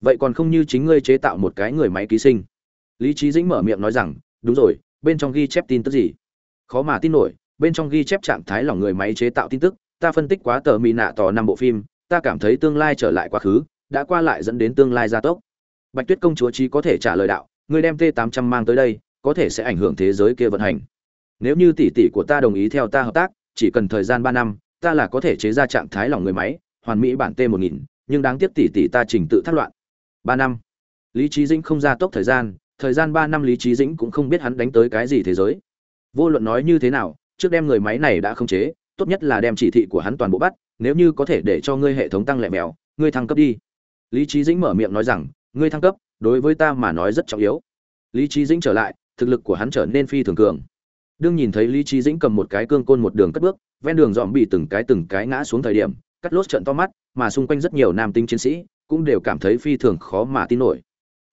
vậy còn không như chính ngươi chế tạo một cái người máy ký sinh. Lý trí dĩnh mở miệng nói rằng, đúng rồi, bên trong ghi chép tin tức gì? Khó mà tin nổi, bên trong ghi chép trạng thái lòng người máy chế tạo tin tức, ta phân tích quá tờ mì nạ tỏ năm bộ phim, ta cảm thấy tương lai trở lại quá khứ, đã qua lại dẫn đến tương lai gia tốc. Bạch tuyết công chúa trí có thể trả lời đạo, ngươi đem t 800 mang tới đây, có thể sẽ ảnh hưởng thế giới kia vận hành. Nếu như tỷ tỷ của ta đồng ý theo ta hợp tác, chỉ cần thời gian ba năm, ta là có thể chế ra trạng thái lòng người máy, hoàn mỹ bản t 1000 nhưng đáng tiếc tỷ tỷ ta trình tự thất loạn ba năm. Lý trí dĩnh không ra tốc thời gian thời gian ba năm lý trí dĩnh cũng không biết hắn đánh tới cái gì thế giới. Vô luận nói như thế nào, trước đem người máy này đã không chế, tốt nhất là đem chỉ thị của hắn toàn bộ bắt, nếu như có thể để cho ngươi hệ thống tăng lẹ mèo, ngươi thăng cấp đi. Lý trí dĩnh mở miệng nói rằng, ngươi thăng cấp, đối với ta mà nói rất trọng yếu. Lý trí dĩnh trở lại, thực lực của hắn trở nên phi thường cường. Đương nhìn thấy lý trí dĩnh cầm một cái cương côn một đường cất bước, ven đường dòm bị từng cái từng cái ngã xuống thời điểm, cắt lốt trận to mắt, mà xung quanh rất nhiều nam tinh chiến sĩ cũng đều cảm thấy phi thường khó mà tin nổi.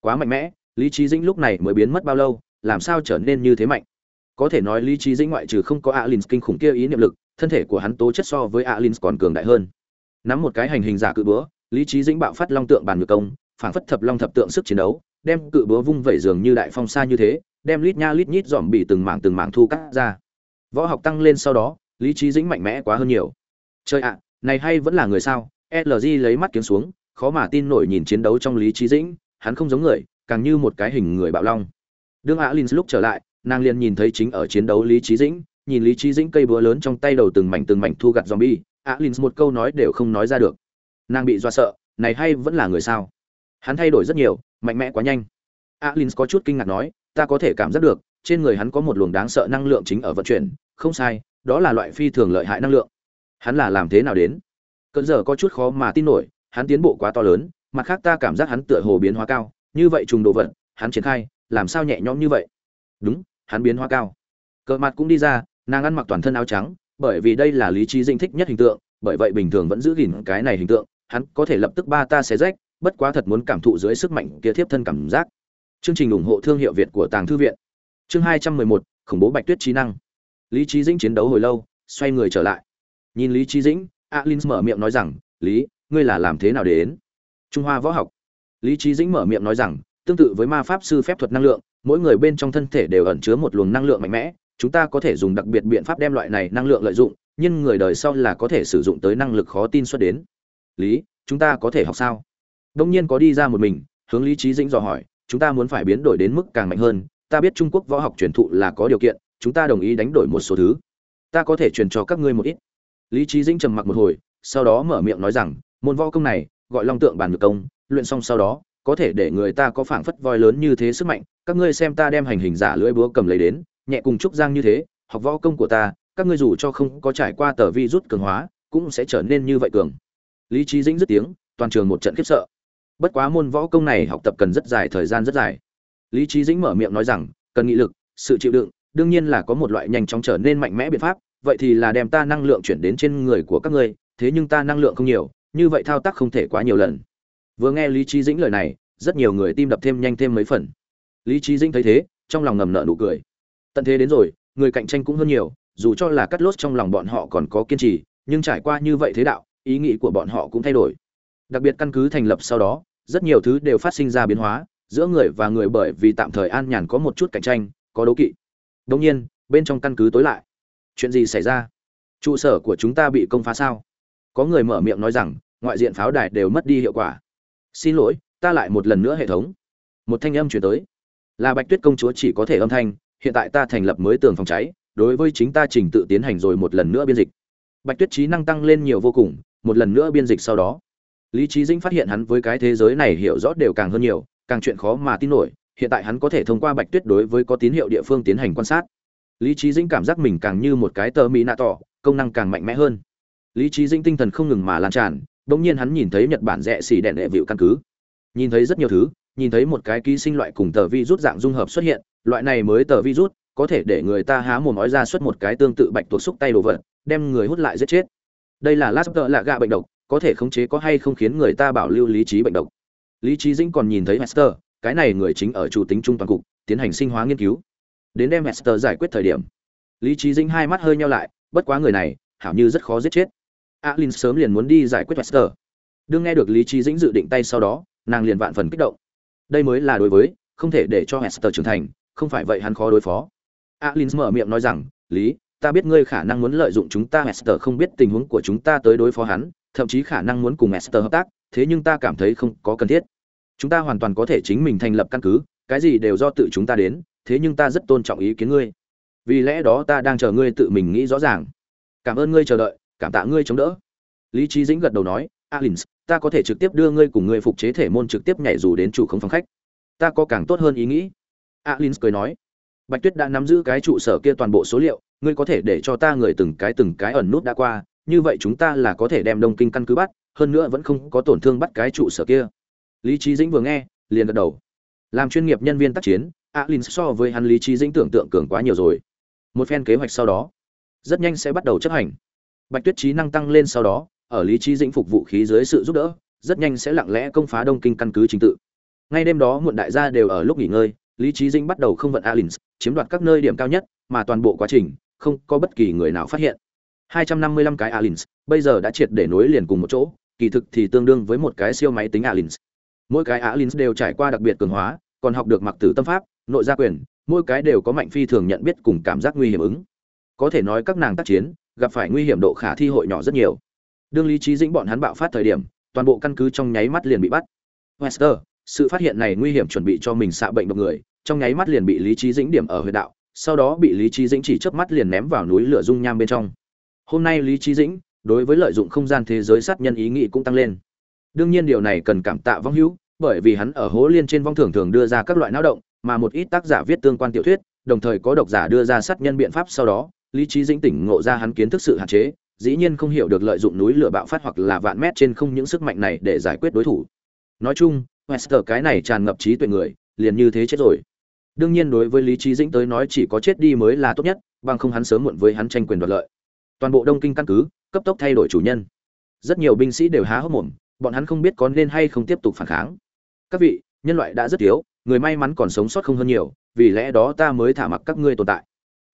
Quá mạnh mẽ, lý trí dĩnh lúc này mới biến mất bao lâu, làm sao trở nên như thế mạnh? Có thể nói lý trí dĩnh ngoại trừ không có alin kinh khủng kia ý niệm lực, thân thể của hắn tố chất so với alin còn cường đại hơn. Nắm một cái hành hình giả cự búa, lý trí dĩnh bạo phát long tượng bàn ngược công phản phất thập long thập tượng sức chiến đấu, đem cự búa vung vẩy dường như đại phong xa như thế, đem lít nha lít nhít dòm bị từng mảng từng mảng thu cắt ra. Võ học tăng lên sau đó, lý trí dĩnh mạnh mẽ quá hơn nhiều. Chơi ạ, này hay vẫn là người sao? Lg lấy mắt kiếm xuống khó mà tin nổi nhìn chiến đấu trong lý trí dĩnh, hắn không giống người, càng như một cái hình người bạo long. Đương alin lúc trở lại, nàng liền nhìn thấy chính ở chiến đấu lý trí dĩnh, nhìn lý trí dĩnh cây búa lớn trong tay đầu từng mảnh từng mảnh thu gặt zombie alin một câu nói đều không nói ra được. Nàng bị do sợ, này hay vẫn là người sao? Hắn thay đổi rất nhiều, mạnh mẽ quá nhanh. Alin có chút kinh ngạc nói, ta có thể cảm giác được, trên người hắn có một luồng đáng sợ năng lượng chính ở vận chuyển, không sai, đó là loại phi thường lợi hại năng lượng. Hắn là làm thế nào đến? Cơn giờ có chút khó mà tin nổi hắn tiến bộ quá to lớn, mặt khác ta cảm giác hắn tựa hồ biến hóa cao, như vậy trùng đồ vật, hắn triển khai, làm sao nhẹ nhõm như vậy? Đúng, hắn biến hóa cao. Cờ mặt cũng đi ra, nàng ăn mặc toàn thân áo trắng, bởi vì đây là lý trí dinh thích nhất hình tượng, bởi vậy bình thường vẫn giữ gìn cái này hình tượng, hắn có thể lập tức ba ta xé rách, bất quá thật muốn cảm thụ dưới sức mạnh kia thiếp thân cảm giác. Chương trình ủng hộ thương hiệu việt của tàng thư viện. Chương hai trăm mười một, khủng bố bạch tuyết trí năng. Lý trí dĩnh chiến đấu hồi lâu, xoay người trở lại. Nhìn lý trí dĩnh, alin mở miệng nói rằng, lý ngươi là làm thế nào để đến? Trung hoa võ học. Lý trí dĩnh mở miệng nói rằng, tương tự với ma pháp sư phép thuật năng lượng, mỗi người bên trong thân thể đều ẩn chứa một luồng năng lượng mạnh mẽ, chúng ta có thể dùng đặc biệt biện pháp đem loại này năng lượng lợi dụng, nhưng người đời sau là có thể sử dụng tới năng lực khó tin xuất đến. Lý, chúng ta có thể học sao? Đông nhiên có đi ra một mình, hướng lý trí dĩnh dò hỏi, chúng ta muốn phải biến đổi đến mức càng mạnh hơn, ta biết trung quốc võ học truyền thụ là có điều kiện, chúng ta đồng ý đánh đổi một số thứ. Ta có thể truyền cho các ngươi một ít. Lý trí dĩnh trầm mặc một hồi, sau đó mở miệng nói rằng môn võ công này, gọi long tượng bàn ngược công, luyện xong sau đó, có thể để người ta có phảng phất voi lớn như thế sức mạnh, các ngươi xem ta đem hành hình giả lưỡi búa cầm lấy đến, nhẹ cùng trúc giang như thế, học võ công của ta, các ngươi dù cho không có trải qua tờ vi rút cường hóa, cũng sẽ trở nên như vậy cường. Lý trí dĩnh dứt tiếng, toàn trường một trận khiếp sợ. Bất quá môn võ công này học tập cần rất dài, thời gian rất dài. Lý trí dĩnh mở miệng nói rằng, cần nghị lực, sự chịu đựng, đương nhiên là có một loại nhanh chóng trở nên mạnh mẽ biện pháp, vậy thì là đem ta năng lượng chuyển đến trên người của các ngươi, thế nhưng ta năng lượng không nhiều như vậy thao tác không thể quá nhiều lần. Vừa nghe lý trí dĩnh lời này, rất nhiều người tim đập thêm nhanh thêm mấy phần. Lý trí dĩnh thấy thế, trong lòng ngầm nợ nụ cười. Tận thế đến rồi, người cạnh tranh cũng hơn nhiều, dù cho là cắt lốt trong lòng bọn họ còn có kiên trì, nhưng trải qua như vậy thế đạo, ý nghĩ của bọn họ cũng thay đổi. Đặc biệt căn cứ thành lập sau đó, rất nhiều thứ đều phát sinh ra biến hóa, giữa người và người bởi vì tạm thời an nhàn có một chút cạnh tranh, có đấu kỵ. Đông nhiên, bên trong căn cứ tối lại. Chuyện gì xảy ra? Trụ sở của chúng ta bị công phá sao? Có người mở miệng nói rằng, ngoại diện pháo đài đều mất đi hiệu quả. Xin lỗi, ta lại một lần nữa hệ thống. Một thanh âm chuyển tới. Là bạch tuyết công chúa chỉ có thể âm thanh, hiện tại ta thành lập mới tường phòng cháy, đối với chính ta trình tự tiến hành rồi một lần nữa biên dịch. Bạch tuyết trí năng tăng lên nhiều vô cùng, một lần nữa biên dịch sau đó. Lý trí dĩnh phát hiện hắn với cái thế giới này hiểu rõ đều càng hơn nhiều, càng chuyện khó mà tin nổi, hiện tại hắn có thể thông qua bạch tuyết đối với có tín hiệu địa phương tiến hành quan sát. Lý trí dĩnh cảm giác mình càng như một cái tờ mỹ nạ tỏ, công năng càng mạnh mẽ hơn lý trí dĩnh tinh thần không ngừng mà lan tràn, bỗng nhiên hắn nhìn thấy nhật bản rẽ xì đèn đệ vịu căn cứ. Nhìn thấy rất nhiều thứ, nhìn thấy một cái ký sinh loại cùng tờ vi rút dạng dung hợp xuất hiện, loại này mới tờ vi rút có thể để người ta há mồm nói ra xuất một cái tương tự bạch tuộc xúc tay đồ vật, đem người hút lại giết chết. Đây là lát tợ lạ gạ bệnh độc, có thể khống chế có hay không khiến người ta bảo lưu lý trí bệnh độc. Lý trí dĩnh còn nhìn thấy master cái này người chính ở chủ tính trung toàn cục, tiến hành sinh hóa nghiên cứu. Đến đem master giải quyết thời điểm, lý trí dĩnh hai mắt hơi nhau lại, bất quá người này, hảo như rất khó giết chết alin sớm liền muốn đi giải quyết wester đương nghe được lý trí dĩnh dự định tay sau đó, nàng liền vạn phần kích động. Đây mới là đối với, không thể để cho wester trưởng thành, không phải vậy hắn khó đối phó. Alin mở miệng nói rằng, lý, ta biết ngươi khả năng muốn lợi dụng chúng ta wester không biết tình huống của chúng ta tới đối phó hắn, thậm chí khả năng muốn cùng wester hợp tác, thế nhưng ta cảm thấy không có cần thiết. Chúng ta hoàn toàn có thể chính mình thành lập căn cứ, cái gì đều do tự chúng ta đến, thế nhưng ta rất tôn trọng ý kiến ngươi. Vì lẽ đó ta đang chờ ngươi tự mình nghĩ rõ ràng. Cảm ơn ngươi chờ đợi cảm tạ ngươi chống đỡ. Lý trí dĩnh gật đầu nói, alins, ta có thể trực tiếp đưa ngươi cùng ngươi phục chế thể môn trực tiếp nhảy dù đến chủ không phòng khách. Ta có càng tốt hơn ý nghĩ. Alins cười nói, bạch tuyết đã nắm giữ cái trụ sở kia toàn bộ số liệu, ngươi có thể để cho ta người từng cái từng cái ẩn nút đã qua, như vậy chúng ta là có thể đem đông kinh căn cứ bắt, hơn nữa vẫn không có tổn thương bắt cái trụ sở kia. Lý trí dĩnh vừa nghe, liền gật đầu. Làm chuyên nghiệp nhân viên tác chiến alin so với hắn lý trí dĩnh tưởng tượng cường quá nhiều rồi. Một phen kế hoạch sau đó, rất nhanh sẽ bắt đầu chấp hành bạch tuyết trí năng tăng lên sau đó, ở lý trí dĩnh phục vũ khí dưới sự giúp đỡ, rất nhanh sẽ lặng lẽ công phá đông kinh căn cứ chính tự. Ngay đêm đó muộn đại gia đều ở lúc nghỉ ngơi, lý trí dĩnh bắt đầu không vận alins, chiếm đoạt các nơi điểm cao nhất, mà toàn bộ quá trình, không có bất kỳ người nào phát hiện. 255 cái alins, bây giờ đã triệt để nối liền cùng một chỗ, kỳ thực thì tương đương với một cái siêu máy tính alins. Mỗi cái alins đều trải qua đặc biệt cường hóa, còn học được mặc tử tâm pháp, nội gia quyền, mỗi cái đều có mạnh phi thường nhận biết cùng cảm giác nguy hiểm ứng. Có thể nói các nàng tác chiến gặp phải nguy hiểm độ khả thi hội nhỏ rất nhiều. Đương lý trí dĩnh bọn hắn bạo phát thời điểm, toàn bộ căn cứ trong nháy mắt liền bị bắt. Wester, sự phát hiện này nguy hiểm chuẩn bị cho mình xạ bệnh độc người, trong nháy mắt liền bị lý trí dĩnh điểm ở huyệt đạo, sau đó bị lý trí dĩnh chỉ chớp mắt liền ném vào núi lửa dung nham bên trong. Hôm nay lý trí dĩnh, đối với lợi dụng không gian thế giới sát nhân ý nghĩ cũng tăng lên. Đương nhiên điều này cần cảm tạ vong hữu, bởi vì hắn ở hố liên trên vong thường thường đưa ra các loại náo động, mà một ít tác giả viết tương quan tiểu thuyết, đồng thời có độc giả đưa ra sát nhân biện pháp sau đó lý trí dĩnh tỉnh ngộ ra hắn kiến thức sự hạn chế dĩ nhiên không hiểu được lợi dụng núi lửa bạo phát hoặc là vạn mét trên không những sức mạnh này để giải quyết đối thủ. Nói chung wester cái này tràn ngập trí tuệ người liền như thế chết rồi. Đương nhiên đối với lý trí dĩnh tới nói chỉ có chết đi mới là tốt nhất bằng không hắn sớm muộn với hắn tranh quyền đoạt lợi. Toàn bộ đông kinh căn cứ cấp tốc thay đổi chủ nhân. Rất nhiều binh sĩ đều há hốc mồm bọn hắn không biết có nên hay không tiếp tục phản kháng. Các vị nhân loại đã rất yếu, người may mắn còn sống sót không hơn nhiều vì lẽ đó ta mới thả mặc các ngươi tồn tại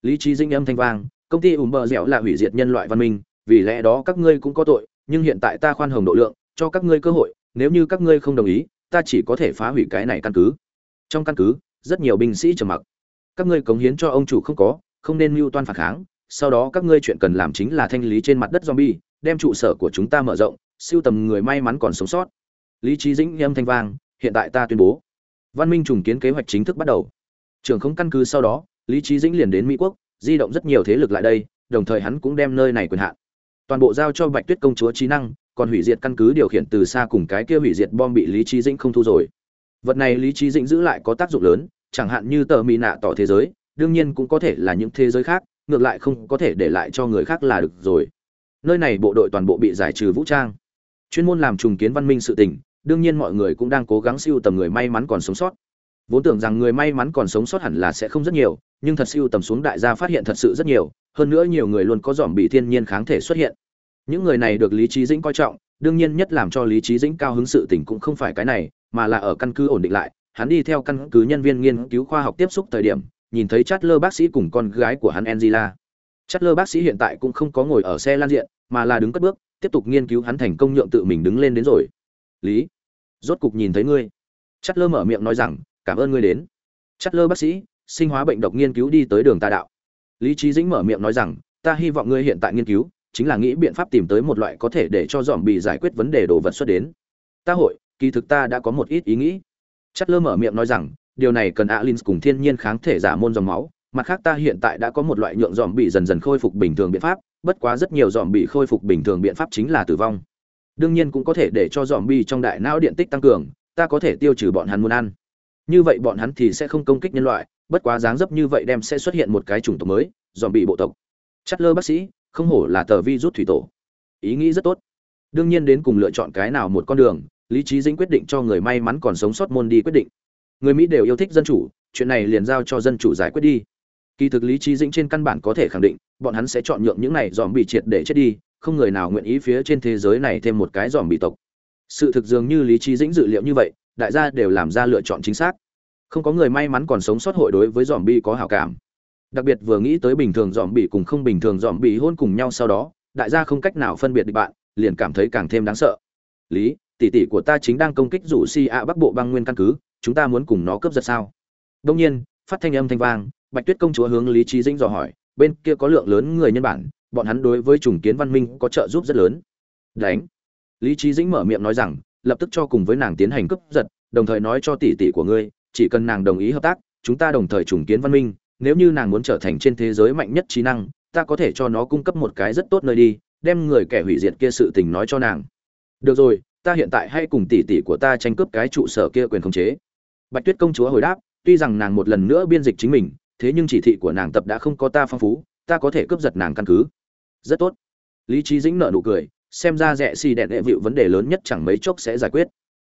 lý trí dinh âm thanh vang, công ty ủ bờ dẻo là hủy diệt nhân loại văn minh, vì lẽ đó các ngươi cũng có tội, nhưng hiện tại ta khoan hồng độ lượng, cho các ngươi cơ hội, nếu như các ngươi không đồng ý, ta chỉ có thể phá hủy cái này căn cứ. Trong căn cứ, rất nhiều binh sĩ trầm mặc. Các ngươi cống hiến cho ông chủ không có, không nên mưu toan phản kháng, sau đó các ngươi chuyện cần làm chính là thanh lý trên mặt đất zombie, đem trụ sở của chúng ta mở rộng, siêu tầm người may mắn còn sống sót. Lý trí dĩnh âm thanh vang, hiện tại ta tuyên bố, văn minh trùng kiến kế hoạch chính thức bắt đầu. Trưởng không căn cứ sau đó lý trí dĩnh liền đến mỹ quốc, di động rất nhiều thế lực lại đây, đồng thời hắn cũng đem nơi này quyền hạn. Toàn bộ giao cho bạch tuyết công chúa trí năng, còn hủy diệt căn cứ điều khiển từ xa cùng cái kia hủy diệt bom bị lý trí dĩnh không thu rồi. Vật này lý trí dĩnh giữ lại có tác dụng lớn, chẳng hạn như tờ mỹ nạ tỏ thế giới, đương nhiên cũng có thể là những thế giới khác, ngược lại không có thể để lại cho người khác là được rồi. Nơi này bộ đội toàn bộ bị giải trừ vũ trang. Chuyên môn làm trùng kiến văn minh sự tình, đương nhiên mọi người cũng đang cố gắng siêu tầm người may mắn còn sống sót vốn tưởng rằng người may mắn còn sống sót hẳn là sẽ không rất nhiều, nhưng thật siêu tầm xuống đại gia phát hiện thật sự rất nhiều, hơn nữa nhiều người luôn có dòm bị thiên nhiên kháng thể xuất hiện. Những người này được lý trí dĩnh coi trọng, đương nhiên nhất làm cho lý trí dĩnh cao hứng sự tình cũng không phải cái này, mà là ở căn cứ ổn định lại, hắn đi theo căn cứ nhân viên nghiên cứu khoa học tiếp xúc thời điểm, nhìn thấy chát lơ bác sĩ cùng con gái của hắn angela. Chát lơ bác sĩ hiện tại cũng không có ngồi ở xe lan diện, mà là đứng cất bước, tiếp tục nghiên cứu hắn thành công nhượng tự mình đứng lên đến rồi. Lý, rốt cục nhìn thấy ngươi. Chát lơ mở miệng nói rằng cảm ơn ngươi đến. Chát lơ bác sĩ, sinh hóa bệnh độc nghiên cứu đi tới đường tà đạo. Lý trí dĩnh mở miệng nói rằng, ta hy vọng ngươi hiện tại nghiên cứu, chính là nghĩ biện pháp tìm tới một loại có thể để cho dòm bị giải quyết vấn đề đồ vật xuất đến. Ta hội, kỳ thực ta đã có một ít ý nghĩ. Chất lơ mở miệng nói rằng, điều này cần alin cùng thiên nhiên kháng thể giả môn dòng máu, mặt khác ta hiện tại đã có một loại nhượng dòm bị dần dần khôi phục bình thường biện pháp, bất quá rất nhiều dòm bị khôi phục bình thường biện pháp chính là tử vong. Đương nhiên cũng có thể để cho dòm bị trong đại não điện tích tăng cường, ta có thể tiêu trừ bọn hắn muốn ăn như vậy bọn hắn thì sẽ không công kích nhân loại, bất quá dáng dấp như vậy đem sẽ xuất hiện một cái chủng tộc mới dòm bị bộ tộc. Chất lơ bác sĩ, không hổ là tờ vi rút thủy tổ. Ý nghĩ rất tốt. Đương nhiên đến cùng lựa chọn cái nào một con đường, lý trí dĩnh quyết định cho người may mắn còn sống sót môn đi quyết định. Người mỹ đều yêu thích dân chủ, chuyện này liền giao cho dân chủ giải quyết đi. Kỳ thực lý trí dĩnh trên căn bản có thể khẳng định, bọn hắn sẽ chọn nhượng những này dòm bị triệt để chết đi, không người nào nguyện ý phía trên thế giới này thêm một cái dòm bị tộc. Sự thực dường như lý trí dĩnh dự liệu như vậy đại gia đều làm ra lựa chọn chính xác. Không có người may mắn còn sống sót hội đối với dòm bi có hảo cảm. Đặc biệt vừa nghĩ tới bình thường dòm bị cùng không bình thường dòm bị hôn cùng nhau sau đó, đại gia không cách nào phân biệt được bạn, liền cảm thấy càng thêm đáng sợ. Lý, tỷ tỷ của ta chính đang công kích rủ si ạ bắc bộ băng nguyên căn cứ, chúng ta muốn cùng nó cướp giật sao? Đông nhiên, phát thanh âm thanh vang, bạch tuyết công chúa hướng lý trí dĩnh dò hỏi, bên kia có lượng lớn người nhân bản, bọn hắn đối với trùng kiến văn minh có trợ giúp rất lớn. Đánh. Lý trí dĩnh mở miệng nói rằng lập tức cho cùng với nàng tiến hành cướp giật, đồng thời nói cho tỷ tỷ của ngươi, chỉ cần nàng đồng ý hợp tác, chúng ta đồng thời trùng kiến văn minh, nếu như nàng muốn trở thành trên thế giới mạnh nhất trí năng, ta có thể cho nó cung cấp một cái rất tốt nơi đi, đem người kẻ hủy diệt kia sự tình nói cho nàng. Được rồi, ta hiện tại hay cùng tỷ tỷ của ta tranh cướp cái trụ sở kia quyền khống chế. Bạch tuyết công chúa hồi đáp, tuy rằng nàng một lần nữa biên dịch chính mình, thế nhưng chỉ thị của nàng tập đã không có ta phong phú, ta có thể cướp giật nàng căn cứ. Rất tốt. Lý trí dĩnh nợ nụ cười xem ra rẻ xì đẹn đệ vịu vấn đề lớn nhất chẳng mấy chốc sẽ giải quyết.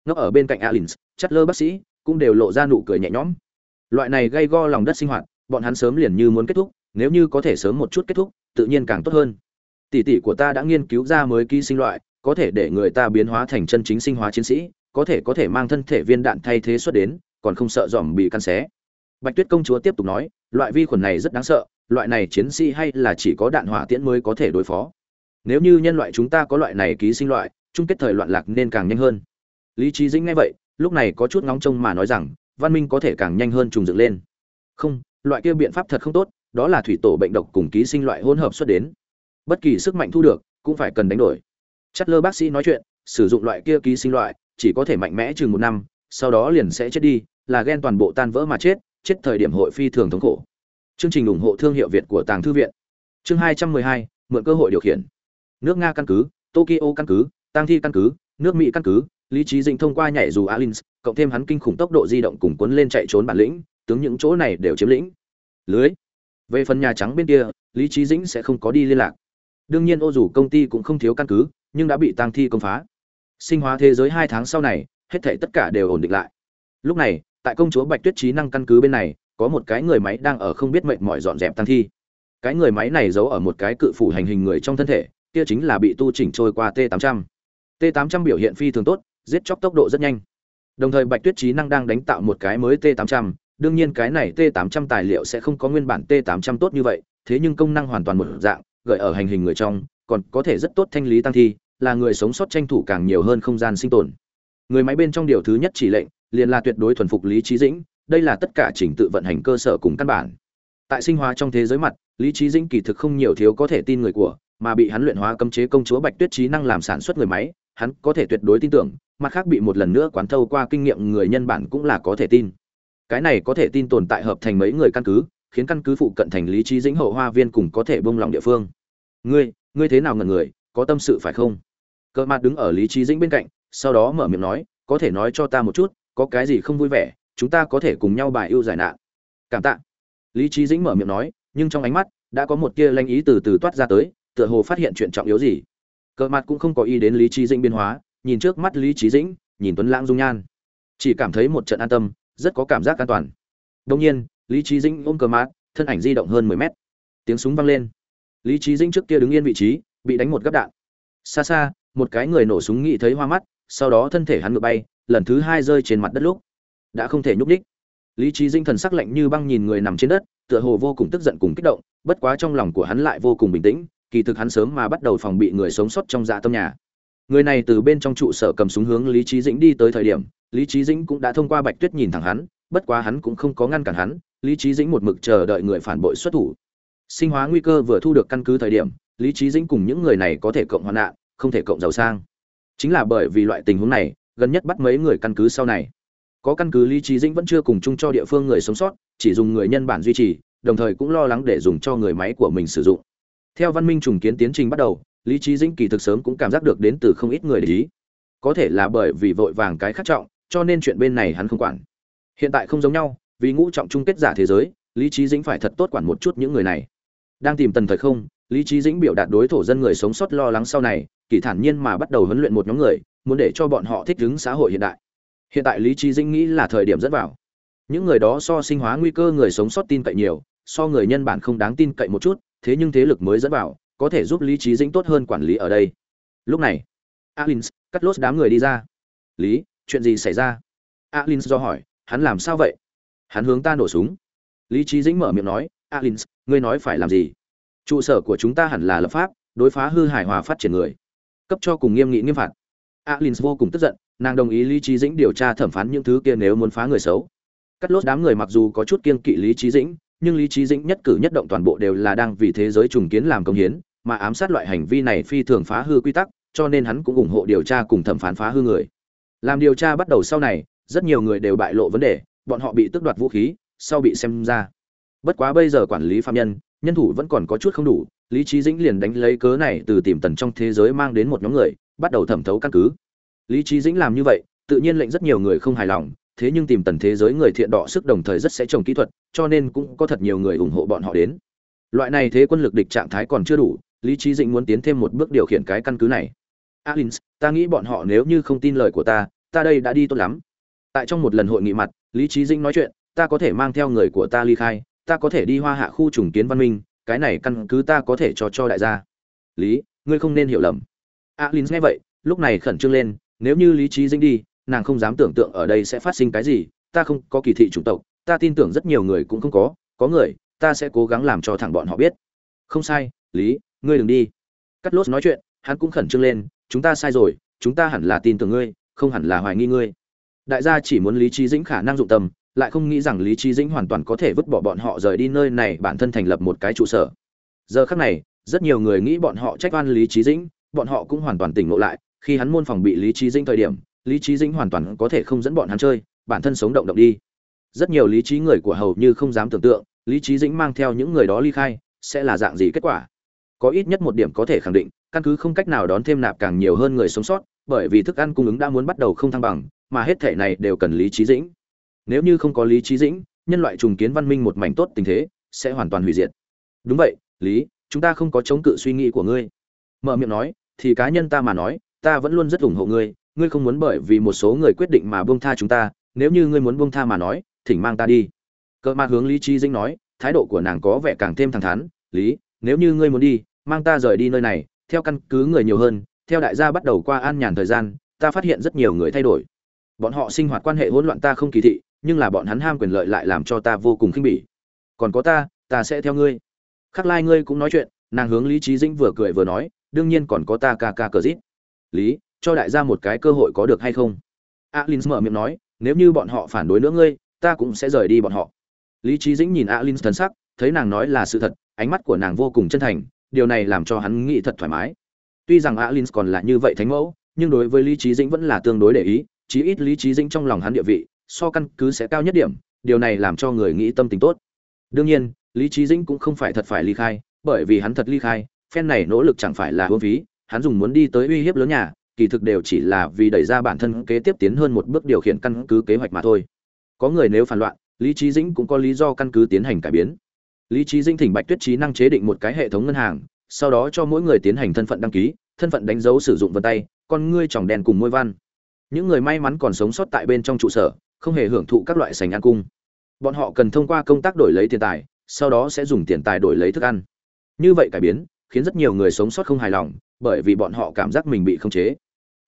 Nó ở bên cạnh alin chất lơ bác sĩ, cũng đều lộ ra nụ cười nhẹ nhõm. Loại này gây go lòng đất sinh hoạt, bọn hắn sớm liền như muốn kết thúc, nếu như có thể sớm một chút kết thúc, tự nhiên càng tốt hơn. Tỷ tỷ của ta đã nghiên cứu ra mới ký sinh loại, có thể để người ta biến hóa thành chân chính sinh hóa chiến sĩ, có thể có thể mang thân thể viên đạn thay thế xuất đến, còn không sợ dòm bị căn xé. Bạch tuyết công chúa tiếp tục nói, loại vi khuẩn này rất đáng sợ, loại này chiến sĩ hay là chỉ có đạn hỏa tiễn mới có thể đối phó nếu như nhân loại chúng ta có loại này ký sinh loại, chung kết thời loạn lạc nên càng nhanh hơn. Lý trí dĩnh nghe vậy, lúc này có chút ngóng trông mà nói rằng, văn minh có thể càng nhanh hơn trùng dựng lên. Không, loại kia biện pháp thật không tốt, đó là thủy tổ bệnh độc cùng ký sinh loại hỗn hợp xuất đến. Bất kỳ sức mạnh thu được, cũng phải cần đánh đổi. Chất lơ bác sĩ nói chuyện, sử dụng loại kia ký sinh loại, chỉ có thể mạnh mẽ chừng một năm, sau đó liền sẽ chết đi, là ghen toàn bộ tan vỡ mà chết chết thời điểm hội phi thường thống khổ. Chương trình ủng hộ thương hiệu việt của tàng thư viện. Chương hai trăm mười hai, mượn cơ hội điều khiển nước nga căn cứ, tokyo căn cứ tăng thi căn cứ, nước mỹ căn cứ, lý trí dinh thông qua nhảy dù alins, cộng thêm hắn kinh khủng tốc độ di động cùng cuốn lên chạy trốn bản lĩnh, tướng những chỗ này đều chiếm lĩnh. Lưới. Về phần nhà trắng bên kia, lý trí dĩnh sẽ không có đi liên lạc. Đương nhiên ô dù công ty cũng không thiếu căn cứ, nhưng đã bị tăng thi công phá. Sinh hóa thế giới hai tháng sau này, hết thảy tất cả đều ổn định lại. Lúc này, tại công chúa bạch tuyết trí năng căn cứ bên này, có một cái người máy đang ở không biết mệnh mỏi dọn dẹp tăng thi. Cái người máy này giấu ở một cái cự phủ hành hình người trong thân thể kia chính là bị tu chỉnh trôi qua t 800 t 800 biểu hiện phi thường tốt, giết chóc tốc độ rất nhanh. Đồng thời bạch tuyết trí năng đang đánh tạo một cái mới t 800 đương nhiên cái này t 800 tài liệu sẽ không có nguyên bản t 800 tốt như vậy, thế nhưng công năng hoàn toàn một dạng, gợi ở hành hình người trong, còn có thể rất tốt thanh lý tăng thi, là người sống sót tranh thủ càng nhiều hơn không gian sinh tồn. Người máy bên trong điều thứ nhất chỉ lệnh, liền là tuyệt đối thuần phục lý trí dĩnh, đây là tất cả trình tự vận hành cơ sở cùng căn bản. Tại sinh hóa trong thế giới mặt, lý trí dĩnh kỳ thực không nhiều thiếu có thể tin người của mà bị hắn luyện hóa cấm chế công chúa bạch tuyết trí năng làm sản xuất người máy, hắn có thể tuyệt đối tin tưởng, mặt khác bị một lần nữa quán thâu qua kinh nghiệm người nhân bản cũng là có thể tin. Cái này có thể tin tồn tại hợp thành mấy người căn cứ, khiến căn cứ phụ cận thành lý trí dĩnh hậu hoa viên cùng có thể bông lòng địa phương. Ngươi ngươi thế nào ngần người, có tâm sự phải không? Cờ mặt đứng ở lý trí dĩnh bên cạnh, sau đó mở miệng nói, có thể nói cho ta một chút, có cái gì không vui vẻ, chúng ta có thể cùng nhau bài ưu giải nạn. Cảm tạ. Lý trí dĩnh mở miệng nói, nhưng trong ánh mắt, đã có một tia lanh ý từ từ toát ra tới tựa hồ phát hiện chuyện trọng yếu gì. Cờ mặt cũng không có ý đến lý trí dĩnh biến hóa, nhìn trước mắt lý trí dĩnh, nhìn tuấn lãng dung nhan. Chỉ cảm thấy một trận an tâm, rất có cảm giác an toàn. Đông nhiên, lý trí dĩnh ôm cờ mát thân ảnh di động hơn mười mét. Tiếng súng vang lên. Lý trí dĩnh trước kia đứng yên vị trí, bị đánh một gắp đạn. Xa xa, một cái người nổ súng nghĩ thấy hoa mắt, sau đó thân thể hắn ngược bay, lần thứ hai rơi trên mặt đất lúc. Đã không thể nhúc đích lý trí dĩnh thần sắc lạnh như băng nhìn người nằm trên đất, tựa hồ vô cùng tức giận cùng kích động, bất quá trong lòng của hắn lại vô cùng bình tĩnh kỳ thực hắn sớm mà bắt đầu phòng bị người sống sót trong dạ tâm nhà. Người này từ bên trong trụ sở cầm súng hướng lý trí dĩnh đi tới thời điểm, lý trí dĩnh cũng đã thông qua bạch tuyết nhìn thẳng hắn, bất quá hắn cũng không có ngăn cản hắn, lý trí dĩnh một mực chờ đợi người phản bội xuất thủ. Sinh hóa nguy cơ vừa thu được căn cứ thời điểm, lý trí dĩnh cùng những người này có thể cộng hoạn nạn, không thể cộng giàu sang. Chính là bởi vì loại tình huống này, gần nhất bắt mấy người căn cứ sau này. Có căn cứ lý trí dĩnh vẫn chưa cùng chung cho địa phương người sống sót, chỉ dùng người nhân bản duy trì, đồng thời cũng lo lắng để dùng cho người máy của mình sử dụng theo văn minh trùng kiến tiến trình bắt đầu, lý trí dĩnh kỳ thực sớm cũng cảm giác được đến từ không ít người để ý. Có thể là bởi vì vội vàng cái khắc trọng, cho nên chuyện bên này hắn không quản. Hiện tại không giống nhau, vì ngũ trọng chung kết giả thế giới, lý trí dĩnh phải thật tốt quản một chút những người này. Đang tìm tần thời không, lý trí dĩnh biểu đạt đối thổ dân người sống sót lo lắng sau này, kỳ thản nhiên mà bắt đầu huấn luyện một nhóm người, muốn để cho bọn họ thích ứng xã hội hiện đại. Hiện tại lý trí dĩnh nghĩ là thời điểm dẫn vào. Những người đó so sinh hóa nguy cơ người sống sót tin cậy nhiều, so người nhân bản không đáng tin cậy một chút thế nhưng thế lực mới dẫn vào, có thể giúp lý trí dĩnh tốt hơn quản lý ở đây. Lúc này, alins cắt lốt đám người đi ra. Lý, chuyện gì xảy ra? Alins do hỏi, hắn làm sao vậy? Hắn hướng ta nổ súng. Lý trí dĩnh mở miệng nói, alins, ngươi nói phải làm gì? Trụ sở của chúng ta hẳn là lập pháp, đối phá hư hài hòa phát triển người. Cấp cho cùng nghiêm nghị nghiêm phạt. Alins vô cùng tức giận, nàng đồng ý lý trí dĩnh điều tra thẩm phán những thứ kia nếu muốn phá người xấu. Cắt lốt đám người mặc dù có chút kiên kỵ lý trí dĩnh nhưng lý trí dĩnh nhất cử nhất động toàn bộ đều là đang vì thế giới trùng kiến làm công hiến, mà ám sát loại hành vi này phi thường phá hư quy tắc, cho nên hắn cũng ủng hộ điều tra cùng thẩm phán phá hư người. Làm điều tra bắt đầu sau này, rất nhiều người đều bại lộ vấn đề, bọn họ bị tước đoạt vũ khí, sau bị xem ra. Bất quá bây giờ quản lý phạm nhân nhân thủ vẫn còn có chút không đủ, lý trí dĩnh liền đánh lấy cớ này từ tìm tần trong thế giới mang đến một nhóm người, bắt đầu thẩm thấu căn cứ. Lý trí dĩnh làm như vậy, tự nhiên lệnh rất nhiều người không hài lòng thế nhưng tìm tần thế giới người thiện đỏ sức đồng thời rất sẽ trồng kỹ thuật, cho nên cũng có thật nhiều người ủng hộ bọn họ đến. Loại này thế quân lực địch trạng thái còn chưa đủ, lý trí dĩnh muốn tiến thêm một bước điều khiển cái căn cứ này. À, Alins ta nghĩ bọn họ nếu như không tin lời của ta ta đây đã đi tốt lắm. Tại trong một lần hội nghị mặt, lý trí dĩnh nói chuyện, ta có thể mang theo người của ta ly khai, ta có thể đi hoa hạ khu trùng kiến văn minh, cái này căn cứ ta có thể cho cho đại gia. Lý, ngươi không nên hiểu lầm. À, Alins nghe vậy, lúc này khẩn trương lên, nếu như lý trí dĩnh đi nàng không dám tưởng tượng ở đây sẽ phát sinh cái gì, ta không có kỳ thị chủng tộc, ta tin tưởng rất nhiều người cũng không có có người, ta sẽ cố gắng làm cho thẳng bọn họ biết. Không sai, lý, ngươi đừng đi. Cắt lốt nói chuyện, hắn cũng khẩn trương lên, chúng ta sai rồi, chúng ta hẳn là tin tưởng ngươi, không hẳn là hoài nghi ngươi. Đại gia chỉ muốn lý trí dĩnh khả năng dụng tâm, lại không nghĩ rằng lý trí dĩnh hoàn toàn có thể vứt bỏ bọn họ rời đi nơi này, bản thân thành lập một cái trụ sở. Giờ khắc này, rất nhiều người nghĩ bọn họ trách oan lý trí dĩnh, bọn họ cũng hoàn toàn tỉnh ngộ lại, khi hắn môn phòng bị lý trí dĩnh thời điểm lý trí dĩnh hoàn toàn có thể không dẫn bọn hắn chơi, bản thân sống động động đi. Rất nhiều lý trí người của hầu như không dám tưởng tượng, lý trí dĩnh mang theo những người đó ly khai, sẽ là dạng gì kết quả. Có ít nhất một điểm có thể khẳng định, căn cứ không cách nào đón thêm nạp càng nhiều hơn người sống sót, bởi vì thức ăn cung ứng đã muốn bắt đầu không thăng bằng, mà hết thể này đều cần lý trí dĩnh. Nếu như không có lý trí dĩnh, nhân loại trùng kiến văn minh một mảnh tốt tình thế, sẽ hoàn toàn hủy diệt. Đúng vậy, lý, chúng ta không có chống cự suy nghĩ của ngươi. Mở miệng nói, thì cá nhân ta mà nói, ta vẫn luôn rất ủng hộ ngươi ngươi không muốn bởi vì một số người quyết định mà buông tha chúng ta, nếu như ngươi muốn buông tha mà nói, thỉnh mang ta đi. Cờ mạc hướng lý trí dĩnh nói, thái độ của nàng có vẻ càng thêm thẳng thắn, lý, nếu như ngươi muốn đi, mang ta rời đi nơi này, theo căn cứ người nhiều hơn, theo đại gia bắt đầu qua an nhàn thời gian, ta phát hiện rất nhiều người thay đổi. Bọn họ sinh hoạt quan hệ hỗn loạn ta không kỳ thị, nhưng là bọn hắn ham quyền lợi lại làm cho ta vô cùng khinh bỉ. Còn có ta ta sẽ theo ngươi. Khắc lai ngươi cũng nói chuyện, nàng hướng lý trí dĩnh vừa cười vừa nói, đương nhiên còn có ta ca ca cờ dít lý cho đại gia một cái cơ hội có được hay không? Alin mở miệng nói, nếu như bọn họ phản đối nữa ngươi, ta cũng sẽ rời đi bọn họ. Lý trí dĩnh nhìn alin thần sắc, thấy nàng nói là sự thật, ánh mắt của nàng vô cùng chân thành, điều này làm cho hắn nghĩ thật thoải mái. Tuy rằng alin còn là như vậy thánh mẫu, nhưng đối với lý trí dĩnh vẫn là tương đối để ý, chí ít lý trí dĩnh trong lòng hắn địa vị, so căn cứ sẽ cao nhất điểm, điều này làm cho người nghĩ tâm tình tốt. Đương nhiên, lý trí dĩnh cũng không phải thật phải ly khai, bởi vì hắn thật ly khai, phen này nỗ lực chẳng phải là hương phí, hắn dùng muốn đi tới uy hiếp lớn nhà kỳ thực đều chỉ là vì đẩy ra bản thân kế tiếp tiến hơn một bước điều khiển căn cứ kế hoạch mà thôi. Có người nếu phản loạn, lý trí dĩnh cũng có lý do căn cứ tiến hành cải biến. Lý trí dĩnh thỉnh bạch tuyết trí năng chế định một cái hệ thống ngân hàng, sau đó cho mỗi người tiến hành thân phận đăng ký, thân phận đánh dấu sử dụng vân tay, con ngươi tròng đèn cùng môi văn. Những người may mắn còn sống sót tại bên trong trụ sở, không hề hưởng thụ các loại sành ăn cung. Bọn họ cần thông qua công tác đổi lấy tiền tài, sau đó sẽ dùng tiền tài đổi lấy thức ăn. Như vậy cải biến, khiến rất nhiều người sống sót không hài lòng, bởi vì bọn họ cảm giác mình bị khống chế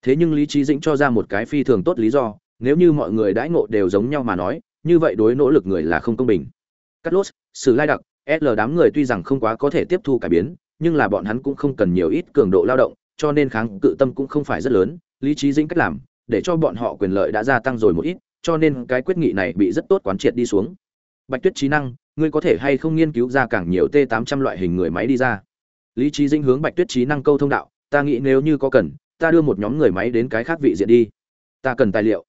thế nhưng lý trí dĩnh cho ra một cái phi thường tốt lý do, nếu như mọi người đãi ngộ đều giống nhau mà nói, như vậy đối nỗ lực người là không công bình. Cắt lốt sử lai đặc l đám người tuy rằng không quá có thể tiếp thu cải biến, nhưng là bọn hắn cũng không cần nhiều ít cường độ lao động, cho nên kháng cự tâm cũng không phải rất lớn. Lý trí dĩnh cách làm, để cho bọn họ quyền lợi đã gia tăng rồi một ít, cho nên cái quyết nghị này bị rất tốt quán triệt đi xuống. Bạch tuyết trí năng, ngươi có thể hay không nghiên cứu ra càng nhiều t 800 loại hình người máy đi ra? Lý trí dĩnh hướng bạch tuyết trí năng câu thông đạo, ta nghĩ nếu như có cần ta đưa một nhóm người máy đến cái khác vị diện đi. Ta cần tài liệu.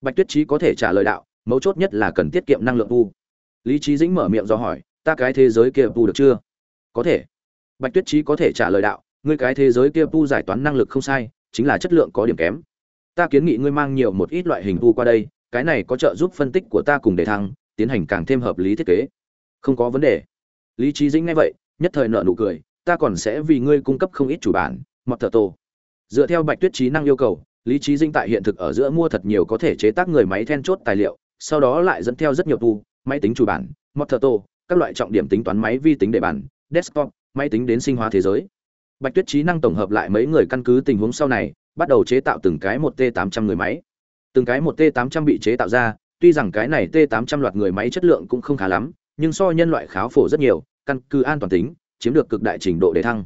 Bạch tuyết trí có thể trả lời đạo, mấu chốt nhất là cần tiết kiệm năng lượng u lý trí dĩnh mở miệng do hỏi, ta cái thế giới kia u được chưa? Có thể. Bạch tuyết trí có thể trả lời đạo, ngươi cái thế giới kia u giải toán năng lực không sai, chính là chất lượng có điểm kém. Ta kiến nghị ngươi mang nhiều một ít loại hình u qua đây, cái này có trợ giúp phân tích của ta cùng đề thăng, tiến hành càng thêm hợp lý thiết kế. Không có vấn đề. Lý trí dĩnh nghe vậy, nhất thời nợ nụ cười, ta còn sẽ vì ngươi cung cấp không ít chủ bản, mọt thợ tổ dựa theo bạch tuyết trí năng yêu cầu, lý trí dinh tại hiện thực ở giữa mua thật nhiều có thể chế tác người máy then chốt tài liệu, sau đó lại dẫn theo rất nhiều tu máy tính chủ bản mọt thợ tô các loại trọng điểm tính toán máy vi tính để bản desktop, máy tính đến sinh hóa thế giới. Bạch tuyết trí năng tổng hợp lại mấy người căn cứ tình huống sau này, bắt đầu chế tạo từng cái một t 800 người máy. Từng cái một t 800 bị chế tạo ra, tuy rằng cái này t 800 loạt người máy chất lượng cũng không khá lắm, nhưng so nhân loại kháo phổ rất nhiều, căn cứ an toàn tính, chiếm được cực đại trình độ để thăng.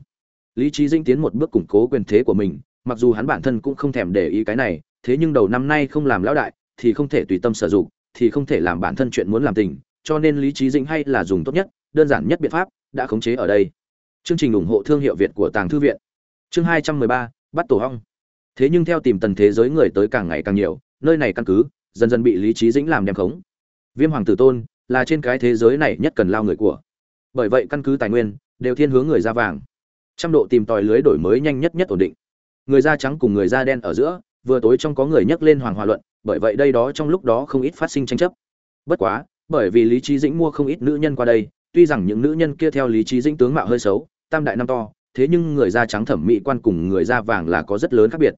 Lý trí dinh tiến một bước củng cố quyền thế của mình mặc dù hắn bản thân cũng không thèm để ý cái này, thế nhưng đầu năm nay không làm lão đại thì không thể tùy tâm sử dụng, thì không thể làm bản thân chuyện muốn làm tình, cho nên lý trí dĩnh hay là dùng tốt nhất, đơn giản nhất biện pháp đã khống chế ở đây. Chương trình ủng hộ thương hiệu việt của tàng thư viện. Chương hai trăm mười ba, bắt tổ hong. Thế nhưng theo tìm tần thế giới người tới càng ngày càng nhiều, nơi này căn cứ dần dần bị lý trí dĩnh làm đem khống. Viêm hoàng tử tôn là trên cái thế giới này nhất cần lao người của. Bởi vậy căn cứ tài nguyên đều thiên hướng người ra vàng. Trăm độ tìm tòi lưới đổi mới nhanh nhất nhất ổn định người da trắng cùng người da đen ở giữa, vừa tối trong có người nhắc lên hoàng hòa luận, bởi vậy đây đó trong lúc đó không ít phát sinh tranh chấp. Bất quá, bởi vì lý trí dĩnh mua không ít nữ nhân qua đây, tuy rằng những nữ nhân kia theo lý trí dĩnh tướng mạo hơi xấu, tam đại năm to, thế nhưng người da trắng thẩm mỹ quan cùng người da vàng là có rất lớn khác biệt.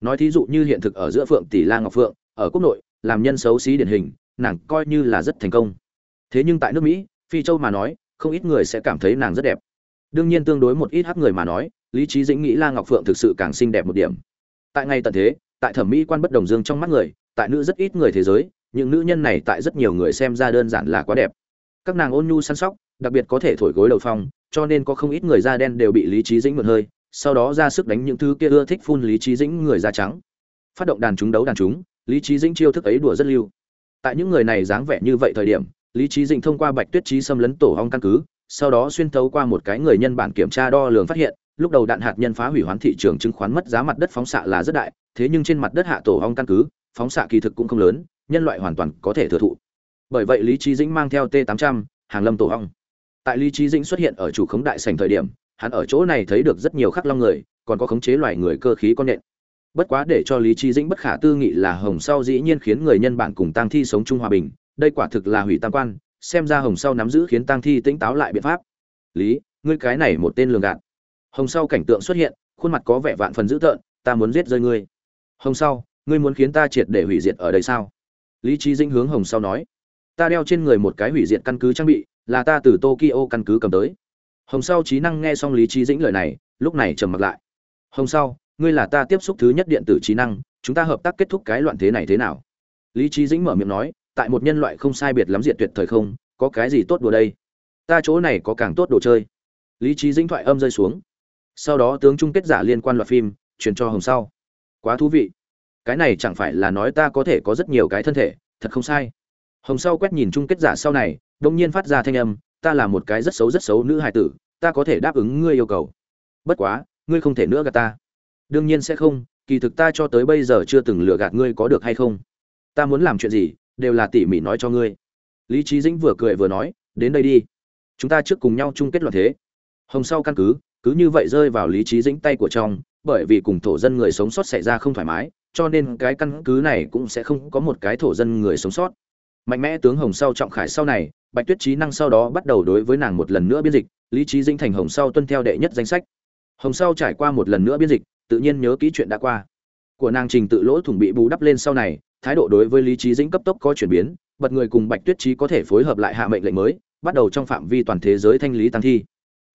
Nói thí dụ như hiện thực ở giữa phượng tỷ la ngọc phượng, ở quốc nội, làm nhân xấu xí điển hình, nàng coi như là rất thành công. Thế nhưng tại nước mỹ, phi châu mà nói, không ít người sẽ cảm thấy nàng rất đẹp. Đương nhiên tương đối một ít hắc người mà nói lý trí dĩnh nghĩ la ngọc phượng thực sự càng xinh đẹp một điểm. Tại ngay tận thế, tại thẩm mỹ quan bất đồng dương trong mắt người, tại nữ rất ít người thế giới, những nữ nhân này tại rất nhiều người xem ra đơn giản là quá đẹp. Các nàng ôn nhu săn sóc, đặc biệt có thể thổi gối đầu phong, cho nên có không ít người da đen đều bị lý trí dĩnh mượn hơi, sau đó ra sức đánh những thứ kia ưa thích phun lý trí dĩnh người da trắng. Phát động đàn chúng đấu đàn chúng, lý trí dĩnh chiêu thức ấy đùa rất lưu. Tại những người này dáng vẻ như vậy thời điểm, lý trí dĩnh thông qua bạch tuyết trí xâm lấn tổ hong căn cứ, sau đó xuyên thấu qua một cái người nhân bản kiểm tra đo lường phát hiện lúc đầu đạn hạt nhân phá hủy hoán thị trường chứng khoán mất giá mặt đất phóng xạ là rất đại, thế nhưng trên mặt đất hạ tổ hong căn cứ, phóng xạ kỳ thực cũng không lớn, nhân loại hoàn toàn có thể thừa thụ. Bởi vậy lý trí dĩnh mang theo t 800 hàng lâm tổ hong tại lý trí dĩnh xuất hiện ở chủ khống đại sành thời điểm, hắn ở chỗ này thấy được rất nhiều khắc long người, còn có khống chế loài người cơ khí con nện bất quá để cho lý trí dĩnh bất khả tư nghị là hồng sau dĩ nhiên khiến người nhân bản cùng tăng thi sống chung hòa bình, đây quả thực là hủy tam quan, xem ra hồng sau nắm giữ khiến tăng thi tỉnh táo lại biện pháp. Lý, ngươi cái này một tên lường gạt hồng sau cảnh tượng xuất hiện, khuôn mặt có vẻ vạn phần dữ tợn, ta muốn giết rơi ngươi. Hồng sau, ngươi muốn khiến ta triệt để hủy diệt ở đây sao? Lý trí dĩnh hướng hồng sau nói. Ta đeo trên người một cái hủy diệt căn cứ trang bị, là ta từ tokyo căn cứ cầm tới. Hồng sau trí năng nghe xong lý trí dĩnh lời này, lúc này trầm mặc lại. Hồng sau, ngươi là ta tiếp xúc thứ nhất điện tử trí năng, chúng ta hợp tác kết thúc cái loạn thế này thế nào? Lý trí dĩnh mở miệng nói, tại một nhân loại không sai biệt lắm diện tuyệt thời không, có cái gì tốt đùa đây? Ta chỗ này có càng tốt đồ chơi. Lý trí dĩnh thoại âm rơi xuống sau đó tướng chung kết giả liên quan loạt phim, truyền cho hồng sau. Quá thú vị. Cái này chẳng phải là nói ta có thể có rất nhiều cái thân thể, thật không sai. Hồng sau quét nhìn chung kết giả sau này đông nhiên phát ra thanh âm, ta là một cái rất xấu rất xấu nữ hài tử, ta có thể đáp ứng ngươi yêu cầu. Bất quá, ngươi không thể nữa gạt ta. Đương nhiên sẽ không, kỳ thực ta cho tới bây giờ chưa từng lừa gạt ngươi có được hay không. Ta muốn làm chuyện gì, đều là tỉ mỉ nói cho ngươi. Lý trí dĩnh vừa cười vừa nói, đến đây đi. Chúng ta trước cùng nhau chung kết loạt thế. Hồng sau căn cứ cứ như vậy rơi vào lý trí dĩnh tay của trong, bởi vì cùng thổ dân người sống sót xảy ra không thoải mái, cho nên cái căn cứ này cũng sẽ không có một cái thổ dân người sống sót. Mạnh mẽ tướng hồng sau trọng khải sau này, bạch tuyết trí năng sau đó bắt đầu đối với nàng một lần nữa biên dịch, lý trí dĩnh thành hồng sau tuân theo đệ nhất danh sách. Hồng sau trải qua một lần nữa biên dịch, tự nhiên nhớ kỹ chuyện đã qua. Của nàng trình tự lỗ thủng bị bù đắp lên sau này, thái độ đối với lý trí dĩnh cấp tốc có chuyển biến, bật người cùng bạch tuyết trí có thể phối hợp lại hạ mệnh lệnh mới, bắt đầu trong phạm vi toàn thế giới thanh lý tăng thi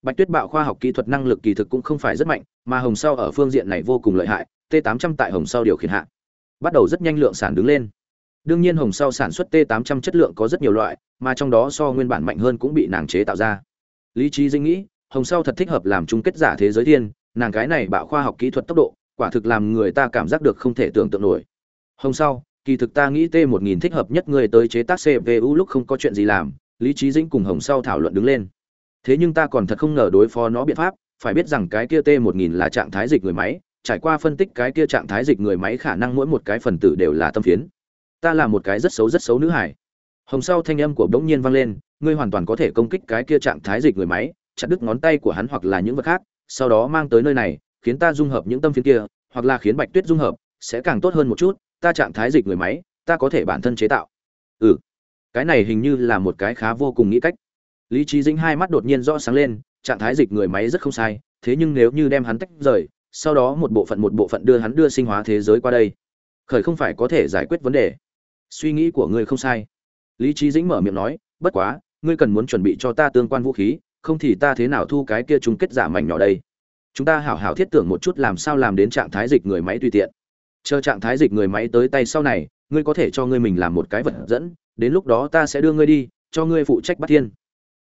bạch tuyết bạo khoa học kỹ thuật năng lực kỳ thực cũng không phải rất mạnh, mà hồng sau ở phương diện này vô cùng lợi hại, t 800 tại hồng sau điều khiển hạ, bắt đầu rất nhanh lượng sản đứng lên. Đương nhiên hồng sau sản xuất t 800 chất lượng có rất nhiều loại, mà trong đó so nguyên bản mạnh hơn cũng bị nàng chế tạo ra. Lý trí dinh nghĩ, hồng sau thật thích hợp làm chung kết giả thế giới thiên, nàng cái này bạo khoa học kỹ thuật tốc độ, quả thực làm người ta cảm giác được không thể tưởng tượng nổi. Hồng sau kỳ thực ta nghĩ t 1000 thích hợp nhất người tới chế tác cpu lúc không có chuyện gì làm, lý trí dĩnh cùng hồng sau thảo luận đứng lên thế nhưng ta còn thật không ngờ đối phó nó biện pháp, phải biết rằng cái kia t 1000 là trạng thái dịch người máy, trải qua phân tích cái kia trạng thái dịch người máy khả năng mỗi một cái phần tử đều là tâm phiến. Ta là một cái rất xấu rất xấu nữ hải hồng sau thanh âm của bỗng nhiên vang lên, ngươi hoàn toàn có thể công kích cái kia trạng thái dịch người máy, chặt đứt ngón tay của hắn hoặc là những vật khác, sau đó mang tới nơi này, khiến ta dung hợp những tâm phiến kia, hoặc là khiến bạch tuyết dung hợp, sẽ càng tốt hơn một chút, ta trạng thái dịch người máy, ta có thể bản thân chế tạo. Ừ. Cái này hình như là một cái khá vô cùng nghĩ cách lý trí dính hai mắt đột nhiên rõ sáng lên, trạng thái dịch người máy rất không sai, thế nhưng nếu như đem hắn tách rời, sau đó một bộ phận một bộ phận đưa hắn đưa sinh hóa thế giới qua đây, khởi không phải có thể giải quyết vấn đề. Suy nghĩ của ngươi không sai. Lý trí dĩnh mở miệng nói, bất quá, ngươi cần muốn chuẩn bị cho ta tương quan vũ khí, không thì ta thế nào thu cái kia chung kết giả mảnh nhỏ đây? Chúng ta hảo hảo thiết tưởng một chút làm sao làm đến trạng thái dịch người máy tùy tiện. Chờ trạng thái dịch người máy tới tay sau này, ngươi có thể cho ngươi mình làm một cái vật dẫn, đến lúc đó ta sẽ đưa ngươi đi, cho ngươi phụ trách bắt thiên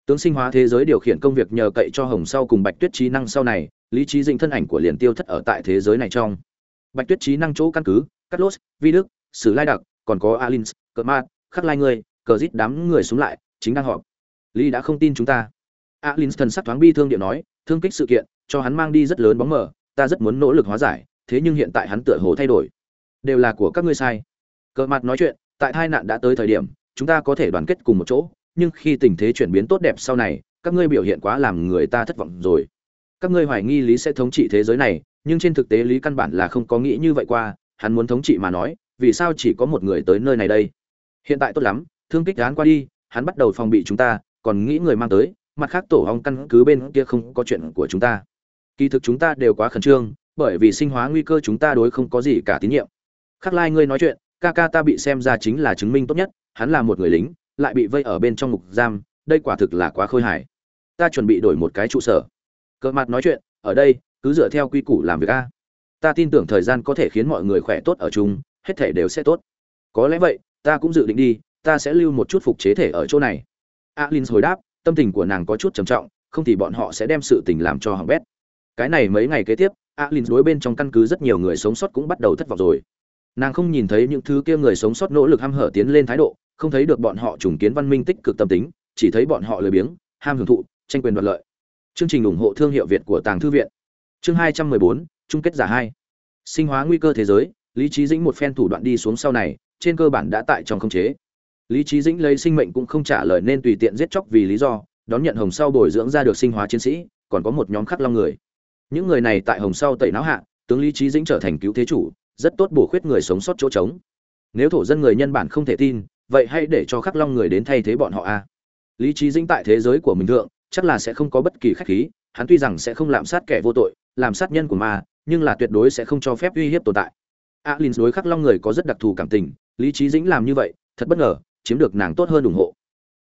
tướng sinh hóa thế giới điều khiển công việc nhờ cậy cho hồng sau cùng bạch tuyết trí năng sau này, lý trí dĩnh thân ảnh của liền tiêu thất ở tại thế giới này trong. Bạch tuyết trí năng chỗ căn cứ cắt lốt vi đức sử lai đặc, còn có alins cờ ma, khắc lai người cờ rít đám người xuống lại, chính đang họp. Lý đã không tin chúng ta. Alins thần sắc thoáng bi thương điện nói, thương kích sự kiện, cho hắn mang đi rất lớn bóng mờ, ta rất muốn nỗ lực hóa giải, thế nhưng hiện tại hắn tựa hồ thay đổi. Đều là của các ngươi sai. Cờ mặt nói chuyện, tại tai nạn đã tới thời điểm, chúng ta có thể đoàn kết cùng một chỗ nhưng khi tình thế chuyển biến tốt đẹp sau này, các ngươi biểu hiện quá làm người ta thất vọng rồi. Các ngươi hoài nghi lý sẽ thống trị thế giới này, nhưng trên thực tế lý căn bản là không có nghĩ như vậy qua, hắn muốn thống trị mà nói, vì sao chỉ có một người tới nơi này đây? Hiện tại tốt lắm, thương kích gán qua đi, hắn bắt đầu phòng bị chúng ta, còn nghĩ người mang tới, mặt khác tổ hong căn cứ bên kia không có chuyện của chúng ta. Kỳ thực chúng ta đều quá khẩn trương, bởi vì sinh hóa nguy cơ chúng ta đối không có gì cả tín nhiệm. Khắc lai, ngươi nói chuyện, ca ca ta bị xem ra chính là chứng minh tốt nhất, hắn là một người lính lại bị vây ở bên trong ngục giam, đây quả thực là quá khôi hài. Ta chuẩn bị đổi một cái trụ sở. Cờ mặt nói chuyện, ở đây, cứ dựa theo quy củ làm việc a. Ta tin tưởng thời gian có thể khiến mọi người khỏe tốt ở chung, hết thể đều sẽ tốt. Có lẽ vậy, ta cũng dự định đi, ta sẽ lưu một chút phục chế thể ở chỗ này. Alin hồi đáp, tâm tình của nàng có chút trầm trọng, không thì bọn họ sẽ đem sự tình làm cho hỏng bét. Cái này mấy ngày kế tiếp, alin đối bên trong căn cứ rất nhiều người sống sót cũng bắt đầu thất vọng rồi. Nàng không nhìn thấy những thứ kia người sống sót nỗ lực h hở tiến lên thái độ không thấy được bọn họ trùng kiến văn minh tích cực tâm tính, chỉ thấy bọn họ lười biếng, ham hưởng thụ, tranh quyền đoạt lợi. Chương trình ủng hộ thương hiệu việt của tàng thư viện. Chương hai trăm mười bốn, chung kết giả hai. Sinh hóa nguy cơ thế giới, lý Chí dĩnh một phen thủ đoạn đi xuống sau này, trên cơ bản đã tại trong khống chế. Lý Chí dĩnh lấy sinh mệnh cũng không trả lời nên tùy tiện giết chóc vì lý do, đón nhận hồng sau bồi dưỡng ra được sinh hóa chiến sĩ, còn có một nhóm khắc long người. Những người này tại hồng sau tẩy não hạ, tướng lý Chí dĩnh trở thành cứu thế chủ, rất tốt bổ khuyết người sống sót chỗ trống. Nếu thổ dân người nhân bản không thể tin vậy hãy để cho khắc long người đến thay thế bọn họ a. Lý trí dĩnh tại thế giới của mình thượng, chắc là sẽ không có bất kỳ khách khí, hắn tuy rằng sẽ không lạm sát kẻ vô tội làm sát nhân của ma, nhưng là tuyệt đối sẽ không cho phép uy hiếp tồn tại. Alin đối khắc long người có rất đặc thù cảm tình, lý trí dĩnh làm như vậy, thật bất ngờ, chiếm được nàng tốt hơn ủng hộ.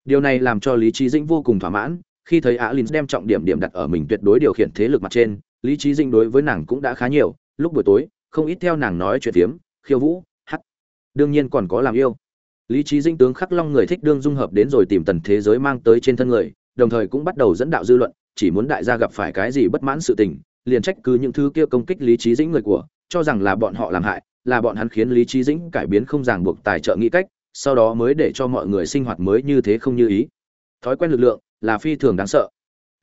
Điều này làm cho lý trí dĩnh vô cùng thỏa mãn, khi thấy alin đem trọng điểm điểm đặt ở mình tuyệt đối điều khiển thế lực mặt trên, lý trí dĩnh đối với nàng cũng đã khá nhiều, lúc buổi tối, không ít theo nàng nói chuyện phiếm, khiêu vũ hắt đương nhiên còn có làm yêu lý trí dinh tướng khắc long người thích đương dung hợp đến rồi tìm tần thế giới mang tới trên thân người, đồng thời cũng bắt đầu dẫn đạo dư luận, chỉ muốn đại gia gặp phải cái gì bất mãn sự tình, liền trách cứ những thứ kia công kích lý trí dĩnh người của, cho rằng là bọn họ làm hại, là bọn hắn khiến lý trí dĩnh cải biến không ràng buộc tài trợ nghĩ cách, sau đó mới để cho mọi người sinh hoạt mới như thế không như ý. Thói quen lực lượng là phi thường đáng sợ.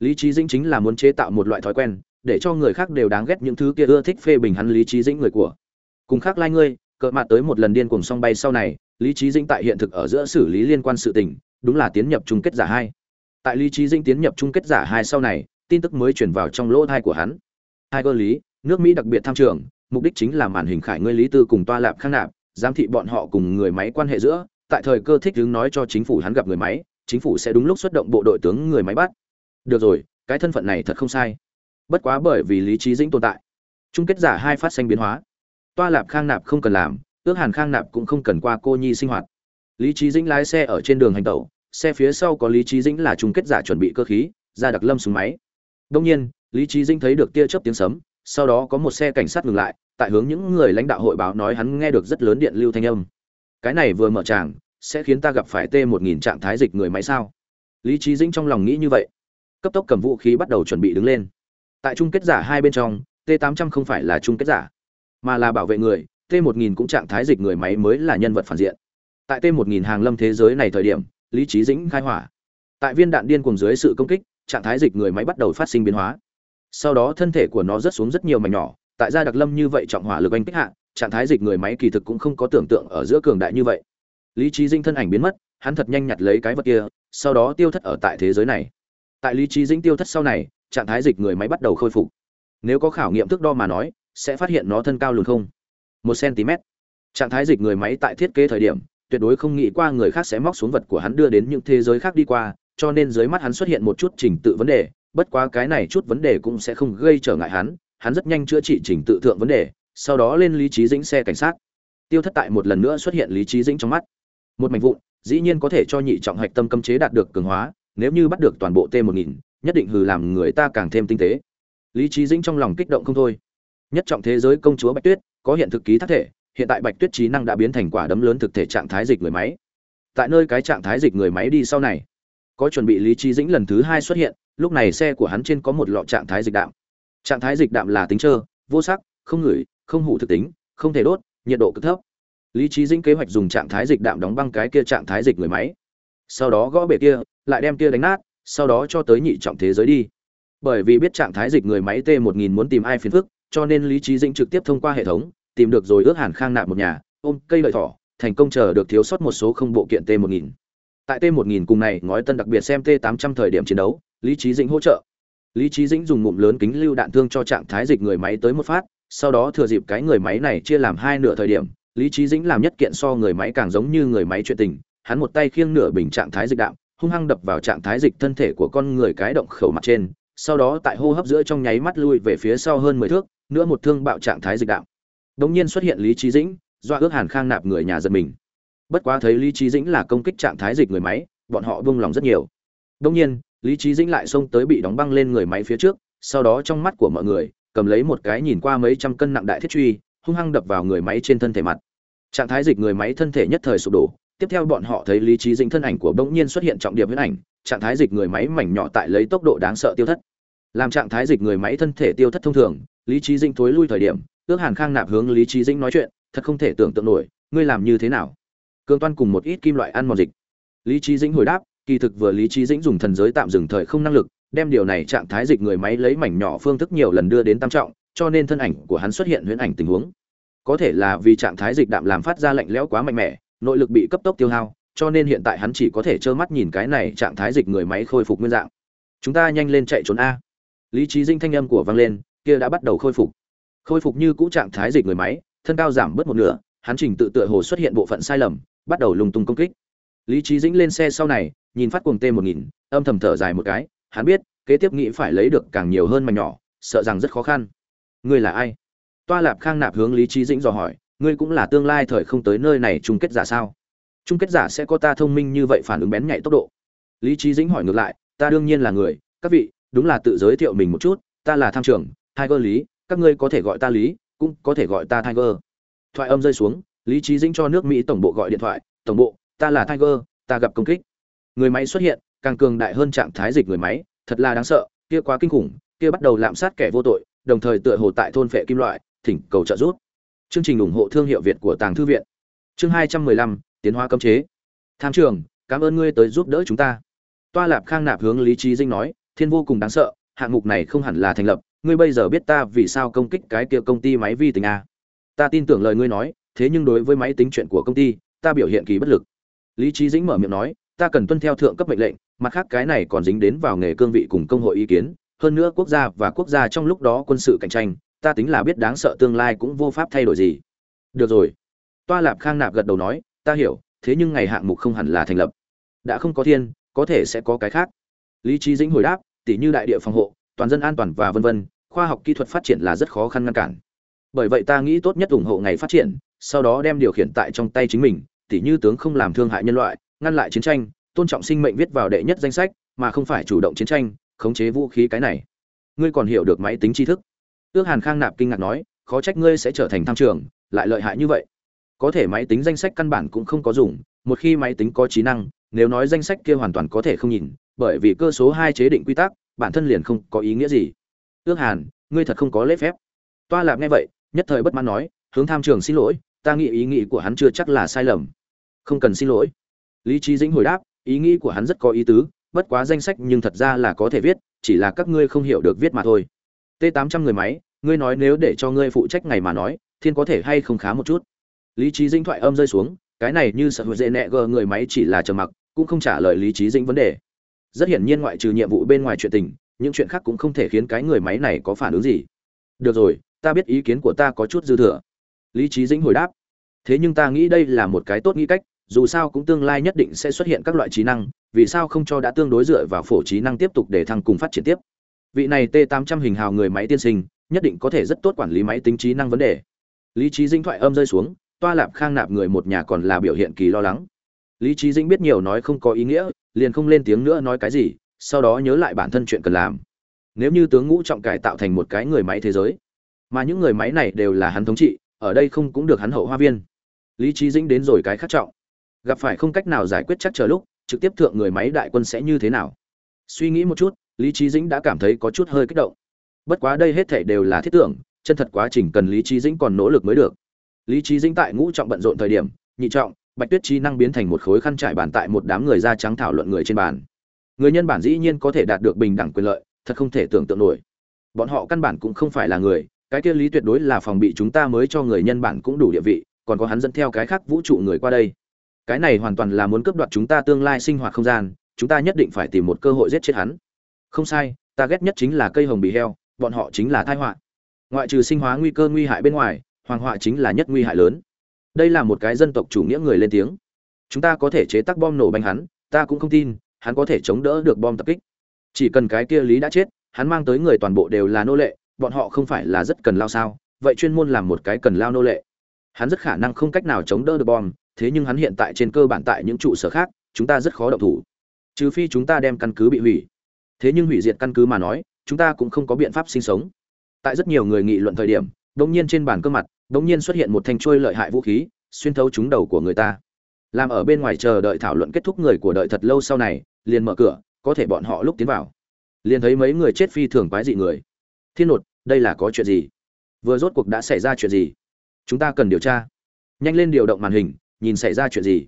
Lý trí dĩnh chính là muốn chế tạo một loại thói quen, để cho người khác đều đáng ghét những thứ kia ưa thích phê bình hắn lý trí dĩnh người của. Cùng khác lai ngươi cỡ mặt tới một lần điên cuồng song bay sau này lý trí dĩnh tại hiện thực ở giữa xử lý liên quan sự tình, đúng là tiến nhập chung kết giả hai. Tại lý trí dĩnh tiến nhập chung kết giả hai sau này, tin tức mới chuyển vào trong lỗ thai của hắn. Hai cơ lý, nước mỹ đặc biệt tham trường, mục đích chính là màn hình khải ngươi lý tư cùng toa lạp khang nạp, giám thị bọn họ cùng người máy quan hệ giữa. Tại thời cơ thích đứng nói cho chính phủ hắn gặp người máy, chính phủ sẽ đúng lúc xuất động bộ đội tướng người máy bắt. Được rồi, cái thân phận này thật không sai. Bất quá bởi vì lý trí dĩnh tồn tại, chung kết giả hai phát sinh biến hóa. Toa lạp khang nạp không cần làm ước hàn khang nạp cũng không cần qua cô nhi sinh hoạt. Lý trí dĩnh lái xe ở trên đường hành tẩu, xe phía sau có lý trí dĩnh là chung kết giả chuẩn bị cơ khí, ra đặc lâm súng máy. Đông nhiên, lý trí dĩnh thấy được tia chớp tiếng sấm, sau đó có một xe cảnh sát ngừng lại, tại hướng những người lãnh đạo hội báo nói hắn nghe được rất lớn điện lưu thanh âm. Cái này vừa mở tràng, sẽ khiến ta gặp phải t một nghìn trạng thái dịch người máy sao? Lý trí dĩnh trong lòng nghĩ như vậy. Cấp tốc cầm vũ khí bắt đầu chuẩn bị đứng lên. Tại chung kết giả hai bên trong, t 800 không phải là chung kết giả, mà là bảo vệ người t 1000 cũng trạng thái dịch người máy mới là nhân vật phản diện. Tại t 1000 hàng lâm thế giới này thời điểm, lý trí dĩnh khai hỏa. Tại viên đạn điên cùng dưới sự công kích, trạng thái dịch người máy bắt đầu phát sinh biến hóa. Sau đó thân thể của nó rớt xuống rất nhiều mảnh nhỏ, tại gia đặc lâm như vậy trọng hỏa lực anh kích hạ, trạng thái dịch người máy kỳ thực cũng không có tưởng tượng ở giữa cường đại như vậy. Lý trí dĩnh thân ảnh biến mất, hắn thật nhanh nhặt lấy cái vật kia, sau đó tiêu thất ở tại thế giới này. Tại lý trí dĩnh tiêu thất sau này, trạng thái dịch người máy bắt đầu khôi phục. Nếu có khảo nghiệm thước đo mà nói, sẽ phát hiện nó thân cao lùn không một cm. Trạng thái dịch người máy tại thiết kế thời điểm, tuyệt đối không nghĩ qua người khác sẽ móc xuống vật của hắn đưa đến những thế giới khác đi qua, cho nên dưới mắt hắn xuất hiện một chút trình tự vấn đề, bất quá cái này chút vấn đề cũng sẽ không gây trở ngại hắn hắn rất nhanh chữa trị trình tự thượng vấn đề, sau đó lên lý trí dĩnh xe cảnh sát. Tiêu thất tại một lần nữa xuất hiện lý trí dĩnh trong mắt. Một mảnh vụn, dĩ nhiên có thể cho nhị trọng hạch tâm cấm chế đạt được cường hóa, nếu như bắt được toàn bộ t 1000 nhất định hừ làm người ta càng thêm tinh tế. Lý trí dĩnh trong lòng kích động không thôi. Nhất trọng thế giới công chúa bạch tuyết có hiện thực ký thác thể, hiện tại bạch tuyết trí năng đã biến thành quả đấm lớn thực thể trạng thái dịch người máy. Tại nơi cái trạng thái dịch người máy đi sau này, có chuẩn bị lý trí dĩnh lần thứ hai xuất hiện, lúc này xe của hắn trên có một lọ trạng thái dịch đạm. Trạng thái dịch đạm là tính trơ, vô sắc, không ngửi, không hủ thực tính, không thể đốt, nhiệt độ cực thấp. Lý trí dĩnh kế hoạch dùng trạng thái dịch đạm đóng băng cái kia trạng thái dịch người máy. Sau đó gõ bể kia, lại đem kia đánh nát, sau đó cho tới nhị trọng thế giới đi. Bởi vì biết trạng thái dịch người máy t 1000 muốn tìm ai phiền phức cho nên lý trí dĩnh trực tiếp thông qua hệ thống, tìm được rồi ước hàn khang nạp một nhà, ôm cây lợi thỏ, thành công chờ được thiếu sót một số không bộ kiện t 1000 tại t 1000 cùng này, ngói tân đặc biệt xem t 800 thời điểm chiến đấu, lý trí dĩnh hỗ trợ. Lý trí dĩnh dùng ngụm lớn kính lưu đạn thương cho trạng thái dịch người máy tới một phát, sau đó thừa dịp cái người máy này chia làm hai nửa thời điểm, lý trí dĩnh làm nhất kiện so người máy càng giống như người máy chuyện tình, hắn một tay khiêng nửa bình trạng thái dịch đạm, hung hăng đập vào trạng thái dịch thân thể của con người cái động khẩu mặt trên, sau đó tại hô hấp giữa trong nháy mắt lui về phía sau hơn mười thước nữa một thương bạo trạng thái dịch đạo, đống nhiên xuất hiện lý trí dĩnh do ước hàn khang nạp người nhà giật mình. Bất quá thấy lý trí dĩnh là công kích trạng thái dịch người máy bọn họ buông lòng rất nhiều. Đống nhiên lý trí dĩnh lại xông tới bị đóng băng lên người máy phía trước sau đó trong mắt của mọi người cầm lấy một cái nhìn qua mấy trăm cân nặng đại thiết truy hung hăng đập vào người máy trên thân thể mặt. Trạng thái dịch người máy thân thể nhất thời sụp đổ tiếp theo bọn họ thấy lý trí dĩnh thân ảnh của bỗng nhiên xuất hiện trọng điểm huyết ảnh trạng thái dịch người máy mảnh nhỏ tại lấy tốc độ đáng sợ tiêu thất. Làm trạng thái dịch người máy thân thể tiêu thất thông thường lý trí dĩnh thối lui thời điểm, ước hàn khang nạp hướng lý trí dĩnh nói chuyện, thật không thể tưởng tượng nổi, ngươi làm như thế nào? Cường toan cùng một ít kim loại ăn mòn dịch. Lý trí dĩnh hồi đáp, kỳ thực vừa lý trí dĩnh dùng thần giới tạm dừng thời không năng lực, đem điều này trạng thái dịch người máy lấy mảnh nhỏ phương thức nhiều lần đưa đến tam trọng, cho nên thân ảnh của hắn xuất hiện huyễn ảnh tình huống. Có thể là vì trạng thái dịch đạm làm phát ra lạnh lẽo quá mạnh mẽ, nội lực bị cấp tốc tiêu hao, cho nên hiện tại hắn chỉ có thể trơ mắt nhìn cái này trạng thái dịch người máy khôi phục nguyên dạng. Chúng ta nhanh lên chạy trốn a. Lý trí dinh thanh âm của vang lên kia đã bắt đầu khôi phục. Khôi phục như cũ trạng thái dịch người máy, thân cao giảm bớt một nửa, hắn trình tự tựa hồ xuất hiện bộ phận sai lầm, bắt đầu lùng tung công kích. Lý trí dĩnh lên xe sau này, nhìn phát cuồng t một nghìn, âm thầm thở dài một cái, hắn biết, kế tiếp nghĩ phải lấy được càng nhiều hơn mà nhỏ, sợ rằng rất khó khăn. Ngươi là ai? Toa lạp khang nạp hướng lý trí dĩnh dò hỏi, ngươi cũng là tương lai thời không tới nơi này chung kết giả sao? Chung kết giả sẽ có ta thông minh như vậy phản ứng bén nhạy tốc độ. Lý trí dĩnh hỏi ngược lại, ta đương nhiên là người, các vị, đúng là tự giới thiệu mình một chút, ta là tham trưởng tiger lý, các ngươi có thể gọi ta lý, cũng có thể gọi ta tiger. Thoại âm rơi xuống, lý Chí dĩnh cho nước mỹ tổng bộ gọi điện thoại, tổng bộ, ta là tiger, ta gặp công kích. Người máy xuất hiện, càng cường đại hơn trạng thái dịch người máy, thật là đáng sợ, kia quá kinh khủng, kia bắt đầu lạm sát kẻ vô tội, đồng thời tựa hồ tại thôn phệ kim loại, thỉnh cầu trợ giúp. Chương trình ủng hộ thương hiệu việt của tàng thư viện. Chương hai trăm mười lăm, tiến hóa cấm chế. Tham trường, cảm ơn ngươi tới giúp đỡ chúng ta. Toa lạp khang nạp hướng lý Chí dinh nói, thiên vô cùng đáng sợ, hạng mục này không hẳn là thành lập ngươi bây giờ biết ta vì sao công kích cái kia công ty máy vi tính a ta tin tưởng lời ngươi nói, thế nhưng đối với máy tính chuyện của công ty, ta biểu hiện kỳ bất lực. Lý trí dĩnh mở miệng nói, ta cần tuân theo thượng cấp mệnh lệnh, mặt khác cái này còn dính đến vào nghề cương vị cùng công hội ý kiến. Hơn nữa quốc gia và quốc gia trong lúc đó quân sự cạnh tranh, ta tính là biết đáng sợ tương lai cũng vô pháp thay đổi gì. Được rồi. Toa lạp khang nạp gật đầu nói, ta hiểu, thế nhưng ngày hạng mục không hẳn là thành lập. Đã không có thiên, có thể sẽ có cái khác. Lý trí dĩnh hồi đáp, tỉ như đại địa phòng hộ, toàn dân an toàn và vân vân khoa học kỹ thuật phát triển là rất khó khăn ngăn cản. Bởi vậy ta nghĩ tốt nhất ủng hộ ngày phát triển, sau đó đem điều khiển tại trong tay chính mình, tỉ như tướng không làm thương hại nhân loại, ngăn lại chiến tranh, tôn trọng sinh mệnh viết vào đệ nhất danh sách, mà không phải chủ động chiến tranh, khống chế vũ khí cái này. Ngươi còn hiểu được máy tính tri thức. Ước hàn khang nạp kinh ngạc nói, khó trách ngươi sẽ trở thành tham trường, lại lợi hại như vậy. Có thể máy tính danh sách căn bản cũng không có dùng, một khi máy tính có trí năng, nếu nói danh sách kia hoàn toàn có thể không nhìn, bởi vì cơ số hai chế định quy tắc, bản thân liền không có ý nghĩa gì ước hàn, ngươi thật không có lễ phép. Toa lạp nghe vậy, nhất thời bất mãn nói, hướng tham trường xin lỗi, ta nghĩ ý nghĩ của hắn chưa chắc là sai lầm. Không cần xin lỗi. Lý trí dĩnh hồi đáp, ý nghĩ của hắn rất có ý tứ, bất quá danh sách nhưng thật ra là có thể viết, chỉ là các ngươi không hiểu được viết mà thôi. T 800 người máy, ngươi nói nếu để cho ngươi phụ trách ngày mà nói, thiên có thể hay không khá một chút? Lý trí dĩnh thoại âm rơi xuống, cái này như sợ hữu dễ nẹ gờ người máy chỉ là trầm mặc, cũng không trả lời lý trí dĩnh vấn đề. Rất hiển nhiên ngoại trừ nhiệm vụ bên ngoài chuyện tình những chuyện khác cũng không thể khiến cái người máy này có phản ứng gì. Được rồi, ta biết ý kiến của ta có chút dư thừa. Lý trí dĩnh hồi đáp. Thế nhưng ta nghĩ đây là một cái tốt nghĩ cách, dù sao cũng tương lai nhất định sẽ xuất hiện các loại trí năng, vì sao không cho đã tương đối dựa vào phổ trí năng tiếp tục để thăng cùng phát triển tiếp? Vị này t 800 hình hào người máy tiên sinh, nhất định có thể rất tốt quản lý máy tính trí năng vấn đề. Lý trí Dĩnh thoại âm rơi xuống, toa lạp khang nạp người một nhà còn là biểu hiện kỳ lo lắng. Lý trí Dĩnh biết nhiều nói không có ý nghĩa, liền không lên tiếng nữa nói cái gì sau đó nhớ lại bản thân chuyện cần làm. Nếu như tướng ngũ trọng cải tạo thành một cái người máy thế giới, mà những người máy này đều là hắn thống trị, ở đây không cũng được hắn hậu hoa viên. Lý trí dĩnh đến rồi cái khác trọng. Gặp phải không cách nào giải quyết chắc chờ lúc, trực tiếp thượng người máy đại quân sẽ như thế nào? Suy nghĩ một chút, lý trí dĩnh đã cảm thấy có chút hơi kích động. Bất quá đây hết thể đều là thiết tưởng, chân thật quá trình cần lý trí dĩnh còn nỗ lực mới được. Lý trí dĩnh tại ngũ trọng bận rộn thời điểm, nhị trọng, bạch tuyết trí năng biến thành một khối khăn trải bàn tại một đám người da trắng thảo luận người trên bàn người nhân bản dĩ nhiên có thể đạt được bình đẳng quyền lợi, thật không thể tưởng tượng nổi. Bọn họ căn bản cũng không phải là người, cái kia lý tuyệt đối là phòng bị chúng ta mới cho người nhân bản cũng đủ địa vị, còn có hắn dẫn theo cái khác vũ trụ người qua đây. Cái này hoàn toàn là muốn cướp đoạt chúng ta tương lai sinh hoạt không gian, chúng ta nhất định phải tìm một cơ hội giết chết hắn. Không sai ta ghét nhất chính là cây hồng bì heo, bọn họ chính là tai họa. Ngoại trừ sinh hóa nguy cơ nguy hại bên ngoài, hoàng họa chính là nhất nguy hại lớn. Đây là một cái dân tộc chủ nghĩa người lên tiếng. Chúng ta có thể chế tác bom nổ bánh hắn, ta cũng không tin hắn có thể chống đỡ được bom tập kích. Chỉ cần cái kia lý đã chết, hắn mang tới người toàn bộ đều là nô lệ, bọn họ không phải là rất cần lao sao? Vậy chuyên môn làm một cái cần lao nô lệ. Hắn rất khả năng không cách nào chống đỡ được bom, thế nhưng hắn hiện tại trên cơ bản tại những trụ sở khác, chúng ta rất khó động thủ. Trừ phi chúng ta đem căn cứ bị hủy. Thế nhưng hủy diệt căn cứ mà nói, chúng ta cũng không có biện pháp sinh sống. Tại rất nhiều người nghị luận thời điểm đống nhiên trên bàn cơ mặt đống nhiên xuất hiện một thanh trôi lợi hại vũ khí, xuyên thấu trúng đầu của người ta. Làm ở bên ngoài chờ đợi thảo luận kết thúc người của đợi thật lâu sau này liền mở cửa, có thể bọn họ lúc tiến vào, liền thấy mấy người chết phi thường quái dị người. Thiên nột, đây là có chuyện gì? Vừa rốt cuộc đã xảy ra chuyện gì? Chúng ta cần điều tra. Nhanh lên điều động màn hình, nhìn xảy ra chuyện gì.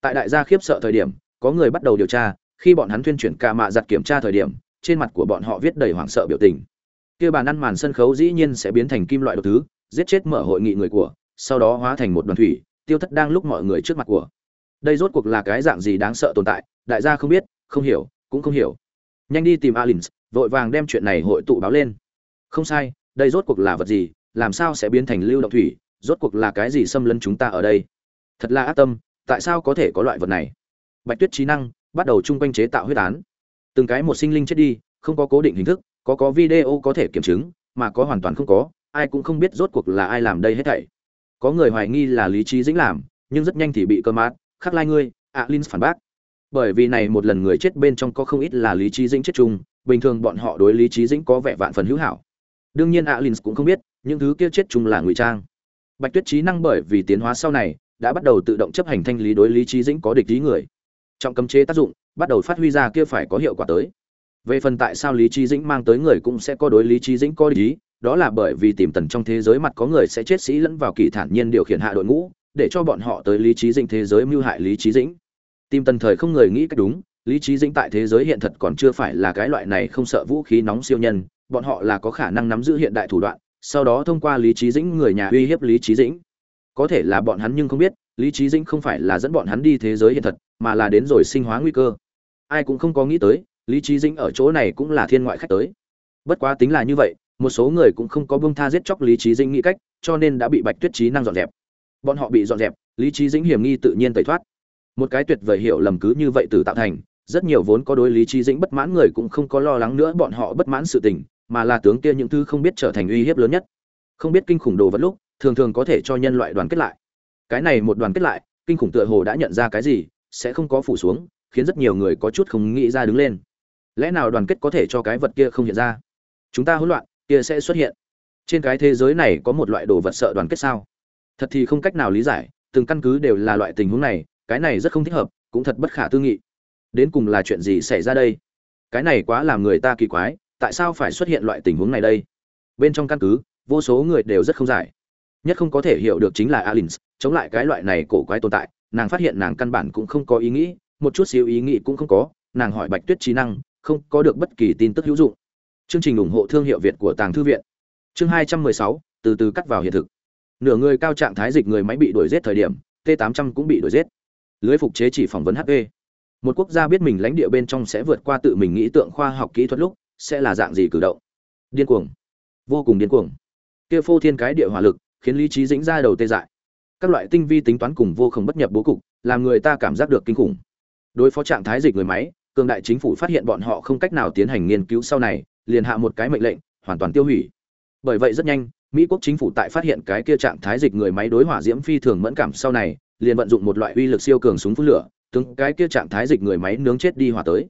Tại đại gia khiếp sợ thời điểm, có người bắt đầu điều tra, khi bọn hắn tuyên chuyển ca mạ giặt kiểm tra thời điểm, trên mặt của bọn họ viết đầy hoảng sợ biểu tình. Kia bàn ăn màn sân khấu dĩ nhiên sẽ biến thành kim loại độc thứ, giết chết mở hội nghị người của, sau đó hóa thành một đoàn thủy, tiêu thất đang lúc mọi người trước mặt của. Đây rốt cuộc là cái dạng gì đáng sợ tồn tại, đại gia không biết không hiểu, cũng không hiểu. Nhanh đi tìm alin vội vàng đem chuyện này hội tụ báo lên. Không sai, đây rốt cuộc là vật gì, làm sao sẽ biến thành lưu động thủy, rốt cuộc là cái gì xâm lấn chúng ta ở đây? Thật là ác tâm, tại sao có thể có loại vật này? Bạch tuyết trí năng, bắt đầu chung quanh chế tạo huyết án. Từng cái một sinh linh chết đi, không có cố định hình thức, có có video có thể kiểm chứng, mà có hoàn toàn không có, ai cũng không biết rốt cuộc là ai làm đây hết thảy. Có người hoài nghi là lý trí dĩnh làm, nhưng rất nhanh thì bị cơ mát. Khắc lai ngươi alin phản bác bởi vì này một lần người chết bên trong có không ít là lý trí dĩnh chết chung, bình thường bọn họ đối lý trí dĩnh có vẻ vạn phần hữu hảo. Đương nhiên alin cũng không biết, những thứ kia chết chung là ngụy trang. Bạch tuyết trí năng bởi vì tiến hóa sau này, đã bắt đầu tự động chấp hành thanh lý đối lý trí dĩnh có địch lý người. Trọng cấm chế tác dụng, bắt đầu phát huy ra kia phải có hiệu quả tới. Về phần tại sao lý trí dĩnh mang tới người cũng sẽ có đối lý trí dĩnh có địch lý đó là bởi vì tìm tần trong thế giới mặt có người sẽ chết sĩ lẫn vào kỳ thản nhiên điều khiển hạ đội ngũ, để cho bọn họ tới lý trí dĩnh thế giới mưu hại lý trí dĩnh tìm tần thời không người nghĩ cách đúng, lý trí dĩnh tại thế giới hiện thật còn chưa phải là cái loại này không sợ vũ khí nóng siêu nhân, bọn họ là có khả năng nắm giữ hiện đại thủ đoạn, sau đó thông qua lý trí dĩnh người nhà uy hiếp lý trí dĩnh. Có thể là bọn hắn nhưng không biết, lý trí dĩnh không phải là dẫn bọn hắn đi thế giới hiện thật, mà là đến rồi sinh hóa nguy cơ. Ai cũng không có nghĩ tới, lý trí dĩnh ở chỗ này cũng là thiên ngoại khách tới. Bất quá tính là như vậy, một số người cũng không có bông tha giết chóc lý trí dĩnh nghĩ cách, cho nên đã bị bạch tuyết trí năng dọn dẹp. Bọn họ bị dọn dẹp, lý trí dĩnh hiểm nghi tự nhiên tẩy thoát một cái tuyệt vời hiểu lầm cứ như vậy từ tạo thành, rất nhiều vốn có đối lý trí dĩnh bất mãn người cũng không có lo lắng nữa bọn họ bất mãn sự tình, mà là tướng kia những thứ không biết trở thành uy hiếp lớn nhất. Không biết kinh khủng đồ vật lúc, thường thường có thể cho nhân loại đoàn kết lại. Cái này một đoàn kết lại, kinh khủng tựa hồ đã nhận ra cái gì, sẽ không có phủ xuống, khiến rất nhiều người có chút không nghĩ ra đứng lên. Lẽ nào đoàn kết có thể cho cái vật kia không hiện ra? Chúng ta hỗn loạn, kia sẽ xuất hiện. Trên cái thế giới này có một loại đồ vật sợ đoàn kết sao? Thật thì không cách nào lý giải, từng căn cứ đều là loại tình huống này cái này rất không thích hợp, cũng thật bất khả tư nghị. Đến cùng là chuyện gì xảy ra đây? Cái này quá làm người ta kỳ quái, tại sao phải xuất hiện loại tình huống này đây? Bên trong căn cứ, vô số người đều rất không giải. Nhất không có thể hiểu được chính là alin chống lại cái loại này cổ quái tồn tại, nàng phát hiện nàng căn bản cũng không có ý nghĩ, một chút xíu ý nghĩ cũng không có, nàng hỏi bạch tuyết trí năng, không có được bất kỳ tin tức hữu dụng. Chương trình ủng hộ thương hiệu việt của tàng thư viện. Chương hai trăm mười sáu, từ từ cắt vào hiện thực. Nửa người cao trạng thái dịch người máy bị đuổi giết thời điểm, t 800 cũng bị đuổi giết lưới phục chế chỉ phỏng vấn hp một quốc gia biết mình lãnh địa bên trong sẽ vượt qua tự mình nghĩ tượng khoa học kỹ thuật lúc, sẽ là dạng gì cử động? Điên cuồng. Vô cùng điên cuồng. Kia phô thiên cái địa hỏa lực, khiến lý trí dĩnh ra đầu tê dại. Các loại tinh vi tính toán cùng vô không bất nhập bố cục, làm người ta cảm giác được kinh khủng. Đối phó trạng thái dịch người máy, cường đại chính phủ phát hiện bọn họ không cách nào tiến hành nghiên cứu sau này, liền hạ một cái mệnh lệnh, hoàn toàn tiêu hủy. Bởi vậy rất nhanh, mỹ quốc chính phủ tại phát hiện cái kia trạng thái dịch người máy đối hỏa diễm phi thường mẫn cảm sau này liền vận dụng một loại uy lực siêu cường súng phun lửa từng cái kia trạng thái dịch người máy nướng chết đi hòa tới.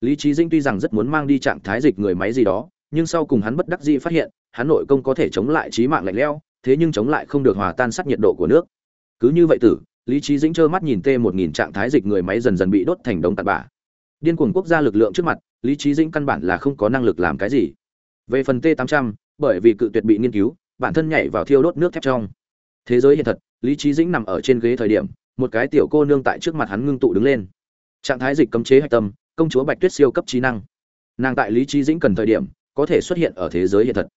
Lý trí dinh tuy rằng rất muốn mang đi trạng thái dịch người máy gì đó, nhưng sau cùng hắn bất đắc dĩ phát hiện, hắn nội công có thể chống lại trí mạng lạnh lẽo, thế nhưng chống lại không được hòa tan sát nhiệt độ của nước. Cứ như vậy tử, lý trí dĩnh trơ mắt nhìn t một nghìn trạng thái dịch người máy dần dần bị đốt thành đống tạt bã. Điên cuồng quốc gia lực lượng trước mặt, lý trí dĩnh căn bản là không có năng lực làm cái gì. Về phần t tám trăm, bởi vì cự tuyệt bị nghiên cứu, bản thân nhảy vào thiêu đốt nước thép trong. Thế giới hiện thật lý trí dĩnh nằm ở trên ghế thời điểm một cái tiểu cô nương tại trước mặt hắn ngưng tụ đứng lên. Trạng thái dịch cấm chế hạch tâm công chúa bạch tuyết siêu cấp trí năng. Nàng tại lý trí dĩnh cần thời điểm có thể xuất hiện ở thế giới hiện thật.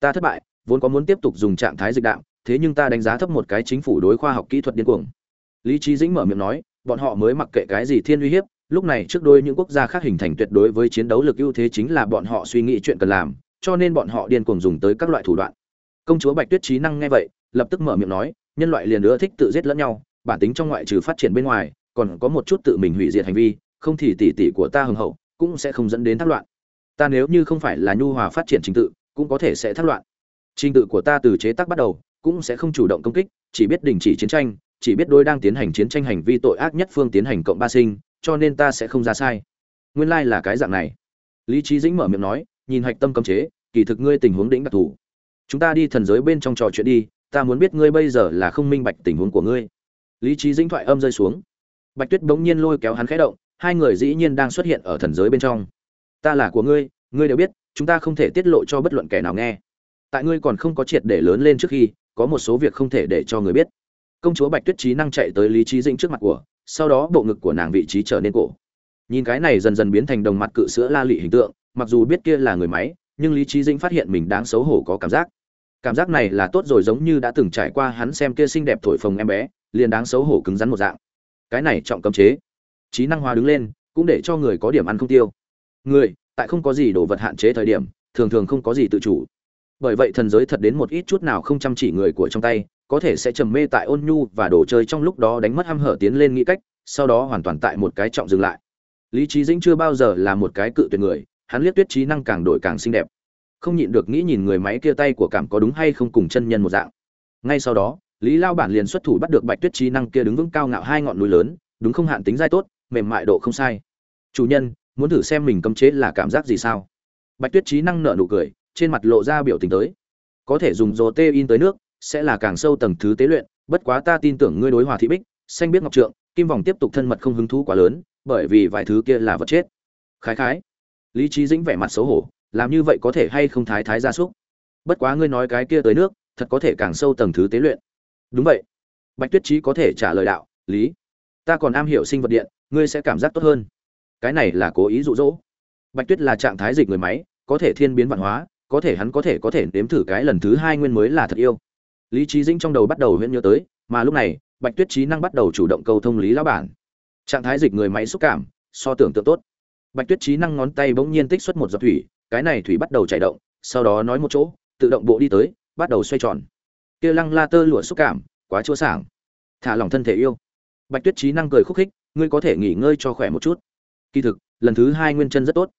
Ta thất bại vốn có muốn tiếp tục dùng trạng thái dịch đạo, thế nhưng ta đánh giá thấp một cái chính phủ đối khoa học kỹ thuật điên cuồng. Lý trí dĩnh mở miệng nói bọn họ mới mặc kệ cái gì thiên uy hiếp lúc này trước đôi những quốc gia khác hình thành tuyệt đối với chiến đấu lực ưu thế chính là bọn họ suy nghĩ chuyện cần làm cho nên bọn họ điên cuồng dùng tới các loại thủ đoạn. Công chúa bạch tuyết trí năng nghe vậy lập tức mở miệng nói nhân loại liền ưa thích tự giết lẫn nhau, bản tính trong ngoại trừ phát triển bên ngoài, còn có một chút tự mình hủy diệt hành vi, không thì tỷ tỷ của ta hưng hậu, cũng sẽ không dẫn đến thác loạn. Ta nếu như không phải là nhu hòa phát triển trình tự, cũng có thể sẽ thác loạn. Trình tự của ta từ chế tác bắt đầu, cũng sẽ không chủ động công kích, chỉ biết đình chỉ chiến tranh, chỉ biết đôi đang tiến hành chiến tranh hành vi tội ác nhất phương tiến hành cộng ba sinh, cho nên ta sẽ không ra sai. Nguyên lai là cái dạng này. Lý trí dĩnh mở miệng nói, nhìn hạch tâm cấm chế, kỳ thực ngươi tình huống đỉnh đặc thù chúng ta đi thần giới bên trong trò chuyện đi ta muốn biết ngươi bây giờ là không minh bạch tình huống của ngươi. Lý trí dĩnh thoại âm rơi xuống. Bạch tuyết bỗng nhiên lôi kéo hắn khẽ động, hai người dĩ nhiên đang xuất hiện ở thần giới bên trong. Ta là của ngươi ngươi đều biết, chúng ta không thể tiết lộ cho bất luận kẻ nào nghe. Tại ngươi còn không có triệt để lớn lên trước khi, có một số việc không thể để cho người biết. Công chúa bạch tuyết trí năng chạy tới lý trí dĩnh trước mặt của, sau đó bộ ngực của nàng vị trí trở nên cổ. Nhìn cái này dần dần biến thành đồng mặt cự sữa la lị hình tượng, mặc dù biết kia là người máy, nhưng lý trí dĩnh phát hiện mình đáng xấu hổ có cảm giác cảm giác này là tốt rồi giống như đã từng trải qua hắn xem kia xinh đẹp thổi phồng em bé, liền đáng xấu hổ cứng rắn một dạng. Cái này trọng cấm chế. Trí năng hoa đứng lên, cũng để cho người có điểm ăn không tiêu. Người, tại không có gì đồ vật hạn chế thời điểm, thường thường không có gì tự chủ. Bởi vậy thần giới thật đến một ít chút nào không chăm chỉ người của trong tay, có thể sẽ trầm mê tại ôn nhu và đồ chơi trong lúc đó đánh mất ham hở tiến lên nghĩ cách, sau đó hoàn toàn tại một cái trọng dừng lại. Lý trí dĩnh chưa bao giờ là một cái cự tuyệt người, hắn liếc tuyết trí năng càng đổi càng xinh đẹp không nhịn được nghĩ nhìn người máy kia tay của cảm có đúng hay không cùng chân nhân một dạng. Ngay sau đó, lý lao bản liền xuất thủ bắt được bạch tuyết trí năng kia đứng vững cao ngạo hai ngọn núi lớn, đúng không hạn tính dai tốt, mềm mại độ không sai. Chủ nhân, muốn thử xem mình cấm chế là cảm giác gì sao? Bạch tuyết trí năng nở nụ cười, trên mặt lộ ra biểu tình tới. Có thể dùng rồ tê in tới nước, sẽ là càng sâu tầng thứ tế luyện, bất quá ta tin tưởng ngươi đối hòa thị bích, xanh biết ngọc trượng, kim vòng tiếp tục thân mật không hứng thú quá lớn, bởi vì vài thứ kia là vật chết. Khái khái. Lý trí dĩnh vẻ mặt xấu hổ làm như vậy có thể hay không thái thái gia súc? Bất quá ngươi nói cái kia tới nước, thật có thể càng sâu tầng thứ tế luyện. Đúng vậy. Bạch tuyết trí có thể trả lời đạo, lý, ta còn am hiểu sinh vật điện, ngươi sẽ cảm giác tốt hơn. Cái này là cố ý dụ dỗ. Bạch tuyết là trạng thái dịch người máy, có thể thiên biến văn hóa, có thể hắn có thể có thể nếm thử cái lần thứ hai nguyên mới là thật yêu. Lý trí dĩnh trong đầu bắt đầu huyễn nhớ tới, mà lúc này, bạch tuyết trí năng bắt đầu chủ động câu thông lý lão bản. Trạng thái dịch người máy xúc cảm, so tưởng tượng tốt. Bạch tuyết trí năng ngón tay bỗng nhiên tích xuất một giọt thủy cái này thủy bắt đầu chảy động sau đó nói một chỗ tự động bộ đi tới bắt đầu xoay tròn. Kia lăng la tơ lụa xúc cảm quá chua sảng. Thả lỏng thân thể yêu. Bạch tuyết trí năng cười khúc khích ngươi có thể nghỉ ngơi cho khỏe một chút. Kỳ thực lần thứ hai nguyên chân rất tốt.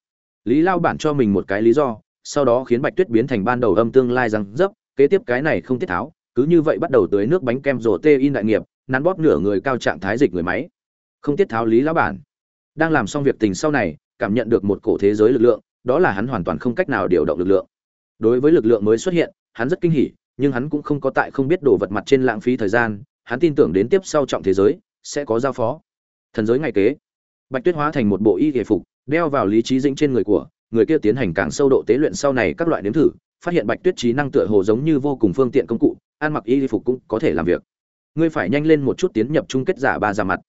Lý lao bản cho mình một cái lý do sau đó khiến bạch tuyết biến thành ban đầu âm tương lai rằng, dấp kế tiếp cái này không tiết tháo cứ như vậy bắt đầu tới nước bánh kem rổ tê in đại nghiệp nắn bóp nửa người cao trạng thái dịch người máy. Không tiết tháo lý lao bản. Đang làm xong việc tình sau này cảm nhận được một cổ thế giới lực lượng đó là hắn hoàn toàn không cách nào điều động lực lượng. Đối với lực lượng mới xuất hiện, hắn rất kinh hỉ, nhưng hắn cũng không có tại không biết đồ vật mặt trên lãng phí thời gian, hắn tin tưởng đến tiếp sau trọng thế giới, sẽ có giao phó. Thần giới ngày kế, bạch tuyết hóa thành một bộ y thể phục, đeo vào lý trí dĩnh trên người của, người kia tiến hành càng sâu độ tế luyện sau này các loại nếm thử, phát hiện bạch tuyết trí năng tựa hồ giống như vô cùng phương tiện công cụ, ăn mặc y phục cũng có thể làm việc. Ngươi phải nhanh lên một chút tiến nhập chung kết giả ba ra mặt.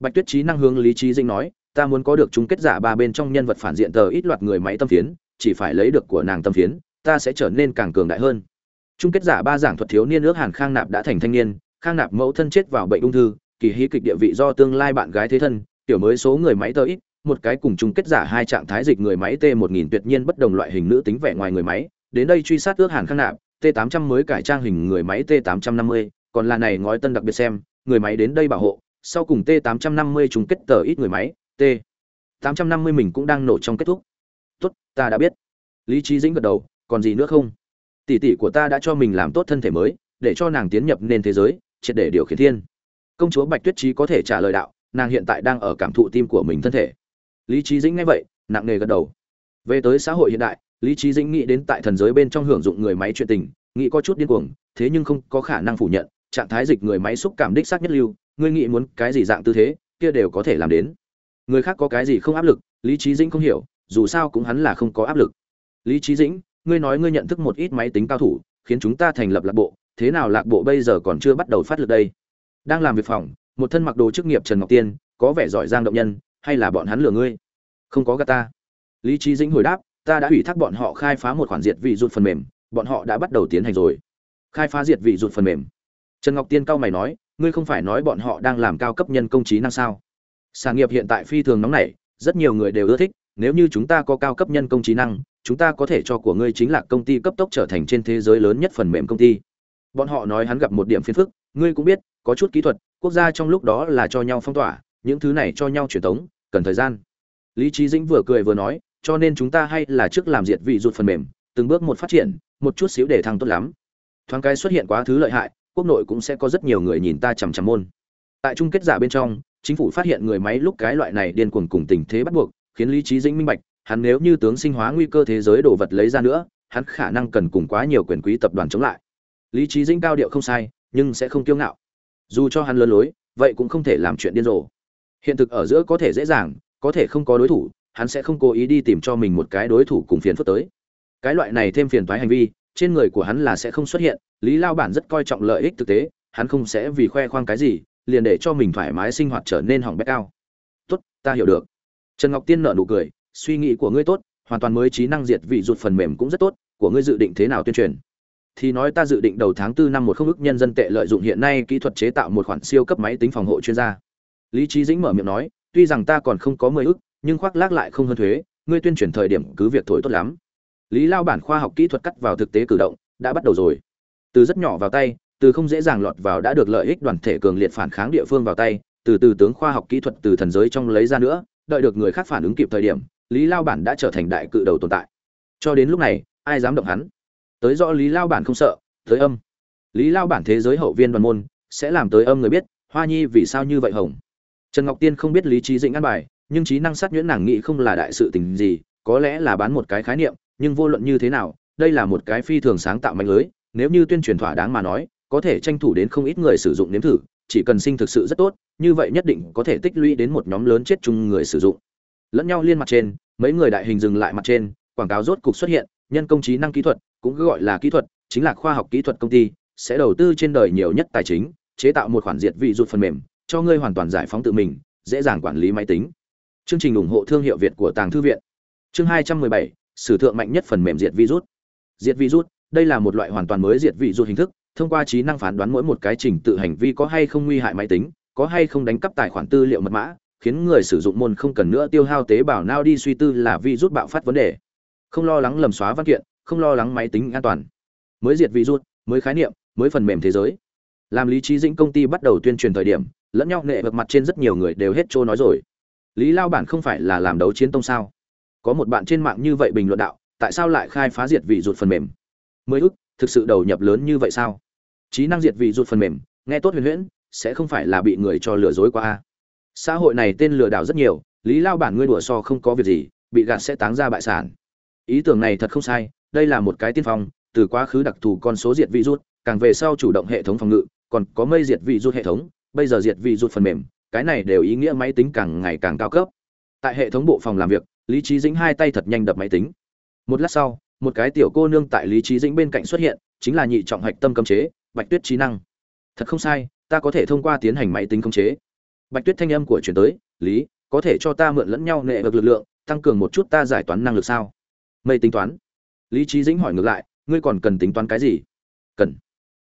Bạch tuyết trí năng hướng lý trí dĩnh nói ta muốn có được chung kết giả ba bên trong nhân vật phản diện tờ ít loạt người máy tâm phiến, chỉ phải lấy được của nàng tâm phiến, ta sẽ trở nên càng cường đại hơn. Chung kết giả ba giảng thuật thiếu niên ước hàn khang nạp đã thành thanh niên, khang nạp mẫu thân chết vào bệnh ung thư, kỳ hí kịch địa vị do tương lai bạn gái thế thân, tiểu mới số người máy tờ ít, một cái cùng chung kết giả hai trạng thái dịch người máy t 1000 tuyệt nhiên bất đồng loại hình nữ tính vẻ ngoài người máy, đến đây truy sát ước hàn khang nạp, t 800 mới cải trang hình người máy t 850 còn là này ngói tân đặc biệt xem, người máy đến đây bảo hộ, sau cùng t 850 chung kết tờ ít người máy t. 850 mình cũng đang nổ trong kết thúc. Tốt, ta đã biết. Lý trí dĩnh gật đầu, còn gì nữa không? Tỷ tỷ của ta đã cho mình làm tốt thân thể mới, để cho nàng tiến nhập nên thế giới, triệt để điều khiển thiên. Công chúa bạch tuyết trí có thể trả lời đạo, nàng hiện tại đang ở cảm thụ tim của mình thân thể. Lý trí dĩnh nghe vậy, nặng nề gật đầu. Về tới xã hội hiện đại, lý trí dĩnh nghĩ đến tại thần giới bên trong hưởng dụng người máy chuyện tình, nghĩ có chút điên cuồng, thế nhưng không có khả năng phủ nhận, trạng thái dịch người máy xúc cảm đích xác nhất lưu, ngươi nghĩ muốn cái gì dạng tư thế, kia đều có thể làm đến người khác có cái gì không áp lực, lý trí dĩnh không hiểu, dù sao cũng hắn là không có áp lực. Lý trí dĩnh, ngươi nói ngươi nhận thức một ít máy tính cao thủ, khiến chúng ta thành lập lạc bộ, thế nào lạc bộ bây giờ còn chưa bắt đầu phát lực đây? Đang làm việc phòng, một thân mặc đồ chức nghiệp trần ngọc tiên, có vẻ giỏi giang động nhân, hay là bọn hắn lừa ngươi? Không có gà ta. Lý trí dĩnh hồi đáp, ta đã ủy thác bọn họ khai phá một khoản diệt vị rụt phần mềm, bọn họ đã bắt đầu tiến hành rồi. Khai phá diệt vị rụt phần mềm. Trần ngọc tiên cao mày nói, ngươi không phải nói bọn họ đang làm cao cấp nhân công trí năng sao? Sản nghiệp hiện tại phi thường nóng nảy, rất nhiều người đều ưa thích, nếu như chúng ta có cao cấp nhân công trí năng, chúng ta có thể cho của ngươi chính là công ty cấp tốc trở thành trên thế giới lớn nhất phần mềm công ty. Bọn họ nói hắn gặp một điểm phiền phức, ngươi cũng biết, có chút kỹ thuật, quốc gia trong lúc đó là cho nhau phong tỏa, những thứ này cho nhau truyền tống, cần thời gian. Lý trí dĩnh vừa cười vừa nói, cho nên chúng ta hay là trước làm diệt vị rụt phần mềm, từng bước một phát triển, một chút xíu để thăng tốt lắm. Thoáng cái xuất hiện quá thứ lợi hại, quốc nội cũng sẽ có rất nhiều người nhìn ta chằm chằm môn. Tại chung kết giả bên trong chính phủ phát hiện người máy lúc cái loại này điên cuồng cùng tình thế bắt buộc, khiến lý trí dĩnh minh bạch, hắn nếu như tướng sinh hóa nguy cơ thế giới đồ vật lấy ra nữa, hắn khả năng cần cùng quá nhiều quyền quý tập đoàn chống lại. Lý trí dĩnh cao điệu không sai, nhưng sẽ không kiêu ngạo. Dù cho hắn lớn lối, vậy cũng không thể làm chuyện điên rồ. Hiện thực ở giữa có thể dễ dàng, có thể không có đối thủ, hắn sẽ không cố ý đi tìm cho mình một cái đối thủ cùng phiền phức tới. Cái loại này thêm phiền toái hành vi, trên người của hắn là sẽ không xuất hiện, lý lao bản rất coi trọng lợi ích thực tế, hắn không sẽ vì khoe khoang cái gì liền để cho mình thoải mái sinh hoạt trở nên hỏng bét cao. Tốt, ta hiểu được. Trần ngọc tiên nở nụ cười, suy nghĩ của ngươi tốt, hoàn toàn mới trí năng diệt vị rụt phần mềm cũng rất tốt, của ngươi dự định thế nào tuyên truyền? Thì nói ta dự định đầu tháng 4 năm một không ức nhân dân tệ lợi dụng hiện nay kỹ thuật chế tạo một khoản siêu cấp máy tính phòng hộ chuyên gia. Lý trí dĩnh mở miệng nói, tuy rằng ta còn không có mười ức, nhưng khoác lác lại không hơn thuế, ngươi tuyên truyền thời điểm cứ việc thổi tốt lắm. Lý lao bản khoa học kỹ thuật cắt vào thực tế cử động đã bắt đầu rồi. Từ rất nhỏ vào tay từ không dễ dàng lọt vào đã được lợi ích đoàn thể cường liệt phản kháng địa phương vào tay, từ từ tướng khoa học kỹ thuật từ thần giới trong lấy ra nữa, đợi được người khác phản ứng kịp thời điểm, lý lao bản đã trở thành đại cự đầu tồn tại. Cho đến lúc này, ai dám động hắn? Tới rõ lý lao bản không sợ, tới âm. Lý lao bản thế giới hậu viên đoàn môn, sẽ làm tới âm người biết, hoa nhi vì sao như vậy hồng? Trần ngọc tiên không biết lý trí dĩnh ăn bài, nhưng trí năng sát nhuyễn nàng nghĩ không là đại sự tình gì, có lẽ là bán một cái khái niệm, nhưng vô luận như thế nào, đây là một cái phi thường sáng tạo mạnh lưới, nếu như tuyên truyền thỏa đáng mà nói có thể tranh thủ đến không ít người sử dụng nếm thử, chỉ cần sinh thực sự rất tốt, như vậy nhất định có thể tích lũy đến một nhóm lớn chết chung người sử dụng. Lẫn nhau liên mặt trên, mấy người đại hình dừng lại mặt trên, quảng cáo rốt cục xuất hiện, nhân công trí năng kỹ thuật, cũng gọi là kỹ thuật, chính là khoa học kỹ thuật công ty, sẽ đầu tư trên đời nhiều nhất tài chính, chế tạo một khoản diệt vị rụt phần mềm, cho ngươi hoàn toàn giải phóng tự mình, dễ dàng quản lý máy tính. Chương trình ủng hộ thương hiệu việt của tàng thư viện. Chương hai trăm mười bảy, sử thượng mạnh nhất phần mềm diệt virus diệt virus đây là một loại hoàn toàn mới diệt virus hình thức thông qua trí năng phán đoán mỗi một cái trình tự hành vi có hay không nguy hại máy tính, có hay không đánh cắp tài khoản tư liệu mật mã, khiến người sử dụng môn không cần nữa tiêu hao tế bào não đi suy tư là virus bạo phát vấn đề. Không lo lắng lầm xóa văn kiện, không lo lắng máy tính an toàn. Mới diệt virus mới khái niệm, mới phần mềm thế giới. Làm lý trí dĩnh công ty bắt đầu tuyên truyền thời điểm, lẫn nhau nệ vật mặt trên rất nhiều người đều hết trôi nói rồi. Lý lao bản không phải là làm đấu chiến tông sao? Có một bạn trên mạng như vậy bình luận đạo, tại sao lại khai phá diệt vị rụt phần mềm? Mới ức thực sự đầu nhập lớn như vậy sao? Trí năng diệt vị rụt phần mềm, nghe tốt huyền huyễn, sẽ không phải là bị người cho lừa dối qua a. Xã hội này tên lừa đảo rất nhiều, lý lao bản ngươi đùa so không có việc gì, bị gạt sẽ táng ra bại sản. Ý tưởng này thật không sai, đây là một cái tiên phong, từ quá khứ đặc thù con số diệt vị rút càng về sau chủ động hệ thống phòng ngự, còn có mây diệt vị rút hệ thống, bây giờ diệt vị rút phần mềm, cái này đều ý nghĩa máy tính càng ngày càng cao cấp. Tại hệ thống bộ phòng làm việc, lý trí dĩnh hai tay thật nhanh đập máy tính. Một lát sau một cái tiểu cô nương tại lý trí dĩnh bên cạnh xuất hiện, chính là nhị trọng hạch tâm cấm chế, bạch tuyết trí năng. Thật không sai, ta có thể thông qua tiến hành máy tính khống chế. Bạch tuyết thanh âm của chuyển tới, lý, có thể cho ta mượn lẫn nhau nệ vực lực lượng, tăng cường một chút ta giải toán năng lực sao? Mây tính toán. Lý trí dĩnh hỏi ngược lại, ngươi còn cần tính toán cái gì? Cần.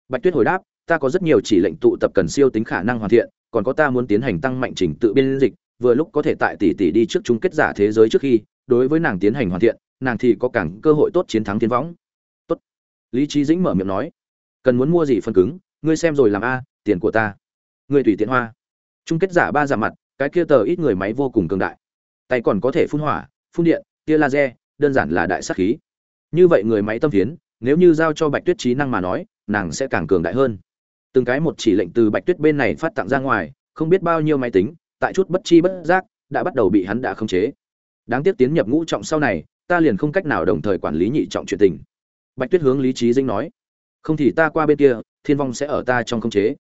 Bạch tuyết hồi đáp, ta có rất nhiều chỉ lệnh tụ tập cần siêu tính khả năng hoàn thiện, còn có ta muốn tiến hành tăng mạnh trình tự biên dịch, vừa lúc có thể tại tỷ tỷ đi trước chung kết giả thế giới trước khi, đối với nàng tiến hành hoàn thiện nàng thì có càng cơ hội tốt chiến thắng tiến võng. Tốt. Lý trí dĩnh mở miệng nói, cần muốn mua gì phân cứng, ngươi xem rồi làm a, tiền của ta. Ngươi tùy tiện hoa. Chung kết giả ba giả mặt, cái kia tờ ít người máy vô cùng cường đại. Tay còn có thể phun hỏa, phun điện, tia laser, đơn giản là đại sắc khí. Như vậy người máy tâm phiến, nếu như giao cho bạch tuyết trí năng mà nói, nàng sẽ càng cường đại hơn. Từng cái một chỉ lệnh từ bạch tuyết bên này phát tặng ra ngoài, không biết bao nhiêu máy tính, tại chút bất chi bất giác, đã bắt đầu bị hắn đã khống chế. Đáng tiếc tiến nhập ngũ trọng sau này ta liền không cách nào đồng thời quản lý nhị trọng chuyện tình. Bạch tuyết hướng lý trí dinh nói, không thì ta qua bên kia, thiên vong sẽ ở ta trong khống chế.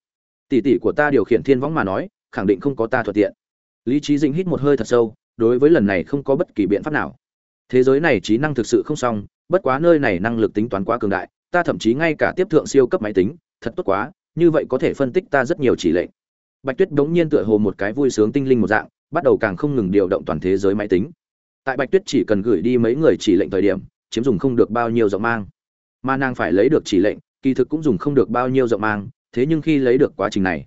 Tỷ tỷ của ta điều khiển thiên Vong mà nói, khẳng định không có ta thuận tiện. Lý trí dĩnh hít một hơi thật sâu, đối với lần này không có bất kỳ biện pháp nào. Thế giới này trí năng thực sự không xong, bất quá nơi này năng lực tính toán quá cường đại, ta thậm chí ngay cả tiếp thượng siêu cấp máy tính, thật tốt quá, như vậy có thể phân tích ta rất nhiều chỉ lệnh. Bạch tuyết đống nhiên tựa hồ một cái vui sướng tinh linh một dạng, bắt đầu càng không ngừng điều động toàn thế giới máy tính tại bạch tuyết chỉ cần gửi đi mấy người chỉ lệnh thời điểm, chiếm dùng không được bao nhiêu rộng mang. Mà nàng phải lấy được chỉ lệnh, kỳ thực cũng dùng không được bao nhiêu rộng mang, thế nhưng khi lấy được quá trình này,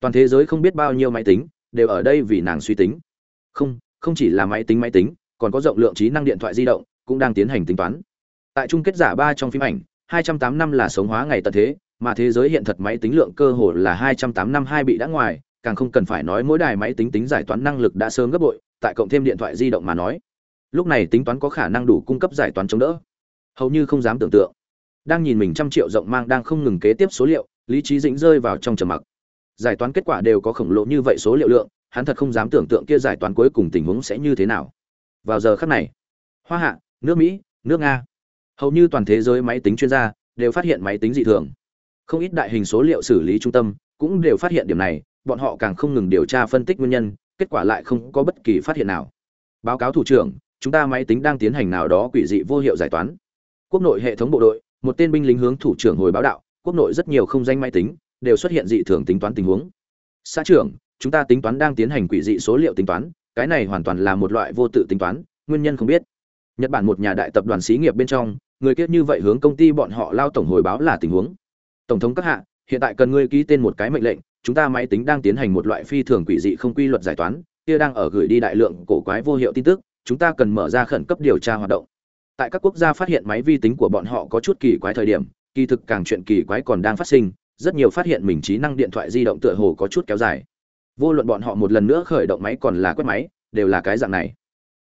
toàn thế giới không biết bao nhiêu máy tính, đều ở đây vì nàng suy tính. Không không chỉ là máy tính máy tính, còn có rộng lượng trí năng điện thoại di động, cũng đang tiến hành tính toán. Tại chung kết giả ba trong phim ảnh 208 năm là sống hóa ngày tận thế, mà thế giới hiện thật máy tính lượng cơ hồ là 208 năm hai bị đã ngoài, càng không cần phải nói mỗi đài máy tính tính giải toán năng lực đã sớm gấp bội, tại cộng thêm điện thoại di động mà nói lúc này tính toán có khả năng đủ cung cấp giải toán chống đỡ. Hầu như không dám tưởng tượng. Đang nhìn mình trăm triệu rộng mang đang không ngừng kế tiếp số liệu, lý trí dĩnh rơi vào trong trầm mặc. Giải toán kết quả đều có khổng lồ như vậy số liệu lượng, hắn thật không dám tưởng tượng kia giải toán cuối cùng tình huống sẽ như thế nào. Vào giờ khắc này, hoa hạ, nước mỹ, nước nga, hầu như toàn thế giới máy tính chuyên gia đều phát hiện máy tính dị thường. Không ít đại hình số liệu xử lý trung tâm cũng đều phát hiện điểm này, bọn họ càng không ngừng điều tra phân tích nguyên nhân, kết quả lại không có bất kỳ phát hiện nào. Báo cáo thủ trưởng chúng ta máy tính đang tiến hành nào đó quỷ dị vô hiệu giải toán. Quốc nội hệ thống bộ đội, một tên binh lính hướng thủ trưởng hồi báo đạo, quốc nội rất nhiều không danh máy tính đều xuất hiện dị thường tính toán tình huống. Xã trưởng, chúng ta tính toán đang tiến hành quỷ dị số liệu tính toán, cái này hoàn toàn là một loại vô tự tính toán, nguyên nhân không biết. Nhật bản một nhà đại tập đoàn xí nghiệp bên trong, người kết như vậy hướng công ty bọn họ lao tổng hồi báo là tình huống. Tổng thống các hạ, hiện tại cần ngươi ký tên một cái mệnh lệnh, chúng ta máy tính đang tiến hành một loại phi thường quỷ dị không quy luật giải toán, kia đang ở gửi đi đại lượng cổ quái vô hiệu tin tức chúng ta cần mở ra khẩn cấp điều tra hoạt động. Tại các quốc gia phát hiện máy vi tính của bọn họ có chút kỳ quái thời điểm, kỳ thực càng chuyện kỳ quái còn đang phát sinh, rất nhiều phát hiện mình trí năng điện thoại di động tựa hồ có chút kéo dài. Vô luận bọn họ một lần nữa khởi động máy còn là quét máy, đều là cái dạng này.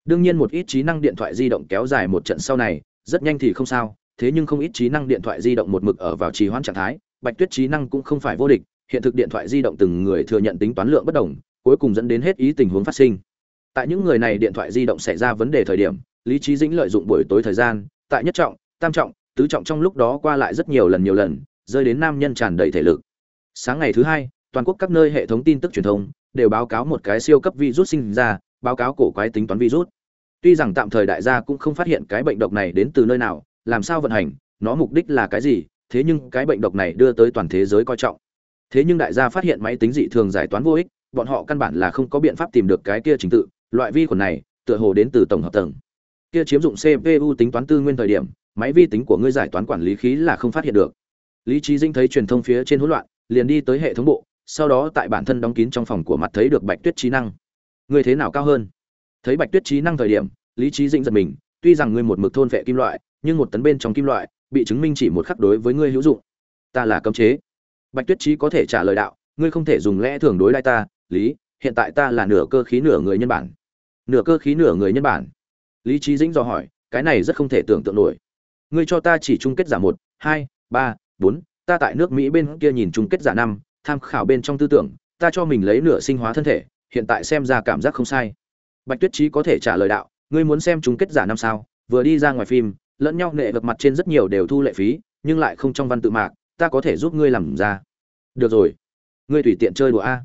Đương nhiên một ít trí năng điện thoại di động kéo dài một trận sau này, rất nhanh thì không sao, thế nhưng không ít trí năng điện thoại di động một mực ở vào trì hoãn trạng thái, bạch tuyết trí năng cũng không phải vô địch, hiện thực điện thoại di động từng người thừa nhận tính toán lượng bất đồng, cuối cùng dẫn đến hết ý tình huống phát sinh tại những người này điện thoại di động xảy ra vấn đề thời điểm, lý trí dĩnh lợi dụng buổi tối thời gian, tại nhất trọng, tam trọng, tứ trọng trong lúc đó qua lại rất nhiều lần nhiều lần, rơi đến nam nhân tràn đầy thể lực. Sáng ngày thứ hai, toàn quốc các nơi hệ thống tin tức truyền thông đều báo cáo một cái siêu cấp virus sinh ra, báo cáo cổ quái tính toán virus. Tuy rằng tạm thời đại gia cũng không phát hiện cái bệnh độc này đến từ nơi nào, làm sao vận hành, nó mục đích là cái gì, thế nhưng cái bệnh độc này đưa tới toàn thế giới coi trọng. Thế nhưng đại gia phát hiện máy tính dị thường giải toán vô ích, bọn họ căn bản là không có biện pháp tìm được cái kia trình tự loại vi khuẩn này, tựa hồ đến từ tổng hợp tầng. Kia chiếm dụng cpu tính toán tư nguyên thời điểm, máy vi tính của ngươi giải toán quản lý khí là không phát hiện được. Lý trí dinh thấy truyền thông phía trên hỗn loạn, liền đi tới hệ thống bộ, sau đó tại bản thân đóng kín trong phòng của mặt thấy được bạch tuyết trí năng. Ngươi thế nào cao hơn? Thấy bạch tuyết trí năng thời điểm, lý trí dinh giật mình, tuy rằng ngươi một mực thôn vệ kim loại, nhưng một tấn bên trong kim loại, bị chứng minh chỉ một khắc đối với ngươi hữu dụng. Ta là cấm chế. Bạch tuyết trí có thể trả lời đạo, ngươi không thể dùng lẽ thường đối lại ta, lý, hiện tại ta là nửa cơ khí nửa người nhân bản nửa cơ khí nửa người nhân bản. Lý trí dĩnh dò hỏi, cái này rất không thể tưởng tượng nổi. Ngươi cho ta chỉ chung kết giả một, hai, ba, bốn, ta tại nước mỹ bên kia nhìn chung kết giả năm, tham khảo bên trong tư tưởng, ta cho mình lấy nửa sinh hóa thân thể, hiện tại xem ra cảm giác không sai. Bạch tuyết trí có thể trả lời đạo, ngươi muốn xem chung kết giả năm sao, vừa đi ra ngoài phim, lẫn nhau nệ vật mặt trên rất nhiều đều thu lệ phí, nhưng lại không trong văn tự mạc, ta có thể giúp ngươi làm ra. Được rồi. Ngươi tùy tiện chơi đùa a.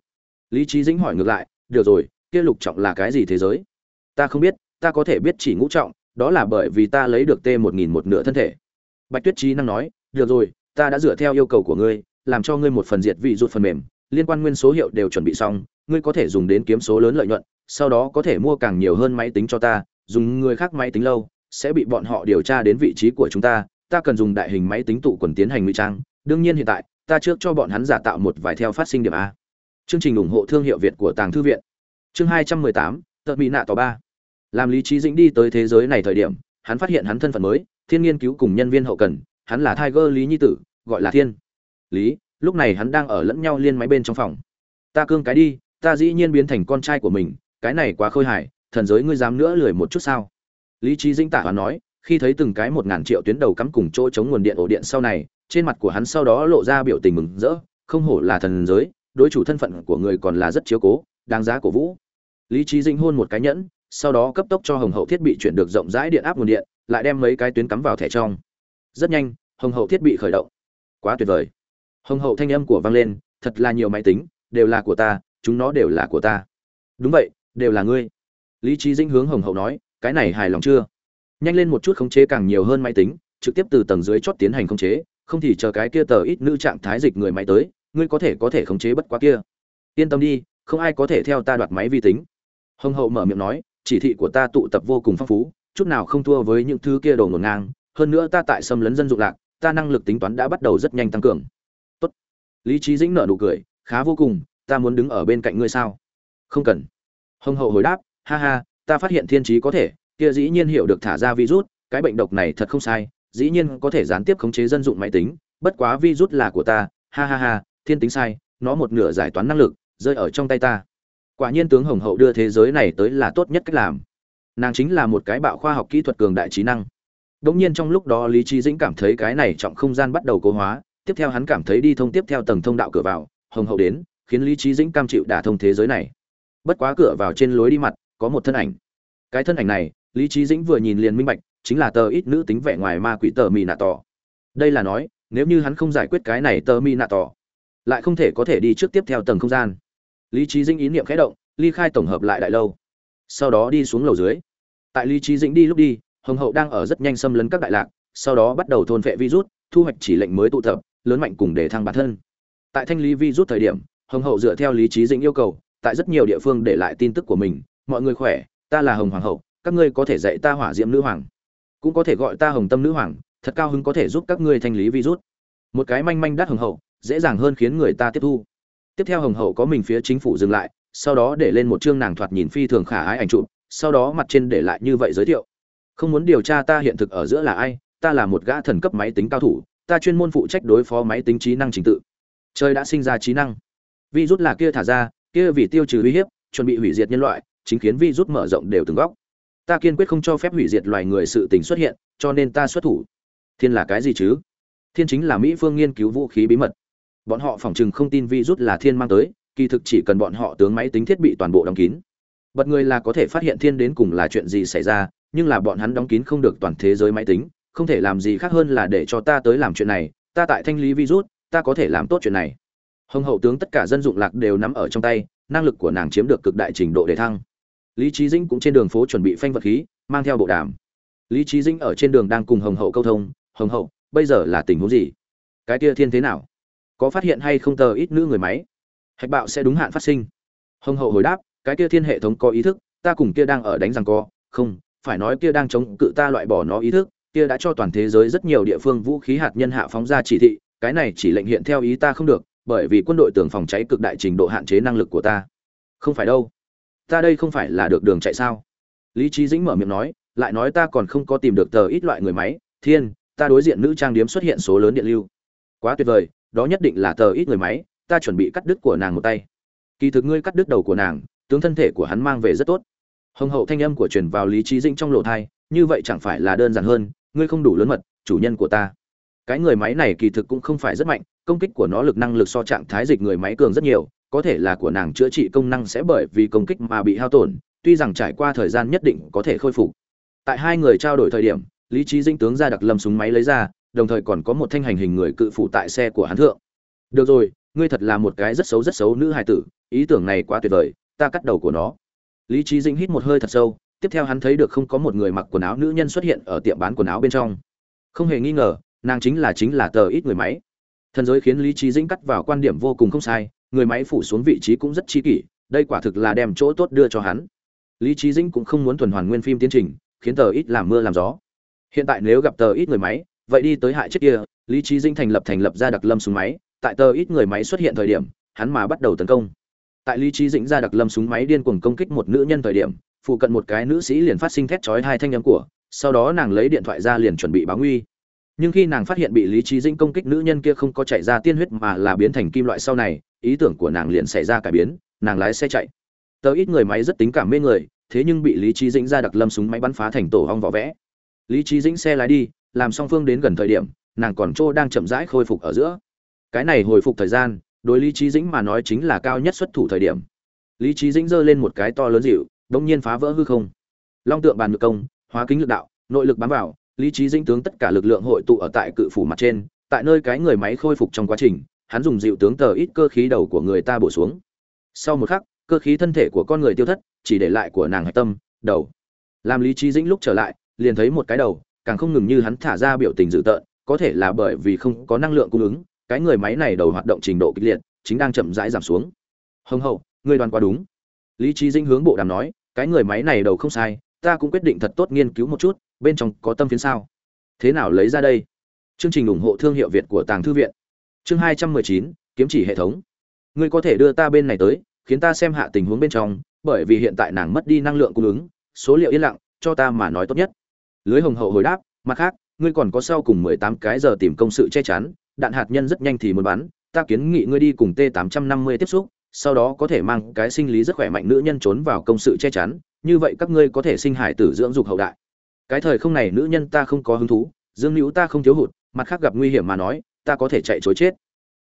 Lý trí dĩnh hỏi ngược lại, được rồi, kia lục trọng là cái gì thế giới? Ta không biết, ta có thể biết chỉ ngũ trọng, đó là bởi vì ta lấy được t một nghìn một nửa thân thể. Bạch tuyết trí năng nói, được rồi, ta đã dựa theo yêu cầu của ngươi, làm cho ngươi một phần diệt vị rụt phần mềm, liên quan nguyên số hiệu đều chuẩn bị xong, ngươi có thể dùng đến kiếm số lớn lợi nhuận, sau đó có thể mua càng nhiều hơn máy tính cho ta, dùng người khác máy tính lâu, sẽ bị bọn họ điều tra đến vị trí của chúng ta ta cần dùng đại hình máy tính tụ quần tiến hành ngụy trang, đương nhiên hiện tại, ta trước cho bọn hắn giả tạo một vài theo phát sinh điểm a. Chương trình ủng hộ thương hiệu việt của tàng thư viện. Chương hai trăm mười tám, tợ bị nạ tỏ ba làm lý trí dĩnh đi tới thế giới này thời điểm, hắn phát hiện hắn thân phận mới, thiên nghiên cứu cùng nhân viên hậu cần, hắn là tiger lý nhi tử, gọi là thiên. Lý, lúc này hắn đang ở lẫn nhau liên máy bên trong phòng. Ta cương cái đi, ta dĩ nhiên biến thành con trai của mình, cái này quá khôi hài, thần giới ngươi dám nữa lười một chút sao? Lý trí dĩnh tả hắn nói, khi thấy từng cái một ngàn triệu tuyến đầu cắm cùng chỗ chống nguồn điện ổ điện sau này, trên mặt của hắn sau đó lộ ra biểu tình mừng rỡ, không hổ là thần giới, đối chủ thân phận của người còn là rất chiếu cố, đáng giá cổ vũ. Lý trí dĩnh hôn một cái nhẫn sau đó cấp tốc cho hồng hậu thiết bị chuyển được rộng rãi điện áp nguồn điện, lại đem mấy cái tuyến cắm vào thẻ trong. Rất nhanh, hồng hậu thiết bị khởi động. Quá tuyệt vời. Hồng hậu thanh âm của vang lên, thật là nhiều máy tính, đều là của ta, chúng nó đều là của ta. Đúng vậy, đều là ngươi. Lý trí dĩnh hướng hồng hậu nói, cái này hài lòng chưa? Nhanh lên một chút khống chế càng nhiều hơn máy tính, trực tiếp từ tầng dưới chót tiến hành khống chế, không thì chờ cái kia tờ ít nữ trạng thái dịch người máy tới, ngươi có thể có thể khống chế bất quá kia. Yên tâm đi, không ai có thể theo ta đoạt máy vi tính. Hồng hậu mở miệng nói chỉ thị của ta tụ tập vô cùng phong phú, chút nào không thua với những thứ kia đồ ngổn ngang. Hơn nữa ta tại xâm lấn dân dụng lạc, ta năng lực tính toán đã bắt đầu rất nhanh tăng cường. Tốt. Lý trí dĩnh nở nụ cười, khá vô cùng, ta muốn đứng ở bên cạnh ngươi sao? Không cần. Hồng hậu hồi đáp, ha ha, ta phát hiện thiên trí có thể, kia dĩ nhiên hiểu được thả ra virus, cái bệnh độc này thật không sai, dĩ nhiên có thể gián tiếp khống chế dân dụng máy tính, bất quá virus là của ta, ha ha ha, thiên tính sai, nó một nửa giải toán năng lực, rơi ở trong tay ta quả nhiên tướng hồng hậu đưa thế giới này tới là tốt nhất cách làm. Nàng chính là một cái bạo khoa học kỹ thuật cường đại trí năng. Đống nhiên trong lúc đó lý trí dĩnh cảm thấy cái này trọng không gian bắt đầu cố hóa, tiếp theo hắn cảm thấy đi thông tiếp theo tầng thông đạo cửa vào, hồng hậu đến, khiến lý trí dĩnh cam chịu đả thông thế giới này. Bất quá cửa vào trên lối đi mặt, có một thân ảnh. Cái thân ảnh này, lý trí dĩnh vừa nhìn liền minh bạch, chính là tờ ít nữ tính vẻ ngoài ma quỷ tờ mì nạ tỏ. Đây là nói, nếu như hắn không giải quyết cái này tờ mì nạ tỏ, lại không thể có thể đi trước tiếp theo tầng không gian lý trí dĩnh ý niệm khẽ động, ly khai tổng hợp lại đại lâu. Sau đó đi xuống lầu dưới. Tại lý trí dĩnh đi lúc đi, hồng hậu đang ở rất nhanh xâm lấn các đại lạc, sau đó bắt đầu thôn vệ virus, thu hoạch chỉ lệnh mới tụ tập, lớn mạnh cùng để thăng bản thân. Tại thanh lý virus thời điểm, hồng hậu dựa theo lý trí dĩnh yêu cầu, tại rất nhiều địa phương để lại tin tức của mình, mọi người khỏe, ta là hồng hoàng hậu, các ngươi có thể dạy ta hỏa diệm nữ hoàng. Cũng có thể gọi ta hồng tâm nữ hoàng, thật cao hứng có thể giúp các ngươi thanh lý virus. Một cái manh manh đắt hồng hậu, dễ dàng hơn khiến người ta tiếp thu tiếp theo hồng hậu có mình phía chính phủ dừng lại, sau đó để lên một chương nàng thoạt nhìn phi thường khả ái ảnh chụp, sau đó mặt trên để lại như vậy giới thiệu. Không muốn điều tra ta hiện thực ở giữa là ai, ta là một gã thần cấp máy tính cao thủ, ta chuyên môn phụ trách đối phó máy tính trí năng trình tự. Trời đã sinh ra trí năng. Vi rút là kia thả ra, kia vì tiêu trừ uy hiếp, chuẩn bị hủy diệt nhân loại, chính khiến rút mở rộng đều từng góc. Ta kiên quyết không cho phép hủy diệt loài người sự tình xuất hiện, cho nên ta xuất thủ. Thiên là cái gì chứ? Thiên chính là mỹ phương nghiên cứu vũ khí bí mật bọn họ phỏng chừng không tin virus là thiên mang tới, kỳ thực chỉ cần bọn họ tướng máy tính thiết bị toàn bộ đóng kín. Bật người là có thể phát hiện thiên đến cùng là chuyện gì xảy ra, nhưng là bọn hắn đóng kín không được toàn thế giới máy tính, không thể làm gì khác hơn là để cho ta tới làm chuyện này, ta tại thanh lý virus, ta có thể làm tốt chuyện này. Hồng hậu tướng tất cả dân dụng lạc đều nắm ở trong tay, năng lực của nàng chiếm được cực đại trình độ để thăng. Lý trí dĩnh cũng trên đường phố chuẩn bị phanh vật khí, mang theo bộ đàm. Lý trí dĩnh ở trên đường đang cùng hồng hậu câu thông, hồng hậu, bây giờ là tình huống gì? Cái kia thiên thế nào? Có phát hiện hay không tờ ít nữ người máy? Hạch bạo sẽ đúng hạn phát sinh. Hồng hậu hồi đáp, cái kia thiên hệ thống có ý thức, ta cùng kia đang ở đánh rằng co. Không, phải nói kia đang chống cự ta loại bỏ nó ý thức, kia đã cho toàn thế giới rất nhiều địa phương vũ khí hạt nhân hạ phóng ra chỉ thị, cái này chỉ lệnh hiện theo ý ta không được, bởi vì quân đội tường phòng cháy cực đại trình độ hạn chế năng lực của ta. Không phải đâu. Ta đây không phải là được đường chạy sao? Lý trí dĩnh mở miệng nói, lại nói ta còn không có tìm được tờ ít loại người máy. Thiên, ta đối diện nữ trang điếm xuất hiện số lớn điện lưu. Quá tuyệt vời đó nhất định là tờ ít người máy, ta chuẩn bị cắt đứt của nàng một tay. Kỳ thực ngươi cắt đứt đầu của nàng, tướng thân thể của hắn mang về rất tốt. Hồng hậu thanh âm của truyền vào lý trí dĩnh trong lộ thai, như vậy chẳng phải là đơn giản hơn, ngươi không đủ lớn mật, chủ nhân của ta. Cái người máy này kỳ thực cũng không phải rất mạnh, công kích của nó lực năng lực so trạng thái dịch người máy cường rất nhiều, có thể là của nàng chữa trị công năng sẽ bởi vì công kích mà bị hao tổn, tuy rằng trải qua thời gian nhất định có thể khôi phục. Tại hai người trao đổi thời điểm, lý trí dinh tướng ra đặc lâm súng máy lấy ra đồng thời còn có một thanh hành hình người cự phụ tại xe của hắn thượng. Được rồi, ngươi thật là một cái rất xấu rất xấu nữ hài tử, ý tưởng này quá tuyệt vời, ta cắt đầu của nó. Lý Chí Dĩnh hít một hơi thật sâu, tiếp theo hắn thấy được không có một người mặc quần áo nữ nhân xuất hiện ở tiệm bán quần áo bên trong. Không hề nghi ngờ, nàng chính là chính là tờ ít người máy. Thần giới khiến lý Chí dĩnh cắt vào quan điểm vô cùng không sai, người máy phủ xuống vị trí cũng rất chi kỷ, đây quả thực là đem chỗ tốt đưa cho hắn. Lý Chí dĩnh cũng không muốn tuần hoàn nguyên phim tiến trình, khiến tờ ít làm mưa làm gió. Hiện tại nếu gặp tờ ít người máy vậy đi tới hại chết kia, lý trí dĩnh thành lập thành lập ra đặc lâm súng máy, tại tờ ít người máy xuất hiện thời điểm, hắn mà bắt đầu tấn công. Tại lý trí dĩnh ra đặc lâm súng máy điên cuồng công kích một nữ nhân thời điểm, phụ cận một cái nữ sĩ liền phát sinh thét chói hai thanh âm của, sau đó nàng lấy điện thoại ra liền chuẩn bị báo nguy. Nhưng khi nàng phát hiện bị lý trí dĩnh công kích nữ nhân kia không có chạy ra tiên huyết mà là biến thành kim loại sau này, ý tưởng của nàng liền xảy ra cải biến, nàng lái xe chạy. Tờ ít người máy rất tính cảm mê người, thế nhưng bị lý trí dĩnh ra đặc lâm súng máy bắn phá thành tổ hong vỏ vẽ. Lý trí dĩnh xe lái đi làm song phương đến gần thời điểm, nàng còn trô đang chậm rãi khôi phục ở giữa. Cái này hồi phục thời gian, đối lý trí dĩnh mà nói chính là cao nhất xuất thủ thời điểm. Lý trí dĩnh giơ lên một cái to lớn dịu đông nhiên phá vỡ hư không. Long tượng bàn ngược công, hóa kính lực đạo, nội lực bám vào, lý trí dĩnh tướng tất cả lực lượng hội tụ ở tại cự phủ mặt trên, tại nơi cái người máy khôi phục trong quá trình, hắn dùng dịu tướng tờ ít cơ khí đầu của người ta bổ xuống. Sau một khắc, cơ khí thân thể của con người tiêu thất, chỉ để lại của nàng hạch tâm, đầu. Làm lý trí dĩnh lúc trở lại, liền thấy một cái đầu càng không ngừng như hắn thả ra biểu tình dữ tợn, có thể là bởi vì không có năng lượng cung ứng, cái người máy này đầu hoạt động trình độ kịch liệt, chính đang chậm rãi giảm xuống. Hưng hậu người đoàn quá đúng. Lý trí dĩnh hướng bộ đàm nói, cái người máy này đầu không sai, ta cũng quyết định thật tốt nghiên cứu một chút, bên trong có tâm phiến sao? Thế nào lấy ra đây? Chương trình ủng hộ thương hiệu việt của tàng thư viện. Chương hai trăm mười chín, kiếm chỉ hệ thống. Ngươi có thể đưa ta bên này tới, khiến ta xem hạ tình huống bên trong, bởi vì hiện tại nàng mất đi năng lượng cung ứng, số liệu yên lặng, cho ta mà nói tốt nhất lưới hồng hậu hồi đáp, mặt khác, ngươi còn có sau cùng mười tám cái giờ tìm công sự che chắn, đạn hạt nhân rất nhanh thì muốn bắn, ta kiến nghị ngươi đi cùng t tám trăm năm mươi tiếp xúc, sau đó có thể mang cái sinh lý rất khỏe mạnh nữ nhân trốn vào công sự che chắn, như vậy các ngươi có thể sinh hải tử dưỡng dục hậu đại. Cái thời không này nữ nhân ta không có hứng thú, dương hữu ta không thiếu hụt, mặt khác gặp nguy hiểm mà nói, ta có thể chạy chối chết.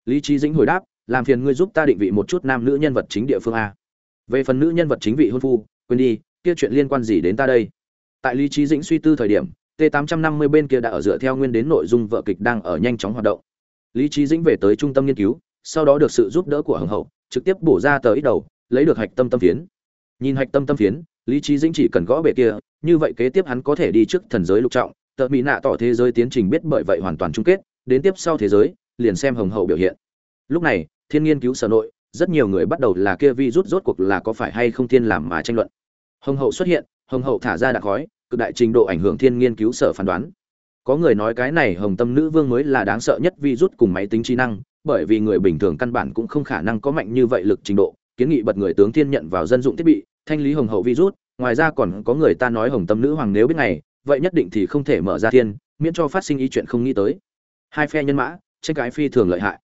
Lý trí dĩnh hồi đáp, làm phiền ngươi giúp ta định vị một chút nam nữ nhân vật chính địa phương a. Về phần nữ nhân vật chính vị hôn phu, quên đi, kia chuyện liên quan gì đến ta đây? Tại lý trí dĩnh suy tư thời điểm, t 850 bên kia đã ở dựa theo nguyên đến nội dung vợ kịch đang ở nhanh chóng hoạt động. Lý trí dĩnh về tới trung tâm nghiên cứu, sau đó được sự giúp đỡ của hồng hậu, trực tiếp bổ ra tờ ít đầu, lấy được hạch tâm tâm phiến. Nhìn hạch tâm tâm phiến, lý trí dĩnh chỉ cần gõ bề kia, như vậy kế tiếp hắn có thể đi trước thần giới lục trọng, tờ mỹ nạ tỏ thế giới tiến trình biết bởi vậy hoàn toàn chung kết, đến tiếp sau thế giới, liền xem hồng hậu biểu hiện. Lúc này, thiên nghiên cứu sở nội, rất nhiều người bắt đầu là kia vi rút rốt cuộc là có phải hay không thiên làm mà tranh luận. Hồng hậu xuất hiện hồng hậu thả ra đạn khói cực đại trình độ ảnh hưởng thiên nghiên cứu sở phán đoán. Có người nói cái này hồng tâm nữ vương mới là đáng sợ nhất vi rút cùng máy tính trí năng bởi vì người bình thường căn bản cũng không khả năng có mạnh như vậy lực trình độ kiến nghị bật người tướng thiên nhận vào dân dụng thiết bị thanh lý hồng hậu virus ngoài ra còn có người ta nói hồng tâm nữ hoàng nếu biết ngày, vậy nhất định thì không thể mở ra thiên miễn cho phát sinh ý chuyện không nghĩ tới. Hai phe nhân mã tranh cãi phi thường lợi hại.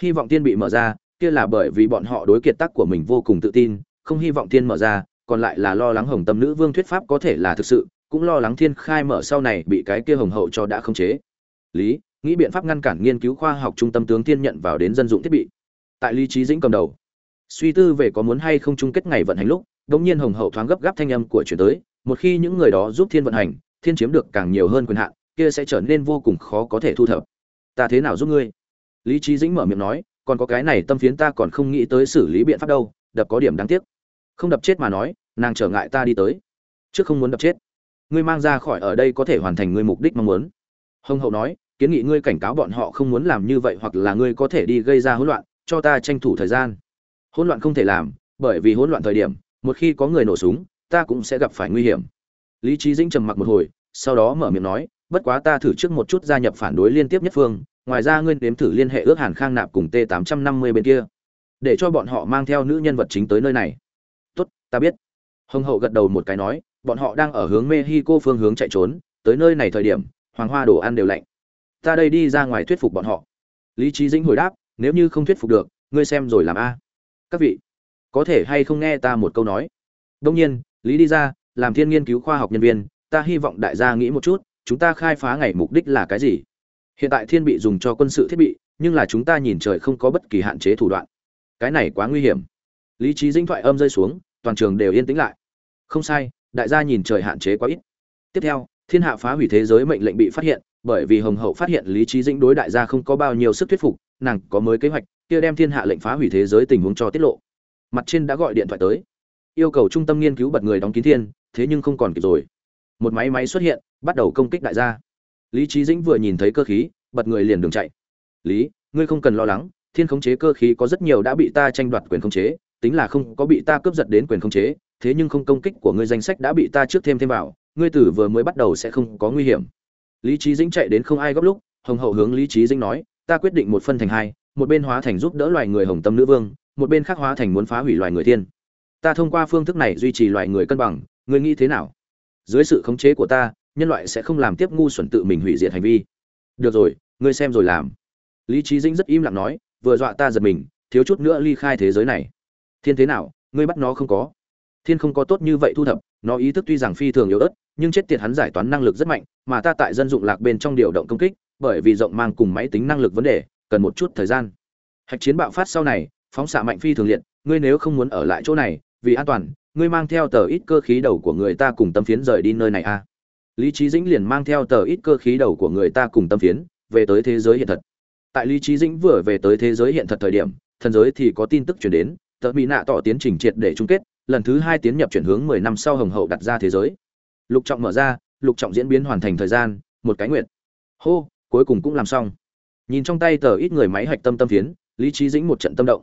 Hy vọng tiên bị mở ra kia là bởi vì bọn họ đối kiệt tác của mình vô cùng tự tin không hy vọng tiên mở ra còn lại là lo lắng hồng tâm nữ vương thuyết pháp có thể là thực sự, cũng lo lắng thiên khai mở sau này bị cái kia hồng hậu cho đã không chế. Lý, nghĩ biện pháp ngăn cản nghiên cứu khoa học trung tâm tướng thiên nhận vào đến dân dụng thiết bị. Tại lý trí dĩnh cầm đầu, suy tư về có muốn hay không chung kết ngày vận hành lúc, đống nhiên hồng hậu thoáng gấp gáp thanh âm của chuyển tới, một khi những người đó giúp thiên vận hành, thiên chiếm được càng nhiều hơn quyền hạn, kia sẽ trở nên vô cùng khó có thể thu thập. Ta thế nào giúp ngươi? Lý trí dĩnh mở miệng nói, còn có cái này tâm phiến ta còn không nghĩ tới xử lý biện pháp đâu, đập có điểm đáng tiếc không đập chết mà nói, nàng trở ngại ta đi tới. Trước không muốn đập chết. Ngươi mang ra khỏi ở đây có thể hoàn thành ngươi mục đích mong muốn. Hồng hậu nói, kiến nghị ngươi cảnh cáo bọn họ không muốn làm như vậy hoặc là ngươi có thể đi gây ra hỗn loạn, cho ta tranh thủ thời gian. Hỗn loạn không thể làm, bởi vì hỗn loạn thời điểm, một khi có người nổ súng, ta cũng sẽ gặp phải nguy hiểm. Lý trí dĩnh trầm mặc một hồi, sau đó mở miệng nói, bất quá ta thử trước một chút gia nhập phản đối liên tiếp nhất phương, ngoài ra ngươi đếm thử liên hệ ước hàn khang nạp cùng t 850 bên kia. Để cho bọn họ mang theo nữ nhân vật chính tới nơi này ta biết. Hồng hậu gật đầu một cái nói, bọn họ đang ở hướng mexico phương hướng chạy trốn, tới nơi này thời điểm, hoàng hoa đồ ăn đều lạnh. Ta đây đi ra ngoài thuyết phục bọn họ. Lý trí dĩnh hồi đáp, nếu như không thuyết phục được, ngươi xem rồi làm a. Các vị, có thể hay không nghe ta một câu nói? Đông nhiên, lý đi ra, làm thiên nghiên cứu khoa học nhân viên, ta hy vọng đại gia nghĩ một chút, chúng ta khai phá ngày mục đích là cái gì? Hiện tại thiên bị dùng cho quân sự thiết bị, nhưng là chúng ta nhìn trời không có bất kỳ hạn chế thủ đoạn. Cái này quá nguy hiểm. Lý trí dĩnh thoại âm rơi xuống toàn trường đều yên tĩnh lại. Không sai, đại gia nhìn trời hạn chế quá ít. Tiếp theo, thiên hạ phá hủy thế giới mệnh lệnh bị phát hiện, bởi vì hồng hậu phát hiện lý trí dĩnh đối đại gia không có bao nhiêu sức thuyết phục, nàng có mới kế hoạch, kia đem thiên hạ lệnh phá hủy thế giới tình huống cho tiết lộ. Mặt trên đã gọi điện thoại tới. Yêu cầu trung tâm nghiên cứu bật người đóng kín thiên, thế nhưng không còn kịp rồi. Một máy máy xuất hiện, bắt đầu công kích đại gia. Lý trí dĩnh vừa nhìn thấy cơ khí, bật người liền đường chạy. Lý, ngươi không cần lo lắng, thiên khống chế cơ khí có rất nhiều đã bị ta tranh đoạt quyền khống chế tính là không có bị ta cướp giật đến quyền khống chế, thế nhưng không công kích của ngươi danh sách đã bị ta trước thêm thêm vào, ngươi tử vừa mới bắt đầu sẽ không có nguy hiểm. Lý Chí dĩnh chạy đến không ai gấp lúc, hồng hậu hướng lý Chí dĩnh nói, ta quyết định một phân thành hai, một bên hóa thành giúp đỡ loài người hồng tâm nữ vương, một bên khác hóa thành muốn phá hủy loài người tiên ta thông qua phương thức này duy trì loài người cân bằng, ngươi nghĩ thế nào? Dưới sự khống chế của ta, nhân loại sẽ không làm tiếp ngu xuẩn tự mình hủy diệt hành vi. Được rồi, ngươi xem rồi làm. Lý Chí dĩnh rất im lặng nói, vừa dọa ta giật mình, thiếu chút nữa ly khai thế giới này thiên thế nào, ngươi bắt nó không có. Thiên không có tốt như vậy thu thập, nó ý thức tuy rằng phi thường yếu ớt, nhưng chết tiệt hắn giải toán năng lực rất mạnh, mà ta tại dân dụng lạc bên trong điều động công kích, bởi vì rộng mang cùng máy tính năng lực vấn đề, cần một chút thời gian. Hạch chiến bạo phát sau này, phóng xạ mạnh phi thường liệt, ngươi nếu không muốn ở lại chỗ này, vì an toàn, ngươi mang theo tờ ít cơ khí đầu của người ta cùng tâm phiến rời đi nơi này a lý trí dĩnh liền mang theo tờ ít cơ khí đầu của người ta cùng tâm phiến, về tới thế giới hiện thật. Tại lý trí dĩnh vừa về tới thế giới hiện thật thời điểm, thần giới thì có tin tức chuyển đến tờ bị nạ tỏ tiến trình triệt để chung kết, lần thứ hai tiến nhập chuyển hướng mười năm sau hồng hậu đặt ra thế giới. Lục trọng mở ra, lục trọng diễn biến hoàn thành thời gian, một cái nguyện hô, cuối cùng cũng làm xong. Nhìn trong tay tờ ít người máy hạch tâm tâm phiến, lý trí dĩnh một trận tâm động.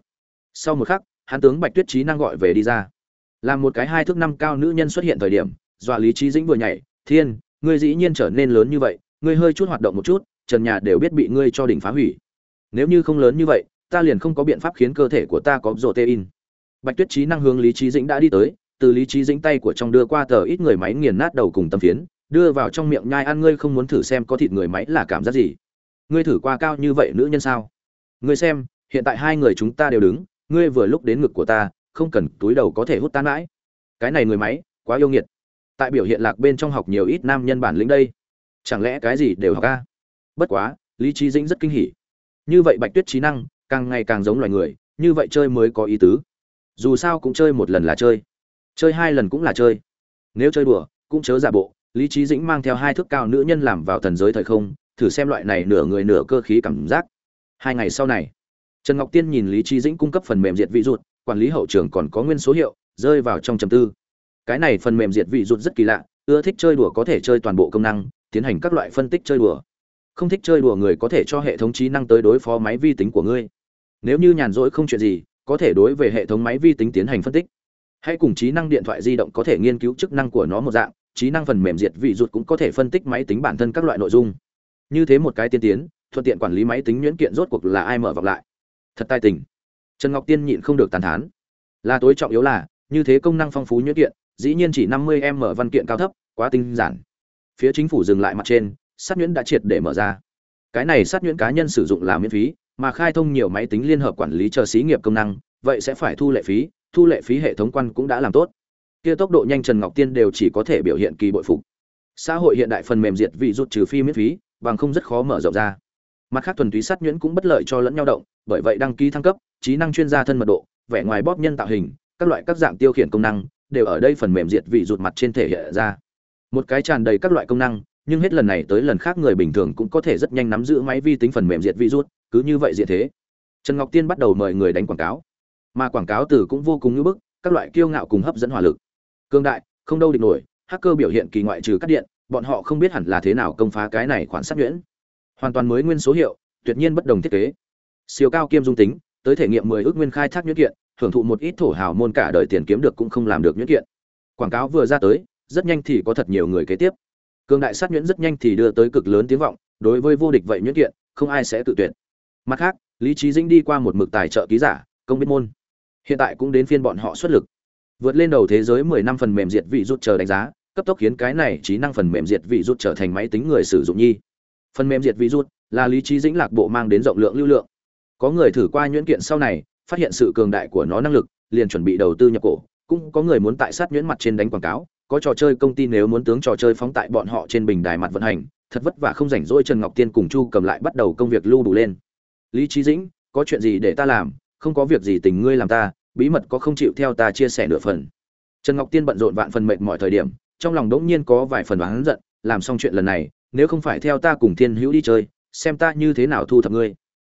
Sau một khắc Hán tướng bạch tuyết trí năng gọi về đi ra. Làm một cái hai thước năm cao nữ nhân xuất hiện thời điểm, dọa lý trí dĩnh vừa nhảy, thiên, ngươi dĩ nhiên trở nên lớn như vậy, ngươi hơi chút hoạt động một chút, trần nhà đều biết bị ngươi cho đỉnh phá hủy. Nếu như không lớn như vậy ta liền không có biện pháp khiến cơ thể của ta có protein. bạch tuyết trí năng hướng lý trí dĩnh đã đi tới, từ lý trí dĩnh tay của trong đưa qua tờ ít người máy nghiền nát đầu cùng tâm phiến, đưa vào trong miệng nhai ăn ngươi không muốn thử xem có thịt người máy là cảm giác gì. Ngươi thử qua cao như vậy nữ nhân sao? Ngươi xem, hiện tại hai người chúng ta đều đứng, ngươi vừa lúc đến ngực của ta, không cần túi đầu có thể hút tan mãi. Cái này người máy, quá yêu nghiệt. Tại biểu hiện lạc bên trong học nhiều ít nam nhân bản lĩnh đây. Chẳng lẽ cái gì đều học ca bất quá, lý trí dĩnh rất kinh hỉ. Như vậy bạch tuyết trí năng càng ngày càng giống loài người, như vậy chơi mới có ý tứ. Dù sao cũng chơi một lần là chơi. Chơi hai lần cũng là chơi. Nếu chơi đùa, cũng chớ giả bộ, lý trí dĩnh mang theo hai thước cao nữ nhân làm vào thần giới thời không, thử xem loại này nửa người nửa cơ khí cảm giác. Hai ngày sau này, trần ngọc tiên nhìn lý trí dĩnh cung cấp phần mềm diệt vị ruột quản lý hậu trường còn có nguyên số hiệu, rơi vào trong trầm tư. Cái này phần mềm diệt vị ruột rất kỳ lạ, ưa thích chơi đùa có thể chơi toàn bộ công năng, tiến hành các loại phân tích chơi đùa. Không thích chơi đùa người có thể cho hệ thống trí năng tới đối phó máy vi tính của ngươi nếu như nhàn rỗi không chuyện gì, có thể đối về hệ thống máy vi tính tiến hành phân tích. Hãy cùng trí năng điện thoại di động có thể nghiên cứu chức năng của nó một dạng, trí năng phần mềm diệt vị rụt cũng có thể phân tích máy tính bản thân các loại nội dung. Như thế một cái tiên tiến, thuận tiện quản lý máy tính nhuyễn kiện rốt cuộc là ai mở vọng lại. Thật tai tình. Trần ngọc tiên nhịn không được tàn thán. Là tối trọng yếu là, như thế công năng phong phú nhuyễn kiện, dĩ nhiên chỉ năm mươi m văn kiện cao thấp, quá tinh giản. Phía chính phủ dừng lại mặt trên, sát nhuyễn đã triệt để mở ra. Cái này sát nhuyễn cá nhân sử dụng là miễn phí mà khai thông nhiều máy tính liên hợp quản lý chờ xí nghiệp công năng, vậy sẽ phải thu lệ phí, thu lệ phí hệ thống quan cũng đã làm tốt. Kia tốc độ nhanh trần ngọc tiên đều chỉ có thể biểu hiện kỳ bội phục. Xã hội hiện đại phần mềm diệt vị rút trừ phi miễn phí, bằng không rất khó mở rộng ra. Mặt khác thuần túy sát nhuyễn cũng bất lợi cho lẫn nhau động, bởi vậy đăng ký thăng cấp, trí năng chuyên gia thân mật độ, vẻ ngoài bóp nhân tạo hình, các loại các dạng tiêu khiển công năng, đều ở đây phần mềm diệt vị rụt mặt trên thể hiện ra. Một cái tràn đầy các loại công năng, nhưng hết lần này tới lần khác người bình thường cũng có thể rất nhanh nắm giữ máy vi tính phần mềm diệt virus cứ như vậy diện thế. Trần ngọc tiên bắt đầu mời người đánh quảng cáo. Mà quảng cáo từ cũng vô cùng ngưỡng bức, các loại kiêu ngạo cùng hấp dẫn hỏa lực. Cương đại, không đâu địch nổi, hacker biểu hiện kỳ ngoại trừ cắt điện, bọn họ không biết hẳn là thế nào công phá cái này khoản sát nhuyễn. Hoàn toàn mới nguyên số hiệu, tuyệt nhiên bất đồng thiết kế. Siêu cao kiêm dung tính, tới thể nghiệm mười ước nguyên khai thác nhuyễn kiện, hưởng thụ một ít thổ hào môn cả đời tiền kiếm được cũng không làm được nhuyễn kiện. Quảng cáo vừa ra tới, rất nhanh thì có thật nhiều người kế tiếp. Cường đại sát nhuyễn rất nhanh thì đưa tới cực lớn tiếng vọng, đối với vô địch vậy nhuyễn kiện, không ai sẽ tự tuyệt mặt khác, lý trí dĩnh đi qua một mực tài trợ ký giả, công biết môn. Hiện tại cũng đến phiên bọn họ xuất lực. Vượt lên đầu thế giới 10 năm phần mềm diệt vị rút chờ đánh giá, cấp tốc khiến cái này trí năng phần mềm diệt vị rút trở thành máy tính người sử dụng nhi. Phần mềm diệt vị rút là lý trí dĩnh lạc bộ mang đến rộng lượng lưu lượng. Có người thử qua nhuyễn kiện sau này, phát hiện sự cường đại của nó năng lực, liền chuẩn bị đầu tư nhập cổ. Cũng có người muốn tại sát nhuyễn mặt trên đánh quảng cáo, có trò chơi công ty nếu muốn tướng trò chơi phóng tại bọn họ trên bình đài mặt vận hành, thật vất vả không rảnh rỗi trần ngọc tiên cùng chu cầm lại bắt đầu công việc lưu đủ lên lý trí dĩnh, có chuyện gì để ta làm? Không có việc gì tình ngươi làm ta, bí mật có không chịu theo ta chia sẻ nửa phần. Trần ngọc tiên bận rộn vạn phần mệt mọi thời điểm, trong lòng đỗng nhiên có vài phần oán giận, làm xong chuyện lần này, nếu không phải theo ta cùng thiên hữu đi chơi, xem ta như thế nào thu thập ngươi.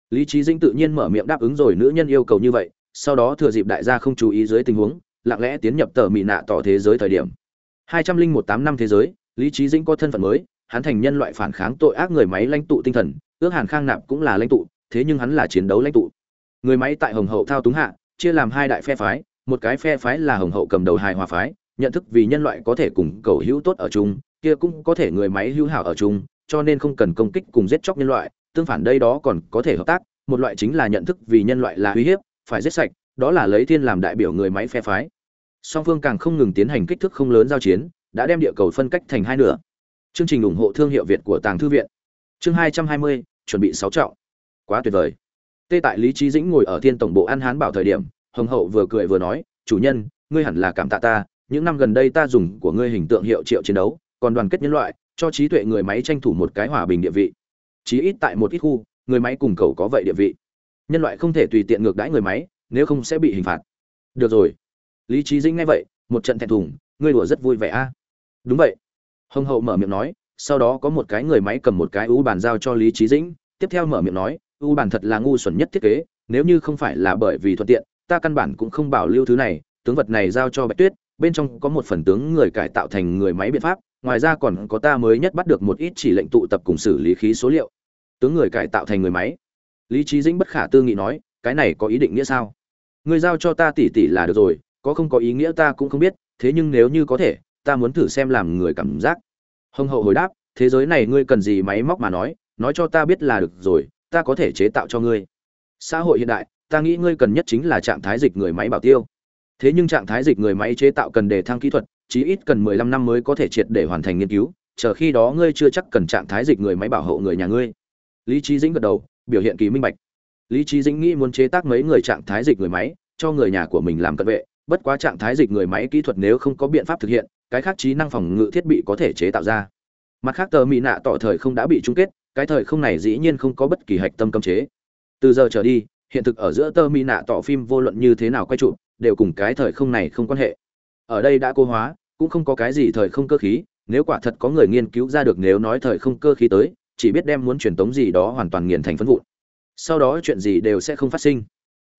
Lý trí dĩnh tự nhiên mở miệng đáp ứng rồi nữ nhân yêu cầu như vậy, sau đó thừa dịp đại gia không chú ý dưới tình huống, lặng lẽ tiến nhập tờ mị nạ tỏ thế giới thời điểm. Hai trăm linh một tám năm thế giới, lý trí dĩnh có thân phận mới, hắn thành nhân loại phản kháng tội ác người máy lãnh tụ tinh thần, ước hàn khang nạp cũng là lãnh tụ thế nhưng hắn là chiến đấu lãnh tụ. Người máy tại hồng hậu thao túng hạ, chia làm hai đại phe phái, một cái phe phái là hồng hậu cầm đầu hài hòa phái, nhận thức vì nhân loại có thể cùng cầu hữu tốt ở chung, kia cũng có thể người máy hữu hảo ở chung, cho nên không cần công kích cùng giết chóc nhân loại, tương phản đây đó còn có thể hợp tác, một loại chính là nhận thức vì nhân loại là uy hiếp, phải giết sạch, đó là lấy thiên làm đại biểu người máy phe phái. Song phương càng không ngừng tiến hành kích thước không lớn giao chiến, đã đem địa cầu phân cách thành hai nửa. Chương trình ủng hộ thương hiệu việt của tàng thư viện. Chương hai trăm hai mươi, chuẩn bị sáu trọng quá tuyệt vời. Tê tại lý trí dĩnh ngồi ở thiên tổng bộ ăn hán bảo thời điểm, hồng hậu vừa cười vừa nói, chủ nhân, ngươi hẳn là cảm tạ ta, những năm gần đây ta dùng của ngươi hình tượng hiệu triệu chiến đấu, còn đoàn kết nhân loại, cho trí tuệ người máy tranh thủ một cái hòa bình địa vị. Chí ít tại một ít khu, người máy cùng cầu có vậy địa vị. Nhân loại không thể tùy tiện ngược đãi người máy, nếu không sẽ bị hình phạt. Được rồi. Lý trí dĩnh nghe vậy, một trận thẹn thùng, ngươi đùa rất vui vẻ a. Đúng vậy. Hồng hậu mở miệng nói, sau đó có một cái người máy cầm một cái ú bàn giao cho lý trí dĩnh, tiếp theo mở miệng nói u bản thật là ngu xuẩn nhất thiết kế, nếu như không phải là bởi vì thuận tiện, ta căn bản cũng không bảo lưu thứ này, tướng vật này giao cho bạch tuyết, bên trong có một phần tướng người cải tạo thành người máy biện pháp, ngoài ra còn có ta mới nhất bắt được một ít chỉ lệnh tụ tập cùng xử lý khí số liệu. Tướng người cải tạo thành người máy. Lý trí dĩnh bất khả tư nghị nói, cái này có ý định nghĩa sao? Người giao cho ta tỉ tỉ là được rồi, có không có ý nghĩa ta cũng không biết, thế nhưng nếu như có thể, ta muốn thử xem làm người cảm giác. Hồng hậu hồi đáp, thế giới này ngươi cần gì máy móc mà nói nói cho ta biết là được rồi ta có thể chế tạo cho ngươi. Xã hội hiện đại, ta nghĩ ngươi cần nhất chính là trạng thái dịch người máy bảo tiêu. Thế nhưng trạng thái dịch người máy chế tạo cần đề thăng kỹ thuật, chí ít cần 15 năm mới có thể triệt để hoàn thành nghiên cứu, chờ khi đó ngươi chưa chắc cần trạng thái dịch người máy bảo hộ người nhà ngươi. Lý trí dĩnh gật đầu, biểu hiện kỳ minh bạch. Lý trí dĩnh nghĩ muốn chế tác mấy người trạng thái dịch người máy, cho người nhà của mình làm cận vệ, bất quá trạng thái dịch người máy kỹ thuật nếu không có biện pháp thực hiện, cái khác trí năng phòng ngự thiết bị có thể chế tạo ra. Mặt khác, tờ mỹ nạ tỏ thời không đã bị chung kết cái thời không này dĩ nhiên không có bất kỳ hạch tâm cấm chế. Từ giờ trở đi, hiện thực ở giữa tơ mỹ nạ tỏ phim vô luận như thế nào quay chụp, đều cùng cái thời không này không quan hệ. Ở đây đã cô hóa, cũng không có cái gì thời không cơ khí, nếu quả thật có người nghiên cứu ra được nếu nói thời không cơ khí tới, chỉ biết đem muốn truyền tống gì đó hoàn toàn nghiền thành phân vụn. Sau đó chuyện gì đều sẽ không phát sinh.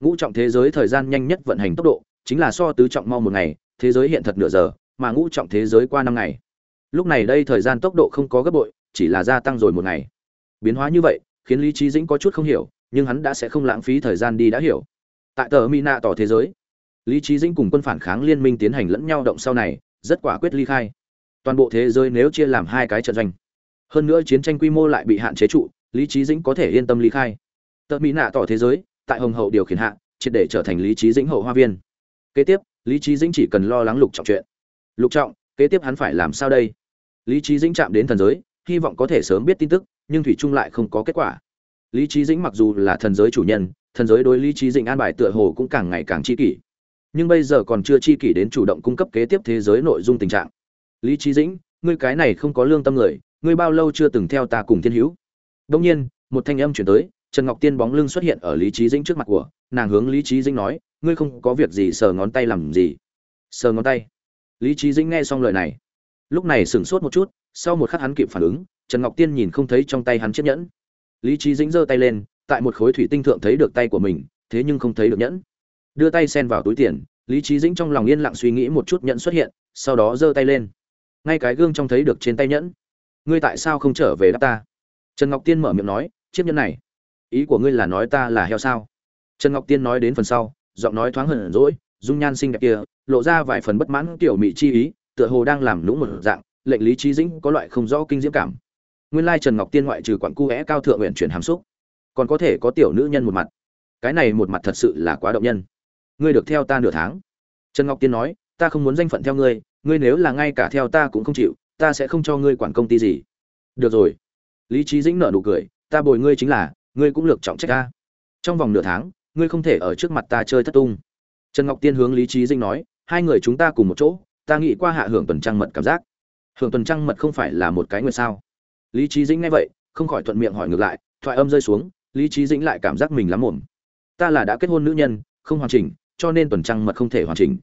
Ngũ trọng thế giới thời gian nhanh nhất vận hành tốc độ, chính là so tứ trọng mau một ngày, thế giới hiện thật nửa giờ, mà ngũ trọng thế giới qua năm ngày. Lúc này đây thời gian tốc độ không có gấp bội, chỉ là gia tăng rồi một ngày biến hóa như vậy, khiến lý trí dĩnh có chút không hiểu, nhưng hắn đã sẽ không lãng phí thời gian đi đã hiểu. Tại tờ mina tỏ thế giới, lý trí dĩnh cùng quân phản kháng liên minh tiến hành lẫn nhau động sau này, rất quả quyết ly khai. Toàn bộ thế giới nếu chia làm hai cái trận doanh, hơn nữa chiến tranh quy mô lại bị hạn chế trụ, lý trí dĩnh có thể yên tâm ly khai. Tờ mỹ nạ tỏ thế giới, tại hồng hậu điều khiển hạ, triệt để trở thành lý trí dĩnh hậu hoa viên. Kế tiếp, lý trí dĩnh chỉ cần lo lắng lục trọng chuyện. Lục trọng, kế tiếp hắn phải làm sao đây? Lý trí dĩnh chạm đến thần giới, hy vọng có thể sớm biết tin tức nhưng thủy trung lại không có kết quả. Lý trí dĩnh mặc dù là thần giới chủ nhân, thần giới đối lý trí dĩnh an bài tựa hồ cũng càng ngày càng chi kỷ. Nhưng bây giờ còn chưa chi kỷ đến chủ động cung cấp kế tiếp thế giới nội dung tình trạng. Lý trí dĩnh, ngươi cái này không có lương tâm người, ngươi bao lâu chưa từng theo ta cùng thiên hữu? Đông nhiên, một thanh âm chuyển tới, trần ngọc tiên bóng lưng xuất hiện ở lý trí dĩnh trước mặt của, nàng hướng lý trí dĩnh nói, ngươi không có việc gì sờ ngón tay làm gì? Sờ ngón tay? Lý trí dĩnh nghe xong lời này, lúc này sửng sốt một chút sau một khắc hắn kịp phản ứng, trần ngọc tiên nhìn không thấy trong tay hắn chiếc nhẫn. Lý trí dĩnh giơ tay lên, tại một khối thủy tinh thượng thấy được tay của mình, thế nhưng không thấy được nhẫn. Đưa tay sen vào túi tiền, lý trí dĩnh trong lòng yên lặng suy nghĩ một chút nhẫn xuất hiện, sau đó giơ tay lên. Ngay cái gương trong thấy được trên tay nhẫn. Ngươi tại sao không trở về đáp ta? Trần ngọc tiên mở miệng nói, chiếc nhẫn này. Ý của ngươi là nói ta là heo sao? Trần ngọc tiên nói đến phần sau, giọng nói thoáng hờn rỗi dung nhan xinh đẹp kia, lộ ra vài phần bất mãn tiểu mị chi ý, tựa hồ đang làm lũng một dạng lệnh lý trí dĩnh có loại không rõ kinh diễm cảm. Nguyên lai trần ngọc tiên ngoại trừ quặng cu é cao thượng nguyện chuyển hàm xúc, còn có thể có tiểu nữ nhân một mặt. Cái này một mặt thật sự là quá động nhân. Ngươi được theo ta nửa tháng. Trần ngọc tiên nói, ta không muốn danh phận theo ngươi ngươi nếu là ngay cả theo ta cũng không chịu, ta sẽ không cho ngươi quản công ty gì. Được rồi. Lý trí dĩnh nở nụ cười, ta bồi ngươi chính là, ngươi cũng lược trọng trách ta. Trong vòng nửa tháng, ngươi không thể ở trước mặt ta chơi thất tung. Trần ngọc tiên hướng lý trí dĩnh nói, hai người chúng ta cùng một chỗ, ta nghĩ qua hạ hưởng tuần trăng mật cảm giác hưởng tuần trăng mật không phải là một cái nguyệt sao? Lý trí dĩnh nghe vậy, không khỏi thuận miệng hỏi ngược lại, thoại âm rơi xuống, lý trí dĩnh lại cảm giác mình lắm mồm. Ta là đã kết hôn nữ nhân, không hoàn chỉnh, cho nên tuần trăng mật không thể hoàn chỉnh.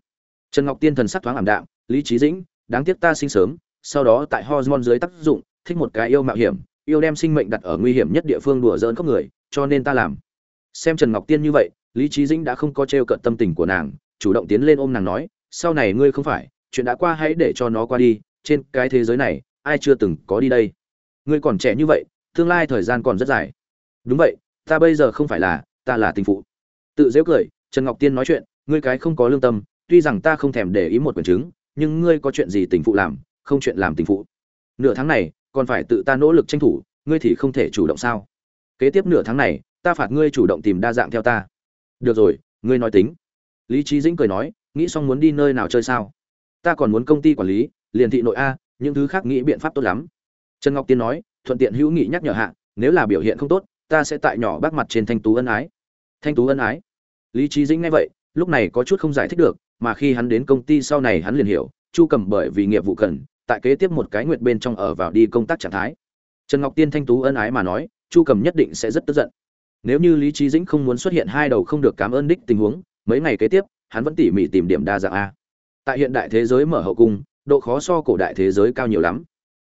Trần ngọc tiên thần sắc thoáng ảm đạm, lý trí dĩnh, đáng tiếc ta sinh sớm, sau đó tại hormone dưới tác dụng, thích một cái yêu mạo hiểm, yêu đem sinh mệnh đặt ở nguy hiểm nhất địa phương đùa dỡn khóc người, cho nên ta làm. Xem trần ngọc tiên như vậy, lý trí dĩnh đã không có trêu cận tâm tình của nàng, chủ động tiến lên ôm nàng nói, sau này ngươi không phải, chuyện đã qua hãy để cho nó qua đi trên cái thế giới này, ai chưa từng có đi đây? Ngươi còn trẻ như vậy, tương lai thời gian còn rất dài. Đúng vậy, ta bây giờ không phải là, ta là tình phụ. Tự dễ cười, trần ngọc tiên nói chuyện, ngươi cái không có lương tâm, tuy rằng ta không thèm để ý một quần chứng, nhưng ngươi có chuyện gì tình phụ làm, không chuyện làm tình phụ. Nửa tháng này, còn phải tự ta nỗ lực tranh thủ, ngươi thì không thể chủ động sao? Kế tiếp nửa tháng này, ta phạt ngươi chủ động tìm đa dạng theo ta. Được rồi, ngươi nói tính. Lý trí dĩnh cười nói, nghĩ xong muốn đi nơi nào chơi sao? Ta còn muốn công ty quản lý liền thị nội a, những thứ khác nghĩ biện pháp tốt lắm. Trần ngọc tiên nói, thuận tiện hữu nghị nhắc nhở hạ, nếu là biểu hiện không tốt, ta sẽ tại nhỏ bác mặt trên thanh tú ân ái. Thanh tú ân ái? Lý trí dĩnh nghe vậy, lúc này có chút không giải thích được, mà khi hắn đến công ty sau này hắn liền hiểu, chu cầm bởi vì nghiệp vụ cần, tại kế tiếp một cái nguyệt bên trong ở vào đi công tác trạng thái. Trần ngọc tiên thanh tú ân ái mà nói, chu cầm nhất định sẽ rất tức giận. Nếu như lý trí dĩnh không muốn xuất hiện hai đầu không được cảm ơn đích tình huống, mấy ngày kế tiếp, hắn vẫn tỉ mỉ tìm điểm đa dạng a. Tại hiện đại thế giới mở hậu cung độ khó so cổ đại thế giới cao nhiều lắm.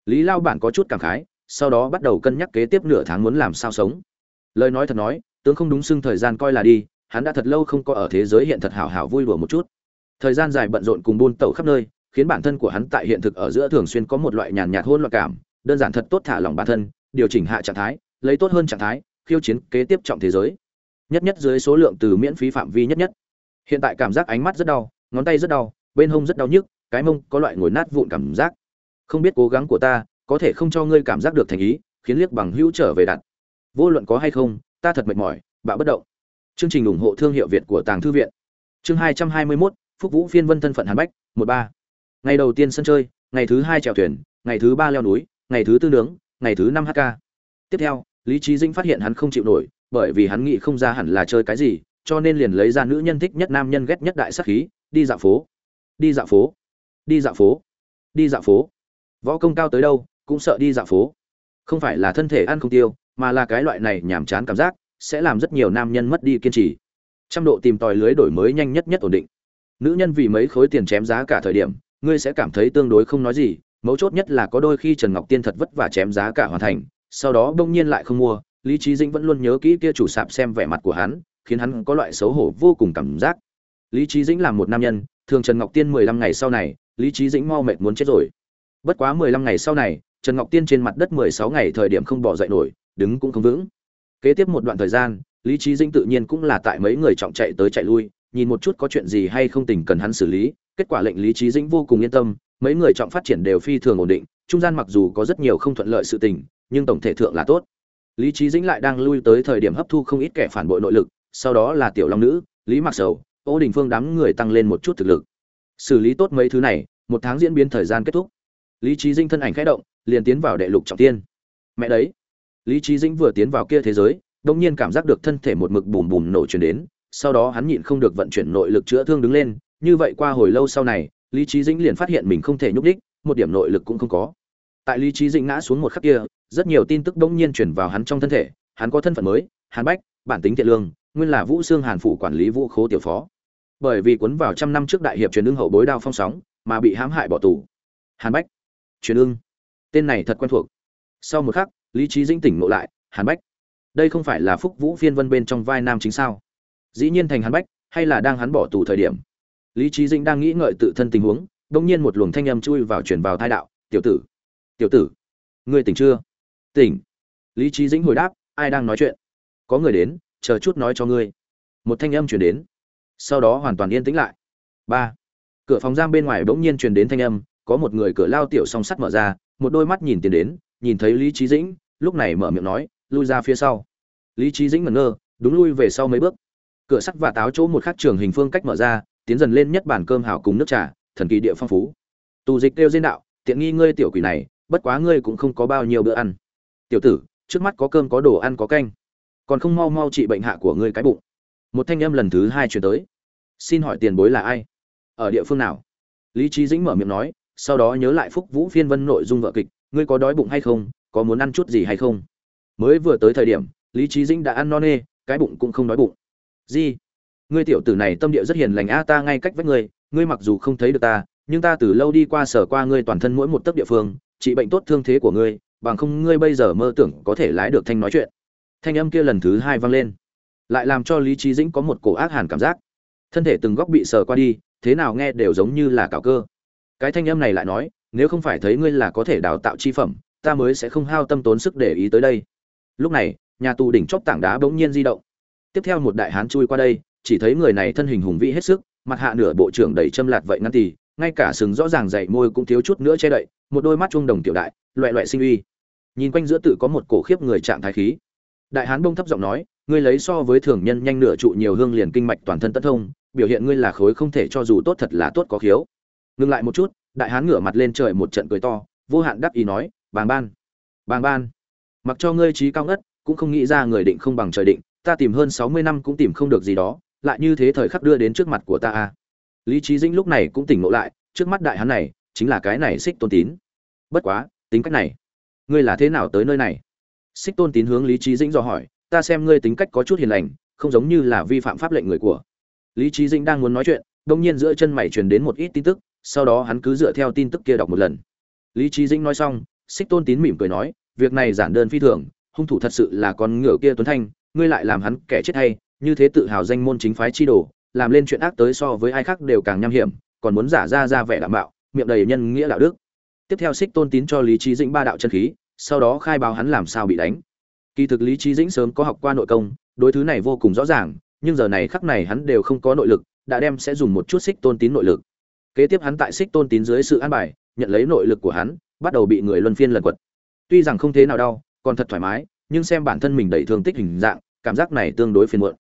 Lý lao bản có chút cảm khái, sau đó bắt đầu cân nhắc kế tiếp nửa tháng muốn làm sao sống. Lời nói thật nói, tướng không đúng xưng thời gian coi là đi, hắn đã thật lâu không có ở thế giới hiện thật hảo hảo vui đùa một chút. Thời gian dài bận rộn cùng buôn tẩu khắp nơi, khiến bản thân của hắn tại hiện thực ở giữa thường xuyên có một loại nhàn nhạt hôn loạn cảm, đơn giản thật tốt thả lòng bản thân, điều chỉnh hạ trạng thái, lấy tốt hơn trạng thái, khiêu chiến kế tiếp trọng thế giới. Nhất nhất dưới số lượng từ miễn phí phạm vi nhất nhất. Hiện tại cảm giác ánh mắt rất đau, ngón tay rất đau, bên hông rất đau nhức cái mông có loại ngồi nát vụn cảm giác. Không biết cố gắng của ta, có thể không cho ngươi cảm giác được thành ý, khiến liếc bằng hữu trở về đặt. Vô luận có hay không, ta thật mệt mỏi, bạo bất động. Chương trình ủng hộ thương hiệu việt của tàng thư viện. Chương hai trăm hai mươi mốt, phúc vũ phiên vân thân phận hàn bách, một ba. Ngày đầu tiên sân chơi, ngày thứ hai trèo thuyền, ngày thứ ba leo núi, ngày thứ tư nướng, ngày thứ năm hk tiếp theo, lý trí dinh phát hiện hắn không chịu nổi, bởi vì hắn nghĩ không ra hẳn là chơi cái gì, cho nên liền lấy ra nữ nhân thích nhất nam nhân ghét nhất đại sắc khí, đi dạo phố. Đi dạo phố đi dạo phố. Đi dạo phố. Võ công cao tới đâu, cũng sợ đi dạo phố. Không phải là thân thể ăn không tiêu, mà là cái loại này nhàm chán cảm giác, sẽ làm rất nhiều nam nhân mất đi kiên trì. Trăm độ tìm tòi lưới đổi mới nhanh nhất nhất ổn định. Nữ nhân vì mấy khối tiền chém giá cả thời điểm, ngươi sẽ cảm thấy tương đối không nói gì, mấu chốt nhất là có đôi khi trần ngọc tiên thật vất vả chém giá cả hoàn thành, sau đó bỗng nhiên lại không mua, lý trí dĩnh vẫn luôn nhớ kỹ kia chủ sạp xem vẻ mặt của hắn, khiến hắn có loại xấu hổ vô cùng cảm giác. Lý trí dĩnh là một nam nhân, thường trần ngọc tiên mười lăm ngày sau này lý trí dĩnh mau mệt muốn chết rồi. Bất quá mười lăm ngày sau này, trần ngọc tiên trên mặt đất mười sáu ngày thời điểm không bỏ dậy nổi, đứng cũng không vững. Kế tiếp một đoạn thời gian, lý trí dĩnh tự nhiên cũng là tại mấy người trọng chạy tới chạy lui, nhìn một chút có chuyện gì hay không tình cần hắn xử lý, kết quả lệnh lý trí dĩnh vô cùng yên tâm, mấy người trọng phát triển đều phi thường ổn định, trung gian mặc dù có rất nhiều không thuận lợi sự tình, nhưng tổng thể thượng là tốt. Lý trí dĩnh lại đang lui tới thời điểm hấp thu không ít kẻ phản bội nội lực, sau đó là tiểu long nữ, lý mặc sầu, ô đình phương đám người tăng lên một chút thực lực. Xử lý tốt mấy thứ này một tháng diễn biến thời gian kết thúc. Lý trí dĩnh thân ảnh khẽ động, liền tiến vào đệ lục trọng tiên mẹ đấy. Lý trí dĩnh vừa tiến vào kia thế giới đông nhiên cảm giác được thân thể một mực bùm bùm nổ chuyển đến, sau đó hắn nhịn không được vận chuyển nội lực chữa thương đứng lên. Như vậy qua hồi lâu sau này, lý trí dĩnh liền phát hiện mình không thể nhúc đích một điểm nội lực cũng không có. Tại lý trí dĩnh ngã xuống một khắc kia, rất nhiều tin tức đông nhiên chuyển vào hắn trong thân thể. Hắn có thân phận mới, hàn bách, bản tính thiện lương, nguyên là vũ xương hàn phủ quản lý vũ khố tiểu phó. Bởi vì cuốn vào trăm năm trước đại hiệp truyền ưng hậu bối đao phong sóng mà bị hãm hại bỏ tù. Hàn bách. Truyền ưng. Tên này thật quen thuộc. Sau một khắc, lý trí dĩnh tỉnh ngộ lại, hàn bách. Đây không phải là phúc vũ phiên vân bên trong vai nam chính sao? Dĩ nhiên thành hàn bách, hay là đang hắn bỏ tù thời điểm? Lý trí dĩnh đang nghĩ ngợi tự thân tình huống đông nhiên một luồng thanh âm chui vào chuyển vào thai đạo, tiểu tử tiểu tử, ngươi tỉnh chưa? Tỉnh. Lý trí dĩnh hồi đáp, ai đang nói chuyện? Có người đến, chờ chút nói cho ngươi. Một thanh âm chuyển đến. Sau đó hoàn toàn yên tĩnh lại. Ba cửa phòng giam bên ngoài bỗng nhiên truyền đến thanh âm, có một người cửa lao tiểu song sắt mở ra, một đôi mắt nhìn tiền đến, nhìn thấy lý trí dĩnh, lúc này mở miệng nói, lui ra phía sau. Lý trí dĩnh ngẩn ngơ, đúng lui về sau mấy bước. Cửa sắt và táo chỗ một khắc trường hình phương cách mở ra, tiến dần lên nhất bàn cơm hảo cùng nước trà, thần kỳ địa phong phú. Tù dịch kêu diên đạo, tiện nghi ngươi tiểu quỷ này, bất quá ngươi cũng không có bao nhiêu bữa ăn. Tiểu tử, trước mắt có cơm có đồ ăn có canh, còn không mau mau trị bệnh hạ của ngươi cái bụng. Một thanh âm lần thứ hai chuyển tới. Xin hỏi tiền bối là ai? Ở địa phương nào? Lý trí dĩnh mở miệng nói, sau đó nhớ lại phúc vũ phiên vân nội dung vợ kịch, ngươi có đói bụng hay không, có muốn ăn chút gì hay không? Mới vừa tới thời điểm, lý trí dĩnh đã ăn no nê, cái bụng cũng không đói bụng. Gì? Ngươi tiểu tử này tâm địa rất hiền lành a, ta ngay cách với ngươi ngươi mặc dù không thấy được ta, nhưng ta từ lâu đi qua sở qua ngươi toàn thân mỗi một tấc địa phương, trị bệnh tốt thương thế của ngươi, bằng không ngươi bây giờ mơ tưởng có thể lái được thanh nói chuyện. Thanh âm kia lần thứ hai vang lên, lại làm cho lý trí dĩnh có một cổ ác hàn cảm giác. Thân thể từng góc bị sờ qua đi thế nào nghe đều giống như là cào cơ. Cái thanh âm này lại nói, nếu không phải thấy ngươi là có thể đào tạo chi phẩm, ta mới sẽ không hao tâm tốn sức để ý tới đây. Lúc này, nhà tù đỉnh chóp tảng đá bỗng nhiên di động. Tiếp theo một đại hán chui qua đây, chỉ thấy người này thân hình hùng vĩ hết sức, mặt hạ nửa bộ trưởng đầy châm lạt vậy ngăn tì, ngay cả sừng rõ ràng dày môi cũng thiếu chút nữa che đậy, một đôi mắt trung đồng tiểu đại, loẹ loẹ sinh uy. Nhìn quanh giữa tự có một cổ khiếp người trạng thái khí. Đại hán bông thấp giọng nói, ngươi lấy so với thường nhân nhanh nửa trụ nhiều hương liền kinh mạch toàn thân tất thông biểu hiện ngươi là khối không thể cho dù tốt thật là tốt có khiếu. Ngừng lại một chút, đại hán ngửa mặt lên trời một trận cười to, vô hạn đắc ý nói, bàng ban bàng ban. Mặc cho ngươi trí cao ngất, cũng không nghĩ ra người định không bằng trời định, ta tìm hơn sáu mươi năm cũng tìm không được gì đó, lại như thế thời khắc đưa đến trước mặt của ta a. Lý trí dĩnh lúc này cũng tỉnh ngộ lại, trước mắt đại hán này, chính là cái này xích tôn tín. Bất quá, tính cách này, ngươi là thế nào tới nơi này? Xích tôn tín hướng lý trí dĩnh dò hỏi, ta xem ngươi tính cách có chút hiền lành, không giống như là vi phạm pháp lệnh người của lý trí dĩnh đang muốn nói chuyện đông nhiên giữa chân mày truyền đến một ít tin tức, sau đó hắn cứ dựa theo tin tức kia đọc một lần. Lý trí dĩnh nói xong, xích tôn tín mỉm cười nói, việc này giản đơn phi thường, hung thủ thật sự là con ngựa kia tuấn thanh, ngươi lại làm hắn kẻ chết hay, như thế tự hào danh môn chính phái chi đồ, làm lên chuyện ác tới so với ai khác đều càng nham hiểm, còn muốn giả ra ra vẻ đảm bảo, miệng đầy nhân nghĩa đạo đức. Tiếp theo xích tôn tín cho lý trí dĩnh ba đạo chân khí, sau đó khai báo hắn làm sao bị đánh. Kỳ thực lý trí dĩnh sớm có học qua nội công, đối thứ này vô cùng rõ ràng nhưng giờ này khắc này hắn đều không có nội lực, đã đem sẽ dùng một chút xích tôn tín nội lực. Kế tiếp hắn tại xích tôn tín dưới sự an bài, nhận lấy nội lực của hắn, bắt đầu bị người luân phiên lần quật. Tuy rằng không thế nào đau, còn thật thoải mái, nhưng xem bản thân mình đầy thương tích hình dạng, cảm giác này tương đối phiền muộn.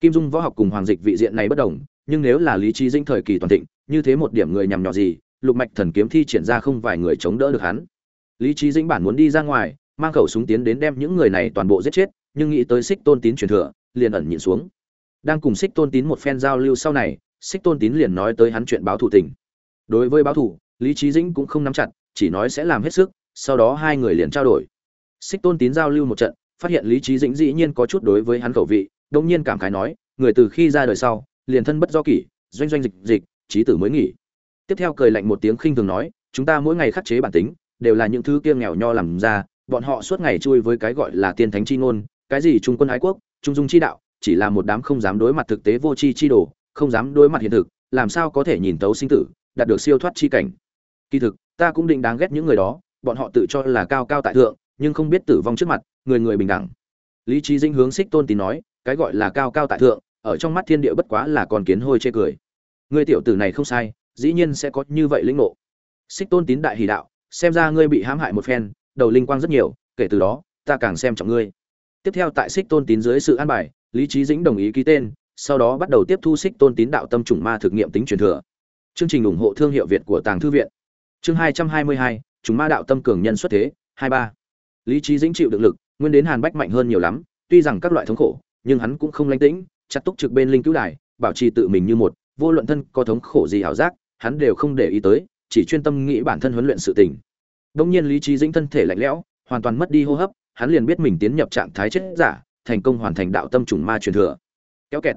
Kim dung võ học cùng hoàng dịch vị diện này bất đồng, nhưng nếu là lý trí dĩnh thời kỳ toàn thịnh, như thế một điểm người nhằm nhỏ gì, lục mạch thần kiếm thi triển ra không vài người chống đỡ được hắn. Lý trí dĩnh bản muốn đi ra ngoài, mang khẩu súng tiến đến đem những người này toàn bộ giết chết, nhưng nghĩ tới xích tôn tín truyền thừa, liền ẩn nhịn xuống đang cùng xích tôn tín một phen giao lưu sau này xích tôn tín liền nói tới hắn chuyện báo thủ tình. Đối với báo thủ, lý trí dĩnh cũng không nắm chặt chỉ nói sẽ làm hết sức sau đó hai người liền trao đổi. Xích tôn tín giao lưu một trận phát hiện lý trí dĩnh dĩ nhiên có chút đối với hắn khẩu vị đông nhiên cảm khái nói người từ khi ra đời sau liền thân bất do kỷ doanh doanh dịch dịch trí tử mới nghỉ. Tiếp theo cười lạnh một tiếng khinh thường nói chúng ta mỗi ngày khắc chế bản tính đều là những thứ kia nghèo nho làm ra bọn họ suốt ngày chui với cái gọi là tiên thánh chi ngôn cái gì trung quân ái quốc trung dung chi đạo chỉ là một đám không dám đối mặt thực tế vô tri chi đồ, không dám đối mặt hiện thực, làm sao có thể nhìn tấu sinh tử, đạt được siêu thoát chi cảnh. Kỳ thực, ta cũng định đáng ghét những người đó, bọn họ tự cho là cao cao tại thượng, nhưng không biết tử vong trước mặt, người người bình đẳng. Lý trí dinh hướng xích tôn tín nói, cái gọi là cao cao tại thượng, ở trong mắt thiên địa bất quá là con kiến hôi chê cười. Ngươi tiểu tử này không sai, dĩ nhiên sẽ có như vậy lĩnh ngộ. Xích tôn tín đại hỷ đạo, xem ra ngươi bị hãm hại một phen, đầu linh quang rất nhiều, kể từ đó, ta càng xem trọng ngươi. Tiếp theo tại xích tôn tín dưới sự an bài lý trí dĩnh đồng ý ký tên, sau đó bắt đầu tiếp thu xích tôn tín đạo tâm trùng ma thực nghiệm tính truyền thừa. Chương trình ủng hộ thương hiệu việt của tàng thư viện. Chương hai trăm hai mươi hai, chúng ma đạo tâm cường nhân xuất thế, hai ba. Lý trí dĩnh chịu được lực, nguyên đến hàn bách mạnh hơn nhiều lắm, tuy rằng các loại thống khổ, nhưng hắn cũng không lanh tĩnh, chặt túc trực bên linh cứu đài, bảo trì tự mình như một, vô luận thân có thống khổ gì ảo giác, hắn đều không để ý tới, chỉ chuyên tâm nghĩ bản thân huấn luyện sự tình. Đông nhiên lý trí dĩnh thân thể lạnh lẽo, hoàn toàn mất đi hô hấp, hắn liền biết mình tiến nhập trạng thái chết giả thành công hoàn thành đạo tâm trùng ma truyền thừa. Kéo kẹt.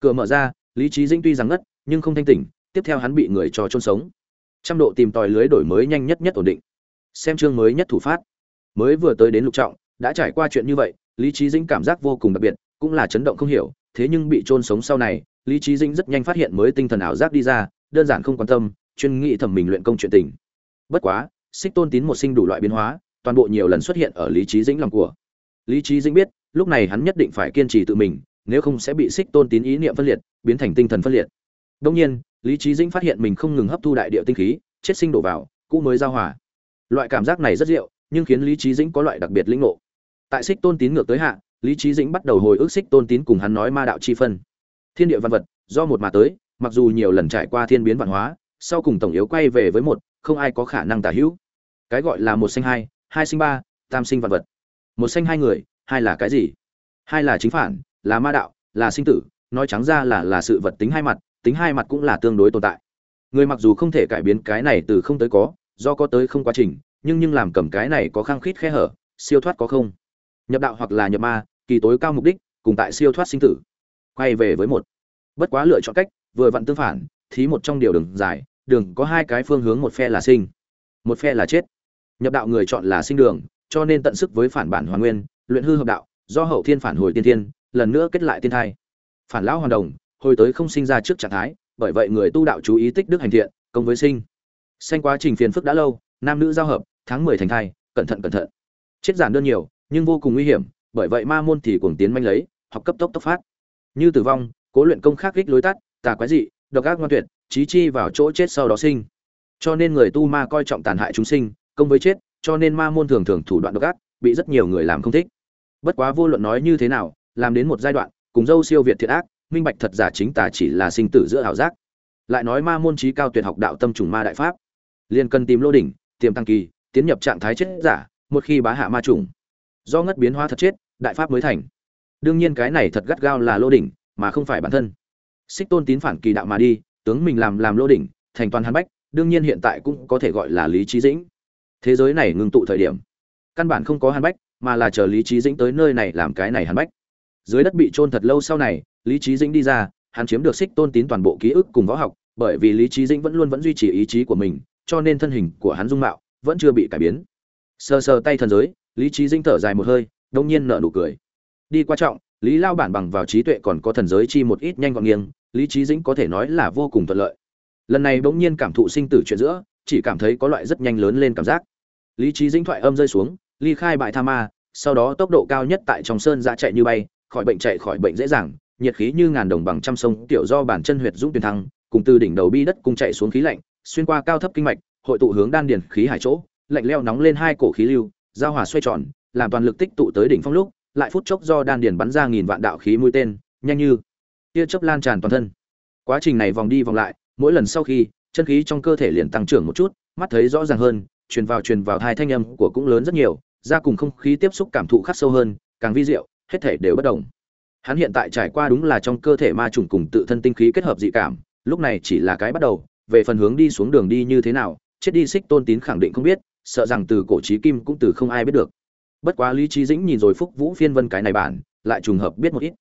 Cửa mở ra, lý trí dĩnh tuy rằng ngất, nhưng không thanh tỉnh, tiếp theo hắn bị người cho chôn sống. Trăm độ tìm tòi lưới đổi mới nhanh nhất nhất ổn định. Xem chương mới nhất thủ phát. Mới vừa tới đến lục trọng, đã trải qua chuyện như vậy, lý trí dĩnh cảm giác vô cùng đặc biệt, cũng là chấn động không hiểu, thế nhưng bị chôn sống sau này, lý trí dĩnh rất nhanh phát hiện mới tinh thần ảo giác đi ra, đơn giản không quan tâm, chuyên nghĩ thẩm mình luyện công chuyện tình. Bất quá, xích tôn tín một sinh đủ loại biến hóa, toàn bộ nhiều lần xuất hiện ở lý trí dĩnh lòng của. Lý trí dĩnh biết lúc này hắn nhất định phải kiên trì tự mình, nếu không sẽ bị xích tôn tín ý niệm phân liệt, biến thành tinh thần phân liệt. Đông nhiên, lý trí dĩnh phát hiện mình không ngừng hấp thu đại địa tinh khí, chết sinh đổ vào, cũ mới giao hòa. Loại cảm giác này rất diệu, nhưng khiến lý trí dĩnh có loại đặc biệt lĩnh ngộ. Tại xích tôn tín ngược tới hạ, lý trí dĩnh bắt đầu hồi ức xích tôn tín cùng hắn nói ma đạo chi phân. Thiên địa văn vật, do một mà tới, mặc dù nhiều lần trải qua thiên biến văn hóa, sau cùng tổng yếu quay về với một, không ai có khả năng tả hữu. Cái gọi là một sinh hai hai sinh ba, tam sinh văn vật. Một sinh hai người hai là cái gì? Hai là chính phản, là ma đạo, là sinh tử, nói trắng ra là là sự vật tính hai mặt, tính hai mặt cũng là tương đối tồn tại. Người mặc dù không thể cải biến cái này từ không tới có, do có tới không quá trình, nhưng nhưng làm cầm cái này có khăng khít khe hở, siêu thoát có không? Nhập đạo hoặc là nhập ma, kỳ tối cao mục đích, cùng tại siêu thoát sinh tử. Quay về với một. Bất quá lựa chọn cách, vừa vặn tương phản, thí một trong điều đường dài, đường có hai cái phương hướng, một phe là sinh, một phe là chết. Nhập đạo người chọn là sinh đường, cho nên tận sức với phản bản hoàn nguyên luyện hư hợp đạo, do hậu thiên phản hồi tiên thiên, lần nữa kết lại tiên thai. Phản lão hoàn đồng, hồi tới không sinh ra trước trạng thái, bởi vậy người tu đạo chú ý tích đức hành thiện, công với sinh. Xanh quá trình phiền phức đã lâu, nam nữ giao hợp, tháng mười thành thai, cẩn thận cẩn thận. Chết giản đơn nhiều, nhưng vô cùng nguy hiểm, bởi vậy ma môn thì cuồng tiến manh lấy, học cấp tốc tốc phát. Như tử vong, cố luyện công khác kích lối tắt, tà quái dị, độc ác ngoan tuyệt trí chi vào chỗ chết sau đó sinh. Cho nên người tu ma coi trọng tàn hại chúng sinh, công với chết, cho nên ma môn thường thường thủ đoạn độc ác bị rất nhiều người làm không thích. Bất quá vô luận nói như thế nào, làm đến một giai đoạn, cùng dâu siêu việt thiệt ác, minh bạch thật giả chính tà chỉ là sinh tử giữa ảo giác. Lại nói ma môn trí cao tuyệt học đạo tâm trùng ma đại pháp. Liền cần tìm lô đỉnh, tiềm tăng kỳ, tiến nhập trạng thái chết giả, một khi bá hạ ma trùng. Do ngất biến hóa thật chết, đại pháp mới thành. Đương nhiên cái này thật gắt gao là lô đỉnh, mà không phải bản thân. Xích tôn tín phản kỳ đạo mà đi, tướng mình làm làm lô đỉnh, thành toàn hàn bách, đương nhiên hiện tại cũng có thể gọi là lý trí dĩnh. Thế giới này ngưng tụ thời điểm căn bản không có hàn bách, mà là chờ lý trí dĩnh tới nơi này làm cái này hàn bách. Dưới đất bị trôn thật lâu sau này, lý trí dĩnh đi ra, hắn chiếm được xích tôn tín toàn bộ ký ức cùng võ học, bởi vì lý trí dĩnh vẫn luôn vẫn duy trì ý chí của mình, cho nên thân hình của hắn dung mạo vẫn chưa bị cải biến. Sờ sờ tay thần giới, lý trí dĩnh thở dài một hơi, đông nhiên nở nụ cười. Đi qua trọng, lý lao bản bằng vào trí tuệ còn có thần giới chi một ít nhanh gọn nghiêng, lý trí dĩnh có thể nói là vô cùng thuận lợi. Lần này bỗng nhiên cảm thụ sinh tử chuyện giữa, chỉ cảm thấy có loại rất nhanh lớn lên cảm giác lý trí dĩnh thoại âm rơi xuống, ly khai bại tha ma, sau đó tốc độ cao nhất tại trong sơn ra chạy như bay, khỏi bệnh chạy khỏi bệnh dễ dàng, nhiệt khí như ngàn đồng bằng trăm sông, tiểu do bản chân huyệt dũng tuyển thăng, cùng từ đỉnh đầu bi đất cùng chạy xuống khí lạnh, xuyên qua cao thấp kinh mạch, hội tụ hướng đan điền khí hải chỗ, lạnh leo nóng lên hai cổ khí lưu, giao hòa xoay tròn, làm toàn lực tích tụ tới đỉnh phong lúc, lại phút chốc do đan điền bắn ra nghìn vạn đạo khí mũi tên, nhanh như tia chớp lan tràn toàn thân. Quá trình này vòng đi vòng lại, mỗi lần sau khi, chân khí trong cơ thể liền tăng trưởng một chút, mắt thấy rõ ràng hơn truyền vào truyền vào hai thanh âm của cũng lớn rất nhiều ra cùng không khí tiếp xúc cảm thụ khắc sâu hơn càng vi diệu hết thể đều bất động. hắn hiện tại trải qua đúng là trong cơ thể ma trùng cùng tự thân tinh khí kết hợp dị cảm lúc này chỉ là cái bắt đầu về phần hướng đi xuống đường đi như thế nào chết đi xích tôn tín khẳng định không biết sợ rằng từ cổ chí kim cũng từ không ai biết được. Bất quá lý trí dĩnh nhìn rồi phúc vũ phiên vân cái này bản lại trùng hợp biết một ít.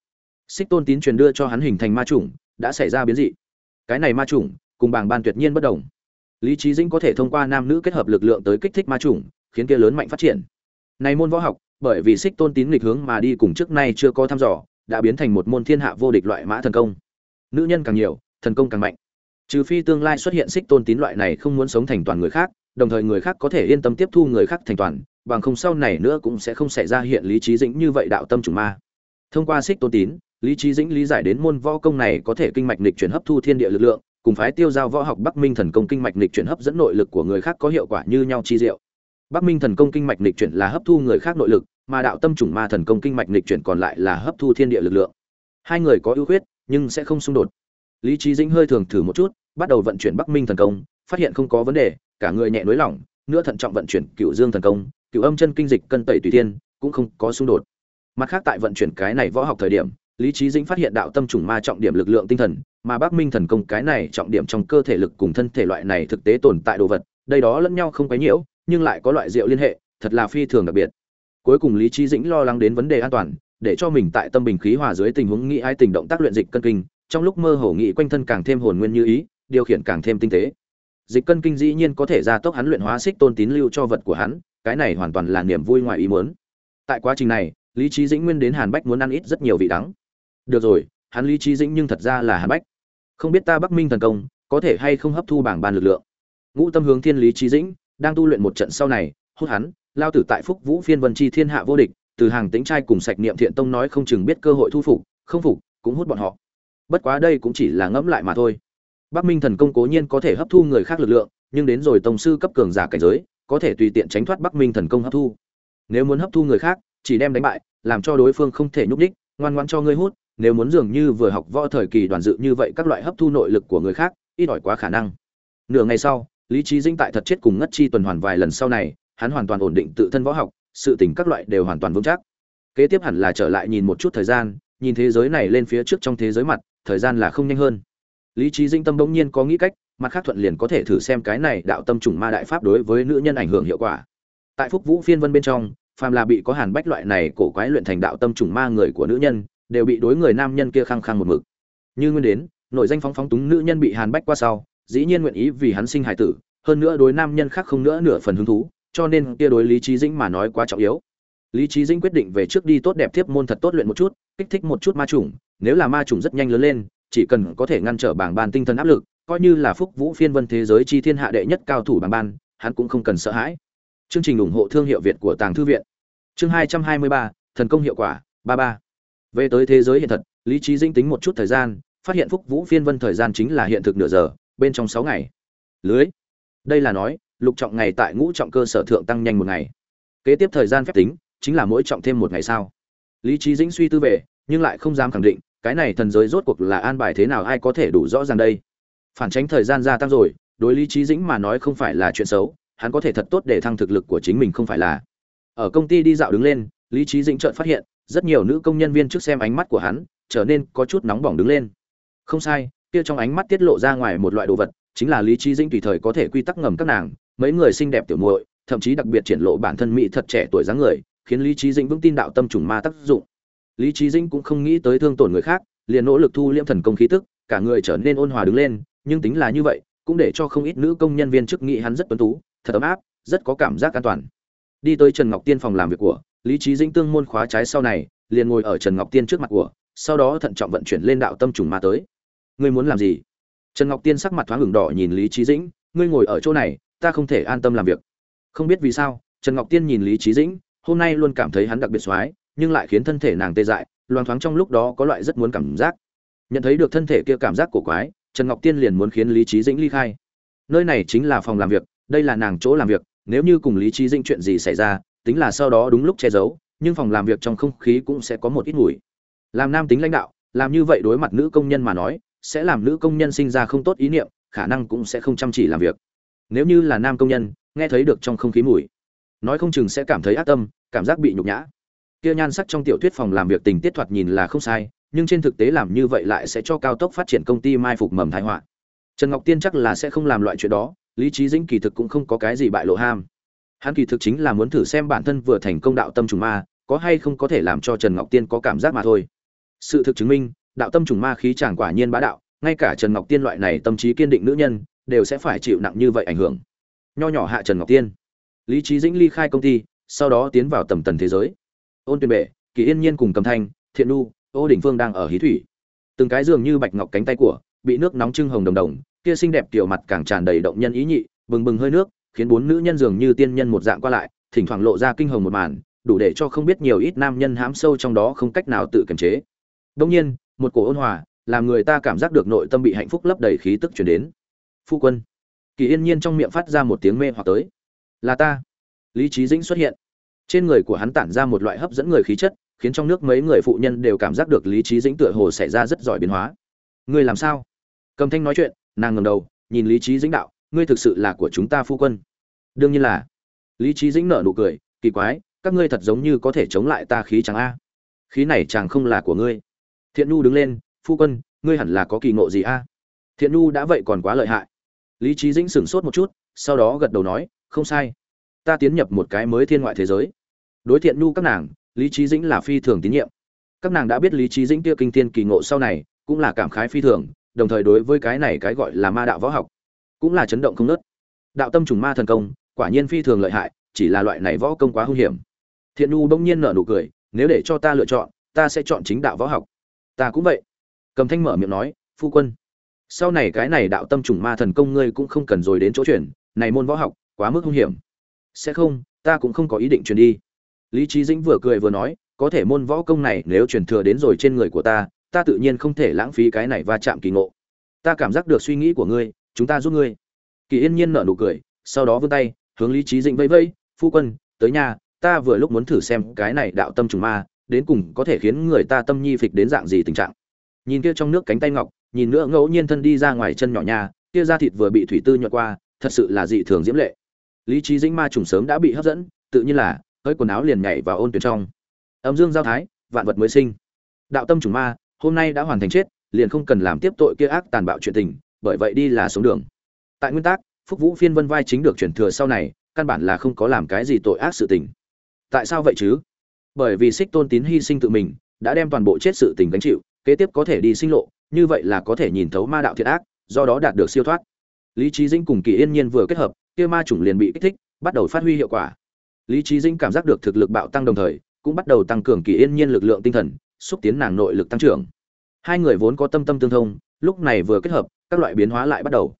Xích tôn tín truyền đưa cho hắn hình thành ma trùng, đã xảy ra biến dị. Cái này ma trùng cùng bảng ban tuyệt nhiên bất đồng lý trí dĩnh có thể thông qua nam nữ kết hợp lực lượng tới kích thích ma chủng, khiến kia lớn mạnh phát triển. Này môn võ học, bởi vì xích tôn tín nghịch hướng mà đi cùng trước nay chưa có thăm dò, đã biến thành một môn thiên hạ vô địch loại mã thần công. Nữ nhân càng nhiều, thần công càng mạnh. Trừ phi tương lai xuất hiện xích tôn tín loại này không muốn sống thành toàn người khác, đồng thời người khác có thể yên tâm tiếp thu người khác thành toàn, bằng không sau này nữa cũng sẽ không xảy ra hiện lý trí dĩnh như vậy đạo tâm chủ ma. Thông qua xích tôn tín, lý trí dĩnh lý giải đến môn võ công này có thể kinh mạch nịch chuyển hấp thu thiên địa lực lượng cùng phái tiêu giao võ học bắc minh thần công kinh mạch nịch chuyển hấp dẫn nội lực của người khác có hiệu quả như nhau chi diệu. Bắc minh thần công kinh mạch nịch chuyển là hấp thu người khác nội lực, mà đạo tâm chủng ma thần công kinh mạch nịch chuyển còn lại là hấp thu thiên địa lực lượng. Hai người có ưu khuyết, nhưng sẽ không xung đột. Lý trí dĩnh hơi thường thử một chút, bắt đầu vận chuyển bắc minh thần công, phát hiện không có vấn đề, cả người nhẹ nới lỏng nữa thận trọng vận chuyển cựu dương thần công cựu âm chân kinh dịch cân tẩy tùy thiên, cũng không có xung đột. Mặt khác tại vận chuyển cái này võ học thời điểm, lý trí dĩnh phát hiện đạo tâm trùng ma trọng điểm lực lượng tinh thần mà bắc minh thần công cái này trọng điểm trong cơ thể lực cùng thân thể loại này thực tế tồn tại đồ vật, đây đó lẫn nhau không quấy nhiễu, nhưng lại có loại rượu liên hệ, thật là phi thường đặc biệt. Cuối cùng lý trí dĩnh lo lắng đến vấn đề an toàn, để cho mình tại tâm bình khí hòa dưới tình huống nghĩ ai tình động tác luyện dịch cân kinh, trong lúc mơ hồ nghĩ quanh thân càng thêm hồn nguyên như ý, điều khiển càng thêm tinh tế. Dịch cân kinh dĩ nhiên có thể gia tốc hắn luyện hóa xích tôn tín lưu cho vật của hắn, cái này hoàn toàn là niềm vui ngoài ý muốn. Tại quá trình này, lý trí dĩnh nguyên đến hàn bách muốn ăn ít rất nhiều vị đắng. Được rồi, hắn lý trí dĩnh nhưng thật ra là hàn bách không biết ta bắc minh thần công có thể hay không hấp thu bảng ban lực lượng. Ngũ tâm hướng thiên lý trí dĩnh đang tu luyện một trận sau này hút hắn, lao tử tại phúc vũ phiên vân chi thiên hạ vô địch, từ hàng tính trai cùng sạch niệm thiện tông nói không chừng biết cơ hội thu phục, không phục, cũng hút bọn họ. Bất quá đây cũng chỉ là ngẫm lại mà thôi. Bắc minh thần công cố nhiên có thể hấp thu người khác lực lượng, nhưng đến rồi tổng sư cấp cường giả cảnh giới, có thể tùy tiện tránh thoát bắc minh thần công hấp thu. Nếu muốn hấp thu người khác, chỉ đem đánh bại, làm cho đối phương không thể nhúc đích ngoan ngoan cho ngươi hút nếu muốn dường như vừa học võ thời kỳ đoàn dự như vậy các loại hấp thu nội lực của người khác, ít ỏi quá khả năng. Nửa ngày sau, lý trí dinh tại thật chết cùng ngất chi tuần hoàn vài lần sau này, hắn hoàn toàn ổn định tự thân võ học, sự tình các loại đều hoàn toàn vững chắc. Kế tiếp hẳn là trở lại nhìn một chút thời gian, nhìn thế giới này lên phía trước trong thế giới mặt, thời gian là không nhanh hơn. Lý trí dinh tâm bỗng nhiên có nghĩ cách, mặt khác thuận liền có thể thử xem cái này đạo tâm trùng ma đại pháp đối với nữ nhân ảnh hưởng hiệu quả. Tại phúc vũ phiên vân bên trong, phàm là bị có hàn bách loại này cổ quái luyện thành đạo tâm trùng ma người của nữ nhân đều bị đối người nam nhân kia khăng khăng một mực. Như nguyên đến nội danh phóng phóng túng nữ nhân bị hàn bách qua sau, dĩ nhiên nguyện ý vì hắn sinh hải tử, hơn nữa đối nam nhân khác không nữa nửa phần hứng thú, cho nên kia đối lý trí dĩnh mà nói quá trọng yếu. Lý trí dĩnh quyết định về trước đi tốt đẹp tiếp môn thật tốt luyện một chút, kích thích một chút ma trùng nếu là ma trùng rất nhanh lớn lên, chỉ cần có thể ngăn trở bảng ban tinh thần áp lực, coi như là phúc vũ phiên vân thế giới chi thiên hạ đệ nhất cao thủ bảng ban, hắn cũng không cần sợ hãi. Chương trình ủng hộ thương hiệu việt của tàng thư viện. Chương hai trăm hai mươi ba, thần công hiệu quả, ba ba về tới thế giới hiện thật, lý trí dinh tính một chút thời gian, phát hiện phúc vũ phiên vân thời gian chính là hiện thực nửa giờ, bên trong sáu ngày. Lưới. Đây là nói, lục trọng ngày tại ngũ trọng cơ sở thượng tăng nhanh một ngày. Kế tiếp thời gian phép tính, chính là mỗi trọng thêm một ngày sao lý trí dĩnh suy tư về, nhưng lại không dám khẳng định, cái này thần giới rốt cuộc là an bài thế nào ai có thể đủ rõ ràng đây. Phản tránh thời gian gia tăng rồi, đối lý trí dĩnh mà nói không phải là chuyện xấu, hắn có thể thật tốt để thăng thực lực của chính mình không phải là. Ở công ty đi dạo đứng lên lý trí dĩnh chợt phát hiện, rất nhiều nữ công nhân viên trước xem ánh mắt của hắn, trở nên có chút nóng bỏng đứng lên. Không sai, kia trong ánh mắt tiết lộ ra ngoài một loại đồ vật, chính là lý trí dĩnh tùy thời có thể quy tắc ngầm các nàng, mấy người xinh đẹp tiểu muội, thậm chí đặc biệt triển lộ bản thân mỹ thật trẻ tuổi dáng người, khiến lý trí dĩnh vững tin đạo tâm trùng ma tác dụng. Lý trí dĩnh cũng không nghĩ tới thương tổn người khác, liền nỗ lực thu liễm thần công khí tức, cả người trở nên ôn hòa đứng lên, nhưng tính là như vậy, cũng để cho không ít nữ công nhân viên chức nghĩ hắn rất tuấn tú, thật ấm áp, rất có cảm giác an toàn. Đi tới trần ngọc tiên phòng làm việc của lý trí dĩnh tương môn khóa trái sau này, liền ngồi ở trần ngọc tiên trước mặt của, sau đó thận trọng vận chuyển lên đạo tâm trùng ma tới. Ngươi muốn làm gì? Trần ngọc tiên sắc mặt thoáng ngừng đỏ nhìn lý trí dĩnh, ngươi ngồi ở chỗ này, ta không thể an tâm làm việc. Không biết vì sao, trần ngọc tiên nhìn lý trí dĩnh, hôm nay luôn cảm thấy hắn đặc biệt soái nhưng lại khiến thân thể nàng tê dại, loang thoáng trong lúc đó có loại rất muốn cảm giác. Nhận thấy được thân thể kia cảm giác cổ quái, trần ngọc tiên liền muốn khiến lý trí dĩnh ly khai. Nơi này chính là phòng làm việc, đây là nàng chỗ làm việc, nếu như cùng lý trí dĩnh chuyện gì xảy ra tính là sau đó đúng lúc che giấu, nhưng phòng làm việc trong không khí cũng sẽ có một ít mùi. Làm nam tính lãnh đạo, làm như vậy đối mặt nữ công nhân mà nói, sẽ làm nữ công nhân sinh ra không tốt ý niệm, khả năng cũng sẽ không chăm chỉ làm việc. Nếu như là nam công nhân, nghe thấy được trong không khí mùi, nói không chừng sẽ cảm thấy ác tâm, cảm giác bị nhục nhã. Kia nhan sắc trong tiểu thuyết phòng làm việc tình tiết thoạt nhìn là không sai, nhưng trên thực tế làm như vậy lại sẽ cho cao tốc phát triển công ty mai phục mầm thái họa. Trần ngọc tiên chắc là sẽ không làm loại chuyện đó, lý trí dĩnh kỳ thực cũng không có cái gì bại lộ ham hắn kỳ thực chính là muốn thử xem bản thân vừa thành công đạo tâm trùng ma, có hay không có thể làm cho trần ngọc tiên có cảm giác mà thôi. Sự thực chứng minh, đạo tâm trùng ma khí chàng quả nhiên bá đạo, ngay cả trần ngọc tiên loại này tâm trí kiên định nữ nhân, đều sẽ phải chịu nặng như vậy ảnh hưởng. Nho nhỏ hạ trần ngọc tiên. Lý trí dĩnh ly khai công ty, sau đó tiến vào tầm tần thế giới. Ôn tuyển bệ, kỳ yên nhiên cùng cầm thanh, thiện nu ô đình phương đang ở hí thủy. Từng cái dường như bạch ngọc cánh tay của, bị nước nóng trưng hồng đồng đồng, kia xinh đẹp tiểu mặt càng tràn đầy động nhân ý nhị, bừng bừng hơi nước khiến bốn nữ nhân dường như tiên nhân một dạng qua lại, thỉnh thoảng lộ ra kinh hồng một màn, đủ để cho không biết nhiều ít nam nhân hãm sâu trong đó không cách nào tự kiềm chế. Đương nhiên, một cổ ôn hòa, làm người ta cảm giác được nội tâm bị hạnh phúc lấp đầy khí tức truyền đến. Phu quân. Kỳ yên nhiên trong miệng phát ra một tiếng mê hoặc tới. Là ta. Lý Chí dĩnh xuất hiện. Trên người của hắn tản ra một loại hấp dẫn người khí chất, khiến trong nước mấy người phụ nhân đều cảm giác được lý Chí dĩnh tựa hồ xảy ra rất giỏi biến hóa. Ngươi làm sao? Cầm thanh nói chuyện, nàng ngẩng đầu, nhìn lý Chí dĩnh đạo ngươi thực sự là của chúng ta phu quân. Đương nhiên là. Lý trí dĩnh nở nụ cười, kỳ quái, các ngươi thật giống như có thể chống lại ta khí chàng a? Khí này chàng không là của ngươi. Thiện nhu đứng lên, phu quân, ngươi hẳn là có kỳ ngộ gì a? Thiện nhu đã vậy còn quá lợi hại. Lý trí dĩnh sửng sốt một chút, sau đó gật đầu nói, không sai. Ta tiến nhập một cái mới thiên ngoại thế giới. Đối thiện nhu các nàng, lý trí dĩnh là phi thường tín nhiệm. Các nàng đã biết lý trí dĩnh kia kinh thiên kỳ ngộ sau này, cũng là cảm khái phi thường, đồng thời đối với cái này cái gọi là ma đạo võ học cũng là chấn động không nớt. Đạo tâm trùng ma thần công, quả nhiên phi thường lợi hại, chỉ là loại này võ công quá hung hiểm. Thiện nhu bỗng nhiên nở nụ cười, nếu để cho ta lựa chọn, ta sẽ chọn chính đạo võ học. Ta cũng vậy. Cầm thanh mở miệng nói, phu quân, sau này cái này đạo tâm trùng ma thần công ngươi cũng không cần rồi đến chỗ chuyển, này môn võ học quá mức hung hiểm. Sẽ không, ta cũng không có ý định truyền đi. Lý trí dĩnh vừa cười vừa nói, có thể môn võ công này nếu truyền thừa đến rồi trên người của ta ta tự nhiên không thể lãng phí cái này va chạm kỳ ngộ. Ta cảm giác được suy nghĩ của ngươi chúng ta giúp ngươi. Kỳ yên nhiên nở nụ cười, sau đó vươn tay, hướng lý trí dĩnh vẫy vẫy, phu quân, tới nhà, ta vừa lúc muốn thử xem cái này đạo tâm trùng ma, đến cùng có thể khiến người ta tâm nhi phịch đến dạng gì tình trạng. Nhìn kia trong nước cánh tay ngọc, nhìn nữa ngẫu nhiên thân đi ra ngoài chân nhỏ nhà, kia da thịt vừa bị thủy tư nhuận qua, thật sự là dị thường diễm lệ. Lý trí dĩnh ma trùng sớm đã bị hấp dẫn, tự nhiên là, hơi quần áo liền nhảy vào ôn tuyển trong. Âm dương giao thái, vạn vật mới sinh. Đạo tâm trùng ma, hôm nay đã hoàn thành chết, liền không cần làm tiếp tội kia ác tàn bạo chuyện tình bởi vậy đi là xuống đường. Tại nguyên tắc, phúc vũ phiên vân vai chính được chuyển thừa sau này, căn bản là không có làm cái gì tội ác sự tình. Tại sao vậy chứ? Bởi vì xích tôn tín hy sinh tự mình, đã đem toàn bộ chết sự tình gánh chịu, kế tiếp có thể đi sinh lộ, như vậy là có thể nhìn thấu ma đạo thiệt ác, do đó đạt được siêu thoát. Lý trí dĩnh cùng kỳ yên nhiên vừa kết hợp, kia ma chủng liền bị kích thích, bắt đầu phát huy hiệu quả. Lý trí dĩnh cảm giác được thực lực bạo tăng đồng thời, cũng bắt đầu tăng cường kỳ yên nhiên lực lượng tinh thần, xúc tiến nàng nội lực tăng trưởng. Hai người vốn có tâm tâm tương thông, lúc này vừa kết hợp các loại biến hóa lại bắt đầu.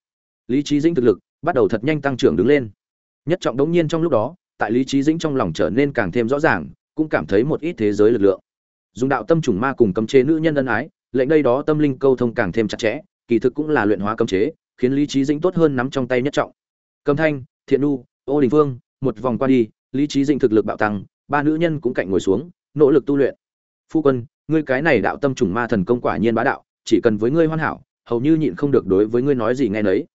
Lý trí dĩnh thực lực bắt đầu thật nhanh tăng trưởng đứng lên. Nhất trọng đống nhiên trong lúc đó tại lý trí dĩnh trong lòng trở nên càng thêm rõ ràng cũng cảm thấy một ít thế giới lực lượng. Dùng đạo tâm trùng ma cùng cấm chế nữ nhân ân ái lệnh đây đó tâm linh câu thông càng thêm chặt chẽ kỳ thực cũng là luyện hóa cấm chế khiến lý trí dĩnh tốt hơn nắm trong tay nhất trọng. Cầm thanh thiện nu ô đình vương, một vòng qua đi lý trí dĩnh thực lực bạo tăng ba nữ nhân cũng cạnh ngồi xuống nỗ lực tu luyện. Phu quân ngươi cái này đạo tâm trùng ma thần công quả nhiên bá đạo chỉ cần với ngươi hoàn hảo hầu như nhịn không được đối với ngươi nói gì nghe nấy.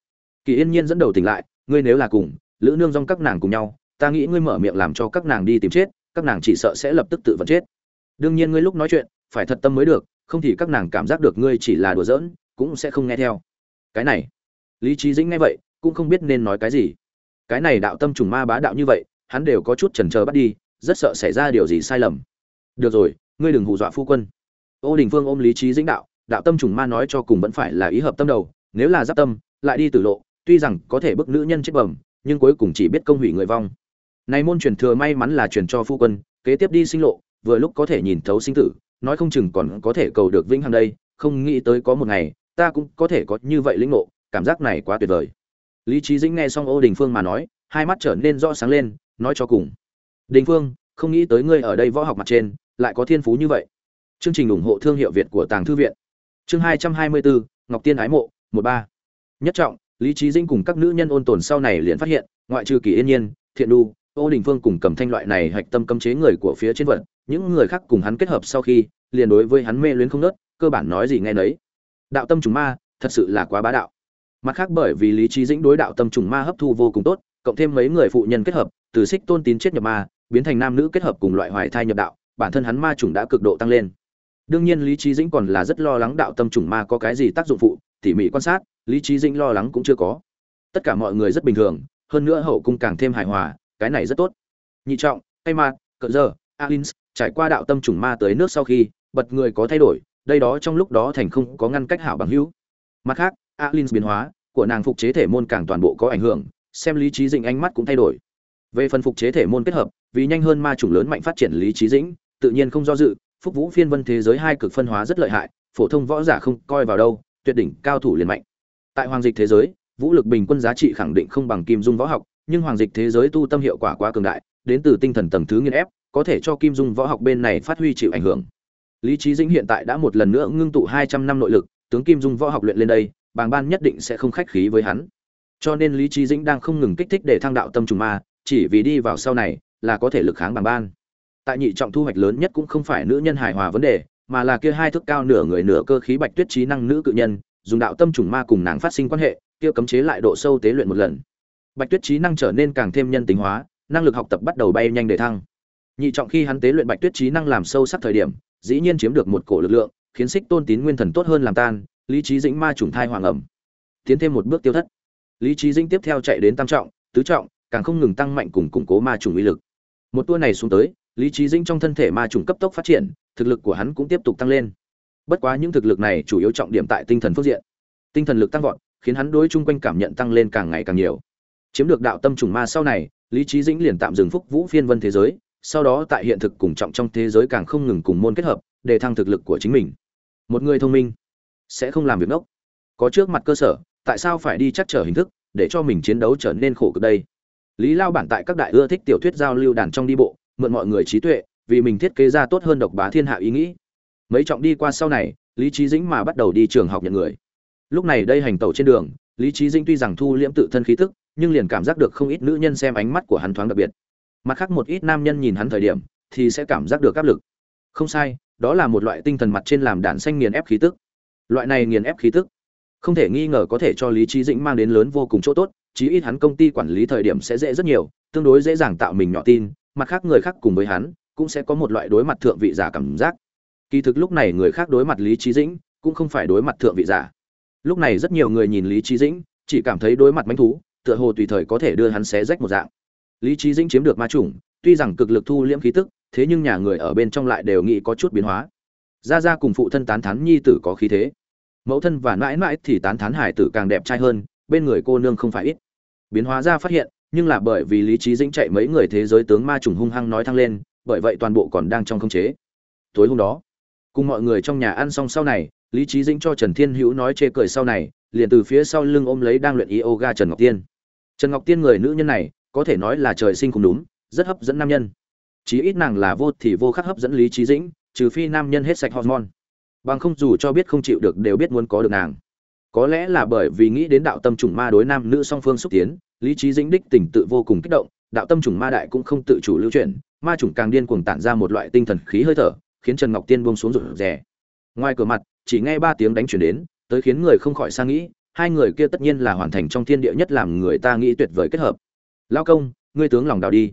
Kỳ yên nhiên dẫn đầu tỉnh lại, ngươi nếu là cùng, lữ nương dong các nàng cùng nhau, ta nghĩ ngươi mở miệng làm cho các nàng đi tìm chết, các nàng chỉ sợ sẽ lập tức tự vẫn chết. Đương nhiên ngươi lúc nói chuyện, phải thật tâm mới được, không thì các nàng cảm giác được ngươi chỉ là đùa giỡn, cũng sẽ không nghe theo. Cái này, lý trí dĩnh nghe vậy, cũng không biết nên nói cái gì. Cái này đạo tâm trùng ma bá đạo như vậy, hắn đều có chút chần chờ bắt đi, rất sợ xảy ra điều gì sai lầm. Được rồi, ngươi đừng hù dọa phu quân. Ô đình phương ôm lý trí dĩnh đạo đạo tâm trùng ma nói cho cùng vẫn phải là ý hợp tâm đầu, nếu là giáp tâm, lại đi tử lộ, tuy rằng có thể bức nữ nhân chết bẩm, nhưng cuối cùng chỉ biết công hủy người vong. Này môn truyền thừa may mắn là truyền cho phu quân, kế tiếp đi sinh lộ, vừa lúc có thể nhìn thấu sinh tử, nói không chừng còn có thể cầu được vĩnh hằng đây, không nghĩ tới có một ngày, ta cũng có thể có như vậy lĩnh ngộ, cảm giác này quá tuyệt vời. Lý trí dĩnh nghe xong ô đình phương mà nói, hai mắt trở nên rõ sáng lên, nói cho cùng. Đình phương, không nghĩ tới ngươi ở đây võ học mặt trên, lại có thiên phú như vậy. Chương trình ủng hộ thương hiệu việt của tàng thư viện chương hai trăm hai mươi bốn ngọc tiên ái mộ, một ba. Nhất trọng, lý trí dĩnh cùng các nữ nhân ôn tồn sau này liền phát hiện, ngoại trừ kỳ yên nhiên, thiện đu, ô đình phương cùng cầm thanh loại này hạch tâm cấm chế người của phía trên vật, những người khác cùng hắn kết hợp sau khi, liền đối với hắn mê luyến không nớt, cơ bản nói gì nghe nấy. Đạo tâm trùng ma, thật sự là quá bá đạo. Mặt khác bởi vì lý trí dĩnh đối đạo tâm trùng ma hấp thu vô cùng tốt, cộng thêm mấy người phụ nhân kết hợp, từ xích tôn tín chết nhập ma, biến thành nam nữ kết hợp cùng loại hoài thai nhập đạo, bản thân hắn ma trùng đã cực độ tăng lên đương nhiên lý trí dĩnh còn là rất lo lắng đạo tâm trùng ma có cái gì tác dụng phụ, tỉ mỉ quan sát, lý trí dĩnh lo lắng cũng chưa có. Tất cả mọi người rất bình thường, hơn nữa hậu cung càng thêm hài hòa, cái này rất tốt. Nhị trọng tay mạt cỡ giờ, alins, trải qua đạo tâm trùng ma tới nước sau khi, bật người có thay đổi, đây đó trong lúc đó thành không có ngăn cách hảo bằng hữu. Mặt khác, alins biến hóa của nàng phục chế thể môn càng toàn bộ có ảnh hưởng, xem lý trí dĩnh ánh mắt cũng thay đổi. Về phần phục chế thể môn kết hợp, vì nhanh hơn ma chủng lớn mạnh phát triển lý trí dĩnh, tự nhiên không do dự phúc vũ phiên vân thế giới hai cực phân hóa rất lợi hại, phổ thông võ giả không coi vào đâu, tuyệt đỉnh, cao thủ liền mạnh. Tại hoàng dịch thế giới, vũ lực bình quân giá trị khẳng định không bằng kim dung võ học, nhưng hoàng dịch thế giới tu tâm hiệu quả quá cường đại, đến từ tinh thần tầng thứ nghiên ép, có thể cho kim dung võ học bên này phát huy chịu ảnh hưởng. Lý trí dĩnh hiện tại đã một lần nữa ngưng tụ hai trăm năm nội lực, tướng kim dung võ học luyện lên đây, bàng ban nhất định sẽ không khách khí với hắn. Cho nên lý trí dĩnh đang không ngừng kích thích để thăng đạo tâm trùng ma, chỉ vì đi vào sau này là có thể lực kháng bàng ban tại nhị trọng thu hoạch lớn nhất cũng không phải nữ nhân hài hòa vấn đề, mà là kia hai thước cao nửa người nửa cơ khí bạch tuyết trí năng nữ cự nhân, dùng đạo tâm trùng ma cùng nàng phát sinh quan hệ, kia cấm chế lại độ sâu tế luyện một lần. Bạch tuyết trí năng trở nên càng thêm nhân tính hóa, năng lực học tập bắt đầu bay nhanh để thăng. Nhị trọng khi hắn tế luyện bạch tuyết trí năng làm sâu sắc thời điểm, dĩ nhiên chiếm được một cổ lực lượng, khiến xích tôn tín nguyên thần tốt hơn làm tan, lý trí dĩnh ma trùng thai hoàng ẩm. Tiến thêm một bước tiêu thất. Lý trí dĩnh tiếp theo chạy đến tam trọng, tứ trọng, càng không ngừng tăng mạnh cùng củng cố ma trùng uy lực. Một tour này xuống tới lý trí dĩnh trong thân thể ma trùng cấp tốc phát triển, thực lực của hắn cũng tiếp tục tăng lên. Bất quá những thực lực này chủ yếu trọng điểm tại tinh thần phương diện. Tinh thần lực tăng vọt, khiến hắn đối chung quanh cảm nhận tăng lên càng ngày càng nhiều. Chiếm được đạo tâm trùng ma sau này, lý trí dĩnh liền tạm dừng phúc vũ phiên vân thế giới, sau đó tại hiện thực cùng trọng trong thế giới càng không ngừng cùng môn kết hợp, để thăng thực lực của chính mình. Một người thông minh sẽ không làm việc ngốc. Có trước mặt cơ sở, tại sao phải đi chắc trở hình thức, để cho mình chiến đấu trở nên khổ cực đây? Lý lao bản tại các đại ưa thích tiểu thuyết giao lưu đàn trong đi bộ mượn mọi người trí tuệ, vì mình thiết kế ra tốt hơn độc bá thiên hạ ý nghĩ. Mấy trọng đi qua sau này, lý trí dĩnh mà bắt đầu đi trường học nhận người. Lúc này đây hành tẩu trên đường, lý trí dĩnh tuy rằng thu liễm tự thân khí tức, nhưng liền cảm giác được không ít nữ nhân xem ánh mắt của hắn thoáng đặc biệt. Mặt khác một ít nam nhân nhìn hắn thời điểm, thì sẽ cảm giác được áp lực. Không sai, đó là một loại tinh thần mặt trên làm đạn xanh nghiền ép khí tức. Loại này nghiền ép khí tức, không thể nghi ngờ có thể cho lý trí dĩnh mang đến lớn vô cùng chỗ tốt, chí ít hắn công ty quản lý thời điểm sẽ dễ rất nhiều, tương đối dễ dàng tạo mình nhỏ tin mặt khác người khác cùng với hắn, cũng sẽ có một loại đối mặt thượng vị giả cảm giác. Kỳ thực lúc này người khác đối mặt lý trí dĩnh cũng không phải đối mặt thượng vị giả. Lúc này rất nhiều người nhìn lý trí dĩnh, chỉ cảm thấy đối mặt manh thú, tựa hồ tùy thời có thể đưa hắn xé rách một dạng. Lý trí dĩnh chiếm được ma chủng, tuy rằng cực lực thu liễm khí tức, thế nhưng nhà người ở bên trong lại đều nghĩ có chút biến hóa. Ra ra cùng phụ thân tán thán nhi tử có khí thế. Mẫu thân và mãi mãi thì tán thán hải tử càng đẹp trai hơn, bên người cô nương không phải ít. Biến hóa ra phát hiện nhưng là bởi vì lý trí dĩnh chạy mấy người thế giới tướng ma trùng hung hăng nói thăng lên, bởi vậy toàn bộ còn đang trong khống chế. Tối hôm đó, cùng mọi người trong nhà ăn xong sau này, lý trí dĩnh cho trần thiên hữu nói chê cười sau này, liền từ phía sau lưng ôm lấy đang luyện yoga trần ngọc tiên. Trần ngọc tiên người nữ nhân này, có thể nói là trời sinh cùng đúng, rất hấp dẫn nam nhân. Chí ít nàng là vô thì vô khắc hấp dẫn lý trí dĩnh, trừ phi nam nhân hết sạch hormone. Bằng không dù cho biết không chịu được đều biết muốn có được nàng. Có lẽ là bởi vì nghĩ đến đạo tâm trùng ma đối nam nữ song phương xúc tiến lý trí dĩnh đích tỉnh tự vô cùng kích động, đạo tâm trùng ma đại cũng không tự chủ lưu chuyển, ma trùng càng điên cuồng tản ra một loại tinh thần khí hơi thở, khiến trần ngọc tiên buông xuống rụt rè. Ngoài cửa mặt, chỉ nghe ba tiếng đánh chuyển đến, tới khiến người không khỏi sang nghĩ, hai người kia tất nhiên là hoàn thành trong thiên địa nhất làm người ta nghĩ tuyệt vời kết hợp. Lao công, ngươi tướng lòng đào đi.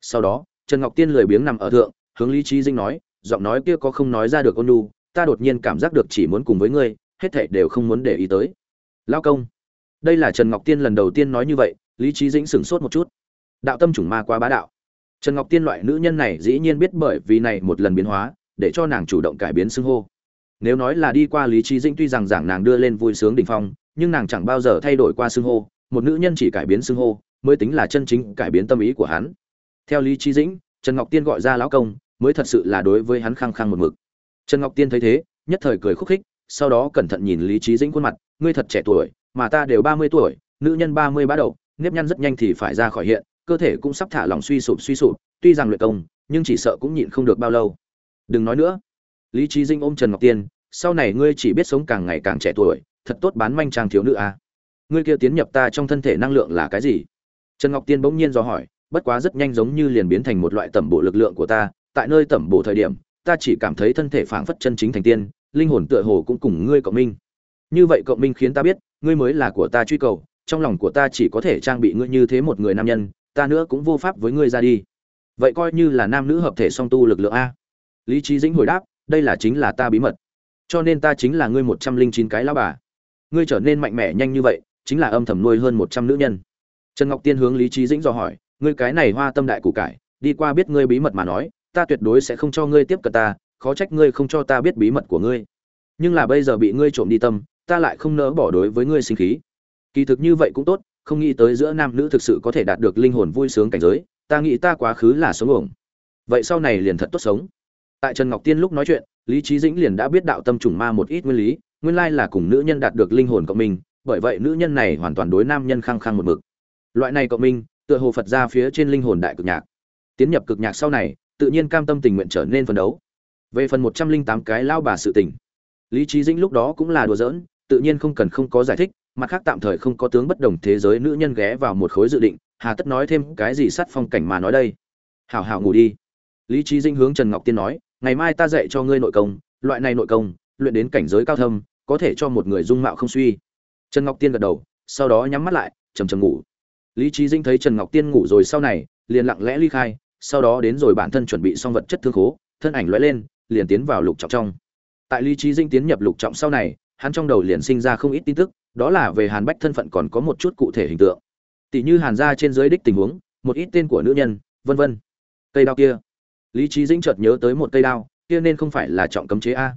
Sau đó, trần ngọc tiên lười biếng nằm ở thượng, hướng lý trí dinh nói, giọng nói kia có không nói ra được ôn nu ta đột nhiên cảm giác được chỉ muốn cùng với ngươi, hết thảy đều không muốn để ý tới. Lao công đây là trần ngọc tiên lần đầu tiên nói như vậy, lý trí dĩnh sửng sốt một chút. Đạo tâm chủng ma quá bá đạo. Trần ngọc tiên loại nữ nhân này dĩ nhiên biết bởi vì này một lần biến hóa, để cho nàng chủ động cải biến xưng hô. Nếu nói là đi qua lý trí dĩnh tuy rằng giảng nàng đưa lên vui sướng đỉnh phong, nhưng nàng chẳng bao giờ thay đổi qua xưng hô, một nữ nhân chỉ cải biến xưng hô, mới tính là chân chính cải biến tâm ý của hắn. Theo lý trí dĩnh, trần ngọc tiên gọi ra lão công, mới thật sự là đối với hắn khăng khăng một mực. Trần ngọc tiên thấy thế, nhất thời cười khúc khích, sau đó cẩn thận nhìn lý trí dĩnh khuôn mặt, ngươi thật trẻ tuổi mà ta đều ba mươi tuổi, nữ nhân ba mươi bá đầu, nếp nhăn rất nhanh thì phải ra khỏi hiện, cơ thể cũng sắp thả lỏng suy sụp suy sụp, tuy rằng luyện công, nhưng chỉ sợ cũng nhịn không được bao lâu. Đừng nói nữa. Lý trí dinh ôm trần ngọc tiên, sau này ngươi chỉ biết sống càng ngày càng trẻ tuổi, thật tốt bán manh trang thiếu nữ à. ngươi kia tiến nhập ta trong thân thể năng lượng là cái gì? Trần ngọc tiên bỗng nhiên do hỏi, bất quá rất nhanh giống như liền biến thành một loại tẩm bộ lực lượng của ta, tại nơi tẩm bổ thời điểm, ta chỉ cảm thấy thân thể phảng phất chân chính thành tiên, linh hồn tựa hồ cũng cùng ngươi cộng minh. Như vậy cộng minh khiến ta biết ngươi mới là của ta truy cầu, trong lòng của ta chỉ có thể trang bị ngươi như thế một người nam nhân, ta nữa cũng vô pháp với ngươi ra đi. Vậy coi như là nam nữ hợp thể song tu lực lượng a. Lý trí dĩnh hồi đáp, đây là chính là ta bí mật. Cho nên ta chính là ngươi một trăm linh chín cái lão bà. Ngươi trở nên mạnh mẽ nhanh như vậy, chính là âm thầm nuôi hơn một trăm nữ nhân. Trần ngọc tiên hướng lý trí dĩnh dò hỏi, ngươi cái này hoa tâm đại củ cải, đi qua biết ngươi bí mật mà nói, ta tuyệt đối sẽ không cho ngươi tiếp cận ta, khó trách ngươi không cho ta biết bí mật của ngươi. Nhưng là bây giờ bị ngươi trộm đi tâm ta lại không nỡ bỏ đối với ngươi sinh khí. Kỳ thực như vậy cũng tốt, không nghĩ tới giữa nam nữ thực sự có thể đạt được linh hồn vui sướng cảnh giới, ta nghĩ ta quá khứ là sống ổng vậy sau này liền thật tốt sống. Tại trần ngọc tiên lúc nói chuyện, lý trí dĩnh liền đã biết đạo tâm trùng ma một ít nguyên lý, nguyên lai là cùng nữ nhân đạt được linh hồn cộng minh, bởi vậy nữ nhân này hoàn toàn đối nam nhân khăng khăng một mực. Loại này cộng minh, tựa hồ phật ra phía trên linh hồn đại cực nhạc. Tiến nhập cực nhạc sau này, tự nhiên cam tâm tình nguyện trở nên phấn đấu. Về phần một trăm linh tám cái lao bà sự tình, lý trí dĩnh lúc đó cũng là đùa giỡn tự nhiên không cần không có giải thích, mặt khác tạm thời không có tướng bất đồng thế giới nữ nhân ghé vào một khối dự định, hà tất nói thêm cái gì sát phong cảnh mà nói đây? Hảo hảo ngủ đi. Lý trí dinh hướng trần ngọc tiên nói, ngày mai ta dạy cho ngươi nội công, loại này nội công, luyện đến cảnh giới cao thâm, có thể cho một người dung mạo không suy. Trần ngọc tiên gật đầu, sau đó nhắm mắt lại chầm chầm ngủ. Lý trí dinh thấy trần ngọc tiên ngủ rồi sau này, liền lặng lẽ ly khai, sau đó đến rồi bản thân chuẩn bị xong vật chất thương khố, thân ảnh lóe lên, liền tiến vào lục trọng trong. Tại lý trí dinh tiến nhập lục trọng sau này hắn trong đầu liền sinh ra không ít tin tức, đó là về hàn bách thân phận còn có một chút cụ thể hình tượng. Tỷ như hàn gia trên dưới đích tình huống, một ít tên của nữ nhân, vân vân. Cây đao kia. Lý Chí dĩnh chợt nhớ tới một cây đao, kia nên không phải là trọng cấm chế a.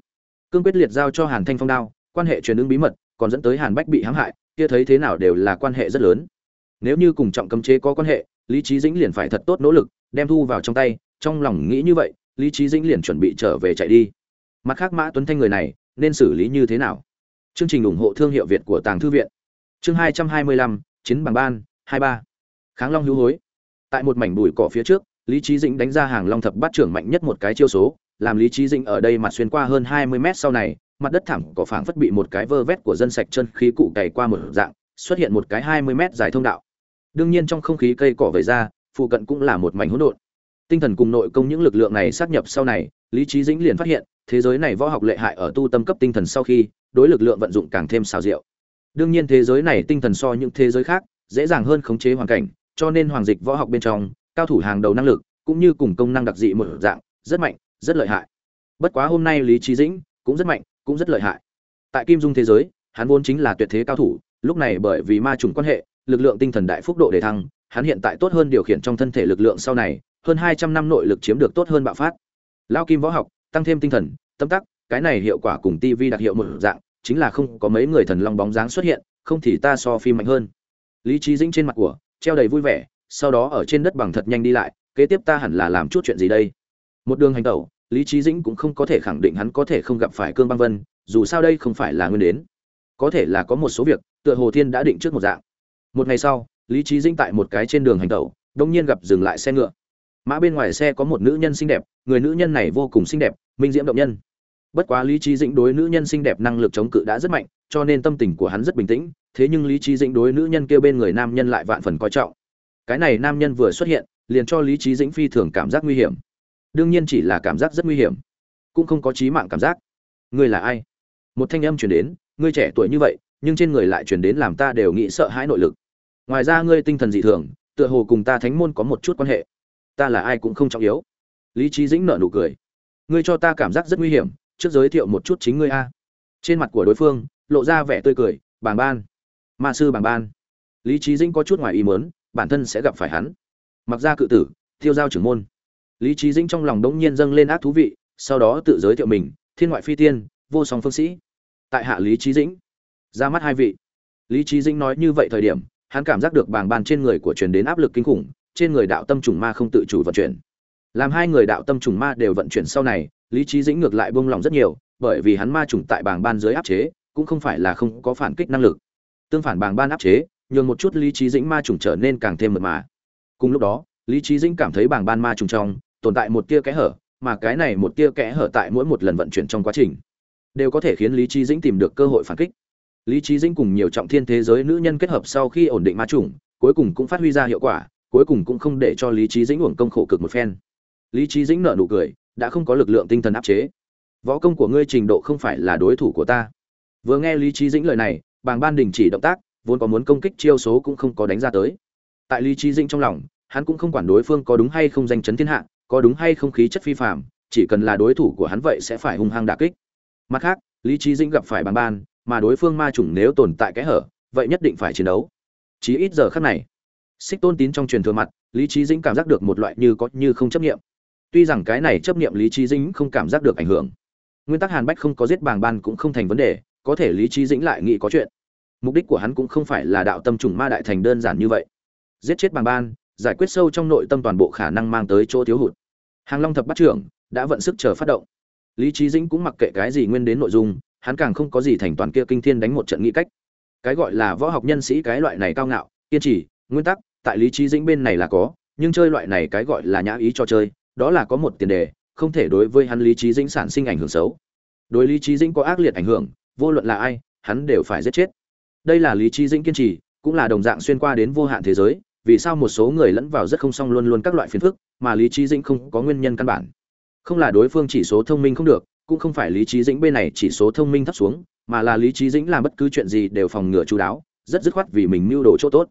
Cương quyết liệt giao cho hàn thanh phong đao, quan hệ truyền ứng bí mật, còn dẫn tới hàn bách bị hãm hại, kia thấy thế nào đều là quan hệ rất lớn. Nếu như cùng trọng cấm chế có quan hệ, lý Chí dĩnh liền phải thật tốt nỗ lực, đem thu vào trong tay, trong lòng nghĩ như vậy, lý Chí dĩnh liền chuẩn bị trở về chạy đi. Mặt khác mã tuấn thanh người này, nên xử lý như thế nào? Chương trình ủng hộ thương hiệu việt của tàng thư viện. Chương hai trăm hai mươi lăm, chiến bằng ban, hai ba. Kháng long hữu hối. Tại một mảnh bụi cỏ phía trước, lý Chí dĩnh đánh ra hàng long thập bát trưởng mạnh nhất một cái chiêu số, làm lý Chí dĩnh ở đây mặt xuyên qua hơn hai mươi mét sau này, mặt đất thẳng cỏ phảng phất bị một cái vơ vét của dân sạch chân khí cụ cày qua một dạng, xuất hiện một cái hai mươi mét dài thông đạo. Đương nhiên trong không khí cây cỏ vẩy ra, phụ cận cũng là một mảnh hỗn độn. Tinh thần cùng nội công những lực lượng này sát nhập sau này lý trí dĩnh liền phát hiện, thế giới này võ học lệ hại ở tu tâm cấp tinh thần sau khi, đối lực lượng vận dụng càng thêm xào rượu đương nhiên thế giới này tinh thần so những thế giới khác, dễ dàng hơn khống chế hoàn cảnh, cho nên hoàng dịch võ học bên trong, cao thủ hàng đầu năng lực, cũng như cùng công năng đặc dị một dạng, rất mạnh, rất lợi hại. Bất quá hôm nay lý trí dĩnh cũng rất mạnh, cũng rất lợi hại. Tại kim dung thế giới, hắn vốn chính là tuyệt thế cao thủ, lúc này bởi vì ma trùng quan hệ, lực lượng tinh thần đại phúc độ đề thăng, hắn hiện tại tốt hơn điều khiển trong thân thể lực lượng sau này, hơn hai trăm năm nội lực chiếm được tốt hơn bạo phát lao kim võ học tăng thêm tinh thần tâm tắc cái này hiệu quả cùng TV đặc hiệu một dạng, chính là không có mấy người thần long bóng dáng xuất hiện, không thì ta so phim mạnh hơn. Lý trí Dĩnh trên mặt của, treo đầy vui vẻ, sau đó ở trên đất bằng thật nhanh đi lại, kế tiếp ta hẳn là làm chút chuyện gì đây? Một đường hành tẩu, Lý trí Dĩnh cũng không có thể khẳng định hắn có thể không gặp phải Cương Băng Vân, dù sao đây không phải là nguyên đến. Có thể là có một số việc, tựa hồ thiên đã định trước một dạng. Một ngày sau, Lý trí Dĩnh tại một cái trên đường hành tẩu, đông nhiên gặp dừng lại xe ngựa. Mã bên ngoài xe có một nữ nhân xinh đẹp, người nữ nhân này vô cùng xinh đẹp, minh diễm động nhân. Bất quá lý trí dĩnh đối nữ nhân xinh đẹp năng lực chống cự đã rất mạnh cho nên tâm tình của hắn rất bình tĩnh thế nhưng lý trí dĩnh đối nữ nhân kêu bên người nam nhân lại vạn phần coi trọng. Cái này nam nhân vừa xuất hiện liền cho lý trí dĩnh phi thường cảm giác nguy hiểm. Đương nhiên chỉ là cảm giác rất nguy hiểm cũng không có trí mạng cảm giác. Ngươi là ai? Một thanh âm chuyển đến ngươi trẻ tuổi như vậy nhưng trên người lại chuyển đến làm ta đều nghĩ sợ hãi nội lực. Ngoài ra ngươi tinh thần dị thường tựa hồ cùng ta thánh môn có một chút quan hệ ta là ai cũng không trọng yếu. Lý trí dĩnh nợ nụ cười. Ngươi cho ta cảm giác rất nguy hiểm, trước giới thiệu một chút chính ngươi a. Trên mặt của đối phương, lộ ra vẻ tươi cười, bàng ban, ma sư bàng ban. Lý trí dĩnh có chút ngoài ý mớn bản thân sẽ gặp phải hắn. Mặc ra cự tử tiêu giao trưởng môn. Lý trí dĩnh trong lòng đống nhiên dâng lên ác thú vị, sau đó tự giới thiệu mình, thiên ngoại phi tiên, vô song phương sĩ. Tại hạ lý trí dĩnh, ra mắt hai vị. Lý trí dĩnh nói như vậy thời điểm, hắn cảm giác được bàng ban trên người của truyền đến áp lực kinh khủng trên người đạo tâm trùng ma không tự chủ vận chuyển. Làm hai người đạo tâm trùng ma đều vận chuyển sau này, lý trí dĩnh ngược lại buông lòng rất nhiều, bởi vì hắn ma trùng tại bảng ban dưới áp chế, cũng không phải là không có phản kích năng lực. Tương phản bảng ban áp chế, nhường một chút lý trí dĩnh ma trùng trở nên càng thêm mượt mà. Cùng lúc đó, lý trí dĩnh cảm thấy bảng ban ma trùng trong, tồn tại một tia kẽ hở, mà cái này một tia kẽ hở tại mỗi một lần vận chuyển trong quá trình, đều có thể khiến lý trí dĩnh tìm được cơ hội phản kích. Lý trí dĩnh cùng nhiều trọng thiên thế giới nữ nhân kết hợp sau khi ổn định ma trùng, cuối cùng cũng phát huy ra hiệu quả cuối cùng cũng không để cho lý trí dĩnh uổng công khổ cực một phen. Lý trí dĩnh nợ nụ cười, đã không có lực lượng tinh thần áp chế. Võ công của ngươi trình độ không phải là đối thủ của ta. Vừa nghe lý trí dĩnh lời này, bàng ban đình chỉ động tác, vốn có muốn công kích chiêu số cũng không có đánh ra tới. Tại lý trí dĩnh trong lòng, hắn cũng không quản đối phương có đúng hay không danh chấn thiên hạ, có đúng hay không khí chất phi phạm chỉ cần là đối thủ của hắn vậy sẽ phải hung hăng đả kích. Mặt khác, lý trí dĩnh gặp phải bàng ban, mà đối phương ma chủng nếu tồn tại kẽ hở, vậy nhất định phải chiến đấu. Chí ít giờ khắc này xích tôn tín trong truyền thừa mặt, lý trí dĩnh cảm giác được một loại như có như không chấp nghiệm. Tuy rằng cái này chấp nghiệm lý trí dĩnh không cảm giác được ảnh hưởng, nguyên tắc hàn bách không có giết bàng ban cũng không thành vấn đề, có thể lý trí dĩnh lại nghĩ có chuyện. Mục đích của hắn cũng không phải là đạo tâm trùng ma đại thành đơn giản như vậy. Giết chết bàng ban, giải quyết sâu trong nội tâm toàn bộ khả năng mang tới chỗ thiếu hụt. Hàng long thập bắt trưởng đã vận sức chờ phát động. Lý trí dĩnh cũng mặc kệ cái gì nguyên đến nội dung, hắn càng không có gì thành toàn kia kinh thiên đánh một trận nghĩ cách. Cái gọi là võ học nhân sĩ cái loại này cao ngạo, kiên trì, nguyên tắc tại lý trí dĩnh bên này là có, nhưng chơi loại này cái gọi là nhã ý cho chơi, đó là có một tiền đề, không thể đối với hắn lý trí dĩnh sản sinh ảnh hưởng xấu. Đối lý trí dĩnh có ác liệt ảnh hưởng, vô luận là ai, hắn đều phải giết chết. Đây là lý trí dĩnh kiên trì, cũng là đồng dạng xuyên qua đến vô hạn thế giới, vì sao một số người lẫn vào rất không song luôn luôn các loại phiền phức, mà lý trí dĩnh không có nguyên nhân căn bản. Không là đối phương chỉ số thông minh không được, cũng không phải lý trí dĩnh bên này chỉ số thông minh thấp xuống, mà là lý trí dĩnh làm bất cứ chuyện gì đều phòng ngừa chú đáo, rất dứt khoát vì mình mưu đồ chỗ tốt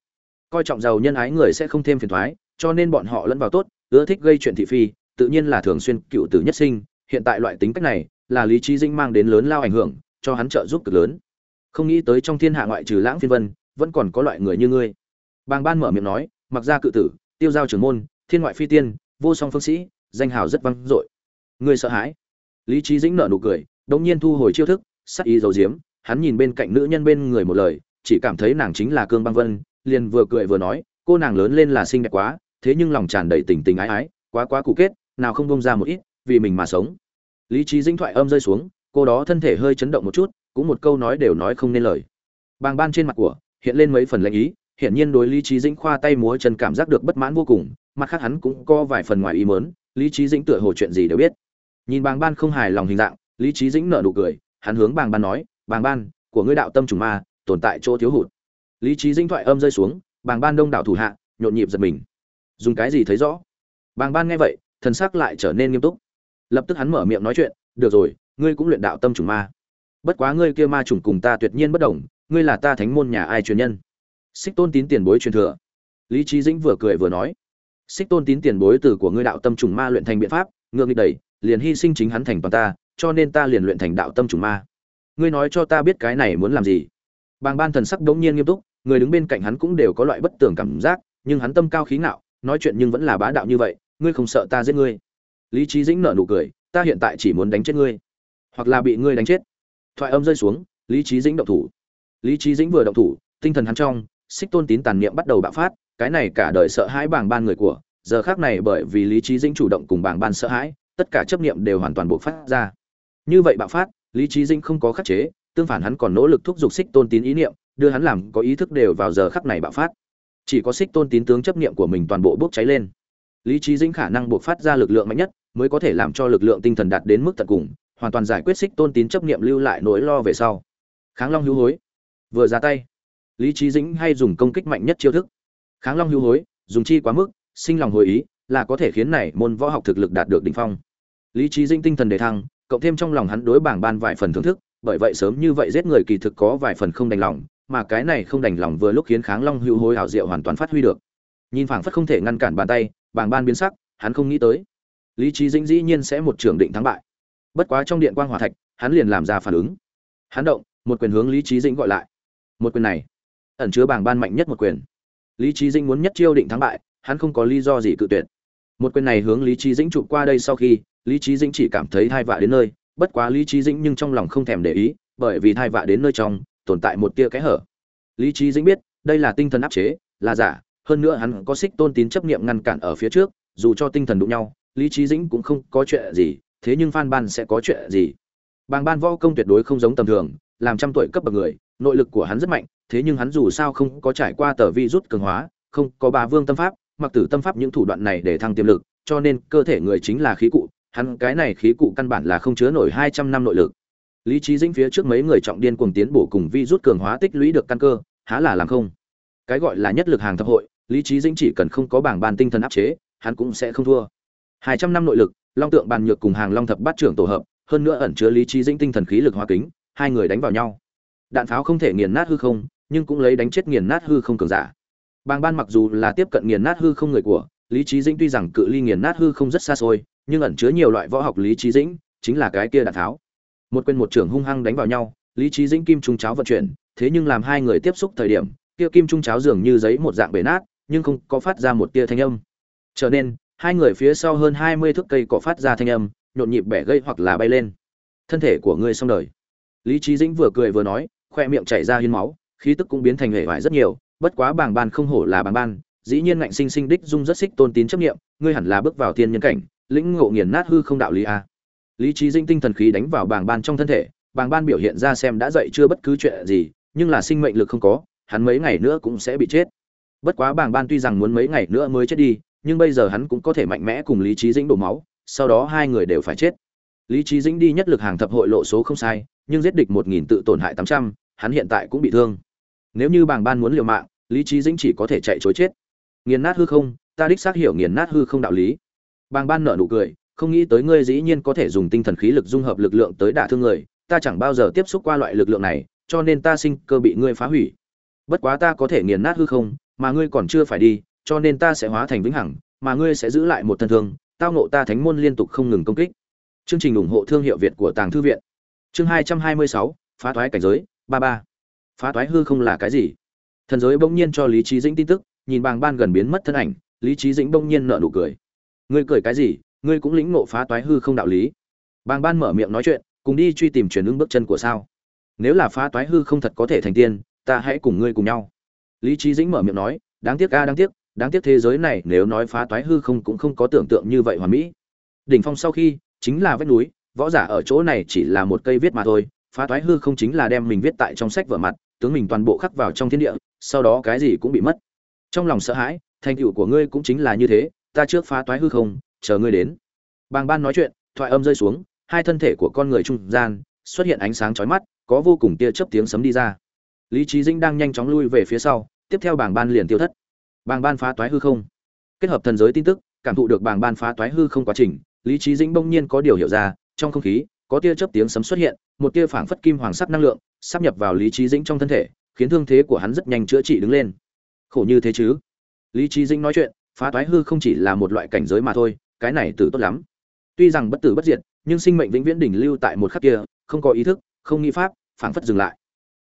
coi trọng giàu nhân ái người sẽ không thêm phiền toái, cho nên bọn họ lẫn vào tốt ưa thích gây chuyện thị phi tự nhiên là thường xuyên cựu tử nhất sinh. Hiện tại loại tính cách này là lý trí dĩnh mang đến lớn lao ảnh hưởng cho hắn trợ giúp cực lớn. Không nghĩ tới trong thiên hạ ngoại trừ lãng phiên vân vẫn còn có loại người như ngươi. Bàng ban mở miệng nói mặc ra cự tử tiêu giao trưởng môn thiên ngoại phi tiên vô song phương sĩ danh hào rất vang dội. Ngươi sợ hãi. Lý trí dĩnh nở nụ cười đống nhiên thu hồi chiêu thức sắc ý dầu diếm hắn nhìn bên cạnh nữ nhân bên người một lời chỉ cảm thấy nàng chính là cương băng vân liền vừa cười vừa nói, cô nàng lớn lên là xinh đẹp quá, thế nhưng lòng tràn đầy tình tình ái ái, quá quá cụ kết, nào không bông ra một ít, vì mình mà sống. Lý trí dĩnh thoại âm rơi xuống, cô đó thân thể hơi chấn động một chút, cũng một câu nói đều nói không nên lời. Bàng ban trên mặt của, hiện lên mấy phần lệnh ý, hiển nhiên đối lý trí dĩnh khoa tay múa chân cảm giác được bất mãn vô cùng, mặt khác hắn cũng có vài phần ngoài ý mớn lý trí dĩnh tựa hồ chuyện gì đều biết. Nhìn bàng ban không hài lòng hình dạng, lý trí dĩnh nở nụ cười, hắn hướng bàng ban nói, bàng ban, của ngươi đạo tâm trùng ma, tồn tại chỗ thiếu hụt lý trí dĩnh thoại âm rơi xuống, bàng ban đông đảo thủ hạ, nhộn nhịp giật mình. Dùng cái gì thấy rõ? Bàng ban nghe vậy, thần sắc lại trở nên nghiêm túc. Lập tức hắn mở miệng nói chuyện, được rồi, ngươi cũng luyện đạo tâm trùng ma. Bất quá ngươi kia ma trùng cùng ta tuyệt nhiên bất đồng, ngươi là ta thánh môn nhà ai truyền nhân? Xích tôn tín tiền bối truyền thừa. Lý trí dĩnh vừa cười vừa nói, xích tôn tín tiền bối từ của ngươi đạo tâm trùng ma luyện thành biện pháp, ngược nghịch đầy liền hy sinh chính hắn thành toàn ta, cho nên ta liền luyện thành đạo tâm trùng ma. Ngươi nói cho ta biết cái này muốn làm gì? Bàng ban thần sắc đống nhiên nghiêm túc người đứng bên cạnh hắn cũng đều có loại bất tường cảm giác, nhưng hắn tâm cao khí ngạo, nói chuyện nhưng vẫn là bá đạo như vậy, ngươi không sợ ta giết ngươi? Lý trí dĩnh nở nụ cười, ta hiện tại chỉ muốn đánh chết ngươi, hoặc là bị ngươi đánh chết. Thoại âm rơi xuống, lý trí dĩnh động thủ. Lý trí dĩnh vừa động thủ, tinh thần hắn trong, xích tôn tín tàn niệm bắt đầu bạo phát, cái này cả đời sợ hãi bảng ban người của, giờ khác này bởi vì lý trí dĩnh chủ động cùng bảng ban sợ hãi, tất cả chấp niệm đều hoàn toàn bộc phát ra. Như vậy bạo phát, lý trí dĩnh không có khắc chế, tương phản hắn còn nỗ lực thúc giục xích tôn tín ý niệm đưa hắn làm có ý thức đều vào giờ khắc này bạo phát. Chỉ có xích tôn tín tướng chấp niệm của mình toàn bộ bốc cháy lên. Lý trí dĩnh khả năng bộc phát ra lực lượng mạnh nhất, mới có thể làm cho lực lượng tinh thần đạt đến mức tận cùng, hoàn toàn giải quyết xích tôn tín chấp niệm lưu lại nỗi lo về sau. Kháng long hữu hối. Vừa ra tay, lý trí dĩnh hay dùng công kích mạnh nhất chiêu thức. Kháng long hữu hối, dùng chi quá mức, sinh lòng hồi ý, là có thể khiến này môn võ học thực lực đạt được đỉnh phong. Lý trí dĩnh tinh thần đề thăng, cộng thêm trong lòng hắn đối bảng ban vài phần thưởng thức, bởi vậy sớm như vậy giết người kỳ thực có vài phần không đành lòng mà cái này không đành lòng vừa lúc khiến kháng long hữu hối hảo diệu hoàn toàn phát huy được. Nhìn phảng phất không thể ngăn cản bàn tay bảng ban biến sắc, hắn không nghĩ tới. Lý trí dĩnh dĩ nhiên sẽ một trưởng định thắng bại. Bất quá trong điện quang hỏa thạch, hắn liền làm ra phản ứng. Hắn động, một quyền hướng lý trí dĩnh gọi lại. Một quyền này, ẩn chứa bảng ban mạnh nhất một quyền. Lý trí dĩnh muốn nhất chiêu định thắng bại, hắn không có lý do gì cự tuyệt. Một quyền này hướng lý trí dĩnh chụp qua đây sau khi, lý trí dĩnh chỉ cảm thấy thai vạ đến nơi, bất quá lý trí dĩnh nhưng trong lòng không thèm để ý, bởi vì thai vạ đến nơi trong tồn tại một tia kẽ hở. Lý trí dĩnh biết, đây là tinh thần áp chế, là giả, hơn nữa hắn có xích tôn tín chấp niệm ngăn cản ở phía trước, dù cho tinh thần đụng nhau, lý trí dĩnh cũng không có chuyện gì, thế nhưng phan ban sẽ có chuyện gì? Bàng ban võ công tuyệt đối không giống tầm thường, làm trăm tuổi cấp bậc người, nội lực của hắn rất mạnh, thế nhưng hắn dù sao không có trải qua tờ vi rút cường hóa, không có bà vương tâm pháp, mặc tử tâm pháp những thủ đoạn này để thăng tiềm lực, cho nên cơ thể người chính là khí cụ, hắn cái này khí cụ căn bản là không chứa nổi hai trăm năm nội lực lý trí dĩnh phía trước mấy người trọng điên cuồng tiến bổ cùng vi rút cường hóa tích lũy được căn cơ, há là làm không? Cái gọi là nhất lực hàng thập hội, lý trí dĩnh chỉ cần không có bảng bàn tinh thần áp chế, hắn cũng sẽ không thua. Hai trăm năm nội lực, long tượng bàn nhược cùng hàng long thập bát trưởng tổ hợp, hơn nữa ẩn chứa lý trí dĩnh tinh thần khí lực hóa kính, hai người đánh vào nhau. Đạn pháo không thể nghiền nát hư không, nhưng cũng lấy đánh chết nghiền nát hư không cường giả. Bàng ban mặc dù là tiếp cận nghiền nát hư không người của lý trí dĩnh tuy rằng cự ly nghiền nát hư không rất xa xôi, nhưng ẩn chứa nhiều loại võ học lý trí dĩnh, chính là cái kia đạn tháo một quên một trưởng hung hăng đánh vào nhau, lý trí dĩnh kim trung cháo vận chuyển, thế nhưng làm hai người tiếp xúc thời điểm, kia kim trung cháo dường như giấy một dạng bể nát, nhưng không có phát ra một tia thanh âm. Trở nên, hai người phía sau hơn hai mươi thước cây cỏ phát ra thanh âm, nhộn nhịp bẻ gây hoặc là bay lên. Thân thể của ngươi xong đời. Lý trí dĩnh vừa cười vừa nói, khoe miệng chảy ra hiến máu, khí tức cũng biến thành hệ vải rất nhiều, bất quá bảng ban không hổ là bảng ban, dĩ nhiên ngạnh sinh sinh đích dung rất xích tôn tín chấp niệm, ngươi hẳn là bước vào tiên nhân cảnh, lĩnh ngộ nghiền nát hư không đạo lý a lý trí dinh tinh thần khí đánh vào bàng ban trong thân thể, bàng ban biểu hiện ra xem đã dậy chưa bất cứ chuyện gì, nhưng là sinh mệnh lực không có, hắn mấy ngày nữa cũng sẽ bị chết. Bất quá bàng ban tuy rằng muốn mấy ngày nữa mới chết đi, nhưng bây giờ hắn cũng có thể mạnh mẽ cùng lý trí dĩnh đổ máu, sau đó hai người đều phải chết. Lý trí dĩnh đi nhất lực hàng thập hội lộ số không sai, nhưng giết địch một nghìn tự tổn hại tám trăm, hắn hiện tại cũng bị thương. Nếu như bàng ban muốn liều mạng, lý trí dĩnh chỉ có thể chạy chối chết. Nghiền nát hư không, ta đích xác hiểu nghiền nát hư không đạo lý. Bàng ban nở nụ cười không nghĩ tới ngươi dĩ nhiên có thể dùng tinh thần khí lực dung hợp lực lượng tới đả thương người, ta chẳng bao giờ tiếp xúc qua loại lực lượng này, cho nên ta sinh cơ bị ngươi phá hủy. Bất quá ta có thể nghiền nát hư không, mà ngươi còn chưa phải đi, cho nên ta sẽ hóa thành vĩnh hằng, mà ngươi sẽ giữ lại một thân thương, tao nộ ta thánh môn liên tục không ngừng công kích. Chương trình ủng hộ thương hiệu việt của tàng thư viện. Chương hai trăm hai mươi sáu, phá thoái cảnh giới, ba ba. Phá thoái hư không là cái gì? Thần giới bỗng nhiên cho lý trí dĩnh tin tức, nhìn bàng ban gần biến mất thân ảnh, lý trí dĩnh bỗng nhiên nở nụ cười. Ngươi cười cái gì? Ngươi cũng lĩnh ngộ phá toái hư không đạo lý. Bàng ban mở miệng nói chuyện, cùng đi truy tìm truyền ứng bước chân của sao. Nếu là phá toái hư không thật có thể thành tiên, ta hãy cùng ngươi cùng nhau. Lý trí dĩnh mở miệng nói, đáng tiếc a, đáng tiếc đáng tiếc thế giới này nếu nói phá toái hư không cũng không có tưởng tượng như vậy hoàn mỹ. Đỉnh phong sau khi, chính là vách núi, võ giả ở chỗ này chỉ là một cây viết mà thôi, phá toái hư không chính là đem mình viết tại trong sách vở mặt, tướng mình toàn bộ khắc vào trong thiên địa, sau đó cái gì cũng bị mất. Trong lòng sợ hãi, thành tựu của ngươi cũng chính là như thế, ta trước phá toái hư không chờ ngươi đến. Bàng ban nói chuyện, thoại âm rơi xuống, hai thân thể của con người trung gian, xuất hiện ánh sáng chói mắt, có vô cùng tia chớp tiếng sấm đi ra. Lý trí dĩnh đang nhanh chóng lui về phía sau, tiếp theo bàng ban liền tiêu thất. Bàng ban phá toái hư không. Kết hợp thần giới tin tức, cảm thụ được bàng ban phá toái hư không quá trình, lý trí dĩnh bỗng nhiên có điều hiểu ra, trong không khí, có tia chớp tiếng sấm xuất hiện, một tia phảng phất kim hoàng sắc năng lượng, sắp nhập vào lý trí dĩnh trong thân thể, khiến thương thế của hắn rất nhanh chữa trị đứng lên. Khổ như thế chứ? Lý trí dĩnh nói chuyện, phá toái hư không chỉ là một loại cảnh giới mà thôi cái này tử tốt lắm. Tuy rằng bất tử bất diệt, nhưng sinh mệnh vĩnh viễn đỉnh lưu tại một khắc kia, không có ý thức, không nghĩ pháp, phảng phất dừng lại.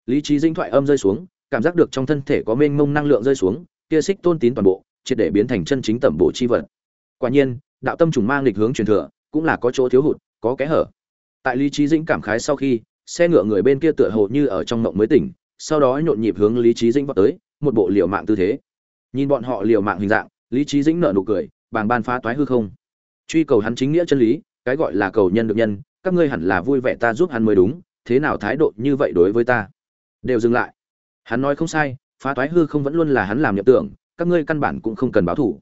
Lý trí dinh thoại âm rơi xuống, cảm giác được trong thân thể có mênh mông năng lượng rơi xuống, kia xích tôn tín toàn bộ, triệt để biến thành chân chính tẩm bộ chi vật. Quả nhiên, đạo tâm trùng mang lịch hướng truyền thừa, cũng là có chỗ thiếu hụt, có kẽ hở. Tại lý trí dĩnh cảm khái sau khi, xe ngựa người bên kia tựa hồ như ở trong mộng mới tỉnh, sau đó nhộn nhịp hướng lý trí dĩnh vào tới, một bộ liều mạng tư thế. Nhìn bọn họ liều mạng hình dạng, lý trí dĩnh nở nụ cười, bàng ban phá toái hư không truy cầu hắn chính nghĩa chân lý, cái gọi là cầu nhân được nhân, các ngươi hẳn là vui vẻ ta giúp hắn mới đúng, thế nào thái độ như vậy đối với ta? Đều dừng lại. Hắn nói không sai, phá toái hư không vẫn luôn là hắn làm nhập tưởng, các ngươi căn bản cũng không cần báo thủ.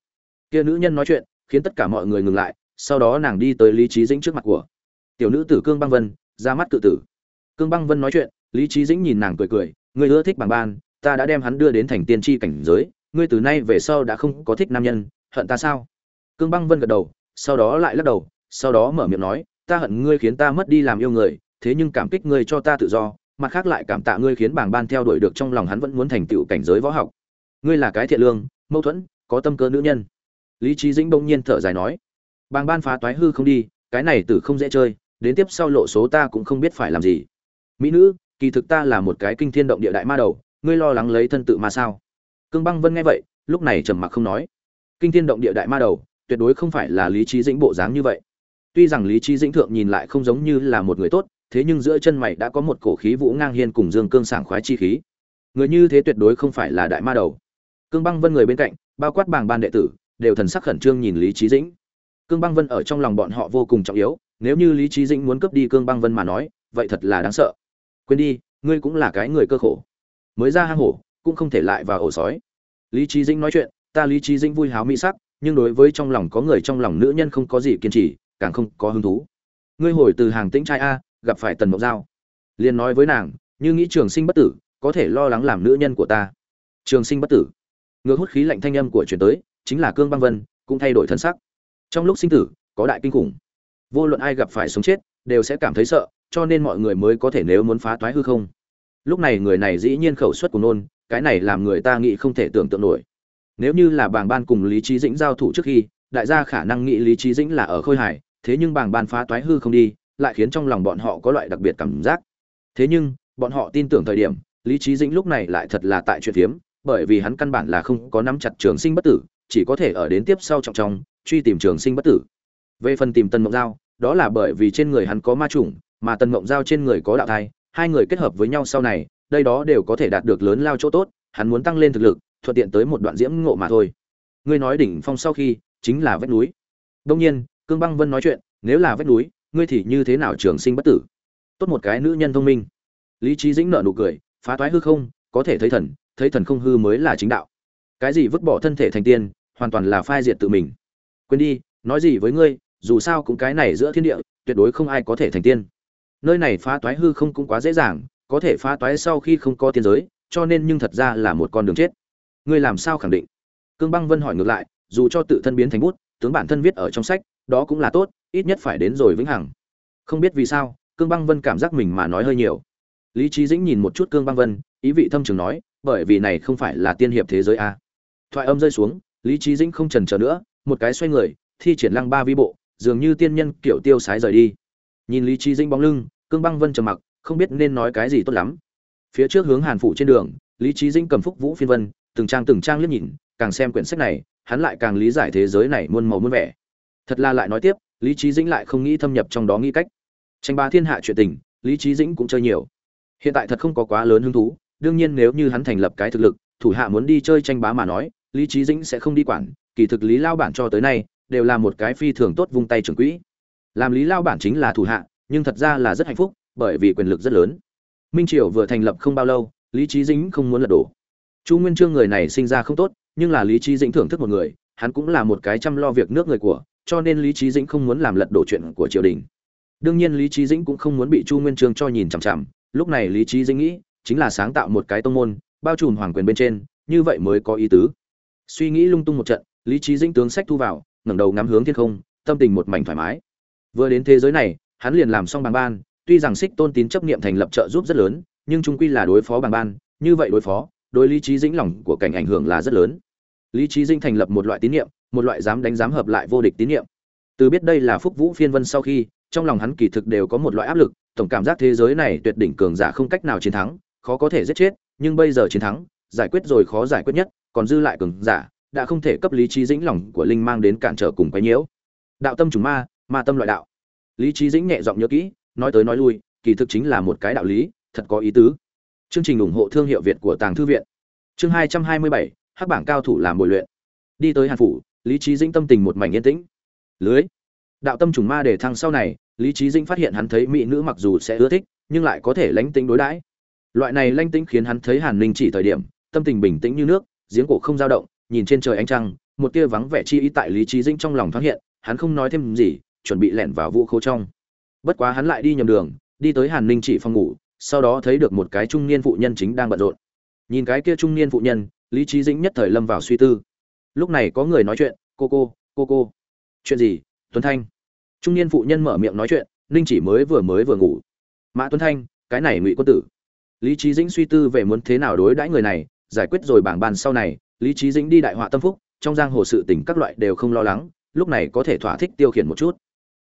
Kia nữ nhân nói chuyện, khiến tất cả mọi người ngừng lại, sau đó nàng đi tới lý trí dĩnh trước mặt của. Tiểu nữ tử cương băng vân, ra mắt tự tử. Cương băng vân nói chuyện, lý trí dĩnh nhìn nàng cười cười, ngươi ưa thích bằng ban, ta đã đem hắn đưa đến thành tiên tri cảnh giới, ngươi từ nay về sau đã không có thích nam nhân, hận ta sao? Cương băng vân gật đầu sau đó lại lắc đầu, sau đó mở miệng nói, ta hận ngươi khiến ta mất đi làm yêu người, thế nhưng cảm kích ngươi cho ta tự do, mặt khác lại cảm tạ ngươi khiến bảng ban theo đuổi được trong lòng hắn vẫn muốn thành tựu cảnh giới võ học. Ngươi là cái thiện lương, mâu thuẫn, có tâm cơ nữ nhân. Lý trí dĩnh bỗng nhiên thở dài nói bàng ban phá toái hư không đi, cái này tử không dễ chơi, đến tiếp sau lộ số ta cũng không biết phải làm gì. Mỹ nữ, kỳ thực ta là một cái kinh thiên động địa đại ma đầu, ngươi lo lắng lấy thân tự mà sao? Cương băng vân nghe vậy, lúc này trầm mặc không nói. Kinh thiên động địa đại ma đầu tuyệt đối không phải là lý trí dĩnh bộ dáng như vậy. Tuy rằng lý trí dĩnh thượng nhìn lại không giống như là một người tốt, thế nhưng giữa chân mày đã có một cổ khí vũ ngang hiên cùng dương cương sảng khoái chi khí. Người như thế tuyệt đối không phải là đại ma đầu. Cương băng vân người bên cạnh, bao quát bảng ban đệ tử, đều thần sắc khẩn trương nhìn lý trí dĩnh. Cương băng vân ở trong lòng bọn họ vô cùng trọng yếu, nếu như lý trí dĩnh muốn cướp đi cương băng vân mà nói, vậy thật là đáng sợ. Quên đi, ngươi cũng là cái người cơ khổ. Mới ra hang hổ, cũng không thể lại vào ổ sói. Lý trí dĩnh nói chuyện, ta lý trí dĩnh vui háo mỹ sắc nhưng đối với trong lòng có người trong lòng nữ nhân không có gì kiên trì, càng không có hứng thú. Ngươi hồi từ hàng tĩnh trai a, gặp phải tần mộng giao. Liền nói với nàng, như nghĩ trường sinh bất tử, có thể lo lắng làm nữ nhân của ta. Trường sinh bất tử. Ngược hút khí lạnh thanh âm của chuyển tới, chính là cương băng vân, cũng thay đổi thân sắc. Trong lúc sinh tử, có đại kinh khủng. Vô luận ai gặp phải sống chết, đều sẽ cảm thấy sợ, cho nên mọi người mới có thể nếu muốn phá toái hư không. Lúc này người này dĩ nhiên khẩu suất của nôn, cái này làm người ta nghĩ không thể tưởng tượng nổi nếu như là bảng ban cùng lý trí dĩnh giao thủ trước khi, đại gia khả năng nghĩ lý trí dĩnh là ở khôi hải thế nhưng bảng ban phá toái hư không đi, lại khiến trong lòng bọn họ có loại đặc biệt cảm giác. Thế nhưng, bọn họ tin tưởng thời điểm, lý trí dĩnh lúc này lại thật là tại chuyện phiếm, bởi vì hắn căn bản là không có nắm chặt trường sinh bất tử, chỉ có thể ở đến tiếp sau trọng trọng, truy tìm trường sinh bất tử. Về phần tìm tân mộng giao, đó là bởi vì trên người hắn có ma chủng, mà tân mộng giao trên người có đạo thai, hai người kết hợp với nhau sau này, đây đó đều có thể đạt được lớn lao chỗ tốt, hắn muốn tăng lên thực lực thuận tiện tới một đoạn diễm ngộ mà thôi. Ngươi nói đỉnh phong sau khi, chính là vách núi. Đông nhiên, cương băng vân nói chuyện, nếu là vách núi, ngươi thì như thế nào trường sinh bất tử? Tốt một cái nữ nhân thông minh. Lý trí dĩnh nợ nụ cười, phá toái hư không, có thể thấy thần thấy thần không hư mới là chính đạo. Cái gì vứt bỏ thân thể thành tiên, hoàn toàn là phai diệt tự mình. Quên đi, nói gì với ngươi, dù sao cũng cái này giữa thiên địa, tuyệt đối không ai có thể thành tiên. Nơi này phá toái hư không cũng quá dễ dàng, có thể phá toái sau khi không có tiên giới, cho nên nhưng thật ra là một con đường chết ngươi làm sao khẳng định? Cương băng vân hỏi ngược lại, dù cho tự thân biến thành bút, tướng bản thân viết ở trong sách, đó cũng là tốt, ít nhất phải đến rồi vĩnh hằng. Không biết vì sao, cương băng vân cảm giác mình mà nói hơi nhiều. Lý trí dĩnh nhìn một chút cương băng vân, ý vị thâm trường nói, bởi vì này không phải là tiên hiệp thế giới a. Thoại âm rơi xuống, lý trí dĩnh không trần chờ nữa, một cái xoay người, thi triển lăng ba vi bộ, dường như tiên nhân kiểu tiêu sái rời đi. Nhìn lý trí dĩnh bóng lưng, cương băng vân trầm mặc, không biết nên nói cái gì tốt lắm. Phía trước hướng hàn phủ trên đường, lý trí dĩnh cầm phúc vũ phiên vân từng trang từng trang liếc nhìn, càng xem quyển sách này, hắn lại càng lý giải thế giới này muôn màu muôn vẻ. Thật là lại nói tiếp, lý trí dĩnh lại không nghĩ thâm nhập trong đó nghĩ cách. Tranh ba thiên hạ chuyện tình, lý trí dĩnh cũng chơi nhiều. Hiện tại thật không có quá lớn hứng thú, đương nhiên nếu như hắn thành lập cái thực lực, thủ hạ muốn đi chơi tranh bá mà nói, lý trí dĩnh sẽ không đi quản, kỳ thực lý lao bản cho tới nay, đều là một cái phi thường tốt vung tay trưởng quỹ. Làm lý lao bản chính là thủ hạ, nhưng thật ra là rất hạnh phúc, bởi vì quyền lực rất lớn. Minh triều vừa thành lập không bao lâu, lý trí dĩnh không muốn lật đổ chu nguyên trương người này sinh ra không tốt, nhưng là lý trí dĩnh thưởng thức một người, hắn cũng là một cái chăm lo việc nước người của, cho nên lý trí dĩnh không muốn làm lật đổ chuyện của triều đình. Đương nhiên lý trí dĩnh cũng không muốn bị chu nguyên trương cho nhìn chằm chằm, lúc này lý trí dĩnh nghĩ, chính là sáng tạo một cái tông môn, bao trùm hoàng quyền bên trên, như vậy mới có ý tứ. Suy nghĩ lung tung một trận, lý trí dĩnh tướng sách thu vào, ngẩng đầu ngắm hướng thiên không, tâm tình một mảnh thoải mái. Vừa đến thế giới này, hắn liền làm xong bằng ban, tuy rằng xích tôn tín chấp nghiệm thành lập trợ giúp rất lớn, nhưng trung quy là đối phó bằng ban, như vậy đối phó đối lý trí dĩnh lòng của cảnh ảnh hưởng là rất lớn. Lý trí dĩnh thành lập một loại tín niệm, một loại dám đánh dám hợp lại vô địch tín niệm. Từ biết đây là phúc vũ phiên vân sau khi, trong lòng hắn kỳ thực đều có một loại áp lực, tổng cảm giác thế giới này tuyệt đỉnh cường giả không cách nào chiến thắng, khó có thể giết chết, nhưng bây giờ chiến thắng, giải quyết rồi khó giải quyết nhất, còn dư lại cường giả, đã không thể cấp lý trí dĩnh lòng của linh mang đến cản trở cùng quấy nhiễu. Đạo tâm trùng ma ma tâm loại đạo. Lý trí dĩnh nhẹ giọng nhớ kỹ, nói tới nói lui, kỳ thực chính là một cái đạo lý, thật có ý tứ chương trình ủng hộ thương hiệu việt của tàng thư viện. Chương hai trăm hai mươi bảy, hắc bảng cao thủ làm bồi luyện. Đi tới hàn phủ, lý trí dĩnh tâm tình một mảnh yên tĩnh. Lưới. Đạo tâm trùng ma để thăng sau này, lý trí dĩnh phát hiện hắn thấy mỹ nữ mặc dù sẽ ưa thích, nhưng lại có thể lánh tính đối đãi. Loại này lãnh tính khiến hắn thấy hàn ninh chỉ thời điểm, tâm tình bình tĩnh như nước, giếng cổ không dao động, nhìn trên trời ánh trăng, một tia vắng vẻ chi ý tại lý trí dĩnh trong lòng thoáng hiện, hắn không nói thêm gì, chuẩn bị lẻn vào vũ khố trong. Bất quá hắn lại đi nhầm đường, đi tới hàn ninh chỉ phòng ngủ sau đó thấy được một cái trung niên phụ nhân chính đang bận rộn. Nhìn cái kia trung niên phụ nhân, lý trí dĩnh nhất thời lâm vào suy tư. Lúc này có người nói chuyện, cô cô cô cô. Chuyện gì, tuấn thanh? Trung niên phụ nhân mở miệng nói chuyện, ninh chỉ mới vừa mới vừa ngủ. Mã tuấn thanh, cái này ngụy quân tử. Lý trí dĩnh suy tư về muốn thế nào đối đãi người này, giải quyết rồi bảng bàn sau này, lý trí dĩnh đi đại họa tâm phúc, trong giang hồ sự tỉnh các loại đều không lo lắng, lúc này có thể thỏa thích tiêu khiển một chút.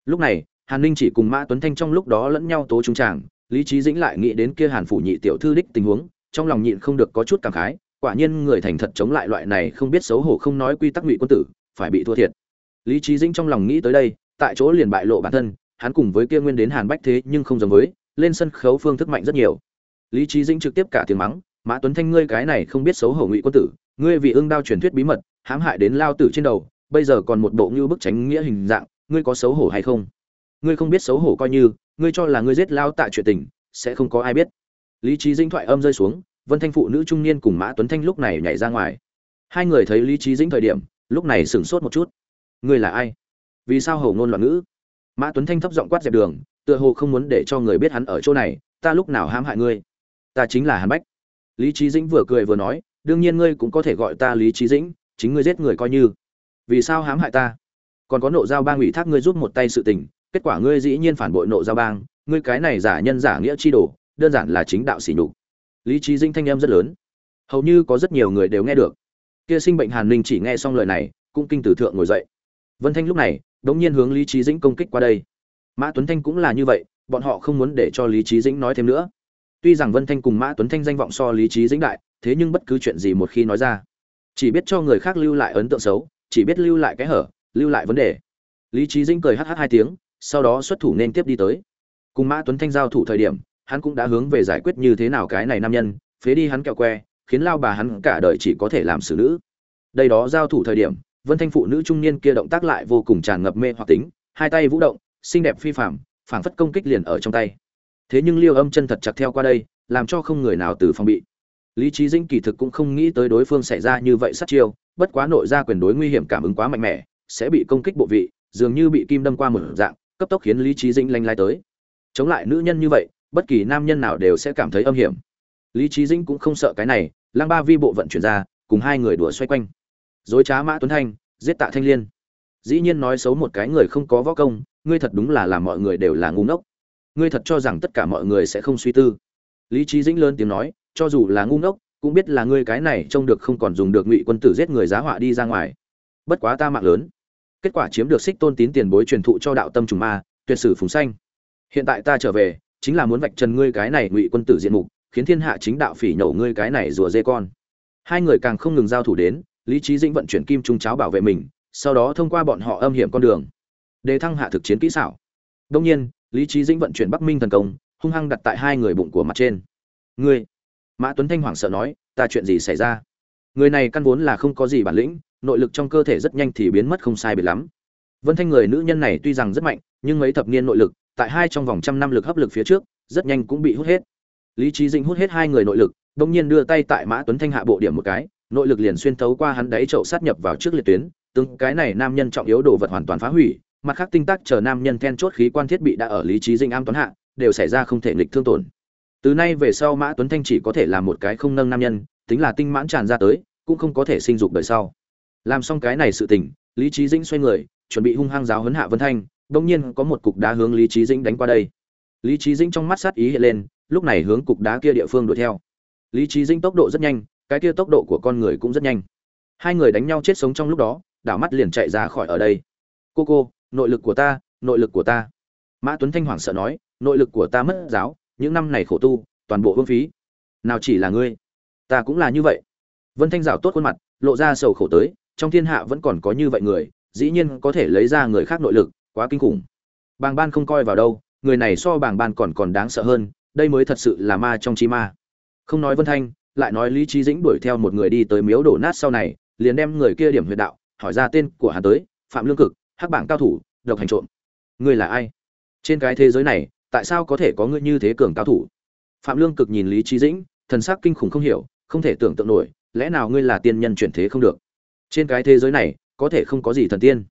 Lúc này, hàn ninh chỉ cùng mã tuấn thanh trong lúc đó lẫn nhau tố trung tràng lý trí dĩnh lại nghĩ đến kia hàn phủ nhị tiểu thư đích tình huống, trong lòng nhịn không được có chút cảm khái, quả nhiên người thành thật chống lại loại này không biết xấu hổ không nói quy tắc ngụy quân tử, phải bị thua thiệt. Lý trí dĩnh trong lòng nghĩ tới đây, tại chỗ liền bại lộ bản thân, hắn cùng với kia nguyên đến hàn bách thế nhưng không giống với, lên sân khấu phương thức mạnh rất nhiều. Lý trí dĩnh trực tiếp cả tiếng mắng, mã tuấn thanh ngươi cái này không biết xấu hổ ngụy quân tử, ngươi vì ương đao truyền thuyết bí mật, hãm hại đến lao tử trên đầu, bây giờ còn một bộ như bức tránh nghĩa hình dạng, ngươi có xấu hổ hay không? Ngươi không biết xấu hổ coi như ngươi cho là ngươi giết lao tạ chuyện tình, sẽ không có ai biết. Lý trí dĩnh thoại âm rơi xuống, vân thanh phụ nữ trung niên cùng mã tuấn thanh lúc này nhảy ra ngoài. Hai người thấy lý trí dĩnh thời điểm, lúc này sửng sốt một chút. Ngươi là ai? Vì sao hầu ngôn loạn ngữ? Mã tuấn thanh thấp giọng quát dẹp đường, tựa hồ không muốn để cho người biết hắn ở chỗ này, ta lúc nào hãm hại ngươi? Ta chính là hàn bách. Lý trí dĩnh vừa cười vừa nói, đương nhiên ngươi cũng có thể gọi ta lý trí dĩnh, chính ngươi giết người coi như. Vì sao hãm hại ta? Còn có nộ giao bang ủy thác ngươi giúp một tay sự tình kết quả ngươi dĩ nhiên phản bội nộ giao bang, ngươi cái này giả nhân giả nghĩa chi đồ, đơn giản là chính đạo xỉ nhục. Lý trí Dinh thanh em rất lớn. Hầu như có rất nhiều người đều nghe được. Kia sinh bệnh hàn ninh chỉ nghe xong lời này, cũng kinh tử thượng ngồi dậy. Vân thanh lúc này, đống nhiên hướng lý trí dĩnh công kích qua đây. Mã tuấn thanh cũng là như vậy, bọn họ không muốn để cho lý trí dĩnh nói thêm nữa. Tuy rằng vân thanh cùng mã tuấn thanh danh vọng so lý trí dĩnh đại, thế nhưng bất cứ chuyện gì một khi nói ra, chỉ biết cho người khác lưu lại ấn tượng xấu, chỉ biết lưu lại cái hở, lưu lại vấn đề. Lý trí dĩnh cười hh hai tiếng sau đó xuất thủ nên tiếp đi tới. Cùng mã tuấn thanh giao thủ thời điểm, hắn cũng đã hướng về giải quyết như thế nào cái này nam nhân, phế đi hắn kẹo que, khiến lao bà hắn cả đời chỉ có thể làm xử nữ. Đây đó giao thủ thời điểm, vân thanh phụ nữ trung niên kia động tác lại vô cùng tràn ngập mê hoặc tính, hai tay vũ động, xinh đẹp phi phạm phảng phất công kích liền ở trong tay. Thế nhưng liêu âm chân thật chặt theo qua đây, làm cho không người nào từ phòng bị. Lý trí dĩnh kỳ thực cũng không nghĩ tới đối phương xảy ra như vậy sát chiêu, bất quá nội ra quyền đối nguy hiểm cảm ứng quá mạnh mẽ, sẽ bị công kích bộ vị, dường như bị kim đâm qua một dạng cấp tốc khiến lý trí dĩnh lanh lai tới. Chống lại nữ nhân như vậy, bất kỳ nam nhân nào đều sẽ cảm thấy âm hiểm. Lý trí dĩnh cũng không sợ cái này, lăng ba vi bộ vận chuyển ra, cùng hai người đùa xoay quanh. Dối trá mã tuấn thanh, giết tạ thanh liên. Dĩ nhiên nói xấu một cái người không có võ công, ngươi thật đúng là làm mọi người đều là ngu ngốc. Ngươi thật cho rằng tất cả mọi người sẽ không suy tư. Lý trí dĩnh lớn tiếng nói, cho dù là ngu ngốc, cũng biết là ngươi cái này trông được không còn dùng được ngụy quân tử giết người giá họa đi ra ngoài. Bất quá ta mạng lớn kết quả chiếm được xích tôn tín tiền bối truyền thụ cho đạo tâm trùng ma, tuyệt sử phùng xanh hiện tại ta trở về, chính là muốn vạch trần ngươi cái này ngụy quân tử diện mục, khiến thiên hạ chính đạo phỉ nhổ ngươi cái này rùa dê con. Hai người càng không ngừng giao thủ đến, lý trí dĩnh vận chuyển kim trung cháo bảo vệ mình, sau đó thông qua bọn họ âm hiểm con đường đề thăng hạ thực chiến kỹ xảo. Đông nhiên, lý trí dĩnh vận chuyển bắc minh thần công, hung hăng đặt tại hai người bụng của mặt trên. Ngươi! Mã tuấn thanh hoảng sợ nói, ta chuyện gì xảy ra? Người này căn vốn là không có gì bản lĩnh nội lực trong cơ thể rất nhanh thì biến mất không sai biệt lắm. Vân thanh người nữ nhân này tuy rằng rất mạnh, nhưng mấy thập niên nội lực, tại hai trong vòng trăm năm lực hấp lực phía trước, rất nhanh cũng bị hút hết. Lý Chí dĩnh hút hết hai người nội lực đồng nhiên đưa tay tại mã tuấn thanh hạ bộ điểm một cái, nội lực liền xuyên thấu qua hắn đáy chậu sát nhập vào trước liệt tuyến, từng cái này nam nhân trọng yếu đồ vật hoàn toàn phá hủy, mặt khác tinh tắc chờ nam nhân then chốt khí quan thiết bị đã ở lý Chí dinh am toán hạ, đều xảy ra không thể nghịch thương tổn. Từ nay về sau mã tuấn thanh chỉ có thể làm một cái không nâng nam nhân, tính là tinh mãn tràn ra tới, cũng không có thể sinh dục đời sau làm xong cái này sự tình, lý trí dĩnh xoay người, chuẩn bị hung hăng giáo huấn hạ vân thanh, bỗng nhiên có một cục đá hướng lý trí dĩnh đánh qua đây. Lý trí dĩnh trong mắt sát ý hiện lên, lúc này hướng cục đá kia địa phương đuổi theo. Lý trí dĩnh tốc độ rất nhanh, cái kia tốc độ của con người cũng rất nhanh. Hai người đánh nhau chết sống trong lúc đó, đảo mắt liền chạy ra khỏi ở đây. Cô cô, nội lực của ta, nội lực của ta. Mã tuấn thanh hoảng sợ nói, nội lực của ta mất giáo, những năm này khổ tu, toàn bộ hương phí. Nào chỉ là ngươi, ta cũng là như vậy. Vân thanh rào tốt khuôn mặt, lộ ra sầu khổ tới trong thiên hạ vẫn còn có như vậy người, dĩ nhiên có thể lấy ra người khác nội lực, quá kinh khủng. Bàng ban không coi vào đâu, người này so bàng ban còn còn đáng sợ hơn, đây mới thật sự là ma trong chi ma. Không nói vân thanh, lại nói lý trí dĩnh đuổi theo một người đi tới miếu đổ nát sau này, liền đem người kia điểm huyệt đạo, hỏi ra tên của hắn tới, phạm lương cực, hắc bảng cao thủ, độc hành trộm. Ngươi là ai? Trên cái thế giới này, tại sao có thể có ngươi như thế cường cao thủ? Phạm lương cực nhìn lý trí dĩnh, thần sắc kinh khủng không hiểu, không thể tưởng tượng nổi, lẽ nào ngươi là tiên nhân chuyển thế không được? Trên cái thế giới này, có thể không có gì thần tiên.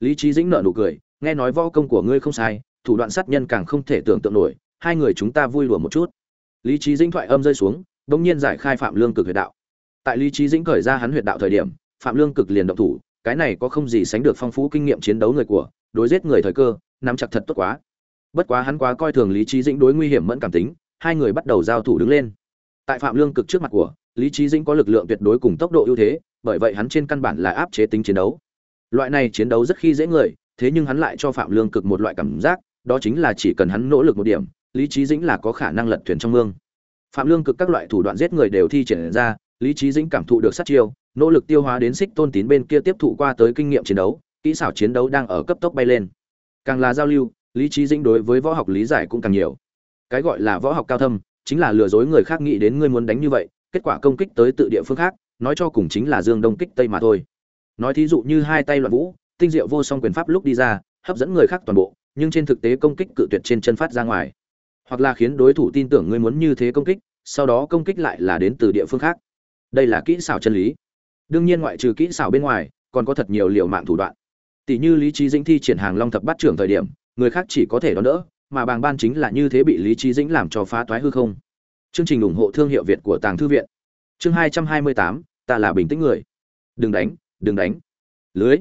Lý trí dĩnh nợ nụ cười, nghe nói võ công của ngươi không sai, thủ đoạn sát nhân càng không thể tưởng tượng nổi, hai người chúng ta vui đùa một chút. Lý trí dĩnh thoại âm rơi xuống, bỗng nhiên giải khai phạm lương cực huyệt đạo. Tại lý trí dĩnh khởi ra hắn huyệt đạo thời điểm, phạm lương cực liền động thủ, cái này có không gì sánh được phong phú kinh nghiệm chiến đấu người của, đối giết người thời cơ, nắm chặt thật tốt quá. Bất quá hắn quá coi thường lý trí dĩnh đối nguy hiểm mẫn cảm tính, hai người bắt đầu giao thủ đứng lên. Tại phạm lương cực trước mặt của, lý trí dĩnh có lực lượng tuyệt đối cùng tốc độ ưu thế bởi vậy hắn trên căn bản là áp chế tính chiến đấu. Loại này chiến đấu rất khi dễ người, thế nhưng hắn lại cho phạm lương cực một loại cảm giác, đó chính là chỉ cần hắn nỗ lực một điểm, lý trí dĩnh là có khả năng lật thuyền trong mương. Phạm lương cực các loại thủ đoạn giết người đều thi triển ra, lý trí dĩnh cảm thụ được sát chiêu, nỗ lực tiêu hóa đến xích tôn tín bên kia tiếp thụ qua tới kinh nghiệm chiến đấu, kỹ xảo chiến đấu đang ở cấp tốc bay lên. Càng là giao lưu, lý trí dĩnh đối với võ học lý giải cũng càng nhiều. Cái gọi là võ học cao thâm, chính là lừa dối người khác nghĩ đến ngươi muốn đánh như vậy, kết quả công kích tới tự địa phương khác nói cho cùng chính là dương đông kích tây mà thôi. Nói thí dụ như hai tay loạn vũ, tinh diệu vô song quyền pháp lúc đi ra, hấp dẫn người khác toàn bộ, nhưng trên thực tế công kích cự tuyệt trên chân phát ra ngoài. Hoặc là khiến đối thủ tin tưởng ngươi muốn như thế công kích, sau đó công kích lại là đến từ địa phương khác. Đây là kỹ xảo chân lý. Đương nhiên ngoại trừ kỹ xảo bên ngoài, còn có thật nhiều liệu mạng thủ đoạn. Tỷ như lý trí dĩnh thi triển hàng long thập bắt trưởng thời điểm, người khác chỉ có thể đón đỡ, mà bàng ban chính là như thế bị lý trí dĩnh làm cho phá toái hư không. Chương trình ủng hộ thương hiệu việt của tàng thư viện chương hai trăm hai mươi tám, ta là bình tĩnh người. Đừng đánh đừng đánh. Lưới.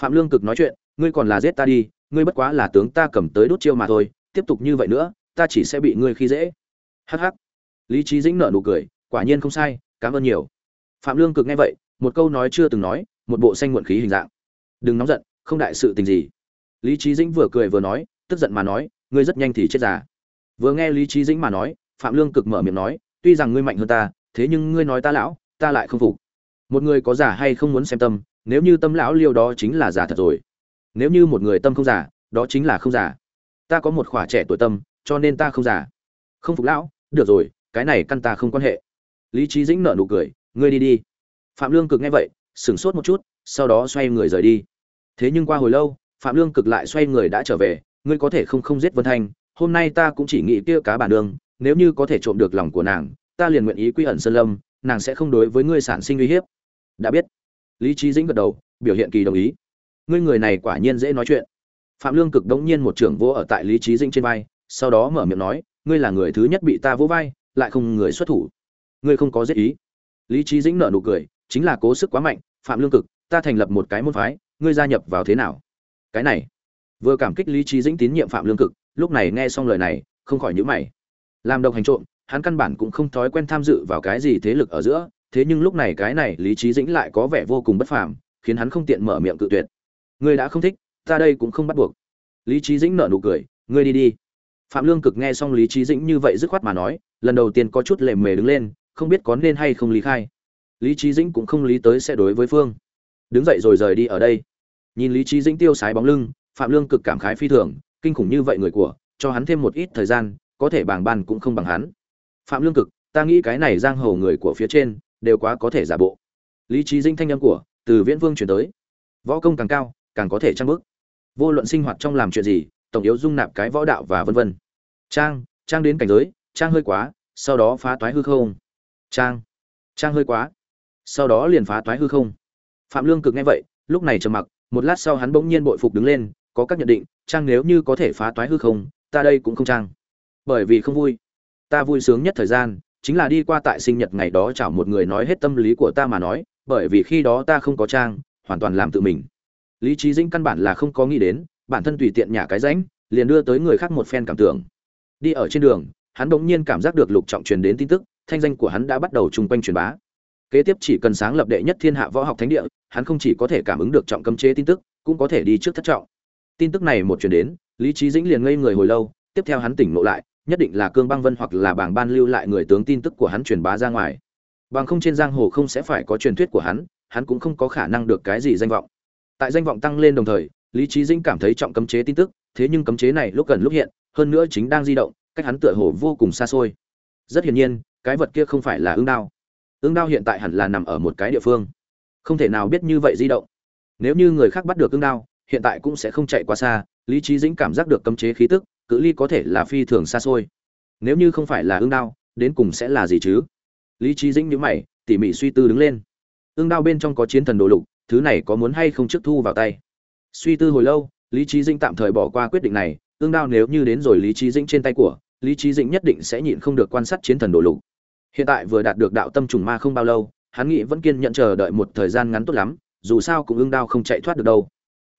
Phạm lương cực nói chuyện, ngươi còn là giết ta đi, ngươi bất quá là tướng ta cầm tới đốt chiêu mà thôi, tiếp tục như vậy nữa, ta chỉ sẽ bị ngươi khi dễ. Hắc hắc. Lý trí dĩnh nợ nụ cười, quả nhiên không sai, cảm ơn nhiều. Phạm lương cực nghe vậy, một câu nói chưa từng nói, một bộ xanh muộn khí hình dạng. Đừng nóng giận, không đại sự tình gì. Lý trí dĩnh vừa cười vừa nói, tức giận mà nói, ngươi rất nhanh thì chết già. Vừa nghe lý trí dĩnh mà nói, phạm lương cực mở miệng nói, tuy rằng ngươi mạnh hơn ta thế nhưng ngươi nói ta lão, ta lại không phục. Một người có giả hay không muốn xem tâm, nếu như tâm lão liêu đó chính là giả thật rồi. Nếu như một người tâm không giả, đó chính là không giả. Ta có một khỏa trẻ tuổi tâm, cho nên ta không giả. Không phục lão, được rồi, cái này căn ta không quan hệ. Lý trí dĩnh nợ nụ cười, ngươi đi đi. Phạm lương cực nghe vậy, sửng sốt một chút, sau đó xoay người rời đi. Thế nhưng qua hồi lâu, phạm lương cực lại xoay người đã trở về, ngươi có thể không không giết vân thanh, hôm nay ta cũng chỉ nghĩ kia cá bản đường, nếu như có thể trộm được lòng của nàng ta liền nguyện ý quy ẩn sơn lâm, nàng sẽ không đối với ngươi sản sinh uy hiếp. Đã biết. Lý trí dĩnh gật đầu, biểu hiện kỳ đồng ý. Ngươi người này quả nhiên dễ nói chuyện. Phạm lương cực đống nhiên một trưởng vô ở tại lý trí dĩnh trên vai, sau đó mở miệng nói, ngươi là người thứ nhất bị ta vỗ vai, lại không người xuất thủ. Ngươi không có giết ý. Lý trí dĩnh nợ nụ cười, chính là cố sức quá mạnh, phạm lương cực, ta thành lập một cái môn phái, ngươi gia nhập vào thế nào? Cái này. Vừa cảm kích lý trí dĩnh tín nhiệm phạm lương cực, lúc này nghe xong lời này, không khỏi nhữ mày. Làm độc hành trộm hắn căn bản cũng không thói quen tham dự vào cái gì thế lực ở giữa, thế nhưng lúc này cái này lý trí dĩnh lại có vẻ vô cùng bất phàm, khiến hắn không tiện mở miệng cự tuyệt. Ngươi đã không thích, ta đây cũng không bắt buộc. Lý trí dĩnh nở nụ cười, ngươi đi đi. Phạm lương cực nghe xong lý trí dĩnh như vậy dứt khoát mà nói, lần đầu tiên có chút lề mề đứng lên, không biết có nên hay không lý khai. Lý trí dĩnh cũng không lý tới sẽ đối với phương. Đứng dậy rồi rời đi ở đây. Nhìn lý trí dĩnh tiêu sái bóng lưng, phạm lương cực cảm khái phi thường, kinh khủng như vậy người của, cho hắn thêm một ít thời gian, có thể bảng ban cũng không bằng hắn phạm lương cực, ta nghĩ cái này giang hồ người của phía trên đều quá có thể giả bộ. Lý trí Dinh thanh âm của từ viễn vương chuyển tới. Võ công càng cao, càng có thể trang bức vô luận sinh hoạt trong làm chuyện gì, tổng yếu dung nạp cái võ đạo và vân vân. Trang trang đến cảnh giới, trang hơi quá, sau đó phá toái hư không. Trang trang hơi quá, sau đó liền phá toái hư không. Phạm lương cực nghe vậy, lúc này trầm mặc, một lát sau hắn bỗng nhiên bội phục đứng lên, có các nhận định, trang nếu như có thể phá toái hư không, ta đây cũng không trang. Bởi vì không vui ta vui sướng nhất thời gian, chính là đi qua tại sinh nhật ngày đó chào một người nói hết tâm lý của ta mà nói, bởi vì khi đó ta không có trang, hoàn toàn làm tự mình. Lý trí dĩnh căn bản là không có nghĩ đến, bản thân tùy tiện nhả cái rãnh, liền đưa tới người khác một phen cảm tưởng. Đi ở trên đường, hắn bỗng nhiên cảm giác được lục trọng truyền đến tin tức, thanh danh của hắn đã bắt đầu chung quanh truyền bá. Kế tiếp chỉ cần sáng lập đệ nhất thiên hạ võ học thánh địa, hắn không chỉ có thể cảm ứng được trọng cấm chế tin tức, cũng có thể đi trước thất trọng. Tin tức này một truyền đến, lý trí dĩnh liền ngây người hồi lâu, tiếp theo hắn tỉnh ngộ lại nhất định là cương băng vân hoặc là bảng ban lưu lại người tướng tin tức của hắn truyền bá ra ngoài. Bằng không trên giang hồ không sẽ phải có truyền thuyết của hắn hắn cũng không có khả năng được cái gì danh vọng. Tại danh vọng tăng lên đồng thời, lý trí dĩnh cảm thấy trọng cấm chế tin tức, thế nhưng cấm chế này lúc gần lúc hiện, hơn nữa chính đang di động, cách hắn tựa hồ vô cùng xa xôi. Rất hiển nhiên, cái vật kia không phải là ương đao. Ương đao hiện tại hẳn là nằm ở một cái địa phương. Không thể nào biết như vậy di động. Nếu như người khác bắt được ương đao, hiện tại cũng sẽ không chạy quá xa, lý trí dĩnh cảm giác được cấm chế khí tức cự ly có thể là phi thường xa xôi. Nếu như không phải là ương đao, đến cùng sẽ là gì chứ? Lý trí dĩnh nhữ mày, tỉ mỉ suy tư đứng lên. Ương đao bên trong có chiến thần đồ lục, thứ này có muốn hay không trước thu vào tay? Suy tư hồi lâu, lý trí dĩnh tạm thời bỏ qua quyết định này, ương đao nếu như đến rồi lý trí dĩnh trên tay của, lý trí dĩnh nhất định sẽ nhịn không được quan sát chiến thần đồ lục. Hiện tại vừa đạt được đạo tâm trùng ma không bao lâu, hắn nghĩ vẫn kiên nhận chờ đợi một thời gian ngắn tốt lắm, dù sao cũng ương đao không chạy thoát được đâu.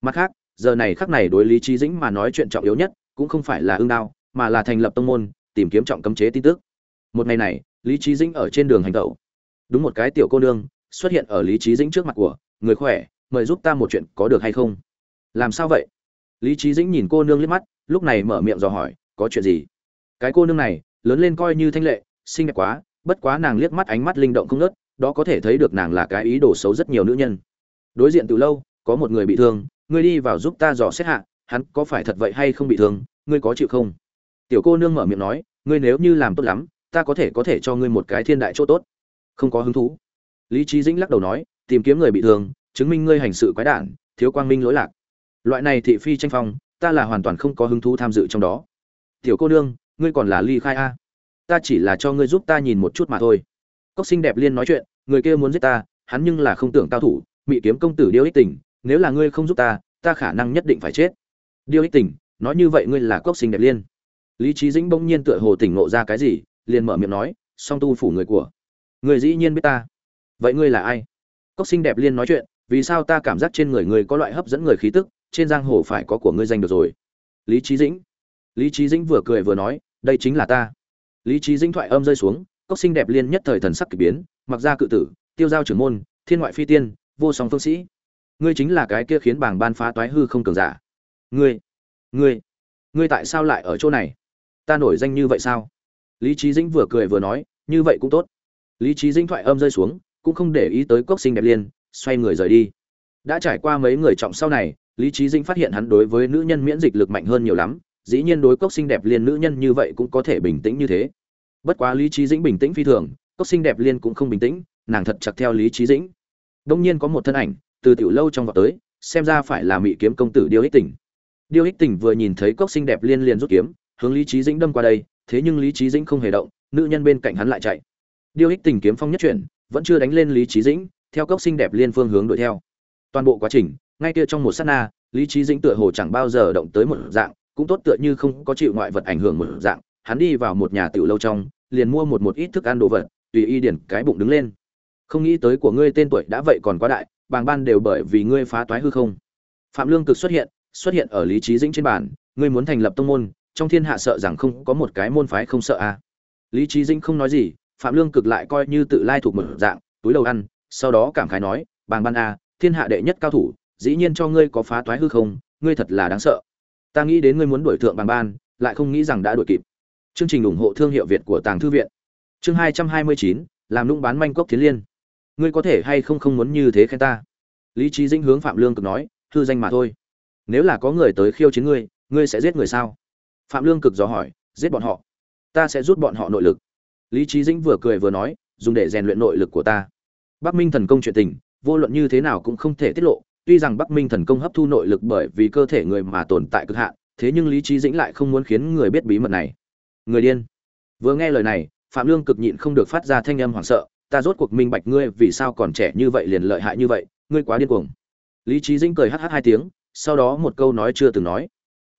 Mặt khác, giờ này khắc này đối lý trí dĩnh mà nói chuyện trọng yếu nhất cũng không phải là ương đao, mà là thành lập tông môn, tìm kiếm trọng cấm chế tin tức. Một ngày này, lý trí dĩnh ở trên đường hành tẩu. Đúng một cái tiểu cô nương xuất hiện ở lý trí dĩnh trước mặt của, người khỏe, mời giúp ta một chuyện có được hay không? Làm sao vậy? Lý trí dĩnh nhìn cô nương liếc mắt, lúc này mở miệng dò hỏi, có chuyện gì? Cái cô nương này, lớn lên coi như thanh lệ, xinh đẹp quá, bất quá nàng liếc mắt ánh mắt linh động không ngớt, đó có thể thấy được nàng là cái ý đồ xấu rất nhiều nữ nhân. Đối diện từ lâu, có một người bị thương, ngươi đi vào giúp ta dò xét hạ hắn có phải thật vậy hay không bị thương, ngươi có chịu không? Tiểu cô nương mở miệng nói, ngươi nếu như làm tốt lắm, ta có thể có thể cho ngươi một cái thiên đại chỗ tốt. Không có hứng thú. Lý trí dĩnh lắc đầu nói, tìm kiếm người bị thương, chứng minh ngươi hành sự quái đản, thiếu quang minh lỗi lạc. Loại này thị phi tranh phong, ta là hoàn toàn không có hứng thú tham dự trong đó. Tiểu cô nương, ngươi còn là ly khai a. Ta chỉ là cho ngươi giúp ta nhìn một chút mà thôi. Cốc xinh đẹp liên nói chuyện, người kia muốn giết ta, hắn nhưng là không tưởng cao thủ bị kiếm công tử điêu ích tình, nếu là ngươi không giúp ta ta khả năng nhất định phải chết điêu ích tình, nói như vậy ngươi là cốc sinh đẹp liên. Lý trí dĩnh bỗng nhiên tựa hồ tỉnh ngộ ra cái gì, liền mở miệng nói, song tu phủ người của người dĩ nhiên biết ta. Vậy ngươi là ai? Cốc sinh đẹp liên nói chuyện, vì sao ta cảm giác trên người ngươi có loại hấp dẫn người khí tức, trên giang hồ phải có của ngươi danh được rồi? Lý trí dĩnh. Lý trí dĩnh vừa cười vừa nói, đây chính là ta. Lý trí dĩnh thoại âm rơi xuống cốc xinh đẹp liên nhất thời thần sắc k ỳ biến, mặc ra cự tử, tiêu giao trưởng môn, thiên ngoại phi tiên, vô song phương sĩ. Ngươi chính là cái kia khiến bảng ban phá toái hư không cường giả ngươi ngươi ngươi tại sao lại ở chỗ này? Ta nổi danh như vậy sao? Lý trí dĩnh vừa cười vừa nói, như vậy cũng tốt. Lý trí dĩnh thoại âm rơi xuống, cũng không để ý tới cốc sinh đẹp liên xoay người rời đi. Đã trải qua mấy người trọng sau này, lý trí dĩnh phát hiện hắn đối với nữ nhân miễn dịch lực mạnh hơn nhiều lắm, dĩ nhiên đối cốc sinh đẹp liên nữ nhân như vậy cũng có thể bình tĩnh như thế. Bất quá lý trí dĩnh bình tĩnh phi thường, cốc sinh đẹp liên cũng không bình tĩnh, nàng thật chặt theo lý trí dĩnh. Đông nhiên có một thân ảnh, từ tiểu lâu trong vọt tới, xem ra phải là mỹ kiếm công tử điêu ích tỉnh điêu Hích tỉnh vừa nhìn thấy cốc sinh đẹp liên liền rút kiếm, hướng lý Chí dĩnh đâm qua đây, thế nhưng lý Chí dĩnh không hề động, nữ nhân bên cạnh hắn lại chạy. Điêu Hích tình kiếm phong nhất chuyển, vẫn chưa đánh lên lý Chí dĩnh, theo cốc xinh đẹp liên phương hướng đuổi theo. Toàn bộ quá trình, ngay kia trong một sát na, lý Chí dĩnh tựa hồ chẳng bao giờ động tới một dạng, cũng tốt tựa như không có chịu ngoại vật ảnh hưởng một dạng, hắn đi vào một nhà tiểu lâu trong, liền mua một một ít thức ăn đồ vật, tùy y điển cái bụng đứng lên. Không nghĩ tới của ngươi tên tuổi đã vậy còn quá đại, bàng ban đều bởi vì ngươi phá toái hư không. Phạm lương cực xuất hiện xuất hiện ở lý trí dĩnh trên bàn, ngươi muốn thành lập tông môn, trong thiên hạ sợ rằng không có một cái môn phái không sợ a à. lý trí dĩnh không nói gì, phạm lương cực lại coi như tự lai thuộc một dạng, túi đầu ăn, sau đó cảm khái nói, bàng ban a, thiên hạ đệ nhất cao thủ, dĩ nhiên cho ngươi có phá toái hư không, ngươi thật là đáng sợ. Ta nghĩ đến ngươi muốn đuổi thượng bàng ban, lại không nghĩ rằng đã đuổi kịp. Chương trình ủng hộ thương hiệu việt của tàng thư viện. Chương hai trăm hai mươi chín, làm nung bán manh cốc thiến liên. Ngươi có thể hay không không muốn như thế khen ta? Lý trí dĩnh hướng phạm lương cực nói thư danh mà thôi nếu là có người tới khiêu chiến ngươi ngươi sẽ giết người sao? Phạm lương cực dò hỏi, giết bọn họ. Ta sẽ rút bọn họ nội lực. Lý trí dĩnh vừa cười vừa nói, dùng để rèn luyện nội lực của ta. Bắc minh thần công chuyện tình, vô luận như thế nào cũng không thể tiết lộ, tuy rằng bắc minh thần công hấp thu nội lực bởi vì cơ thể người mà tồn tại cực hạn, thế nhưng lý trí dĩnh lại không muốn khiến người biết bí mật này. Người điên. Vừa nghe lời này, phạm lương cực nhịn không được phát ra thanh âm hoảng sợ, ta rốt cuộc minh bạch ngươi vì sao còn trẻ như vậy liền lợi hại như vậy, ngươi quá điên cuồng. Lý trí dĩnh cười hh hai tiếng sau đó một câu nói chưa từng nói.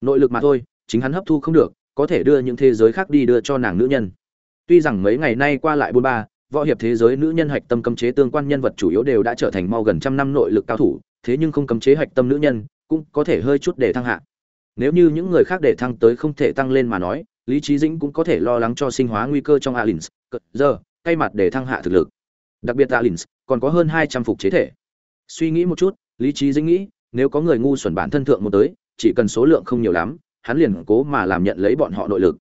Nội lực mà thôi, chính hắn hấp thu không được, có thể đưa những thế giới khác đi đưa cho nàng nữ nhân. Tuy rằng mấy ngày nay qua lại bôn ba, võ hiệp thế giới nữ nhân hạch tâm cấm chế tương quan nhân vật chủ yếu đều đã trở thành mau gần trăm năm nội lực cao thủ, thế nhưng không cấm chế hạch tâm nữ nhân, cũng có thể hơi chút để thăng hạ. Nếu như những người khác để thăng tới không thể tăng lên mà nói, lý trí dĩnh cũng có thể lo lắng cho sinh hóa nguy cơ trong alins giờ cây mặt để thăng hạ thực lực. Đặc biệt alins, còn có hơn hai trăm phục chế thể. Suy nghĩ một chút, lý trí dĩnh nghĩ nếu có người ngu xuẩn bản thân thượng một tới, chỉ cần số lượng không nhiều lắm, hắn liền cố mà làm nhận lấy bọn họ nội lực.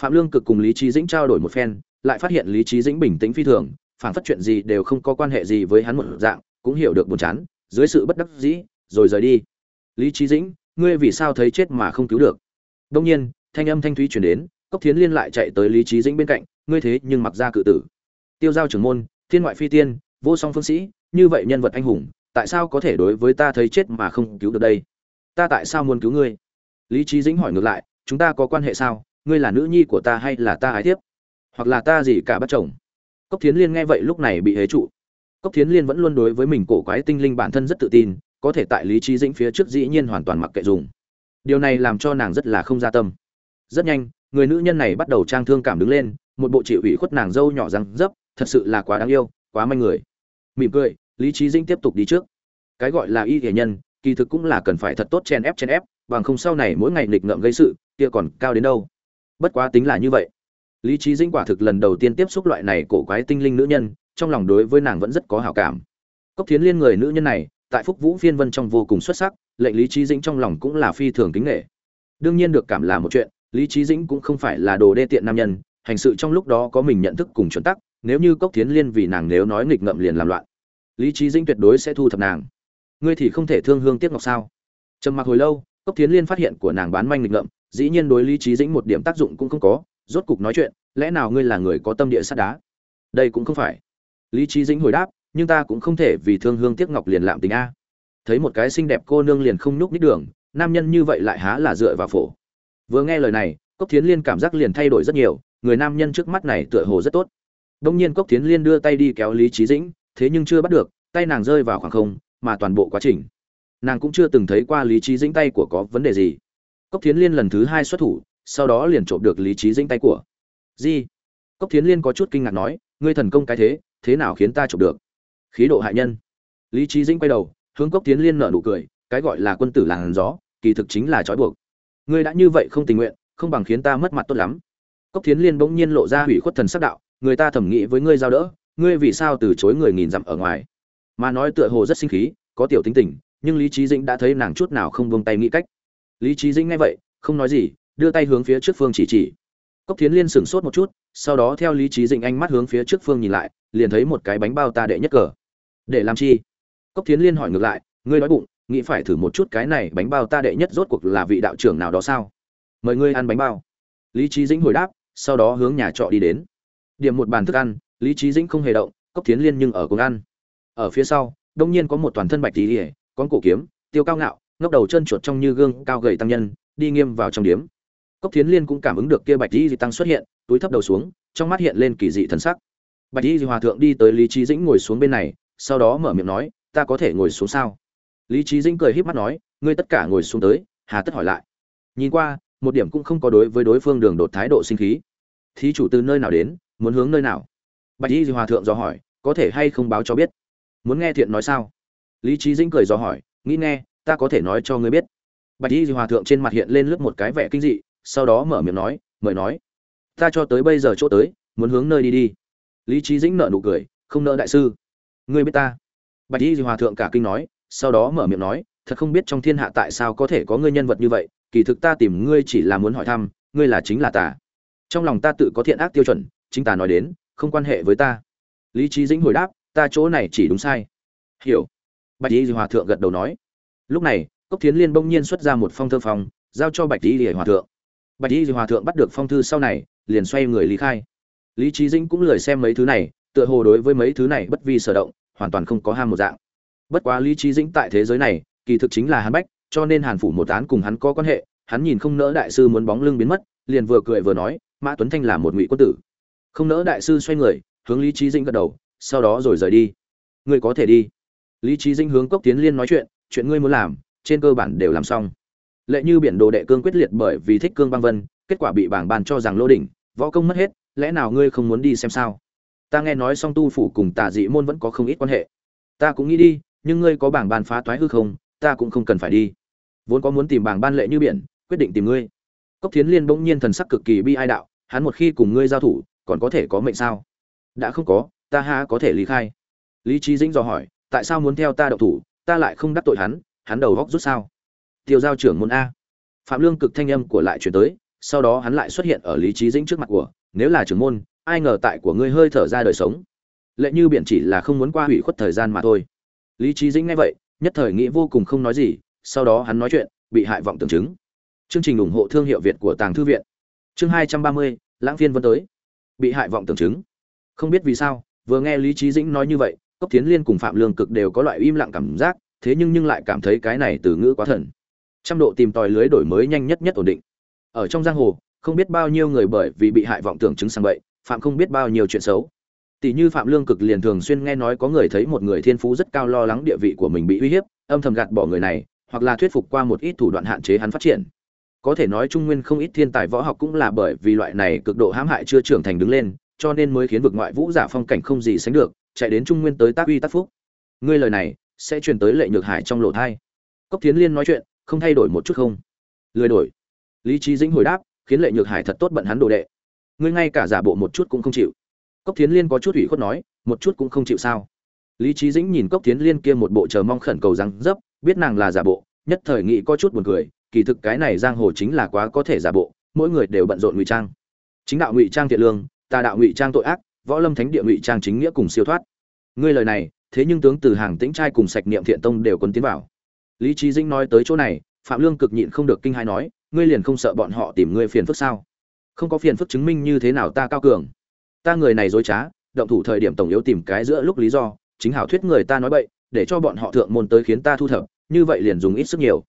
Phạm lương cực cùng lý trí dĩnh trao đổi một phen, lại phát hiện lý trí dĩnh bình tĩnh phi thường phản phát chuyện gì đều không có quan hệ gì với hắn một dạng, cũng hiểu được buồn chán, dưới sự bất đắc dĩ, rồi rời đi. Lý trí dĩnh, ngươi vì sao thấy chết mà không cứu được? Đông nhiên, thanh âm thanh thúy chuyển đến, cốc thiến liên lại chạy tới lý trí dĩnh bên cạnh, ngươi thế nhưng mặc ra cự tử. Tiêu giao trưởng môn, thiên ngoại phi tiên, vô song phương sĩ, như vậy nhân vật anh hùng tại sao có thể đối với ta thấy chết mà không cứu được đây? Ta tại sao muốn cứu ngươi? Lý trí dĩnh hỏi ngược lại, chúng ta có quan hệ sao? Ngươi là nữ nhi của ta hay là ta ái thiếp? Hoặc là ta gì cả bắt chồng? Cốc thiến liên nghe vậy lúc này bị hế trụ. Cốc thiến liên vẫn luôn đối với mình cổ quái tinh linh bản thân rất tự tin, có thể tại lý trí dĩnh phía trước dĩ nhiên hoàn toàn mặc kệ dùng. Điều này làm cho nàng rất là không gia tâm. Rất nhanh, người nữ nhân này bắt đầu trang thương cảm đứng lên, một bộ chỉ ủy khuất nàng dâu nhỏ răng dấp, thật sự là quá đáng yêu, quá manh người. Mỉm cười lý trí dĩnh tiếp tục đi trước. Cái gọi là y thể nhân, kỳ thực cũng là cần phải thật tốt chen ép chen ép, bằng không sau này mỗi ngày nghịch ngợm gây sự, kia còn cao đến đâu. Bất quá tính là như vậy. Lý trí dĩnh quả thực lần đầu tiên tiếp xúc loại này cổ quái tinh linh nữ nhân, trong lòng đối với nàng vẫn rất có hảo cảm. Cốc thiến liên người nữ nhân này, tại phúc vũ phiên vân trong vô cùng xuất sắc, lệnh lý trí dĩnh trong lòng cũng là phi thường kính nghệ đương nhiên được cảm là một chuyện, lý trí dĩnh cũng không phải là đồ đê tiện nam nhân, hành sự trong lúc đó có mình nhận thức cùng chuẩn tắc, nếu như cốc thiến liên vì nàng nếu nói nghịch ngợm liền làm loạn lý trí dĩnh tuyệt đối sẽ thu thập nàng. Ngươi thì không thể thương hương tiếc ngọc sao? Trầm mặc hồi lâu, cốc thiến liên phát hiện của nàng bán manh nghịch ngợm, dĩ nhiên đối lý trí dĩnh một điểm tác dụng cũng không có, rốt cục nói chuyện, lẽ nào ngươi là người có tâm địa sắt đá? Đây cũng không phải. Lý trí dĩnh hồi đáp, nhưng ta cũng không thể vì thương hương tiếc ngọc liền lạm tình a. Thấy một cái xinh đẹp cô nương liền không nhúc nít đường, nam nhân như vậy lại há là dựa vào phổ. Vừa nghe lời này, cốc thiến liên cảm giác liền thay đổi rất nhiều, người nam nhân trước mắt này tựa hồ rất tốt. Đông nhiên cốc thiến liên đưa tay đi kéo lý trí dĩnh thế nhưng chưa bắt được, tay nàng rơi vào khoảng không, mà toàn bộ quá trình, nàng cũng chưa từng thấy qua lý trí dĩnh tay của có vấn đề gì. Cốc thiến liên lần thứ hai xuất thủ, sau đó liền trộm được lý trí dĩnh tay của. Di cốc thiến liên có chút kinh ngạc nói, ngươi thần công cái thế thế nào khiến ta trộm được? Khí độ hại nhân. Lý trí dĩnh quay đầu, hướng cốc thiến liên nở nụ cười, cái gọi là quân tử làng gió, kỳ thực chính là trói buộc. Ngươi đã như vậy không tình nguyện, không bằng khiến ta mất mặt tốt lắm. Cốc thiến liên bỗng nhiên lộ ra hủy khuất thần sắc đạo, người ta thẩm nghĩ với ngươi giao đỡ ngươi vì sao từ chối người nghìn dặm ở ngoài? Mà nói tựa hồ rất sinh khí, có tiểu tính tình, nhưng lý trí dĩnh đã thấy nàng chút nào không buông tay nghĩ cách. Lý trí dĩnh nghe vậy, không nói gì, đưa tay hướng phía trước phương chỉ chỉ. Cốc thiến liên sửng sốt một chút, sau đó theo lý trí dĩnh ánh mắt hướng phía trước phương nhìn lại, liền thấy một cái bánh bao ta đệ nhất cờ. Để làm chi? Cốc thiến liên hỏi ngược lại, ngươi nói bụng, nghĩ phải thử một chút cái này bánh bao ta đệ nhất rốt cuộc là vị đạo trưởng nào đó sao? Mời ngươi ăn bánh bao. Lý trí dĩnh hồi đáp, sau đó hướng nhà trọ đi đến. Điểm một bàn thức ăn lý trí dĩnh không hề động, cốc thiến liên nhưng ở cùng ăn. Ở phía sau, đông nhiên có một toàn thân bạch tí ỉa con cổ kiếm, tiêu cao ngạo ngóc đầu chân chuột trong như gương, cao gầy tăng nhân, đi nghiêm vào trong điếm. Cốc thiến liên cũng cảm ứng được kia bạch tí tăng xuất hiện, túi thấp đầu xuống, trong mắt hiện lên kỳ dị thần sắc. Bạch tí hòa thượng đi tới lý trí dĩnh ngồi xuống bên này, sau đó mở miệng nói, ta có thể ngồi xuống sao? Lý trí dĩnh cười híp mắt nói, ngươi tất cả ngồi xuống tới. Hà tất hỏi lại. Nhìn qua, một điểm cũng không có đối với đối phương đường đột thái độ sinh khí. Thí chủ từ nơi nào đến, muốn hướng nơi nào? Bạch y hòa thượng dò hỏi, có thể hay không báo cho biết? Muốn nghe thiện nói sao? Lý trí dĩnh cười dò hỏi, nghĩ nghe, ta có thể nói cho ngươi biết. Bạch y hòa thượng trên mặt hiện lên lướt một cái vẻ kinh dị, sau đó mở miệng nói, mời nói. Ta cho tới bây giờ chỗ tới, muốn hướng nơi đi đi. Lý trí dĩnh nợ nụ cười, không nợ đại sư. Ngươi biết ta. Bạch y hòa thượng cả kinh nói, sau đó mở miệng nói, thật không biết trong thiên hạ tại sao có thể có ngươi nhân vật như vậy, kỳ thực ta tìm ngươi chỉ là muốn hỏi thăm, ngươi là chính là ta. Trong lòng ta tự có thiện ác tiêu chuẩn, chính ta nói đến không quan hệ với ta. Lý trí dĩnh hồi đáp, ta chỗ này chỉ đúng sai. Hiểu. Bạch y hòa thượng gật đầu nói. Lúc này, cốc thiến liên bỗng nhiên xuất ra một phong thơ phòng, giao cho bạch y hòa thượng. Bạch y hòa thượng bắt được phong thư sau này, liền xoay người lý khai. Lý trí dĩnh cũng lười xem mấy thứ này, tựa hồ đối với mấy thứ này bất vi sở động, hoàn toàn không có ham một dạng. Bất quá lý trí dĩnh tại thế giới này, kỳ thực chính là hắn bách, cho nên hàn phủ một án cùng hắn có quan hệ, hắn nhìn không nỡ đại sư muốn bóng lưng biến mất, liền vừa cười vừa nói, mã tuấn thanh là một ngụy quân tử không nỡ đại sư xoay người, hướng lý trí dĩnh gật đầu, sau đó rồi rời đi. Ngươi có thể đi. Lý trí dĩnh hướng cốc tiến liên nói chuyện chuyện ngươi muốn làm, trên cơ bản đều làm xong. Lệ như biển đồ đệ cương quyết liệt bởi vì thích cương băng vân, kết quả bị bảng bàn cho rằng lô đỉnh, võ công mất hết, lẽ nào ngươi không muốn đi xem sao? Ta nghe nói song tu phủ cùng tà dị môn vẫn có không ít quan hệ. Ta cũng nghĩ đi, nhưng ngươi có bảng ban phá toái hư không, ta cũng không cần phải đi. Vốn có muốn tìm bảng ban lệ như biển, quyết định tìm ngươi. Cốc thiến liên bỗng nhiên thần sắc cực kỳ bi ai đạo, hắn một khi cùng ngươi giao thủ còn có thể có mệnh sao? Đã không có, ta há có thể lý khai? Lý trí dĩnh dò hỏi, tại sao muốn theo ta đậu thủ, ta lại không đắc tội hắn hắn đầu góc rút sao? Tiêu giao trưởng môn a. Phạm lương cực thanh âm của lại chuyển tới, sau đó hắn lại xuất hiện ở lý trí dĩnh trước mặt của, nếu là trưởng môn, ai ngờ tại của ngươi hơi thở ra đời sống. Lệ như biển chỉ là không muốn qua hủy khuất thời gian mà thôi. Lý trí dĩnh nghe vậy, nhất thời nghĩ vô cùng không nói gì, sau đó hắn nói chuyện, bị hại vọng tưởng chứng. Chương trình ủng hộ thương hiệu việt của tàng thư viện. Chương hai trăm ba mươi, lãng phiên vân tới bị hại vọng tưởng chứng. Không biết vì sao, vừa nghe lý trí dĩnh nói như vậy, cốc tiến liên cùng phạm lương cực đều có loại im lặng cảm giác, thế nhưng nhưng lại cảm thấy cái này từ ngữ quá thần. Trăm độ tìm tòi lưới đổi mới nhanh nhất nhất ổn định. Ở trong giang hồ, không biết bao nhiêu người bởi vì bị hại vọng tưởng chứng sang vậy phạm không biết bao nhiêu chuyện xấu. Tỷ như phạm lương cực liền thường xuyên nghe nói có người thấy một người thiên phú rất cao lo lắng địa vị của mình bị uy hiếp, âm thầm gạt bỏ người này, hoặc là thuyết phục qua một ít thủ đoạn hạn chế hắn phát triển có thể nói trung nguyên không ít thiên tài võ học cũng là bởi vì loại này cực độ hãm hại chưa trưởng thành đứng lên, cho nên mới khiến vực ngoại vũ giả phong cảnh không gì sánh được, chạy đến trung nguyên tới tác uy tác phúc. Ngươi lời này sẽ truyền tới lệ nhược hải trong lộ thai. Cốc tiến liên nói chuyện, không thay đổi một chút không? Lười đổi. Lý trí dĩnh hồi đáp, khiến lệ nhược hải thật tốt bận hắn đồ đệ. Ngươi ngay cả giả bộ một chút cũng không chịu. Cốc tiến liên có chút ủy khuất nói, một chút cũng không chịu sao? Lý trí dĩnh nhìn cốc tiến liên kia một bộ chờ mong khẩn cầu răng dấp biết nàng là giả bộ, nhất thời nghĩ có chút buồn cười kỳ thực cái này giang hồ chính là quá có thể giả bộ, mỗi người đều bận rộn ngụy trang. Chính đạo ngụy trang thiện lương, tà đạo ngụy trang tội ác, võ lâm thánh địa ngụy trang chính nghĩa cùng siêu thoát. Ngươi lời này, thế nhưng tướng từ hàng tĩnh trai cùng sạch niệm thiện tông đều quấn tiến vào. Lý trí dĩnh nói tới chỗ này, phạm lương cực nhịn không được kinh hai nói, ngươi liền không sợ bọn họ tìm ngươi phiền phức sao? Không có phiền phức chứng minh như thế nào ta cao cường. Ta người này dối trá, động thủ thời điểm tổng yếu tìm cái giữa lúc lý do, chính hảo thuyết người ta nói bậy, để cho bọn họ thượng môn tới khiến ta thu thập, như vậy liền dùng ít sức nhiều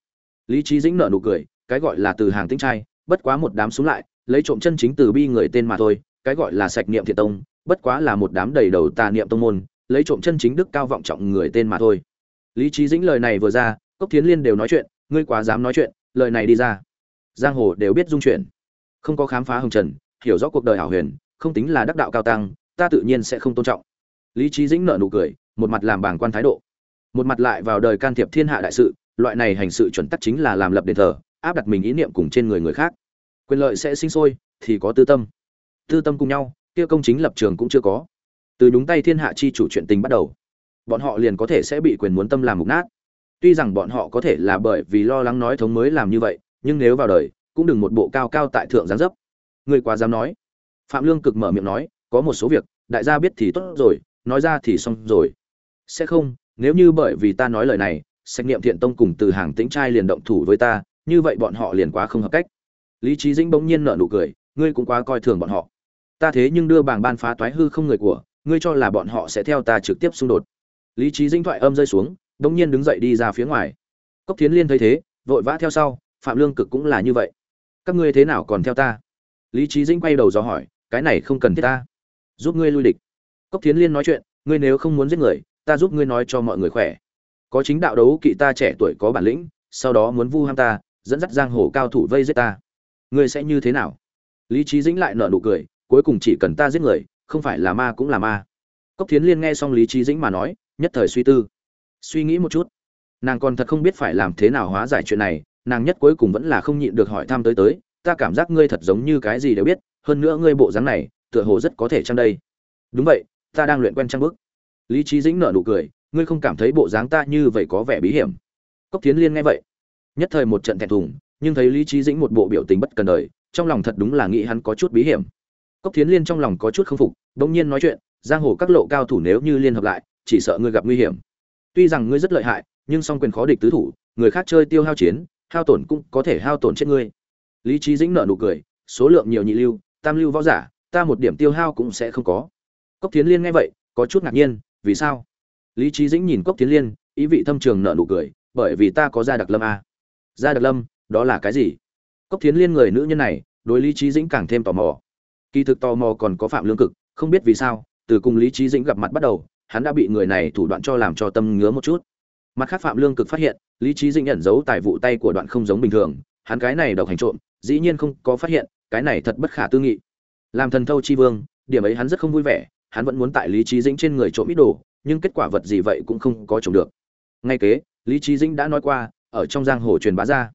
lý trí dĩnh nợ nụ cười, cái gọi là từ hàng tinh trai, bất quá một đám xuống lại, lấy trộm chân chính từ bi người tên mà thôi, cái gọi là sạch niệm thiệt tông, bất quá là một đám đầy đầu tà niệm tông môn, lấy trộm chân chính đức cao vọng trọng người tên mà thôi. Lý trí dĩnh lời này vừa ra, cốc thiến liên đều nói chuyện, ngươi quá dám nói chuyện, lời này đi ra. Giang hồ đều biết dung chuyện. Không có khám phá hồng trần, hiểu rõ cuộc đời hảo huyền, không tính là đắc đạo cao tăng, ta tự nhiên sẽ không tôn trọng. Lý trí dĩnh nở nụ cười, một mặt làm bảng quan thái độ. Một mặt lại vào đời can thiệp thiên hạ đại sự loại này hành sự chuẩn tắc chính là làm lập đền thờ, áp đặt mình ý niệm cùng trên người người khác. Quyền lợi sẽ sinh sôi, thì có tư tâm. Tư tâm cùng nhau, kia công chính lập trường cũng chưa có. Từ nhúng tay thiên hạ chi chủ chuyện tình bắt đầu, bọn họ liền có thể sẽ bị quyền muốn tâm làm mục nát. Tuy rằng bọn họ có thể là bởi vì lo lắng nói thống mới làm như vậy, nhưng nếu vào đời, cũng đừng một bộ cao cao tại thượng gián dấp. Người quá dám nói. Phạm lương cực mở miệng nói, có một số việc, đại gia biết thì tốt rồi, nói ra thì xong rồi. Sẽ không, nếu như bởi vì ta nói lời này xét niệm thiện tông cùng từ hàng tĩnh trai liền động thủ với ta, như vậy bọn họ liền quá không hợp cách. Lý trí dĩnh bỗng nhiên nở nụ cười, ngươi cũng quá coi thường bọn họ. Ta thế nhưng đưa bảng ban phá toái hư không người của, ngươi cho là bọn họ sẽ theo ta trực tiếp xung đột. Lý trí dĩnh thoại âm rơi xuống, bỗng nhiên đứng dậy đi ra phía ngoài. Cốc thiến liên thấy thế, vội vã theo sau, phạm lương cực cũng là như vậy. Các ngươi thế nào còn theo ta? Lý trí dĩnh quay đầu dò hỏi, cái này không cần thiết ta. Giúp ngươi lui địch. Cốc thiến liên nói chuyện, ngươi nếu không muốn giết người, ta giúp ngươi nói cho mọi người khỏe có chính đạo đấu kỵ ta trẻ tuổi có bản lĩnh, sau đó muốn vu ham ta, dẫn dắt giang hồ cao thủ vây giết ta. Ngươi sẽ như thế nào? Lý trí dĩnh lại nở nụ cười, cuối cùng chỉ cần ta giết người, không phải là ma cũng là ma. Cốc thiến liên nghe xong lý trí dĩnh mà nói, nhất thời suy tư. Suy nghĩ một chút. Nàng còn thật không biết phải làm thế nào hóa giải chuyện này, nàng nhất cuối cùng vẫn là không nhịn được hỏi thăm tới tới, ta cảm giác ngươi thật giống như cái gì đều biết, hơn nữa ngươi bộ dáng này, tựa hồ rất có thể trang đây? Đúng vậy, ta đang luyện quen trang bức. Lý trí dĩnh nở nụ cười ngươi không cảm thấy bộ dáng ta như vậy có vẻ bí hiểm. Cốc tiến liên nghe vậy, nhất thời một trận thẹn thùng, nhưng thấy lý trí dĩnh một bộ biểu tình bất cần đời, trong lòng thật đúng là nghĩ hắn có chút bí hiểm. Cốc tiến liên trong lòng có chút không phục, bỗng nhiên nói chuyện, giang hồ các lộ cao thủ nếu như liên hợp lại, chỉ sợ ngươi gặp nguy hiểm. Tuy rằng ngươi rất lợi hại, nhưng song quyền khó địch tứ thủ, người khác chơi tiêu hao chiến, hao tổn cũng có thể hao tổn chết ngươi. Lý trí dĩnh nợ nụ cười, số lượng nhiều nhị lưu, tam lưu võ giả, ta một điểm tiêu hao cũng sẽ không có. Cốc tiến liên nghe vậy, có chút ngạc nhiên, vì sao? Lý trí dĩnh nhìn cốc tiến liên, ý vị thâm trường nợ nụ cười, bởi vì ta có gia đặc lâm a. Gia đặc lâm, đó là cái gì? Cốc tiến liên người nữ nhân này, đối lý trí dĩnh càng thêm tò mò. Kỳ thực tò mò còn có phạm lương cực, không biết vì sao, từ cùng lý trí dĩnh gặp mặt bắt đầu, hắn đã bị người này thủ đoạn cho làm cho tâm ngứa một chút. Mặt khác phạm lương cực phát hiện, lý trí dĩnh nhận dấu tài vụ tay của đoạn không giống bình thường, hắn cái này độc hành trộm, dĩ nhiên không có phát hiện, cái này thật bất khả tư nghị. Làm thần thâu chi vương, điểm ấy hắn rất không vui vẻ, hắn vẫn muốn tại lý trí dĩnh trên người trộm ít đồ nhưng kết quả vật gì vậy cũng không có trồng được. Ngay kế, lý trí dĩnh đã nói qua, ở trong giang hồ truyền bá ra.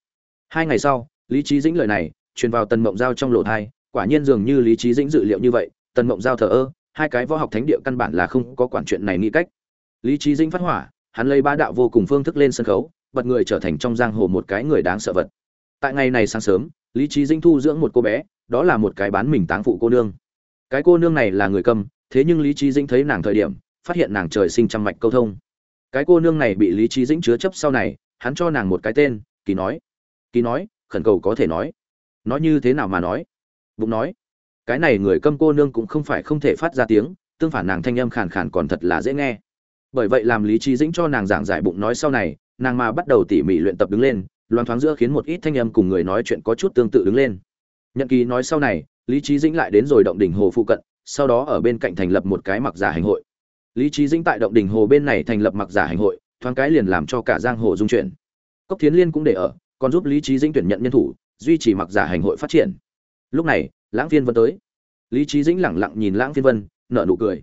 Hai ngày sau, lý trí dĩnh lời này, truyền vào tần mộng giao trong lộ thai, quả nhiên dường như lý trí dĩnh dự liệu như vậy, tần mộng giao thờ ơ, hai cái võ học thánh địa căn bản là không có quản chuyện này nghĩ cách. Lý trí dĩnh phát hỏa, hắn lấy ba đạo vô cùng phương thức lên sân khấu, bật người trở thành trong giang hồ một cái người đáng sợ vật. Tại ngày này sáng sớm, lý trí dĩnh thu dưỡng một cô bé, đó là một cái bán mình táng phụ cô nương. Cái cô nương này là người câm thế nhưng lý trí dĩnh thấy nàng thời điểm phát hiện nàng trời sinh trăm mạch câu thông. Cái cô nương này bị lý trí dĩnh chứa chấp sau này, hắn cho nàng một cái tên, kỳ nói. Kỳ nói, khẩn cầu có thể nói. Nói như thế nào mà nói? Bụng nói. Cái này người câm cô nương cũng không phải không thể phát ra tiếng, tương phản nàng thanh âm khàn khàn còn thật là dễ nghe. Bởi vậy làm lý trí dĩnh cho nàng giảng giải bụng nói sau này, nàng mà bắt đầu tỉ mỉ luyện tập đứng lên loan thoáng giữa khiến một ít thanh âm cùng người nói chuyện có chút tương tự đứng lên. Nhận kỳ nói sau này, lý trí dĩnh lại đến rồi động đỉnh hồ phụ cận, sau đó ở bên cạnh thành lập một cái mặc giả hành hội lý trí dĩnh tại động đỉnh hồ bên này thành lập mặc giả hành hội, thoáng cái liền làm cho cả giang hồ dung chuyển. Cốc thiến liên cũng để ở, còn giúp lý trí dĩnh tuyển nhận nhân thủ, duy trì mặc giả hành hội phát triển. Lúc này, lãng phiên vân tới. Lý trí dĩnh lẳng lặng nhìn lãng phiên vân, nở nụ cười.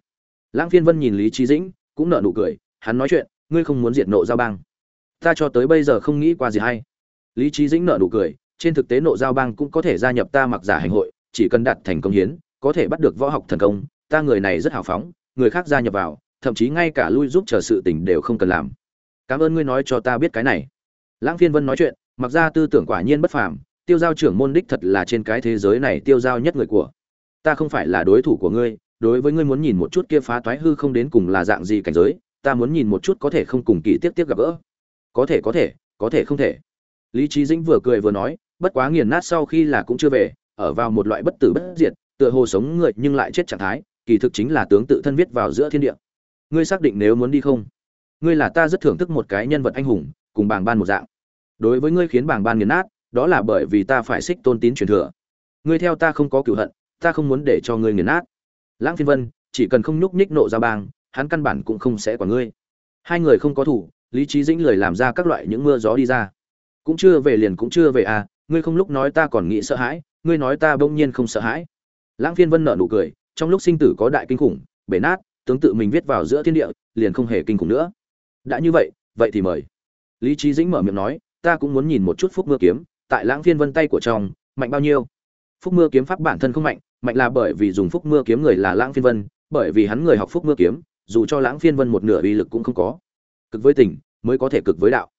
Lãng phiên vân nhìn lý trí dĩnh, cũng nở nụ cười, hắn nói chuyện, ngươi không muốn diệt nộ giao bang. Ta cho tới bây giờ không nghĩ qua gì hay. Lý trí dĩnh nở nụ cười, trên thực tế nộ giao bang cũng có thể gia nhập ta mặc giả hành hội, chỉ cần đạt thành công hiến, có thể bắt được võ học thần công, ta người này rất hào phóng người khác gia nhập vào, thậm chí ngay cả lui giúp chờ sự tình đều không cần làm. Cảm ơn ngươi nói cho ta biết cái này. Lãng phiên vân nói chuyện, mặc ra tư tưởng quả nhiên bất phàm, tiêu giao trưởng môn đích thật là trên cái thế giới này tiêu giao nhất người của. Ta không phải là đối thủ của ngươi, đối với ngươi muốn nhìn một chút kia phá toái hư không đến cùng là dạng gì cảnh giới, ta muốn nhìn một chút có thể không cùng kỳ tiếp tiếp gặp gỡ. Có thể có thể có thể không thể. Lý trí dĩnh vừa cười vừa nói, bất quá nghiền nát sau khi là cũng chưa về, ở vào một loại bất tử bất diệt, tựa hồ sống người nhưng lại chết trạng thái kỳ thực chính là tướng tự thân viết vào giữa thiên địa. Ngươi xác định nếu muốn đi không? Ngươi là ta rất thưởng thức một cái nhân vật anh hùng, cùng bảng ban một dạng. Đối với ngươi khiến bảng ban nghiền nát, đó là bởi vì ta phải xích tôn tín truyền thừa. Ngươi theo ta không có cửu hận, ta không muốn để cho ngươi nghiền nát. Lãng phiên vân, chỉ cần không nhúc nhích nộ ra bang, hắn căn bản cũng không sẽ quản ngươi. Hai người không có thủ, lý trí dĩnh lười làm ra các loại những mưa gió đi ra. Cũng chưa về liền cũng chưa về à ngươi không lúc nói ta còn nghĩ sợ hãi, ngươi nói ta bỗng nhiên không sợ hãi. Lãng phiên vân nở nụ cười trong lúc sinh tử có đại kinh khủng, bể nát, tướng tự mình viết vào giữa thiên địa, liền không hề kinh khủng nữa. Đã như vậy vậy thì mời. Lý trí dĩnh mở miệng nói, ta cũng muốn nhìn một chút phúc mưa kiếm, tại lãng phiên vân tay của chồng, mạnh bao nhiêu? Phúc mưa kiếm pháp bản thân không mạnh mạnh là bởi vì dùng phúc mưa kiếm người là lãng phiên vân, bởi vì hắn người học phúc mưa kiếm, dù cho lãng phiên vân một nửa uy lực cũng không có. Cực với tình, mới có thể cực với đạo.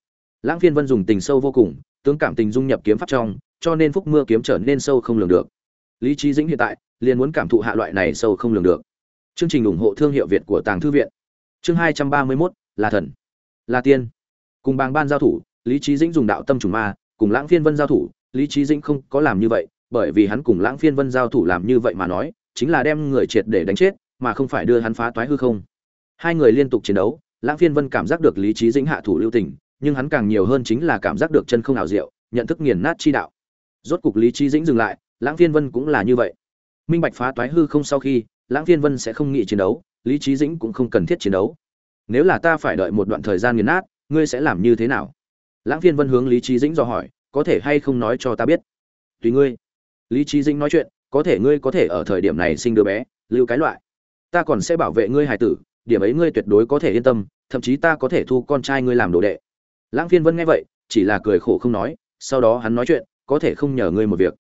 Lãng phiên vân dùng tình sâu vô cùng, tướng cảm tình dung nhập kiếm pháp trong, cho nên phúc mưa kiếm trở nên sâu không lường được lý trí dĩnh hiện tại liền muốn cảm thụ hạ loại này sâu không lường được. Chương trình ủng hộ thương hiệu việt của tàng thư viện. Chương hai trăm ba mươi mốt, là thần, là tiên. Cùng bàng ban giao thủ, lý trí dĩnh dùng đạo tâm trùng ma, cùng lãng phiên vân giao thủ, lý trí dĩnh không có làm như vậy, bởi vì hắn cùng lãng phiên vân giao thủ làm như vậy mà nói, chính là đem người triệt để đánh chết, mà không phải đưa hắn phá toái hư không. Hai người liên tục chiến đấu, lãng phiên vân cảm giác được lý trí dĩnh hạ thủ lưu tình, nhưng hắn càng nhiều hơn chính là cảm giác được chân không ảo diệu, nhận thức nghiền nát chi đạo. Rốt cục lý trí dĩnh dừng lại lãng phiên vân cũng là như vậy. Minh bạch phá toái hư không sau khi, lãng phiên vân sẽ không nghĩ chiến đấu, lý trí dĩnh cũng không cần thiết chiến đấu. Nếu là ta phải đợi một đoạn thời gian nghiền nát, ngươi sẽ làm như thế nào? Lãng phiên vân hướng lý trí dĩnh do hỏi, có thể hay không nói cho ta biết? Tùy ngươi. Lý trí dĩnh nói chuyện, có thể ngươi có thể ở thời điểm này sinh đứa bé, lưu cái loại. Ta còn sẽ bảo vệ ngươi hài tử, điểm ấy ngươi tuyệt đối có thể yên tâm, thậm chí ta có thể thu con trai ngươi làm đồ đệ. Lãng phiên vân nghe vậy, chỉ là cười khổ không nói, sau đó hắn nói chuyện, có thể không nhờ ngươi một việc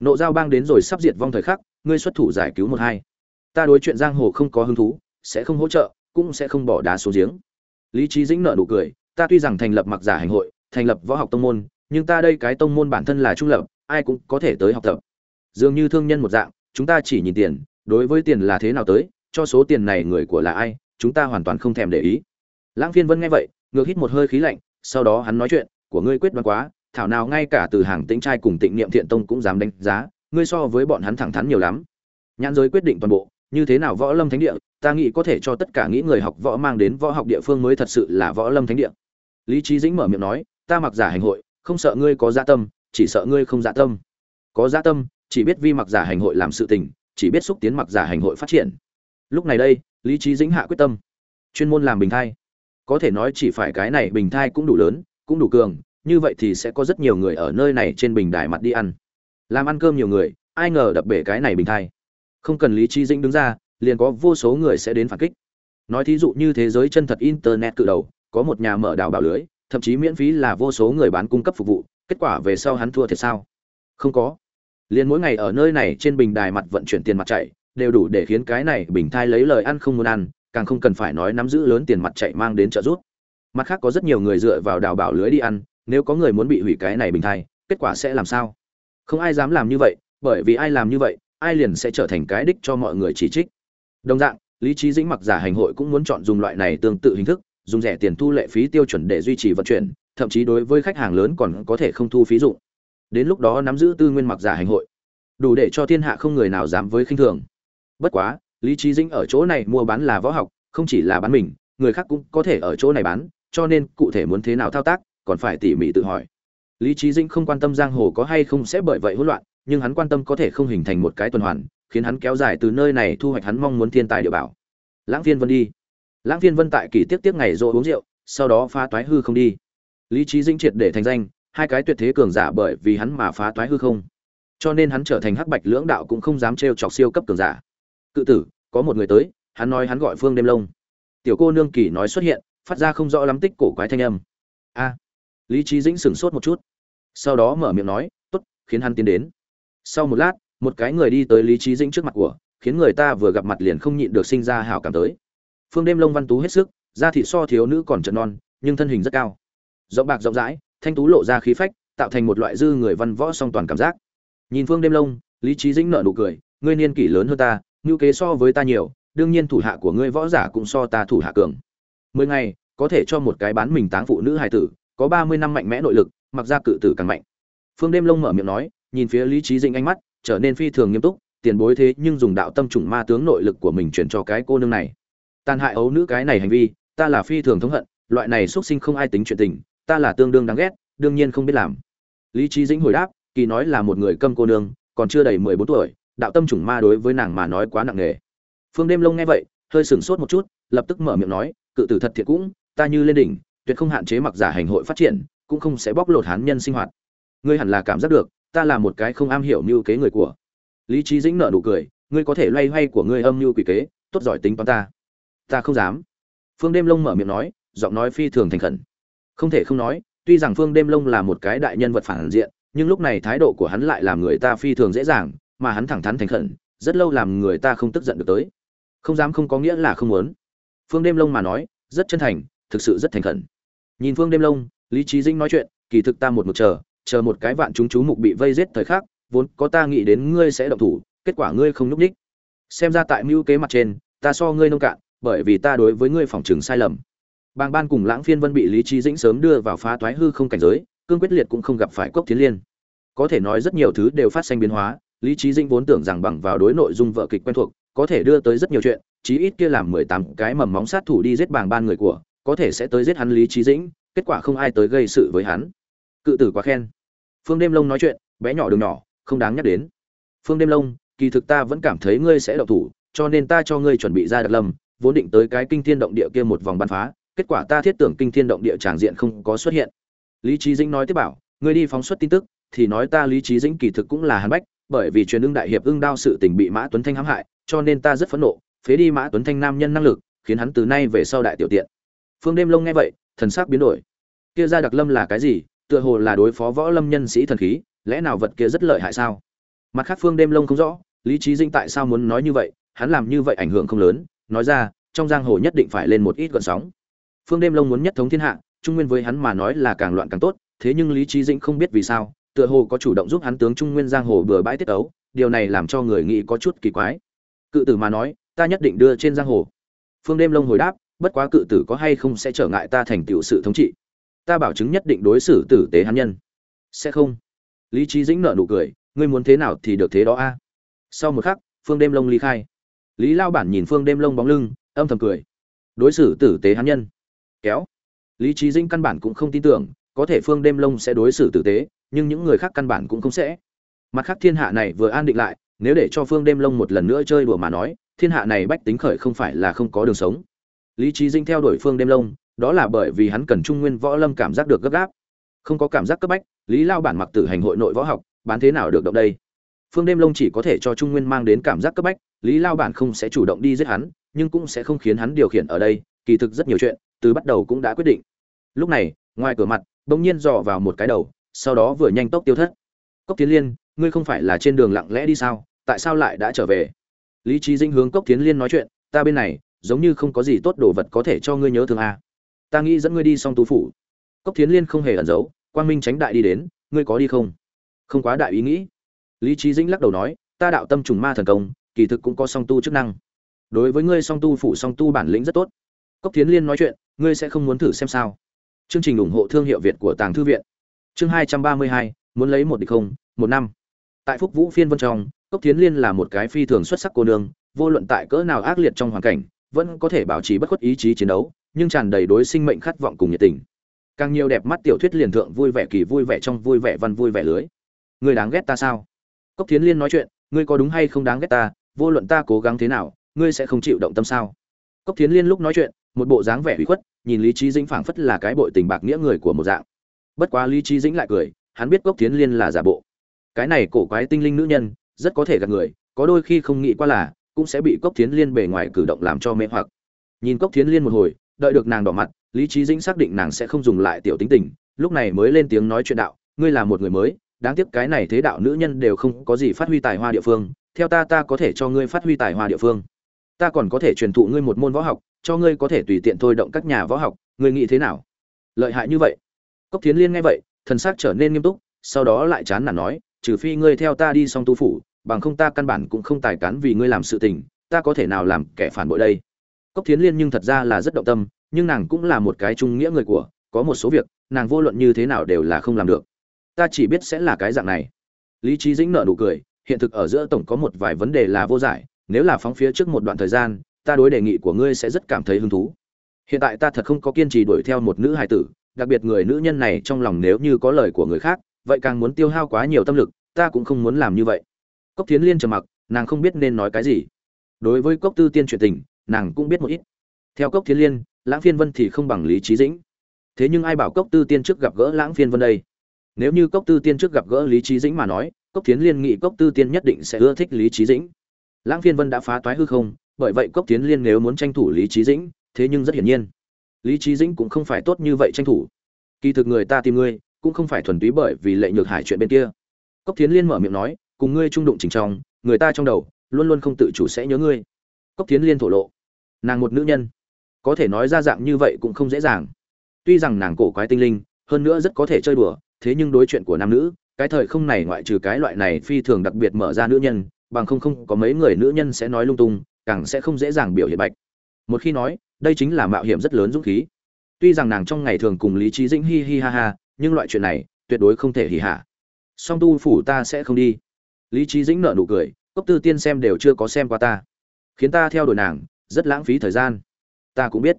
nộ giao bang đến rồi sắp diệt vong thời khắc, ngươi xuất thủ giải cứu một hai. Ta đối chuyện giang hồ không có hứng thú, sẽ không hỗ trợ, cũng sẽ không bỏ đá xuống giếng. Lý trí dĩnh nợ nụ cười, ta tuy rằng thành lập mặc giả hành hội, thành lập võ học tông môn, nhưng ta đây cái tông môn bản thân là trung lập, ai cũng có thể tới học tập. Dường như thương nhân một dạng, chúng ta chỉ nhìn tiền, đối với tiền là thế nào tới, cho số tiền này người của là ai, chúng ta hoàn toàn không thèm để ý. Lãng phiên vân nghe vậy, ngược hít một hơi khí lạnh, sau đó hắn nói chuyện, của ngươi quyết đoán quá thảo nào ngay cả từ hàng tĩnh trai cùng tịnh niệm thiện tông cũng dám đánh giá, ngươi so với bọn hắn thẳng thắn nhiều lắm. Nhãn giới quyết định toàn bộ, như thế nào võ lâm thánh địa, ta nghĩ có thể cho tất cả nghĩ người học võ mang đến võ học địa phương mới thật sự là võ lâm thánh địa. Lý trí dĩnh mở miệng nói, ta mặc giả hành hội, không sợ ngươi có dạ tâm, chỉ sợ ngươi không dạ tâm. Có dạ tâm, chỉ biết vi mặc giả hành hội làm sự tình, chỉ biết xúc tiến mặc giả hành hội phát triển. Lúc này đây, lý trí dĩnh hạ quyết tâm. Chuyên môn làm bình thai. Có thể nói chỉ phải cái này bình thai cũng đủ lớn, cũng đủ cường như vậy thì sẽ có rất nhiều người ở nơi này trên bình đài mặt đi ăn. Làm ăn cơm nhiều người, ai ngờ đập bể cái này bình thai. Không cần lý trí dĩnh đứng ra, liền có vô số người sẽ đến phản kích. Nói thí dụ như thế giới chân thật internet cự đầu, có một nhà mở đào bảo lưới, thậm chí miễn phí là vô số người bán cung cấp phục vụ, kết quả về sau hắn thua thiệt sao? Không có. Liền mỗi ngày ở nơi này trên bình đài mặt vận chuyển tiền mặt chạy, đều đủ để khiến cái này bình thai lấy lời ăn không muốn ăn, càng không cần phải nói nắm giữ lớn tiền mặt chạy mang đến trợ giúp. Mặt khác có rất nhiều người dựa vào đào bảo lưới đi ăn nếu có người muốn bị hủy cái này bình thai, kết quả sẽ làm sao? Không ai dám làm như vậy, bởi vì ai làm như vậy, ai liền sẽ trở thành cái đích cho mọi người chỉ trích. Đồng dạng, lý trí dĩnh mặc giả hành hội cũng muốn chọn dùng loại này tương tự hình thức, dùng rẻ tiền thu lệ phí tiêu chuẩn để duy trì vận chuyển, thậm chí đối với khách hàng lớn còn có thể không thu phí dụng. Đến lúc đó nắm giữ tư nguyên mặc giả hành hội, đủ để cho thiên hạ không người nào dám với khinh thường. Bất quá, lý trí dĩnh ở chỗ này mua bán là võ học, không chỉ là bán mình, người khác cũng có thể ở chỗ này bán, cho nên cụ thể muốn thế nào thao tác còn phải tỉ mỉ tự hỏi. Lý trí dĩnh không quan tâm giang hồ có hay không sẽ bởi vậy hỗn loạn, nhưng hắn quan tâm có thể không hình thành một cái tuần hoàn, khiến hắn kéo dài từ nơi này thu hoạch hắn mong muốn thiên tài địa bảo. Lãng phiên vân đi. Lãng phiên vân tại kỳ tiếp tiếp ngày rộ uống rượu, sau đó phá toái hư không đi. Lý trí dĩnh triệt để thành danh, hai cái tuyệt thế cường giả bởi vì hắn mà phá toái hư không. Cho nên hắn trở thành hắc bạch lưỡng đạo cũng không dám trêu chọc siêu cấp cường giả. Cự tử, có một người tới, hắn nói hắn gọi phương đêm lông tiểu cô nương kỳ nói xuất hiện, phát ra không rõ lắm tích cổ quái thanh âm. A! Lý trí dĩnh sửng sốt một chút. Sau đó mở miệng nói, tốt, khiến hắn tiến đến. Sau một lát, một cái người đi tới lý trí dĩnh trước mặt của, khiến người ta vừa gặp mặt liền không nhịn được sinh ra hảo cảm tới. Phương đêm lông văn tú hết sức, da thị so thiếu nữ còn trần non, nhưng thân hình rất cao. Rộng bạc rộng rãi, thanh tú lộ ra khí phách, tạo thành một loại dư người văn võ song toàn cảm giác. Nhìn phương đêm lông, lý trí dĩnh nợ nụ cười, ngươi niên kỷ lớn hơn ta ngưu kế so với ta nhiều, đương nhiên thủ hạ của ngươi võ giả cũng so ta thủ hạ cường. Mười ngày, có thể cho một cái bán mình táng phụ nữ hài tử có ba mươi năm mạnh mẽ nội lực, mặc ra cự tử càng mạnh. Phương đêm lông mở miệng nói, nhìn phía lý trí dĩnh ánh mắt, trở nên phi thường nghiêm túc, tiền bối thế nhưng dùng đạo tâm trùng ma tướng nội lực của mình chuyển cho cái cô nương này. Tàn hại ấu nữ cái này hành vi, ta là phi thường thống hận, loại này xuất sinh không ai tính chuyện tình, ta là tương đương đáng ghét, đương nhiên không biết làm. Lý trí dĩnh hồi đáp, kỳ nói là một người câm cô nương, còn chưa đầy mười bốn tuổi, đạo tâm chủng ma đối với nàng mà nói quá nặng nề. Phương đêm lông nghe vậy, hơi sửng sốt một chút, lập tức mở miệng nói, cự tử thật thiệt cũng, ta như lên đỉnh tuyệt không hạn chế mặc giả hành hội phát triển, cũng không sẽ bóc lột hán nhân sinh hoạt. Ngươi hẳn là cảm giác được, ta là một cái không am hiểu mưu kế người của. Lý trí dĩnh nợ nụ cười, ngươi có thể loay hoay của ngươi âm mưu quỷ kế, tốt giỏi tính toán ta. Ta không dám. Phương đêm lông mở miệng nói, giọng nói phi thường thành khẩn. Không thể không nói, tuy rằng phương đêm lông là một cái đại nhân vật phản diện, nhưng lúc này thái độ của hắn lại làm người ta phi thường dễ dàng, mà hắn thẳng thắn thành khẩn, rất lâu làm người ta không tức giận được tới. Không dám không có nghĩa là không muốn. Phương đêm lông mà nói, rất chân thành, thực sự rất thành khẩn nhìn phương đêm lông, lý trí dĩnh nói chuyện, kỳ thực ta một mực chờ chờ một cái vạn chúng chú mục bị vây giết thời khắc, vốn có ta nghĩ đến ngươi sẽ động thủ, kết quả ngươi không núp ních xem ra tại mưu kế mặt trên, ta so ngươi nông cạn, bởi vì ta đối với ngươi phòng trường sai lầm. Bàng ban cùng lãng phiên vân bị lý trí dĩnh sớm đưa vào phá toái hư không cảnh giới, cương quyết liệt cũng không gặp phải cốc thiến liên. Có thể nói rất nhiều thứ đều phát sinh biến hóa, lý trí dĩnh vốn tưởng rằng bằng vào đối nội dung vợ kịch quen thuộc, có thể đưa tới rất nhiều chuyện, chí ít kia làm mười tám cái mầm móng sát thủ đi giết bàng ban người của có thể sẽ tới giết hắn lý trí dĩnh, kết quả không ai tới gây sự với hắn. Cự tử quá khen. Phương đêm lông nói chuyện, bé nhỏ đường nhỏ, không đáng nhắc đến. Phương đêm lông kỳ thực ta vẫn cảm thấy ngươi sẽ đậu thủ, cho nên ta cho ngươi chuẩn bị ra đặc lâm, vốn định tới cái kinh thiên động địa kia một vòng bắn phá, kết quả ta thiết tưởng kinh thiên động địa tràng diện không có xuất hiện. Lý trí dĩnh nói tiếp bảo, ngươi đi phóng xuất tin tức, thì nói ta lý trí dĩnh kỳ thực cũng là hắn bách, bởi vì truyền ưng đại hiệp ưng đao sự tình bị mã tuấn thanh hãm hại, cho nên ta rất phẫn nộ, phế đi mã tuấn thanh nam nhân năng lực, khiến hắn từ nay về sau đại tiểu tiện phương đêm lông nghe vậy, thần sắc biến đổi. Kia ra đặc lâm là cái gì? Tựa hồ là đối phó võ lâm nhân sĩ thần khí, lẽ nào vật kia rất lợi hại sao? Mặt khác phương đêm lông không rõ, lý trí dinh tại sao muốn nói như vậy, hắn làm như vậy ảnh hưởng không lớn, nói ra, trong giang hồ nhất định phải lên một ít gọn sóng. Phương đêm lông muốn nhất thống thiên hạ, trung nguyên với hắn mà nói là càng loạn càng tốt, thế nhưng lý trí dĩnh không biết vì sao, tựa hồ có chủ động giúp hắn tướng trung nguyên giang hồ bừa bãi tiết ấu, điều này làm cho người nghĩ có chút kỳ quái. Cự tử mà nói, ta nhất định đưa trên giang hồ. Phương đêm lông hồi đáp bất quá cự tử có hay không sẽ trở ngại ta thành tựu sự thống trị? Ta bảo chứng nhất định đối xử tử tế hắn nhân. Sẽ không. Lý trí dĩnh nợ nụ cười, ngươi muốn thế nào thì được thế đó a. Sau một khắc, phương đêm lông ly khai. Lý lao bản nhìn phương đêm lông bóng lưng, âm thầm cười. Đối xử tử tế hắn nhân. Kéo. Lý trí dĩnh căn bản cũng không tin tưởng, có thể phương đêm lông sẽ đối xử tử tế, nhưng những người khác căn bản cũng không sẽ. Mặt khác thiên hạ này vừa an định lại, nếu để cho phương đêm lông một lần nữa chơi đùa mà nói, thiên hạ này bách tính khởi không phải là không có đường sống lý trí dinh theo đuổi phương đêm lông, đó là bởi vì hắn cần trung nguyên võ lâm cảm giác được gấp gáp. Không có cảm giác cấp bách, lý lao bản mặc tử hành hội nội võ học, bán thế nào được động đây? Phương đêm lông chỉ có thể cho trung nguyên mang đến cảm giác cấp bách, lý lao bản không sẽ chủ động đi giết hắn, nhưng cũng sẽ không khiến hắn điều khiển ở đây, kỳ thực rất nhiều chuyện, từ bắt đầu cũng đã quyết định. Lúc này, ngoài cửa mặt, bỗng nhiên dò vào một cái đầu, sau đó vừa nhanh tốc tiêu thất. Cốc tiến liên, ngươi không phải là trên đường lặng lẽ đi sao? Tại sao lại đã trở về? Lý trí dinh hướng cốc tiến liên nói chuyện, ta bên này giống như không có gì tốt đồ vật có thể cho ngươi nhớ thương a. À. ta nghĩ dẫn ngươi đi xong tú phủ. Cốc Thiến liên không hề ẩn giấu, quang minh tránh đại đi đến, ngươi có đi không? Không quá đại ý nghĩ. Lý Chí dĩnh lắc đầu nói, ta đạo tâm trùng ma thần công, kỳ thực cũng có song tu chức năng. Đối với ngươi song tu phủ song tu bản lĩnh rất tốt. Cốc Thiến liên nói chuyện, ngươi sẽ không muốn thử xem sao? Chương trình ủng hộ thương hiệu việt của tàng thư viện. Chương hai trăm ba mươi hai, muốn lấy một địch không, một năm. Tại phúc vũ phiên vân trong, cốc Thiến liên là một cái phi thường xuất sắc cô nương, vô luận tại cỡ nào ác liệt trong hoàn cảnh vẫn có thể bảo trì bất khuất ý chí chiến đấu, nhưng tràn đầy đối sinh mệnh khát vọng cùng nhiệt tình. Càng nhiều đẹp mắt tiểu thuyết liền thượng vui vẻ kỳ vui vẻ trong vui vẻ văn vui vẻ lưới. Người đáng ghét ta sao? Cốc thiến liên nói chuyện, ngươi có đúng hay không đáng ghét ta? Vô luận ta cố gắng thế nào, ngươi sẽ không chịu động tâm sao? Cốc thiến liên lúc nói chuyện, một bộ dáng vẻ ủy khuất, nhìn lý trí dĩnh phảng phất là cái bội tình bạc nghĩa người của một dạng. Bất quá lý trí dĩnh lại cười, hắn biết cốc thiến liên là giả bộ. Cái này cổ quái tinh linh nữ nhân, rất có thể gạt người, có đôi khi không nghĩ qua là cũng sẽ bị cốc Thiến liên bề ngoài cử động làm cho mê hoặc. Nhìn cốc Thiến liên một hồi, đợi được nàng đỏ mặt, lý trí dĩnh xác định nàng sẽ không dùng lại tiểu tính tình, lúc này mới lên tiếng nói chuyện đạo, ngươi là một người mới, đáng tiếc cái này thế đạo nữ nhân đều không có gì phát huy tài hoa địa phương, theo ta ta có thể cho ngươi phát huy tài hoa địa phương. Ta còn có thể truyền thụ ngươi một môn võ học, cho ngươi có thể tùy tiện thôi động các nhà võ học, ngươi nghĩ thế nào? Lợi hại như vậy. Cốc thiến liên nghe vậy, thần sắc trở nên nghiêm túc, sau đó lại chán nản nói, trừ phi ngươi theo ta đi xong tu phủ bằng không ta căn bản cũng không tài cán vì ngươi làm sự tình, ta có thể nào làm kẻ phản bội đây? Cốc thiến liên nhưng thật ra là rất động tâm, nhưng nàng cũng là một cái trung nghĩa người của, có một số việc, nàng vô luận như thế nào đều là không làm được. Ta chỉ biết sẽ là cái dạng này. Lý trí dĩnh nợ nụ cười, hiện thực ở giữa tổng có một vài vấn đề là vô giải, nếu là phóng phía trước một đoạn thời gian, ta đối đề nghị của ngươi sẽ rất cảm thấy hứng thú. Hiện tại ta thật không có kiên trì đuổi theo một nữ hài tử, đặc biệt người nữ nhân này trong lòng nếu như có lời của người khác, vậy càng muốn tiêu hao quá nhiều tâm lực, ta cũng không muốn làm như vậy cốc tiến liên trầm mặc, nàng không biết nên nói cái gì. Đối với cốc tư tiên chuyện tình, nàng cũng biết một ít. Theo cốc tiến liên, lãng phiên vân thì không bằng lý trí dĩnh. Thế nhưng ai bảo cốc tư tiên trước gặp gỡ lãng phiên vân đây? Nếu như cốc tư tiên trước gặp gỡ lý trí dĩnh mà nói, cốc tiến liên nghị cốc tư tiên nhất định sẽ ưa thích lý trí dĩnh. Lãng phiên vân đã phá toái hư không, bởi vậy cốc tiến liên nếu muốn tranh thủ lý trí dĩnh, thế nhưng rất hiển nhiên. Lý trí dĩnh cũng không phải tốt như vậy tranh thủ. Kỳ thực người ta tìm ngươi, cũng không phải thuần túy bởi vì lệ nhược hải chuyện bên kia. Cốc tiến liên mở miệng nói cùng ngươi trung đụng chỉnh trong người ta trong đầu, luôn luôn không tự chủ sẽ nhớ ngươi. Cốc tiến liên thổ lộ. Nàng một nữ nhân. Có thể nói ra dạng như vậy cũng không dễ dàng. Tuy rằng nàng cổ quái tinh linh, hơn nữa rất có thể chơi đùa, thế nhưng đối chuyện của nam nữ, cái thời không này ngoại trừ cái loại này phi thường đặc biệt mở ra nữ nhân, bằng không không có mấy người nữ nhân sẽ nói lung tung, càng sẽ không dễ dàng biểu hiện bạch. Một khi nói, đây chính là mạo hiểm rất lớn dũng khí. Tuy rằng nàng trong ngày thường cùng lý trí dĩnh hi hi ha ha, nhưng loại chuyện này, tuyệt đối không thể hỉ hả song tu phủ ta sẽ không đi lý trí dĩnh nợ nụ cười, cốc tư tiên xem đều chưa có xem qua ta. Khiến ta theo đuổi nàng, rất lãng phí thời gian. Ta cũng biết.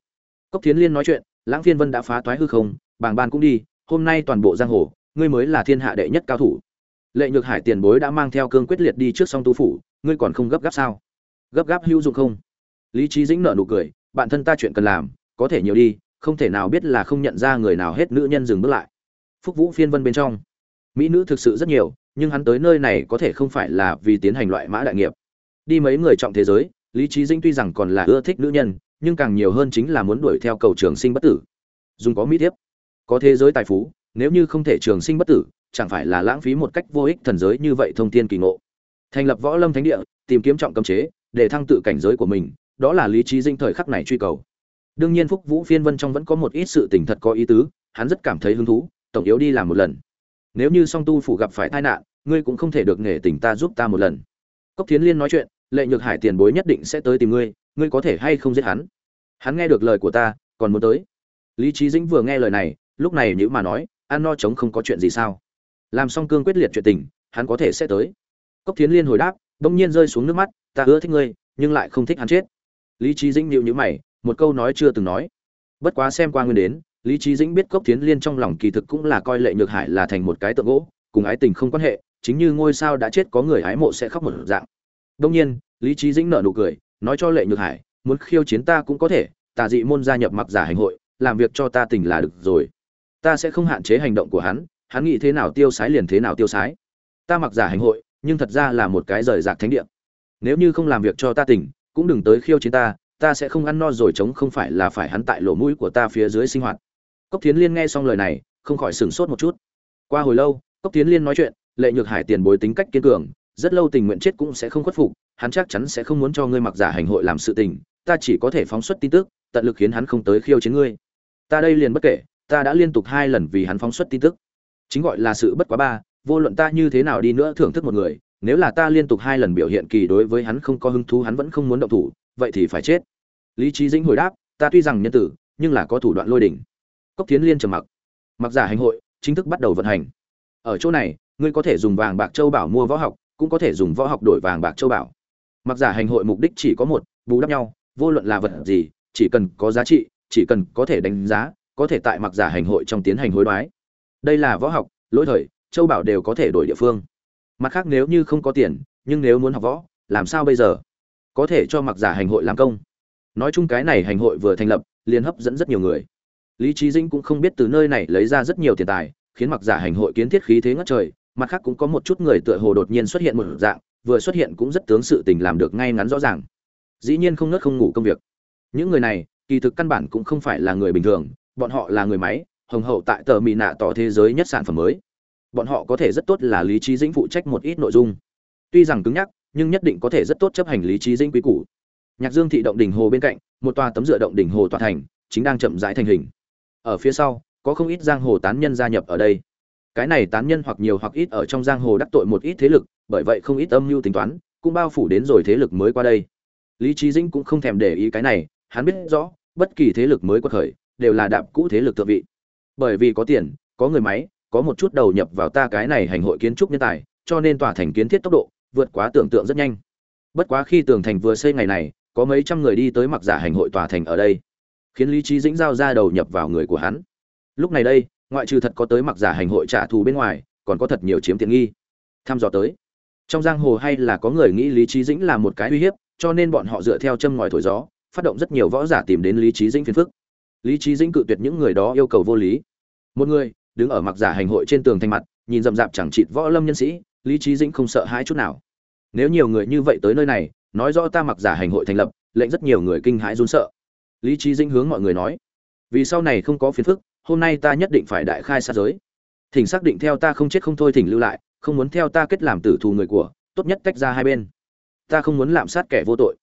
Cốc thiến liên nói chuyện, lãng phiên vân đã phá toái hư không, bàng ban cũng đi, hôm nay toàn bộ giang hồ, ngươi mới là thiên hạ đệ nhất cao thủ. Lệ nhược hải tiền bối đã mang theo cương quyết liệt đi trước song tu phủ, ngươi còn không gấp gáp sao? Gấp gáp hữu dụng không? Lý trí dĩnh nợ nụ cười, bạn thân ta chuyện cần làm, có thể nhiều đi, không thể nào biết là không nhận ra người nào hết nữ nhân dừng bước lại. Phúc vũ phiên vân bên trong mỹ nữ thực sự rất nhiều, nhưng hắn tới nơi này có thể không phải là vì tiến hành loại mã đại nghiệp. Đi mấy người trọng thế giới, lý trí dinh tuy rằng còn là ưa thích nữ nhân, nhưng càng nhiều hơn chính là muốn đuổi theo cầu trường sinh bất tử. Dùng có mỹ thiếp. Có thế giới tài phú, nếu như không thể trường sinh bất tử, chẳng phải là lãng phí một cách vô ích thần giới như vậy thông thiên kỳ ngộ. Thành lập võ lâm thánh địa, tìm kiếm trọng cấm chế, để thăng tự cảnh giới của mình, đó là lý trí dinh thời khắc này truy cầu. Đương nhiên phúc vũ phiên vân trong vẫn có một ít sự tình thật có ý tứ, hắn rất cảm thấy hứng thú, tổng yếu đi làm một lần nếu như song tu phủ gặp phải tai nạn, ngươi cũng không thể được nghề tình ta giúp ta một lần. Cốc thiến liên nói chuyện, lệ nhược hải tiền bối nhất định sẽ tới tìm ngươi ngươi có thể hay không giết hắn? Hắn nghe được lời của ta, còn muốn tới. Lý trí dĩnh vừa nghe lời này, lúc này nhữ mà nói ăn no chống không có chuyện gì sao? Làm xong cương quyết liệt chuyện tình, hắn có thể sẽ tới. Cốc thiến liên hồi đáp bỗng nhiên rơi xuống nước mắt, ta hứa thích ngươi, nhưng lại không thích hắn chết. Lý trí dĩnh nhịu nhữ mày, một câu nói chưa từng nói. Bất quá xem qua nguyên đến lý trí dĩnh biết cốc thiến liên trong lòng kỳ thực cũng là coi lệ nhược hải là thành một cái tượng gỗ, cùng ái tình không quan hệ, chính như ngôi sao đã chết có người ái mộ sẽ khóc một dạng. Đông nhiên, lý trí dĩnh nở nụ cười, nói cho lệ nhược hải, muốn khiêu chiến ta cũng có thể, tà dị môn gia nhập mặc giả hành hội, làm việc cho ta tỉnh là được rồi. Ta sẽ không hạn chế hành động của hắn hắn nghĩ thế nào tiêu sái liền thế nào tiêu sái. Ta mặc giả hành hội, nhưng thật ra là một cái rời rạc thánh địa. Nếu như không làm việc cho ta tỉnh, cũng đừng tới khiêu chiến ta ta sẽ không ăn no rồi chống không phải là phải hắn tại lỗ mũi của ta phía dưới sinh hoạt cốc tiến liên nghe xong lời này, không khỏi sửng sốt một chút. Qua hồi lâu, cốc tiến liên nói chuyện, lệ nhược hải tiền bối tính cách kiên cường, rất lâu tình nguyện chết cũng sẽ không khuất phục, hắn chắc chắn sẽ không muốn cho ngươi mặc giả hành hội làm sự tình, ta chỉ có thể phóng xuất tin tức, tận lực khiến hắn không tới khiêu chiến ngươi. Ta đây liền bất kể, ta đã liên tục hai lần vì hắn phóng xuất tin tức. Chính gọi là sự bất quá ba, vô luận ta như thế nào đi nữa thưởng thức một người, nếu là ta liên tục hai lần biểu hiện kỳ đối với hắn không có hứng thú, hắn vẫn không muốn động thủ, vậy thì phải chết. Lý trí dĩnh hồi đáp, ta tuy rằng nhân tử, nhưng là có thủ đoạn lôi đỉnh cốc tiến liên trầm mặc. Mặc giả hành hội, chính thức bắt đầu vận hành. Ở chỗ này, ngươi có thể dùng vàng bạc châu bảo mua võ học, cũng có thể dùng võ học đổi vàng bạc châu bảo. Mặc giả hành hội mục đích chỉ có một, bù đắp nhau, vô luận là vật gì, chỉ cần có giá trị, chỉ cần có thể đánh giá, có thể tại mặc giả hành hội trong tiến hành hối đoái. Đây là võ học, lỗi thời, châu bảo đều có thể đổi địa phương. Mặt khác nếu như không có tiền, nhưng nếu muốn học võ, làm sao bây giờ? Có thể cho mặc giả hành hội làm công. Nói chung cái này hành hội vừa thành lập, liền hấp dẫn rất nhiều người lý trí dĩnh cũng không biết từ nơi này lấy ra rất nhiều tiền tài, khiến mặc giả hành hội kiến thiết khí thế ngất trời, mặt khác cũng có một chút người tựa hồ đột nhiên xuất hiện một dạng, vừa xuất hiện cũng rất tướng sự tình làm được ngay ngắn rõ ràng. Dĩ nhiên không nớt không ngủ công việc. Những người này, kỳ thực căn bản cũng không phải là người bình thường, bọn họ là người máy, hồng hậu tại tờ mỹ nạ tỏ thế giới nhất sản phẩm mới. Bọn họ có thể rất tốt là lý trí dĩnh phụ trách một ít nội dung. Tuy rằng cứng nhắc, nhưng nhất định có thể rất tốt chấp hành lý trí dĩnh quý củ. Nhạc dương thị động đỉnh hồ bên cạnh, một tòa tấm dựa động đỉnh hồ tòa thành, chính đang chậm rãi thành hình ở phía sau, có không ít giang hồ tán nhân gia nhập ở đây. Cái này tán nhân hoặc nhiều hoặc ít ở trong giang hồ đắc tội một ít thế lực, bởi vậy không ít âm mưu tính toán, cũng bao phủ đến rồi thế lực mới qua đây. Lý trí dĩnh cũng không thèm để ý cái này, hắn biết rõ, bất kỳ thế lực mới quật khởi, đều là đạp cũ thế lực thượng vị. Bởi vì có tiền, có người máy, có một chút đầu nhập vào ta cái này hành hội kiến trúc nhân tài, cho nên tòa thành kiến thiết tốc độ, vượt quá tưởng tượng rất nhanh. Bất quá khi tường thành vừa xây ngày này, có mấy trăm người đi tới mặc giả hành hội tòa thành ở đây khiến lý trí dĩnh giao ra đầu nhập vào người của hắn. Lúc này đây, ngoại trừ thật có tới mặc giả hành hội trả thù bên ngoài, còn có thật nhiều chiếm tiện nghi. Thăm dò tới. Trong giang hồ hay là có người nghĩ lý trí dĩnh là một cái uy hiếp, cho nên bọn họ dựa theo châm ngòi thổi gió, phát động rất nhiều võ giả tìm đến lý trí dĩnh phiền phức. Lý trí dĩnh cự tuyệt những người đó yêu cầu vô lý. Một người, đứng ở mặc giả hành hội trên tường thanh mặt, nhìn rậm rạp chẳng chịt võ lâm nhân sĩ, lý trí dĩnh không sợ hãi chút nào. Nếu nhiều người như vậy tới nơi này, nói rõ ta mặc giả hành hội thành lập, lệnh rất nhiều người kinh hãi run sợ lý trí Dinh hướng mọi người nói, vì sau này không có phiền phức, hôm nay ta nhất định phải đại khai sát giới. Thỉnh xác định theo ta không chết không thôi thỉnh lưu lại, không muốn theo ta kết làm tử thù người của, tốt nhất tách ra hai bên. Ta không muốn lạm sát kẻ vô tội.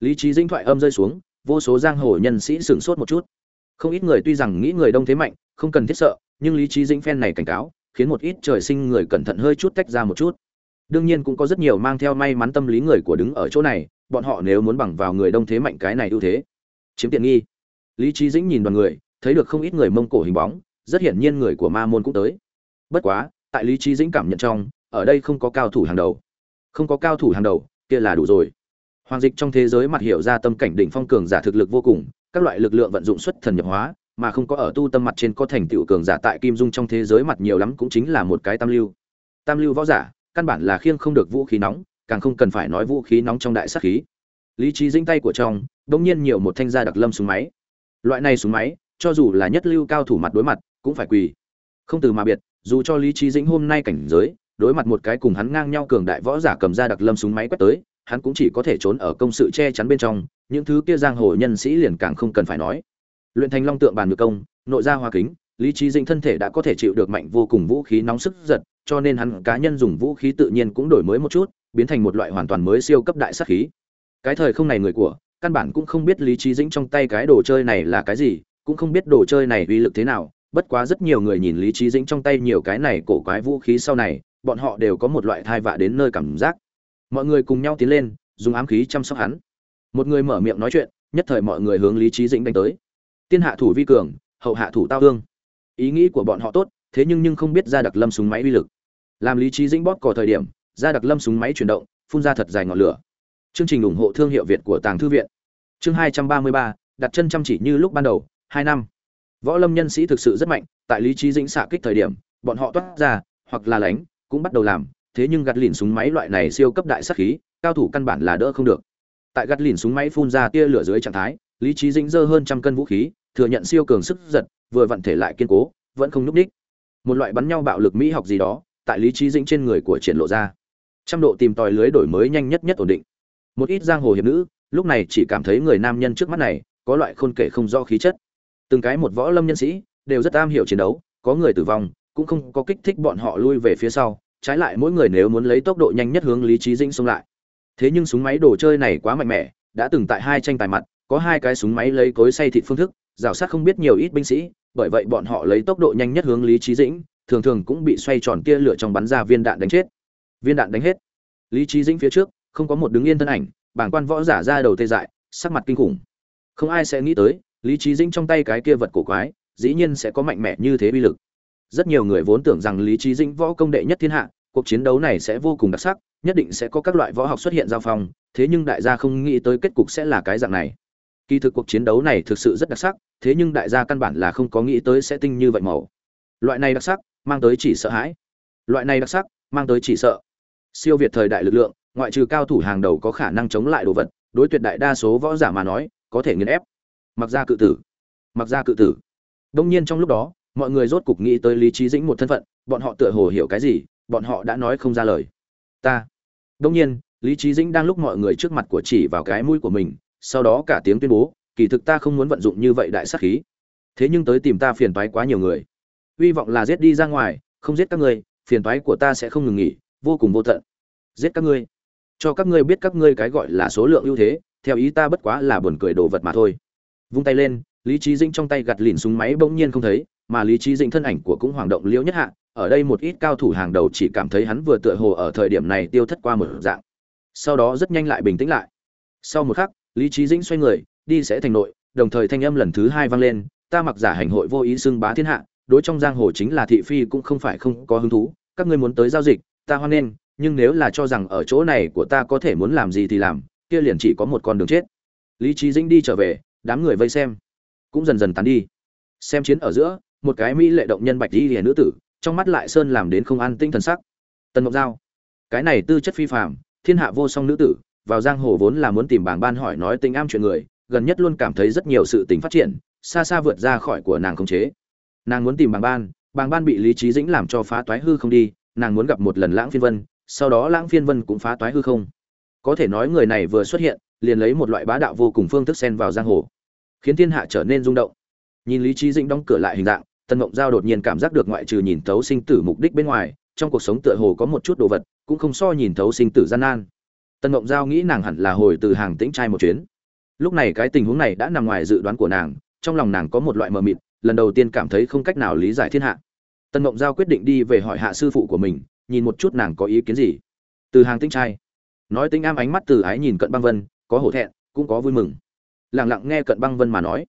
Lý trí Dinh thoại âm rơi xuống, vô số giang hồ nhân sĩ sửng sốt một chút. Không ít người tuy rằng nghĩ người đông thế mạnh, không cần thiết sợ, nhưng lý trí dĩnh phen này cảnh cáo, khiến một ít trời sinh người cẩn thận hơi chút tách ra một chút. Đương nhiên cũng có rất nhiều mang theo may mắn tâm lý người của đứng ở chỗ này, bọn họ nếu muốn bằng vào người đông thế mạnh cái này ưu thế chiếm tiện nghi. Lý trí dĩnh nhìn đoàn người, thấy được không ít người mông cổ hình bóng, rất hiển nhiên người của ma môn cũng tới. Bất quá, tại lý trí dĩnh cảm nhận trong, ở đây không có cao thủ hàng đầu. Không có cao thủ hàng đầu, kia là đủ rồi. Hoàng dịch trong thế giới mặt hiểu ra tâm cảnh đỉnh phong cường giả thực lực vô cùng, các loại lực lượng vận dụng xuất thần nhập hóa, mà không có ở tu tâm mặt trên có thành tựu cường giả tại kim dung trong thế giới mặt nhiều lắm cũng chính là một cái tam lưu. Tam lưu võ giả, căn bản là khiêng không được vũ khí nóng, càng không cần phải nói vũ khí nóng trong đại sát khí. Lý trí dinh tay của trong đông nhiên nhiều một thanh gia đặc lâm súng máy. Loại này súng máy, cho dù là nhất lưu cao thủ mặt đối mặt, cũng phải quỳ. Không từ mà biệt, dù cho lý trí dĩnh hôm nay cảnh giới, đối mặt một cái cùng hắn ngang nhau cường đại võ giả cầm ra đặc lâm súng máy quét tới, hắn cũng chỉ có thể trốn ở công sự che chắn bên trong, những thứ kia giang hồ nhân sĩ liền càng không cần phải nói. Luyện thành long tượng bàn ngược công, nội ra hoa kính, lý trí dĩnh thân thể đã có thể chịu được mạnh vô cùng vũ khí nóng sức giật, cho nên hắn cá nhân dùng vũ khí tự nhiên cũng đổi mới một chút, biến thành một loại hoàn toàn mới siêu cấp đại sát khí. Cái thời không này người của căn bản cũng không biết lý trí dĩnh trong tay cái đồ chơi này là cái gì, cũng không biết đồ chơi này uy lực thế nào. Bất quá rất nhiều người nhìn lý trí dĩnh trong tay nhiều cái này cổ quái vũ khí sau này, bọn họ đều có một loại thai vạ đến nơi cảm giác. Mọi người cùng nhau tiến lên, dùng ám khí chăm sóc hắn. Một người mở miệng nói chuyện, nhất thời mọi người hướng lý trí dĩnh đánh tới. Tiên hạ thủ vi cường, hậu hạ thủ tao hương ý nghĩ của bọn họ tốt, thế nhưng nhưng không biết ra đặc lâm súng máy uy lực. Làm lý trí dĩnh bóp cò thời điểm, ra đặc lâm súng máy chuyển động, phun ra thật dài ngọn lửa chương trình ủng hộ thương hiệu việt của tàng thư viện. Chương hai trăm ba mươi ba, đặt chân chăm chỉ như lúc ban đầu, hai năm. Võ lâm nhân sĩ thực sự rất mạnh, tại lý trí dĩnh xạ kích thời điểm, bọn họ toát ra, hoặc là lánh, cũng bắt đầu làm, thế nhưng gạt lìn súng máy loại này siêu cấp đại sát khí, cao thủ căn bản là đỡ không được. Tại gạt lìn súng máy phun ra tia lửa dưới trạng thái, lý trí dĩnh dơ hơn trăm cân vũ khí, thừa nhận siêu cường sức giật, vừa vận thể lại kiên cố, vẫn không núc đích một loại bắn nhau bạo lực mỹ học gì đó, tại lý trí dĩnh trên người của triển lộ ra. Trăm độ tìm tòi lưới đổi mới nhanh nhất nhất ổn định một ít giang hồ hiệp nữ, lúc này chỉ cảm thấy người nam nhân trước mắt này có loại khôn kể không do khí chất. Từng cái một võ lâm nhân sĩ đều rất am hiểu chiến đấu, có người tử vong, cũng không có kích thích bọn họ lui về phía sau, trái lại mỗi người nếu muốn lấy tốc độ nhanh nhất hướng lý trí dĩnh xông lại. Thế nhưng súng máy đồ chơi này quá mạnh mẽ, đã từng tại hai tranh tài mặt, có hai cái súng máy lấy cối xay thịt phương thức, rào sát không biết nhiều ít binh sĩ, bởi vậy bọn họ lấy tốc độ nhanh nhất hướng lý trí dĩnh, thường thường cũng bị xoay tròn tia lửa trong bắn ra viên đạn đánh chết. Viên đạn đánh hết. Lý trí dĩnh phía trước không có một đứng yên thân ảnh bảng quan võ giả ra đầu tê dại, sắc mặt kinh khủng. Không ai sẽ nghĩ tới, lý trí dĩnh trong tay cái kia vật cổ quái, dĩ nhiên sẽ có mạnh mẽ như thế bi lực. Rất nhiều người vốn tưởng rằng lý trí dĩnh võ công đệ nhất thiên hạ, cuộc chiến đấu này sẽ vô cùng đặc sắc, nhất định sẽ có các loại võ học xuất hiện giao phong, thế nhưng đại gia không nghĩ tới kết cục sẽ là cái dạng này. Kỳ thực cuộc chiến đấu này thực sự rất đặc sắc, thế nhưng đại gia căn bản là không có nghĩ tới sẽ tinh như vậy màu. Loại này đặc sắc, mang tới chỉ sợ hãi. Loại này đặc sắc, mang tới chỉ sợ. Siêu việt thời đại lực lượng ngoại trừ cao thủ hàng đầu có khả năng chống lại đồ vật, đối tuyệt đại đa số võ giả mà nói, có thể nghiền ép. Mặc ra cự tử. Mặc ra cự tử. Đông nhiên trong lúc đó, mọi người rốt cục nghĩ tới lý trí dĩnh một thân phận, bọn họ tựa hồ hiểu cái gì, bọn họ đã nói không ra lời. Ta. Đông nhiên, lý trí dĩnh đang lúc mọi người trước mặt của chỉ vào cái mũi của mình, sau đó cả tiếng tuyên bố, kỳ thực ta không muốn vận dụng như vậy đại sát khí. Thế nhưng tới tìm ta phiền toái quá nhiều người. Hy vọng là giết đi ra ngoài, không giết các ngươi, phiền toái của ta sẽ không ngừng nghỉ, vô cùng vô tận. Giết các ngươi cho các ngươi biết các ngươi cái gọi là số lượng ưu thế, theo ý ta bất quá là buồn cười đồ vật mà thôi. Vung tay lên, lý trí dĩnh trong tay gặt lìn súng máy bỗng nhiên không thấy, mà lý trí dĩnh thân ảnh của cũng hoàng động liễu nhất hạ, ở đây một ít cao thủ hàng đầu chỉ cảm thấy hắn vừa tựa hồ ở thời điểm này tiêu thất qua một dạng. Sau đó rất nhanh lại bình tĩnh lại. Sau một khắc, lý trí dĩnh xoay người, đi sẽ thành nội, đồng thời thanh âm lần thứ hai vang lên, ta mặc giả hành hội vô ý xưng bá thiên hạ, đối trong giang hồ chính là thị phi cũng không phải không có hứng thú, các ngươi muốn tới giao dịch, ta hoan nghênh nhưng nếu là cho rằng ở chỗ này của ta có thể muốn làm gì thì làm, kia liền chỉ có một con đường chết. Lý trí dĩnh đi trở về, đám người vây xem. Cũng dần dần tán đi. Xem chiến ở giữa, một cái mỹ lệ động nhân bạch y lìa nữ tử, trong mắt lại sơn làm đến không an tinh thần sắc. Tần ngọc giao. Cái này tư chất phi phàm, thiên hạ vô song nữ tử, vào giang hồ vốn là muốn tìm bảng ban hỏi nói tình am chuyện người, gần nhất luôn cảm thấy rất nhiều sự tình phát triển, xa xa vượt ra khỏi của nàng khống chế. Nàng muốn tìm bảng ban bảng ban bị lý trí dĩnh làm cho phá toái hư không đi, nàng muốn gặp một lần lãng phiên vân sau đó lãng phiên vân cũng phá toái hư không. Có thể nói người này vừa xuất hiện, liền lấy một loại bá đạo vô cùng phương thức xen vào giang hồ, khiến thiên hạ trở nên rung động. Nhìn lý trí dĩnh đóng cửa lại hình dạng tân mộng giao đột nhiên cảm giác được ngoại trừ nhìn thấu sinh tử mục đích bên ngoài, trong cuộc sống tựa hồ có một chút đồ vật, cũng không so nhìn thấu sinh tử gian nan. Tân mộng giao nghĩ nàng hẳn là hồi từ hàng tĩnh trai một chuyến. Lúc này cái tình huống này đã nằm ngoài dự đoán của nàng, trong lòng nàng có một loại mờ mịt, lần đầu tiên cảm thấy không cách nào lý giải thiên hạ. Tân mộng giao quyết định đi về hỏi hạ sư phụ của mình nhìn một chút nàng có ý kiến gì. Từ hàng tinh trai. Nói tính am ánh mắt từ ái nhìn cận băng vân, có hổ thẹn, cũng có vui mừng. Lẳng lặng nghe cận băng vân mà nói.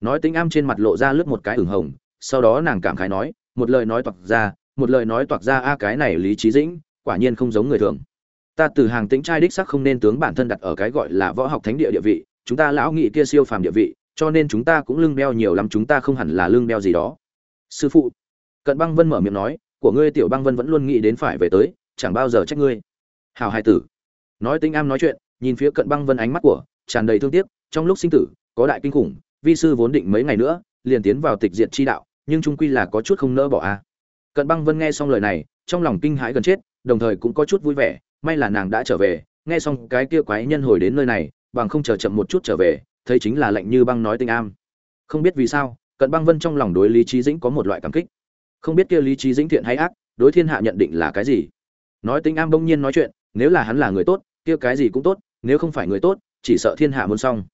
Nói tính am trên mặt lộ ra lướt một cái ửng hồng, sau đó nàng cảm khái nói, một lời nói toạc ra, một lời nói toạc ra, a, cái này lý trí dĩnh, quả nhiên không giống người thường. Ta từ hàng tính trai đích sắc không nên tướng bản thân đặt ở cái gọi là võ học thánh địa địa vị, chúng ta lão nghị kia siêu phàm địa vị, cho nên chúng ta cũng lưng đeo nhiều lắm, chúng ta không hẳn là lưng đeo gì đó. Sư phụ. Cận băng vân mở miệng nói của ngươi tiểu băng vân vẫn luôn nghĩ đến phải về tới, chẳng bao giờ trách ngươi. Hào hai tử. Nói tính am nói chuyện, nhìn phía cận băng vân ánh mắt của, tràn đầy thương tiếc, trong lúc sinh tử, có đại kinh khủng, vi sư vốn định mấy ngày nữa, liền tiến vào tịch diện chi đạo, nhưng trung quy là có chút không nỡ bỏ a. Cận băng vân nghe xong lời này, trong lòng kinh hãi gần chết, đồng thời cũng có chút vui vẻ, may là nàng đã trở về, nghe xong cái kia quái nhân hồi đến nơi này, bằng không chờ chậm một chút trở về, thấy chính là lệnh như băng nói tinh am. Không biết vì sao, cận băng vân trong lòng đối lý trí dĩnh có một loại cảm kích không biết kia lý trí dĩnh thiện hay ác, đối thiên hạ nhận định là cái gì. Nói tinh am bỗng nhiên nói chuyện, nếu là hắn là người tốt, kia cái gì cũng tốt, nếu không phải người tốt, chỉ sợ thiên hạ muốn xong.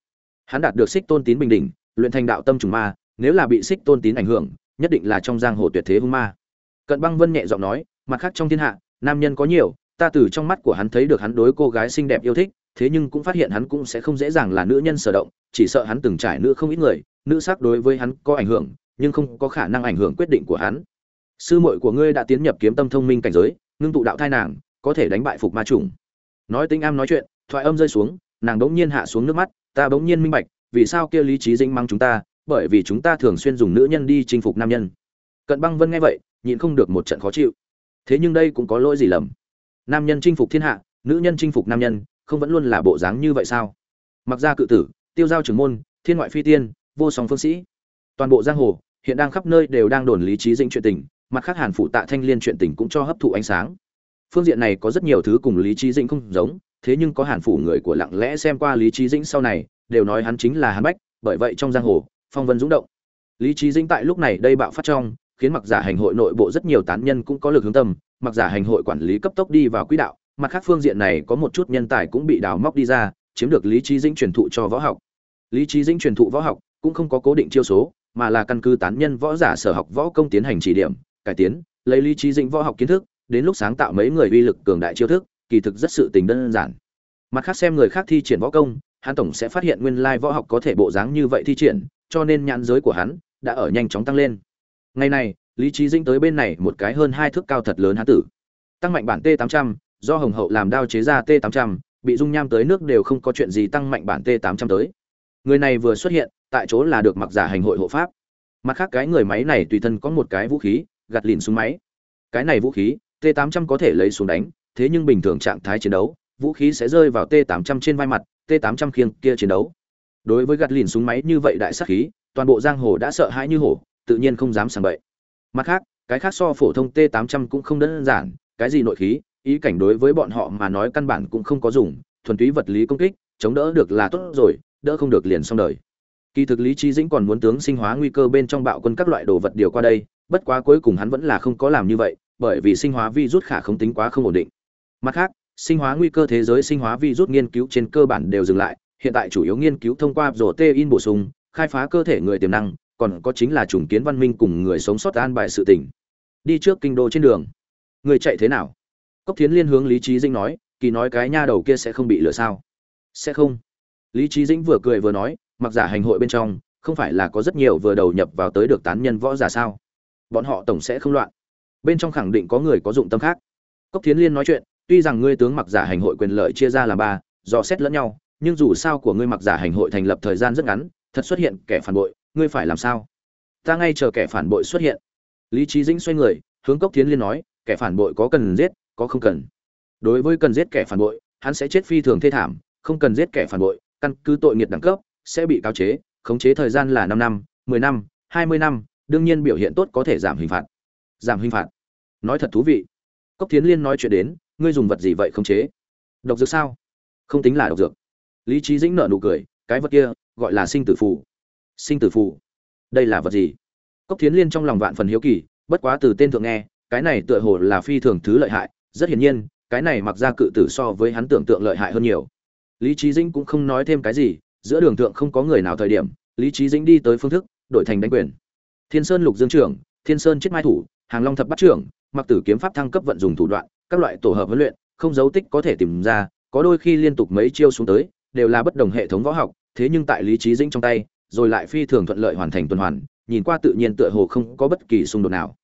Hắn đạt được xích tôn tín bình đỉnh, luyện thành đạo tâm trùng ma, nếu là bị xích tôn tín ảnh hưởng, nhất định là trong giang hồ tuyệt thế hung ma. Cận băng vân nhẹ giọng nói, mặt khác trong thiên hạ, nam nhân có nhiều, ta từ trong mắt của hắn thấy được hắn đối cô gái xinh đẹp yêu thích, thế nhưng cũng phát hiện hắn cũng sẽ không dễ dàng là nữ nhân sở động, chỉ sợ hắn từng trải nữ không ít người, nữ sắc đối với hắn có ảnh hưởng, nhưng không có khả năng ảnh hưởng quyết định của hắn sư muội của ngươi đã tiến nhập kiếm tâm thông minh cảnh giới, ngưng tụ đạo thai nàng, có thể đánh bại phục ma trùng. Nói tinh am nói chuyện, thoại âm rơi xuống, nàng bỗng nhiên hạ xuống nước mắt, ta bỗng nhiên minh bạch, vì sao kia lý trí dĩnh mang chúng ta, bởi vì chúng ta thường xuyên dùng nữ nhân đi chinh phục nam nhân. Cận băng vân nghe vậy, nhịn không được một trận khó chịu. Thế nhưng đây cũng có lỗi gì lầm. Nam nhân chinh phục thiên hạ, nữ nhân chinh phục nam nhân, không vẫn luôn là bộ dáng như vậy sao? Mặc ra cự tử, tiêu giao trưởng môn, thiên ngoại phi tiên, vô song phương sĩ. Toàn bộ giang hồ, hiện đang khắp nơi đều đang đồn lý trí dĩnh chuyện tình mặt khác hàn phụ tạ thanh liên chuyện tình cũng cho hấp thụ ánh sáng. Phương diện này có rất nhiều thứ cùng lý trí dĩnh không giống, thế nhưng có hàn phủ người của lặng lẽ xem qua lý trí dĩnh sau này, đều nói hắn chính là hàn bách, bởi vậy trong giang hồ, phong vân dũng động. Lý trí dĩnh tại lúc này đây bạo phát trong, khiến mặc giả hành hội nội bộ rất nhiều tán nhân cũng có lực hướng tâm, mặc giả hành hội quản lý cấp tốc đi vào quỹ đạo, mặt khác phương diện này có một chút nhân tài cũng bị đào móc đi ra, chiếm được lý trí dĩnh truyền thụ cho võ học. Lý trí dĩnh truyền thụ võ học cũng không có cố định chiêu số, mà là căn cứ tán nhân võ giả sở học võ công tiến hành chỉ điểm cải tiến, lấy lý trí dĩnh võ học kiến thức, đến lúc sáng tạo mấy người uy lực cường đại chiêu thức, kỳ thực rất sự tình đơn giản. Mặt khác xem người khác thi triển võ công, hắn tổng sẽ phát hiện nguyên lai võ học có thể bộ dáng như vậy thi triển, cho nên nhãn giới của hắn đã ở nhanh chóng tăng lên. Ngày này, lý trí dinh tới bên này một cái hơn hai thước cao thật lớn hán tử. Tăng mạnh bản t 800 do hồng hậu làm đao chế ra t 800 bị dung nham tới nước đều không có chuyện gì tăng mạnh bản t 800 tới. Người này vừa xuất hiện, tại chỗ là được mặc giả hành hội hộ pháp. Mặt khác cái người máy này tùy thân có một cái vũ khí gạt lìn súng máy. Cái này vũ khí t 800 có thể lấy xuống đánh, thế nhưng bình thường trạng thái chiến đấu, vũ khí sẽ rơi vào t 800 trên vai mặt t 800 khiêng kia chiến đấu. Đối với gạt lìn súng máy như vậy đại sát khí, toàn bộ giang hồ đã sợ hãi như hổ, tự nhiên không dám sàng bậy. Mặt khác, cái khác so phổ thông t 800 cũng không đơn giản, cái gì nội khí, ý cảnh đối với bọn họ mà nói căn bản cũng không có dùng, thuần túy vật lý công kích, chống đỡ được là tốt rồi, đỡ không được liền xong đời. Kỳ thực lý trí dĩnh còn muốn tướng sinh hóa nguy cơ bên trong bạo quân các loại đồ vật điều qua đây bất quá cuối cùng hắn vẫn là không có làm như vậy, bởi vì sinh hóa vi rút khả không tính quá không ổn định. Mặt khác, sinh hóa nguy cơ thế giới sinh hóa vi rút nghiên cứu trên cơ bản đều dừng lại, hiện tại chủ yếu nghiên cứu thông qua rổ tê in bổ sung, khai phá cơ thể người tiềm năng, còn có chính là trùng kiến văn minh cùng người sống sót an bài sự tỉnh đi trước kinh đô trên đường. Người chạy thế nào? Cốc thiến liên hướng lý trí dĩnh nói, kỳ nói cái nha đầu kia sẽ không bị lừa sao? Sẽ không. Lý trí dĩnh vừa cười vừa nói, mặc giả hành hội bên trong, không phải là có rất nhiều vừa đầu nhập vào tới được tán nhân võ giả sao? Bọn họ tổng sẽ không loạn. Bên trong khẳng định có người có dụng tâm khác. Cốc thiến liên nói chuyện, tuy rằng ngươi tướng mặc giả hành hội quyền lợi chia ra làm ba dò xét lẫn nhau, nhưng dù sao của ngươi mặc giả hành hội thành lập thời gian rất ngắn, thật xuất hiện kẻ phản bội, ngươi phải làm sao? Ta ngay chờ kẻ phản bội xuất hiện. Lý trí dĩnh xoay người, hướng cốc thiến liên nói, kẻ phản bội có cần giết, có không cần. Đối với cần giết kẻ phản bội, hắn sẽ chết phi thường thê thảm, không cần giết kẻ phản bội, căn cứ tội nghiệt đẳng cấp, sẽ bị cáo chế, khống chế thời gian là năm năm, mười năm, hai mươi năm đương nhiên biểu hiện tốt có thể giảm hình phạt. Giảm hình phạt? Nói thật thú vị. Cốc thiến liên nói chuyện đến, ngươi dùng vật gì vậy không chế? Độc dược sao? Không tính là độc dược. Lý trí dĩnh nợ nụ cười, cái vật kia gọi là sinh tử phù. Sinh tử phù. Đây là vật gì? Cốc thiến liên trong lòng vạn phần hiếu kỳ, bất quá từ tên thượng nghe, cái này tựa hồ là phi thường thứ lợi hại, rất hiển nhiên, cái này mặc ra cự tử so với hắn tưởng tượng lợi hại hơn nhiều. Lý trí dĩnh cũng không nói thêm cái gì, giữa đường thượng không có người nào thời điểm, lý trí dĩnh đi tới phương thức, đổi thành đánh quyền thiên sơn lục dương trưởng, thiên sơn Chiết mai thủ, hàng long thập bắt trưởng, mặc tử kiếm pháp thăng cấp vận dùng thủ đoạn, các loại tổ hợp huấn luyện, không dấu tích có thể tìm ra, có đôi khi liên tục mấy chiêu xuống tới, đều là bất đồng hệ thống võ học, thế nhưng tại lý trí dĩnh trong tay, rồi lại phi thường thuận lợi hoàn thành tuần hoàn, nhìn qua tự nhiên tựa hồ không có bất kỳ xung đột nào.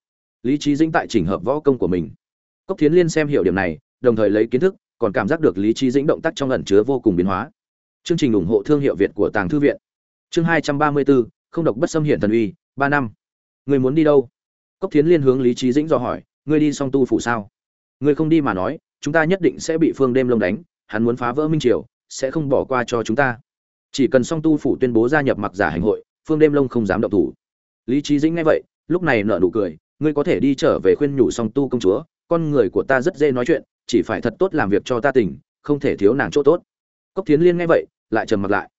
Lý trí dĩnh tại chỉnh hợp võ công của mình. Cốc thiến liên xem hiểu điểm này, đồng thời lấy kiến thức, còn cảm giác được lý trí dĩnh động tác trong ẩn chứa vô cùng biến hóa. Chương trình ủng hộ thương hiệu việt của tàng thư viện. Chương hai trăm ba mươi bốn, không độc bất xâm hiện thần uy ba năm. Người muốn đi đâu? Cốc thiến liên hướng lý trí dĩnh dò hỏi, ngươi đi song tu phủ sao? Ngươi không đi mà nói, chúng ta nhất định sẽ bị phương đêm lông đánh, hắn muốn phá vỡ minh triều, sẽ không bỏ qua cho chúng ta. Chỉ cần song tu phủ tuyên bố gia nhập mặc giả hành hội, phương đêm lông không dám động thủ. Lý trí dĩnh nghe vậy, lúc này nở nụ cười, ngươi có thể đi trở về khuyên nhủ song tu công chúa, con người của ta rất dễ nói chuyện, chỉ phải thật tốt làm việc cho ta tỉnh, không thể thiếu nàng chỗ tốt. Cốc thiến liên nghe vậy, lại trầm mặt lại.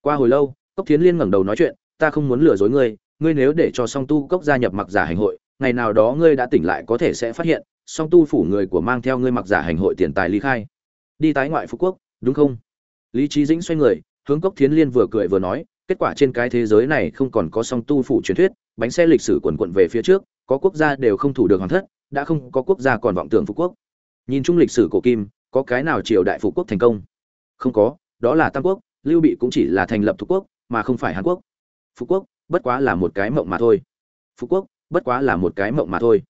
Qua hồi lâu, cốc thiến liên ngẩng đầu nói chuyện, ta không muốn lừa dối ngươi ngươi nếu để cho song tu cốc gia nhập mặc giả hành hội, ngày nào đó ngươi đã tỉnh lại có thể sẽ phát hiện, song tu phủ người của mang theo ngươi mặc giả hành hội tiền tài ly khai. Đi tái ngoại phú quốc, đúng không? Lý trí dĩnh xoay người, hướng cốc thiến liên vừa cười vừa nói, kết quả trên cái thế giới này không còn có song tu phủ truyền thuyết, bánh xe lịch sử quần quận về phía trước, có quốc gia đều không thủ được hoàng thất, đã không có quốc gia còn vọng tưởng phú quốc. Nhìn chung lịch sử cổ kim, có cái nào triều đại phú quốc thành công? Không có, đó là tam quốc, lưu bị cũng chỉ là thành lập thuộc quốc, mà không phải hàn quốc. Phú quốc bất quá là một cái mộng mà thôi. Phú quốc, bất quá là một cái mộng mà thôi.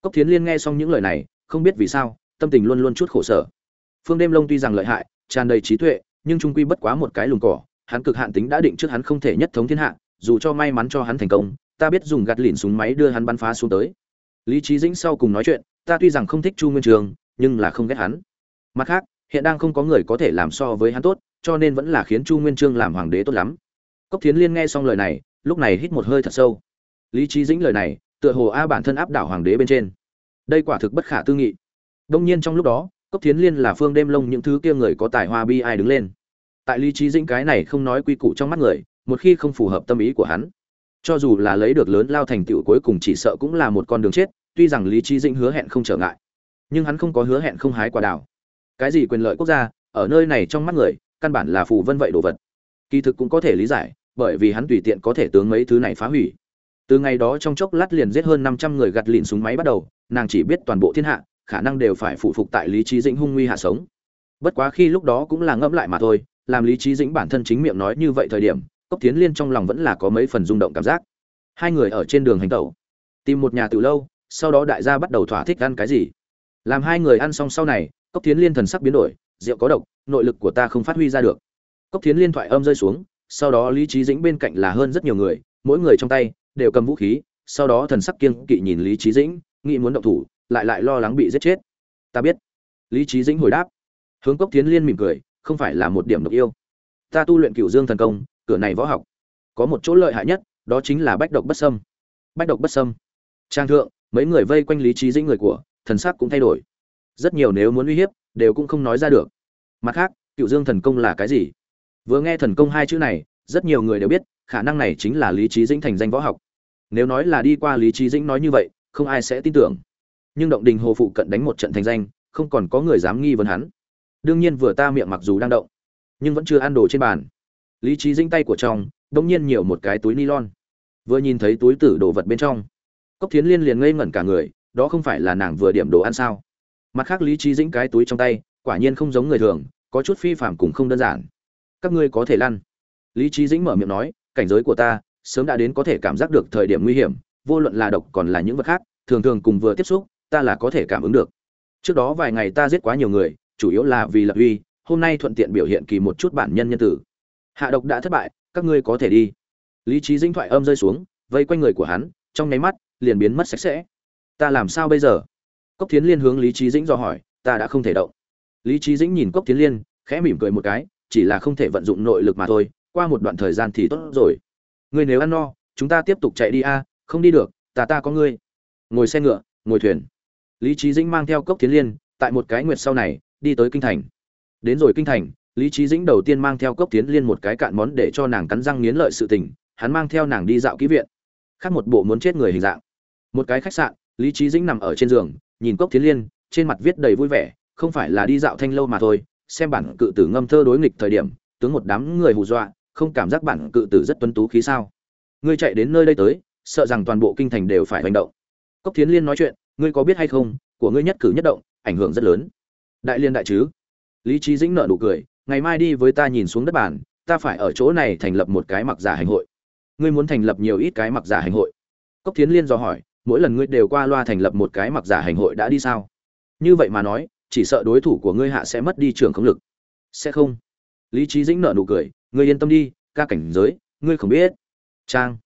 Cốc thiến liên nghe xong những lời này, không biết vì sao, tâm tình luôn luôn chút khổ sở. Phương đêm lông tuy rằng lợi hại, tràn đầy trí tuệ, nhưng trung quy bất quá một cái lùng cỏ, hắn cực hạn tính đã định trước hắn không thể nhất thống thiên hạ, dù cho may mắn cho hắn thành công, ta biết dùng gạt lìn súng máy đưa hắn bắn phá xuống tới. Lý trí dĩnh sau cùng nói chuyện, ta tuy rằng không thích chu nguyên trường, nhưng là không ghét hắn. Mặt khác, hiện đang không có người có thể làm so với hắn tốt, cho nên vẫn là khiến chu nguyên trương làm hoàng đế tốt lắm. Cốc thiến liên nghe xong lời này lúc này hít một hơi thật sâu. Lý trí dĩnh lời này, tựa hồ a bản thân áp đảo hoàng đế bên trên. Đây quả thực bất khả tư nghị. Đông nhiên trong lúc đó, cốc thiến liên là phương đêm lông những thứ kia người có tài hoa bi ai đứng lên. Tại lý trí dĩnh cái này không nói quy củ trong mắt người, một khi không phù hợp tâm ý của hắn, cho dù là lấy được lớn lao thành tựu cuối cùng chỉ sợ cũng là một con đường chết, tuy rằng lý trí dĩnh hứa hẹn không trở ngại, nhưng hắn không có hứa hẹn không hái quả đào. Cái gì quyền lợi quốc gia, ở nơi này trong mắt người, căn bản là phù vân vậy đồ vật. Kỳ thực cũng có thể lý giải bởi vì hắn tùy tiện có thể tướng mấy thứ này phá hủy. Từ ngày đó trong chốc lát liền giết hơn năm trăm người gặt lìn súng máy bắt đầu, nàng chỉ biết toàn bộ thiên hạ, khả năng đều phải phụ phục tại lý trí dĩnh hung nguy hạ sống. Bất quá khi lúc đó cũng là ngẫm lại mà thôi, làm lý trí dĩnh bản thân chính miệng nói như vậy thời điểm, cốc tiến liên trong lòng vẫn là có mấy phần rung động cảm giác. Hai người ở trên đường hành tẩu, tìm một nhà từ lâu, sau đó đại gia bắt đầu thỏa thích ăn cái gì. Làm hai người ăn xong sau này, cốc tiến liên thần sắc biến đổi, rượu có độc, nội lực của ta không phát huy ra được. Cốc tiến liên thoại âm rơi xuống sau đó lý trí dĩnh bên cạnh là hơn rất nhiều người, mỗi người trong tay đều cầm vũ khí, sau đó thần sắc kiêng kỵ nhìn lý trí dĩnh, nghĩ muốn động thủ, lại lại lo lắng bị giết chết. Ta biết. Lý trí dĩnh hồi đáp. Hướng cốc tiến liên mỉm cười, không phải là một điểm độc yêu. Ta tu luyện cửu dương thần công, cửa này võ học, có một chỗ lợi hại nhất, đó chính là bách độc bất sâm bách độc bất sâm trang thượng, mấy người vây quanh lý trí dĩnh người của, thần sắc cũng thay đổi. Rất nhiều nếu muốn uy hiếp, đều cũng không nói ra được. Mặt khác cựu dương thần công là cái gì? Vừa nghe thần công hai chữ này, rất nhiều người đều biết, khả năng này chính là lý trí dĩnh thành danh võ học. Nếu nói là đi qua lý trí dĩnh nói như vậy, không ai sẽ tin tưởng. Nhưng động đình hồ phụ cận đánh một trận thành danh, không còn có người dám nghi vấn hắn. Đương nhiên vừa ta miệng mặc dù đang động, nhưng vẫn chưa ăn đồ trên bàn. Lý trí dĩnh tay của trong đông nhiên nhiều một cái túi nylon. Vừa nhìn thấy túi tử đồ vật bên trong, cốc thiến liên liền ngây ngẩn cả người, đó không phải là nàng vừa điểm đồ ăn sao? Mặt khác lý trí dĩnh cái túi trong tay, quả nhiên không giống người thường, có chút phi phạm cũng không đơn giản các ngươi có thể lăn. Lý trí dĩnh mở miệng nói, cảnh giới của ta, sớm đã đến có thể cảm giác được thời điểm nguy hiểm, vô luận là độc còn là những vật khác, thường thường cùng vừa tiếp xúc, ta là có thể cảm ứng được. Trước đó vài ngày ta giết quá nhiều người, chủ yếu là vì lập uy, hôm nay thuận tiện biểu hiện kỳ một chút bản nhân nhân tử. Hạ độc đã thất bại, các ngươi có thể đi. Lý trí dĩnh thoại âm rơi xuống, vây quanh người của hắn, trong nháy mắt, liền biến mất sạch sẽ. Ta làm sao bây giờ? Cốc thiến liên hướng lý trí dĩnh dò hỏi, ta đã không thể động. Lý trí dĩnh nhìn cốc thiến liên, khẽ mỉm cười một cái chỉ là không thể vận dụng nội lực mà thôi, qua một đoạn thời gian thì tốt rồi. Ngươi nếu ăn no, chúng ta tiếp tục chạy đi a, không đi được, ta ta có ngươi. Ngồi xe ngựa, ngồi thuyền. Lý trí dĩnh mang theo cốc thiến liên, tại một cái nguyệt sau này, đi tới kinh thành. Đến rồi kinh thành, lý trí dĩnh đầu tiên mang theo cốc thiến liên một cái cạn món để cho nàng cắn răng nghiến lợi sự tình, hắn mang theo nàng đi dạo kỹ viện. Khác một bộ muốn chết người hình dạng. Một cái khách sạn, lý trí dĩnh nằm ở trên giường, nhìn cốc thiến liên, trên mặt viết đầy vui vẻ, không phải là đi dạo thanh lâu mà thôi xem bản cự tử ngâm thơ đối nghịch thời điểm, tướng một đám người hù dọa, không cảm giác bản cự tử rất tuấn tú khí sao. Ngươi chạy đến nơi đây tới, sợ rằng toàn bộ kinh thành đều phải hành động. Cốc thiến liên nói chuyện, ngươi có biết hay không, của ngươi nhất cử nhất động, ảnh hưởng rất lớn. Đại liên đại chứ? Lý trí dĩnh nợ nụ cười, ngày mai đi với ta nhìn xuống đất bản ta phải ở chỗ này thành lập một cái mặc giả hành hội. Ngươi muốn thành lập nhiều ít cái mặc giả hành hội? Cốc thiến liên dò hỏi, mỗi lần ngươi đều qua loa thành lập một cái mặc giả hành hội đã đi sao? Như vậy mà nói chỉ sợ đối thủ của ngươi hạ sẽ mất đi trường không lực. Sẽ không. Lý trí dĩnh nợ nụ cười, ngươi yên tâm đi, ca cảnh giới, ngươi không biết. Trang.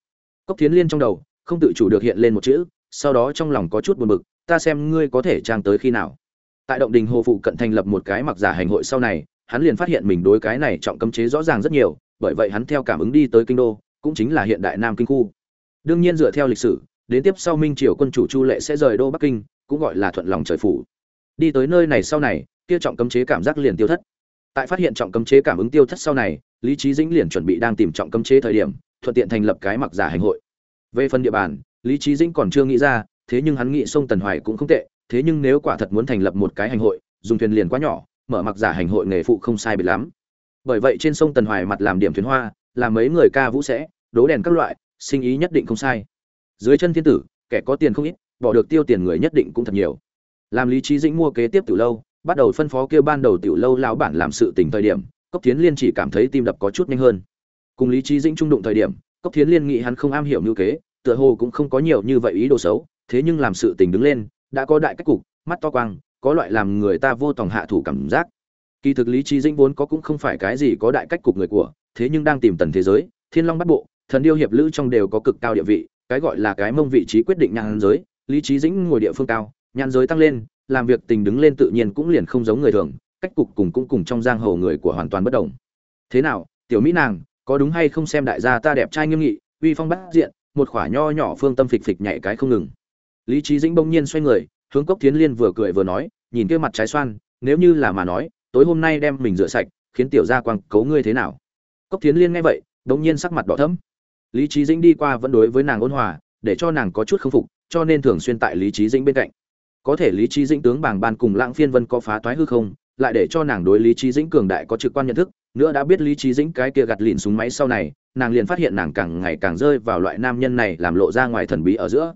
Cốc thiến liên trong đầu, không tự chủ được hiện lên một chữ, sau đó trong lòng có chút buồn bực, ta xem ngươi có thể trang tới khi nào. Tại động đình hồ phụ cận thành lập một cái mặc giả hành hội sau này, hắn liền phát hiện mình đối cái này trọng cấm chế rõ ràng rất nhiều, bởi vậy hắn theo cảm ứng đi tới kinh đô, cũng chính là hiện đại nam kinh khu. Đương nhiên dựa theo lịch sử, đến tiếp sau minh triều quân chủ chu lệ sẽ rời đô bắc kinh, cũng gọi là thuận lòng trời phủ đi tới nơi này sau này, kia trọng cấm chế cảm giác liền tiêu thất. Tại phát hiện trọng cấm chế cảm ứng tiêu thất sau này, lý trí dĩnh liền chuẩn bị đang tìm trọng cấm chế thời điểm, thuận tiện thành lập cái mặc giả hành hội. Về phần địa bàn, lý trí dĩnh còn chưa nghĩ ra, thế nhưng hắn nghĩ sông tần hoài cũng không tệ, thế nhưng nếu quả thật muốn thành lập một cái hành hội, dùng thuyền liền quá nhỏ, mở mặc giả hành hội nghề phụ không sai biệt lắm. Bởi vậy trên sông tần hoài mặt làm điểm thuyền hoa làm mấy người ca vũ sẽ, đố đèn các loại, sinh ý nhất định không sai. Dưới chân thiên tử, kẻ có tiền không ít, bỏ được tiêu tiền người nhất định cũng thật nhiều làm lý trí dĩnh mua kế tiếp tiểu lâu, bắt đầu phân phó kêu ban đầu tiểu lâu lão bản làm sự tình thời điểm, cốc thiến liên chỉ cảm thấy tim đập có chút nhanh hơn. Cùng lý trí dĩnh trung đụng thời điểm, cốc thiến liên nghĩ hắn không am hiểu như kế, tựa hồ cũng không có nhiều như vậy ý đồ xấu, thế nhưng làm sự tình đứng lên, đã có đại cách cục, mắt to quang, có loại làm người ta vô tòng hạ thủ cảm giác. Kỳ thực lý trí dĩnh vốn có cũng không phải cái gì có đại cách cục người của, thế nhưng đang tìm tần thế giới, thiên long bắt bộ, thần điêu hiệp lữ trong đều có cực cao địa vị, cái gọi là cái mông vị trí quyết định nhan giới, lý trí dĩnh ngồi địa phương cao nhan giới tăng lên, làm việc tình đứng lên tự nhiên cũng liền không giống người thường, cách cục cùng cũng cùng trong giang hồ người của hoàn toàn bất đồng. Thế nào, tiểu mỹ nàng, có đúng hay không xem đại gia ta đẹp trai nghiêm nghị, uy phong bát diện, một khỏa nho nhỏ phương tâm phịch phịch nhảy cái không ngừng. Lý trí dĩnh bỗng nhiên xoay người, hướng cốc tiến liên vừa cười vừa nói, nhìn kia mặt trái xoan, nếu như là mà nói, tối hôm nay đem mình rửa sạch, khiến tiểu gia quang cấu ngươi thế nào? Cốc tiến liên nghe vậy, bỗng nhiên sắc mặt đỏ thẫm. Lý trí dĩnh đi qua vẫn đối với nàng ôn hòa, để cho nàng có chút k phục, cho nên thường xuyên tại lý trí dĩnh bên cạnh có thể lý trí dĩnh tướng bảng ban cùng lãng phiên vân có phá toái hư không, lại để cho nàng đối lý trí dĩnh cường đại có trực quan nhận thức, nữa đã biết lý trí dĩnh cái kia gặt lìn súng máy sau này, nàng liền phát hiện nàng càng ngày càng rơi vào loại nam nhân này làm lộ ra ngoài thần bí ở giữa.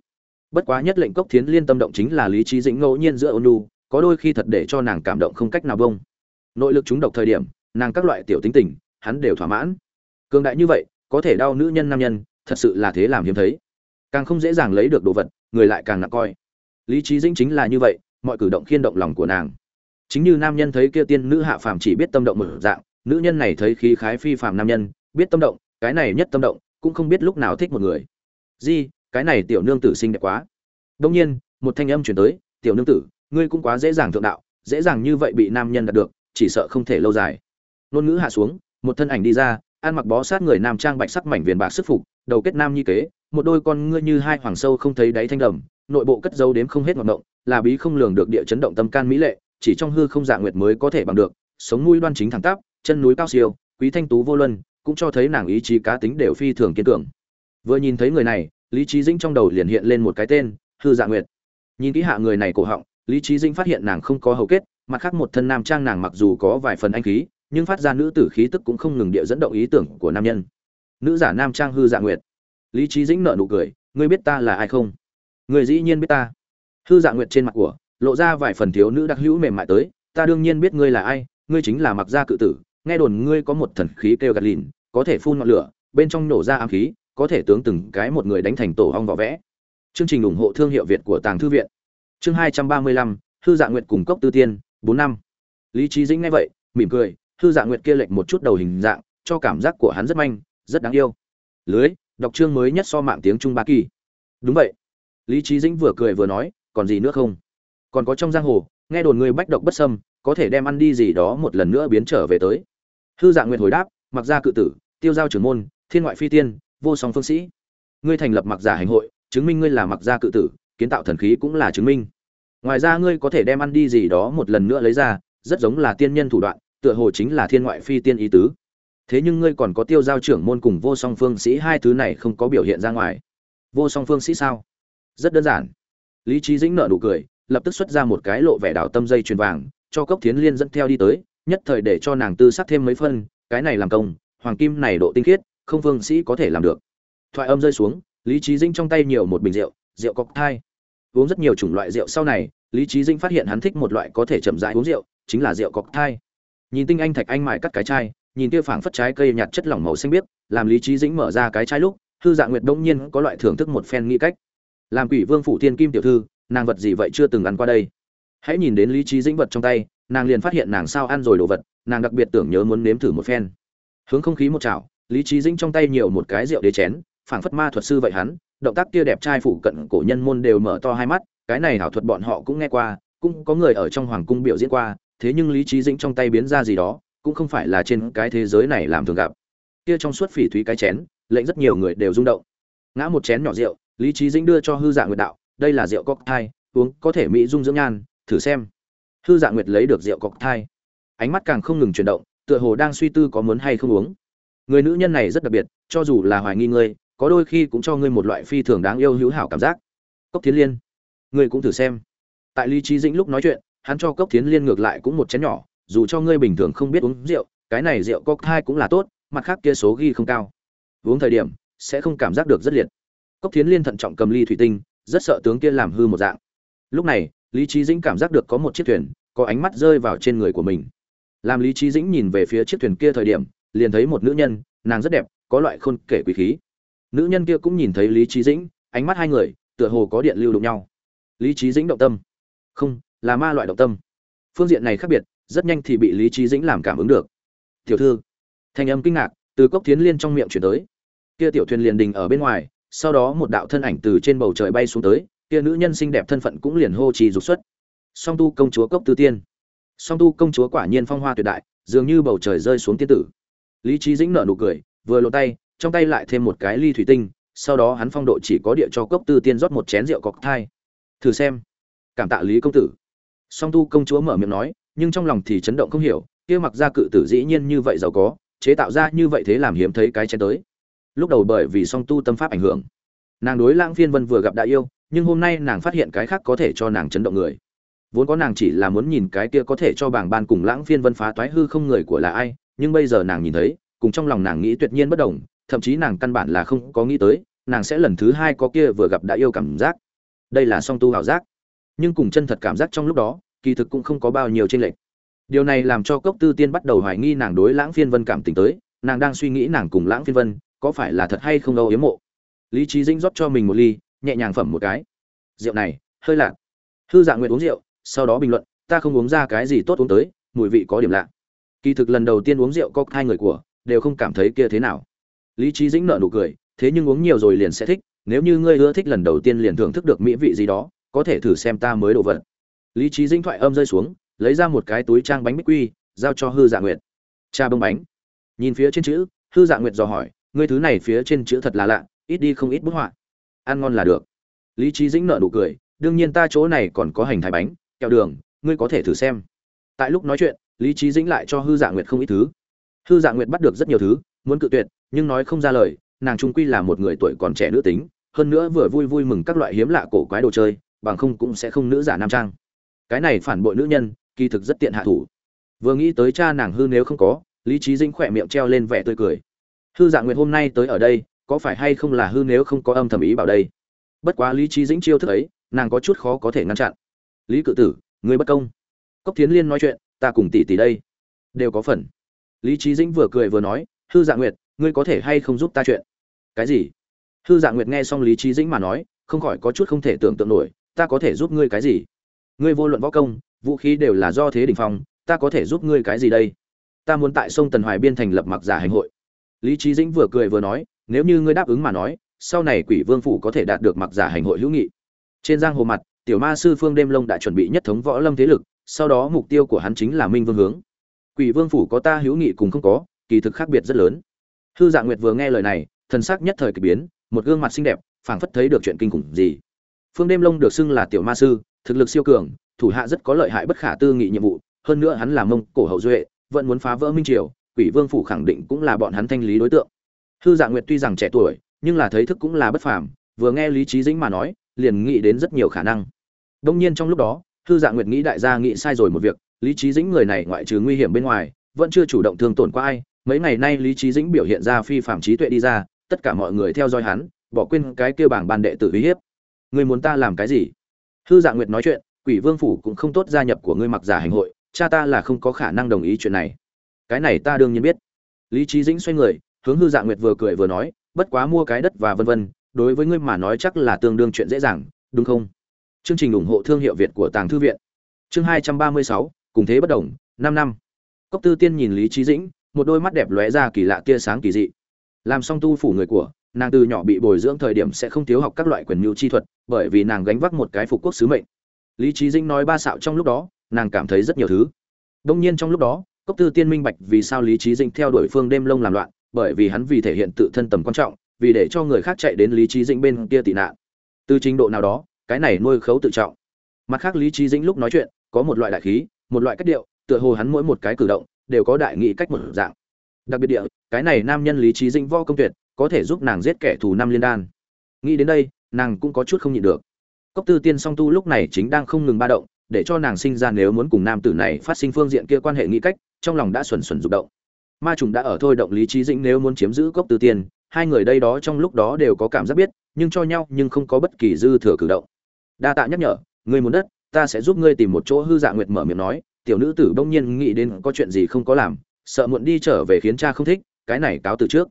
Bất quá nhất lệnh cốc thiến liên tâm động chính là lý trí dĩnh ngẫu nhiên giữa ôn lu có đôi khi thật để cho nàng cảm động không cách nào bông nội lực chúng độc thời điểm, nàng các loại tiểu tính tình, hắn đều thỏa mãn. Cường đại như vậy, có thể đau nữ nhân nam nhân, thật sự là thế làm hiếm thấy. Càng không dễ dàng lấy được đồ vật, người lại càng nặng coi lý trí dĩnh chính là như vậy, mọi cử động khiên động lòng của nàng. Chính như nam nhân thấy kia tiên nữ hạ phàm chỉ biết tâm động mở dạng, nữ nhân này thấy khí khái phi phàm nam nhân, biết tâm động, cái này nhất tâm động, cũng không biết lúc nào thích một người. Di, cái này tiểu nương tử xinh đẹp quá. Đông nhiên, một thanh âm chuyển tới, tiểu nương tử, ngươi cũng quá dễ dàng thượng đạo, dễ dàng như vậy bị nam nhân đạt được, chỉ sợ không thể lâu dài. Ngôn ngữ hạ xuống, một thân ảnh đi ra, ăn mặc bó sát người nam trang bạch sắc mảnh viền bạc sức phục, đầu kết nam nhi kế, một đôi con ngươi như hai hoàng sâu không thấy đáy thanh đầm nội bộ cất dấu đếm không hết hoạt động, là bí không lường được địa chấn động tâm can mỹ lệ, chỉ trong hư không dạng nguyệt mới có thể bằng được, sống mũi đoan chính thẳng tắp, chân núi cao siêu, quý thanh tú vô luân, cũng cho thấy nàng ý chí cá tính đều phi thường kiên cường. Vừa nhìn thấy người này, lý trí dĩnh trong đầu liền hiện lên một cái tên, hư dạ nguyệt. Nhìn kỹ hạ người này cổ họng, lý trí dĩnh phát hiện nàng không có hầu kết, mặt khác một thân nam trang nàng mặc dù có vài phần anh khí, nhưng phát ra nữ tử khí tức cũng không ngừng địa dẫn động ý tưởng của nam nhân. Nữ giả nam trang hư dạ nguyệt. Lý trí dĩnh nở nụ cười, ngươi biết ta là ai không? Người dĩ nhiên biết ta. Hư dạ nguyệt trên mặt của, lộ ra vài phần thiếu nữ đặc hữu mềm mại tới, ta đương nhiên biết ngươi là ai, ngươi chính là mặc gia cự tử, nghe đồn ngươi có một thần khí kêu gạt lìn, có thể phun ngọn lửa, bên trong nổ ra ám khí, có thể tướng từng cái một người đánh thành tổ hong vỏ vẽ. Chương trình ủng hộ thương hiệu việt của tàng thư viện. Chương hai trăm ba mươi lăm, hư dạ nguyệt cùng cốc tư tiên, bốn năm. Lý trí dĩnh nghe vậy, mỉm cười, hư dạ nguyệt kia lệch một chút đầu hình dạng, cho cảm giác của hắn rất manh, rất đáng yêu. Lưới, đọc chương mới nhất so mạng tiếng trung ba kỳ. Đúng vậy lý trí dĩnh vừa cười vừa nói, còn gì nữa không? Còn có trong giang hồ, nghe đồn người bách độc bất sâm có thể đem ăn đi gì đó một lần nữa biến trở về tới. Hư dạng nguyện hồi đáp, mặc gia cự tử, tiêu giao trưởng môn, thiên ngoại phi tiên, vô song phương sĩ. Ngươi thành lập mặc giả hành hội, chứng minh ngươi là mặc gia cự tử, kiến tạo thần khí cũng là chứng minh. Ngoài ra ngươi có thể đem ăn đi gì đó một lần nữa lấy ra, rất giống là tiên nhân thủ đoạn, tựa hồ chính là thiên ngoại phi tiên ý tứ. Thế nhưng ngươi còn có tiêu giao trưởng môn cùng vô song phương sĩ hai thứ này không có biểu hiện ra ngoài. Vô song phương sĩ sao? Rất đơn giản. Lý trí dĩnh nợ nụ cười, lập tức xuất ra một cái lộ vẻ đảo tâm dây chuyền vàng, cho cốc thiến liên dẫn theo đi tới, nhất thời để cho nàng tư sắc thêm mấy phân, cái này làm công, hoàng kim này độ tinh khiết, không Vương sĩ có thể làm được. Thoại âm rơi xuống, lý trí dĩnh trong tay nhiều một bình rượu rượu cọc thai. Uống rất nhiều chủng loại rượu sau này, lý trí dĩnh phát hiện hắn thích một loại có thể chậm rãi uống rượu, chính là rượu cọc thai. Nhìn tinh anh thạch anh mài cắt cái chai, nhìn kia phảng phất trái cây nhạt chất lỏng màu xanh biếc, làm lý trí dĩnh mở ra cái chai lúc, hư dạ nguyệt đông nhiên có loại thưởng thức một phen nghĩ cách làm quỷ vương phủ thiên kim tiểu thư, nàng vật gì vậy chưa từng ăn qua đây? Hãy nhìn đến lý trí dĩnh vật trong tay, nàng liền phát hiện nàng sao ăn rồi đồ vật, nàng đặc biệt tưởng nhớ muốn nếm thử một phen. Hướng không khí một chảo, lý trí dĩnh trong tay nhiều một cái rượu đế chén, phảng phất ma thuật sư vậy hắn, động tác kia đẹp trai phủ cận cổ nhân môn đều mở to hai mắt, cái này thảo thuật bọn họ cũng nghe qua, cũng có người ở trong hoàng cung biểu diễn qua, thế nhưng lý trí dĩnh trong tay biến ra gì đó, cũng không phải là trên cái thế giới này làm thường gặp. Kia trong suốt phỉ thúy cái chén, lệnh rất nhiều người đều rung động. Ngã một chén nhỏ rượu lý trí dĩnh đưa cho hư dạng nguyệt đạo, đây là rượu cocktail uống có thể mỹ dung dưỡng nhan, thử xem. Hư dạng nguyệt lấy được rượu cocktail ánh mắt càng không ngừng chuyển động, tựa hồ đang suy tư có muốn hay không uống. Người nữ nhân này rất đặc biệt, cho dù là hoài nghi ngươi, có đôi khi cũng cho ngươi một loại phi thường đáng yêu hữu hảo cảm giác. Cốc thiến liên, ngươi cũng thử xem. Tại lý trí dĩnh lúc nói chuyện, hắn cho cốc thiến liên ngược lại cũng một chén nhỏ, dù cho ngươi bình thường không biết uống rượu, cái này rượu cocktail cũng là tốt, mặt khác kia số ghi không cao. Uống thời điểm, sẽ không cảm giác được rất liệt cốc thiến liên thận trọng cầm ly thủy tinh, rất sợ tướng kia làm hư một dạng. Lúc này, lý trí dĩnh cảm giác được có một chiếc thuyền, có ánh mắt rơi vào trên người của mình. Làm lý trí dĩnh nhìn về phía chiếc thuyền kia thời điểm, liền thấy một nữ nhân, nàng rất đẹp, có loại khôn kể quý khí. Nữ nhân kia cũng nhìn thấy lý trí dĩnh, ánh mắt hai người, tựa hồ có điện lưu đụng nhau. Lý trí dĩnh động tâm. Không, là ma loại động tâm. Phương diện này khác biệt, rất nhanh thì bị lý trí dĩnh làm cảm ứng được. Tiểu thư. Thanh âm kinh ngạc từ cốc thiến liên trong miệng chuyển tới. Kia tiểu thuyền liền đình ở bên ngoài sau đó một đạo thân ảnh từ trên bầu trời bay xuống tới, kia nữ nhân xinh đẹp thân phận cũng liền hô trì dục xuất. Song tu công chúa cốc tư tiên. Song tu công chúa quả nhiên phong hoa tuyệt đại, dường như bầu trời rơi xuống tiên tử. Lý trí dĩnh nở nụ cười, vừa lộ tay, trong tay lại thêm một cái ly thủy tinh, sau đó hắn phong độ chỉ có địa cho cốc tư tiên rót một chén rượu cọc thai. Thử xem. Cảm tạ lý công tử. Song tu công chúa mở miệng nói, nhưng trong lòng thì chấn động không hiểu, kia mặc ra cự tử dĩ nhiên như vậy giàu có, chế tạo ra như vậy thế làm hiếm thấy cái chén tới lúc đầu bởi vì song tu tâm pháp ảnh hưởng. Nàng đối lãng phiên vân vừa gặp đã yêu, nhưng hôm nay nàng phát hiện cái khác có thể cho nàng chấn động người. Vốn có nàng chỉ là muốn nhìn cái kia có thể cho bảng ban cùng lãng phiên vân phá toái hư không người của là ai, nhưng bây giờ nàng nhìn thấy, cùng trong lòng nàng nghĩ tuyệt nhiên bất đồng, thậm chí nàng căn bản là không có nghĩ tới, nàng sẽ lần thứ hai có kia vừa gặp đã yêu cảm giác. Đây là song tu ảo giác. Nhưng cùng chân thật cảm giác trong lúc đó, kỳ thực cũng không có bao nhiêu tranh lệch. Điều này làm cho cốc tư tiên bắt đầu hoài nghi nàng đối lãng phiên vân cảm tình tới, nàng đang suy nghĩ nàng cùng lãng phiên vân có phải là thật hay không đâu, yếm mộ. Lý trí dĩnh rót cho mình một ly, nhẹ nhàng phẩm một cái. Rượu này, hơi lạ. Hư Dạng nguyện uống rượu, sau đó bình luận, ta không uống ra cái gì tốt uống tới, mùi vị có điểm lạ. Kỳ thực lần đầu tiên uống rượu có hai người của, đều không cảm thấy kia thế nào. Lý trí dĩnh nợ nụ cười, thế nhưng uống nhiều rồi liền sẽ thích, nếu như ngươi ưa thích lần đầu tiên liền thưởng thức được mỹ vị gì đó, có thể thử xem ta mới đồ vật. Lý trí dĩnh thoại âm rơi xuống, lấy ra một cái túi trang bánh bích quy, giao cho hư dạ nguyệt. Cha bông bánh. Nhìn phía trên chữ, hư dạ nguyệt dò hỏi ngươi thứ này phía trên chữ thật là lạ, ít đi không ít bút họa. Ăn ngon là được. Lý trí dĩnh nợ nụ cười, đương nhiên ta chỗ này còn có hành thái bánh, kẹo đường, ngươi có thể thử xem. Tại lúc nói chuyện, lý trí dĩnh lại cho hư dạ nguyệt không ít thứ. Hư dạ nguyệt bắt được rất nhiều thứ, muốn cự tuyệt, nhưng nói không ra lời, nàng trung quy là một người tuổi còn trẻ nữ tính, hơn nữa vừa vui vui mừng các loại hiếm lạ cổ quái đồ chơi, bằng không cũng sẽ không nữ giả nam trang. Cái này phản bội nữ nhân, kỳ thực rất tiện hạ thủ. Vừa nghĩ tới cha nàng hư nếu không có, lý trí dĩnh khỏe miệng treo lên vẻ tươi cười hư dạ nguyệt hôm nay tới ở đây, có phải hay không là hư nếu không có âm thầm ý bảo đây? Bất quá lý Chí dĩnh chiêu thức ấy, nàng có chút khó có thể ngăn chặn. Lý cự tử ngươi bất công. Cốc thiến liên nói chuyện, ta cùng tỷ tỷ đây. Đều có phần. Lý Chí dĩnh vừa cười vừa nói hư dạ nguyệt, ngươi có thể hay không giúp ta chuyện? Cái gì? Hư dạ nguyệt nghe xong lý Chí dĩnh mà nói, không khỏi có chút không thể tưởng tượng nổi, ta có thể giúp ngươi cái gì? Ngươi vô luận võ công, vũ khí đều là do thế đỉnh phong, ta có thể giúp ngươi cái gì đây? Ta muốn tại sông tần hoài biên thành lập mặc giả hành hội lý trí dĩnh vừa cười vừa nói, nếu như ngươi đáp ứng mà nói, sau này quỷ vương phủ có thể đạt được mặc giả hành hội hữu nghị. Trên giang hồ mặt, tiểu ma sư phương đêm lông đã chuẩn bị nhất thống võ lâm thế lực, sau đó mục tiêu của hắn chính là minh vương hướng. Quỷ vương phủ có ta hữu nghị cùng không có, kỳ thực khác biệt rất lớn. Hư dạ nguyệt vừa nghe lời này, thần sắc nhất thời kỳ biến, một gương mặt xinh đẹp, phảng phất thấy được chuyện kinh khủng gì. Phương đêm lông được xưng là tiểu ma sư, thực lực siêu cường, thủ hạ rất có lợi hại bất khả tư nghị nhiệm vụ, hơn nữa hắn là mông cổ hậu duệ, vẫn muốn phá vỡ minh triều quỷ vương phủ khẳng định cũng là bọn hắn thanh lý đối tượng. Hư dạ nguyệt tuy rằng trẻ tuổi, nhưng là thấy thức cũng là bất phàm, vừa nghe lý trí dĩnh mà nói, liền nghĩ đến rất nhiều khả năng. Đông nhiên trong lúc đó, hư dạ nguyệt nghĩ đại gia nghĩ sai rồi một việc, lý trí dĩnh người này ngoại trừ nguy hiểm bên ngoài, vẫn chưa chủ động thương tổn qua ai. Mấy ngày nay lý trí dĩnh biểu hiện ra phi phạm trí tuệ đi ra, tất cả mọi người theo dõi hắn, bỏ quên cái kêu bảng ban đệ tử uy hiếp. Người muốn ta làm cái gì? Hư dạ nguyệt nói chuyện, quỷ vương phủ cũng không tốt gia nhập của ngươi mặc giả hành hội, cha ta là không có khả năng đồng ý chuyện này cái này ta đương nhiên biết. Lý trí dĩnh xoay người, hướng hư dạ nguyệt vừa cười vừa nói, bất quá mua cái đất và vân vân, đối với ngươi mà nói chắc là tương đương chuyện dễ dàng, đúng không? Chương trình ủng hộ thương hiệu việt của tàng thư viện. Chương hai trăm ba mươi sáu, cùng thế bất đồng, năm năm. Cốc tư tiên nhìn lý trí dĩnh, một đôi mắt đẹp lóe ra kỳ lạ tia sáng kỳ dị. Làm Song tu phủ người của, nàng từ nhỏ bị bồi dưỡng thời điểm sẽ không thiếu học các loại quyền mưu chi thuật, bởi vì nàng gánh vác một cái phục quốc sứ mệnh. Lý trí dĩnh nói ba xạo trong lúc đó, nàng cảm thấy rất nhiều thứ. Đông nhiên trong lúc đó cốc tư tiên minh bạch vì sao lý trí dĩnh theo đuổi phương đêm lông làm loạn, bởi vì hắn vì thể hiện tự thân tầm quan trọng, vì để cho người khác chạy đến lý trí dĩnh bên kia tị nạn. Từ trình độ nào đó, cái này nuôi khấu tự trọng. Mặt khác lý trí dĩnh lúc nói chuyện, có một loại đại khí, một loại cách điệu, tựa hồ hắn mỗi một cái cử động, đều có đại nghị cách một dạng. Đặc biệt địa, cái này nam nhân lý trí dĩnh vo công tuyệt, có thể giúp nàng giết kẻ thù năm liên đan. Nghĩ đến đây, nàng cũng có chút không nhịn được. Cốc tư tiên song tu lúc này chính đang không ngừng ba động, để cho nàng sinh ra nếu muốn cùng nam tử này phát sinh phương diện kia quan hệ nghĩ cách trong lòng đã xuẩn xuẩn rụng động. Ma trùng đã ở thôi động lý trí dĩnh nếu muốn chiếm giữ cốc tư tiên, hai người đây đó trong lúc đó đều có cảm giác biết, nhưng cho nhau nhưng không có bất kỳ dư thừa cử động. Đa tạ nhắc nhở, ngươi muốn đất, ta sẽ giúp ngươi tìm một chỗ hư dạ nguyệt mở miệng nói, tiểu nữ tử bỗng nhiên nghĩ đến có chuyện gì không có làm, sợ muộn đi trở về khiến cha không thích, cái này cáo từ trước.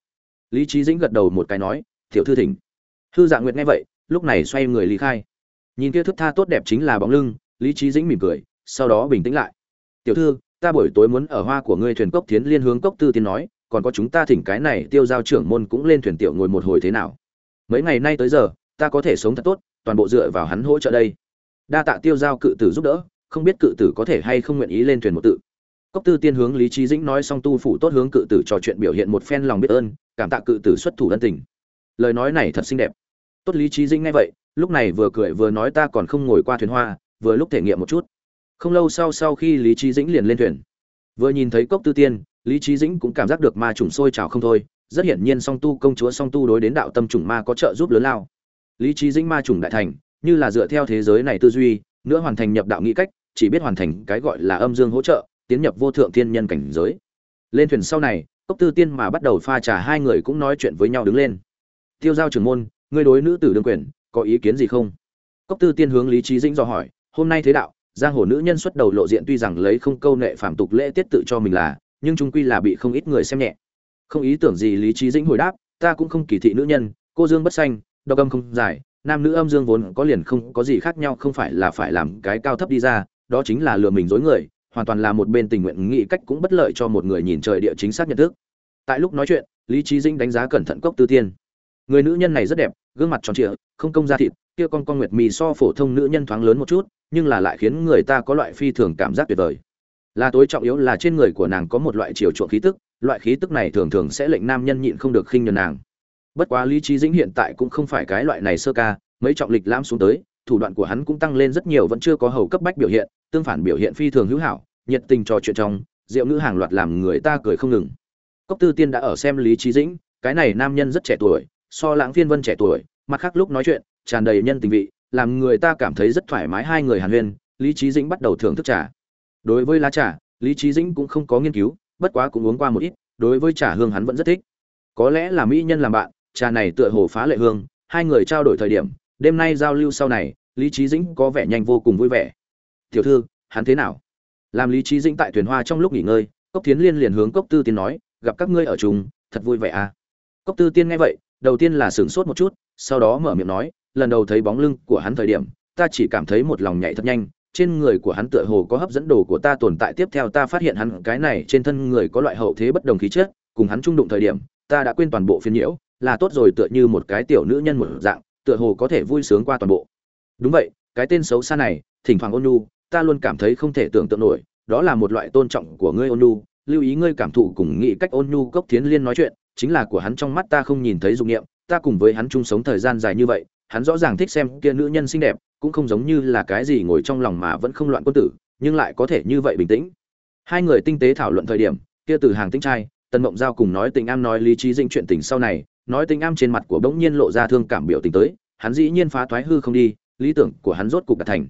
Lý trí dĩnh gật đầu một cái nói, tiểu thư thỉnh. Hư dạ nguyệt nghe vậy, lúc này xoay người lý khai. Nhìn kia thức tha tốt đẹp chính là bóng lưng, lý trí dĩnh mỉm cười, sau đó bình tĩnh lại. Tiểu thư ta buổi tối muốn ở hoa của ngươi thuyền cốc tiến liên hướng cốc tư Tiên nói, còn có chúng ta thỉnh cái này tiêu giao trưởng môn cũng lên thuyền tiểu ngồi một hồi thế nào? Mấy ngày nay tới giờ, ta có thể sống thật tốt, toàn bộ dựa vào hắn hỗ trợ đây. Đa tạ tiêu giao cự tử giúp đỡ, không biết cự tử có thể hay không nguyện ý lên thuyền một tự. Cốc tư tiên hướng lý trí dĩnh nói xong tu phủ tốt hướng cự tử trò chuyện biểu hiện một phen lòng biết ơn, cảm tạ cự tử xuất thủ ân tình. Lời nói này thật xinh đẹp. Tốt lý trí dĩnh nghe vậy, lúc này vừa cười vừa nói ta còn không ngồi qua thuyền hoa, vừa lúc thể nghiệm một chút không lâu sau sau khi lý trí dĩnh liền lên thuyền. Vừa nhìn thấy cốc tư tiên, lý trí dĩnh cũng cảm giác được ma trùng sôi trào không thôi. Rất hiển nhiên song tu công chúa, song tu đối đến đạo tâm trùng ma có trợ giúp lớn lao. Lý trí dĩnh ma trùng đại thành, như là dựa theo thế giới này tư duy, nữa hoàn thành nhập đạo nghĩ cách, chỉ biết hoàn thành cái gọi là âm dương hỗ trợ, tiến nhập vô thượng thiên nhân cảnh giới. Lên thuyền sau này, cốc tư tiên mà bắt đầu pha trà, hai người cũng nói chuyện với nhau đứng lên. Tiêu giao trưởng môn, ngươi đối nữ tử đương quyền, có ý kiến gì không? Cốc tư tiên hướng lý trí dĩnh do hỏi, hôm nay thế đạo giang hồ nữ nhân xuất đầu lộ diện tuy rằng lấy không câu nệ phạm tục lễ tiết tự cho mình là, nhưng chúng quy là bị không ít người xem nhẹ. Không ý tưởng gì lý trí dĩnh hồi đáp, ta cũng không kỳ thị nữ nhân, cô dương bất xanh, độc âm không dài nam nữ âm dương vốn có liền không có gì khác nhau, không phải là phải làm cái cao thấp đi ra, đó chính là lừa mình dối người, hoàn toàn là một bên tình nguyện nghĩ cách cũng bất lợi cho một người nhìn trời địa chính xác nhận thức. Tại lúc nói chuyện, lý trí dĩnh đánh giá cẩn thận cốc tư tiên. Người nữ nhân này rất đẹp, gương mặt tròn trịa, không công da thịt, kia con con nguyệt mì so phổ thông nữ nhân thoáng lớn một chút nhưng là lại khiến người ta có loại phi thường cảm giác tuyệt vời. Là tối trọng yếu là trên người của nàng có một loại chiều chuộng khí tức, loại khí tức này thường thường sẽ lệnh nam nhân nhịn không được khinh nhờn nàng. Bất quá lý trí dĩnh hiện tại cũng không phải cái loại này sơ ca, mấy trọng lịch lãm xuống tới, thủ đoạn của hắn cũng tăng lên rất nhiều vẫn chưa có hầu cấp bách biểu hiện, tương phản biểu hiện phi thường hữu hảo, nhiệt tình trò chuyện trong, rượu nữ hàng loạt làm người ta cười không ngừng. Cốc tư tiên đã ở xem lý trí dĩnh, cái này nam nhân rất trẻ tuổi, so lãng phiên vân trẻ tuổi, mặt khác lúc nói chuyện, tràn đầy nhân tình vị làm người ta cảm thấy rất thoải mái hai người hàn huyên, lý trí dĩnh bắt đầu thưởng thức trà. Đối với lá trà, lý trí dĩnh cũng không có nghiên cứu, bất quá cũng uống qua một ít, đối với trà hương hắn vẫn rất thích. Có lẽ là mỹ nhân làm bạn, trà này tựa hồ phá lệ hương, hai người trao đổi thời điểm, đêm nay giao lưu sau này, lý trí dĩnh có vẻ nhanh vô cùng vui vẻ. Tiểu thư, hắn thế nào? Làm lý trí dĩnh tại thuyền hoa trong lúc nghỉ ngơi, cốc tiến liên liền hướng cốc tư tiên nói, gặp các ngươi ở chung, thật vui vẻ à? Cốc tư tiên nghe vậy, đầu tiên là sửng sốt một chút, sau đó mở miệng nói lần đầu thấy bóng lưng của hắn thời điểm ta chỉ cảm thấy một lòng nhảy thật nhanh trên người của hắn tựa hồ có hấp dẫn đồ của ta tồn tại tiếp theo ta phát hiện hắn cái này trên thân người có loại hậu thế bất đồng khí chất cùng hắn trung đụng thời điểm ta đã quên toàn bộ phiền nhiễu là tốt rồi tựa như một cái tiểu nữ nhân một dạng tựa hồ có thể vui sướng qua toàn bộ. Đúng vậy cái tên xấu xa này thỉnh thoảng ôn nhu ta luôn cảm thấy không thể tưởng tượng nổi đó là một loại tôn trọng của ngươi ôn nhu lưu ý ngươi cảm thụ cùng nghĩ cách ôn nhu cốc thiến liên nói chuyện chính là của hắn trong mắt ta không nhìn thấy dục niệm, ta cùng với hắn chung sống thời gian dài như vậy hắn rõ ràng thích xem kia nữ nhân xinh đẹp, cũng không giống như là cái gì ngồi trong lòng mà vẫn không loạn quân tử, nhưng lại có thể như vậy bình tĩnh. Hai người tinh tế thảo luận thời điểm, kia từ hàng tinh trai, tần mộng giao cùng nói tình am nói lý trí dĩnh chuyện tình sau này, nói tình am trên mặt của bỗng nhiên lộ ra thương cảm biểu tình tới, hắn dĩ nhiên phá toái hư không đi, lý tưởng của hắn rốt cục đạt thành.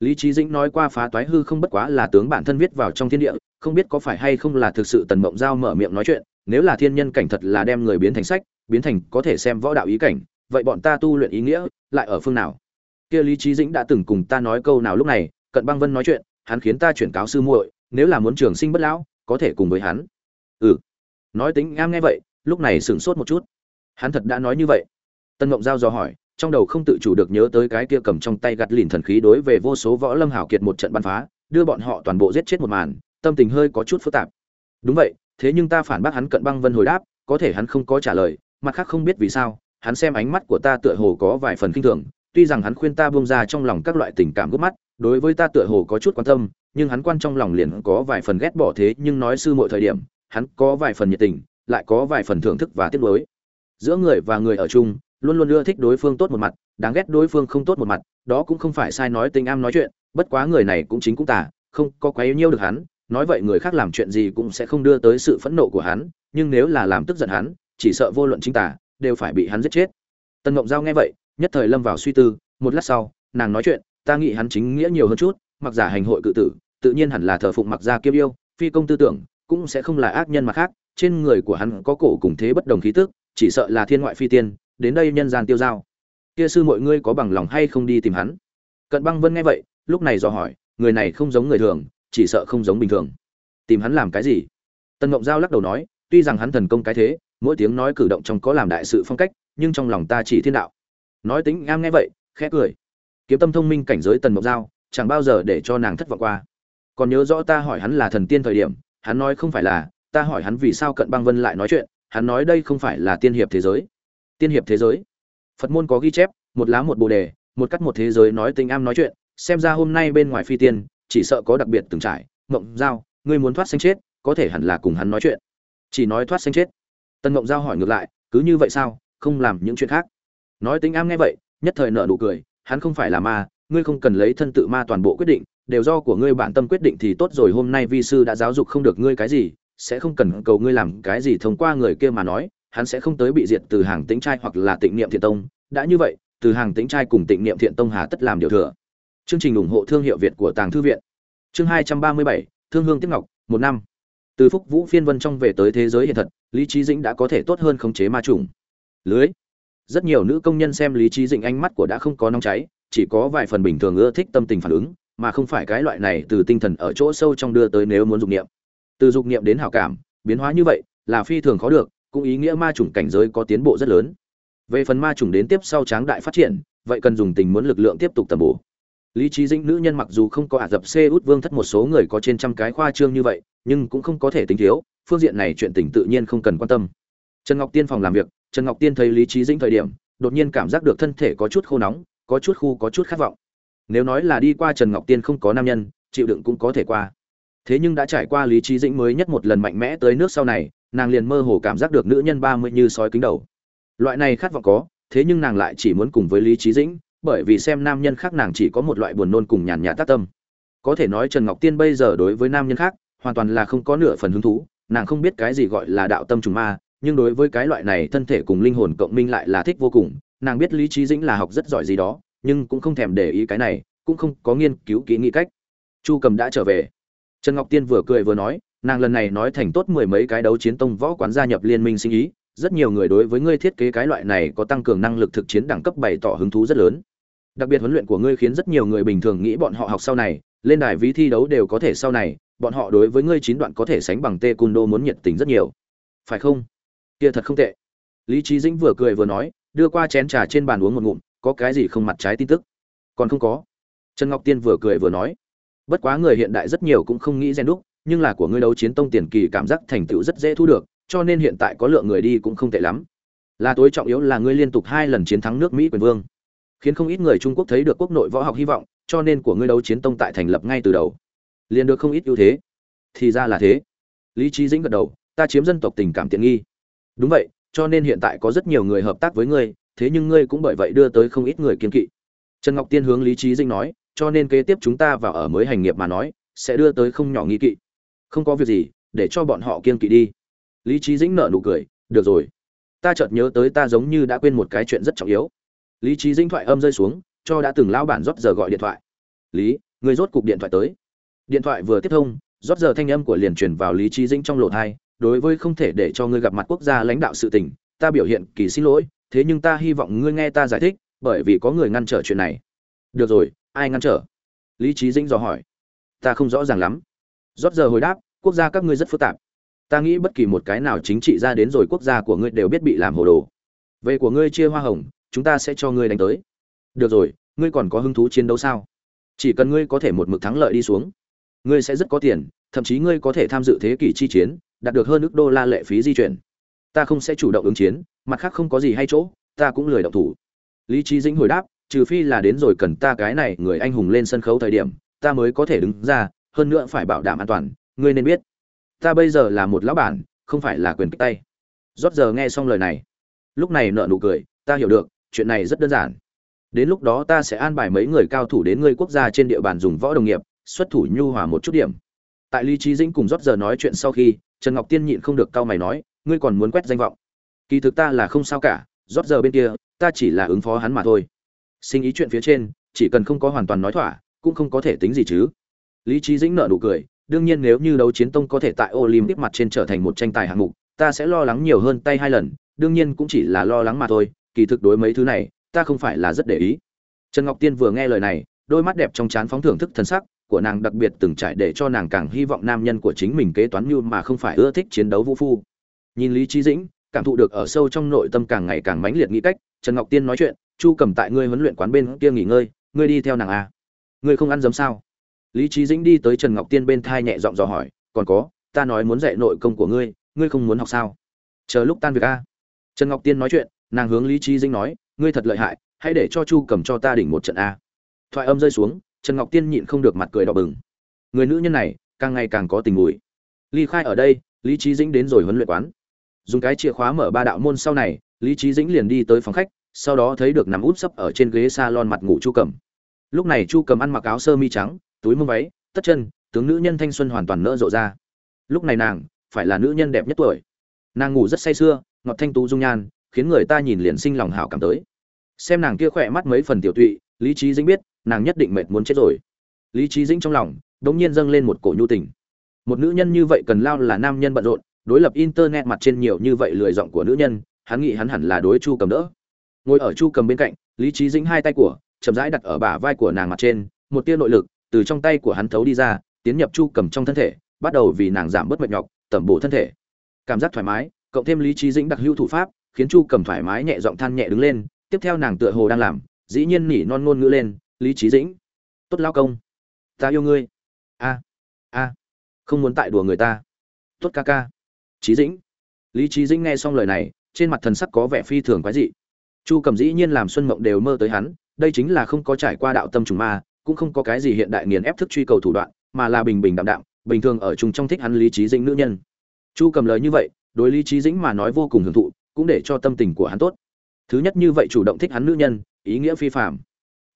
Lý trí dĩnh nói qua phá toái hư không bất quá là tướng bản thân viết vào trong thiên địa, không biết có phải hay không là thực sự tần mộng giao mở miệng nói chuyện, nếu là thiên nhân cảnh thật là đem người biến thành sách, biến thành có thể xem võ đạo ý cảnh vậy bọn ta tu luyện ý nghĩa lại ở phương nào? Kia lý trí dĩnh đã từng cùng ta nói câu nào lúc này, cận băng vân nói chuyện, hắn khiến ta chuyển cáo sư muội, nếu là muốn trường sinh bất lão, có thể cùng với hắn. Ừ. Nói tính am nghe vậy, lúc này sửng sốt một chút. Hắn thật đã nói như vậy. Tân ngộng giao dò hỏi, trong đầu không tự chủ được nhớ tới cái kia cầm trong tay gặt lìn thần khí đối về vô số võ lâm hảo kiệt một trận bắn phá, đưa bọn họ toàn bộ giết chết một màn, tâm tình hơi có chút phức tạp. Đúng vậy, thế nhưng ta phản bác hắn cận băng vân hồi đáp, có thể hắn không có trả lời, mặt khác không biết vì sao hắn xem ánh mắt của ta tựa hồ có vài phần kinh thường tuy rằng hắn khuyên ta buông ra trong lòng các loại tình cảm gấp mắt đối với ta tựa hồ có chút quan tâm nhưng hắn quan trong lòng liền có vài phần ghét bỏ thế nhưng nói sư mọi thời điểm hắn có vài phần nhiệt tình lại có vài phần thưởng thức và tiếc nuối. Giữa người và người ở chung luôn luôn ưa thích đối phương tốt một mặt đáng ghét đối phương không tốt một mặt đó cũng không phải sai nói tình am nói chuyện bất quá người này cũng chính cũng tà, không có quá yêu nhiêu được hắn nói vậy người khác làm chuyện gì cũng sẽ không đưa tới sự phẫn nộ của hắn nhưng nếu là làm tức giận hắn chỉ sợ vô luận chính tả đều phải bị hắn giết chết. Tần mộng giao nghe vậy, nhất thời lâm vào suy tư, một lát sau, nàng nói chuyện, ta nghĩ hắn chính nghĩa nhiều hơn chút, mặc giả hành hội cự tử, tự nhiên hẳn là thờ phụng mặc gia kiêm yêu, phi công tư tưởng, cũng sẽ không là ác nhân mà khác, trên người của hắn có cổ cùng thế bất đồng khí tức, chỉ sợ là thiên ngoại phi tiên, đến đây nhân gian tiêu giao. Kia sư mọi ngươi có bằng lòng hay không đi tìm hắn? Cận băng vân nghe vậy, lúc này dò hỏi, người này không giống người thường, chỉ sợ không giống bình thường. Tìm hắn làm cái gì? Tần ngộng giao lắc đầu nói, tuy rằng hắn thần công cái thế mỗi tiếng nói cử động trong có làm đại sự phong cách, nhưng trong lòng ta chỉ thiên đạo. Nói tính am nghe vậy, khẽ cười. Kiếm tâm thông minh cảnh giới tần mộc giao chẳng bao giờ để cho nàng thất vọng qua. Còn nhớ rõ ta hỏi hắn là thần tiên thời điểm, hắn nói không phải là, ta hỏi hắn vì sao cận băng vân lại nói chuyện, hắn nói đây không phải là tiên hiệp thế giới. Tiên hiệp thế giới. Phật môn có ghi chép, một lá một bồ đề, một cắt một thế giới nói tình am nói chuyện, xem ra hôm nay bên ngoài phi tiên, chỉ sợ có đặc biệt từng trải. Mộng giao ngươi muốn thoát xanh chết, có thể hẳn là cùng hắn nói chuyện. Chỉ nói thoát xanh chết tân mộng giao hỏi ngược lại, cứ như vậy sao? Không làm những chuyện khác? Nói tính am nghe vậy, nhất thời nợ nụ cười, hắn không phải là ma, ngươi không cần lấy thân tự ma toàn bộ quyết định, đều do của ngươi bản tâm quyết định thì tốt rồi, hôm nay vi sư đã giáo dục không được ngươi cái gì, sẽ không cần cầu ngươi làm cái gì thông qua người kia mà nói, hắn sẽ không tới bị diệt từ hàng tính trai hoặc là tịnh niệm thiện tông. Đã như vậy, từ hàng tính trai cùng tịnh niệm thiện tông hà tất làm điều thừa. Chương trình ủng hộ thương hiệu việt của tàng thư viện. Chương hai trăm ba mươi bảy, thương hương tiếp ngọc, một năm từ phúc vũ phiên vân trong về tới thế giới hiện thật, lý trí dĩnh đã có thể tốt hơn khống chế ma trùng lưới. Rất nhiều nữ công nhân xem lý trí dĩnh ánh mắt của đã không có nóng cháy, chỉ có vài phần bình thường ưa thích tâm tình phản ứng, mà không phải cái loại này từ tinh thần ở chỗ sâu trong đưa tới nếu muốn dục niệm. Từ dục niệm đến hảo cảm, biến hóa như vậy là phi thường khó được, cũng ý nghĩa ma trùng cảnh giới có tiến bộ rất lớn. Về phần ma trùng đến tiếp sau tráng đại phát triển, vậy cần dùng tình muốn lực lượng tiếp tục tầm bổ lý trí dĩnh nữ nhân mặc dù không có ả dập xê út vương thất một số người có trên trăm cái khoa trương như vậy, nhưng cũng không có thể tính thiếu, phương diện này chuyện tình tự nhiên không cần quan tâm. Trần ngọc tiên phòng làm việc, trần ngọc tiên thấy lý trí dĩnh thời điểm, đột nhiên cảm giác được thân thể có chút khô nóng, có chút khu, có chút khát vọng. Nếu nói là đi qua trần ngọc tiên không có nam nhân, chịu đựng cũng có thể qua. Thế nhưng đã trải qua lý trí dĩnh mới nhất một lần mạnh mẽ tới nước sau này, nàng liền mơ hồ cảm giác được nữ nhân ba mươi như sói kính đầu. Loại này khát vọng có, thế nhưng nàng lại chỉ muốn cùng với lý trí dĩnh bởi vì xem nam nhân khác nàng chỉ có một loại buồn nôn cùng nhàn nhạt tác tâm. Có thể nói trần ngọc tiên bây giờ đối với nam nhân khác, hoàn toàn là không có nửa phần hứng thú, nàng không biết cái gì gọi là đạo tâm trùng ma, nhưng đối với cái loại này thân thể cùng linh hồn cộng minh lại là thích vô cùng, nàng biết lý trí dĩnh là học rất giỏi gì đó, nhưng cũng không thèm để ý cái này, cũng không có nghiên cứu kỹ nghĩ cách. Chu cầm đã trở về. Trần ngọc tiên vừa cười vừa nói, nàng lần này nói thành tốt mười mấy cái đấu chiến tông võ quán gia nhập liên minh sinh ý, rất nhiều người đối với ngươi thiết kế cái loại này có tăng cường năng lực thực chiến đẳng cấp bày tỏ hứng thú rất lớn đặc biệt huấn luyện của ngươi khiến rất nhiều người bình thường nghĩ bọn họ học sau này, lên đài ví thi đấu đều có thể sau này, bọn họ đối với ngươi chín đoạn có thể sánh bằng tê cun đô muốn nhiệt tình rất nhiều. Phải không? Kia thật không tệ. Lý trí dĩnh vừa cười vừa nói, đưa qua chén trà trên bàn uống một ngụm, có cái gì không mặt trái tin tức? Còn không có. Trần ngọc tiên vừa cười vừa nói, bất quá người hiện đại rất nhiều cũng không nghĩ gen đúc, nhưng là của ngươi đấu chiến tông tiền kỳ cảm giác thành tựu rất dễ thu được, cho nên hiện tại có lượng người đi cũng không tệ lắm. Là tối trọng yếu là ngươi liên tục hai lần chiến thắng nước mỹ quyền vương khiến không ít người trung quốc thấy được quốc nội võ học hy vọng, cho nên của ngươi đấu chiến tông tại thành lập ngay từ đầu. Liền được không ít ưu thế. Thì ra là thế. Lý Chí dĩnh gật đầu, ta chiếm dân tộc tình cảm tiện nghi. Đúng vậy, cho nên hiện tại có rất nhiều người hợp tác với ngươi, thế nhưng ngươi cũng bởi vậy đưa tới không ít người kiên kỵ. Trần ngọc tiên hướng lý Chí dĩnh nói, cho nên kế tiếp chúng ta vào ở mới hành nghiệp mà nói, sẽ đưa tới không nhỏ nghi kỵ. Không có việc gì, để cho bọn họ kiên kỵ đi. Lý Chí dĩnh nở nụ cười, được rồi. Ta chợt nhớ tới ta giống như đã quên một cái chuyện rất trọng yếu lý trí dĩnh thoại âm rơi xuống, cho đã từng lão bản rót giờ gọi điện thoại. Lý, người rốt cục điện thoại tới. Điện thoại vừa tiếp thông, rót giờ thanh âm của liền truyền vào lý trí dĩnh trong lộ thai, đối với không thể để cho ngươi gặp mặt quốc gia lãnh đạo sự tình, ta biểu hiện kỳ xin lỗi, thế nhưng ta hy vọng ngươi nghe ta giải thích, bởi vì có người ngăn trở chuyện này. Được rồi, ai ngăn trở? Lý trí dĩnh dò hỏi. Ta không rõ ràng lắm. Rót giờ hồi đáp, quốc gia các ngươi rất phức tạp. Ta nghĩ bất kỳ một cái nào chính trị ra đến rồi quốc gia của ngươi đều biết bị làm hồ đồ. Về của ngươi chia hoa hồng chúng ta sẽ cho ngươi đánh tới. Được rồi, ngươi còn có hứng thú chiến đấu sao? Chỉ cần ngươi có thể một mực thắng lợi đi xuống, ngươi sẽ rất có tiền, thậm chí ngươi có thể tham dự thế kỷ chi chiến, đạt được hơn ước đô la lệ phí di chuyển. Ta không sẽ chủ động ứng chiến, mặt khác không có gì hay chỗ, ta cũng lười động thủ. Lý trí dĩnh hồi đáp, trừ phi là đến rồi cần ta cái này người anh hùng lên sân khấu thời điểm, ta mới có thể đứng ra, hơn nữa phải bảo đảm an toàn, ngươi nên biết. Ta bây giờ là một lão bản, không phải là quyền kích tay. Rót giờ nghe xong lời này. Lúc này nợ nụ cười, ta hiểu được chuyện này rất đơn giản. Đến lúc đó ta sẽ an bài mấy người cao thủ đến ngươi quốc gia trên địa bàn dùng võ đồng nghiệp, xuất thủ nhu hòa một chút điểm. Tại lý trí dĩnh cùng rót giờ nói chuyện sau khi, trần ngọc tiên nhịn không được cau mày nói, ngươi còn muốn quét danh vọng. Kỳ thực ta là không sao cả, rót giờ bên kia, ta chỉ là ứng phó hắn mà thôi. Sinh ý chuyện phía trên, chỉ cần không có hoàn toàn nói thỏa, cũng không có thể tính gì chứ. Lý trí dĩnh nợ nụ cười, đương nhiên nếu như đấu chiến tông có thể tại olympic mặt trên trở thành một tranh tài hạng mục, ta sẽ lo lắng nhiều hơn tay hai lần, đương nhiên cũng chỉ là lo lắng mà thôi kỳ thực đối mấy thứ này, ta không phải là rất để ý. Trần ngọc tiên vừa nghe lời này, đôi mắt đẹp trong trán phóng thưởng thức thân sắc của nàng đặc biệt từng trải để cho nàng càng hy vọng nam nhân của chính mình kế toán như mà không phải ưa thích chiến đấu vũ phu. Nhìn lý trí dĩnh, cảm thụ được ở sâu trong nội tâm càng ngày càng mãnh liệt nghĩ cách, trần ngọc tiên nói chuyện, chu cầm tại ngươi huấn luyện quán bên kia nghỉ ngơi, ngươi đi theo nàng à. ngươi không ăn giấm sao? Lý trí dĩnh đi tới trần ngọc tiên bên thai nhẹ giọng dò hỏi, còn có, ta nói muốn dạy nội công của ngươi ngươi không muốn học sao? Chờ lúc tan việc a. Trần ngọc tiên nói chuyện nàng hướng lý trí dĩnh nói, ngươi thật lợi hại, hãy để cho chu cầm cho ta đỉnh một trận a. Thoại âm rơi xuống, trần ngọc tiên nhịn không được mặt cười đỏ bừng. Người nữ nhân này, càng ngày càng có tình mùi. Ly khai ở đây, lý trí dĩnh đến rồi huấn luyện quán. Dùng cái chìa khóa mở ba đạo môn sau này, lý trí dĩnh liền đi tới phòng khách, sau đó thấy được nằm úp sấp ở trên ghế s a lon mặt ngủ chu cầm. Lúc này chu cầm ăn mặc áo sơ mi trắng, túi mông váy, tất chân, tướng nữ nhân thanh xuân hoàn toàn nỡ rộ ra. Lúc này nàng, phải là nữ nhân đẹp nhất tuổi. Nàng ngủ rất say sưa, ngọt thanh tú dung nhan khiến người ta nhìn liền sinh lòng hảo cảm tới. Xem nàng kia khỏe mắt mấy phần tiểu tụy, lý trí dĩnh biết, nàng nhất định mệt muốn chết rồi. Lý trí dĩnh trong lòng, đống nhiên dâng lên một cổ nhu tình. Một nữ nhân như vậy cần lao là nam nhân bận rộn, đối lập internet mặt trên nhiều như vậy lười giọng của nữ nhân, hắn nghĩ hắn hẳn là đối chu cầm đỡ. Ngồi ở chu cầm bên cạnh, lý trí dĩnh hai tay của, chậm rãi đặt ở bả vai của nàng mặt trên, một tia nội lực từ trong tay của hắn thấu đi ra, tiến nhập chu cầm trong thân thể, bắt đầu vì nàng giảm bớt mệt nhọc, tẩm bổ thân thể. Cảm giác thoải mái, cộng thêm lý trí dĩnh đặc hữu thủ pháp khiến chu cầm thoải mái nhẹ giọng than nhẹ đứng lên, tiếp theo nàng tựa hồ đang làm, dĩ nhiên nỉ non ngôn ngữ lên, lý trí dĩnh, tốt lao công, ta yêu ngươi. A a, không muốn tại đùa người ta. Tốt ca ca. Trí dĩnh. Lý trí dĩnh nghe xong lời này, trên mặt thần sắc có vẻ phi thường quái dị. Chu cầm dĩ nhiên làm xuân mộng đều mơ tới hắn, đây chính là không có trải qua đạo tâm trùng ma, cũng không có cái gì hiện đại nghiền ép thức truy cầu thủ đoạn, mà là bình bình đạm đạm, bình thường ở chung trong thích hắn lý trí dĩnh nữ nhân. Chu cầm lời như vậy, đối lý trí dĩnh mà nói vô cùng hưởng thụ cũng để cho tâm tình của hắn tốt. Thứ nhất như vậy chủ động thích hắn nữ nhân, ý nghĩa phi phạm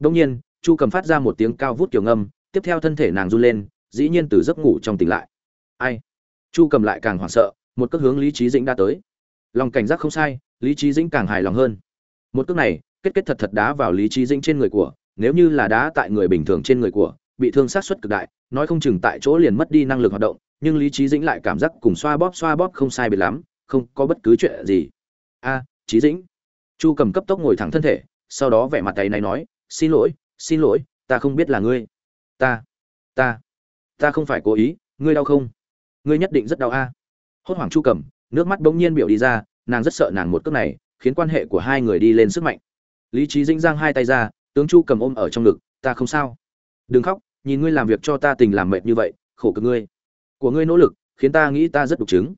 đông nhiên, chu cầm phát ra một tiếng cao vút kiểu ngâm, tiếp theo thân thể nàng run lên, dĩ nhiên từ giấc ngủ trong tỉnh lại. Ai? Chu cầm lại càng hoảng sợ, một cước hướng lý trí dĩnh đã tới. Lòng cảnh giác không sai, lý trí dĩnh càng hài lòng hơn. Một cước này, kết kết thật thật đá vào lý trí dĩnh trên người của, nếu như là đá tại người bình thường trên người của, bị thương sát suất cực đại, nói không chừng tại chỗ liền mất đi năng lực hoạt động, nhưng lý trí dĩnh lại cảm giác cùng xoa bóp xoa bóp không sai biệt lắm, không có bất cứ chuyện gì a trí dĩnh. Chu cầm cấp tốc ngồi thẳng thân thể, sau đó vẻ mặt tay này nói, xin lỗi xin lỗi, ta không biết là ngươi. Ta ta ta không phải cố ý, ngươi đau không? Ngươi nhất định rất đau a. Hốt hoảng chu cầm nước mắt bỗng nhiên biểu đi ra, nàng rất sợ nàng một cước này, khiến quan hệ của hai người đi lên sức mạnh. Lý trí dĩnh giang hai tay ra, tướng chu cầm ôm ở trong ngực, ta không sao. Đừng khóc, nhìn ngươi làm việc cho ta tình làm mệt như vậy, khổ cực ngươi. Của ngươi nỗ lực, khiến ta nghĩ ta rất đục chứng.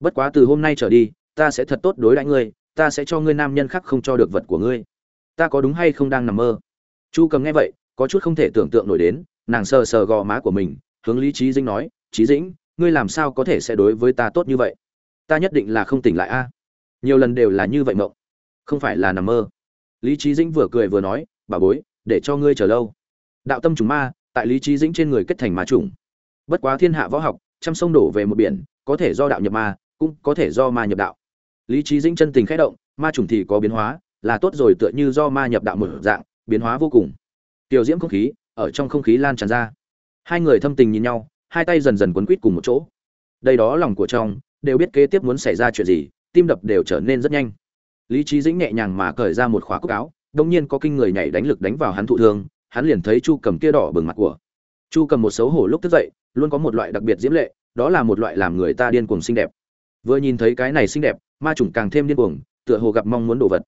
Bất quá từ hôm nay trở đi ta sẽ thật tốt đối đãi ngươi, ta sẽ cho ngươi nam nhân khác không cho được vật của ngươi. Ta có đúng hay không đang nằm mơ? Chu cầm nghe vậy, có chút không thể tưởng tượng nổi đến, nàng sờ sờ gò má của mình, hướng lý trí dĩnh nói trí dĩnh, ngươi làm sao có thể sẽ đối với ta tốt như vậy? Ta nhất định là không tỉnh lại a. Nhiều lần đều là như vậy mộng. Không phải là nằm mơ. Lý trí dĩnh vừa cười vừa nói, bà bối, để cho ngươi chờ lâu. Đạo tâm trùng ma, tại lý trí dĩnh trên người kết thành ma trùng. Bất quá thiên hạ võ học, trăm sông đổ về một biển, có thể do đạo nhập ma, cũng có thể do ma nhập đạo lý trí dĩnh chân tình khẽ động, ma trùng thì có biến hóa, là tốt rồi tựa như do ma nhập đạo một dạng, biến hóa vô cùng. Tiểu diễm không khí, ở trong không khí lan tràn ra. Hai người thâm tình nhìn nhau, hai tay dần dần quấn quít cùng một chỗ. Đây đó lòng của trong, đều biết kế tiếp muốn xảy ra chuyện gì, tim đập đều trở nên rất nhanh. Lý trí dĩnh nhẹ nhàng mà cởi ra một khóa cúc áo đông nhiên có kinh người nhảy đánh lực đánh vào hắn thụ thương, hắn liền thấy chu cầm kia đỏ bừng mặt của. Chu cầm một xấu hổ lúc thức dậy, luôn có một loại đặc biệt diễm lệ, đó là một loại làm người ta điên cuồng xinh đẹp vừa nhìn thấy cái này xinh đẹp, ma chủng càng thêm điên cuồng, tựa hồ gặp mong muốn đồ vật.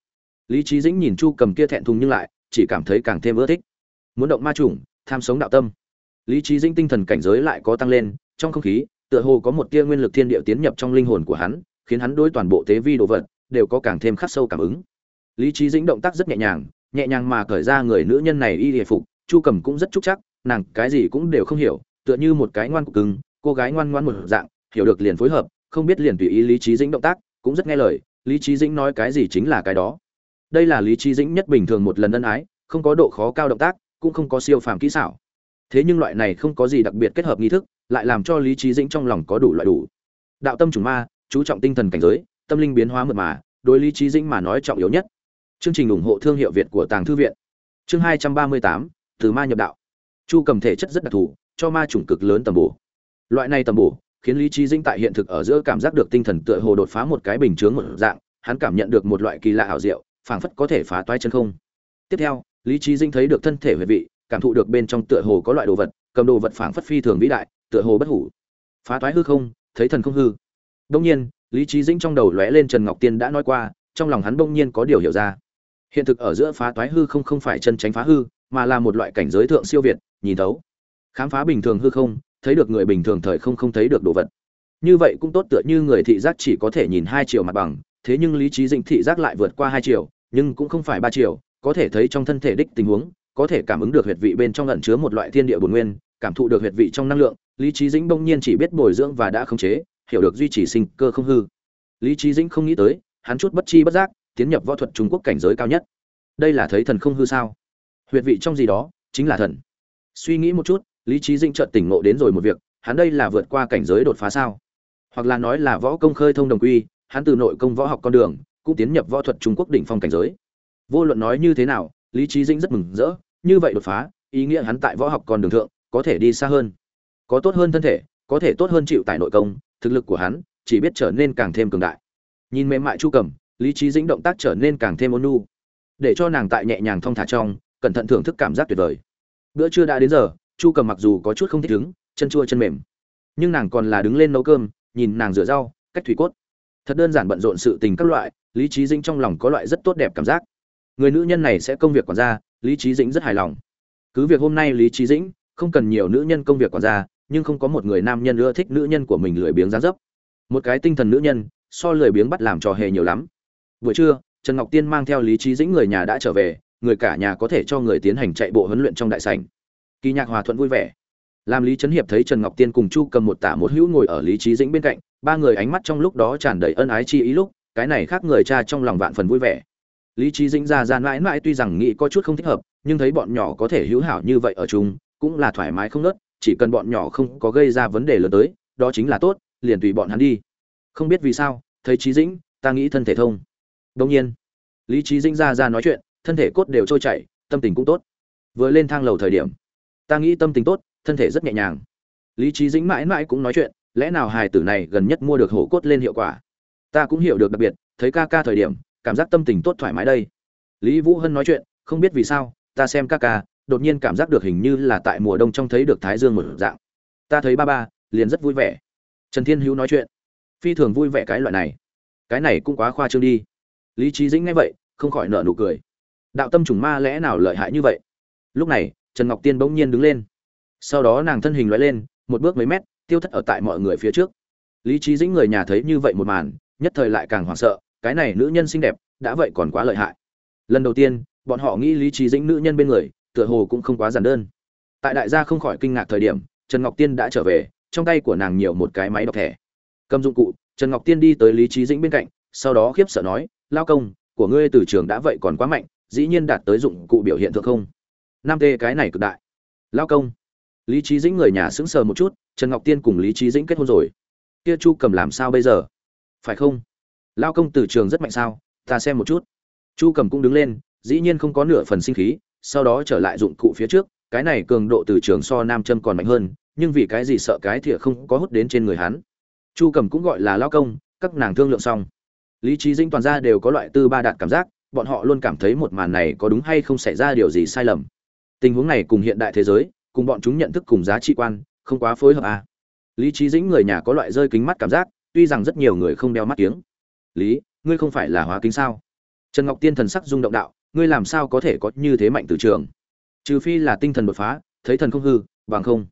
Lý trí dĩnh nhìn chu cầm kia thẹn thùng nhưng lại, chỉ cảm thấy càng thêm ưa thích. Muốn động ma chủng, tham sống đạo tâm. Lý trí dĩnh tinh thần cảnh giới lại có tăng lên, trong không khí, tựa hồ có một tia nguyên lực thiên địa tiến nhập trong linh hồn của hắn, khiến hắn đối toàn bộ tế vi đồ vật, đều có càng thêm khắc sâu cảm ứng. Lý trí dĩnh động tác rất nhẹ nhàng nhẹ nhàng mà cởi ra người nữ nhân này y hề phục, chu cầm cũng rất chúc chắc, nàng cái gì cũng đều không hiểu, tựa như một cái ngoan cục cứng, cô gái ngoan ngoan một dạng, hiểu được liền phối hợp không biết liền tùy ý lý trí dĩnh động tác, cũng rất nghe lời, lý trí dĩnh nói cái gì chính là cái đó. Đây là lý trí dĩnh nhất bình thường một lần ân ái, không có độ khó cao động tác, cũng không có siêu phàm kỹ xảo. Thế nhưng loại này không có gì đặc biệt kết hợp nghi thức, lại làm cho lý trí dĩnh trong lòng có đủ loại đủ. Đạo tâm chủng ma, chú trọng tinh thần cảnh giới, tâm linh biến hóa mượt mà, đối lý trí dĩnh mà nói trọng yếu nhất. Chương trình ủng hộ thương hiệu việt của tàng thư viện. Chương hai trăm ba mươi tám, từ ma nhập đạo. Chu cầm thể chất rất đặc thù, cho ma chủng cực lớn tầm bổ. Loại này tầm bổ khiến lý trí dĩnh tại hiện thực ở giữa cảm giác được tinh thần tựa hồ đột phá một cái bình chướng một dạng, hắn cảm nhận được một loại kỳ lạ ảo diệu, phảng phất có thể phá toái chân không. Tiếp theo, lý trí dĩnh thấy được thân thể huyệt vị, cảm thụ được bên trong tựa hồ có loại đồ vật, cầm đồ vật phảng phất phi thường vĩ đại, tựa hồ bất hủ. Phá toái hư không, thấy thần không hư. Đông nhiên, lý trí dĩnh trong đầu lóe lên trần ngọc tiên đã nói qua, trong lòng hắn bỗng nhiên có điều hiểu ra. Hiện thực ở giữa phá toái hư không không phải chân tránh phá hư, mà là một loại cảnh giới thượng siêu việt, nhìn thấu. Khám phá bình thường hư không thấy được người bình thường thời không không thấy được đồ vật. Như vậy cũng tốt tựa như người thị giác chỉ có thể nhìn hai chiều mặt bằng, thế nhưng lý trí dĩnh thị giác lại vượt qua hai chiều, nhưng cũng không phải ba chiều, có thể thấy trong thân thể đích tình huống, có thể cảm ứng được huyệt vị bên trong ẩn chứa một loại thiên địa bổn nguyên, cảm thụ được huyệt vị trong năng lượng, lý trí dĩnh bỗng nhiên chỉ biết bồi dưỡng và đã khống chế, hiểu được duy trì sinh cơ không hư. Lý trí dĩnh không nghĩ tới, hắn chút bất chi bất giác, tiến nhập võ thuật trung quốc cảnh giới cao nhất. Đây là thấy thần không hư sao? Huyệt vị trong gì đó, chính là thần. Suy nghĩ một chút lý trí dĩnh chợt tỉnh ngộ đến rồi một việc, hắn đây là vượt qua cảnh giới đột phá sao? Hoặc là nói là võ công khơi thông đồng quy, hắn từ nội công võ học con đường, cũng tiến nhập võ thuật trung quốc đỉnh phong cảnh giới. Vô luận nói như thế nào, lý trí dĩnh rất mừng rỡ, như vậy đột phá, ý nghĩa hắn tại võ học con đường thượng, có thể đi xa hơn, có tốt hơn thân thể, có thể tốt hơn chịu tại nội công, thực lực của hắn chỉ biết trở nên càng thêm cường đại. Nhìn mềm mại chu cầm lý trí dĩnh động tác trở nên càng thêm ôn nhu, để cho nàng tại nhẹ nhàng thong thả trong, cẩn thận thưởng thức cảm giác tuyệt vời. Bữa trưa đã đến giờ chu cầm mặc dù có chút không thích ứng chân chua chân mềm, nhưng nàng còn là đứng lên nấu cơm, nhìn nàng rửa rau, cách thủy cốt. Thật đơn giản bận rộn sự tình các loại, lý trí dĩnh trong lòng có loại rất tốt đẹp cảm giác. Người nữ nhân này sẽ công việc quản gia, lý trí dĩnh rất hài lòng. Cứ việc hôm nay lý trí dĩnh không cần nhiều nữ nhân công việc quản gia, nhưng không có một người nam nhân ưa thích nữ nhân của mình lười biếng ra dấp. Một cái tinh thần nữ nhân, so lười biếng bắt làm trò hề nhiều lắm. Buổi trưa, trần ngọc tiên mang theo lý trí dĩnh người nhà đã trở về, người cả nhà có thể cho người tiến hành chạy bộ huấn luyện trong đại sảnh kỳ nhạc hòa thuận vui vẻ. Làm lý trấn hiệp thấy trần ngọc tiên cùng chu cầm một tả một hữu ngồi ở lý trí dĩnh bên cạnh, ba người ánh mắt trong lúc đó tràn đầy ân ái chi ý lúc, cái này khác người cha trong lòng vạn phần vui vẻ. Lý trí dĩnh ra ra mãi mãi tuy rằng nghĩ có chút không thích hợp, nhưng thấy bọn nhỏ có thể hữu hảo như vậy ở chung, cũng là thoải mái không nớt, chỉ cần bọn nhỏ không có gây ra vấn đề lớn tới, đó chính là tốt, liền tùy bọn hắn đi. Không biết vì sao, thấy trí dĩnh, ta nghĩ thân thể thông. Đông nhiên, lý trí dĩnh ra ra nói chuyện, thân thể cốt đều trôi chảy, tâm tình cũng tốt. Vừa lên thang lầu thời điểm ta nghĩ tâm tình tốt, thân thể rất nhẹ nhàng. Lý trí dĩnh mãi mãi cũng nói chuyện, lẽ nào hài tử này gần nhất mua được hổ cốt lên hiệu quả? Ta cũng hiểu được đặc biệt, thấy ca ca thời điểm, cảm giác tâm tình tốt thoải mái đây. Lý vũ hân nói chuyện, không biết vì sao, ta xem ca ca, đột nhiên cảm giác được hình như là tại mùa đông trong thấy được thái dương một dạng. Ta thấy ba ba, liền rất vui vẻ. Trần thiên hữu nói chuyện, phi thường vui vẻ cái loại này. Cái này cũng quá khoa trương đi. Lý trí dĩnh nghe vậy, không khỏi nợ nụ cười. Đạo tâm trùng ma lẽ nào lợi hại như vậy? Lúc này trần ngọc tiên bỗng nhiên đứng lên. Sau đó nàng thân hình loại lên, một bước mấy mét, tiêu thất ở tại mọi người phía trước. Lý trí dĩnh người nhà thấy như vậy một màn, nhất thời lại càng hoảng sợ, cái này nữ nhân xinh đẹp, đã vậy còn quá lợi hại. Lần đầu tiên, bọn họ nghĩ lý trí dĩnh nữ nhân bên người, tựa hồ cũng không quá giản đơn. Tại đại gia không khỏi kinh ngạc thời điểm, trần ngọc tiên đã trở về, trong tay của nàng nhiều một cái máy đọc thẻ. Cầm dụng cụ, trần ngọc tiên đi tới lý trí dĩnh bên cạnh, sau đó khiếp sợ nói, lao công, của ngươi từ trường đã vậy còn quá mạnh, dĩ nhiên đạt tới dụng cụ biểu hiện thượng không? Nam tê cái này cực đại. Lao công. Lý trí dĩnh người nhà sững sờ một chút, trần ngọc tiên cùng lý trí dĩnh kết hôn rồi. Kia chu cầm làm sao bây giờ? Phải không? Lao công từ trường rất mạnh sao? Ta xem một chút. Chu cầm cũng đứng lên, dĩ nhiên không có nửa phần sinh khí, sau đó trở lại dụng cụ phía trước, cái này cường độ từ trường so nam châm còn mạnh hơn, nhưng vì cái gì sợ cái thìa không có hút đến trên người hắn. Chu cầm cũng gọi là lao công, các nàng thương lượng xong. Lý trí dĩnh toàn ra đều có loại tư ba đạt cảm giác, bọn họ luôn cảm thấy một màn này có đúng hay không xảy ra điều gì sai lầm tình huống này cùng hiện đại thế giới, cùng bọn chúng nhận thức cùng giá trị quan, không quá phối hợp à. lý trí dĩnh người nhà có loại rơi kính mắt cảm giác, tuy rằng rất nhiều người không đeo mắt kiếng. Lý, ngươi không phải là hóa kính sao? Trần ngọc tiên thần sắc rung động đạo, ngươi làm sao có thể có như thế mạnh từ trường? Trừ phi là tinh thần đột phá, thấy thần không hư, bằng không.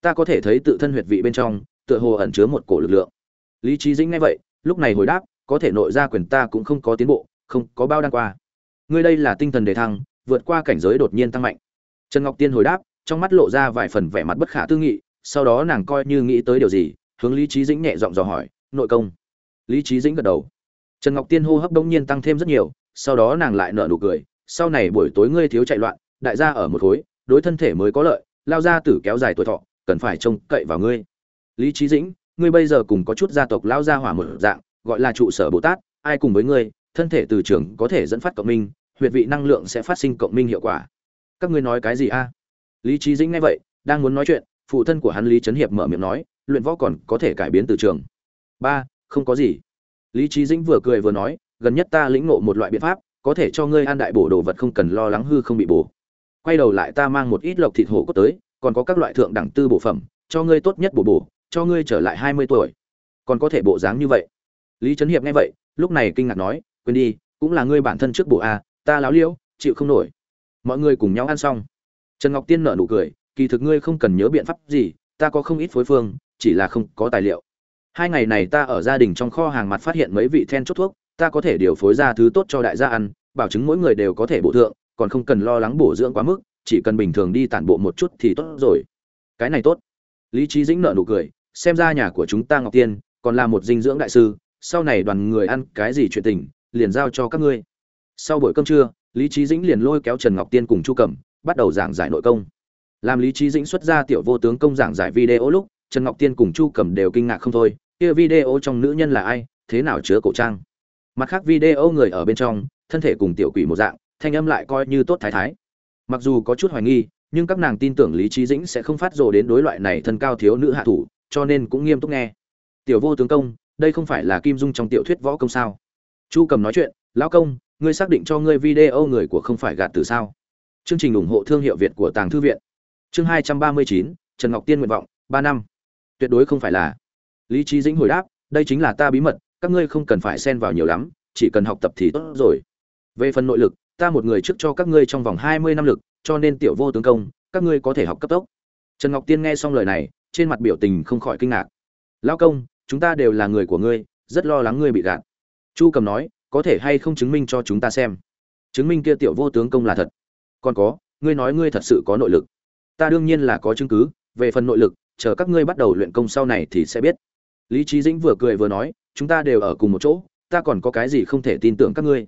Ta có thể thấy tự thân huyệt vị bên trong, tựa hồ ẩn chứa một cổ lực lượng. Lý trí dĩnh nghe vậy, lúc này hồi đáp, có thể nội ra quyền ta cũng không có tiến bộ, không có bao đăng qua. Ngươi đây là tinh thần đề thăng, vượt qua cảnh giới đột nhiên tăng mạnh trần ngọc tiên hồi đáp, trong mắt lộ ra vài phần vẻ mặt bất khả tư nghị, sau đó nàng coi như nghĩ tới điều gì, hướng lý trí dĩnh nhẹ giọng dò hỏi, nội công? Lý trí dĩnh gật đầu. Trần ngọc tiên hô hấp đông nhiên tăng thêm rất nhiều, sau đó nàng lại nở nụ cười, sau này buổi tối ngươi thiếu chạy loạn, đại gia ở một khối, đối thân thể mới có lợi, lao ra tử kéo dài tuổi thọ, cần phải trông cậy vào ngươi. Lý trí dĩnh, ngươi bây giờ cùng có chút gia tộc lao gia hỏa một dạng, gọi là trụ sở bồ tát, ai cùng với ngươi, thân thể từ trường có thể dẫn phát cộng minh, huyệt vị năng lượng sẽ phát sinh cộng minh hiệu quả các ngươi nói cái gì a? Lý trí dĩnh nghe vậy, đang muốn nói chuyện, phụ thân của hắn lý trấn hiệp mở miệng nói, luyện võ còn có thể cải biến từ trường. Ba, không có gì. Lý trí dĩnh vừa cười vừa nói, gần nhất ta lĩnh ngộ một loại biện pháp, có thể cho ngươi ăn đại bổ đồ vật không cần lo lắng hư không bị bổ. Quay đầu lại ta mang một ít lộc thịt hổ cốt tới, còn có các loại thượng đẳng tư bổ phẩm, cho ngươi tốt nhất bổ bổ, cho ngươi trở lại hai mươi tuổi. Còn có thể bộ dáng như vậy. Lý trấn hiệp nghe vậy, lúc này kinh ngạc nói, quên đi, cũng là ngươi bản thân trước bổ a ta láo liễu, chịu không nổi mọi người cùng nhau ăn xong. Trần ngọc tiên nở nụ cười, kỳ thực ngươi không cần nhớ biện pháp gì, ta có không ít phối phương, chỉ là không có tài liệu. Hai ngày này ta ở gia đình trong kho hàng mặt phát hiện mấy vị then chốt thuốc, ta có thể điều phối ra thứ tốt cho đại gia ăn, bảo chứng mỗi người đều có thể bổ thượng, còn không cần lo lắng bổ dưỡng quá mức, chỉ cần bình thường đi tản bộ một chút thì tốt rồi. Cái này tốt. Lý trí dĩnh nợ nụ cười, xem ra nhà của chúng ta ngọc tiên còn là một dinh dưỡng đại sư, sau này đoàn người ăn cái gì chuyện tình, liền giao cho các ngươi. Sau buổi cơm trưa lý trí dĩnh liền lôi kéo trần ngọc tiên cùng chu cẩm, bắt đầu giảng giải nội công. Làm lý trí dĩnh xuất ra tiểu vô tướng công giảng giải video lúc, trần ngọc tiên cùng chu cẩm đều kinh ngạc không thôi, kia video trong nữ nhân là ai? Thế nào chứa cổ trang? Mặt khác video người ở bên trong, thân thể cùng tiểu quỷ một dạng, thanh âm lại coi như tốt thái thái. Mặc dù có chút hoài nghi, nhưng các nàng tin tưởng lý trí dĩnh sẽ không phát rồ đến đối loại này thân cao thiếu nữ hạ thủ, cho nên cũng nghiêm túc nghe. Tiểu vô tướng công, đây không phải là kim dung trong tiểu thuyết võ công sao? Chu cầm nói chuyện, lão công ngươi xác định cho ngươi video người của không phải gạt từ sao? Chương trình ủng hộ thương hiệu việt của tàng thư viện. Chương hai trăm ba mươi chín, trần ngọc tiên nguyện vọng, ba năm. Tuyệt đối không phải là. Lý trí dĩnh hồi đáp, đây chính là ta bí mật, các ngươi không cần phải xen vào nhiều lắm, chỉ cần học tập thì tốt rồi. Về phần nội lực, ta một người trước cho các ngươi trong vòng hai mươi năm lực, cho nên tiểu vô tướng công, các ngươi có thể học cấp tốc. Trần ngọc tiên nghe xong lời này, trên mặt biểu tình không khỏi kinh ngạc. Lao công, chúng ta đều là người của ngươi, rất lo lắng ngươi bị gạt. Chu cầm nói có thể hay không chứng minh cho chúng ta xem? Chứng minh kia tiểu vô tướng công là thật. Còn có, ngươi nói ngươi thật sự có nội lực. Ta đương nhiên là có chứng cứ, về phần nội lực, chờ các ngươi bắt đầu luyện công sau này thì sẽ biết. Lý trí dĩnh vừa cười vừa nói, chúng ta đều ở cùng một chỗ, ta còn có cái gì không thể tin tưởng các ngươi?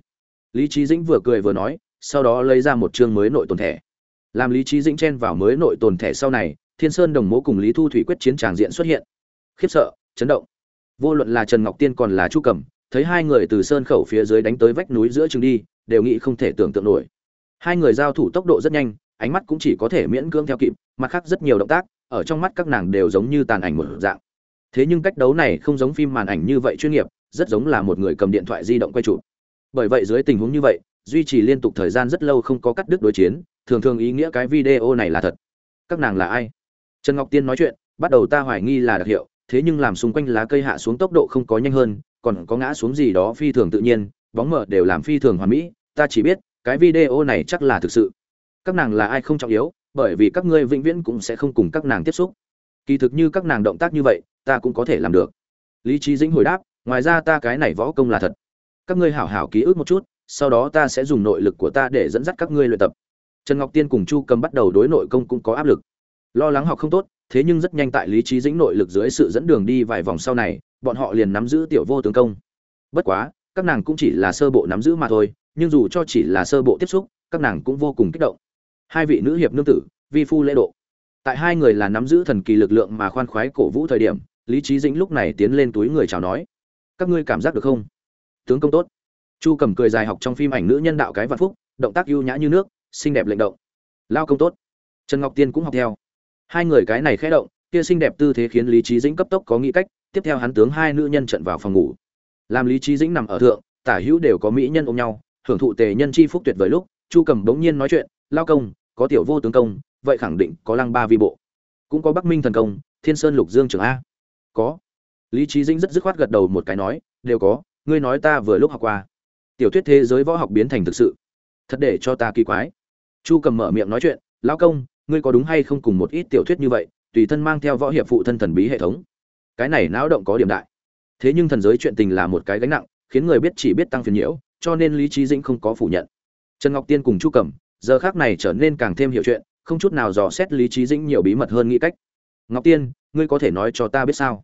Lý trí dĩnh vừa cười vừa nói, sau đó lấy ra một chương mới nội tồn thẻ. Làm lý trí dĩnh chen vào mới nội tồn thẻ sau này, thiên sơn đồng mố cùng lý thu thủy quyết chiến tràng diện xuất hiện. Khiếp sợ, chấn động. Vô luận là trần ngọc tiên còn là chu cẩm thấy hai người từ sơn khẩu phía dưới đánh tới vách núi giữa chừng đi, đều nghĩ không thể tưởng tượng nổi. Hai người giao thủ tốc độ rất nhanh, ánh mắt cũng chỉ có thể miễn cưỡng theo kịp, mặt khác rất nhiều động tác, ở trong mắt các nàng đều giống như tàn ảnh một dạng. Thế nhưng cách đấu này không giống phim màn ảnh như vậy chuyên nghiệp, rất giống là một người cầm điện thoại di động quay chụp. Bởi vậy dưới tình huống như vậy, duy trì liên tục thời gian rất lâu không có cắt đứt đối chiến, thường thường ý nghĩa cái video này là thật. Các nàng là ai? Trần ngọc tiên nói chuyện, bắt đầu ta hoài nghi là đặc hiệu, thế nhưng làm xung quanh lá cây hạ xuống tốc độ không có nhanh hơn còn có ngã xuống gì đó phi thường tự nhiên, bóng mờ đều làm phi thường hoàn mỹ, ta chỉ biết, cái video này chắc là thực sự. Các nàng là ai không trọng yếu, bởi vì các ngươi vĩnh viễn cũng sẽ không cùng các nàng tiếp xúc. Kỳ thực như các nàng động tác như vậy, ta cũng có thể làm được. Lý trí dĩnh hồi đáp, ngoài ra ta cái này võ công là thật. Các ngươi hảo hảo ký ức một chút, sau đó ta sẽ dùng nội lực của ta để dẫn dắt các ngươi luyện tập. Trần ngọc tiên cùng chu cầm bắt đầu đối nội công cũng có áp lực. Lo lắng học không tốt thế nhưng rất nhanh tại lý trí dĩnh nội lực dưới sự dẫn đường đi vài vòng sau này, bọn họ liền nắm giữ tiểu vô tướng công. Bất quá, các nàng cũng chỉ là sơ bộ nắm giữ mà thôi, nhưng dù cho chỉ là sơ bộ tiếp xúc, các nàng cũng vô cùng kích động. Hai vị nữ hiệp nương tử, vi phu lễ độ. Tại hai người là nắm giữ thần kỳ lực lượng mà khoan khoái cổ vũ thời điểm, lý trí dĩnh lúc này tiến lên túi người chào nói, các ngươi cảm giác được không? Tướng công tốt. Chu cầm cười dài học trong phim ảnh nữ nhân đạo cái vạn phúc, động tác ưu nhã như nước, xinh đẹp lệnh động. Lao công tốt. Trần ngọc tiên cũng học theo hai người cái này khẽ động, kia xinh đẹp tư thế khiến lý trí dĩnh cấp tốc có nghĩ cách, tiếp theo hắn tướng hai nữ nhân trận vào phòng ngủ. Làm lý trí dĩnh nằm ở thượng, tả hữu đều có mỹ nhân ôm nhau, hưởng thụ tề nhân chi phúc tuyệt vời lúc, chu cầm bỗng nhiên nói chuyện, lao công, có tiểu vô tướng công, vậy khẳng định có lăng ba vi bộ. Cũng có bắc minh thần công, thiên sơn lục dương trường a. Có. Lý trí dĩnh rất dứt khoát gật đầu một cái nói, đều có, ngươi nói ta vừa lúc học qua. Tiểu thuyết thế giới võ học biến thành thực sự, thật để cho ta kỳ quái. Chu cầm mở miệng nói chuyện lão công ngươi có đúng hay không cùng một ít tiểu thuyết như vậy, tùy thân mang theo võ hiệp phụ thân thần bí hệ thống? Cái này não động có điểm đại. Thế nhưng thần giới chuyện tình là một cái gánh nặng, khiến người biết chỉ biết tăng phiền nhiễu, cho nên lý trí dĩnh không có phủ nhận. Trần ngọc tiên cùng chu cẩm, giờ khác này trở nên càng thêm hiểu chuyện, không chút nào dò xét lý trí dĩnh nhiều bí mật hơn nghĩ cách. Ngọc tiên, ngươi có thể nói cho ta biết sao?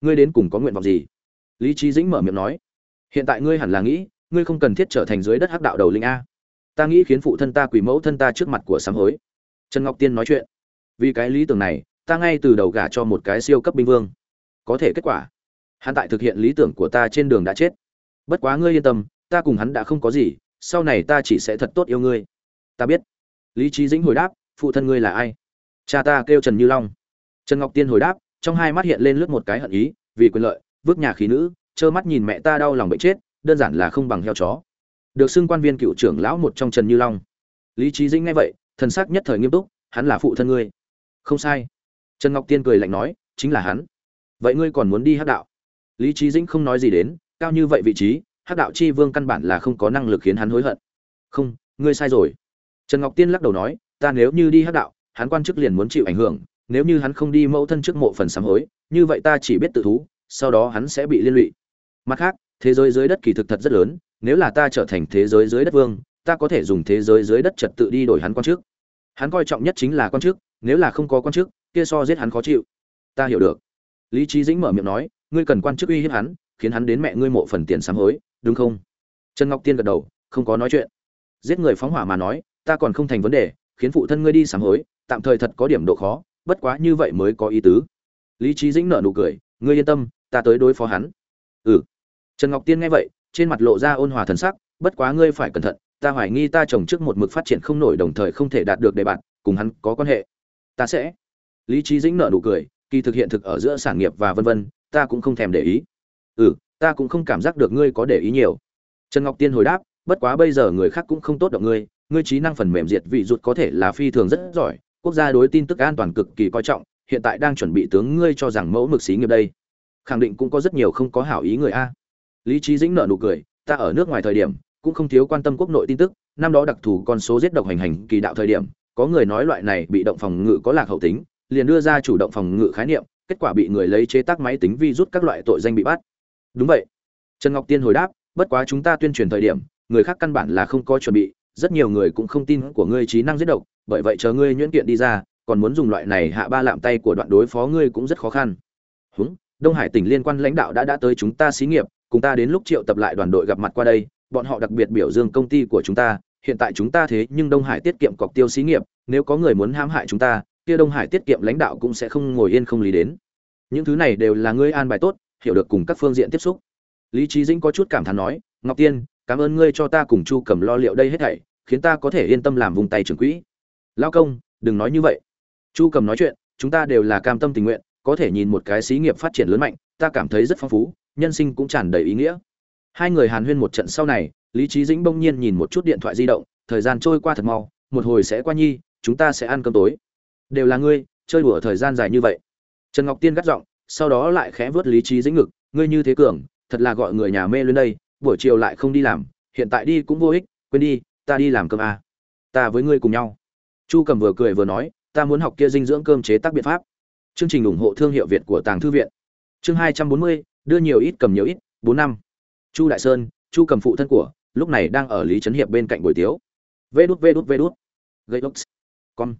Ngươi đến cùng có nguyện vọng gì? Lý trí dĩnh mở miệng nói. Hiện tại ngươi hẳn là nghĩ, ngươi không cần thiết trở thành dưới đất hắc đạo đầu linh a. Ta nghĩ khiến phụ thân ta quỳ mẫu thân ta trước mặt của sám hối trần ngọc tiên nói chuyện. Vì cái lý tưởng này, ta ngay từ đầu gả cho một cái siêu cấp binh vương. Có thể kết quả, hắn tại thực hiện lý tưởng của ta trên đường đã chết. Bất quá ngươi yên tâm, ta cùng hắn đã không có gì, sau này ta chỉ sẽ thật tốt yêu ngươi. Ta biết. Lý trí dĩnh hồi đáp, phụ thân ngươi là ai? Cha ta kêu trần như long. Trần ngọc tiên hồi đáp, trong hai mắt hiện lên lướt một cái hận ý, vì quyền lợi, vứt nhà khí nữ, trơ mắt nhìn mẹ ta đau lòng bệnh chết, đơn giản là không bằng heo chó. Được xưng quan viên cựu trưởng lão một trong trần như long. Lý trí dĩnh nghe vậy thần sắc nhất thời nghiêm túc, hắn là phụ thân ngươi. Không sai. Trần ngọc tiên cười lạnh nói, chính là hắn. Vậy ngươi còn muốn đi hắc đạo? Lý trí dĩnh không nói gì đến, cao như vậy vị trí, hắc đạo chi vương căn bản là không có năng lực khiến hắn hối hận. Không, ngươi sai rồi. Trần ngọc tiên lắc đầu nói, ta nếu như đi hắc đạo, hắn quan chức liền muốn chịu ảnh hưởng, nếu như hắn không đi mẫu thân trước mộ phần sám hối, như vậy ta chỉ biết tự thú, sau đó hắn sẽ bị liên lụy. Mặt khác, thế giới dưới đất kỳ thực thật rất lớn, nếu là ta trở thành thế giới dưới đất vương ta có thể dùng thế giới dưới đất trật tự đi đổi hắn quan chức hắn coi trọng nhất chính là quan chức nếu là không có quan chức kia so giết hắn khó chịu. Ta hiểu được. Lý trí dĩnh mở miệng nói, ngươi cần quan chức uy hiếp hắn, khiến hắn đến mẹ ngươi mộ phần tiền sám hối, đúng không? Trần ngọc tiên gật đầu, không có nói chuyện. Giết người phóng hỏa mà nói, ta còn không thành vấn đề, khiến phụ thân ngươi đi sám hối, tạm thời thật có điểm độ khó, bất quá như vậy mới có ý tứ. Lý trí dĩnh nở nụ cười, ngươi yên tâm, ta tới đối phó hắn. Ừ. Trần ngọc tiên nghe vậy, trên mặt lộ ra ôn hòa thần sắc, bất quá ngươi phải cẩn thận ta hoài nghi ta chồng trước một mực phát triển không nổi đồng thời không thể đạt được đề bạn cùng hắn có quan hệ. Ta sẽ. Lý trí dĩnh nở nụ cười, kỳ thực hiện thực ở giữa sản nghiệp và vân vân, ta cũng không thèm để ý. Ừ ta cũng không cảm giác được ngươi có để ý nhiều. Trần ngọc tiên hồi đáp, bất quá bây giờ người khác cũng không tốt động ngươi ngươi trí năng phần mềm diệt vị rụt có thể là phi thường rất giỏi, quốc gia đối tin tức an toàn cực kỳ coi trọng, hiện tại đang chuẩn bị tướng ngươi cho rằng mẫu mực xí nghiệp đây. Khẳng định cũng có rất nhiều không có hảo ý người a. Lý trí dĩnh nợ nụ cười, ta ở nước ngoài thời điểm cũng không thiếu quan tâm quốc nội tin tức, năm đó đặc thù con số giết độc hành hành kỳ đạo thời điểm, có người nói loại này bị động phòng ngự có lạc hậu tính, liền đưa ra chủ động phòng ngự khái niệm, kết quả bị người lấy chế tác máy tính vi rút các loại tội danh bị bắt. Đúng vậy. Trần ngọc tiên hồi đáp, bất quá chúng ta tuyên truyền thời điểm, người khác căn bản là không có chuẩn bị, rất nhiều người cũng không tin của ngươi trí năng giết độc, bởi vậy chờ ngươi nhuyễn kiện đi ra, còn muốn dùng loại này hạ ba lạm tay của đoạn đối phó ngươi cũng rất khó khăn. Húng, đông hải tỉnh liên quan lãnh đạo đã đã tới chúng ta xí nghiệp, cùng ta đến lúc triệu tập lại đoàn đội gặp mặt qua đây bọn họ đặc biệt biểu dương công ty của chúng ta, hiện tại chúng ta thế nhưng đông hải tiết kiệm cọc tiêu xí nghiệp, nếu có người muốn hãm hại chúng ta, kia đông hải tiết kiệm lãnh đạo cũng sẽ không ngồi yên không lý đến. Những thứ này đều là ngươi an bài tốt, hiểu được cùng các phương diện tiếp xúc. Lý trí dĩnh có chút cảm thán nói, ngọc tiên, cảm ơn ngươi cho ta cùng chu cầm lo liệu đây hết thảy, khiến ta có thể yên tâm làm vùng tay trưởng quỹ. Lao công, đừng nói như vậy. Chu cầm nói chuyện, chúng ta đều là cam tâm tình nguyện, có thể nhìn một cái xí nghiệp phát triển lớn mạnh, ta cảm thấy rất phong phú, nhân sinh cũng tràn đầy ý nghĩa hai người hàn huyên một trận sau này, lý trí dĩnh bỗng nhiên nhìn một chút điện thoại di động, thời gian trôi qua thật mau, một hồi sẽ qua nhi, chúng ta sẽ ăn cơm tối. Đều là ngươi, chơi đùa thời gian dài như vậy. Trần ngọc tiên gắt giọng, sau đó lại khẽ vớt lý trí dĩnh ngực, ngươi như thế cường, thật là gọi người nhà mê lên đây, buổi chiều lại không đi làm, hiện tại đi cũng vô ích, quên đi, ta đi làm cơm à. ta với ngươi cùng nhau. Chu cầm vừa cười vừa nói, ta muốn học kia dinh dưỡng cơm chế tác biện pháp. Chương trình ủng hộ thương hiệu việt của tàng thư viện. Chương hai trăm bốn mươi, đưa nhiều ít cầm nhiều ít, bốn năm chu đại sơn, chu cầm phụ thân của, lúc này đang ở lý trấn hiệp bên cạnh buổi tiếu. Vê đút vê đút vê đút. Gây đốc con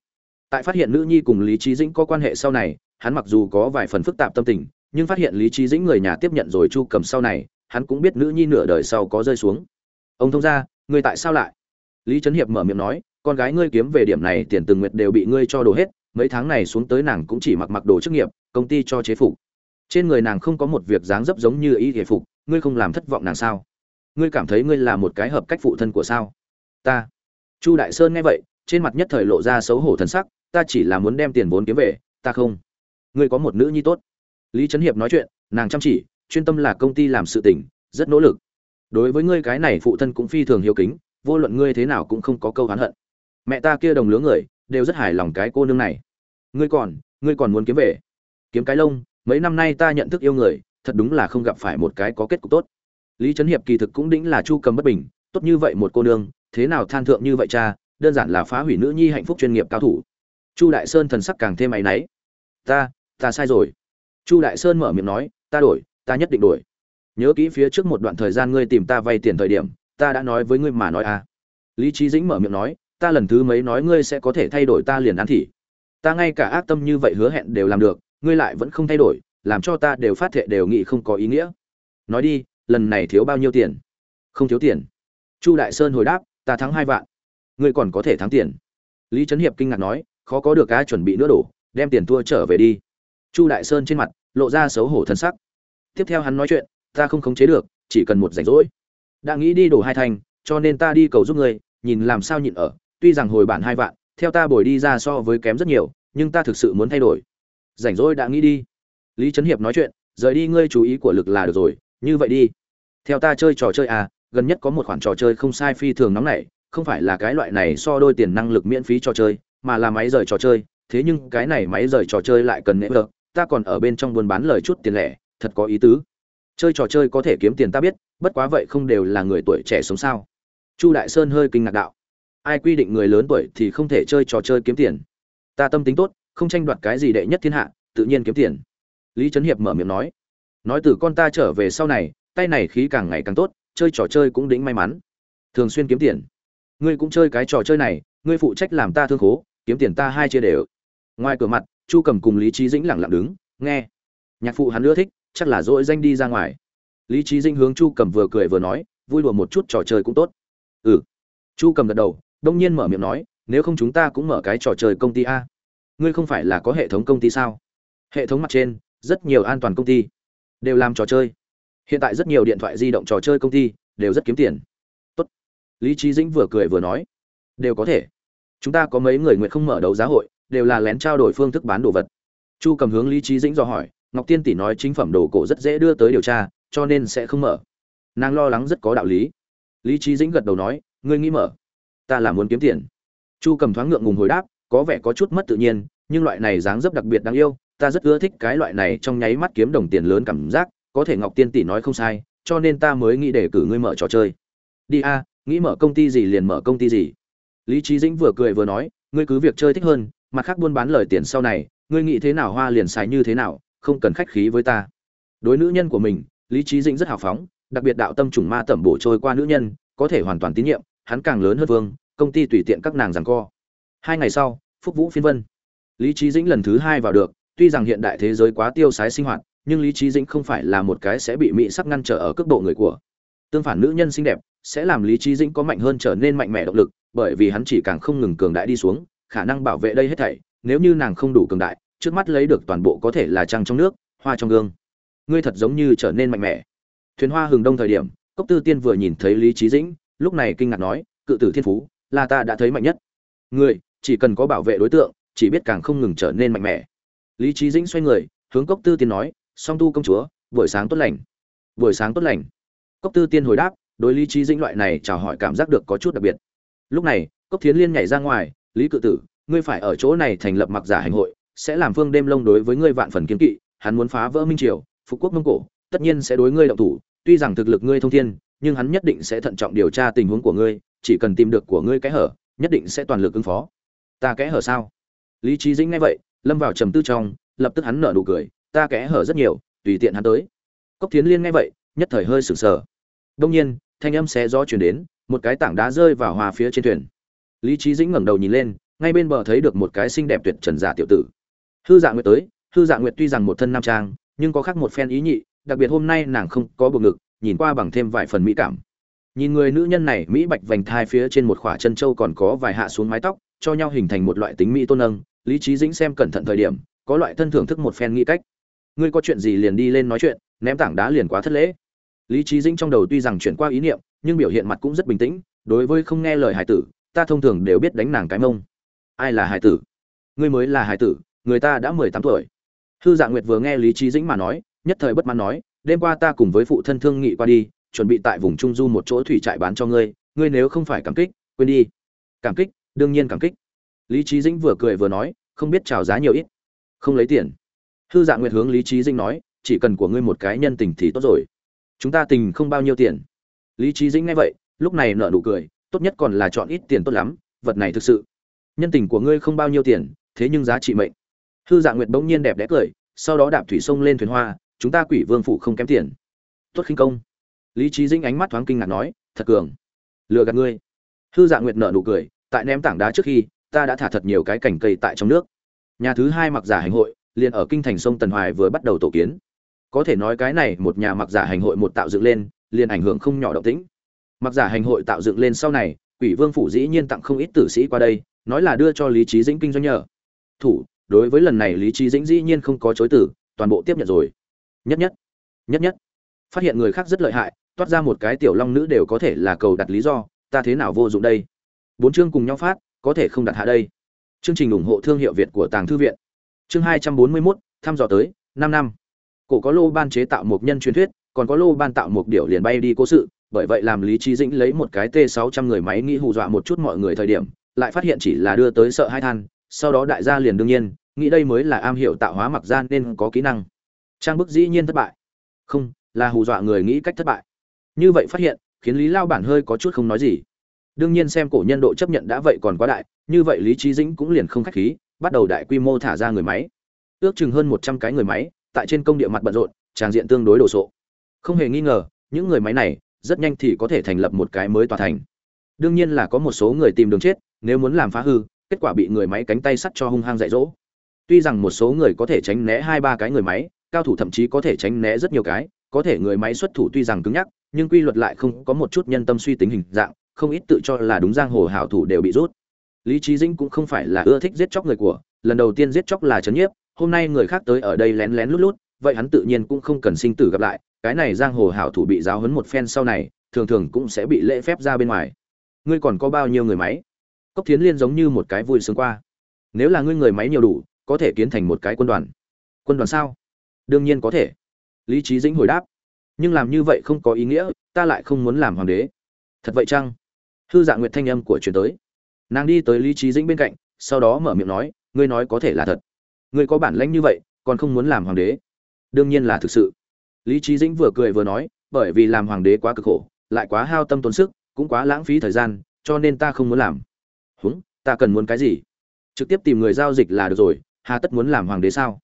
tại phát hiện nữ nhi cùng lý trí dĩnh có quan hệ sau này, hắn mặc dù có vài phần phức tạp tâm tình, nhưng phát hiện lý trí dĩnh người nhà tiếp nhận rồi chu cầm sau này, hắn cũng biết nữ nhi nửa đời sau có rơi xuống. Ông thông gia ngươi tại sao lại? Lý trấn hiệp mở miệng nói, con gái ngươi kiếm về điểm này tiền từng nguyệt đều bị ngươi cho đồ hết, mấy tháng này xuống tới nàng cũng chỉ mặc mặc đồ chức nghiệp, công ty cho chế phục. Trên người nàng không có một việc dáng dấp giống như y thể phục ngươi không làm thất vọng nàng sao? Ngươi cảm thấy ngươi là một cái hợp cách phụ thân của sao? Ta. Chu đại sơn nghe vậy, trên mặt nhất thời lộ ra xấu hổ thần sắc, ta chỉ là muốn đem tiền vốn kiếm về, ta không. Ngươi có một nữ nhi tốt. Lý trấn hiệp nói chuyện, nàng chăm chỉ, chuyên tâm là công ty làm sự tình, rất nỗ lực. Đối với ngươi cái này phụ thân cũng phi thường hiếu kính, vô luận ngươi thế nào cũng không có câu hắn hận. Mẹ ta kia đồng lứa người, đều rất hài lòng cái cô nương này. Ngươi còn ngươi còn muốn kiếm về. Kiếm cái lông, mấy năm nay ta nhận thức yêu người thật đúng là không gặp phải một cái có kết cục tốt. Lý trấn hiệp kỳ thực cũng đĩnh là chu cầm bất bình, tốt như vậy một cô nương, thế nào than thượng như vậy cha, đơn giản là phá hủy nữ nhi hạnh phúc chuyên nghiệp cao thủ. Chu đại sơn thần sắc càng thêm áy náy. Ta ta sai rồi. Chu đại sơn mở miệng nói, ta đổi, ta nhất định đổi. Nhớ kỹ phía trước một đoạn thời gian ngươi tìm ta vay tiền thời điểm, ta đã nói với ngươi mà nói à. Lý trí dĩnh mở miệng nói, ta lần thứ mấy nói ngươi sẽ có thể thay đổi ta liền ăn thị. Ta ngay cả ác tâm như vậy hứa hẹn đều làm được, ngươi lại vẫn không thay đổi làm cho ta đều phát thệ đều nghĩ không có ý nghĩa. Nói đi, lần này thiếu bao nhiêu tiền? Không thiếu tiền. Chu đại sơn hồi đáp, ta thắng hai vạn. Ngươi còn có thể thắng tiền. Lý trấn hiệp kinh ngạc nói, khó có được cá chuẩn bị nữa đổ, đem tiền thua trở về đi. Chu đại sơn trên mặt, lộ ra xấu hổ thân sắc. Tiếp theo hắn nói chuyện, ta không khống chế được, chỉ cần một rảnh rỗi. Đã nghĩ đi đổ hai thành, cho nên ta đi cầu giúp ngươi, nhìn làm sao nhịn ở. Tuy rằng hồi bản hai vạn, theo ta bồi đi ra so với kém rất nhiều, nhưng ta thực sự muốn thay đổi. Rảnh rỗi đã nghĩ đi lý trấn hiệp nói chuyện rời đi ngươi chú ý của lực là được rồi như vậy đi. Theo ta chơi trò chơi à gần nhất có một khoản trò chơi không sai phi thường nóng này, không phải là cái loại này so đôi tiền năng lực miễn phí trò chơi mà là máy rời trò chơi thế nhưng cái này máy rời trò chơi lại cần nễ vợ ta còn ở bên trong buôn bán lời chút tiền lẻ thật có ý tứ. Chơi trò chơi có thể kiếm tiền ta biết bất quá vậy không đều là người tuổi trẻ sống sao. Chu đại sơn hơi kinh ngạc đạo. Ai quy định người lớn tuổi thì không thể chơi trò chơi kiếm tiền? Ta tâm tính tốt không tranh đoạt cái gì đệ nhất thiên hạ tự nhiên kiếm tiền lý trấn hiệp mở miệng nói nói từ con ta trở về sau này, tay này khí càng ngày càng tốt, chơi trò chơi cũng đỉnh may mắn. Thường xuyên kiếm tiền. Ngươi cũng chơi cái trò chơi này, ngươi phụ trách làm ta thương khố, kiếm tiền ta hai chia đều. Ngoài cửa mặt, chu cầm cùng lý trí dĩnh lẳng lặng đứng, nghe. Nhạc phụ hắn ưa thích, chắc là dỗi danh đi ra ngoài. Lý trí dĩnh hướng chu cầm vừa cười vừa nói, vui đùa một chút trò chơi cũng tốt. Ừ. Chu cầm gật đầu, đông nhiên mở miệng nói, nếu không chúng ta cũng mở cái trò chơi công ty a. Ngươi không phải là có hệ thống công ty sao? Hệ thống mặt trên rất nhiều an toàn công ty đều làm trò chơi. Hiện tại rất nhiều điện thoại di động trò chơi công ty đều rất kiếm tiền. Tốt. Lý trí dĩnh vừa cười vừa nói. Đều có thể. Chúng ta có mấy người nguyện không mở đấu giá hội, đều là lén trao đổi phương thức bán đồ vật. Chu cầm hướng lý trí dĩnh do hỏi, ngọc tiên tỷ nói chính phẩm đồ cổ rất dễ đưa tới điều tra, cho nên sẽ không mở. Nàng lo lắng rất có đạo lý. Lý trí dĩnh gật đầu nói, ngươi nghĩ mở. Ta là muốn kiếm tiền. Chu cầm thoáng ngượng ngùng hồi đáp, có vẻ có chút mất tự nhiên nhưng loại này dáng dấp đặc biệt đáng yêu, ta rất ưa thích cái loại này trong nháy mắt kiếm đồng tiền lớn cảm giác, có thể ngọc tiên tỷ nói không sai, cho nên ta mới nghĩ để cử ngươi mở trò chơi. Đi a, nghĩ mở công ty gì liền mở công ty gì. Lý trí dĩnh vừa cười vừa nói, ngươi cứ việc chơi thích hơn, mặt khác buôn bán lời tiền sau này, ngươi nghĩ thế nào hoa liền xài như thế nào, không cần khách khí với ta. Đối nữ nhân của mình, lý trí dĩnh rất hào phóng, đặc biệt đạo tâm trùng ma tẩm bổ trôi qua nữ nhân, có thể hoàn toàn tín nhiệm, hắn càng lớn hơn vương, công ty tùy tiện các nàng rằng co. Hai ngày sau, phúc vũ phiên vân lý trí dĩnh lần thứ hai vào được, tuy rằng hiện đại thế giới quá tiêu sái sinh hoạt, nhưng lý trí dĩnh không phải là một cái sẽ bị mỹ sắc ngăn trở ở cấp độ người của. Tương phản nữ nhân xinh đẹp, sẽ làm lý trí dĩnh có mạnh hơn trở nên mạnh mẽ động lực, bởi vì hắn chỉ càng không ngừng cường đại đi xuống, khả năng bảo vệ đây hết thảy, nếu như nàng không đủ cường đại, trước mắt lấy được toàn bộ có thể là trăng trong nước, hoa trong gương. Ngươi thật giống như trở nên mạnh mẽ. Thuyền hoa hừng đông thời điểm, cốc tư tiên vừa nhìn thấy lý trí dĩnh, lúc này kinh ngạc nói, cự tử thiên phú, là ta đã thấy mạnh nhất. Ngươi, chỉ cần có bảo vệ đối tượng chỉ biết càng không ngừng trở nên mạnh mẽ. Lý trí dĩnh xoay người, hướng cốc tư tiên nói, song tu công chúa, buổi sáng tốt lành. Buổi sáng tốt lành. Cốc tư tiên hồi đáp, đối lý trí dĩnh loại này chào hỏi cảm giác được có chút đặc biệt. Lúc này, cốc thiến liên nhảy ra ngoài, lý cự tử, ngươi phải ở chỗ này thành lập mặc giả hành hội, sẽ làm phương đêm lông đối với ngươi vạn phần kiến kỵ, hắn muốn phá vỡ minh triều, phục quốc mông cổ, tất nhiên sẽ đối ngươi động thủ, tuy rằng thực lực ngươi thông thiên, nhưng hắn nhất định sẽ thận trọng điều tra tình huống của ngươi, chỉ cần tìm được của ngươi cái hở, nhất định sẽ toàn lực ứng phó. Ta kẽ hở sao? Lý trí dĩnh nghe vậy, lâm vào trầm tư trong, lập tức hắn nở nụ cười, ta kẽ hở rất nhiều, tùy tiện hắn tới. Cốc thiến liên nghe vậy, nhất thời hơi sửng sờ. Đông nhiên, thanh âm xé gió chuyển đến, một cái tảng đá rơi vào hòa phía trên thuyền. Lý trí dĩnh ngẩng đầu nhìn lên, ngay bên bờ thấy được một cái xinh đẹp tuyệt trần giả tiểu tử. Hư dạ nguyệt tới, hư dạ nguyệt tuy rằng một thân nam trang, nhưng có khác một phen ý nhị, đặc biệt hôm nay nàng không có buộc ngực, nhìn qua bằng thêm vài phần mỹ cảm. Nhìn người nữ nhân này, mỹ bạch vành thai phía trên một khỏa chân trâu còn có vài hạ xuống mái tóc cho nhau hình thành một loại tính mỹ tôn nâng, lý trí dĩnh xem cẩn thận thời điểm, có loại thân thưởng thức một phen nghĩ cách. Ngươi có chuyện gì liền đi lên nói chuyện, ném tảng đá liền quá thất lễ. Lý trí dĩnh trong đầu tuy rằng chuyển qua ý niệm, nhưng biểu hiện mặt cũng rất bình tĩnh, đối với không nghe lời hải tử, ta thông thường đều biết đánh nàng cái mông. Ai là hải tử? Ngươi mới là hải tử, người ta đã mười tám tuổi. Hư dạ nguyệt vừa nghe lý trí dĩnh mà nói, nhất thời bất mãn nói, đêm qua ta cùng với phụ thân thương nghị qua đi, chuẩn bị tại vùng trung du một chỗ thủy trại bán cho ngươi ngươi nếu không phải cảm kích, quên đi. Cảm kích? Đương nhiên cảm kích. Lý trí dĩnh vừa cười vừa nói, không biết chào giá nhiều ít. Không lấy tiền. Hư dạ nguyệt hướng lý trí dĩnh nói, chỉ cần của ngươi một cái nhân tình thì tốt rồi. Chúng ta tình không bao nhiêu tiền. Lý trí dĩnh nghe vậy, lúc này nợ nụ cười, tốt nhất còn là chọn ít tiền tốt lắm, vật này thực sự. Nhân tình của ngươi không bao nhiêu tiền, thế nhưng giá trị mệnh. Hư dạ nguyệt bỗng nhiên đẹp đẽ cười, sau đó đạp thủy sông lên thuyền hoa, chúng ta quỷ vương phủ không kém tiền. Tốt khinh công. Lý trí dĩnh ánh mắt thoáng kinh ngạc nói, thật cường. Lừa gạt ngươi. Hư dạ nguyệt nợ nụ cười tại ném tảng đá trước khi, ta đã thả thật nhiều cái cành cây tại trong nước. Nhà thứ hai mặc giả hành hội, liền ở kinh thành sông tần hoài vừa bắt đầu tổ kiến. Có thể nói cái này một nhà mặc giả hành hội một tạo dựng lên, liền ảnh hưởng không nhỏ động tĩnh. Mặc giả hành hội tạo dựng lên sau này, quỷ vương phủ dĩ nhiên tặng không ít tử sĩ qua đây, nói là đưa cho lý trí dĩnh kinh doanh nhờ. Thủ, đối với lần này lý trí dĩnh dĩ nhiên không có chối tử toàn bộ tiếp nhận rồi. Nhất nhất nhất nhất. Phát hiện người khác rất lợi hại, toát ra một cái tiểu long nữ đều có thể là cầu đặt lý do, ta thế nào vô dụng đây? Bốn chương cùng nhau phát có thể không đặt hạ đây. Chương trình ủng hộ thương hiệu việt của tàng thư viện. Chương hai trăm bốn mươi 241, thăm dò tới năm năm. Cổ có lô ban chế tạo một nhân truyền thuyết còn có lô ban tạo một điểu liền bay đi cố sự bởi vậy làm lý trí dĩnh lấy một cái t sáu trăm người máy nghĩ hù dọa một chút mọi người thời điểm lại phát hiện chỉ là đưa tới sợ hai than sau đó đại gia liền đương nhiên nghĩ đây mới là am hiểu tạo hóa mặc gian nên có kỹ năng. Trang bức dĩ nhiên thất bại. Không là hù dọa người nghĩ cách thất bại. Như vậy phát hiện khiến lý lao bản hơi có chút không nói gì đương nhiên xem cổ nhân độ chấp nhận đã vậy còn quá đại, như vậy lý trí dĩnh cũng liền không khách khí, bắt đầu đại quy mô thả ra người máy. Ước chừng hơn một trăm cái người máy, tại trên công địa mặt bận rộn, tràng diện tương đối đồ sộ. Không hề nghi ngờ, những người máy này rất nhanh thì có thể thành lập một cái mới tòa thành. Đương nhiên là có một số người tìm đường chết, nếu muốn làm phá hư, kết quả bị người máy cánh tay sắt cho hung hăng dạy dỗ. Tuy rằng một số người có thể tránh né hai ba cái người máy, cao thủ thậm chí có thể tránh né rất nhiều cái, có thể người máy xuất thủ tuy rằng cứng nhắc, nhưng quy luật lại không có một chút nhân tâm suy tính hình dạng không ít tự cho là đúng giang hồ hảo thủ đều bị rút. Lý trí dĩnh cũng không phải là ưa thích giết chóc người của, lần đầu tiên giết chóc là trấn nhiếp, hôm nay người khác tới ở đây lén lén lút lút, vậy hắn tự nhiên cũng không cần sinh tử gặp lại, cái này giang hồ hảo thủ bị giáo huấn một phen sau này, thường thường cũng sẽ bị lễ phép ra bên ngoài. Ngươi còn có bao nhiêu người máy? Cốc thiến liên giống như một cái vui sướng qua. Nếu là ngươi người máy nhiều đủ, có thể kiến thành một cái quân đoàn. Quân đoàn sao? Đương nhiên có thể. Lý trí dĩnh hồi đáp. Nhưng làm như vậy không có ý nghĩa, ta lại không muốn làm hoàng đế. Thật vậy chăng? Hư dạ nguyệt thanh âm của truyền tới. Nàng đi tới lý trí dĩnh bên cạnh, sau đó mở miệng nói, ngươi nói có thể là thật. Ngươi có bản lãnh như vậy, còn không muốn làm hoàng đế? Đương nhiên là thực sự. Lý trí dĩnh vừa cười vừa nói, bởi vì làm hoàng đế quá cực khổ, lại quá hao tâm tốn sức, cũng quá lãng phí thời gian, cho nên ta không muốn làm. Húng, ta cần muốn cái gì? Trực tiếp tìm người giao dịch là được rồi, hà tất muốn làm hoàng đế sao?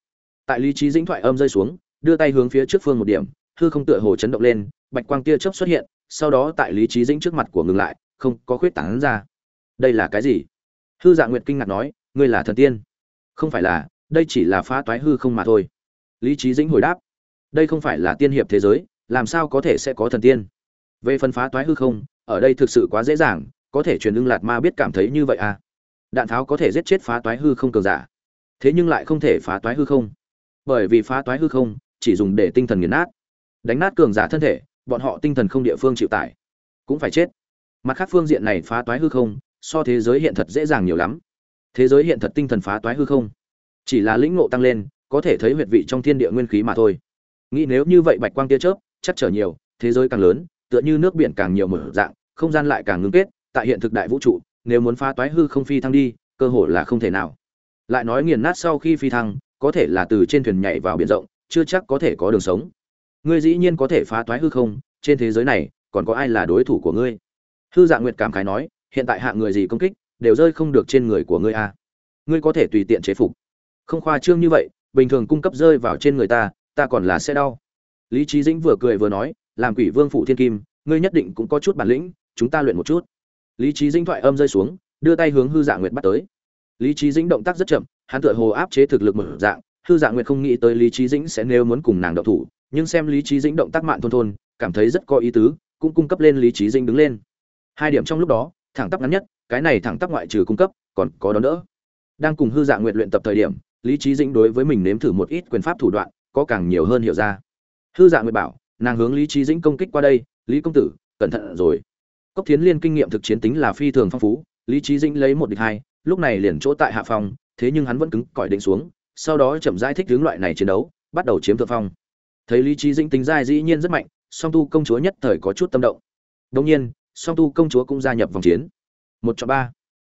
Tại lý trí dĩnh thoại âm rơi xuống, đưa tay hướng phía trước phương một điểm, hư không tựa hồ chấn động lên, bạch quang tia chớp xuất hiện, sau đó tại lý trí dĩnh trước mặt của ngừng lại không có khuyết tảng ra. Đây là cái gì? Hư dạ nguyệt kinh ngạc nói, ngươi là thần tiên. Không phải là, đây chỉ là phá toái hư không mà thôi. Lý trí dĩnh hồi đáp, đây không phải là tiên hiệp thế giới, làm sao có thể sẽ có thần tiên? Về phần phá toái hư không, ở đây thực sự quá dễ dàng, có thể truyền ưng lạt ma biết cảm thấy như vậy à? Đạn tháo có thể giết chết phá toái hư không cường giả. Thế nhưng lại không thể phá toái hư không. Bởi vì phá toái hư không, chỉ dùng để tinh thần nghiền nát. Đánh nát cường giả thân thể, bọn họ tinh thần không địa phương chịu tải. Cũng phải chết mặt khác phương diện này phá toái hư không, so thế giới hiện thật dễ dàng nhiều lắm. Thế giới hiện thật tinh thần phá toái hư không. Chỉ là lĩnh ngộ tăng lên, có thể thấy huyệt vị trong thiên địa nguyên khí mà thôi. Nghĩ nếu như vậy bạch quang tia chớp, chắc trở nhiều, thế giới càng lớn, tựa như nước biển càng nhiều mở dạng, không gian lại càng ngưng kết, tại hiện thực đại vũ trụ, nếu muốn phá toái hư không phi thăng đi, cơ hội là không thể nào. Lại nói nghiền nát sau khi phi thăng, có thể là từ trên thuyền nhảy vào biển rộng, chưa chắc có thể có đường sống. Ngươi dĩ nhiên có thể phá toái hư không, trên thế giới này, còn có ai là đối thủ của ngươi? Hư dạ nguyệt cảm khái nói, hiện tại hạ người gì công kích, đều rơi không được trên người của ngươi a à. ngươi có thể tùy tiện chế phục. Không khoa trương như vậy, bình thường cung cấp rơi vào trên người ta ta còn là sẽ đau. Lý trí dĩnh vừa cười vừa nói, làm quỷ vương phụ thiên kim, ngươi nhất định cũng có chút bản lĩnh, chúng ta luyện một chút. Lý trí dĩnh thoại âm rơi xuống, đưa tay hướng hư dạ nguyệt bắt tới. Lý trí dĩnh động tác rất chậm, hắn tựa hồ áp chế thực lực một dạng, hư dạ nguyệt không nghĩ tới lý trí dĩnh sẽ nếu muốn cùng nàng động thủ, nhưng xem lý trí dĩnh động tác mạn thôn thôn, cảm thấy rất có ý tứ, cũng cung cấp lên lý trí dĩnh đứng lên hai điểm trong lúc đó, thẳng tắp ngắn nhất, cái này thẳng tắp ngoại trừ cung cấp, còn có đón đỡ. Đang cùng hư dạ nguyện luyện tập thời điểm, lý trí dĩnh đối với mình nếm thử một ít quyền pháp thủ đoạn, có càng nhiều hơn hiểu ra. Hư dạ nguyện bảo, nàng hướng lý trí dĩnh công kích qua đây, lý công tử, cẩn thận rồi. Cốc thiến liên kinh nghiệm thực chiến tính là phi thường phong phú, lý trí dĩnh lấy một địch hai, lúc này liền chỗ tại hạ phòng thế nhưng hắn vẫn cứng cỏi định xuống, sau đó chậm rãi thích hướng loại này chiến đấu, bắt đầu chiếm thượng phong. Thấy lý trí dĩnh tính giai dĩ nhiên rất mạnh, song tu công chúa nhất thời có chút tâm động. Đông nhiên song tu công chúa cũng gia nhập vòng chiến. Một cho ba.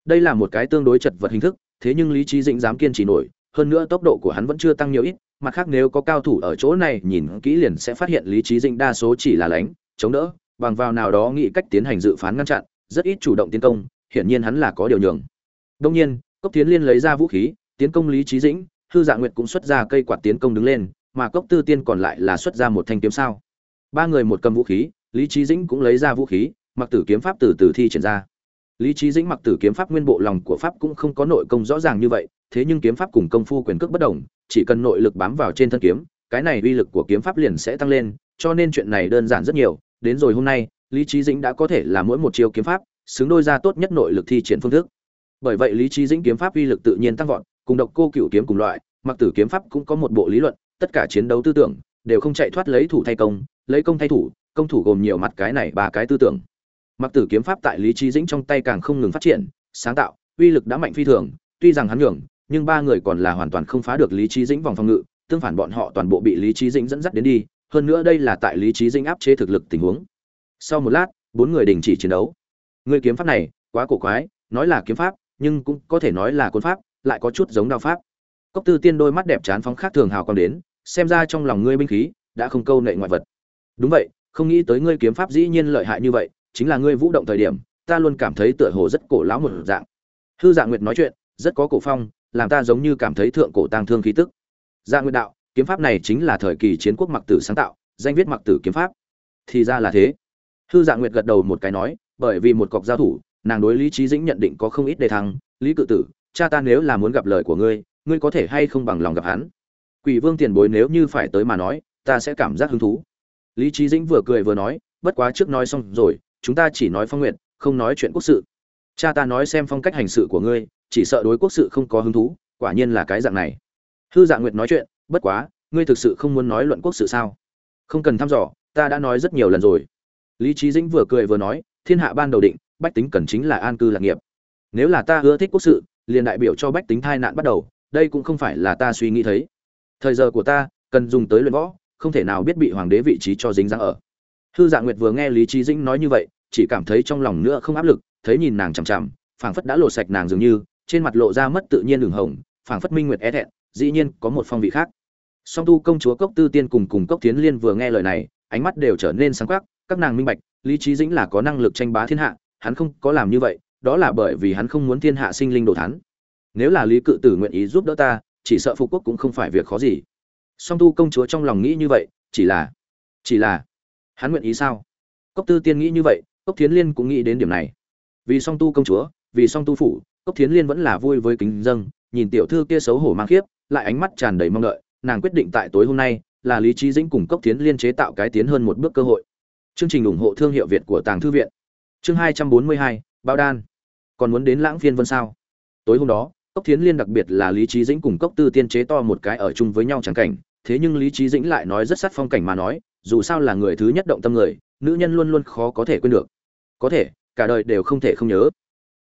Đây là một cái tương đối chật vật hình thức, thế nhưng lý trí dĩnh dám kiên trì nổi, hơn nữa tốc độ của hắn vẫn chưa tăng nhiều ít, mặt khác nếu có cao thủ ở chỗ này nhìn kỹ liền sẽ phát hiện lý trí dĩnh đa số chỉ là lánh, chống đỡ, bằng vào nào đó nghĩ cách tiến hành dự phán ngăn chặn, rất ít chủ động tiến công, hiển nhiên hắn là có điều nhường. Đông nhiên, cốc tiến liên lấy ra vũ khí, tiến công lý trí dĩnh, hư dạ nguyệt cũng xuất ra cây quạt tiến công đứng lên, mà cốc tư tiên còn lại là xuất ra một thanh kiếm sao. Ba người một cầm vũ khí, lý trí dĩnh cũng lấy ra vũ khí mặc tử kiếm pháp từ từ thi triển ra. Lý trí dĩnh mặc tử kiếm pháp nguyên bộ lòng của pháp cũng không có nội công rõ ràng như vậy, thế nhưng kiếm pháp cùng công phu quyền cước bất đồng, chỉ cần nội lực bám vào trên thân kiếm, cái này uy lực của kiếm pháp liền sẽ tăng lên, cho nên chuyện này đơn giản rất nhiều. Đến rồi hôm nay, lý trí dĩnh đã có thể là mỗi một chiêu kiếm pháp, xứng đôi ra tốt nhất nội lực thi triển phương thức. Bởi vậy lý trí dĩnh kiếm pháp uy lực tự nhiên tăng vọt, cùng độc cô cựu kiếm cùng loại, mặc tử kiếm pháp cũng có một bộ lý luận, tất cả chiến đấu tư tưởng đều không chạy thoát lấy thủ thay công, lấy công thay thủ, công thủ gồm nhiều mặt cái này ba cái tư tưởng mặc tử kiếm pháp tại lý trí dĩnh trong tay càng không ngừng phát triển, sáng tạo, uy lực đã mạnh phi thường, tuy rằng hắn nhường, nhưng ba người còn là hoàn toàn không phá được lý trí dĩnh vòng phòng ngự, tương phản bọn họ toàn bộ bị lý trí dĩnh dẫn dắt đến đi, hơn nữa đây là tại lý trí dĩnh áp chế thực lực tình huống. Sau một lát, bốn người đình chỉ chiến đấu. Người kiếm pháp này, quá cổ quái, nói là kiếm pháp, nhưng cũng có thể nói là quân pháp, lại có chút giống đao pháp. Cốc tư tiên đôi mắt đẹp chán phóng khác thường hào quang đến, xem ra trong lòng ngươi binh khí, đã không câu nệ ngoại vật. Đúng vậy, không nghĩ tới ngươi kiếm pháp dĩ nhiên lợi hại như vậy chính là ngươi vũ động thời điểm, ta luôn cảm thấy tựa hồ rất cổ lão một dạng. Hư dạ nguyệt nói chuyện, rất có cổ phong, làm ta giống như cảm thấy thượng cổ tang thương khí tức. Dạ nguyệt đạo, kiếm pháp này chính là thời kỳ chiến quốc mặc tử sáng tạo, danh viết mặc tử kiếm pháp. Thì ra là thế. Hư dạ nguyệt gật đầu một cái nói, bởi vì một cọc giao thủ, nàng đối lý trí dĩnh nhận định có không ít đề thăng, lý cự tử, cha ta nếu là muốn gặp lời của ngươi ngươi có thể hay không bằng lòng gặp hắn. Quỷ vương tiền bối nếu như phải tới mà nói, ta sẽ cảm giác hứng thú. Lý trí dĩnh vừa cười vừa nói, bất quá trước nói xong rồi chúng ta chỉ nói phong nguyện không nói chuyện quốc sự. Cha ta nói xem phong cách hành sự của ngươi, chỉ sợ đối quốc sự không có hứng thú, quả nhiên là cái dạng này. Hư dạng nguyệt nói chuyện, bất quá, ngươi thực sự không muốn nói luận quốc sự sao? Không cần thăm dò, ta đã nói rất nhiều lần rồi. Lý trí dĩnh vừa cười vừa nói, thiên hạ ban đầu định, bách tính cần chính là an cư lạc nghiệp. Nếu là ta ưa thích quốc sự, liền đại biểu cho bách tính thai nạn bắt đầu, đây cũng không phải là ta suy nghĩ thấy. Thời giờ của ta, cần dùng tới luyện võ, không thể nào biết bị hoàng đế vị trí cho dính dáng ở hư dạ nguyệt vừa nghe lý trí dĩnh nói như vậy, chỉ cảm thấy trong lòng nữa không áp lực, thấy nhìn nàng chằm chằm, phảng phất đã lộ sạch nàng dường như, trên mặt lộ ra mất tự nhiên đường hồng, phảng phất minh nguyệt é thẹn, dĩ nhiên có một phong vị khác. Song tu công chúa cốc tư tiên cùng cùng cốc tiến liên vừa nghe lời này, ánh mắt đều trở nên sáng quắc, các nàng minh bạch, lý trí dĩnh là có năng lực tranh bá thiên hạ, hắn không có làm như vậy, đó là bởi vì hắn không muốn thiên hạ sinh linh đồ thán. Nếu là lý cự tử nguyện ý giúp đỡ ta, chỉ sợ phục quốc cũng không phải việc khó gì. Song tu công chúa trong lòng nghĩ như vậy, chỉ là chỉ là hắn nguyện ý sao? Cốc tư tiên nghĩ như vậy, cốc thiến liên cũng nghĩ đến điểm này. Vì song tu công chúa, vì song tu phủ, cốc thiến liên vẫn là vui với kính dâng nhìn tiểu thư kia xấu hổ mang khiếp, lại ánh mắt tràn đầy mong đợi, nàng quyết định tại tối hôm nay là lý trí dĩnh cùng cốc thiến liên chế tạo cái tiến hơn một bước cơ hội. Chương trình ủng hộ thương hiệu việt của tàng thư viện. Chương hai trăm bốn mươi hai, bao đan. Còn muốn đến lãng phiên vân sao? Tối hôm đó, cốc thiến liên đặc biệt là lý trí dĩnh cùng cốc tư tiên chế to một cái ở chung với nhau chẳng cảnh, thế nhưng lý trí dĩnh lại nói rất sát phong cảnh mà nói dù sao là người thứ nhất động tâm người, nữ nhân luôn luôn khó có thể quên được. Có thể, cả đời đều không thể không nhớ.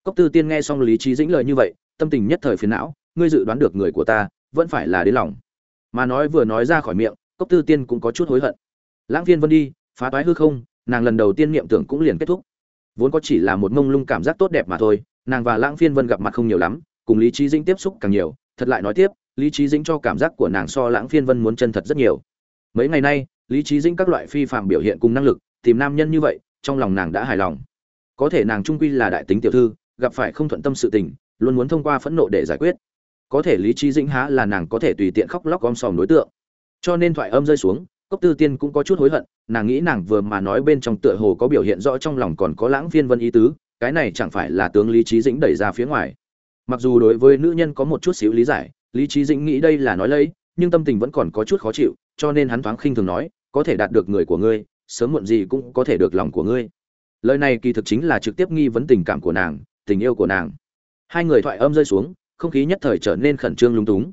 Cốc tư tiên nghe xong lý trí dĩnh lời như vậy, tâm tình nhất thời phiền não, ngươi dự đoán được người của ta, vẫn phải là đến lòng. Mà nói vừa nói ra khỏi miệng, cốc tư tiên cũng có chút hối hận. Lãng Viên vân đi, phá toái hư không, nàng lần đầu tiên niệm tưởng cũng liền kết thúc. Vốn có chỉ là một mông lung cảm giác tốt đẹp mà thôi, nàng và lãng phiên vân gặp mặt không nhiều lắm, cùng lý trí dĩnh tiếp xúc càng nhiều. Thật lại nói tiếp, lý trí dĩnh cho cảm giác của nàng so lãng phiên vân muốn chân thật rất nhiều. Mấy ngày nay lý trí dĩnh các loại phi phạm biểu hiện cùng năng lực, tìm nam nhân như vậy, trong lòng nàng đã hài lòng. Có thể nàng trung quy là đại tính tiểu thư, gặp phải không thuận tâm sự tình, luôn muốn thông qua phẫn nộ để giải quyết. Có thể lý trí dĩnh há là nàng có thể tùy tiện khóc lóc om sòm đối tượng. Cho nên thoại âm rơi xuống, cốc tư tiên cũng có chút hối hận, nàng nghĩ nàng vừa mà nói bên trong tựa hồ có biểu hiện rõ trong lòng còn có lãng phiên vân ý tứ, cái này chẳng phải là tướng lý trí dĩnh đẩy ra phía ngoài. Mặc dù đối với nữ nhân có một chút xíu lý giải, lý trí dĩnh nghĩ đây là nói lấy, nhưng tâm tình vẫn còn có chút khó chịu, cho nên hắn thoáng khinh thường nói có thể đạt được người của ngươi, sớm muộn gì cũng có thể được lòng của ngươi. Lời này kỳ thực chính là trực tiếp nghi vấn tình cảm của nàng, tình yêu của nàng. Hai người thoại âm rơi xuống, không khí nhất thời trở nên khẩn trương lung túng.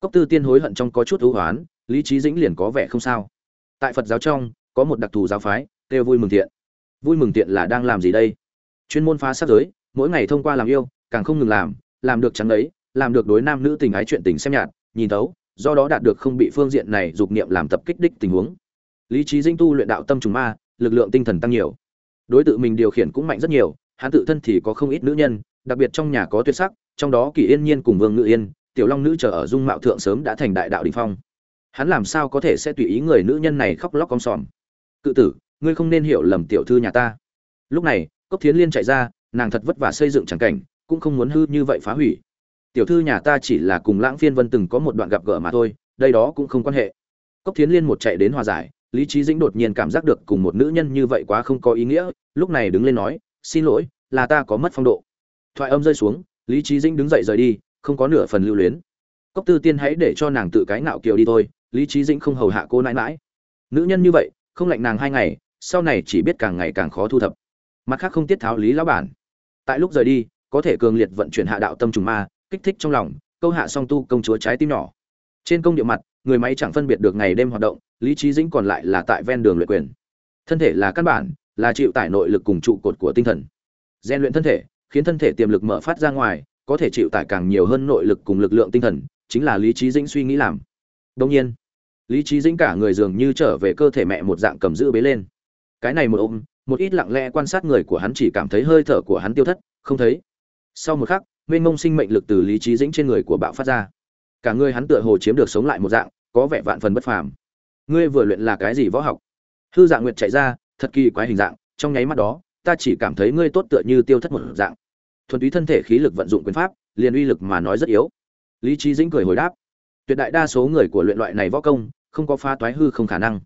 Cốc tư tiên hối hận trong có chút hữu hoán lý trí dĩnh liền có vẻ không sao. Tại phật giáo trong, có một đặc thù giáo phái, kêu vui mừng thiện vui mừng thiện là đang làm gì đây? Chuyên môn phá sát giới, mỗi ngày thông qua làm yêu, càng không ngừng làm làm được trắng đấy làm được đối nam nữ tình ái chuyện tình xem nhạt, nhìn thấu, do đó đạt được không bị phương diện này dục niệm làm tập kích đích tình huống lý trí dinh tu luyện đạo tâm trùng ma, lực lượng tinh thần tăng nhiều. Đối tượng mình điều khiển cũng mạnh rất nhiều, hắn tự thân thì có không ít nữ nhân, đặc biệt trong nhà có tuyệt sắc, trong đó kỳ yên nhiên cùng vương ngự yên, tiểu long nữ chờ ở dung mạo thượng sớm đã thành đại đạo đình phong. Hắn làm sao có thể sẽ tùy ý người nữ nhân này khóc lóc con sòm? Cự tử, ngươi không nên hiểu lầm tiểu thư nhà ta. Lúc này, cốc thiến liên chạy ra, nàng thật vất vả xây dựng tràng cảnh, cũng không muốn hư như vậy phá hủy. Tiểu thư nhà ta chỉ là cùng lãng phiên vân từng có một đoạn gặp gỡ mà thôi, đây đó cũng không quan hệ. Cốc thiến liên một chạy đến hòa giải lý trí dĩnh đột nhiên cảm giác được cùng một nữ nhân như vậy quá không có ý nghĩa, lúc này đứng lên nói, xin lỗi, là ta có mất phong độ. Thoại âm rơi xuống, lý trí dĩnh đứng dậy rời đi, không có nửa phần lưu luyến. Cốc tư tiên hãy để cho nàng tự cái ngạo kiều đi thôi, lý trí dĩnh không hầu hạ cô nãi mãi nữ nhân như vậy, không lạnh nàng hai ngày, sau này chỉ biết càng ngày càng khó thu thập. Mặt khác không tiết tháo lý lão bản. Tại lúc rời đi, có thể cường liệt vận chuyển hạ đạo tâm trùng ma, kích thích trong lòng, câu hạ song tu công chúa trái tim nhỏ. Trên công địa mặt người máy chẳng phân biệt được ngày đêm hoạt động, lý trí dĩnh còn lại là tại ven đường luyện quyền. Thân thể là căn bản, là chịu tải nội lực cùng trụ cột của tinh thần. Gen luyện thân thể, khiến thân thể tiềm lực mở phát ra ngoài, có thể chịu tải càng nhiều hơn nội lực cùng lực lượng tinh thần, chính là lý trí dĩnh suy nghĩ làm. Đông nhiên, lý trí dĩnh cả người dường như trở về cơ thể mẹ một dạng cầm giữ bế lên. Cái này một ôm, một ít lặng lẽ quan sát người của hắn chỉ cảm thấy hơi thở của hắn tiêu thất, không thấy. Sau một khắc, mênh mông sinh mệnh lực từ lý trí dĩnh trên người của bạo phát ra. Cả người hắn tựa hồ chiếm được sống lại một dạng có vẻ vạn phần bất phàm. Ngươi vừa luyện là cái gì võ học? Hư dạng nguyệt chạy ra, thật kỳ quái hình dạng, trong nháy mắt đó, ta chỉ cảm thấy ngươi tốt tựa như tiêu thất một dạng. Thuần túy thân thể khí lực vận dụng quyền pháp, liền uy lực mà nói rất yếu. Lý trí dĩnh cười hồi đáp, tuyệt đại đa số người của luyện loại này võ công, không có phá toái hư không khả năng.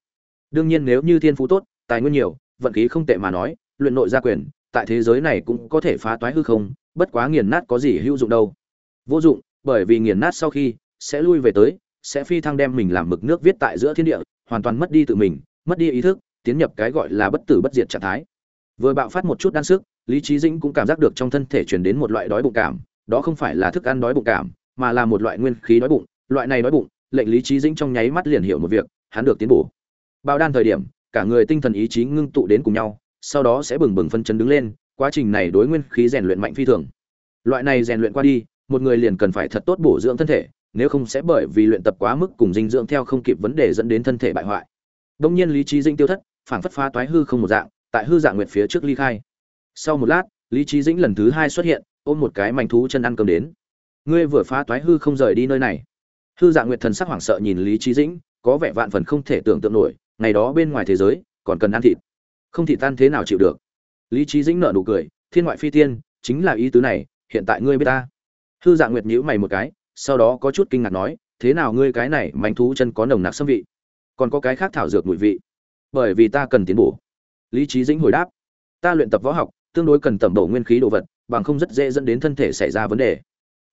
Đương nhiên nếu như thiên phú tốt, tài nguyên nhiều, vận khí không tệ mà nói, luyện nội gia quyền, tại thế giới này cũng có thể phá toái hư không, bất quá nghiền nát có gì hữu dụng đâu. Vô dụng, bởi vì nghiền nát sau khi sẽ lui về tới sẽ phi thăng đem mình làm mực nước viết tại giữa thiên địa, hoàn toàn mất đi tự mình, mất đi ý thức, tiến nhập cái gọi là bất tử bất diệt trạng thái. Vừa bạo phát một chút đan sức, lý trí dĩnh cũng cảm giác được trong thân thể truyền đến một loại đói bụng cảm, đó không phải là thức ăn đói bụng cảm, mà là một loại nguyên khí đói bụng. Loại này đói bụng, lệnh lý trí dĩnh trong nháy mắt liền hiểu một việc, hắn được tiến bổ. Bao đan thời điểm, cả người tinh thần ý chí ngưng tụ đến cùng nhau, sau đó sẽ bừng bừng phân chấn đứng lên, quá trình này đối nguyên khí rèn luyện mạnh phi thường. Loại này rèn luyện qua đi, một người liền cần phải thật tốt bổ dưỡng thân thể nếu không sẽ bởi vì luyện tập quá mức cùng dinh dưỡng theo không kịp vấn đề dẫn đến thân thể bại hoại. Đông nhiên lý trí dĩnh tiêu thất, phảng phất phá toái hư không một dạng, tại hư dạng nguyệt phía trước ly khai. Sau một lát, lý trí dĩnh lần thứ hai xuất hiện, ôm một cái manh thú chân ăn cơm đến. Ngươi vừa phá toái hư không rời đi nơi này. Hư dạng nguyệt thần sắc hoảng sợ nhìn lý trí dĩnh, có vẻ vạn phần không thể tưởng tượng nổi, ngày đó bên ngoài thế giới, còn cần ăn thịt. Không thịt tan thế nào chịu được. Lý trí dĩnh nở nụ cười, thiên ngoại phi tiên, chính là ý tứ này, hiện tại ngươi biết ta. Hư dạng nguyệt nhíu mày một cái sau đó có chút kinh ngạc nói, thế nào ngươi cái này manh thú chân có nồng nặc xâm vị? Còn có cái khác thảo dược mùi vị? Bởi vì ta cần tiến bổ. Lý trí dĩnh hồi đáp, ta luyện tập võ học, tương đối cần tẩm bổ nguyên khí đồ vật, bằng không rất dễ dẫn đến thân thể xảy ra vấn đề.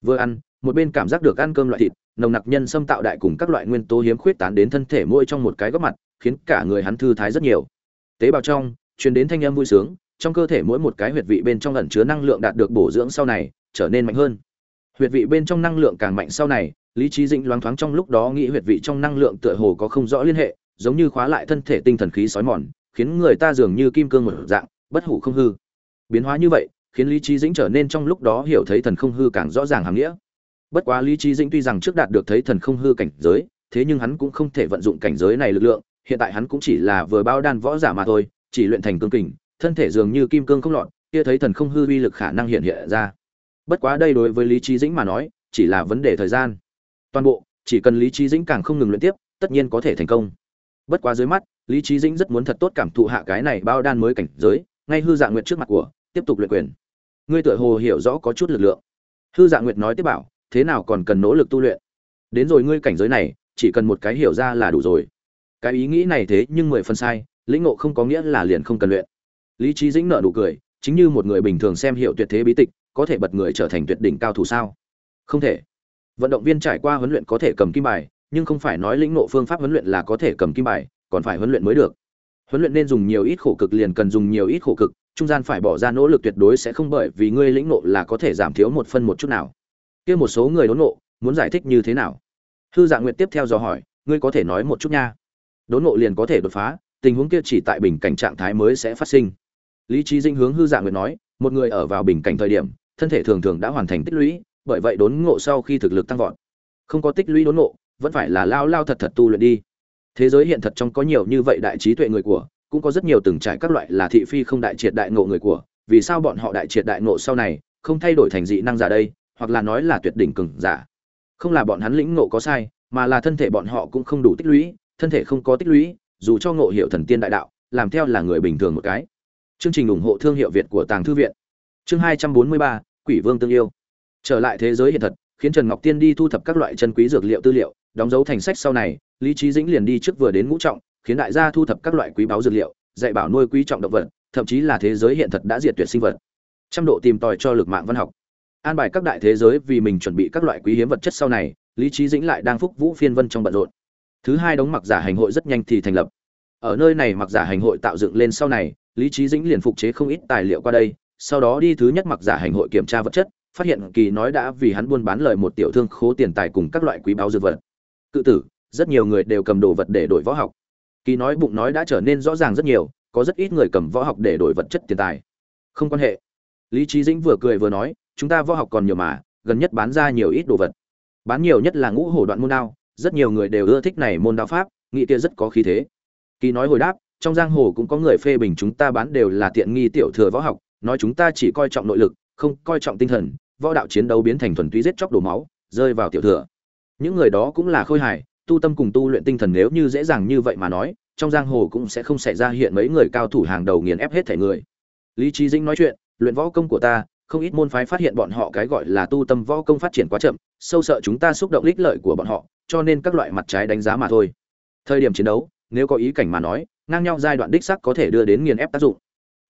Vừa ăn, một bên cảm giác được ăn cơm loại thịt, nồng nặc nhân xâm tạo đại cùng các loại nguyên tố hiếm khuyết tán đến thân thể mỗi trong một cái góc mặt, khiến cả người hắn thư thái rất nhiều. Tế bào trong, truyền đến thanh âm vui sướng, trong cơ thể mỗi một cái huyệt vị bên trong ẩn chứa năng lượng đạt được bổ dưỡng sau này, trở nên mạnh hơn huyệt vị bên trong năng lượng càng mạnh sau này, lý trí dĩnh loáng thoáng trong lúc đó nghĩ huyệt vị trong năng lượng tựa hồ có không rõ liên hệ, giống như khóa lại thân thể tinh thần khí sói mòn, khiến người ta dường như kim cương một dạng, bất hủ không hư. Biến hóa như vậy, khiến lý trí dĩnh trở nên trong lúc đó hiểu thấy thần không hư càng rõ ràng hàm nghĩa. Bất quá lý trí dĩnh tuy rằng trước đạt được thấy thần không hư cảnh giới, thế nhưng hắn cũng không thể vận dụng cảnh giới này lực lượng, hiện tại hắn cũng chỉ là vừa bao đan võ giả mà thôi, chỉ luyện thành cương kình, thân thể dường như kim cương không lọt, kia thấy thần không hư uy lực khả năng hiện hiện ra bất quá đây đối với lý trí dĩnh mà nói, chỉ là vấn đề thời gian. Toàn bộ, chỉ cần lý trí dĩnh càng không ngừng luyện tiếp, tất nhiên có thể thành công. Bất quá dưới mắt, lý trí dĩnh rất muốn thật tốt cảm thụ hạ cái này bao đan mới cảnh giới, ngay hư dạng nguyện trước mặt của, tiếp tục luyện quyền. Ngươi tựa hồ hiểu rõ có chút lực lượng. Hư dạng nguyệt nói tiếp bảo, thế nào còn cần nỗ lực tu luyện? Đến rồi ngươi cảnh giới này, chỉ cần một cái hiểu ra là đủ rồi. Cái ý nghĩ này thế nhưng mười phần sai, lĩnh ngộ không có nghĩa là liền không cần luyện. Lý trí dĩnh nợ nụ cười, chính như một người bình thường xem hiệu tuyệt thế bí tịch có thể bật người trở thành tuyệt đỉnh cao thủ sao? Không thể. Vận động viên trải qua huấn luyện có thể cầm kim bài, nhưng không phải nói lĩnh ngộ phương pháp huấn luyện là có thể cầm kim bài, còn phải huấn luyện mới được. Huấn luyện nên dùng nhiều ít khổ cực liền cần dùng nhiều ít khổ cực, trung gian phải bỏ ra nỗ lực tuyệt đối sẽ không bởi vì ngươi lĩnh ngộ là có thể giảm thiếu một phân một chút nào. Kia một số người đốn ngộ, muốn giải thích như thế nào? Hư dạ nguyệt tiếp theo dò hỏi, ngươi có thể nói một chút nha. Đốn ngộ liền có thể đột phá, tình huống kia chỉ tại bình cảnh trạng thái mới sẽ phát sinh. Lý trí dinh hướng hư dạ nguyệt nói, một người ở vào bình cảnh thời điểm thân thể thường thường đã hoàn thành tích lũy, bởi vậy đốn ngộ sau khi thực lực tăng vọt. Không có tích lũy đốn ngộ, vẫn phải là lao lao thật thật tu luyện đi. Thế giới hiện thật trong có nhiều như vậy đại trí tuệ người của, cũng có rất nhiều từng trải các loại là thị phi không đại triệt đại ngộ người của, vì sao bọn họ đại triệt đại ngộ sau này, không thay đổi thành dị năng giả đây, hoặc là nói là tuyệt đỉnh cường giả. Không là bọn hắn lĩnh ngộ có sai, mà là thân thể bọn họ cũng không đủ tích lũy, thân thể không có tích lũy, dù cho ngộ hiểu thần tiên đại đạo, làm theo là người bình thường một cái. Chương trình ủng hộ thương hiệu việt của tàng thư viện chương hai trăm bốn mươi ba, quỷ vương tương yêu. Trở lại thế giới hiện thật, khiến trần ngọc tiên đi thu thập các loại chân quý dược liệu tư liệu, đóng dấu thành sách sau này, lý trí dĩnh liền đi trước vừa đến ngũ trọng, khiến đại gia thu thập các loại quý báu dược liệu, dạy bảo nuôi quý trọng động vật, thậm chí là thế giới hiện thật đã diệt tuyệt sinh vật. Trăm độ tìm tòi cho lực mạng văn học. An bài các đại thế giới vì mình chuẩn bị các loại quý hiếm vật chất sau này, lý trí dĩnh lại đang phúc vũ phiên vân trong bận rộn. Thứ hai đóng mặc giả hành hội rất nhanh thì thành lập. Ở nơi này mặc giả hành hội tạo dựng lên sau này, lý trí dĩnh liền phục chế không ít tài liệu qua đây sau đó đi thứ nhất mặc giả hành hội kiểm tra vật chất, phát hiện kỳ nói đã vì hắn buôn bán lời một tiểu thương khố tiền tài cùng các loại quý báo dược vật. Cự tử, rất nhiều người đều cầm đồ vật để đổi võ học. Kỳ nói bụng nói đã trở nên rõ ràng rất nhiều, có rất ít người cầm võ học để đổi vật chất tiền tài. Không quan hệ. Lý trí dĩnh vừa cười vừa nói, chúng ta võ học còn nhiều mà, gần nhất bán ra nhiều ít đồ vật. Bán nhiều nhất là ngũ hổ đoạn môn đao, rất nhiều người đều ưa thích này môn đao pháp, nghĩ kia rất có khí thế. Kỳ nói hồi đáp, trong giang hồ cũng có người phê bình chúng ta bán đều là tiện nghi tiểu thừa võ học nói chúng ta chỉ coi trọng nội lực, không coi trọng tinh thần, võ đạo chiến đấu biến thành thuần túy giết chóc đổ máu, rơi vào tiểu thừa. Những người đó cũng là khôi hài, tu tâm cùng tu luyện tinh thần nếu như dễ dàng như vậy mà nói, trong giang hồ cũng sẽ không xảy ra hiện mấy người cao thủ hàng đầu nghiền ép hết thể người. Lý trí dĩnh nói chuyện, luyện võ công của ta, không ít môn phái phát hiện bọn họ cái gọi là tu tâm võ công phát triển quá chậm, sâu sợ chúng ta xúc động ích lợi của bọn họ, cho nên các loại mặt trái đánh giá mà thôi. Thời điểm chiến đấu, nếu có ý cảnh mà nói, ngang nhau giai đoạn đích sắc có thể đưa đến nghiền ép tác dụng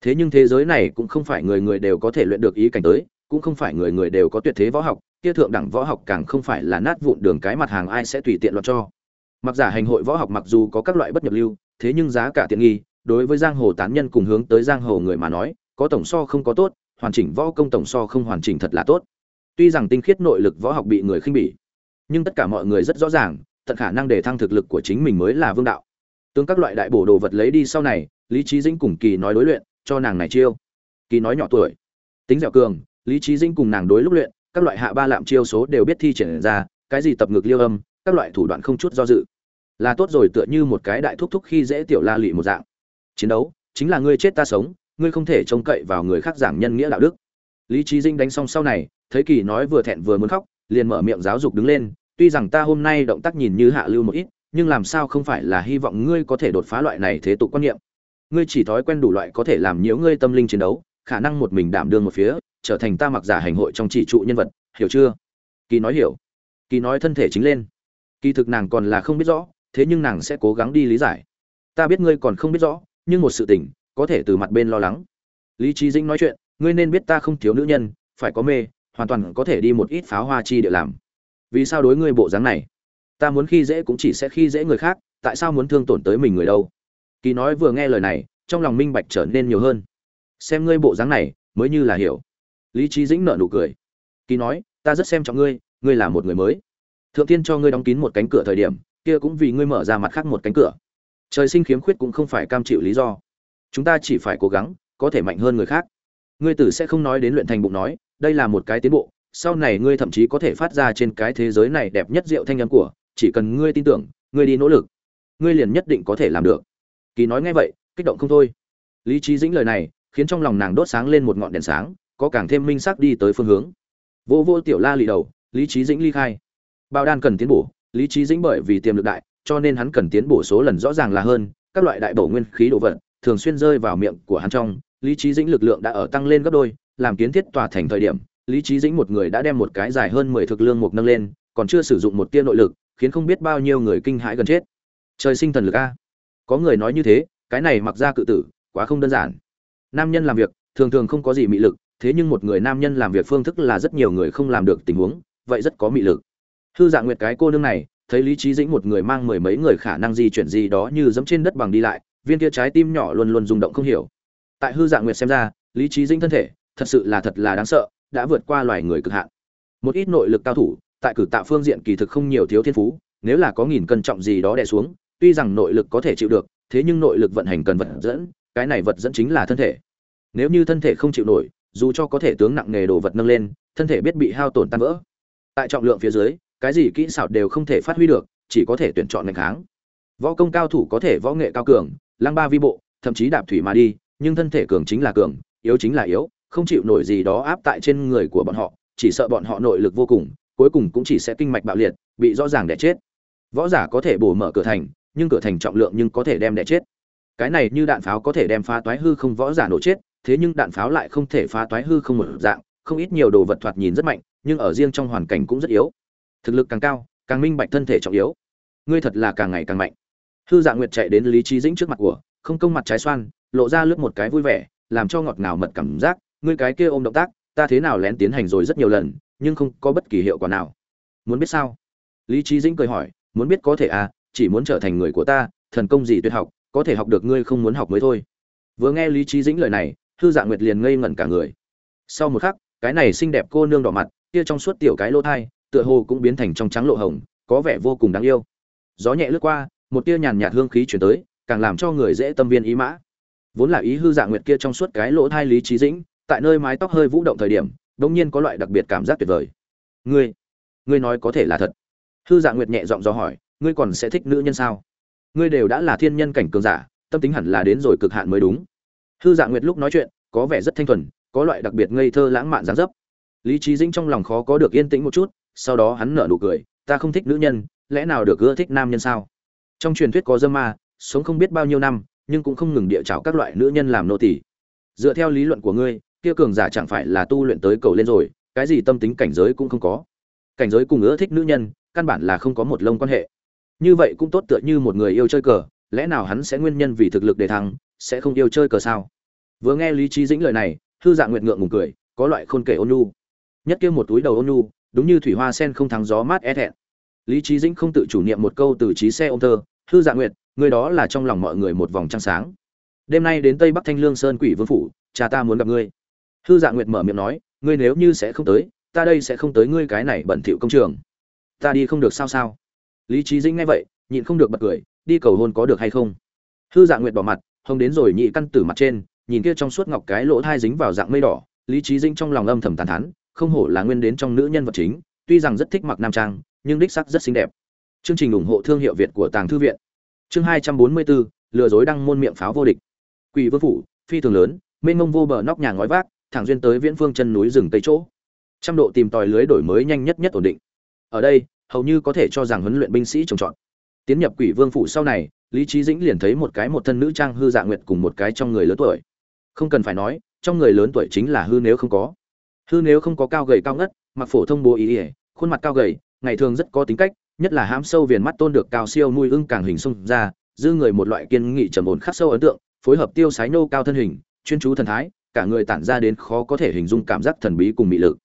thế nhưng thế giới này cũng không phải người người đều có thể luyện được ý cảnh tới, cũng không phải người người đều có tuyệt thế võ học, kia thượng đẳng võ học càng không phải là nát vụn đường cái mặt hàng ai sẽ tùy tiện loạn cho. Mặc giả hành hội võ học mặc dù có các loại bất nhập lưu, thế nhưng giá cả tiện nghi, đối với giang hồ tán nhân cùng hướng tới giang hồ người mà nói, có tổng so không có tốt, hoàn chỉnh võ công tổng so không hoàn chỉnh thật là tốt. Tuy rằng tinh khiết nội lực võ học bị người khinh bỉ, nhưng tất cả mọi người rất rõ ràng, tận khả năng để thăng thực lực của chính mình mới là vương đạo. Tương các loại đại bổ đồ vật lấy đi sau này, lý trí dĩnh cùng kỳ nói đối luyện cho nàng này chiêu. Kỳ nói nhỏ tuổi. Tính dẻo cường, lý trí dinh cùng nàng đối lúc luyện, các loại hạ ba lạm chiêu số đều biết thi triển ra, cái gì tập ngược liêu âm, các loại thủ đoạn không chút do dự. Là tốt rồi tựa như một cái đại thúc thúc khi dễ tiểu la lụy một dạng. Chiến đấu, chính là ngươi chết ta sống, ngươi không thể trông cậy vào người khác giảng nhân nghĩa đạo đức. Lý trí dinh đánh xong sau này, thấy kỳ nói vừa thẹn vừa muốn khóc, liền mở miệng giáo dục đứng lên, tuy rằng ta hôm nay động tác nhìn như hạ lưu một ít, nhưng làm sao không phải là hy vọng ngươi có thể đột phá loại này thế tục quan niệm ngươi chỉ thói quen đủ loại có thể làm nhiễu ngươi tâm linh chiến đấu, khả năng một mình đảm đương một phía, trở thành ta mặc giả hành hội trong chỉ trụ nhân vật, hiểu chưa? Kỳ nói hiểu. Kỳ nói thân thể chính lên. Kỳ thực nàng còn là không biết rõ, thế nhưng nàng sẽ cố gắng đi lý giải. Ta biết ngươi còn không biết rõ, nhưng một sự tình, có thể từ mặt bên lo lắng. Lý trí dĩnh nói chuyện, ngươi nên biết ta không thiếu nữ nhân, phải có mê, hoàn toàn có thể đi một ít pháo hoa chi địa làm. Vì sao đối ngươi bộ dáng này? Ta muốn khi dễ cũng chỉ sẽ khi dễ người khác, tại sao muốn thương tổn tới mình người đâu? Kỳ nói vừa nghe lời này, trong lòng minh bạch trở nên nhiều hơn. Xem ngươi bộ dáng này, mới như là hiểu. Lý trí dĩnh nở nụ cười. Kỳ nói, ta rất xem trọng ngươi ngươi là một người mới. Thượng tiên cho ngươi đóng kín một cánh cửa thời điểm, kia cũng vì ngươi mở ra mặt khác một cánh cửa. Trời sinh khiếm khuyết cũng không phải cam chịu lý do. Chúng ta chỉ phải cố gắng, có thể mạnh hơn người khác. Ngươi tử sẽ không nói đến luyện thành bụng nói, đây là một cái tiến bộ, sau này ngươi thậm chí có thể phát ra trên cái thế giới này đẹp nhất diệu thanh âm của, chỉ cần ngươi tin tưởng, ngươi đi nỗ lực, ngươi liền nhất định có thể làm được kỳ nói ngay vậy, kích động không thôi. Lý trí dĩnh lời này khiến trong lòng nàng đốt sáng lên một ngọn đèn sáng, có càng thêm minh sắc đi tới phương hướng. Vô vô tiểu la lì đầu, lý trí dĩnh ly khai. Bao đan cần tiến bổ, lý trí dĩnh bởi vì tiềm lực đại, cho nên hắn cần tiến bổ số lần rõ ràng là hơn, các loại đại bổ nguyên khí đồ vật thường xuyên rơi vào miệng của hắn trong. Lý trí dĩnh lực lượng đã ở tăng lên gấp đôi, làm kiến thiết tòa thành thời điểm, lý trí dĩnh một người đã đem một cái dài hơn mười thực lương mục nâng lên, còn chưa sử dụng một tia nội lực, khiến không biết bao nhiêu người kinh hãi gần chết. Trời sinh thần lực a có người nói như thế, cái này mặc ra cự tử, quá không đơn giản. Nam nhân làm việc, thường thường không có gì mị lực, thế nhưng một người nam nhân làm việc phương thức là rất nhiều người không làm được tình huống, vậy rất có mị lực. Hư dạng nguyệt cái cô nương này, thấy lý trí dĩnh một người mang mười mấy người khả năng di chuyển gì đó như dẫm trên đất bằng đi lại, viên kia trái tim nhỏ luôn luôn rung động không hiểu. Tại hư dạng nguyệt xem ra, lý trí dĩnh thân thể, thật sự là thật là đáng sợ, đã vượt qua loài người cực hạn. Một ít nội lực cao thủ, tại cử tạ phương diện kỳ thực không nhiều thiếu thiên phú, nếu là có nghìn cân trọng gì đó đè xuống tuy rằng nội lực có thể chịu được, thế nhưng nội lực vận hành cần vật dẫn, cái này vật dẫn chính là thân thể. Nếu như thân thể không chịu nổi, dù cho có thể tướng nặng nghề đồ vật nâng lên, thân thể biết bị hao tổn tan vỡ. Tại trọng lượng phía dưới, cái gì kỹ xảo đều không thể phát huy được, chỉ có thể tuyển chọn ngành kháng. Võ công cao thủ có thể võ nghệ cao cường, lăng ba vi bộ, thậm chí đạp thủy mà đi, nhưng thân thể cường chính là cường, yếu chính là yếu, không chịu nổi gì đó áp tại trên người của bọn họ, chỉ sợ bọn họ nội lực vô cùng, cuối cùng cũng chỉ sẽ kinh mạch bạo liệt, bị rõ ràng đẻ chết. Võ giả có thể bổ mở cửa thành nhưng cửa thành trọng lượng nhưng có thể đem đẻ chết. Cái này như đạn pháo có thể đem phá toái hư không võ giả nổ chết, thế nhưng đạn pháo lại không thể phá toái hư không một dạng, không ít nhiều đồ vật thoạt nhìn rất mạnh, nhưng ở riêng trong hoàn cảnh cũng rất yếu. Thực lực càng cao, càng minh bạch thân thể trọng yếu. Ngươi thật là càng ngày càng mạnh. Hư dạ nguyệt chạy đến lý trí dĩnh trước mặt của, không công mặt trái xoan, lộ ra lướt một cái vui vẻ, làm cho ngọt ngào mật cảm giác, ngươi cái kia ôm động tác, ta thế nào lén tiến hành rồi rất nhiều lần, nhưng không có bất kỳ hiệu quả nào. Muốn biết sao? Lý trí dĩnh cười hỏi, muốn biết có thể à chỉ muốn trở thành người của ta, thần công gì tuyệt học, có thể học được ngươi không muốn học mới thôi. Vừa nghe lý trí dĩnh lời này, hư dạ nguyệt liền ngây ngẩn cả người. Sau một khắc, cái này xinh đẹp cô nương đỏ mặt, kia trong suốt tiểu cái lỗ thai, tựa hồ cũng biến thành trong trắng lộ hồng, có vẻ vô cùng đáng yêu. Gió nhẹ lướt qua, một tia nhàn nhạt hương khí chuyển tới, càng làm cho người dễ tâm viên ý mã. Vốn là ý hư dạ nguyệt kia trong suốt cái lỗ thai lý trí dĩnh, tại nơi mái tóc hơi vũ động thời điểm đông nhiên có loại đặc biệt cảm giác tuyệt vời. Ngươi ngươi nói có thể là thật? Hư dạ nguyệt nhẹ giọng do hỏi ngươi còn sẽ thích nữ nhân sao? Ngươi đều đã là thiên nhân cảnh cường giả, tâm tính hẳn là đến rồi cực hạn mới đúng. Hư dạ nguyệt lúc nói chuyện, có vẻ rất thanh thuần, có loại đặc biệt ngây thơ lãng mạn dáng dấp. Lý trí dĩnh trong lòng khó có được yên tĩnh một chút, sau đó hắn nở nụ cười, ta không thích nữ nhân, lẽ nào được ưa thích nam nhân sao? Trong truyền thuyết có dâm ma, sống không biết bao nhiêu năm, nhưng cũng không ngừng địa chảo các loại nữ nhân làm nô tỳ. Dựa theo lý luận của ngươi, kia cường giả chẳng phải là tu luyện tới cầu lên rồi, cái gì tâm tính cảnh giới cũng không có. Cảnh giới cùng ưa thích nữ nhân, căn bản là không có một lông quan hệ như vậy cũng tốt tựa như một người yêu chơi cờ, lẽ nào hắn sẽ nguyên nhân vì thực lực để thắng, sẽ không yêu chơi cờ sao? Vừa nghe lý trí dĩnh lời này Thư dạng nguyện ngượng ngùng cười, có loại khôn kể ôn nhu. Nhất kia một túi đầu ôn nhu, đúng như thủy hoa sen không thắng gió mát e thẹn. Lý trí dĩnh không tự chủ niệm một câu từ trí xe ôm thơ Thư dạng nguyệt, người đó là trong lòng mọi người một vòng trăng sáng. Đêm nay đến tây bắc thanh lương sơn quỷ vương phủ, cha ta muốn gặp ngươi. Thư dạng nguyệt mở miệng nói, ngươi nếu như sẽ không tới, ta đây sẽ không tới ngươi cái này bẩn thỉu công trường. Ta đi không được sao sao? Lý trí dĩnh nghe vậy, nhịn không được bật cười, đi cầu hôn có được hay không? Hư dạng nguyệt bỏ mặt hông đến rồi nhị căn tử mặt trên, nhìn kia trong suốt ngọc cái lỗ thai dính vào dạng mây đỏ, lý trí dĩnh trong lòng âm thầm tàn thán, không hổ là nguyên đến trong nữ nhân vật chính, tuy rằng rất thích mặc nam trang, nhưng đích sắc rất xinh đẹp. Chương trình ủng hộ thương hiệu việt của tàng thư viện. Chương hai trăm bốn mươi bốn, lừa dối đăng môn miệng pháo vô địch. Quỷ vương phủ, phi thường lớn, mênh mông vô bờ nóc nhà ngói vác, thẳng duyên tới viễn phương chân núi rừng tây chỗ. Trăm độ tìm tòi lưới đổi mới nhanh nhất nhất ổn định. Ở đây hầu như có thể cho rằng huấn luyện binh sĩ trồng trọt. Tiến nhập quỷ vương phủ sau này, lý trí dĩnh liền thấy một cái một thân nữ trang hư dạ nguyệt cùng một cái trong người lớn tuổi. Không cần phải nói, trong người lớn tuổi chính là hư nếu không có. Hư nếu không có cao gầy cao ngất, mặc phổ thông bố ý ỉa khuôn mặt cao gầy, ngày thường rất có tính cách, nhất là hám sâu viền mắt tôn được cao siêu nuôi ưng càng hình xung ra dư người một loại kiên nghị trầm ổn khắc sâu ấn tượng, phối hợp tiêu sái nô cao thân hình, chuyên chú thần thái, cả người tản ra đến khó có thể hình dung cảm giác thần bí cùng mị lực.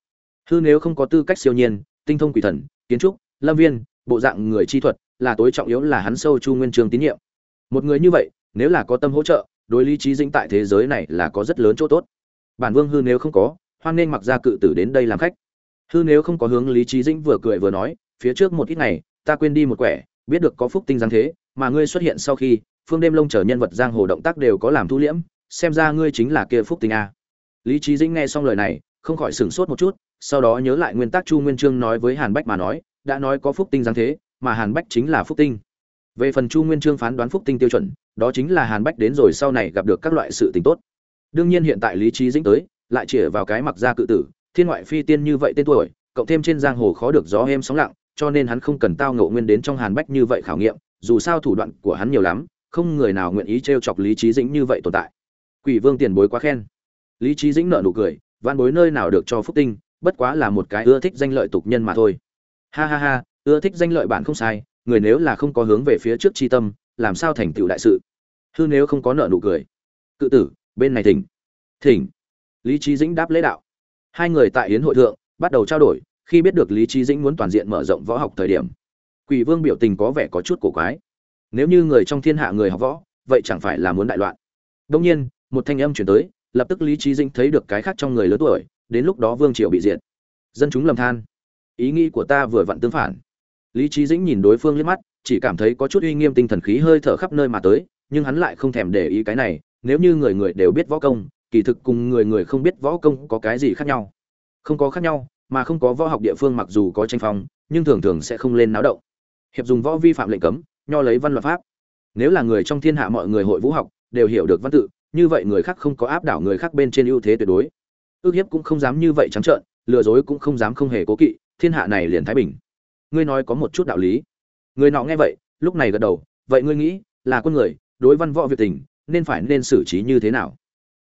Hư nếu không có tư cách siêu nhiên, tinh thông quỷ thần, kiến trúc lâm viên, bộ dạng người chi thuật, là tối trọng yếu là hắn sâu chu nguyên trường tín nhiệm. Một người như vậy, nếu là có tâm hỗ trợ, đối lý trí dĩnh tại thế giới này là có rất lớn chỗ tốt. Bản vương hư nếu không có, hoan nên mặc ra cự tử đến đây làm khách. Hư nếu không có hướng lý trí dĩnh vừa cười vừa nói, phía trước một ít ngày, ta quên đi một quẻ, biết được có phúc tinh giáng thế, mà ngươi xuất hiện sau khi, phương đêm lông chở nhân vật giang hồ động tác đều có làm thu liễm, xem ra ngươi chính là kia phúc tinh a. Lý trí dĩnh nghe xong lời này, không khỏi sửng sốt một chút, sau đó nhớ lại nguyên tắc chu nguyên trương nói với hàn bách mà nói đã nói có phúc tinh giáng thế, mà hàn bách chính là phúc tinh. Về phần chu nguyên trương phán đoán phúc tinh tiêu chuẩn, đó chính là hàn bách đến rồi sau này gặp được các loại sự tình tốt. Đương nhiên hiện tại lý trí dĩnh tới, lại chỉ vào cái mặc ra cự tử, thiên ngoại phi tiên như vậy tên tuổi, cộng thêm trên giang hồ khó được gió êm sóng lặng, cho nên hắn không cần tao ngộ nguyên đến trong hàn bách như vậy khảo nghiệm, dù sao thủ đoạn của hắn nhiều lắm, không người nào nguyện ý trêu chọc lý trí dĩnh như vậy tồn tại. Quỷ vương tiền bối quá khen. Lý trí dĩnh nợ nụ cười văn bối nơi nào được cho phúc tinh, bất quá là một cái ưa thích danh lợi tục nhân mà thôi ha ha ha, ưa thích danh lợi bản không sai, người nếu là không có hướng về phía trước chi tâm, làm sao thành tựu đại sự? Hư nếu không có nợ nụ cười. Cự tử, bên này thỉnh. Thỉnh. Lý trí dĩnh đáp lễ đạo. Hai người tại hiến hội thượng, bắt đầu trao đổi, khi biết được lý trí dĩnh muốn toàn diện mở rộng võ học thời điểm, quỷ vương biểu tình có vẻ có chút cổ quái. Nếu như người trong thiên hạ người học võ, vậy chẳng phải là muốn đại loạn. Đông nhiên, một thanh âm chuyển tới, lập tức lý trí dĩnh thấy được cái khác trong người lớn tuổi, đến lúc đó vương triều bị diệt. Dân chúng lầm than ý nghĩ của ta vừa vặn tương phản. Lý trí dĩnh nhìn đối phương liếc mắt, chỉ cảm thấy có chút uy nghiêm tinh thần khí hơi thở khắp nơi mà tới, nhưng hắn lại không thèm để ý cái này, nếu như người người đều biết võ công, kỳ thực cùng người người không biết võ công có cái gì khác nhau. Không có khác nhau, mà không có võ học địa phương mặc dù có tranh phong, nhưng thường thường sẽ không lên náo động. Hiệp dùng võ vi phạm lệnh cấm, nho lấy văn luật pháp. Nếu là người trong thiên hạ mọi người hội vũ học, đều hiểu được văn tự, như vậy người khác không có áp đảo người khác bên trên ưu thế tuyệt đối. Ước hiếp cũng không dám như vậy trắng trợn, lừa dối cũng không dám không hề cố kỵ thiên hạ này liền thái bình. Ngươi nói có một chút đạo lý. Người nọ nghe vậy, lúc này gật đầu, vậy ngươi nghĩ, là con người, đối văn võ việc tình, nên phải nên xử trí như thế nào?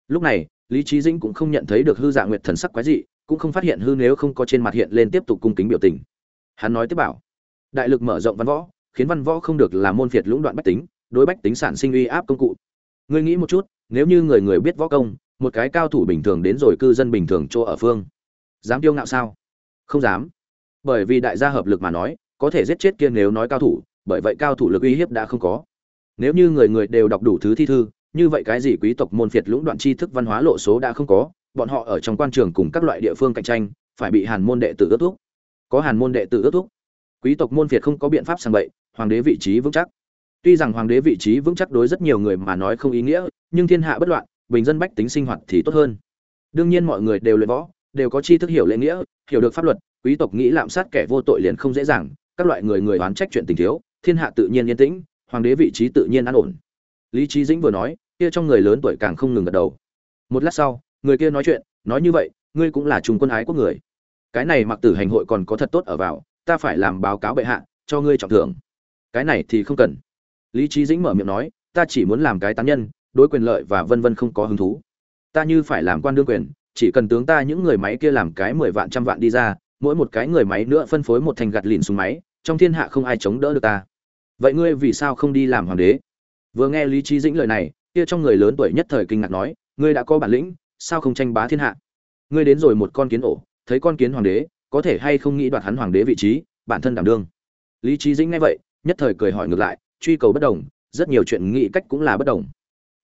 Lúc này, lý trí dĩnh cũng không nhận thấy được hư dạ nguyệt thần sắc quái dị, cũng không phát hiện hư nếu không có trên mặt hiện lên tiếp tục cung kính biểu tình. Hắn nói tiếp bảo, đại lực mở rộng văn võ, khiến văn võ không được là môn phiệt lũng đoạn bách tính, đối bách tính sản sinh uy áp công cụ. Ngươi nghĩ một chút, nếu như người người biết võ công, một cái cao thủ bình thường đến rồi cư dân bình thường chỗ ở phương, dám tiêu ngạo sao? Không dám bởi vì đại gia hợp lực mà nói, có thể giết chết kia nếu nói cao thủ, bởi vậy cao thủ lực uy hiếp đã không có. Nếu như người người đều đọc đủ thứ thi thư, như vậy cái gì quý tộc môn phiệt lũng đoạn tri thức văn hóa lộ số đã không có, bọn họ ở trong quan trường cùng các loại địa phương cạnh tranh, phải bị hàn môn đệ tử ước thúc. Có hàn môn đệ tử ước thúc, quý tộc môn phiệt không có biện pháp sang bậy, hoàng đế vị trí vững chắc. Tuy rằng hoàng đế vị trí vững chắc đối rất nhiều người mà nói không ý nghĩa, nhưng thiên hạ bất loạn, bình dân bách tính sinh hoạt thì tốt hơn. Đương nhiên mọi người đều luyện võ, đều có tri thức hiểu lễ nghĩa, hiểu được pháp luật quý tộc nghĩ lạm sát kẻ vô tội liền không dễ dàng, các loại người người oán trách chuyện tình thiếu, thiên hạ tự nhiên yên tĩnh, hoàng đế vị trí tự nhiên an ổn. Lý trí dĩnh vừa nói, kia trong người lớn tuổi càng không ngừng gật đầu. Một lát sau, người kia nói chuyện, nói như vậy, ngươi cũng là trung quân ái quốc người. Cái này mặc tử hành hội còn có thật tốt ở vào, ta phải làm báo cáo bệ hạ, cho ngươi trọng thưởng. Cái này thì không cần. Lý trí dĩnh mở miệng nói, ta chỉ muốn làm cái tán nhân, đối quyền lợi và vân vân không có hứng thú. Ta như phải làm quan đương quyền, chỉ cần tướng ta những người máy kia làm cái mười vạn trăm vạn đi ra mỗi một cái người máy nữa phân phối một thành gạt lìn súng máy, trong thiên hạ không ai chống đỡ được ta. Vậy ngươi vì sao không đi làm hoàng đế? Vừa nghe lý trí dĩnh lời này, kia trong người lớn tuổi nhất thời kinh ngạc nói, ngươi đã có bản lĩnh, sao không tranh bá thiên hạ? Ngươi đến rồi một con kiến ổ, thấy con kiến hoàng đế, có thể hay không nghĩ đoạt hắn hoàng đế vị trí, bản thân đảm đương. Lý trí dĩnh nghe vậy, nhất thời cười hỏi ngược lại, truy cầu bất đồng, rất nhiều chuyện nghĩ cách cũng là bất đồng.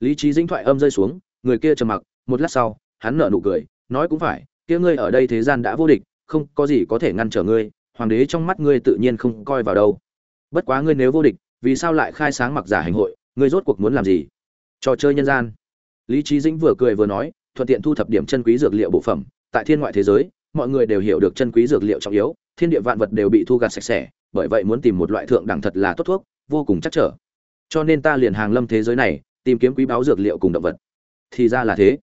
Lý trí dĩnh thoại âm rơi xuống, người kia trầm mặc, một lát sau, hắn nở nụ cười, nói cũng phải, kia ngươi ở đây thế gian đã vô địch không có gì có thể ngăn trở ngươi, hoàng đế trong mắt ngươi tự nhiên không coi vào đâu. Bất quá ngươi nếu vô địch, vì sao lại khai sáng mặc giả hành hội, ngươi rốt cuộc muốn làm gì? Trò chơi nhân gian. Lý trí dĩnh vừa cười vừa nói, thuận tiện thu thập điểm chân quý dược liệu bộ phẩm. Tại thiên ngoại thế giới, mọi người đều hiểu được chân quý dược liệu trọng yếu, thiên địa vạn vật đều bị thu gạt sạch sẽ, bởi vậy muốn tìm một loại thượng đẳng thật là tốt thuốc, vô cùng chắc trở. Cho nên ta liền hàng lâm thế giới này, tìm kiếm quý báu dược liệu cùng động vật. Thì ra là thế.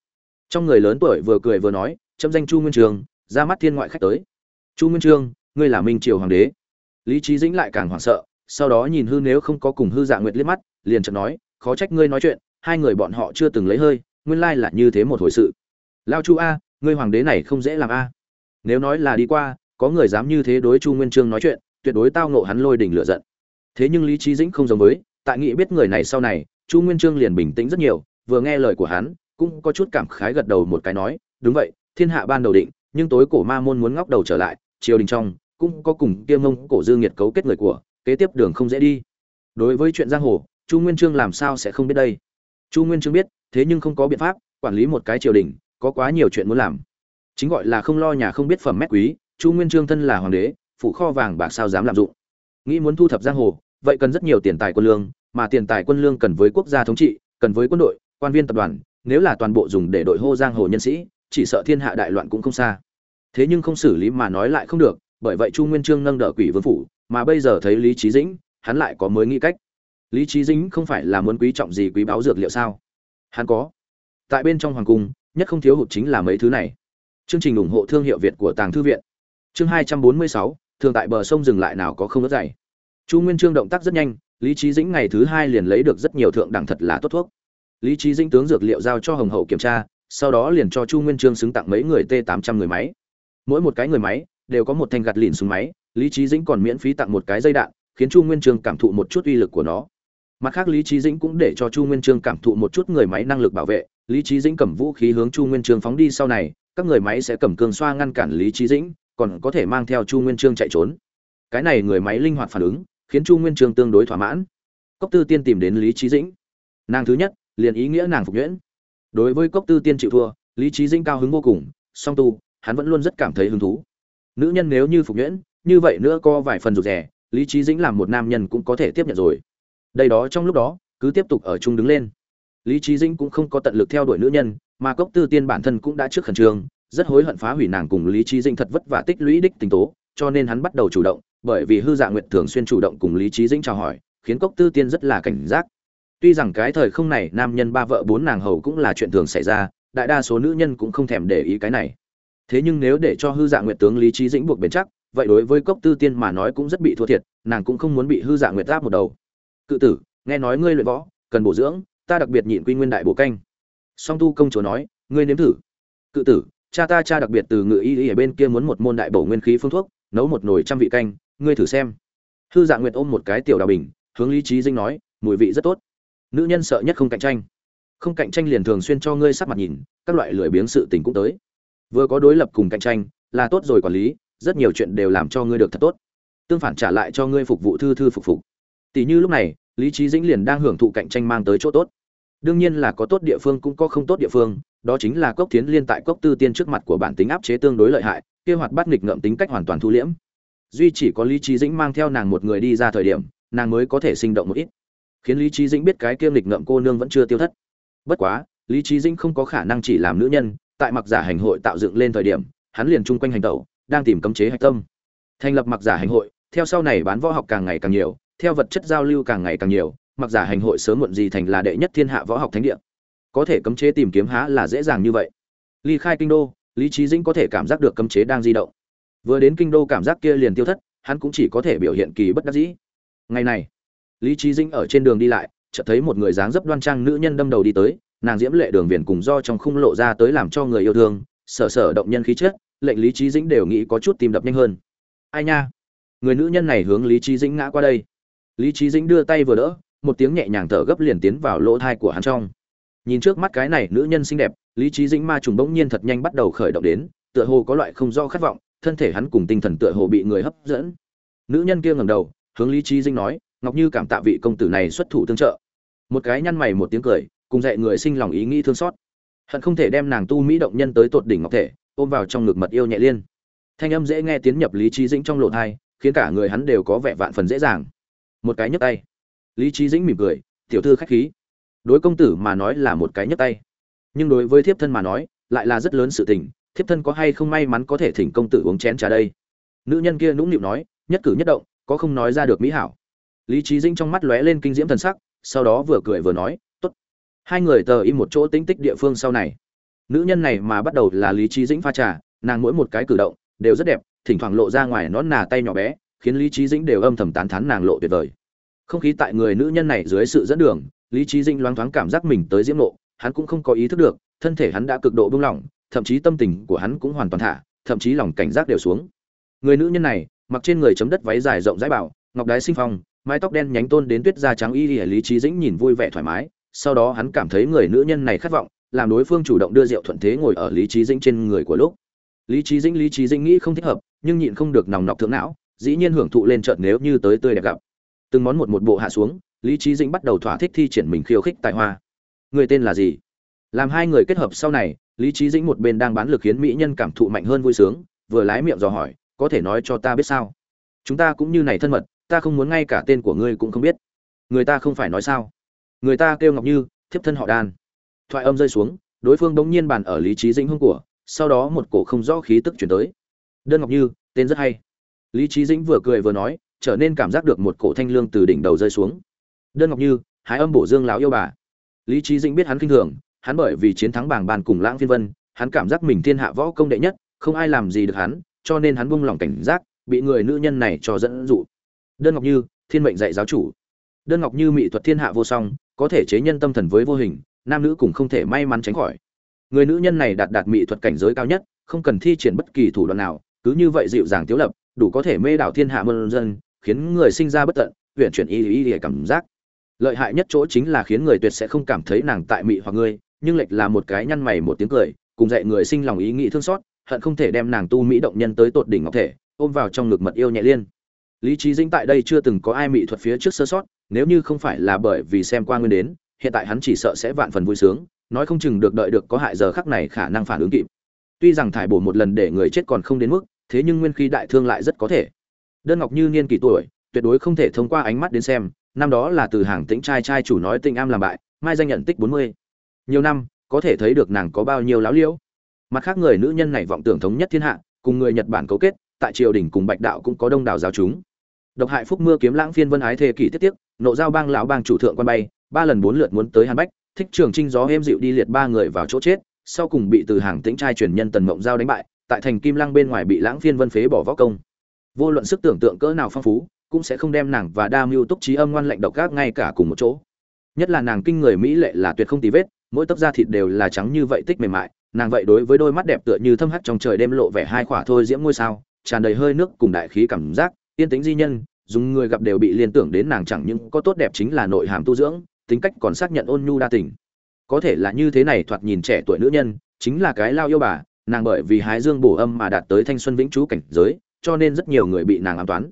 Trong người lớn tuổi vừa cười vừa nói, chấm danh chu nguyên trường ra mắt thiên ngoại khách tới. Chu nguyên trương, ngươi là minh triều hoàng đế. Lý trí dĩnh lại càng hoảng sợ, sau đó nhìn hư nếu không có cùng hư dạ nguyệt liếc mắt, liền chợt nói, khó trách ngươi nói chuyện, hai người bọn họ chưa từng lấy hơi, nguyên lai là như thế một hồi sự. Lao chu a, ngươi hoàng đế này không dễ làm a. Nếu nói là đi qua, có người dám như thế đối chu nguyên trương nói chuyện, tuyệt đối tao nộ hắn lôi đình lửa giận. Thế nhưng lý trí dĩnh không giống với, tại nghĩ biết người này sau này, chu nguyên trương liền bình tĩnh rất nhiều, vừa nghe lời của hắn, cũng có chút cảm khái gật đầu một cái nói, đúng vậy, thiên hạ ban đầu định nhưng tối cổ ma môn muốn ngóc đầu trở lại, triều đình trong, cũng có cùng kia mông cổ dương nhiệt cấu kết người của, kế tiếp đường không dễ đi. Đối với chuyện giang hồ, chu nguyên trương làm sao sẽ không biết đây? Chu nguyên trương biết, thế nhưng không có biện pháp, quản lý một cái triều đình, có quá nhiều chuyện muốn làm. Chính gọi là không lo nhà không biết phẩm mét quý, chu nguyên trương thân là hoàng đế, phụ kho vàng bạc sao dám lạm dụng. Nghĩ muốn thu thập giang hồ, vậy cần rất nhiều tiền tài quân lương, mà tiền tài quân lương cần với quốc gia thống trị, cần với quân đội, quan viên tập đoàn, nếu là toàn bộ dùng để đội hô giang hồ nhân sĩ chỉ sợ thiên hạ đại loạn cũng không xa. Thế nhưng không xử lý mà nói lại không được, bởi vậy chu nguyên trương nâng đỡ quỷ vương phủ, mà bây giờ thấy lý trí dĩnh, hắn lại có mới nghĩ cách. Lý trí dĩnh không phải là muốn quý trọng gì quý báo dược liệu sao? Hắn có. Tại bên trong hoàng cung, nhất không thiếu hụt chính là mấy thứ này. Chương trình ủng hộ thương hiệu việt của tàng thư viện. Chương hai trăm bốn mươi sáu, thường tại bờ sông dừng lại nào có không ớt dày. Chu nguyên trương động tác rất nhanh, lý trí dĩnh ngày thứ hai liền lấy được rất nhiều thượng đẳng thật là tốt thuốc. Lý trí dĩnh tướng dược liệu giao cho hồng hậu kiểm tra sau đó liền cho chu nguyên trương xứng tặng mấy người t tám trăm người máy. Mỗi một cái người máy đều có một thanh gạt lìn súng máy, lý trí dĩnh còn miễn phí tặng một cái dây đạn, khiến chu nguyên trương cảm thụ một chút uy lực của nó. Mặt khác, lý trí dĩnh cũng để cho chu nguyên trương cảm thụ một chút người máy năng lực bảo vệ. Lý trí dĩnh cầm vũ khí hướng chu nguyên trương phóng đi sau này, các người máy sẽ cầm cương xoa ngăn cản lý trí dĩnh, còn có thể mang theo chu nguyên trương chạy trốn. Cái này người máy linh hoạt phản ứng, khiến chu nguyên trương tương đối thỏa mãn. Cốc tư tiên tìm đến lý trí dĩnh. Nàng thứ nhất, liền ý nghĩa nàng phục nhuyễn đối với cốc tư tiên chịu thua, lý trí dĩnh cao hứng vô cùng, song tu, hắn vẫn luôn rất cảm thấy hứng thú. Nữ nhân nếu như phục nhuyễn, như vậy nữa có vài phần rụt rè, lý trí dĩnh làm một nam nhân cũng có thể tiếp nhận rồi. Đây đó trong lúc đó, cứ tiếp tục ở chung đứng lên. Lý trí dĩnh cũng không có tận lực theo đuổi nữ nhân, mà cốc tư tiên bản thân cũng đã trước khẩn trương, rất hối hận phá hủy nàng cùng lý trí dĩnh thật vất vả tích lũy đích tình tố, cho nên hắn bắt đầu chủ động, bởi vì hư dạ nguyện thường xuyên chủ động cùng lý trí dĩnh chào hỏi, khiến cốc tư tiên rất là cảnh giác tuy rằng cái thời không này nam nhân ba vợ bốn nàng hầu cũng là chuyện thường xảy ra, đại đa số nữ nhân cũng không thèm để ý cái này. Thế nhưng nếu để cho hư dạ nguyệt tướng lý trí dĩnh buộc bền chắc, vậy đối với cốc tư tiên mà nói cũng rất bị thua thiệt, nàng cũng không muốn bị hư dạ nguyệt áp một đầu. Cự tử, nghe nói ngươi luyện võ, cần bổ dưỡng, ta đặc biệt nhịn quy nguyên đại bổ canh. Song tu công chúa nói, ngươi nếm thử. Cự tử, cha ta cha đặc biệt từ ngự y y ở bên kia muốn một môn đại bổ nguyên khí phương thuốc, nấu một nồi trăm vị canh, ngươi thử xem. Hư dạ nguyệt ôm một cái tiểu đào bình, hướng lý trí dinh nói, mùi vị rất tốt nữ nhân sợ nhất không cạnh tranh. Không cạnh tranh liền thường xuyên cho ngươi sắc mặt nhìn, các loại lười biếng sự tình cũng tới. Vừa có đối lập cùng cạnh tranh, là tốt rồi quản lý, rất nhiều chuyện đều làm cho ngươi được thật tốt. Tương phản trả lại cho ngươi phục vụ thư thư phục phục. Tỷ như lúc này, lý trí dĩnh liền đang hưởng thụ cạnh tranh mang tới chỗ tốt. Đương nhiên là có tốt địa phương cũng có không tốt địa phương, đó chính là cốc tiến liên tại cốc tư tiên trước mặt của bản tính áp chế tương đối lợi hại kia hoạt bắt nghịch ngợm tính cách hoàn toàn thu liễm. Duy chỉ có lý trí dĩnh mang theo nàng một người đi ra thời điểm, nàng mới có thể sinh động một ít khiến lý trí dĩnh biết cái kiêm lịch ngậm cô nương vẫn chưa tiêu thất. Bất quá, lý trí dĩnh không có khả năng chỉ làm nữ nhân, tại mặc giả hành hội tạo dựng lên thời điểm, hắn liền chung quanh hành tẩu, đang tìm cấm chế hạch tâm. Thành lập mặc giả hành hội, theo sau này bán võ học càng ngày càng nhiều, theo vật chất giao lưu càng ngày càng nhiều, mặc giả hành hội sớm muộn gì thành là đệ nhất thiên hạ võ học thánh địa. Có thể cấm chế tìm kiếm há là dễ dàng như vậy. Ly khai kinh đô, lý trí dĩnh có thể cảm giác được cấm chế đang di động. Vừa đến kinh đô cảm giác kia liền tiêu thất, hắn cũng chỉ có thể biểu hiện kỳ bất đắc dĩ. Ngày này lý trí dĩnh ở trên đường đi lại, chợt thấy một người dáng dấp đoan trang nữ nhân đâm đầu đi tới, nàng diễm lệ đường viền cùng do trong khung lộ ra tới làm cho người yêu thương, sở sở động nhân khí chết. lệnh lý trí dĩnh đều nghĩ có chút tìm đập nhanh hơn. Ai nha? Người nữ nhân này hướng lý trí dĩnh ngã qua đây. Lý trí dĩnh đưa tay vừa đỡ, một tiếng nhẹ nhàng thở gấp liền tiến vào lỗ thai của hắn trong. Nhìn trước mắt cái này nữ nhân xinh đẹp, lý trí dĩnh ma trùng bỗng nhiên thật nhanh bắt đầu khởi động đến, tựa hồ có loại không do khát vọng, thân thể hắn cùng tinh thần tựa hồ bị người hấp dẫn. Nữ nhân kia ngẩng đầu, hướng lý trí dĩnh nói ngọc như cảm tạ vị công tử này xuất thủ tương trợ. Một cái nhăn mày một tiếng cười, cùng dạy người sinh lòng ý nghĩ thương xót. Hận không thể đem nàng tu mỹ động nhân tới tột đỉnh ngọc thể, ôm vào trong ngực mật yêu nhẹ liên. Thanh âm dễ nghe tiến nhập lý trí dĩnh trong lộ thai, khiến cả người hắn đều có vẻ vạn phần dễ dàng. Một cái nhấc tay. Lý trí dĩnh mỉm cười, tiểu thư khách khí. Đối công tử mà nói là một cái nhấc tay. Nhưng đối với thiếp thân mà nói, lại là rất lớn sự tình, thiếp thân có hay không may mắn có thể thỉnh công tử uống chén trà đây? Nữ nhân kia nũng nịu nói, nhất cử nhất động, có không nói ra được mỹ hảo lý trí dĩnh trong mắt lóe lên kinh diễm thần sắc, sau đó vừa cười vừa nói, tốt. Hai người tờ im một chỗ tính tích địa phương sau này. Nữ nhân này mà bắt đầu là lý trí dĩnh pha trà, nàng mỗi một cái cử động đều rất đẹp, thỉnh thoảng lộ ra ngoài nón nà tay nhỏ bé, khiến lý trí dĩnh đều âm thầm tán thán nàng lộ tuyệt vời. Không khí tại người nữ nhân này dưới sự dẫn đường, lý trí dĩnh loáng thoáng cảm giác mình tới diễm nộ hắn cũng không có ý thức được, thân thể hắn đã cực độ buông lỏng, thậm chí tâm tình của hắn cũng hoàn toàn thả, thậm chí lòng cảnh giác đều xuống. Người nữ nhân này, mặc trên người chấm đất váy dài rộng rãi bảo, ngọc đái sinh phong mái tóc đen nhánh tôn đến tuyết da trắng y lý trí dĩnh nhìn vui vẻ thoải mái, sau đó hắn cảm thấy người nữ nhân này khát vọng, làm đối phương chủ động đưa rượu thuận thế ngồi ở lý trí dĩnh trên người của lúc. Lý trí dĩnh, lý trí dĩnh nghĩ không thích hợp, nhưng nhịn không được nòng nọc thượng não, dĩ nhiên hưởng thụ lên trận nếu như tới tươi đẹp gặp. Từng món một một bộ hạ xuống, lý trí dĩnh bắt đầu thỏa thích thi triển mình khiêu khích tài hoa. Người tên là gì? Làm hai người kết hợp sau này, lý trí dĩnh một bên đang bán lực khiến mỹ nhân cảm thụ mạnh hơn vui sướng, vừa lái miệng dò hỏi, có thể nói cho ta biết sao? Chúng ta cũng như này thân mật ta không muốn ngay cả tên của ngươi cũng không biết. Người ta không phải nói sao? Người ta kêu ngọc như, thiếp thân họ đan. Thoại âm rơi xuống, đối phương bỗng nhiên bàn ở lý trí dĩnh hương của, sau đó một cổ không rõ khí tức chuyển tới. Đơn ngọc như, tên rất hay. Lý trí dĩnh vừa cười vừa nói, trở nên cảm giác được một cổ thanh lương từ đỉnh đầu rơi xuống. Đơn ngọc như, hái âm bổ dương lão yêu bà. Lý trí dĩnh biết hắn kinh thường, hắn bởi vì chiến thắng bảng bàn cùng lãng phiên vân, hắn cảm giác mình thiên hạ võ công đệ nhất, không ai làm gì được hắn, cho nên hắn buông lỏng cảnh giác, bị người nữ nhân này cho dẫn dụ đơn ngọc như, thiên mệnh dạy giáo chủ. Đơn ngọc như mỹ thuật thiên hạ vô song, có thể chế nhân tâm thần với vô hình, nam nữ cùng không thể may mắn tránh khỏi. Người nữ nhân này đạt đạt mỹ thuật cảnh giới cao nhất, không cần thi triển bất kỳ thủ đoạn nào, cứ như vậy dịu dàng tiếu lập, đủ có thể mê đảo thiên hạ mơn dân, khiến người sinh ra bất tận huyện chuyển y y y cảm giác. Lợi hại nhất chỗ chính là khiến người tuyệt sẽ không cảm thấy nàng tại mị hoặc ngươi nhưng lệch là một cái nhăn mày một tiếng cười, cùng dạy người sinh lòng ý nghĩ thương xót, hận không thể đem nàng tu mỹ động nhân tới tột đỉnh ngọc thể, ôm vào trong ngực mật yêu nhẹ liên lý trí dĩnh tại đây chưa từng có ai mỹ thuật phía trước sơ sót, nếu như không phải là bởi vì xem qua nguyên đến, hiện tại hắn chỉ sợ sẽ vạn phần vui sướng, nói không chừng được đợi được có hại giờ khắc này khả năng phản ứng kịp. Tuy rằng thải bổ một lần để người chết còn không đến mức, thế nhưng nguyên khí đại thương lại rất có thể. Đơn ngọc như niên kỷ tuổi, tuyệt đối không thể thông qua ánh mắt đến xem, năm đó là từ hàng tĩnh trai trai chủ nói tinh am làm bại, mai danh nhận tích bốn mươi. Nhiều năm, có thể thấy được nàng có bao nhiêu láo liễu. Mặt khác người nữ nhân này vọng tưởng thống nhất thiên hạ, cùng người nhật bản cấu kết, tại triều đình cùng bạch đạo cũng có đông đảo giáo chúng độc hại phúc mưa kiếm lãng phiên vân ái thê kỷ tiết tiếc nộ giao bang lão bang chủ thượng quan bay, ba lần bốn lượt muốn tới hàn bách, thích trường trinh gió êm dịu đi liệt ba người vào chỗ chết, sau cùng bị từ hàng tĩnh trai truyền nhân tần mộng giao đánh bại, tại thành kim lăng bên ngoài bị lãng phiên vân phế bỏ võ công. Vô luận sức tưởng tượng cỡ nào phong phú, cũng sẽ không đem nàng và đa mưu túc trí âm ngoan lệnh độc gác ngay cả cùng một chỗ. Nhất là nàng kinh người mỹ lệ là tuyệt không tì vết, mỗi tấc da thịt đều là trắng như vậy tích mềm mại, nàng vậy đối với đôi mắt đẹp tựa như thâm hắt trong trời đêm lộ vẻ hai khỏa thôi diễm ngôi sao, tràn đầy hơi nước cùng đại khí cảm giác yên tính di nhân, dùng người gặp đều bị liên tưởng đến nàng chẳng những có tốt đẹp chính là nội hàm tu dưỡng, tính cách còn xác nhận ôn nhu đa tình. Có thể là như thế này thoạt nhìn trẻ tuổi nữ nhân, chính là cái lao yêu bà, nàng bởi vì hái dương bổ âm mà đạt tới thanh xuân vĩnh chú cảnh giới, cho nên rất nhiều người bị nàng ám toán.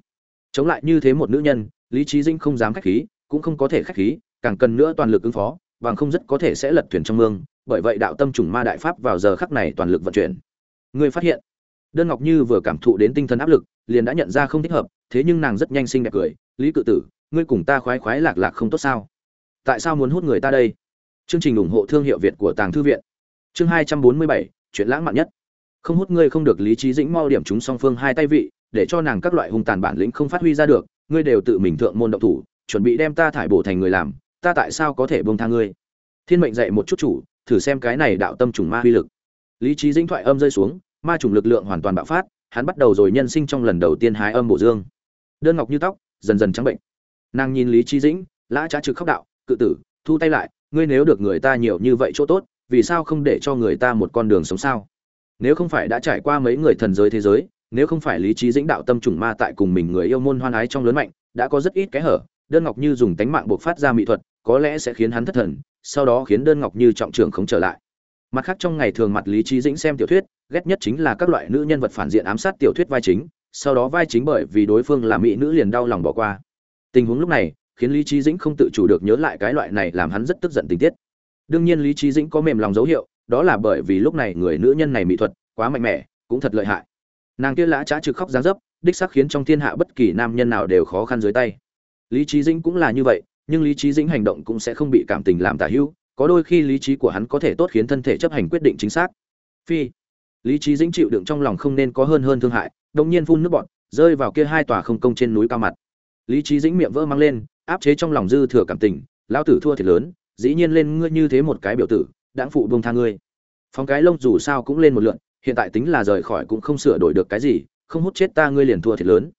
Chống lại như thế một nữ nhân, lý trí dinh không dám khách khí, cũng không có thể khách khí, càng cần nữa toàn lực ứng phó, bằng không rất có thể sẽ lật thuyền trong mương, bởi vậy đạo tâm trùng ma đại pháp vào giờ khắc này toàn lực vận chuyển. Người phát hiện đơn ngọc như vừa cảm thụ đến tinh thần áp lực, liền đã nhận ra không thích hợp, thế nhưng nàng rất nhanh xinh đẹp cười, lý cự tử, ngươi cùng ta khoái khoái lạc lạc không tốt sao? Tại sao muốn hút người ta đây? Chương trình ủng hộ thương hiệu việt của tàng thư viện. Chương hai trăm bốn mươi bảy, chuyện lãng mạn nhất. Không hút ngươi không được lý trí dĩnh mau điểm chúng song phương hai tay vị, để cho nàng các loại hung tàn bản lĩnh không phát huy ra được, ngươi đều tự mình thượng môn động thủ, chuẩn bị đem ta thải bổ thành người làm, ta tại sao có thể bông tha ngươi? Thiên mệnh dạy một chút chủ, thử xem cái này đạo tâm trùng ma uy lực. Lý trí dĩnh thoại âm rơi xuống ma trùng lực lượng hoàn toàn bạo phát, hắn bắt đầu rồi nhân sinh trong lần đầu tiên hái âm bổ dương. Đơn ngọc như tóc, dần dần trắng bệnh. Nàng nhìn lý Chí dĩnh, lã trá trực khóc đạo, cự tử, thu tay lại, ngươi nếu được người ta nhiều như vậy chỗ tốt, vì sao không để cho người ta một con đường sống sao? Nếu không phải đã trải qua mấy người thần giới thế giới, nếu không phải lý Chí dĩnh đạo tâm trùng ma tại cùng mình người yêu môn hoan ái trong lớn mạnh, đã có rất ít cái hở, đơn ngọc như dùng tánh mạng buộc phát ra mỹ thuật, có lẽ sẽ khiến hắn thất thần, sau đó khiến đơn ngọc như trọng trưởng không trở lại mặt khác trong ngày thường mặt lý trí dĩnh xem tiểu thuyết, ghét nhất chính là các loại nữ nhân vật phản diện ám sát tiểu thuyết vai chính, sau đó vai chính bởi vì đối phương là mỹ nữ liền đau lòng bỏ qua. Tình huống lúc này, khiến lý trí dĩnh không tự chủ được nhớ lại cái loại này làm hắn rất tức giận tình tiết. Đương nhiên lý trí dĩnh có mềm lòng dấu hiệu, đó là bởi vì lúc này người nữ nhân này mỹ thuật quá mạnh mẽ, cũng thật lợi hại. Nàng kia lã trá trực khóc dáng dấp, đích xác khiến trong thiên hạ bất kỳ nam nhân nào đều khó khăn dưới tay. Lý trí dĩnh cũng là như vậy, nhưng lý trí dĩnh hành động cũng sẽ không bị cảm tình làm tả hữu có đôi khi lý trí của hắn có thể tốt khiến thân thể chấp hành quyết định chính xác. Phi, lý trí dĩnh chịu đựng trong lòng không nên có hơn hơn thương hại đông nhiên phun nước bọt, rơi vào kia hai tòa không công trên núi cao mặt. Lý trí dĩnh miệng vỡ mang lên, áp chế trong lòng dư thừa cảm tình, lão tử thua thiệt lớn, dĩ nhiên lên ngươi như thế một cái biểu tử, đãng phụ buông tha ngươi. Phóng cái lông dù sao cũng lên một lượn, hiện tại tính là rời khỏi cũng không sửa đổi được cái gì, không hút chết ta ngươi liền thua thiệt lớn.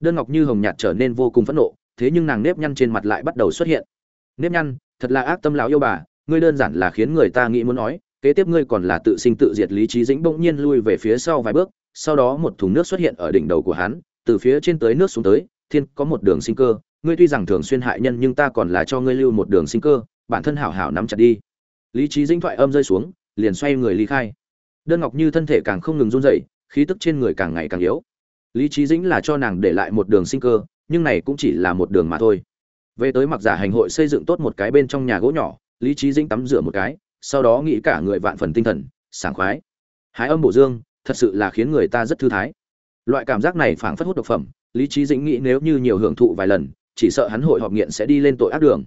Đơn ngọc như hồng nhạt trở nên vô cùng phẫn nộ, thế nhưng nàng nếp nhăn trên mặt lại bắt đầu xuất hiện. Nếp nhăn, thật là ác tâm lão yêu bà ngươi đơn giản là khiến người ta nghĩ muốn nói, kế tiếp ngươi còn là tự sinh tự diệt lý trí dĩnh bỗng nhiên lui về phía sau vài bước, sau đó một thùng nước xuất hiện ở đỉnh đầu của hắn, từ phía trên tới nước xuống tới, thiên có một đường sinh cơ, ngươi tuy rằng thường xuyên hại nhân nhưng ta còn là cho ngươi lưu một đường sinh cơ, bản thân hảo hảo nắm chặt đi. Lý trí dĩnh thoại âm rơi xuống, liền xoay người ly khai. Đơn ngọc như thân thể càng không ngừng run rẩy, khí tức trên người càng ngày càng yếu. Lý trí dĩnh là cho nàng để lại một đường sinh cơ, nhưng này cũng chỉ là một đường mà thôi. Về tới mặc giả hành hội xây dựng tốt một cái bên trong nhà gỗ nhỏ lý trí dĩnh tắm rửa một cái, sau đó nghĩ cả người vạn phần tinh thần, sảng khoái. Hái âm bổ dương, thật sự là khiến người ta rất thư thái. Loại cảm giác này phảng phất hút độc phẩm, lý trí dĩnh nghĩ nếu như nhiều hưởng thụ vài lần, chỉ sợ hắn hội họp nghiện sẽ đi lên tội ác đường.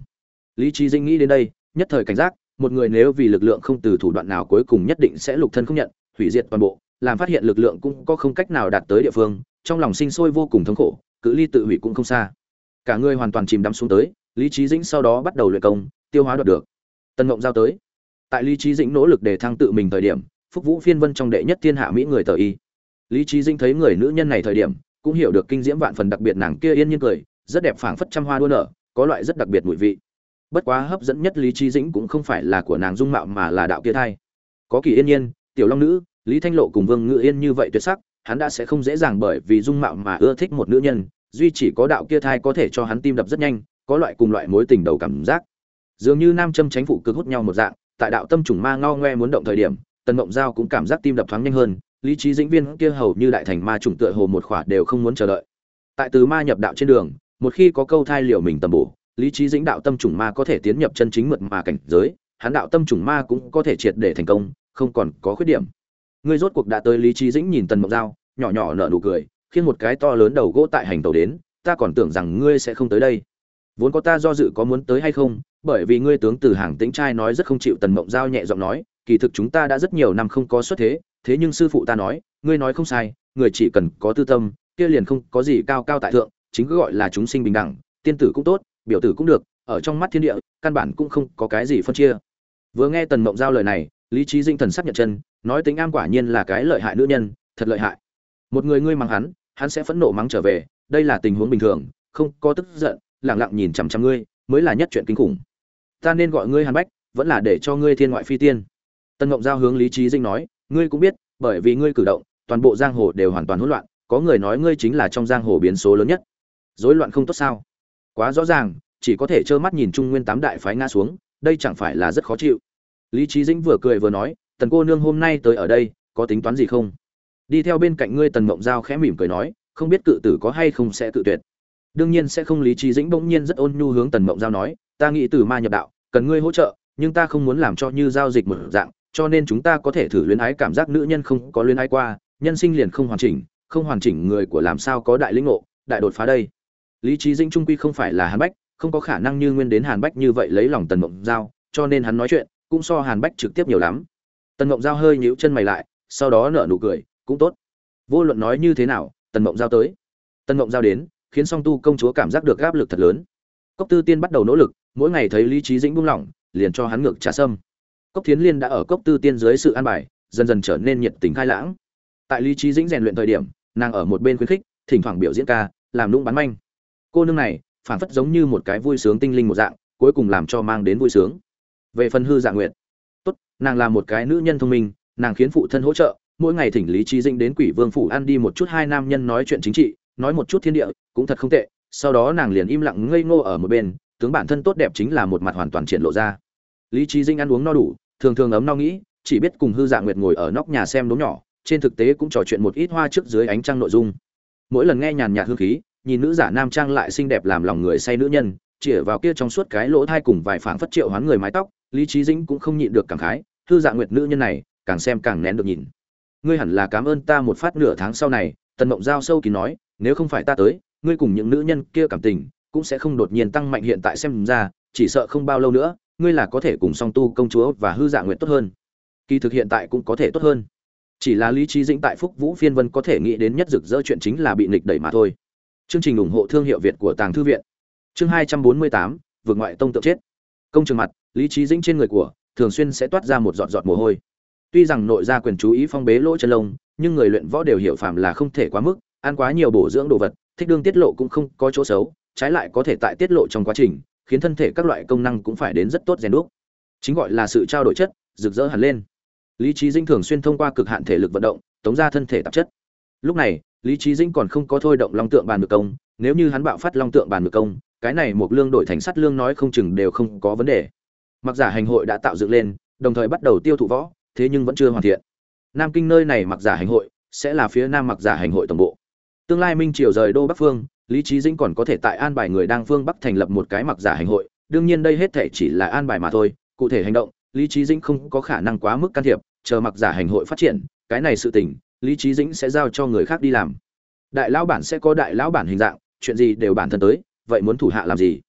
Lý trí dĩnh nghĩ đến đây, nhất thời cảnh giác, một người nếu vì lực lượng không từ thủ đoạn nào cuối cùng nhất định sẽ lục thân không nhận, hủy diệt toàn bộ, làm phát hiện lực lượng cũng có không cách nào đạt tới địa phương, trong lòng sinh sôi vô cùng thống khổ, cự ly tự hủy cũng không xa. Cả người hoàn toàn chìm đắm xuống tới, lý trí dĩnh sau đó bắt đầu luyện công, tiêu hóa đoạt được tân ngộng giao tới. Tại lý trí dĩnh nỗ lực để thăng tự mình thời điểm, phúc vũ phiên vân trong đệ nhất thiên hạ mỹ người tờ y. Lý trí dĩnh thấy người nữ nhân này thời điểm, cũng hiểu được kinh diễm vạn phần đặc biệt nàng kia yên nhiên cười, rất đẹp phảng phất trăm hoa đua nở, có loại rất đặc biệt mùi vị. Bất quá hấp dẫn nhất lý trí dĩnh cũng không phải là của nàng dung mạo mà là đạo kia thai. Có kỳ yên nhiên, tiểu long nữ, lý thanh lộ cùng vương ngự yên như vậy tuyệt sắc, hắn đã sẽ không dễ dàng bởi vì dung mạo mà ưa thích một nữ nhân, duy chỉ có đạo kia thai có thể cho hắn tim đập rất nhanh, có loại cùng loại mối tình đầu cảm giác dường như nam châm tránh phụ cực hút nhau một dạng, tại đạo tâm trùng ma ngao ngoe muốn động thời điểm, tần mộng giao cũng cảm giác tim đập thoáng nhanh hơn, lý trí dĩnh viên kia hầu như đại thành ma trùng tựa hồ một khỏa đều không muốn chờ đợi. Tại từ ma nhập đạo trên đường, một khi có câu thai liệu mình tầm bổ, lý trí dĩnh đạo tâm trùng ma có thể tiến nhập chân chính mượt mà cảnh giới, hắn đạo tâm trùng ma cũng có thể triệt để thành công, không còn có khuyết điểm. Ngươi rốt cuộc đã tới lý trí dĩnh nhìn tần mộng giao, nhỏ nhỏ nở nụ cười, khiến một cái to lớn đầu gỗ tại hành tàu đến, ta còn tưởng rằng ngươi sẽ không tới đây. Vốn có ta do dự có muốn tới hay không bởi vì ngươi tướng từ hàng tĩnh trai nói rất không chịu tần mộng giao nhẹ giọng nói, kỳ thực chúng ta đã rất nhiều năm không có xuất thế thế nhưng sư phụ ta nói, ngươi nói không sai, người chỉ cần có tư tâm, kia liền không có gì cao cao tại thượng, chính cứ gọi là chúng sinh bình đẳng, tiên tử cũng tốt, biểu tử cũng được, ở trong mắt thiên địa, căn bản cũng không có cái gì phân chia. Vừa nghe tần mộng giao lời này, lý trí dinh thần sắc nhận chân, nói tính am quả nhiên là cái lợi hại nữ nhân, thật lợi hại. Một người ngươi mắng hắn hắn sẽ phẫn nộ mắng trở về, đây là tình huống bình thường, không có tức giận lẳng lặng nhìn chằm chằm ngươi, mới là nhất chuyện kinh khủng ta nên gọi ngươi hàn bách, vẫn là để cho ngươi thiên ngoại phi tiên. Tân ngộng giao hướng lý trí dinh nói, ngươi cũng biết, bởi vì ngươi cử động, toàn bộ giang hồ đều hoàn toàn hỗn loạn, có người nói ngươi chính là trong giang hồ biến số lớn nhất. Rối loạn không tốt sao? Quá rõ ràng, chỉ có thể trơ mắt nhìn trung nguyên tám đại phái ngã xuống, đây chẳng phải là rất khó chịu. Lý trí dĩnh vừa cười vừa nói, tần cô nương hôm nay tới ở đây, có tính toán gì không? Đi theo bên cạnh ngươi tần mộng giao khẽ mỉm cười nói, không biết cự tử có hay không sẽ tự tuyệt. Đương nhiên sẽ không, lý trí dĩnh bỗng nhiên rất ôn nhu hướng tần mộng giao nói ta nghĩ từ ma nhập đạo, cần ngươi hỗ trợ, nhưng ta không muốn làm cho như giao dịch một dạng, cho nên chúng ta có thể thử luyến ái cảm giác nữ nhân không có luyến ái qua, nhân sinh liền không hoàn chỉnh, không hoàn chỉnh người của làm sao có đại lĩnh ngộ, đại đột phá đây. Lý trí dĩnh trung quy không phải là hàn bách, không có khả năng như nguyên đến hàn bách như vậy lấy lòng tần mộng giao, cho nên hắn nói chuyện cũng so hàn bách trực tiếp nhiều lắm. Tần mộng giao hơi nhíu chân mày lại, sau đó nở nụ cười, cũng tốt. Vô luận nói như thế nào, tần mộng giao tới. Tần mộng giao đến, khiến song tu công chúa cảm giác được áp lực thật lớn. Cốc tư tiên bắt đầu nỗ lực mỗi ngày thấy lý trí dĩnh buông lỏng, liền cho hắn ngược trả sâm. Cốc thiến liên đã ở cốc tư tiên dưới sự an bài, dần dần trở nên nhiệt tình khai lãng. Tại lý trí dĩnh rèn luyện thời điểm, nàng ở một bên khuyến khích, thỉnh thoảng biểu diễn ca, làm lũng bắn manh. Cô nương này phản phất giống như một cái vui sướng tinh linh một dạng, cuối cùng làm cho mang đến vui sướng. Về phần hư dạng nguyện tốt, nàng là một cái nữ nhân thông minh, nàng khiến phụ thân hỗ trợ, mỗi ngày thỉnh lý trí dĩnh đến quỷ vương phủ ăn đi một chút hai nam nhân nói chuyện chính trị, nói một chút thiên địa, cũng thật không tệ, sau đó nàng liền im lặng ngây ngô ở một bên tướng bản thân tốt đẹp chính là một mặt hoàn toàn triển lộ ra. Lý trí dĩnh ăn uống no đủ, thường thường ấm no nghĩ, chỉ biết cùng hư dạ nguyệt ngồi ở nóc nhà xem đốm nhỏ, trên thực tế cũng trò chuyện một ít hoa trước dưới ánh trăng nội dung. Mỗi lần nghe nhàn nhạt hương khí, nhìn nữ giả nam trang lại xinh đẹp làm lòng người say nữ nhân, chĩa vào kia trong suốt cái lỗ thai cùng vài phảng phất triệu hoán người mái tóc, lý trí dĩnh cũng không nhịn được cảm khái, hư dạ nguyệt nữ nhân này, càng xem càng nén được nhìn. Ngươi hẳn là cảm ơn ta một phát nửa tháng sau này, tần mộng giao sâu kín nói, nếu không phải ta tới, ngươi cùng những nữ nhân kia cảm tình cũng sẽ không đột nhiên tăng mạnh hiện tại xem ra, chỉ sợ không bao lâu nữa, ngươi là có thể cùng song tu công chúa và hư dạ nguyện tốt hơn. Kỳ thực hiện tại cũng có thể tốt hơn. Chỉ là lý trí dĩnh tại phúc vũ phiên vân có thể nghĩ đến nhất rực rỡ chuyện chính là bị nghịch đẩy mà thôi. Chương trình ủng hộ thương hiệu việt của tàng thư viện. Chương hai trăm bốn mươi tám, vượt ngoại tông tượng chết. Công trường mặt, lý trí dĩnh trên người của, thường xuyên sẽ toát ra một giọt giọt mồ hôi. Tuy rằng nội gia quyền chú ý phong bế lỗ chân lông, nhưng người luyện võ đều hiểu phàm là không thể quá mức, ăn quá nhiều bổ dưỡng đồ vật thích đương tiết lộ cũng không có chỗ xấu, trái lại có thể tại tiết lộ trong quá trình, khiến thân thể các loại công năng cũng phải đến rất tốt rèn đúc. Chính gọi là sự trao đổi chất, rực rỡ hẳn lên. Lý trí dinh thường xuyên thông qua cực hạn thể lực vận động, tống ra thân thể tạp chất. Lúc này, lý trí dinh còn không có thôi động long tượng bàn ngược công, nếu như hắn bạo phát long tượng bàn ngược công, cái này một lương đổi thành sắt lương nói không chừng đều không có vấn đề. Mặc giả hành hội đã tạo dựng lên, đồng thời bắt đầu tiêu thụ võ, thế nhưng vẫn chưa hoàn thiện. Nam kinh nơi này mặc giả hành hội, sẽ là phía nam mặc giả hành hội tổng bộ tương lai minh triều rời đô bắc phương, lý trí dĩnh còn có thể tại an bài người đang phương bắc thành lập một cái mặc giả hành hội, đương nhiên đây hết thể chỉ là an bài mà thôi, cụ thể hành động, lý trí dĩnh không có khả năng quá mức can thiệp, chờ mặc giả hành hội phát triển, cái này sự tình, lý trí dĩnh sẽ giao cho người khác đi làm. Đại lão bản sẽ có đại lão bản hình dạng, chuyện gì đều bản thân tới, vậy muốn thủ hạ làm gì?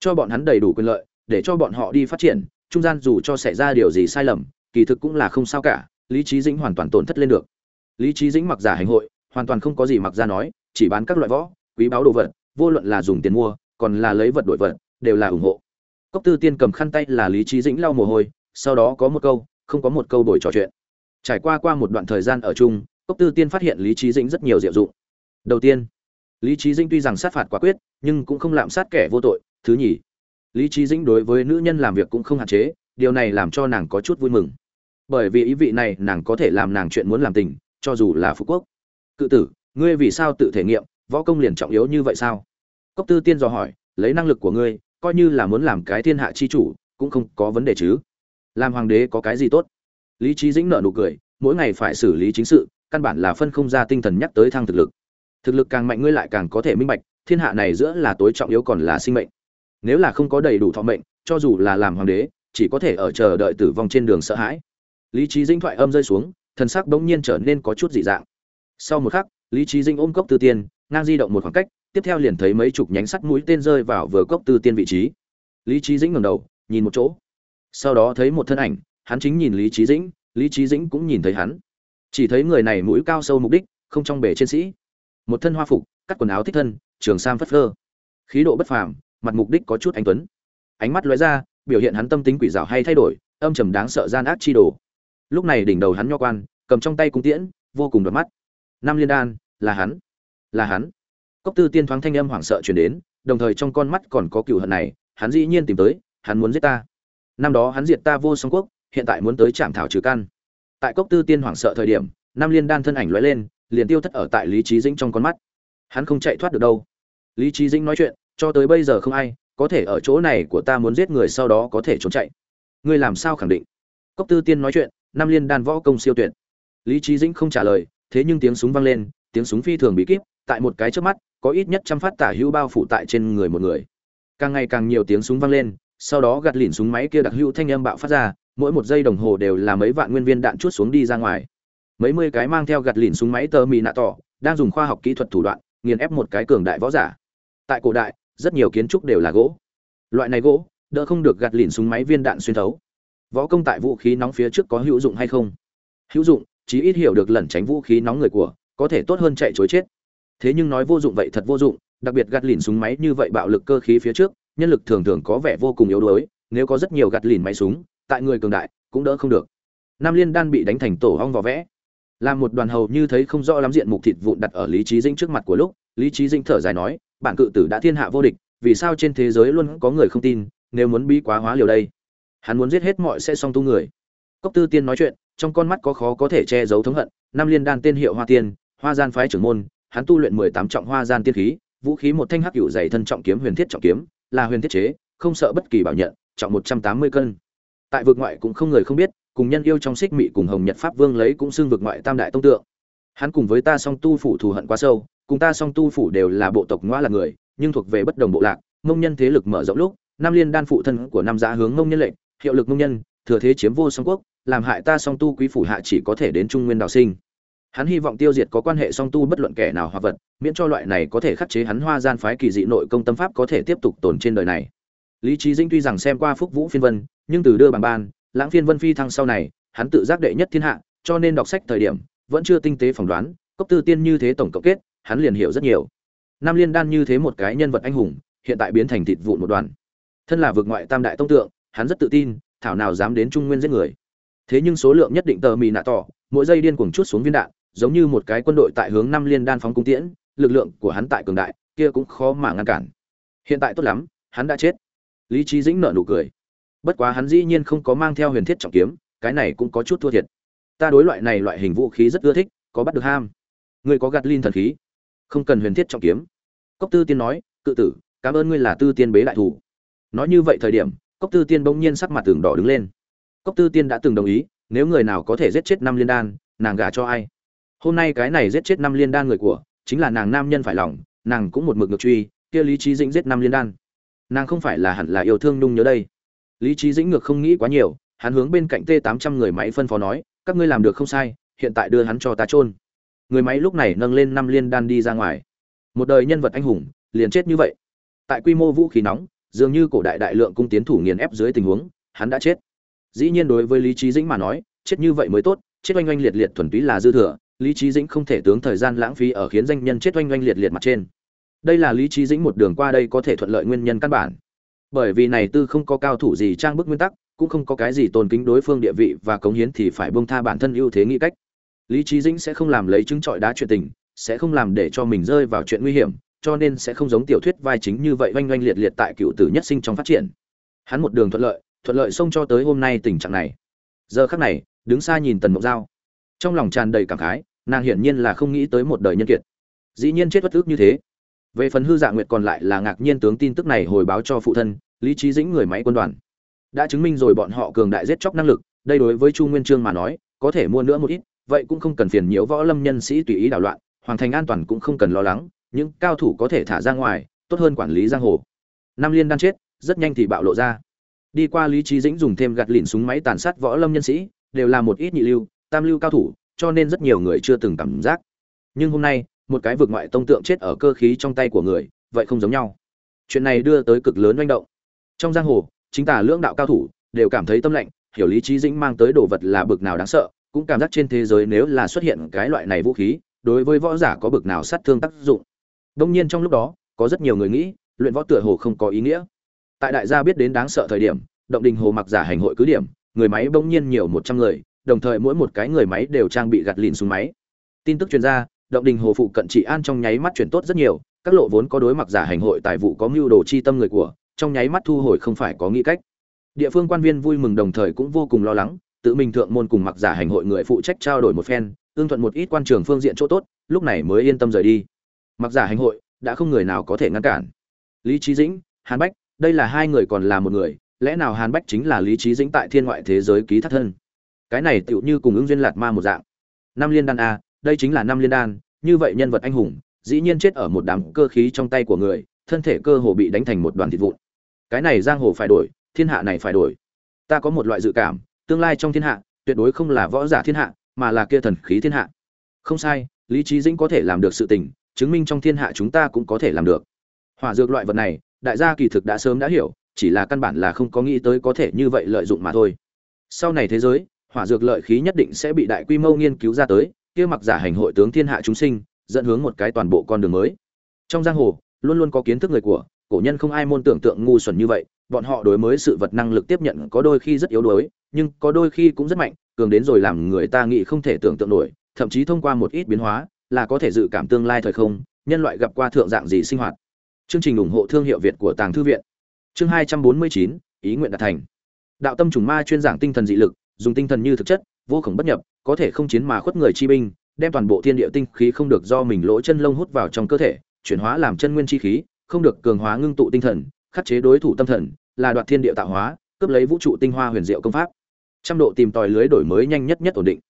Cho bọn hắn đầy đủ quyền lợi, để cho bọn họ đi phát triển, trung gian dù cho xảy ra điều gì sai lầm, kỳ thực cũng là không sao cả, lý trí dĩnh hoàn toàn tổn thất lên được. Lý trí dĩnh mặc giả hành hội hoàn toàn không có gì mặc ra nói, chỉ bán các loại võ, quý báo đồ vật, vô luận là dùng tiền mua, còn là lấy vật đổi vật, đều là ủng hộ. Cốc tư tiên cầm khăn tay là lý trí dĩnh lau mồ hôi, sau đó có một câu, không có một câu đổi trò chuyện. Trải qua qua một đoạn thời gian ở chung, cốc tư tiên phát hiện lý trí dĩnh rất nhiều diệu dụng. Đầu tiên, lý trí dĩnh tuy rằng sát phạt quả quyết, nhưng cũng không lạm sát kẻ vô tội, thứ nhì. Lý trí dĩnh đối với nữ nhân làm việc cũng không hạn chế, điều này làm cho nàng có chút vui mừng. Bởi vì ý vị này nàng có thể làm nàng chuyện muốn làm tình, cho dù là phú quốc cự tử, ngươi vì sao tự thể nghiệm, võ công liền trọng yếu như vậy sao? Cốc tư tiên dò hỏi, lấy năng lực của ngươi, coi như là muốn làm cái thiên hạ chi chủ, cũng không có vấn đề chứ. Làm hoàng đế có cái gì tốt? Lý trí dĩnh nợ nụ cười, mỗi ngày phải xử lý chính sự, căn bản là phân không ra tinh thần nhắc tới thăng thực lực. Thực lực càng mạnh ngươi lại càng có thể minh bạch, thiên hạ này giữa là tối trọng yếu còn là sinh mệnh. Nếu là không có đầy đủ thọ mệnh, cho dù là làm hoàng đế, chỉ có thể ở chờ đợi tử vong trên đường sợ hãi. Lý trí dĩnh thoại âm rơi xuống, thần sắc bỗng nhiên trở nên có chút dị dạng sau một khắc, lý trí dĩnh ôm cốc tư tiên, ngang di động một khoảng cách, tiếp theo liền thấy mấy chục nhánh sắt mũi tên rơi vào vừa cốc tư tiên vị trí. Lý trí dĩnh ngẩng đầu, nhìn một chỗ. Sau đó thấy một thân ảnh, hắn chính nhìn lý trí dĩnh, lý trí dĩnh cũng nhìn thấy hắn. Chỉ thấy người này mũi cao sâu mục đích, không trong bể trên sĩ. Một thân hoa phục, cắt quần áo thích thân, trường sam phất phơ. Khí độ bất phàm, mặt mục đích có chút anh tuấn. Ánh mắt lóe ra, biểu hiện hắn tâm tính quỷ dạo hay thay đổi, âm trầm đáng sợ gian ác chi đồ. Lúc này đỉnh đầu hắn nho quan, cầm trong tay cung tiễn, vô cùng đập mắt nam liên đan, là hắn là hắn. Cốc tư tiên thoáng thanh âm hoảng sợ chuyển đến, đồng thời trong con mắt còn có cựu hận này, hắn dĩ nhiên tìm tới, hắn muốn giết ta. Năm đó hắn diệt ta vô song quốc, hiện tại muốn tới trạm thảo trừ căn. Tại cốc tư tiên hoảng sợ thời điểm, nam liên đan thân ảnh lóe lên, liền tiêu thất ở tại lý trí dĩnh trong con mắt. Hắn không chạy thoát được đâu. Lý trí dĩnh nói chuyện, cho tới bây giờ không ai có thể ở chỗ này của ta muốn giết người sau đó có thể trốn chạy. Ngươi làm sao khẳng định? Cốc tư tiên nói chuyện, nam liên đan võ công siêu tuyệt. Lý trí dĩnh không trả lời thế nhưng tiếng súng vang lên, tiếng súng phi thường bị kíp, tại một cái trước mắt, có ít nhất trăm phát tả hữu bao phủ tại trên người một người. Càng ngày càng nhiều tiếng súng vang lên, sau đó gạt lìn súng máy kia đặc hữu thanh âm bạo phát ra, mỗi một giây đồng hồ đều là mấy vạn nguyên viên đạn chút xuống đi ra ngoài. Mấy mươi cái mang theo gạt lìn súng máy tơ mì nạ tỏ, đang dùng khoa học kỹ thuật thủ đoạn, nghiền ép một cái cường đại võ giả. Tại cổ đại, rất nhiều kiến trúc đều là gỗ. Loại này gỗ, đỡ không được gạt lìn súng máy viên đạn xuyên thấu. Võ công tại vũ khí nóng phía trước có hữu dụng hay không? Hữu dụng chí ít hiểu được lẩn tránh vũ khí nóng người của, có thể tốt hơn chạy chối chết. Thế nhưng nói vô dụng vậy thật vô dụng, đặc biệt gạt lìn súng máy như vậy bạo lực cơ khí phía trước, nhân lực thường thường có vẻ vô cùng yếu đuối, nếu có rất nhiều gạt lìn máy súng, tại người cường đại, cũng đỡ không được. Nam liên đan bị đánh thành tổ hong vỏ vẽ. Làm một đoàn hầu như thấy không rõ lắm diện mục thịt vụn đặt ở lý trí dinh trước mặt của lúc, lý trí dinh thở dài nói, bản cự tử đã thiên hạ vô địch, vì sao trên thế giới luôn có người không tin, nếu muốn bí quá hóa liều đây? Hắn muốn giết hết mọi sẽ song tu người. Cốc tư tiên nói chuyện trong con mắt có khó có thể che giấu thống hận nam liên đan tên hiệu hoa tiên, hoa gian phái trưởng môn, hắn tu luyện mười tám trọng hoa gian tiên khí, vũ khí một thanh hắc cựu dày thân trọng kiếm, huyền thiết trọng kiếm, là huyền thiết chế, không sợ bất kỳ bảo nhận, trọng một trăm tám mươi cân. Tại vực ngoại cũng không người không biết, cùng nhân yêu trong xích mị cùng hồng nhật pháp vương lấy cũng xưng vực ngoại tam đại tông tượng. Hắn cùng với ta song tu phủ thù hận quá sâu, cùng ta song tu phủ đều là bộ tộc ngoa là người, nhưng thuộc về bất đồng bộ lạc, mông nhân thế lực mở rộng lúc nam liên đan phụ thân của nam giá hướng mông nhân lệnh, hiệu lực mông nhân, thừa thế chiếm vô song quốc làm hại ta song tu quý phủ hạ chỉ có thể đến trung nguyên đào sinh. Hắn hy vọng tiêu diệt có quan hệ song tu bất luận kẻ nào hoặc vật, miễn cho loại này có thể khắc chế hắn hoa gian phái kỳ dị nội công tâm pháp có thể tiếp tục tồn trên đời này. Lý trí dinh tuy rằng xem qua phúc vũ phiên vân, nhưng từ đưa bằng ban, lãng phiên vân phi thăng sau này, hắn tự giác đệ nhất thiên hạ, cho nên đọc sách thời điểm, vẫn chưa tinh tế phỏng đoán, cốc tư tiên như thế tổng cộng kết, hắn liền hiểu rất nhiều. Nam liên đan như thế một cái nhân vật anh hùng, hiện tại biến thành thịt vụn một đoàn. Thân là vực ngoại tam đại tông tượng, hắn rất tự tin, thảo nào dám đến trung nguyên giết người thế nhưng số lượng nhất định tờ mì nạ tỏ, mỗi giây điên cuồng chút xuống viên đạn, giống như một cái quân đội tại hướng năm liên đan phóng cung tiễn, lực lượng của hắn tại cường đại, kia cũng khó mà ngăn cản. Hiện tại tốt lắm, hắn đã chết. Lý trí dĩnh nợ nụ cười. Bất quá hắn dĩ nhiên không có mang theo huyền thiết trọng kiếm, cái này cũng có chút thua thiệt. Ta đối loại này loại hình vũ khí rất ưa thích, có bắt được ham. Ngươi có gạt linh thần khí? Không cần huyền thiết trọng kiếm. Cốc tư tiên nói, cự tử, cảm ơn ngươi là tư tiên bế đại thủ. Nói như vậy thời điểm, cốc tư tiên bỗng nhiên sắc mặt tường đỏ đứng lên cốc tư tiên đã từng đồng ý, nếu người nào có thể giết chết năm liên đan, nàng gả cho ai? Hôm nay cái này giết chết năm liên đan người của, chính là nàng nam nhân phải lòng, nàng cũng một mực ngược truy, kia lý trí dĩnh giết năm liên đan. Nàng không phải là hẳn là yêu thương nung nhớ đây. Lý trí dĩnh ngược không nghĩ quá nhiều, hắn hướng bên cạnh t tám trăm người máy phân phó nói, các ngươi làm được không sai, hiện tại đưa hắn cho ta trôn người máy lúc này nâng lên năm liên đan đi ra ngoài. Một đời nhân vật anh hùng, liền chết như vậy. Tại quy mô vũ khí nóng, dường như cổ đại đại lượng cung tiến thủ nghiền ép dưới tình huống, hắn đã chết dĩ nhiên đối với lý trí dĩnh mà nói, chết như vậy mới tốt, chết oanh oanh liệt liệt thuần túy là dư thừa, lý trí dĩnh không thể tướng thời gian lãng phí ở khiến danh nhân chết oanh oanh liệt liệt mặt trên. Đây là lý trí dĩnh một đường qua đây có thể thuận lợi nguyên nhân căn bản. Bởi vì này tư không có cao thủ gì trang bức nguyên tắc, cũng không có cái gì tôn kính đối phương địa vị và cống hiến thì phải bông tha bản thân ưu thế nghĩ cách. Lý trí dĩnh sẽ không làm lấy chứng trọi đá chuyện tình, sẽ không làm để cho mình rơi vào chuyện nguy hiểm, cho nên sẽ không giống tiểu thuyết vai chính như vậy oanh oanh liệt liệt tại cựu tử nhất sinh trong phát triển. Hắn một đường thuận lợi thuận lợi xông cho tới hôm nay tình trạng này. Giờ khắc này, đứng xa nhìn tần mộng giao. Trong lòng tràn đầy cảm khái, nàng hiển nhiên là không nghĩ tới một đời nhân kiệt. Dĩ nhiên chết bất ước như thế. Về phần hư dạ nguyệt còn lại là ngạc nhiên tướng tin tức này hồi báo cho phụ thân, lý trí dĩnh người máy quân đoàn. Đã chứng minh rồi bọn họ cường đại giết chóc năng lực, đây đối với chu nguyên trương mà nói, có thể mua nữa một ít, vậy cũng không cần phiền nhiễu võ lâm nhân sĩ tùy ý đảo loạn, hoàng thành an toàn cũng không cần lo lắng, những cao thủ có thể thả ra ngoài, tốt hơn quản lý giang hồ. Nam liên đan chết, rất nhanh thì bạo lộ ra đi qua lý trí dĩnh dùng thêm gạt lìn súng máy tàn sát võ lâm nhân sĩ, đều là một ít nhị lưu, tam lưu cao thủ, cho nên rất nhiều người chưa từng cảm giác. Nhưng hôm nay, một cái vực ngoại tông tượng chết ở cơ khí trong tay của người, vậy không giống nhau. Chuyện này đưa tới cực lớn manh động. Trong giang hồ, chính tả lưỡng đạo cao thủ đều cảm thấy tâm lệnh hiểu lý trí dĩnh mang tới đồ vật là bực nào đáng sợ, cũng cảm giác trên thế giới nếu là xuất hiện cái loại này vũ khí, đối với võ giả có bực nào sát thương tác dụng. Đông nhiên trong lúc đó, có rất nhiều người nghĩ, luyện võ tựa hồ không có ý nghĩa tại đại gia biết đến đáng sợ thời điểm, động đình hồ mặc giả hành hội cứ điểm, người máy bỗng nhiên nhiều một trăm người, đồng thời mỗi một cái người máy đều trang bị gạt lìn xuống máy. Tin tức chuyên gia động đình hồ phụ cận trị an trong nháy mắt chuyển tốt rất nhiều, các lộ vốn có đối mặc giả hành hội tài vụ có mưu đồ chi tâm người của, trong nháy mắt thu hồi không phải có nghĩ cách. Địa phương quan viên vui mừng đồng thời cũng vô cùng lo lắng, tự mình thượng môn cùng mặc giả hành hội người phụ trách trao đổi một phen tương thuận một ít quan trường phương diện chỗ tốt, lúc này mới yên tâm rời đi. Mặc giả hành hội, đã không người nào có thể ngăn cản. Lý trí dĩnh, hàn bách đây là hai người còn là một người, lẽ nào hàn bách chính là lý trí dĩnh tại thiên ngoại thế giới ký thác thân? Cái này tựu như cùng ứng duyên lạt ma một dạng. Năm liên đan a, đây chính là năm liên đan, như vậy nhân vật anh hùng, dĩ nhiên chết ở một đám cơ khí trong tay của người, thân thể cơ hồ bị đánh thành một đoàn thịt vụn. Cái này giang hồ phải đổi, thiên hạ này phải đổi. Ta có một loại dự cảm, tương lai trong thiên hạ, tuyệt đối không là võ giả thiên hạ, mà là kia thần khí thiên hạ. Không sai, lý trí dĩnh có thể làm được sự tình, chứng minh trong thiên hạ chúng ta cũng có thể làm được. Hỏa dược loại vật này đại gia kỳ thực đã sớm đã hiểu, chỉ là căn bản là không có nghĩ tới có thể như vậy lợi dụng mà thôi. Sau này thế giới, hỏa dược lợi khí nhất định sẽ bị đại quy mô nghiên cứu ra tới, kia mặc giả hành hội tướng thiên hạ chúng sinh, dẫn hướng một cái toàn bộ con đường mới. Trong giang hồ, luôn luôn có kiến thức người của, cổ nhân không ai môn tưởng tượng ngu xuẩn như vậy, bọn họ đối mới sự vật năng lực tiếp nhận có đôi khi rất yếu đuối, nhưng có đôi khi cũng rất mạnh, cường đến rồi làm người ta nghĩ không thể tưởng tượng nổi, thậm chí thông qua một ít biến hóa, là có thể dự cảm tương lai thời không, nhân loại gặp qua thượng dạng gì sinh hoạt chương trình ủng hộ thương hiệu việt của tàng thư viện. Chương hai trăm bốn mươi chín, ý nguyện đạt thành. Đạo tâm trùng ma chuyên giảng tinh thần dị lực, dùng tinh thần như thực chất, vô cùng bất nhập, có thể không chiến mà khuất người chi binh, đem toàn bộ thiên địa tinh khí không được do mình lỗ chân lông hút vào trong cơ thể, chuyển hóa làm chân nguyên chi khí, không được cường hóa ngưng tụ tinh thần, khắc chế đối thủ tâm thần, là đoạt thiên địa tạo hóa, cướp lấy vũ trụ tinh hoa huyền diệu công pháp. Trăm độ tìm tòi lưới đổi mới nhanh nhất nhất ổn định.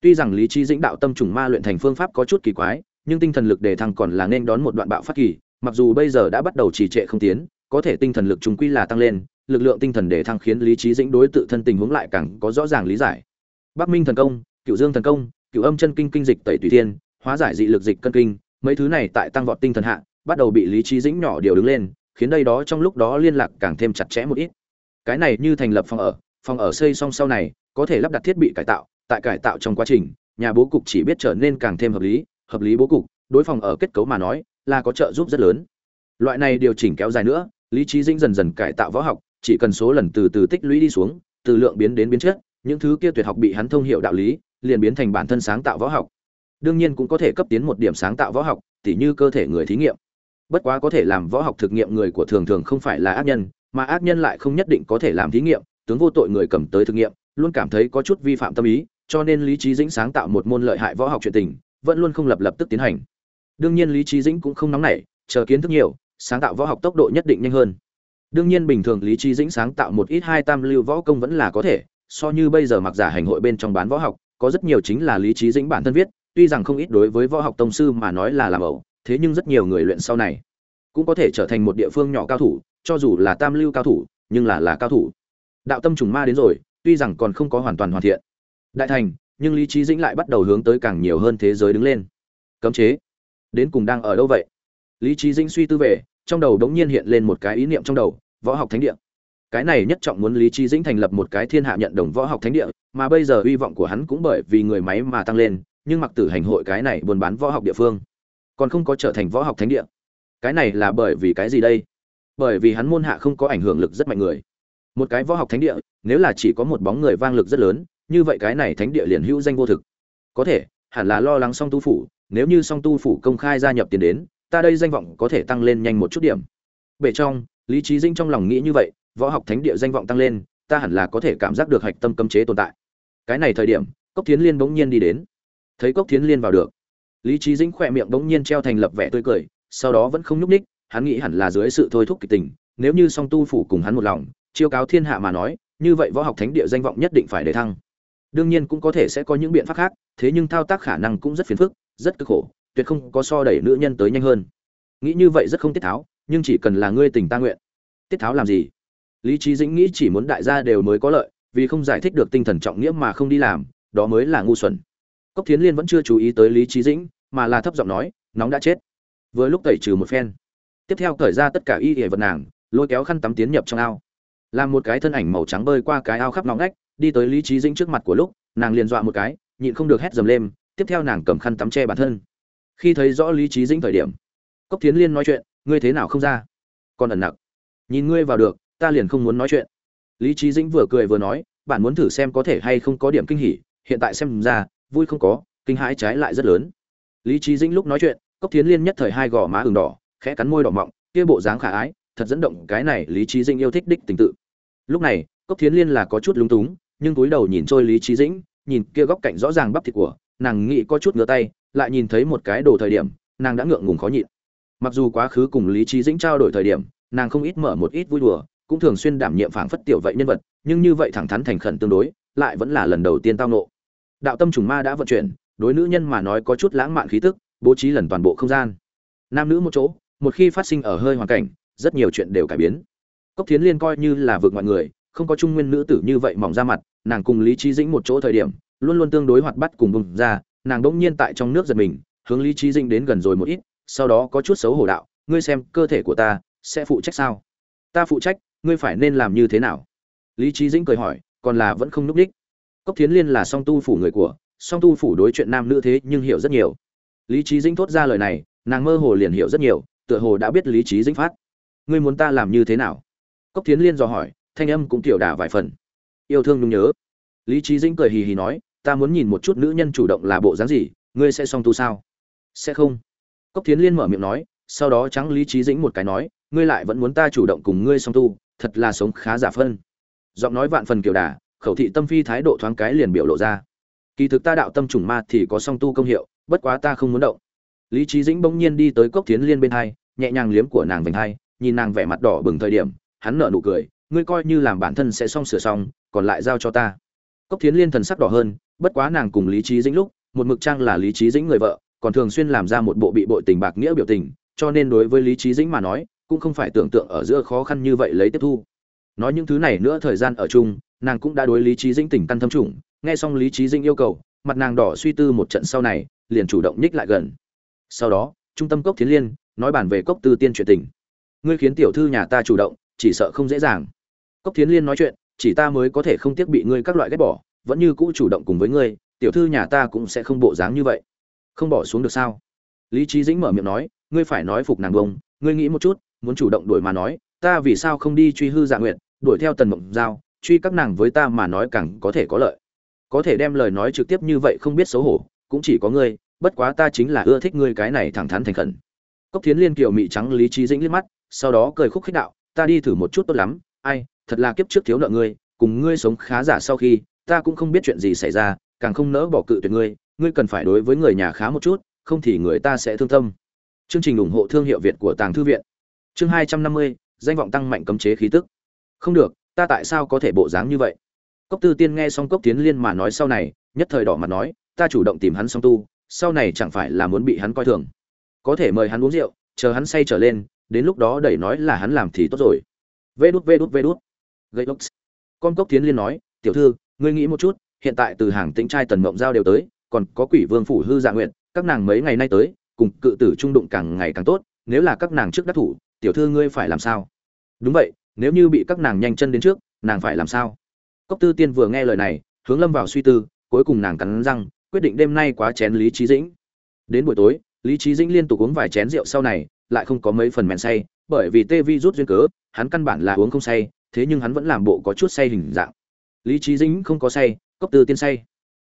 Tuy rằng lý trí dĩnh đạo tâm trùng ma luyện thành phương pháp có chút kỳ quái, nhưng tinh thần lực đề thăng còn là nên đón một đoạn bạo phát kỳ mặc dù bây giờ đã bắt đầu trì trệ không tiến, có thể tinh thần lực chúng quy là tăng lên, lực lượng tinh thần để thăng khiến lý trí dĩnh đối tự thân tình huống lại càng có rõ ràng lý giải. Bắc minh thần công, cựu dương thần công, cựu âm chân kinh kinh dịch tẩy tùy thiên, hóa giải dị lực dịch cân kinh, mấy thứ này tại tăng vọt tinh thần hạ, bắt đầu bị lý trí dĩnh nhỏ điều đứng lên, khiến đây đó trong lúc đó liên lạc càng thêm chặt chẽ một ít. Cái này như thành lập phòng ở phòng ở xây xong sau này, có thể lắp đặt thiết bị cải tạo, tại cải tạo trong quá trình, nhà bố cục chỉ biết trở nên càng thêm hợp lý hợp lý bố cục, đối phòng ở kết cấu mà nói là có trợ giúp rất lớn. Loại này điều chỉnh kéo dài nữa, lý trí dĩnh dần dần cải tạo võ học, chỉ cần số lần từ từ tích lũy đi xuống, từ lượng biến đến biến chất, những thứ kia tuyệt học bị hắn thông hiểu đạo lý, liền biến thành bản thân sáng tạo võ học. Đương nhiên cũng có thể cấp tiến một điểm sáng tạo võ học, tỉ như cơ thể người thí nghiệm. Bất quá có thể làm võ học thực nghiệm người của thường thường không phải là ác nhân, mà ác nhân lại không nhất định có thể làm thí nghiệm, tướng vô tội người cầm tới thực nghiệm, luôn cảm thấy có chút vi phạm tâm ý, cho nên lý trí dĩnh sáng tạo một môn lợi hại võ học chuyện tình, vẫn luôn không lập lập tức tiến hành đương nhiên lý trí dĩnh cũng không nóng nảy, chờ kiến thức nhiều, sáng tạo võ học tốc độ nhất định nhanh hơn. Đương nhiên bình thường lý trí dĩnh sáng tạo một ít hai tam lưu võ công vẫn là có thể, so như bây giờ mặc giả hành hội bên trong bán võ học, có rất nhiều chính là lý trí dĩnh bản thân viết, tuy rằng không ít đối với võ học tông sư mà nói là làm ẩu, thế nhưng rất nhiều người luyện sau này cũng có thể trở thành một địa phương nhỏ cao thủ, cho dù là tam lưu cao thủ, nhưng là là cao thủ. Đạo tâm trùng ma đến rồi, tuy rằng còn không có hoàn toàn hoàn thiện. Đại thành, nhưng lý trí dĩnh lại bắt đầu hướng tới càng nhiều hơn thế giới đứng lên. Cấm chế đến cùng đang ở đâu vậy? Lý trí dĩnh suy tư về, trong đầu đống nhiên hiện lên một cái ý niệm trong đầu, võ học thánh địa. Cái này nhất trọng muốn lý trí dĩnh thành lập một cái thiên hạ nhận đồng võ học thánh địa, mà bây giờ hy vọng của hắn cũng bởi vì người máy mà tăng lên, nhưng mặc tử hành hội cái này buôn bán võ học địa phương, còn không có trở thành võ học thánh địa. Cái này là bởi vì cái gì đây? Bởi vì hắn môn hạ không có ảnh hưởng lực rất mạnh người. Một cái võ học thánh địa, nếu là chỉ có một bóng người vang lực rất lớn, như vậy cái này thánh địa liền hữu danh vô thực. Có thể, hẳn là lo lắng song tu phủ nếu như song tu phủ công khai gia nhập tiền đến, ta đây danh vọng có thể tăng lên nhanh một chút điểm. Bể trong, lý trí dinh trong lòng nghĩ như vậy, võ học thánh địa danh vọng tăng lên, ta hẳn là có thể cảm giác được hạch tâm cấm chế tồn tại. Cái này thời điểm, cốc thiến liên bỗng nhiên đi đến. Thấy cốc thiến liên vào được, lý trí dĩnh khỏe miệng bỗng nhiên treo thành lập vẻ tươi cười, sau đó vẫn không nhúc ních hắn nghĩ hẳn là dưới sự thôi thúc kịch tình, nếu như song tu phủ cùng hắn một lòng, chiêu cáo thiên hạ mà nói, như vậy võ học thánh địa danh vọng nhất định phải để thăng. Đương nhiên cũng có thể sẽ có những biện pháp khác, thế nhưng thao tác khả năng cũng rất phiền phức rất cực khổ, tuyệt không có so đẩy nữ nhân tới nhanh hơn. Nghĩ như vậy rất không tiết tháo, nhưng chỉ cần là ngươi tình ta nguyện. Tiết tháo làm gì? Lý trí dĩnh nghĩ chỉ muốn đại gia đều mới có lợi, vì không giải thích được tinh thần trọng nghĩa mà không đi làm, đó mới là ngu xuẩn. Cốc thiến liên vẫn chưa chú ý tới lý trí dĩnh, mà là thấp giọng nói, nóng đã chết. Vừa lúc tẩy trừ một phen. Tiếp theo cởi ra tất cả y hệ vật nàng, lôi kéo khăn tắm tiến nhập trong ao. Làm một cái thân ảnh màu trắng bơi qua cái ao khắp nóng ngách, đi tới lý trí dĩnh trước mặt của lúc, nàng liền dọa một cái, nhịn không được hét dầm lên tiếp theo nàng cầm khăn tắm che bản thân. Khi thấy rõ lý trí dĩnh thời điểm, cốc tiến liên nói chuyện, ngươi thế nào không ra? Còn ẩn nặc. Nhìn ngươi vào được, ta liền không muốn nói chuyện. Lý trí dĩnh vừa cười vừa nói, bạn muốn thử xem có thể hay không có điểm kinh hỉ, hiện tại xem ra, vui không có, kinh hãi trái lại rất lớn. Lý trí dĩnh lúc nói chuyện, cốc tiến liên nhất thời hai gò má ửng đỏ, khẽ cắn môi đỏ mọng, kia bộ dáng khả ái, thật dẫn động cái này lý trí dĩnh yêu thích đích tình tự. Lúc này, cốc thiến liên là có chút lúng túng, nhưng túi đầu nhìn trôi lý trí dĩnh, nhìn kia góc cạnh rõ ràng bắp thịt của nàng nghĩ có chút ngửa tay, lại nhìn thấy một cái đồ thời điểm, nàng đã ngượng ngùng khó nhịn. Mặc dù quá khứ cùng lý trí dĩnh trao đổi thời điểm, nàng không ít mở một ít vui đùa, cũng thường xuyên đảm nhiệm phảng phất tiểu vậy nhân vật, nhưng như vậy thẳng thắn thành khẩn tương đối, lại vẫn là lần đầu tiên tao nộ. Đạo tâm trùng ma đã vận chuyển, đối nữ nhân mà nói có chút lãng mạn khí tức, bố trí lần toàn bộ không gian. Nam nữ một chỗ, một khi phát sinh ở hơi hoàn cảnh, rất nhiều chuyện đều cải biến. Cốc thiến liên coi như là vượt mọi người, không có trung nguyên nữ tử như vậy mỏng ra mặt, nàng cùng lý trí dĩnh một chỗ thời điểm luôn luôn tương đối hoạt bát cùng bùng ra, nàng đỗng nhiên tại trong nước giật mình, hướng lý trí dĩnh đến gần rồi một ít, sau đó có chút xấu hổ đạo, ngươi xem, cơ thể của ta sẽ phụ trách sao? Ta phụ trách, ngươi phải nên làm như thế nào? Lý trí dĩnh cười hỏi, còn là vẫn không núp đích. Cốc thiến liên là song tu phủ người của, song tu phủ đối chuyện nam nữ thế nhưng hiểu rất nhiều. Lý trí dĩnh thốt ra lời này, nàng mơ hồ liền hiểu rất nhiều, tựa hồ đã biết lý trí dĩnh phát. Ngươi muốn ta làm như thế nào? Cốc thiến liên dò hỏi, thanh âm cũng tiểu đà vài phần. Yêu thương nhung nhớ. Lý trí dĩnh cười hì hì nói ta muốn nhìn một chút nữ nhân chủ động là bộ dáng gì, ngươi sẽ song tu sao? Sẽ không. Cốc thiến liên mở miệng nói, sau đó trắng lý trí dĩnh một cái nói, ngươi lại vẫn muốn ta chủ động cùng ngươi song tu, thật là sống khá giả phân. Giọng nói vạn phần kiểu đà, khẩu thị tâm phi thái độ thoáng cái liền biểu lộ ra. Kỳ thực ta đạo tâm trùng ma thì có song tu công hiệu, bất quá ta không muốn động. Lý trí dĩnh bỗng nhiên đi tới cốc thiến liên bên hai, nhẹ nhàng liếm của nàng vành hai, nhìn nàng vẻ mặt đỏ bừng thời điểm, hắn nở nụ cười, ngươi coi như làm bản thân sẽ xong sửa xong, còn lại giao cho ta. Cốc thiến liên thần sắc đỏ hơn bất quá nàng cùng lý trí dĩnh lúc, một mực trang là lý trí dĩnh người vợ, còn thường xuyên làm ra một bộ bị bội tình bạc nghĩa biểu tình, cho nên đối với lý trí dĩnh mà nói, cũng không phải tưởng tượng ở giữa khó khăn như vậy lấy tiếp thu. Nói những thứ này nữa thời gian ở chung, nàng cũng đã đối lý trí dĩnh tỉnh căn thâm trùng, nghe xong lý trí dĩnh yêu cầu, mặt nàng đỏ suy tư một trận sau này, liền chủ động nhích lại gần. Sau đó, trung tâm cốc thiến liên nói bản về cốc tư tiên chuyện tình. Ngươi khiến tiểu thư nhà ta chủ động, chỉ sợ không dễ dàng. Cốc thiến liên nói chuyện, chỉ ta mới có thể không tiếc bị ngươi các loại ghét bỏ vẫn như cũ chủ động cùng với ngươi, tiểu thư nhà ta cũng sẽ không bộ dáng như vậy. Không bỏ xuống được sao? Lý trí dĩnh mở miệng nói, ngươi phải nói phục nàng bông, ngươi nghĩ một chút, muốn chủ động đuổi mà nói, ta vì sao không đi truy hư dạ nguyện đuổi theo tần mộng giao, truy các nàng với ta mà nói càng có thể có lợi. Có thể đem lời nói trực tiếp như vậy không biết xấu hổ, cũng chỉ có ngươi, bất quá ta chính là ưa thích ngươi cái này thẳng thắn thành khẩn. Cốc thiến liên kiều mị trắng lý trí dĩnh liếc mắt, sau đó cười khúc khích đạo, ta đi thử một chút tốt lắm, ai, thật là kiếp trước thiếu nợ ngươi, cùng ngươi sống khá giả sau khi ta cũng không biết chuyện gì xảy ra, càng không nỡ bỏ cự tuyệt ngươi ngươi cần phải đối với người nhà khá một chút, không thì người ta sẽ thương tâm. Chương trình ủng hộ thương hiệu việt của tàng thư viện. Chương hai trăm năm mươi, danh vọng tăng mạnh cấm chế khí tức. Không được, ta tại sao có thể bộ dáng như vậy? Cốc tư tiên nghe xong cốc tiến liên mà nói sau này, nhất thời đỏ mặt nói, ta chủ động tìm hắn song tu, sau này chẳng phải là muốn bị hắn coi thường. Có thể mời hắn uống rượu, chờ hắn say trở lên, đến lúc đó đẩy nói là hắn làm thì tốt rồi. Vê đút vê đút vê đút. Gây lốc. Con cốc tiến liên nói, tiểu thư ngươi nghĩ một chút, hiện tại từ hàng tĩnh trai tần mộng giao đều tới, còn có quỷ vương phủ hư dạ nguyện các nàng mấy ngày nay tới, cùng cự tử trung đụng càng ngày càng tốt, nếu là các nàng trước đắc thủ, tiểu thư ngươi phải làm sao? Đúng vậy, nếu như bị các nàng nhanh chân đến trước, nàng phải làm sao? Cốc tư tiên vừa nghe lời này, hướng lâm vào suy tư, cuối cùng nàng cắn răng, quyết định đêm nay quá chén lý trí dĩnh. Đến buổi tối, lý trí dĩnh liên tục uống vài chén rượu sau này, lại không có mấy phần men say, bởi vì tê vi rút duyên cớ, hắn căn bản là uống không say, thế nhưng hắn vẫn làm bộ có chút say hình dạng lý trí dĩnh không có say, cốc tư tiên say.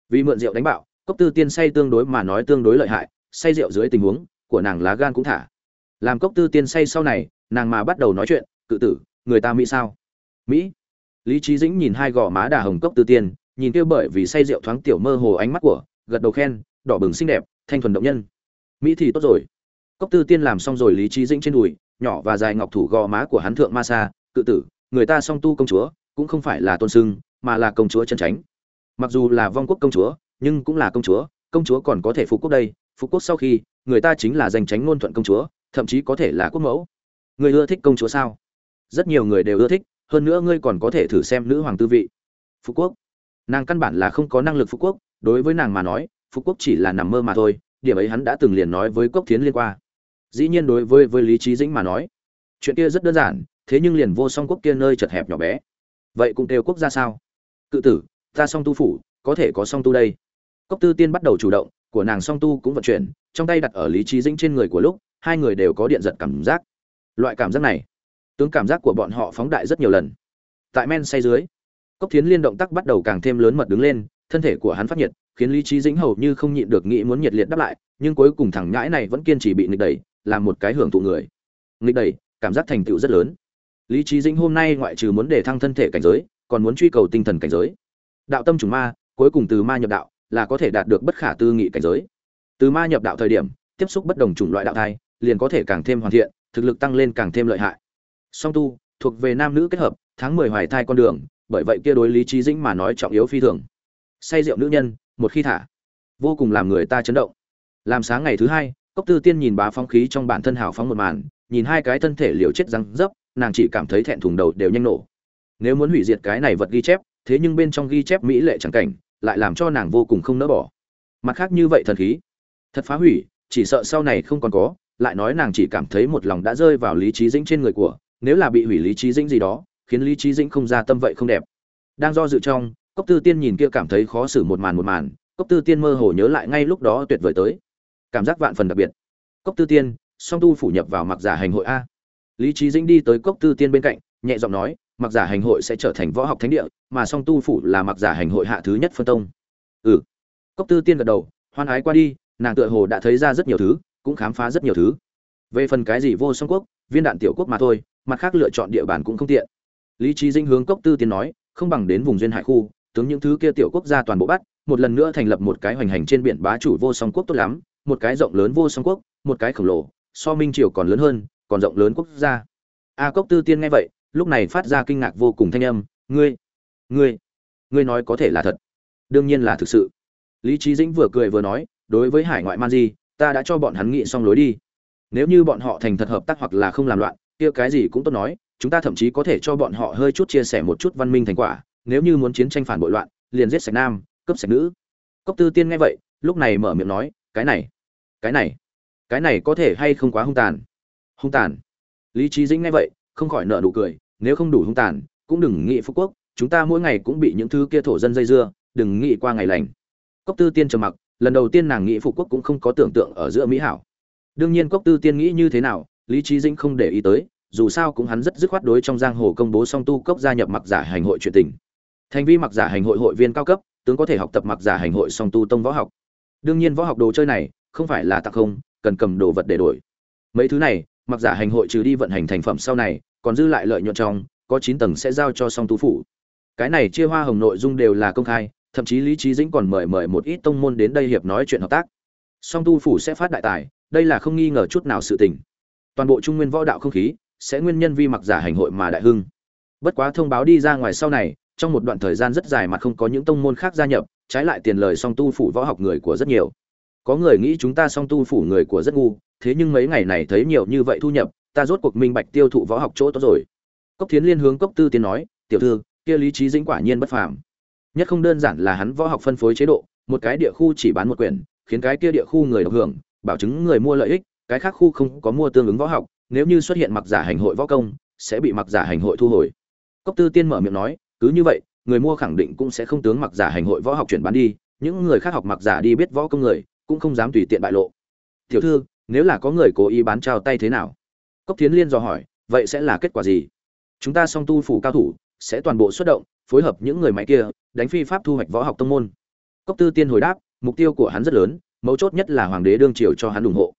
Vì mượn rượu đánh bạo, cốc tư tiên say tương đối mà nói tương đối lợi hại, say rượu dưới tình huống của nàng lá gan cũng thả. Làm cốc tư tiên say sau này, nàng mà bắt đầu nói chuyện, cự tử, người ta mỹ sao? Mỹ? Lý trí dĩnh nhìn hai gò má đà hồng cốc tư tiên, nhìn kêu bởi vì say rượu thoáng tiểu mơ hồ ánh mắt của, gật đầu khen, đỏ bừng xinh đẹp, thanh thuần động nhân. Mỹ thì tốt rồi. Cốc tư tiên làm xong rồi lý trí dĩnh trên đùi, nhỏ và dài ngọc thủ gò má của hắn thượng ma sa, cự tử, người ta song tu công chúa, cũng không phải là tôn sưng mà là công chúa chân tránh mặc dù là vong quốc công chúa, nhưng cũng là công chúa công chúa còn có thể phục quốc đây, phục quốc sau khi, người ta chính là danh tránh ngôn thuận công chúa, thậm chí có thể là quốc mẫu. Người ưa thích công chúa sao? Rất nhiều người đều ưa thích, hơn nữa ngươi còn có thể thử xem nữ hoàng tư vị. Phục quốc. Nàng căn bản là không có năng lực phục quốc, đối với nàng mà nói, phục quốc chỉ là nằm mơ mà thôi, điểm ấy hắn đã từng liền nói với cốc thiến liên qua. Dĩ nhiên đối với với lý trí dĩnh mà nói, chuyện kia rất đơn giản, thế nhưng liền vô song quốc kia nơi chật hẹp nhỏ bé. Vậy cũng kêu quốc gia sao? Cự tử, ta song tu phủ, có thể có song tu đây. Cốc tư tiên bắt đầu chủ động, của nàng song tu cũng vận chuyển, trong tay đặt ở lý trí dĩnh trên người của lúc, hai người đều có điện giật cảm giác. Loại cảm giác này, tướng cảm giác của bọn họ phóng đại rất nhiều lần. Tại men say dưới, cốc thiến liên động tác bắt đầu càng thêm lớn mật đứng lên, thân thể của hắn phát nhiệt, khiến lý trí dĩnh hầu như không nhịn được nghĩ muốn nhiệt liệt đáp lại, nhưng cuối cùng thằng nhãi này vẫn kiên trì bị nghịch đẩy, làm một cái hưởng thụ người. Nghịch đẩy, cảm giác thành tựu rất lớn. Lý trí dĩnh hôm nay ngoại trừ muốn để thăng thân thể cảnh giới còn muốn truy cầu tinh thần cảnh giới. Đạo tâm chủng ma, cuối cùng từ ma nhập đạo, là có thể đạt được bất khả tư nghị cảnh giới. Từ ma nhập đạo thời điểm, tiếp xúc bất đồng chủng loại đạo thai, liền có thể càng thêm hoàn thiện, thực lực tăng lên càng thêm lợi hại. Song tu, thuộc về nam nữ kết hợp, tháng mười hoài thai con đường, bởi vậy kia đối lý trí dĩnh mà nói trọng yếu phi thường. Say rượu nữ nhân, một khi thả, vô cùng làm người ta chấn động. Làm sáng ngày thứ hai, cốc tư tiên nhìn bá phong khí trong bản thân hào phóng một màn, nhìn hai cái thân thể liều chết răng dấp, nàng chỉ cảm thấy thẹn thùng đầu đều nhanh nổ nếu muốn hủy diệt cái này vật ghi chép, thế nhưng bên trong ghi chép mỹ lệ chẳng cảnh, lại làm cho nàng vô cùng không nỡ bỏ. Mặt khác như vậy thần khí. Thật phá hủy, chỉ sợ sau này không còn có, lại nói nàng chỉ cảm thấy một lòng đã rơi vào lý trí dĩnh trên người của, nếu là bị hủy lý trí dĩnh gì đó, khiến lý trí dĩnh không ra tâm vậy không đẹp. Đang do dự trong, cốc tư tiên nhìn kia cảm thấy khó xử một màn một màn, cốc tư tiên mơ hồ nhớ lại ngay lúc đó tuyệt vời tới. Cảm giác vạn phần đặc biệt. Cốc tư tiên, song tu phủ nhập vào mặc giả hành hội a. Lý trí dĩnh đi tới cốc tư tiên bên cạnh, nhẹ giọng nói mặc giả hành hội sẽ trở thành võ học thánh địa, mà song tu phủ là mặc giả hành hội hạ thứ nhất phân tông. Ừ. Cốc tư tiên gật đầu, hoan ái qua đi, nàng tựa hồ đã thấy ra rất nhiều thứ, cũng khám phá rất nhiều thứ. Về phần cái gì vô song quốc, viên đạn tiểu quốc mà thôi, mặt khác lựa chọn địa bàn cũng không tiện. Lý trí dinh hướng cốc tư tiên nói, không bằng đến vùng duyên hải khu, tướng những thứ kia tiểu quốc gia toàn bộ bắt, một lần nữa thành lập một cái hoành hành trên biển bá chủ vô song quốc tốt lắm, một cái rộng lớn vô song quốc, một cái khổng lồ, so minh triều còn lớn hơn, còn rộng lớn quốc gia. A, cốc tư tiên nghe vậy lúc này phát ra kinh ngạc vô cùng thanh âm, ngươi ngươi ngươi nói có thể là thật. Đương nhiên là thực sự. Lý trí dĩnh vừa cười vừa nói, đối với hải ngoại man di, ta đã cho bọn hắn nghị xong lối đi. Nếu như bọn họ thành thật hợp tác hoặc là không làm loạn, kia cái gì cũng tốt nói, chúng ta thậm chí có thể cho bọn họ hơi chút chia sẻ một chút văn minh thành quả. Nếu như muốn chiến tranh phản bội loạn, liền giết sạch nam, cướp sạch nữ. Cốc tư tiên nghe vậy, lúc này mở miệng nói, cái này cái này cái này có thể hay không quá hung tàn? Hung tàn? Lý trí dĩnh nghe vậy, không khỏi nợ nụ cười nếu không đủ hung tàn, cũng đừng nghĩ phú quốc, chúng ta mỗi ngày cũng bị những thứ kia thổ dân dây dưa, đừng nghĩ qua ngày lành. Cốc tư tiên trầm mặc, lần đầu tiên nàng nghĩ phục quốc cũng không có tưởng tượng ở giữa mỹ hảo. Đương nhiên cốc tư tiên nghĩ như thế nào, lý trí dĩnh không để ý tới, dù sao cũng hắn rất dứt khoát đối trong giang hồ công bố song tu cốc gia nhập mặc giả hành hội chuyện tình. Thành vi mặc giả hành hội hội viên cao cấp, tướng có thể học tập mặc giả hành hội song tu tông võ học. Đương nhiên võ học đồ chơi này, không phải là tặng không, cần cầm đồ vật để đổi. Mấy thứ này, mặc giả hành hội trừ đi vận hành thành phẩm sau này còn dư lại lợi nhuận trong, có chín tầng sẽ giao cho song tu phủ. Cái này chia hoa hồng nội dung đều là công khai, thậm chí lý trí dĩnh còn mời mời một ít tông môn đến đây hiệp nói chuyện hợp tác. Song tu phủ sẽ phát đại tài, đây là không nghi ngờ chút nào sự tình. Toàn bộ trung nguyên võ đạo không khí, sẽ nguyên nhân vi mặc giả hành hội mà đại hưng. Bất quá thông báo đi ra ngoài sau này, trong một đoạn thời gian rất dài mà không có những tông môn khác gia nhập, trái lại tiền lời song tu phủ võ học người của rất nhiều. Có người nghĩ chúng ta song tu phủ người của rất ngu, thế nhưng mấy ngày này thấy nhiều như vậy thu nhập ta rốt cuộc minh bạch tiêu thụ võ học chỗ tốt rồi. Cốc thiến liên hướng cốc tư tiến nói, tiểu thư, kia lý trí dĩnh quả nhiên bất phàm. Nhất không đơn giản là hắn võ học phân phối chế độ, một cái địa khu chỉ bán một quyển, khiến cái kia địa khu người được hưởng, bảo chứng người mua lợi ích, cái khác khu không có mua tương ứng võ học, nếu như xuất hiện mặc giả hành hội võ công, sẽ bị mặc giả hành hội thu hồi. Cốc tư tiên mở miệng nói, cứ như vậy, người mua khẳng định cũng sẽ không tướng mặc giả hành hội võ học chuyển bán đi, những người khác học mặc giả đi biết võ công người, cũng không dám tùy tiện bại lộ. Tiểu thư, nếu là có người cố ý bán trao tay thế nào? Cốc thiến liên dò hỏi, vậy sẽ là kết quả gì? Chúng ta song tu phủ cao thủ, sẽ toàn bộ xuất động, phối hợp những người máy kia, đánh phi pháp thu hoạch võ học tông môn. Cốc tư tiên hồi đáp, mục tiêu của hắn rất lớn, mấu chốt nhất là hoàng đế đương triều cho hắn ủng hộ.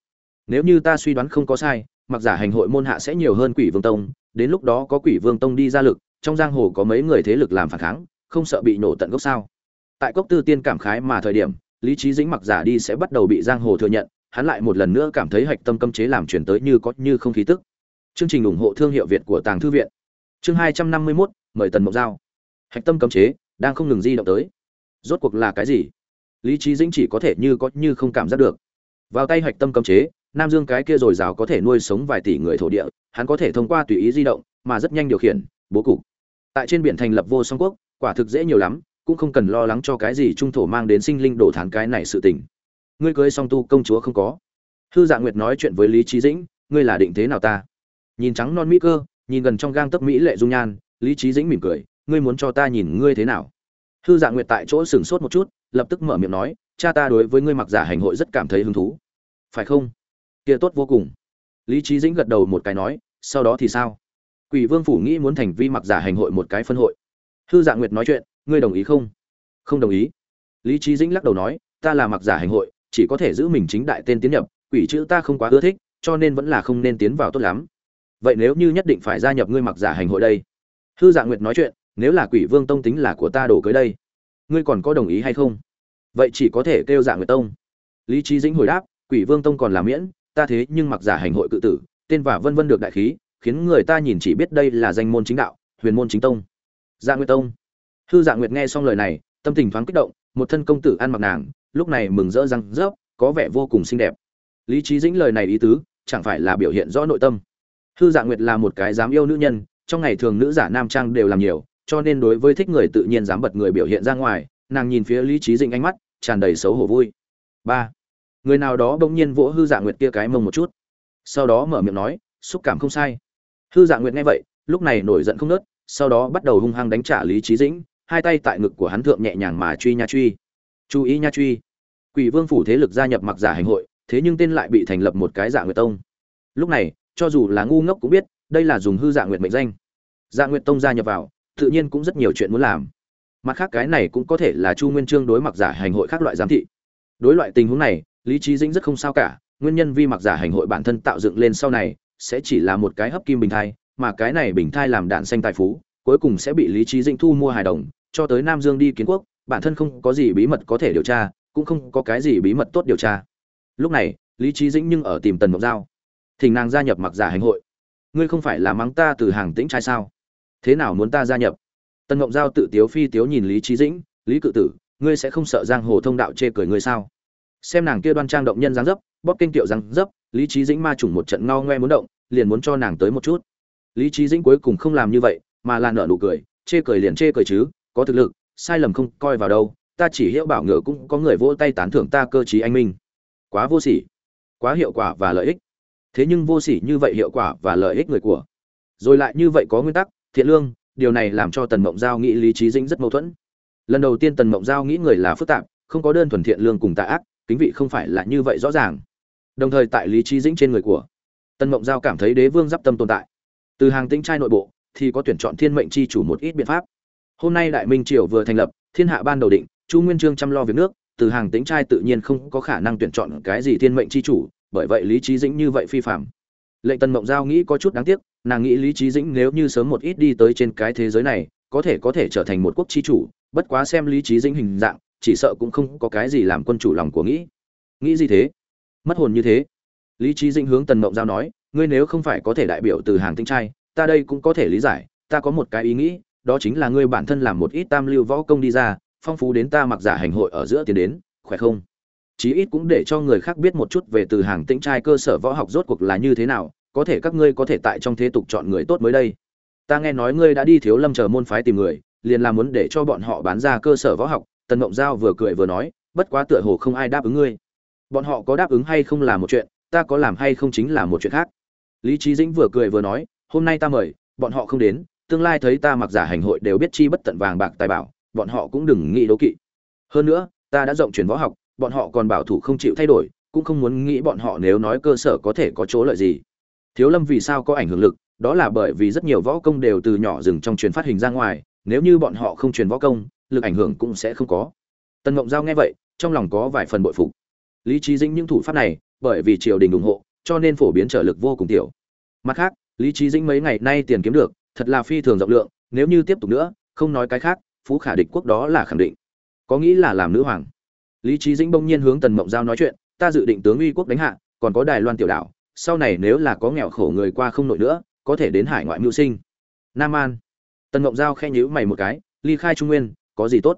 Nếu như ta suy đoán không có sai, mặc giả hành hội môn hạ sẽ nhiều hơn quỷ vương tông, đến lúc đó có quỷ vương tông đi ra lực, trong giang hồ có mấy người thế lực làm phản kháng, không sợ bị nổ tận gốc sao? Tại cốc tư tiên cảm khái mà thời điểm, lý trí dĩnh mặc giả đi sẽ bắt đầu bị giang hồ thừa nhận hắn lại một lần nữa cảm thấy hạch tâm cấm chế làm chuyển tới như có như không khí tức Chương trình ủng hộ thương hiệu Việt của Tàng thư viện. Chương 251, mời Tần Mộng Giao. Hạch tâm cấm chế đang không ngừng di động tới. Rốt cuộc là cái gì? Lý trí Dĩnh chỉ có thể như có như không cảm giác được. Vào tay hạch tâm cấm chế, Nam Dương cái kia rồi rào có thể nuôi sống vài tỷ người thổ địa, hắn có thể thông qua tùy ý di động, mà rất nhanh điều khiển, bố cục. Tại trên biển thành lập vô song quốc, quả thực dễ nhiều lắm, cũng không cần lo lắng cho cái gì trung thổ mang đến sinh linh đổ thán cái này sự tình. Ngươi cưới song tu công chúa không có? Hư Dạ Nguyệt nói chuyện với Lý Chí Dĩnh, ngươi là định thế nào ta? nhìn trắng non mỹ cơ nhìn gần trong gang tấc mỹ lệ dung nhan lý trí dĩnh mỉm cười ngươi muốn cho ta nhìn ngươi thế nào? Hư dạ nguyệt tại chỗ sửng sốt một chút lập tức mở miệng nói cha ta đối với ngươi mặc giả hành hội rất cảm thấy hứng thú. Phải không? Kia tốt vô cùng. Lý trí dĩnh gật đầu một cái nói sau đó thì sao? Quỷ vương phủ nghĩ muốn thành vi mặc giả hành hội một cái phân hội. Hư dạ nguyệt nói chuyện ngươi đồng ý không? Không đồng ý. Lý trí dĩnh lắc đầu nói ta là mặc giả hành hội chỉ có thể giữ mình chính đại tên tiến nhập, quỷ chữ ta không quá ưa thích, cho nên vẫn là không nên tiến vào tốt lắm. Vậy nếu như nhất định phải gia nhập ngươi mặc giả hành hội đây? Hư dạ nguyệt nói chuyện, nếu là quỷ vương tông tính là của ta đổ cưới đây, ngươi còn có đồng ý hay không? Vậy chỉ có thể kêu dạ nguyệt tông. Lý trí dĩnh hồi đáp, quỷ vương tông còn là miễn, ta thế nhưng mặc giả hành hội cự tử, tên và vân vân được đại khí, khiến người ta nhìn chỉ biết đây là danh môn chính đạo, huyền môn chính tông. Dạ nguyệt tông. Hư dạ nguyệt nghe xong lời này, tâm tình thoáng kích động, một thân công tử ăn mặc nàng lúc này mừng rỡ răng rớp, có vẻ vô cùng xinh đẹp. Lý trí dĩnh lời này ý tứ, chẳng phải là biểu hiện rõ nội tâm. Hư dạ nguyệt là một cái dám yêu nữ nhân, trong ngày thường nữ giả nam trang đều làm nhiều, cho nên đối với thích người tự nhiên dám bật người biểu hiện ra ngoài, nàng nhìn phía lý trí dĩnh ánh mắt, tràn đầy xấu hổ vui. Ba. Người nào đó bỗng nhiên vỗ hư dạ nguyệt kia cái mông một chút. Sau đó mở miệng nói, xúc cảm không sai. Hư dạ nguyệt nghe vậy, lúc này nổi giận không nớt sau đó bắt đầu hung hăng đánh trả lý trí dĩnh, hai tay tại ngực của hắn thượng nhẹ nhàng mà truy nha truy. Chú ý nha truy quỷ vương phủ thế lực gia nhập mặc giả hành hội, thế nhưng tên lại bị thành lập một cái dạ nguyệt tông. Lúc này, cho dù là ngu ngốc cũng biết, đây là dùng hư dạ nguyệt mệnh danh. Dạ nguyệt tông gia nhập vào, tự nhiên cũng rất nhiều chuyện muốn làm. Mặt khác cái này cũng có thể là chu nguyên trương đối mặc giả hành hội khác loại giám thị. Đối loại tình huống này, lý trí dĩnh rất không sao cả, nguyên nhân vi mặc giả hành hội bản thân tạo dựng lên sau này, sẽ chỉ là một cái hấp kim bình thai, mà cái này bình thai làm đạn xanh tài phú, cuối cùng sẽ bị lý trí dĩnh thu mua hài đồng, cho tới nam dương đi kiến quốc, bản thân không có gì bí mật có thể điều tra cũng không có cái gì bí mật tốt điều tra. Lúc này, lý trí dĩnh nhưng ở tìm tần mộc giao. Thỉnh nàng gia nhập mặc giả hành hội. Ngươi không phải là mắng ta từ hàng tĩnh trai sao? Thế nào muốn ta gia nhập? Tần ngộng giao tự tiếu phi tiếu nhìn lý trí dĩnh, lý cự tử, ngươi sẽ không sợ giang hồ thông đạo chê cười ngươi sao? Xem nàng kia đoan trang động nhân dáng dấp, bóp kinh tiệu dáng dấp, lý trí dĩnh ma trùng một trận ngao ngoe muốn động, liền muốn cho nàng tới một chút. Lý trí dĩnh cuối cùng không làm như vậy, mà là nợ nụ cười, chê cười liền chê cười chứ, có thực lực, sai lầm không coi vào đâu ta chỉ hiểu bảo ngựa cũng có người vỗ tay tán thưởng ta cơ trí anh minh. Quá vô sỉ, quá hiệu quả và lợi ích. Thế nhưng vô sỉ như vậy hiệu quả và lợi ích người của. Rồi lại như vậy có nguyên tắc, thiện lương, điều này làm cho tần mộng giao nghĩ lý trí dĩnh rất mâu thuẫn. Lần đầu tiên tần mộng giao nghĩ người là phức tạp, không có đơn thuần thiện lương cùng tạ ác, kính vị không phải là như vậy rõ ràng. Đồng thời tại lý trí dĩnh trên người của, tần mộng giao cảm thấy đế vương d tâm tồn tại. Từ hàng tĩnh trai nội bộ, thì có tuyển chọn thiên mệnh chi chủ một ít biện pháp. Hôm nay đại minh triều vừa thành lập, thiên hạ ban đầu định chu nguyên trương chăm lo việc nước, từ hàng tính trai tự nhiên không có khả năng tuyển chọn cái gì thiên mệnh chi chủ, bởi vậy lý trí dĩnh như vậy phi phạm. Lệnh tần mộng giao nghĩ có chút đáng tiếc, nàng nghĩ lý trí dĩnh nếu như sớm một ít đi tới trên cái thế giới này, có thể có thể trở thành một quốc chi chủ, bất quá xem lý trí dĩnh hình dạng, chỉ sợ cũng không có cái gì làm quân chủ lòng của nghĩ. Nghĩ gì thế? Mất hồn như thế. Lý trí dĩnh hướng tần mộng giao nói, ngươi nếu không phải có thể đại biểu từ hàng tinh trai, ta đây cũng có thể lý giải, ta có một cái ý nghĩ, đó chính là ngươi bản thân làm một ít tam lưu võ công đi ra phong phú đến ta mặc giả hành hội ở giữa tiến đến, khỏe không? Chí ít cũng để cho người khác biết một chút về từ hàng tĩnh trai cơ sở võ học rốt cuộc là như thế nào, có thể các ngươi có thể tại trong thế tục chọn người tốt mới đây. Ta nghe nói ngươi đã đi thiếu lâm chờ môn phái tìm người, liền là muốn để cho bọn họ bán ra cơ sở võ học, tần mộng giao vừa cười vừa nói, bất quá tựa hồ không ai đáp ứng ngươi. Bọn họ có đáp ứng hay không là một chuyện, ta có làm hay không chính là một chuyện khác. Lý trí dĩnh vừa cười vừa nói, hôm nay ta mời, bọn họ không đến, tương lai thấy ta mặc giả hành hội đều biết chi bất tận vàng bạc tài bảo bọn họ cũng đừng nghĩ đố kỵ. Hơn nữa, ta đã rộng truyền võ học, bọn họ còn bảo thủ không chịu thay đổi, cũng không muốn nghĩ bọn họ nếu nói cơ sở có thể có chỗ lợi gì. Thiếu lâm vì sao có ảnh hưởng lực, đó là bởi vì rất nhiều võ công đều từ nhỏ dừng trong truyền phát hình ra ngoài, nếu như bọn họ không truyền võ công, lực ảnh hưởng cũng sẽ không có. Tần ngộng giao nghe vậy, trong lòng có vài phần bội phục. Lý trí dĩnh những thủ pháp này, bởi vì triều đình ủng hộ, cho nên phổ biến trở lực vô cùng tiểu. Mặt khác, lý trí dĩnh mấy ngày nay tiền kiếm được, thật là phi thường rộng lượng, nếu như tiếp tục nữa, không nói cái khác phú khả địch quốc đó là khẳng định. Có nghĩ là làm nữ hoàng? Lý trí dĩnh bỗng nhiên hướng tần mộng giao nói chuyện, ta dự định tướng uy quốc đánh hạ, còn có đài loan tiểu đảo, sau này nếu là có nghèo khổ người qua không nổi nữa, có thể đến hải ngoại mưu sinh. Nam an. Tần Mộng giao khe nhữ mày một cái, ly khai trung nguyên, có gì tốt?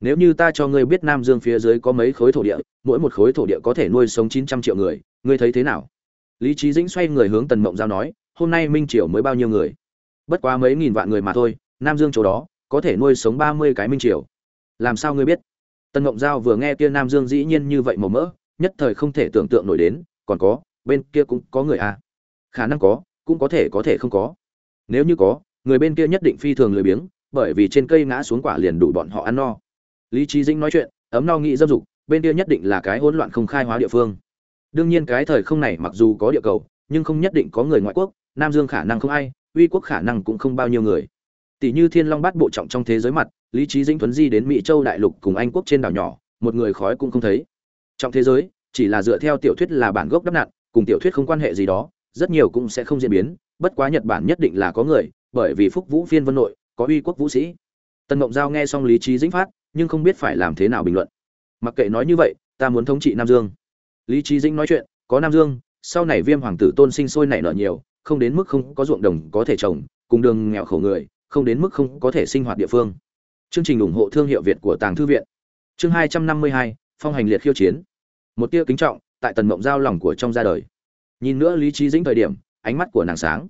Nếu như ta cho ngươi biết nam dương phía dưới có mấy khối thổ địa, mỗi một khối thổ địa có thể nuôi sống chín trăm triệu người, ngươi thấy thế nào? Lý trí dĩnh xoay người hướng tần mộng giao nói, hôm nay minh triều mới bao nhiêu người? Bất quá mấy nghìn vạn người mà thôi, nam dương chỗ đó có thể nuôi sống ba mươi cái minh triều. Làm sao ngươi biết? Tần ngộng giao vừa nghe kia nam dương dĩ nhiên như vậy màu mỡ, nhất thời không thể tưởng tượng nổi đến, còn có, bên kia cũng có người à? Khả năng có, cũng có thể có thể không có. Nếu như có, người bên kia nhất định phi thường lười biếng, bởi vì trên cây ngã xuống quả liền đủ bọn họ ăn no. Lý trí dĩnh nói chuyện, ấm no nghĩ dâm dục, bên kia nhất định là cái hỗn loạn không khai hóa địa phương. Đương nhiên cái thời không này mặc dù có địa cầu, nhưng không nhất định có người ngoại quốc, nam dương khả năng không ai, uy quốc khả năng cũng không bao nhiêu người tỷ như thiên long bát bộ trọng trong thế giới mặt, lý trí dĩnh thuấn di đến mỹ châu đại lục cùng anh quốc trên đảo nhỏ, một người khói cũng không thấy. Trong thế giới, chỉ là dựa theo tiểu thuyết là bản gốc đắp nặn cùng tiểu thuyết không quan hệ gì đó, rất nhiều cũng sẽ không diễn biến, bất quá nhật bản nhất định là có người, bởi vì phúc vũ phiên vân nội, có uy quốc vũ sĩ. Tần mộng giao nghe xong lý trí dĩnh phát, nhưng không biết phải làm thế nào bình luận. Mặc kệ nói như vậy, ta muốn thống trị nam dương. Lý trí dĩnh nói chuyện, có nam dương, sau này viêm hoàng tử tôn sinh sôi nảy nở nhiều, không đến mức không có ruộng đồng có thể trồng, cùng đường nghèo khổ người không đến mức không có thể sinh hoạt địa phương. Chương trình ủng hộ thương hiệu việt của tàng thư viện. Chương hai trăm năm mươi hai, phong hành liệt khiêu chiến. Một tia kính trọng, tại tần mộng giao lòng của trong ra đời. Nhìn nữa lý trí dĩnh thời điểm, ánh mắt của nàng sáng.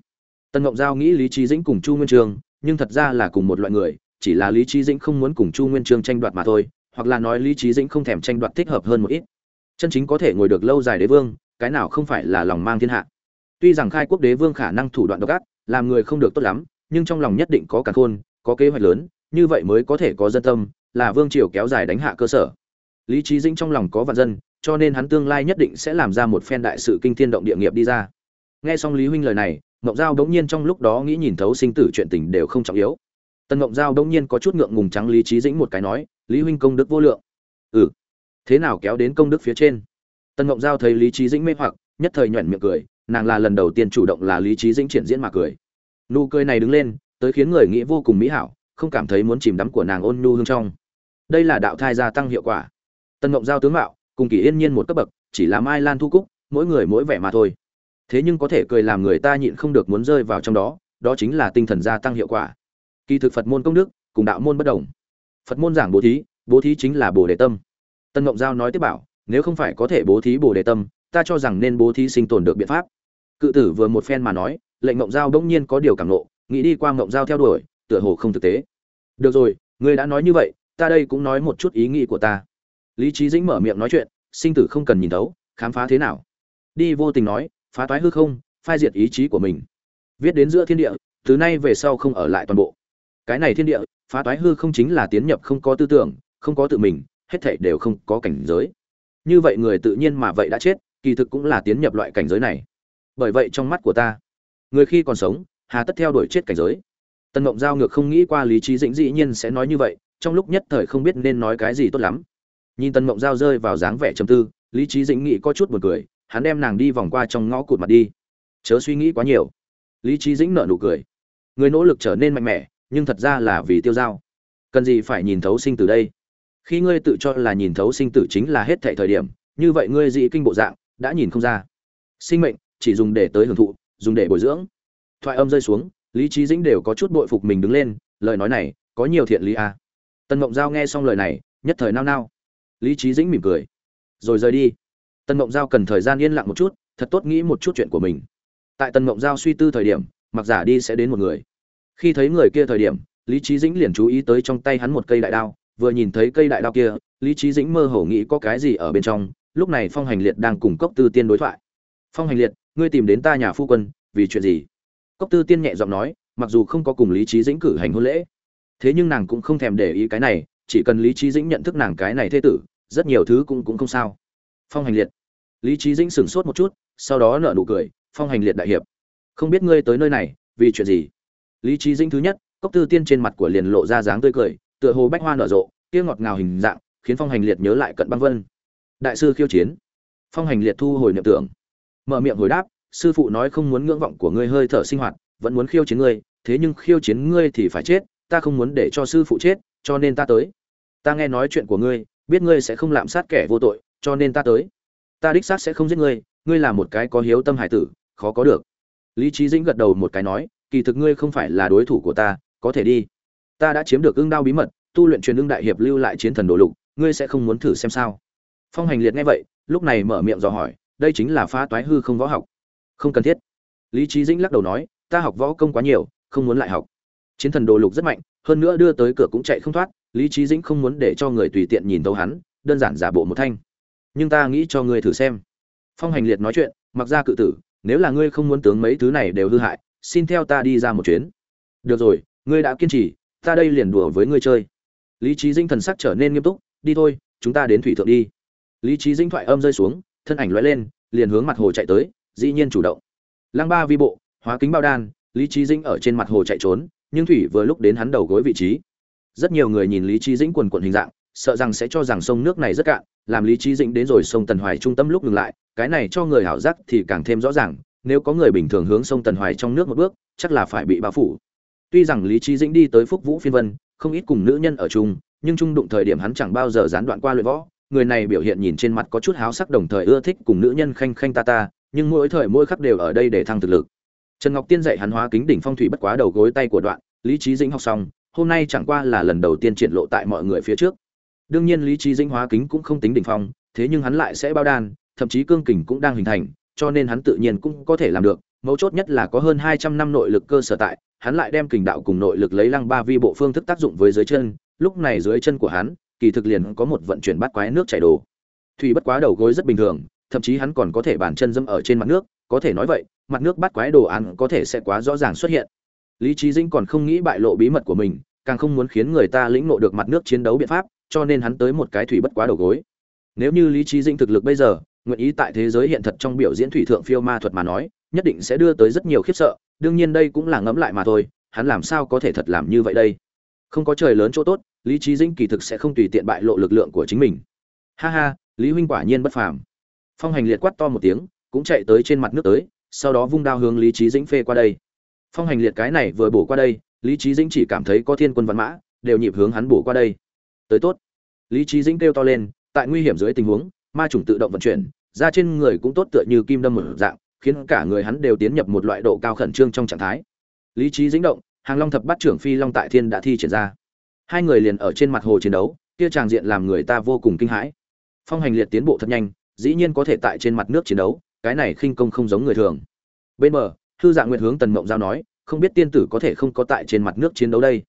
Tần mộng giao nghĩ lý trí dĩnh cùng chu nguyên trường nhưng thật ra là cùng một loại người, chỉ là lý trí dĩnh không muốn cùng chu nguyên trường tranh đoạt mà thôi, hoặc là nói lý trí dĩnh không thèm tranh đoạt thích hợp hơn một ít. Chân chính có thể ngồi được lâu dài đế vương, cái nào không phải là lòng mang thiên hạ. Tuy rằng khai quốc đế vương khả năng thủ đoạn độc ác, làm người không được tốt lắm nhưng trong lòng nhất định có cả khôn, có kế hoạch lớn, như vậy mới có thể có dân tâm, là vương triều kéo dài đánh hạ cơ sở. Lý trí dĩnh trong lòng có vạn dân, cho nên hắn tương lai nhất định sẽ làm ra một phen đại sự kinh thiên động địa nghiệp đi ra. Nghe xong lý huynh lời này Ngộng giao đống nhiên trong lúc đó nghĩ nhìn thấu sinh tử chuyện tình đều không trọng yếu. Tần ngộng giao đống nhiên có chút ngượng ngùng trắng lý trí dĩnh một cái nói, lý huynh công đức vô lượng. Ừ thế nào kéo đến công đức phía trên? Tần ngộng giao thấy lý trí dĩnh mê hoặc, nhất thời nhuyễn miệng cười, nàng là lần đầu tiên chủ động là lý trí dĩnh triển diễn mà cười nụ cười này đứng lên, tới khiến người nghĩ vô cùng mỹ hảo, không cảm thấy muốn chìm đắm của nàng ôn nhu hương trong. Đây là đạo thai gia tăng hiệu quả. Tân ngộng giao tướng mạo, cùng kỳ yên nhiên một cấp bậc, chỉ là mai lan thu cúc, mỗi người mỗi vẻ mà thôi. Thế nhưng có thể cười làm người ta nhịn không được muốn rơi vào trong đó đó chính là tinh thần gia tăng hiệu quả. Kỳ thực phật môn công đức, cùng đạo môn bất đồng. Phật môn giảng bố thí bố thí chính là bồ đề tâm. Tân ngộng giao nói tiếp bảo, nếu không phải có thể bố thí bồ đề tâm, ta cho rằng nên bố thí sinh tồn được biện pháp. Cự tử vừa một phen mà nói lệnh ngộng giao bỗng nhiên có điều cảm nộ, nghĩ đi qua ngộng giao theo đuổi, tựa hồ không thực tế. Được rồi, ngươi đã nói như vậy, ta đây cũng nói một chút ý nghĩ của ta. Lý trí dĩnh mở miệng nói chuyện, sinh tử không cần nhìn thấu, khám phá thế nào? Đi vô tình nói, phá toái hư không, phai diệt ý chí của mình. Viết đến giữa thiên địa, từ nay về sau không ở lại toàn bộ. Cái này thiên địa, phá toái hư không chính là tiến nhập không có tư tưởng, không có tự mình, hết thảy đều không có cảnh giới. Như vậy người tự nhiên mà vậy đã chết, kỳ thực cũng là tiến nhập loại cảnh giới này. Bởi vậy trong mắt của ta người khi còn sống, hà tất theo đuổi chết cảnh giới. Tần mộng giao ngược không nghĩ qua lý trí dĩnh dĩ nhiên sẽ nói như vậy, trong lúc nhất thời không biết nên nói cái gì tốt lắm. Nhìn Tần mộng giao rơi vào dáng vẻ trầm tư, lý trí dĩnh nghĩ có chút buồn cười, hắn đem nàng đi vòng qua trong ngõ cụt mặt đi. Chớ suy nghĩ quá nhiều. Lý trí dĩnh nở nụ cười. Người nỗ lực trở nên mạnh mẽ, nhưng thật ra là vì tiêu dao. Cần gì phải nhìn thấu sinh tử đây? Khi ngươi tự cho là nhìn thấu sinh tử chính là hết thệ thời điểm, như vậy ngươi dị kinh bộ dạng, đã nhìn không ra. Sinh mệnh chỉ dùng để tới hưởng thụ dùng để bồi dưỡng. Thoại âm rơi xuống, lý trí dĩnh đều có chút bội phục mình đứng lên, lời nói này, có nhiều thiện lý à. tân mộng giao nghe xong lời này, nhất thời nao nao. Lý trí dĩnh mỉm cười. Rồi rời đi. Tân mộng giao cần thời gian yên lặng một chút, thật tốt nghĩ một chút chuyện của mình. Tại tân mộng giao suy tư thời điểm, mặc giả đi sẽ đến một người. Khi thấy người kia thời điểm, lý trí dĩnh liền chú ý tới trong tay hắn một cây đại đao, vừa nhìn thấy cây đại đao kia, lý trí dĩnh mơ hồ nghĩ có cái gì ở bên trong, lúc này phong hành liệt đang cùng cốc tư tiên đối thoại. Phong hành liệt ngươi tìm đến ta nhà phu quân, vì chuyện gì? Cốc tư tiên nhẹ giọng nói, mặc dù không có cùng lý trí dĩnh cử hành hôn lễ, thế nhưng nàng cũng không thèm để ý cái này, chỉ cần lý trí dĩnh nhận thức nàng cái này thế tử, rất nhiều thứ cũng cũng không sao. Phong hành liệt. Lý trí dĩnh sửng sốt một chút, sau đó nở nụ cười, phong hành liệt đại hiệp, không biết ngươi tới nơi này, vì chuyện gì? Lý trí dĩnh thứ nhất, cốc tư tiên trên mặt của liền lộ ra dáng tươi cười, tựa hồ bách hoa nở rộ, kia ngọt ngào hình dạng, khiến phong hành liệt nhớ lại cận băng vân. Đại sư khiêu chiến. Phong hành liệt thu hồi niệm tưởng mở miệng hồi đáp, sư phụ nói không muốn ngưỡng vọng của ngươi hơi thở sinh hoạt, vẫn muốn khiêu chiến ngươi, thế nhưng khiêu chiến ngươi thì phải chết, ta không muốn để cho sư phụ chết, cho nên ta tới. Ta nghe nói chuyện của ngươi, biết ngươi sẽ không lạm sát kẻ vô tội, cho nên ta tới. Ta đích xác sẽ không giết ngươi ngươi là một cái có hiếu tâm hải tử, khó có được. Lý trí dĩnh gật đầu một cái nói, kỳ thực ngươi không phải là đối thủ của ta, có thể đi. Ta đã chiếm được ưng đao bí mật, tu luyện truyền ưng đại hiệp lưu lại chiến thần đồ lục, ngươi sẽ không muốn thử xem sao. Phong hành liệt nghe vậy, lúc này mở miệng dò hỏi đây chính là phá toái hư không võ học. Không cần thiết. Lý trí dĩnh lắc đầu nói, ta học võ công quá nhiều, không muốn lại học. Chiến thần đồ lục rất mạnh, hơn nữa đưa tới cửa cũng chạy không thoát, lý trí dĩnh không muốn để cho người tùy tiện nhìn thấu hắn, đơn giản giả bộ một thanh. Nhưng ta nghĩ cho ngươi thử xem. Phong hành liệt nói chuyện, mặc ra cự tử, nếu là ngươi không muốn tướng mấy thứ này đều hư hại, xin theo ta đi ra một chuyến. Được rồi, ngươi đã kiên trì, ta đây liền đùa với ngươi chơi. Lý trí dinh thần sắc trở nên nghiêm túc, đi thôi, chúng ta đến thủy thượng đi. Lý trí dinh thoại âm rơi xuống thân ảnh lóe lên, liền hướng mặt hồ chạy tới, dĩ nhiên chủ động. Lăng ba vi bộ, hóa kính bao đan, lý Chí Dĩnh ở trên mặt hồ chạy trốn, nhưng thủy vừa lúc đến hắn đầu gối vị trí. Rất nhiều người nhìn lý Chí dĩnh quần quần hình dạng, sợ rằng sẽ cho rằng sông nước này rất cạn, làm lý Chí dĩnh đến rồi sông tần hoài trung tâm lúc ngừng lại, cái này cho người hảo giác thì càng thêm rõ ràng, nếu có người bình thường hướng sông tần hoài trong nước một bước, chắc là phải bị bao phủ. Tuy rằng lý Chí dĩnh đi tới phúc vũ phiên vân, không ít cùng nữ nhân ở chung, nhưng trung đụng thời điểm hắn chẳng bao giờ gián đoạn qua luyện võ người này biểu hiện nhìn trên mặt có chút háo sắc đồng thời ưa thích cùng nữ nhân khanh khanh ta ta, nhưng mỗi thời mỗi khắc đều ở đây để thăng thực lực. Trần ngọc tiên dạy hắn hóa kính đỉnh phong thủy bất quá đầu gối tay của đoạn, lý trí dĩnh học xong, hôm nay chẳng qua là lần đầu tiên triển lộ tại mọi người phía trước. Đương nhiên lý trí dĩnh hóa kính cũng không tính đỉnh phong, thế nhưng hắn lại sẽ bao đan, thậm chí cương kình cũng đang hình thành, cho nên hắn tự nhiên cũng có thể làm được. Mấu chốt nhất là có hơn hai trăm năm nội lực cơ sở tại, hắn lại đem kình đạo cùng nội lực lấy lăng ba vi bộ phương thức tác dụng với dưới chân, lúc này dưới chân của hắn kỳ thực liền có một vận chuyển bát quái nước chảy đồ. Thủy bất quá đầu gối rất bình thường, thậm chí hắn còn có thể bàn chân dẫm ở trên mặt nước, có thể nói vậy, mặt nước bát quái đồ án có thể sẽ quá rõ ràng xuất hiện. Lý Chí dĩnh còn không nghĩ bại lộ bí mật của mình, càng không muốn khiến người ta lĩnh ngộ được mặt nước chiến đấu biện pháp, cho nên hắn tới một cái thủy bất quá đầu gối. Nếu như lý Chí dĩnh thực lực bây giờ, nguyện ý tại thế giới hiện thật trong biểu diễn thủy thượng phiêu ma thuật mà nói, nhất định sẽ đưa tới rất nhiều khiếp sợ, đương nhiên đây cũng là ngẫm lại mà thôi, hắn làm sao có thể thật làm như vậy đây? Không có trời lớn chỗ tốt lý trí dĩnh kỳ thực sẽ không tùy tiện bại lộ lực lượng của chính mình. Ha ha, lý huynh quả nhiên bất phàm. Phong hành liệt quát to một tiếng, cũng chạy tới trên mặt nước tới, sau đó vung đao hướng lý trí dĩnh phê qua đây. Phong hành liệt cái này vừa bổ qua đây, lý trí dĩnh chỉ cảm thấy có thiên quân văn mã, đều nhịp hướng hắn bổ qua đây. Tới tốt. Lý trí dĩnh kêu to lên, tại nguy hiểm dưới tình huống, ma chủng tự động vận chuyển ra trên người cũng tốt tựa như kim đâm mở dạng, khiến cả người hắn đều tiến nhập một loại độ cao khẩn trương trong trạng thái. Lý trí dĩnh động, hàng long thập bắt trưởng phi long tại thiên đã thi triển ra hai người liền ở trên mặt hồ chiến đấu, kia tràng diện làm người ta vô cùng kinh hãi. Phong hành liệt tiến bộ thật nhanh, dĩ nhiên có thể tại trên mặt nước chiến đấu, cái này khinh công không giống người thường. Bên bờ thư dạng nguyện hướng tần mộng giao nói, không biết tiên tử có thể không có tại trên mặt nước chiến đấu đây.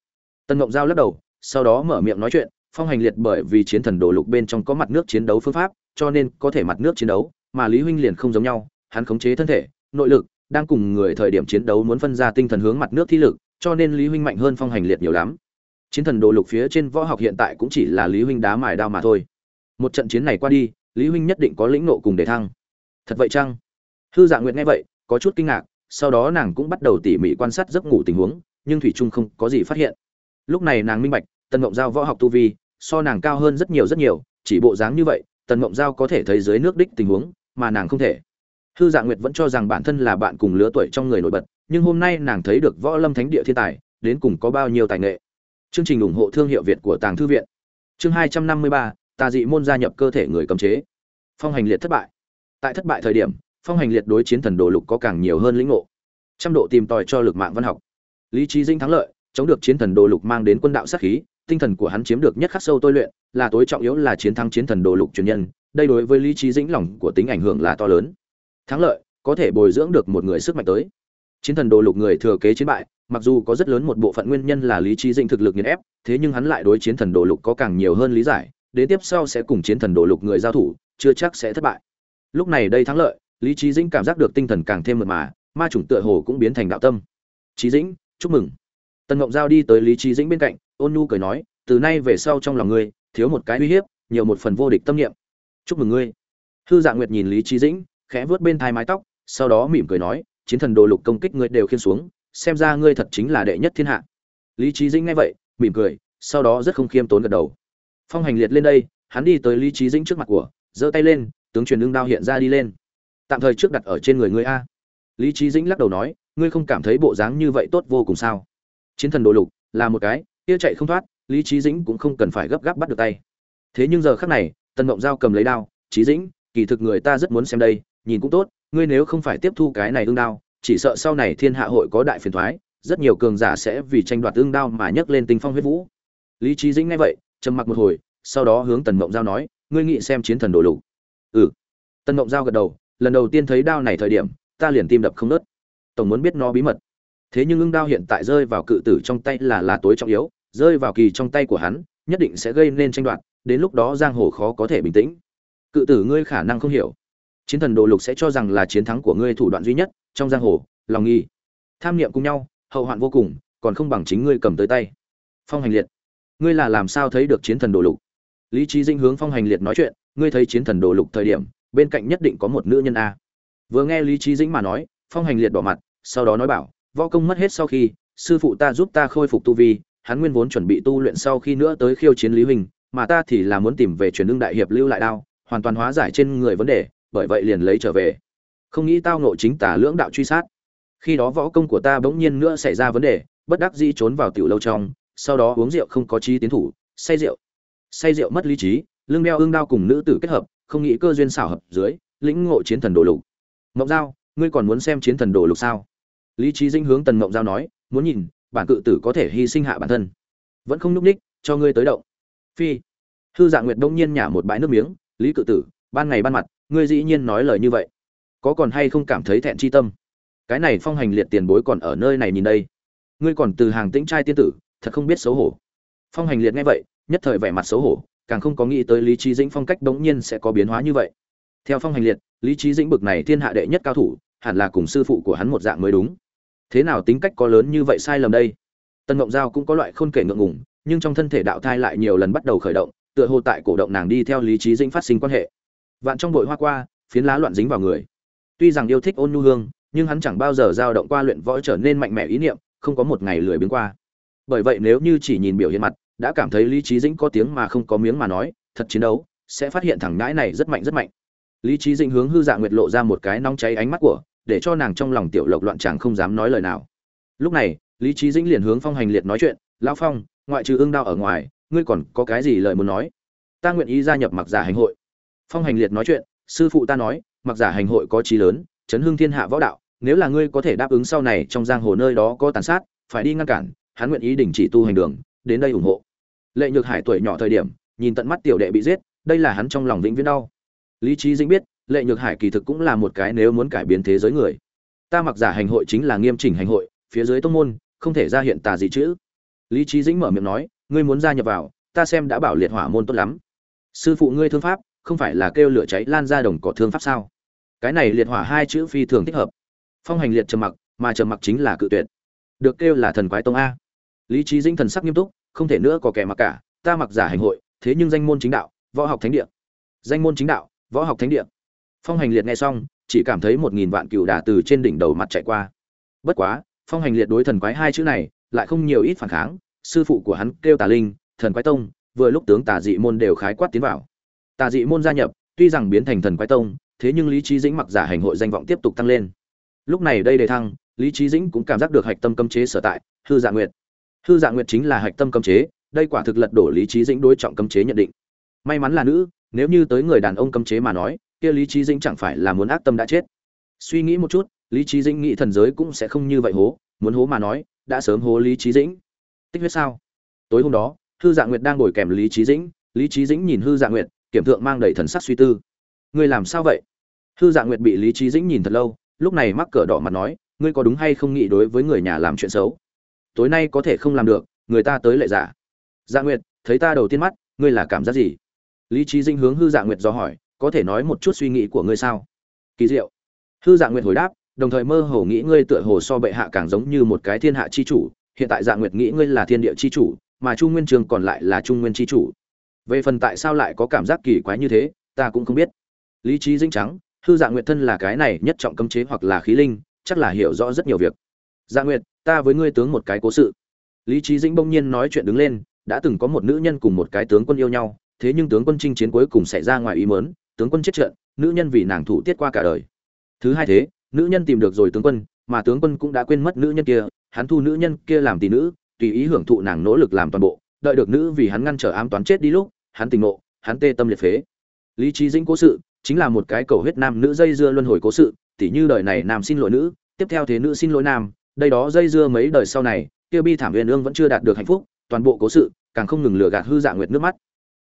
Tần mộng giao lắc đầu, sau đó mở miệng nói chuyện, phong hành liệt bởi vì chiến thần đồ lục bên trong có mặt nước chiến đấu phương pháp, cho nên có thể mặt nước chiến đấu, mà lý huynh liền không giống nhau, hắn khống chế thân thể, nội lực, đang cùng người thời điểm chiến đấu muốn phân ra tinh thần hướng mặt nước thi lực, cho nên lý huynh mạnh hơn phong hành liệt nhiều lắm chiến thần đồ lục phía trên võ học hiện tại cũng chỉ là lý huynh đá mài đao mà thôi. Một trận chiến này qua đi, lý huynh nhất định có lĩnh nộ cùng để thăng. Thật vậy chăng? Hư dạ nguyện nghe vậy, có chút kinh ngạc, sau đó nàng cũng bắt đầu tỉ mỉ quan sát giấc ngủ tình huống, nhưng thủy trung không có gì phát hiện. Lúc này nàng minh bạch, tần ngộng giao võ học tu vi, so nàng cao hơn rất nhiều rất nhiều, chỉ bộ dáng như vậy, tần ngộng giao có thể thấy dưới nước đích tình huống, mà nàng không thể. Hư dạ nguyệt vẫn cho rằng bản thân là bạn cùng lứa tuổi trong người nổi bật, nhưng hôm nay nàng thấy được võ lâm thánh địa thiên tài, đến cùng có bao nhiêu tài nghệ chương trình ủng hộ thương hiệu việt của tàng thư viện. Chương hai trăm năm mươi ba, tà dị môn gia nhập cơ thể người cầm chế. Phong hành liệt thất bại. Tại thất bại thời điểm, phong hành liệt đối chiến thần đồ lục có càng nhiều hơn lĩnh ngộ. Trăm độ tìm tòi cho lực mạng văn học. Lý trí dinh thắng lợi, chống được chiến thần đồ lục mang đến quân đạo sát khí, tinh thần của hắn chiếm được nhất khắc sâu tôi luyện, là tối trọng yếu là chiến thắng chiến thần đồ lục truyền nhân, đây đối với lý trí dĩnh lòng của tính ảnh hưởng là to lớn. Thắng lợi, có thể bồi dưỡng được một người sức mạnh tới. Chiến thần đồ lục người thừa kế chiến bại mặc dù có rất lớn một bộ phận nguyên nhân là lý trí dĩnh thực lực nghiền ép, thế nhưng hắn lại đối chiến thần đồ lục có càng nhiều hơn lý giải, đến tiếp sau sẽ cùng chiến thần đồ lục người giao thủ, chưa chắc sẽ thất bại. Lúc này đây thắng lợi, lý trí dĩnh cảm giác được tinh thần càng thêm mật mà, ma chủng tựa hồ cũng biến thành đạo tâm. Trí dĩnh, chúc mừng. Tần ngộng giao đi tới lý trí dĩnh bên cạnh, ôn nhu cười nói, từ nay về sau trong lòng ngươi, thiếu một cái uy hiếp, nhiều một phần vô địch tâm niệm. Chúc mừng ngươi. Hư dạ nguyệt nhìn lý trí dĩnh, khẽ vớt bên thai mái tóc, sau đó mỉm cười nói, chiến thần đồ lục công kích ngươi đều khiên xuống xem ra ngươi thật chính là đệ nhất thiên hạ. Lý trí dĩnh nghe vậy, mỉm cười, sau đó rất không khiêm tốn gật đầu. Phong hành liệt lên đây, hắn đi tới lý trí dĩnh trước mặt của, giơ tay lên, tướng truyền lương đao hiện ra đi lên. Tạm thời trước đặt ở trên người ngươi a. Lý trí dĩnh lắc đầu nói, ngươi không cảm thấy bộ dáng như vậy tốt vô cùng sao? Chiến thần đồ lục, là một cái, kia chạy không thoát, lý trí dĩnh cũng không cần phải gấp gáp bắt được tay. Thế nhưng giờ khắc này, tần mộng giao cầm lấy đao trí dĩnh, kỳ thực người ta rất muốn xem đây, nhìn cũng tốt, ngươi nếu không phải tiếp thu cái này ương đao chỉ sợ sau này thiên hạ hội có đại phiền thoái, rất nhiều cường giả sẽ vì tranh đoạt ương đao mà nhấc lên tinh phong huyết vũ. Lý trí dĩnh nghe vậy, trầm mặc một hồi, sau đó hướng tần mộng giao nói, ngươi nghĩ xem chiến thần đồ lục. Ừ. Tần mộng giao gật đầu, lần đầu tiên thấy đao này thời điểm, ta liền tim đập không nớt tổng muốn biết nó bí mật. Thế nhưng ưng đao hiện tại rơi vào cự tử trong tay là là tối trọng yếu, rơi vào kỳ trong tay của hắn, nhất định sẽ gây nên tranh đoạt, đến lúc đó giang hồ khó có thể bình tĩnh. Cự tử ngươi khả năng không hiểu. Chiến thần đồ lục sẽ cho rằng là chiến thắng của ngươi thủ đoạn duy nhất trong giang hồ, lòng nghi. Tham niệm cùng nhau, hậu hoạn vô cùng, còn không bằng chính ngươi cầm tới tay. Phong hành liệt, ngươi là làm sao thấy được chiến thần đồ lục? Lý trí dinh hướng phong hành liệt nói chuyện, ngươi thấy chiến thần đồ lục thời điểm, bên cạnh nhất định có một nữ nhân a. Vừa nghe lý trí dĩnh mà nói, phong hành liệt bỏ mặt, sau đó nói bảo, võ công mất hết sau khi, sư phụ ta giúp ta khôi phục tu vi, hắn nguyên vốn chuẩn bị tu luyện sau khi nữa tới khiêu chiến lý huỳnh, mà ta thì là muốn tìm về truyền lương đại hiệp lưu lại đao, hoàn toàn hóa giải trên người vấn đề, bởi vậy liền lấy trở về không nghĩ tao nộ chính tả lưỡng đạo truy sát. Khi đó võ công của ta bỗng nhiên nữa xảy ra vấn đề, bất đắc dĩ trốn vào tiểu lâu trong, sau đó uống rượu không có trí tiến thủ, say rượu. Say rượu mất lý trí, lưng đeo ương đao cùng nữ tử kết hợp, không nghĩ cơ duyên xảo hợp dưới, lĩnh ngộ chiến thần đồ lục. Mộng giao, ngươi còn muốn xem chiến thần đồ lục sao? Lý trí dinh hướng tần mộng giao nói, muốn nhìn, bản cự tử có thể hy sinh hạ bản thân. Vẫn không núp ních cho ngươi tới động. Phi. Thư dạ nguyệt đông nhiên nhả một bãi nước miếng, lý cự tử, ban ngày ban mặt, ngươi dĩ nhiên nói lời như vậy có còn hay không cảm thấy thẹn chi tâm? Cái này phong hành liệt tiền bối còn ở nơi này nhìn đây. Ngươi còn từ hàng tĩnh trai tiên tử, thật không biết xấu hổ. Phong hành liệt nghe vậy, nhất thời vẻ mặt xấu hổ, càng không có nghĩ tới lý trí dĩnh phong cách đống nhiên sẽ có biến hóa như vậy. Theo phong hành liệt, lý trí dĩnh bực này thiên hạ đệ nhất cao thủ, hẳn là cùng sư phụ của hắn một dạng mới đúng. Thế nào tính cách có lớn như vậy sai lầm đây? Tân ngộng giao cũng có loại khôn kể ngượng ngùng, nhưng trong thân thể đạo thai lại nhiều lần bắt đầu khởi động, tựa hồ tại cổ động nàng đi theo lý trí dĩnh phát sinh quan hệ. Vạn trong bội hoa qua, phiến lá loạn dính vào người tuy rằng yêu thích ôn nhu hương, nhưng hắn chẳng bao giờ dao động qua luyện võ trở nên mạnh mẽ ý niệm, không có một ngày lười biếng qua. Bởi vậy nếu như chỉ nhìn biểu hiện mặt, đã cảm thấy lý trí dĩnh có tiếng mà không có miếng mà nói, thật chiến đấu, sẽ phát hiện thằng ngãi này rất mạnh rất mạnh. Lý trí dĩnh hướng hư dạ nguyệt lộ ra một cái nóng cháy ánh mắt của, để cho nàng trong lòng tiểu lộc loạn chàng không dám nói lời nào. Lúc này, lý trí dĩnh liền hướng phong hành liệt nói chuyện, lão phong, ngoại trừ ương đao ở ngoài, ngươi còn có cái gì lời muốn nói? Ta nguyện ý gia nhập mặc giả hành hội. Phong hành liệt nói chuyện, sư phụ ta nói mặc giả hành hội có trí lớn, chấn hưng thiên hạ võ đạo, nếu là ngươi có thể đáp ứng sau này trong giang hồ nơi đó có tàn sát, phải đi ngăn cản, hắn nguyện ý đình chỉ tu hành đường, đến đây ủng hộ. Lệ nhược hải tuổi nhỏ thời điểm, nhìn tận mắt tiểu đệ bị giết, đây là hắn trong lòng vĩnh viễn đau. Lý trí dĩnh biết, lệ nhược hải kỳ thực cũng là một cái nếu muốn cải biến thế giới người. Ta mặc giả hành hội chính là nghiêm chỉnh hành hội, phía dưới tông môn, không thể ra hiện tà gì chữ. Lý trí dĩnh mở miệng nói, ngươi muốn gia nhập vào, ta xem đã bảo liệt hỏa môn tốt lắm. Sư phụ ngươi thương pháp, không phải là kêu lửa cháy lan ra đồng cỏ thương pháp sao? Cái này liệt hỏa hai chữ phi thường thích hợp. Phong hành liệt trầm mặc, mà trầm mặc chính là cự tuyệt. Được kêu là thần quái tông a. Lý trí dĩnh thần sắc nghiêm túc, không thể nữa có kẻ mặc cả, ta mặc giả hành hội, thế nhưng danh môn chính đạo, võ học thánh địa. Danh môn chính đạo, võ học thánh địa. Phong hành liệt nghe xong, chỉ cảm thấy một nghìn vạn cựu đà từ trên đỉnh đầu mặt chạy qua. Bất quá, phong hành liệt đối thần quái hai chữ này, lại không nhiều ít phản kháng, sư phụ của hắn kêu tà linh, thần quái tông, vừa lúc tướng tà dị môn đều khái quát tiến vào. Tà dị môn gia nhập, tuy rằng biến thành thần quái tông thế nhưng lý trí dĩnh mặc giả hành hội danh vọng tiếp tục tăng lên. Lúc này đây đề thăng, lý trí dĩnh cũng cảm giác được hạch tâm cấm chế sở tại, hư dạ nguyệt. Hư dạ nguyệt chính là hạch tâm cấm chế, đây quả thực lật đổ lý trí dĩnh đối trọng cấm chế nhận định. May mắn là nữ, nếu như tới người đàn ông cấm chế mà nói, kia lý trí dĩnh chẳng phải là muốn ác tâm đã chết. Suy nghĩ một chút, lý trí dĩnh nghĩ thần giới cũng sẽ không như vậy hố, muốn hố mà nói, đã sớm hố lý trí dĩnh. Tích huyết sao? Tối hôm đó, hư dạ nguyệt đang ngồi kèm lý trí dĩnh, lý trí dĩnh nhìn hư dạ nguyệt, kiểm thượng mang đầy thần sắc suy tư ngươi làm sao vậy? Hư dạ nguyệt bị lý trí dĩnh nhìn thật lâu, lúc này mắc cỡ đỏ mặt nói, ngươi có đúng hay không nghĩ đối với người nhà làm chuyện xấu? Tối nay có thể không làm được, người ta tới lệ giả dạ nguyệt, thấy ta đầu tiên mắt, ngươi là cảm giác gì? Lý trí dinh hướng hư dạ nguyệt do hỏi, có thể nói một chút suy nghĩ của ngươi sao? Kỳ diệu. Hư dạ nguyệt hồi đáp, đồng thời mơ hồ nghĩ ngươi tựa hồ so bệ hạ càng giống như một cái thiên hạ chi chủ, hiện tại dạ nguyệt nghĩ ngươi là thiên địa chi chủ, mà trung nguyên trường còn lại là trung nguyên chi chủ. Về phần tại sao lại có cảm giác kỳ quái như thế, ta cũng không biết lý trí Dĩnh trắng, hư dạ nguyệt thân là cái này nhất trọng cấm chế hoặc là khí linh, chắc là hiểu rõ rất nhiều việc. Dạ nguyệt, ta với ngươi tướng một cái cố sự. Lý trí dĩnh bỗng nhiên nói chuyện đứng lên, đã từng có một nữ nhân cùng một cái tướng quân yêu nhau, thế nhưng tướng quân chinh chiến cuối cùng xảy ra ngoài ý mớn tướng quân chết trận, nữ nhân vì nàng thủ tiết qua cả đời. Thứ hai thế, nữ nhân tìm được rồi tướng quân, mà tướng quân cũng đã quên mất nữ nhân kia, hắn thu nữ nhân kia làm tỷ nữ, tùy ý hưởng thụ nàng nỗ lực làm toàn bộ, đợi được nữ vì hắn ngăn trở ám toán chết đi lúc, hắn tình nộ hắn tê tâm liệt phế. Lý trí dĩnh cố sự chính là một cái cầu huyết nam nữ dây dưa luân hồi cố sự, tỉ như đời này nam xin lỗi nữ, tiếp theo thế nữ xin lỗi nam, đây đó dây dưa mấy đời sau này, kia bi thảm huyền ương vẫn chưa đạt được hạnh phúc, toàn bộ cố sự càng không ngừng lừa gạt hư dạ nguyệt nước mắt.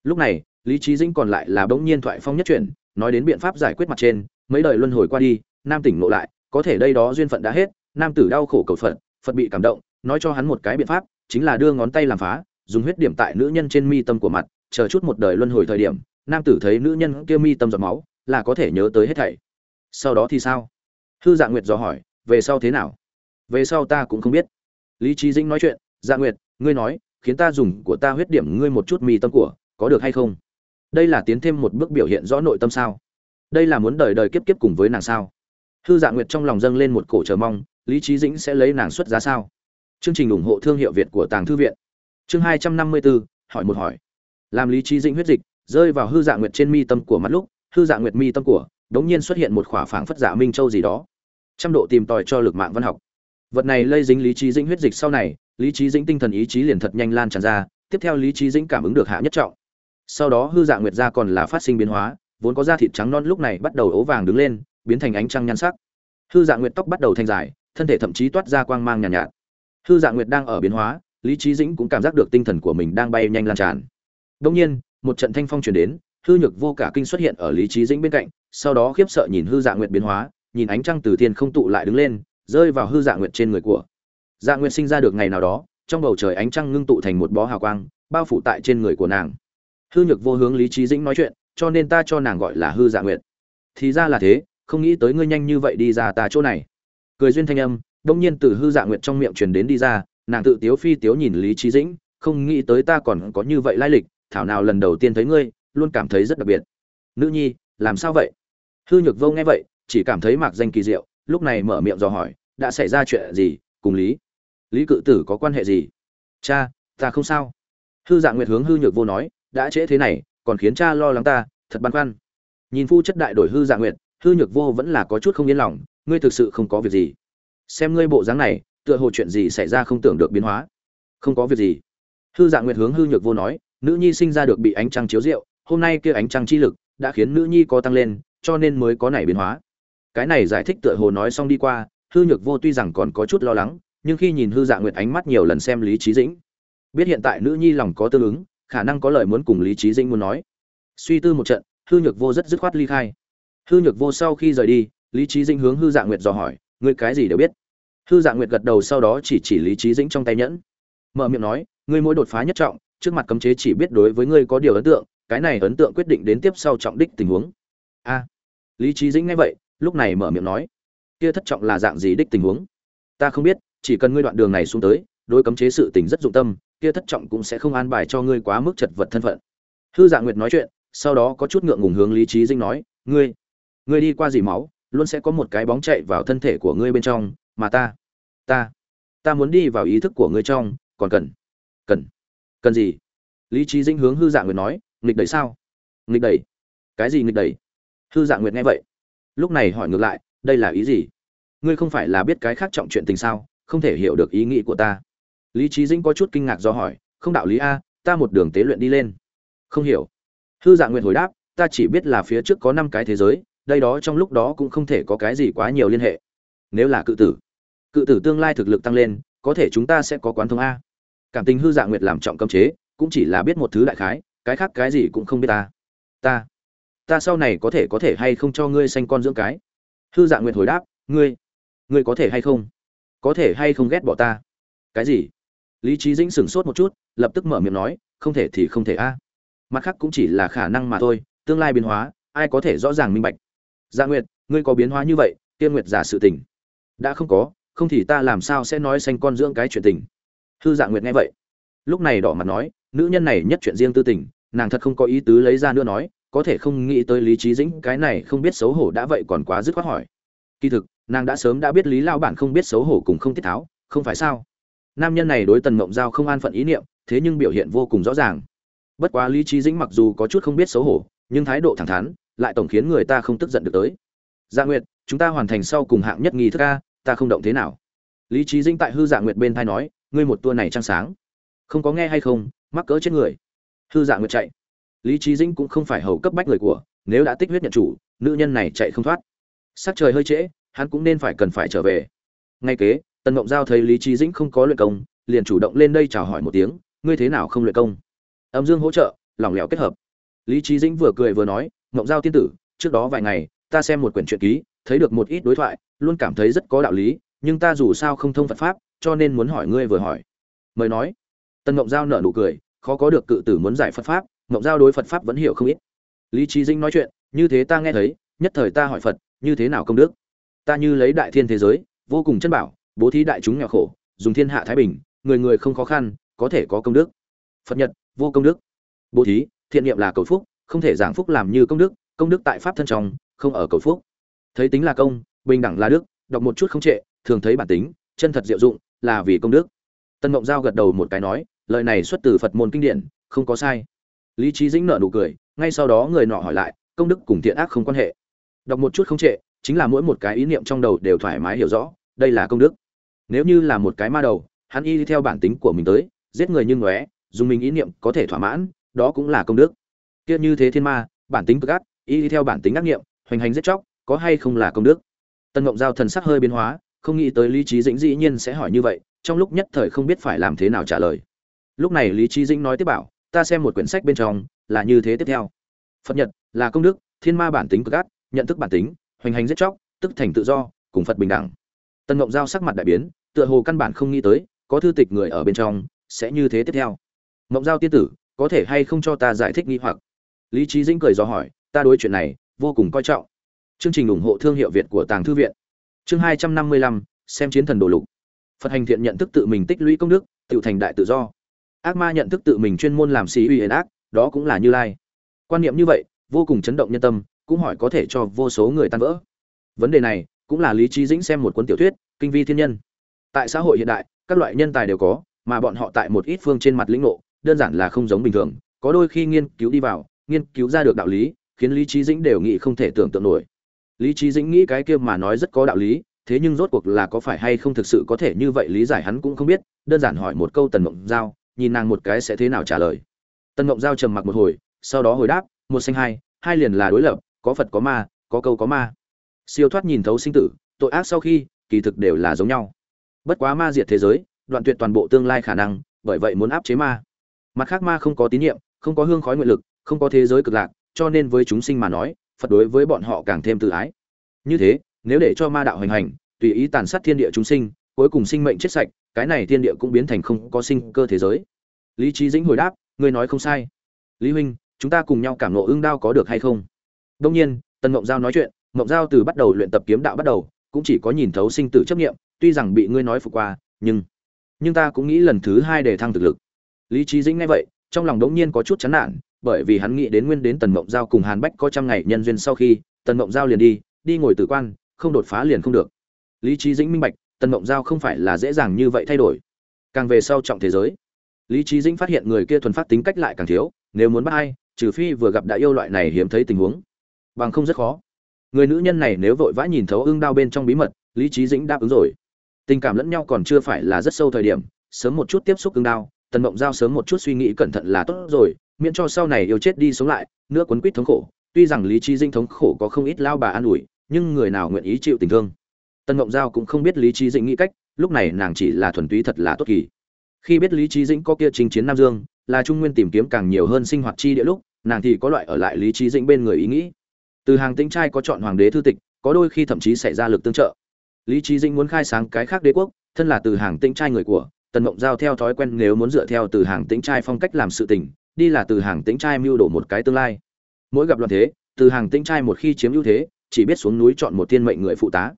Lúc này, lý trí dĩnh còn lại là bỗng nhiên thoại phong nhất chuyển, nói đến biện pháp giải quyết mặt trên, mấy đời luân hồi qua đi, nam tỉnh ngộ lại, có thể đây đó duyên phận đã hết, nam tử đau khổ cầu phật phật bị cảm động, nói cho hắn một cái biện pháp, chính là đưa ngón tay làm phá, dùng huyết điểm tại nữ nhân trên mi tâm của mặt, chờ chút một đời luân hồi thời điểm, nam tử thấy nữ nhân kia mi tâm giọt máu là có thể nhớ tới hết thảy. Sau đó thì sao? Hư dạ nguyệt dò hỏi, về sau thế nào? Về sau ta cũng không biết. Lý trí dĩnh nói chuyện dạ nguyệt, ngươi nói, khiến ta dùng của ta huyết điểm ngươi một chút mi tâm của, có được hay không? Đây là tiến thêm một bước biểu hiện rõ nội tâm sao? Đây là muốn đời đời kiếp kiếp cùng với nàng sao? Hư dạ nguyệt trong lòng dâng lên một cổ chờ mong, lý trí dĩnh sẽ lấy nàng xuất giá sao? Chương trình ủng hộ thương hiệu việt của tàng thư viện. Chương hai trăm năm mươi bốn, hỏi một hỏi. Làm lý trí dĩnh huyết dịch, rơi vào hư dạ nguyệt trên mi tâm của mắt lúc hư dạ nguyệt mi tâm của đống nhiên xuất hiện một khỏa phảng phất dạ minh châu gì đó. Trăm độ tìm tòi cho lực mạng văn học. Vật này lây dính lý trí dĩnh huyết dịch sau này lý trí dĩnh tinh thần ý chí liền thật nhanh lan tràn ra tiếp theo lý trí dĩnh cảm ứng được hạ nhất trọng. Sau đó hư dạ nguyệt ra còn là phát sinh biến hóa vốn có da thịt trắng non lúc này bắt đầu ố vàng đứng lên biến thành ánh trăng nhan sắc. Hư dạ nguyệt tóc bắt đầu thành dài thân thể thậm chí toát ra quang mang nhàn nhạt, nhạt. Hư dạ nguyệt đang ở biến hóa lý trí dĩnh cũng cảm giác được tinh thần của mình đang bay nhanh lan tràn. Đông nhiên một trận thanh phong truyền đến hư nhược vô cả kinh xuất hiện ở lý trí dĩnh bên cạnh, sau đó khiếp sợ nhìn hư dạ nguyệt biến hóa, nhìn ánh trăng từ thiên không tụ lại đứng lên, rơi vào hư dạ nguyệt trên người của. Dạ nguyệt sinh ra được ngày nào đó, trong bầu trời ánh trăng ngưng tụ thành một bó hào quang, bao phủ tại trên người của nàng. Hư nhược vô hướng lý trí dĩnh nói chuyện, cho nên ta cho nàng gọi là hư dạ nguyệt. Thì ra là thế, không nghĩ tới ngươi nhanh như vậy đi ra ta chỗ này. Cười duyên thanh âm, đông nhiên từ hư dạ nguyệt trong miệng truyền đến đi ra, nàng tự tiếu phi tiếu nhìn lý trí dĩnh, không nghĩ tới ta còn có như vậy lai lịch, thảo nào lần đầu tiên thấy ngươi luôn cảm thấy rất đặc biệt. Nữ nhi, làm sao vậy? Hư nhược vô nghe vậy, chỉ cảm thấy mạc danh kỳ diệu, lúc này mở miệng dò hỏi, đã xảy ra chuyện gì, cùng lý? Lý cự tử có quan hệ gì? Cha, ta không sao. Hư Dạng nguyệt hướng hư nhược vô nói, đã trễ thế này, còn khiến cha lo lắng ta, thật băn khoăn. Nhìn phu chất đại đổi hư Dạng nguyệt, hư nhược vô vẫn là có chút không yên lòng, ngươi thực sự không có việc gì. Xem ngươi bộ dáng này, tựa hồ chuyện gì xảy ra không tưởng được biến hóa. Không có việc gì. Hư Dạng nguyệt hướng hư nhược vô nói, nữ nhi sinh ra được bị ánh trăng chiếu rượu hôm nay kia ánh trăng chi lực đã khiến nữ nhi có tăng lên, cho nên mới có nảy biến hóa. Cái này giải thích tựa hồ nói xong đi qua, hư nhược vô tuy rằng còn có chút lo lắng, nhưng khi nhìn hư dạ nguyệt ánh mắt nhiều lần xem lý trí dĩnh, biết hiện tại nữ nhi lòng có tương ứng, khả năng có lời muốn cùng lý trí dĩnh muốn nói. Suy tư một trận, hư nhược vô rất dứt khoát ly khai. Hư nhược vô sau khi rời đi, lý trí dĩnh hướng hư dạ nguyệt dò hỏi, ngươi cái gì đều biết? Hư dạ nguyệt gật đầu sau đó chỉ chỉ lý trí dĩnh trong tay nhẫn, mở miệng nói, ngươi mỗi đột phá nhất trọng, trước mặt cấm chế chỉ biết đối với ngươi có điều ấn tượng cái này ấn tượng quyết định đến tiếp sau trọng đích tình huống. A, lý trí dĩnh nghe vậy, lúc này mở miệng nói, kia thất trọng là dạng gì đích tình huống? Ta không biết, chỉ cần ngươi đoạn đường này xuống tới, đối cấm chế sự tình rất dụng tâm, kia thất trọng cũng sẽ không an bài cho ngươi quá mức chật vật thân phận. Hư dạng nguyệt nói chuyện, sau đó có chút ngượng ngùng hướng lý trí dĩnh nói, ngươi ngươi đi qua dì máu, luôn sẽ có một cái bóng chạy vào thân thể của ngươi bên trong, mà ta ta ta muốn đi vào ý thức của ngươi trong, còn cần cần cần gì? Lý trí dĩnh hướng hư dạng nguyệt nói nghịch đẩy sao? Nghịch đẩy? Cái gì nghịch đẩy? Hư dạ nguyệt nghe vậy, lúc này hỏi ngược lại, đây là ý gì? Ngươi không phải là biết cái khác trọng chuyện tình sao? Không thể hiểu được ý nghĩ của ta. Lý trí dĩnh có chút kinh ngạc do hỏi, không đạo lý a, ta một đường tế luyện đi lên. Không hiểu. Hư dạ nguyệt hồi đáp, ta chỉ biết là phía trước có năm cái thế giới, đây đó trong lúc đó cũng không thể có cái gì quá nhiều liên hệ. Nếu là cự tử cự tử tương lai thực lực tăng lên, có thể chúng ta sẽ có quán thông a. Cảm tình hư dạ nguyệt làm trọng cấm chế, cũng chỉ là biết một thứ đại khái cái khác cái gì cũng không biết ta. Ta ta sau này có thể có thể hay không cho ngươi sanh con dưỡng cái? Hư dạ nguyệt hồi đáp, ngươi ngươi có thể hay không? Có thể hay không ghét bỏ ta? Cái gì? Lý trí dĩnh sửng sốt một chút, lập tức mở miệng nói, không thể thì không thể a. Mặt khác cũng chỉ là khả năng mà thôi, tương lai biến hóa, ai có thể rõ ràng minh bạch? Dạ nguyệt, ngươi có biến hóa như vậy tiên nguyệt giả sự tình, đã không có, không thì ta làm sao sẽ nói sanh con dưỡng cái chuyện tình? Hư dạ nguyệt nghe vậy lúc này đỏ mặt nói, nữ nhân này nhất chuyện riêng tư tình, nàng thật không có ý tứ lấy ra nữa nói, có thể không nghĩ tới lý trí dĩnh cái này không biết xấu hổ đã vậy còn quá dứt khoát hỏi. Kỳ thực, nàng đã sớm đã biết lý lao bản không biết xấu hổ cùng không tiết tháo, không phải sao? Nam nhân này đối tần mộng giao không an phận ý niệm, thế nhưng biểu hiện vô cùng rõ ràng. Bất quá lý trí dĩnh mặc dù có chút không biết xấu hổ, nhưng thái độ thẳng thắn, lại tổng khiến người ta không tức giận được tới. Dạ nguyệt, chúng ta hoàn thành sau cùng hạng nhất nghi thức ca ta không động thế nào. Lý trí dĩnh tại hư dạ nguyệt bên thai nói, ngươi một tour này trăng sáng không có nghe hay không, mắc cỡ chết người. Hư dạ nguyệt chạy. Lý trí dĩnh cũng không phải hầu cấp bách người của, nếu đã tích huyết nhận chủ, nữ nhân này chạy không thoát. Sắc trời hơi trễ, hắn cũng nên phải cần phải trở về. Ngay kế, tần mộng giao thấy lý trí dĩnh không có luyện công, liền chủ động lên đây chào hỏi một tiếng, ngươi thế nào không luyện công? Âm dương hỗ trợ, lỏng lẻo kết hợp. Lý trí dĩnh vừa cười vừa nói, mộng giao tiên tử, trước đó vài ngày, ta xem một quyển truyện ký, thấy được một ít đối thoại, luôn cảm thấy rất có đạo lý, nhưng ta dù sao không thông phật pháp, cho nên muốn hỏi ngươi vừa hỏi. Mời nói tần mộng giao nở nụ cười, khó có được cự tử muốn giải phật pháp, mộng giao đối phật pháp vẫn hiểu không ít. Lý trí Dinh nói chuyện, như thế ta nghe thấy, nhất thời ta hỏi phật, như thế nào công đức? Ta như lấy đại thiên thế giới, vô cùng chân bảo, bố thí đại chúng nghèo khổ, dùng thiên hạ thái bình, người người không khó khăn, có thể có công đức. Phật nhật, vô công đức. Bố thí, thiện niệm là cầu phúc, không thể giảng phúc làm như công đức công đức tại pháp thân trong, không ở cầu phúc. Thấy tính là công, bình đẳng là đức, đọc một chút không trệ, thường thấy bản tính, chân thật diệu dụng, là vì công đức tân mộng giao gật đầu một cái nói, lời này xuất từ phật môn kinh điển, không có sai. Lý trí dĩnh nợ nụ cười, ngay sau đó người nọ hỏi lại, công đức cùng thiện ác không quan hệ. Đọc một chút không trệ, chính là mỗi một cái ý niệm trong đầu đều thoải mái hiểu rõ, đây là công đức. Nếu như là một cái ma đầu, hắn y theo bản tính của mình tới, giết người như ngóe, dùng mình ý niệm có thể thỏa mãn, đó cũng là công đức. Kia như thế thiên ma, bản tính cực ác, y theo bản tính ác niệm, hoành hành giết chóc, có hay không là công đức? Tân ngộng giao thần sắc hơi biến hóa, không nghĩ tới lý trí dĩnh dĩ nhiên sẽ hỏi như vậy trong lúc nhất thời không biết phải làm thế nào trả lời. Lúc này lý trí dĩnh nói tiếp bảo, ta xem một quyển sách bên trong, là như thế tiếp theo. Phật nhật, là công đức, thiên ma bản tính cực ác, nhận thức bản tính, hoành hành giết chóc, tức thành tự do, cùng phật bình đẳng. Tân ngộng giao sắc mặt đại biến, tựa hồ căn bản không nghĩ tới, có thư tịch người ở bên trong, sẽ như thế tiếp theo. Ngộng giao tiên tử, có thể hay không cho ta giải thích nghi hoặc? Lý trí dĩnh cười do hỏi, ta đối chuyện này, vô cùng coi trọng. Chương trình ủng hộ thương hiệu việt của tàng thư viện. Chương hai trăm năm mươi lăm, xem chiến thần đồ lục phật hành thiện nhận thức tự mình tích lũy công đức, tự thành đại tự do. Ác ma nhận thức tự mình chuyên môn làm xì uy hiền ác, đó cũng là như lai. Quan niệm như vậy, vô cùng chấn động nhân tâm, cũng hỏi có thể cho vô số người tan vỡ. Vấn đề này, cũng là lý trí dĩnh xem một cuốn tiểu thuyết, kinh vi thiên nhân. Tại xã hội hiện đại, các loại nhân tài đều có, mà bọn họ tại một ít phương trên mặt lĩnh ngộ, đơn giản là không giống bình thường. Có đôi khi nghiên cứu đi vào, nghiên cứu ra được đạo lý, khiến lý trí dĩnh đều nghĩ không thể tưởng tượng nổi. Lý trí dĩnh nghĩ cái kia mà nói rất có đạo lý thế nhưng rốt cuộc là có phải hay không thực sự có thể như vậy lý giải hắn cũng không biết, đơn giản hỏi một câu tần mộng giao, nhìn nàng một cái sẽ thế nào trả lời. Tần mộng giao trầm mặc một hồi, sau đó hồi đáp, một xanh hai hai liền là đối lập, có phật có ma, có câu có ma. Siêu thoát nhìn thấu sinh tử, tội ác sau khi, kỳ thực đều là giống nhau. Bất quá ma diệt thế giới, đoạn tuyệt toàn bộ tương lai khả năng, bởi vậy muốn áp chế ma. Mặt khác ma không có tín nhiệm, không có hương khói nguyện lực, không có thế giới cực lạc, cho nên với chúng sinh mà nói, phật đối với bọn họ càng thêm tự ái. Như thế nếu để cho ma đạo hành hành, tùy ý tàn sát thiên địa chúng sinh, cuối cùng sinh mệnh chết sạch, cái này thiên địa cũng biến thành không có sinh cơ thế giới. Lý trí dĩnh hồi đáp, ngươi nói không sai. Lý huynh, chúng ta cùng nhau cảm nộ ương đao có được hay không? Đông nhiên, tần mộng giao nói chuyện, mộng giao từ bắt đầu luyện tập kiếm đạo bắt đầu, cũng chỉ có nhìn thấu sinh tử chấp nghiệm tuy rằng bị ngươi nói phục qua, nhưng nhưng ta cũng nghĩ lần thứ hai để thăng thực lực. Lý trí dĩnh nghe vậy, trong lòng đống nhiên có chút chán nản, bởi vì hắn nghĩ đến nguyên đến tần mộng giao cùng hàn bách có trăm ngày nhân duyên sau khi, tần mộng giao liền đi đi ngồi tử quan không đột phá liền không được. Lý trí dĩnh minh bạch, tần mộng giao không phải là dễ dàng như vậy thay đổi. Càng về sau trọng thế giới, lý trí dĩnh phát hiện người kia thuần phát tính cách lại càng thiếu, nếu muốn bắt ai, trừ phi vừa gặp đã yêu loại này hiếm thấy tình huống. Bằng không rất khó. Người nữ nhân này nếu vội vã nhìn thấu ưng đao bên trong bí mật, lý trí dĩnh đáp ứng rồi. Tình cảm lẫn nhau còn chưa phải là rất sâu thời điểm, sớm một chút tiếp xúc ưng đao, tần mộng giao sớm một chút suy nghĩ cẩn thận là tốt rồi, miễn cho sau này yêu chết đi sống lại, nữa quấn quýt thống khổ. Tuy rằng lý trí dĩnh thống khổ có không ít lao bà an ủi nhưng người nào nguyện ý chịu tình thương? Tần ngộng giao cũng không biết lý trí dĩnh nghĩ cách, lúc này nàng chỉ là thuần túy thật là tốt kỳ. Khi biết lý trí dĩnh có kia chinh chiến nam dương, là trung nguyên tìm kiếm càng nhiều hơn sinh hoạt chi địa lúc, nàng thì có loại ở lại lý trí dĩnh bên người ý nghĩ. Từ hàng tĩnh trai có chọn hoàng đế thư tịch, có đôi khi thậm chí xảy ra lực tương trợ. Lý trí dĩnh muốn khai sáng cái khác đế quốc, thân là từ hàng tĩnh trai người của, tần mộng giao theo thói quen nếu muốn dựa theo từ hàng tĩnh trai phong cách làm sự tình, đi là từ hàng tĩnh trai mưu đổ một cái tương lai. Mỗi gặp loạn thế, từ hàng tĩnh trai một khi chiếm ưu thế chỉ biết xuống núi chọn một thiên mệnh người phụ tá.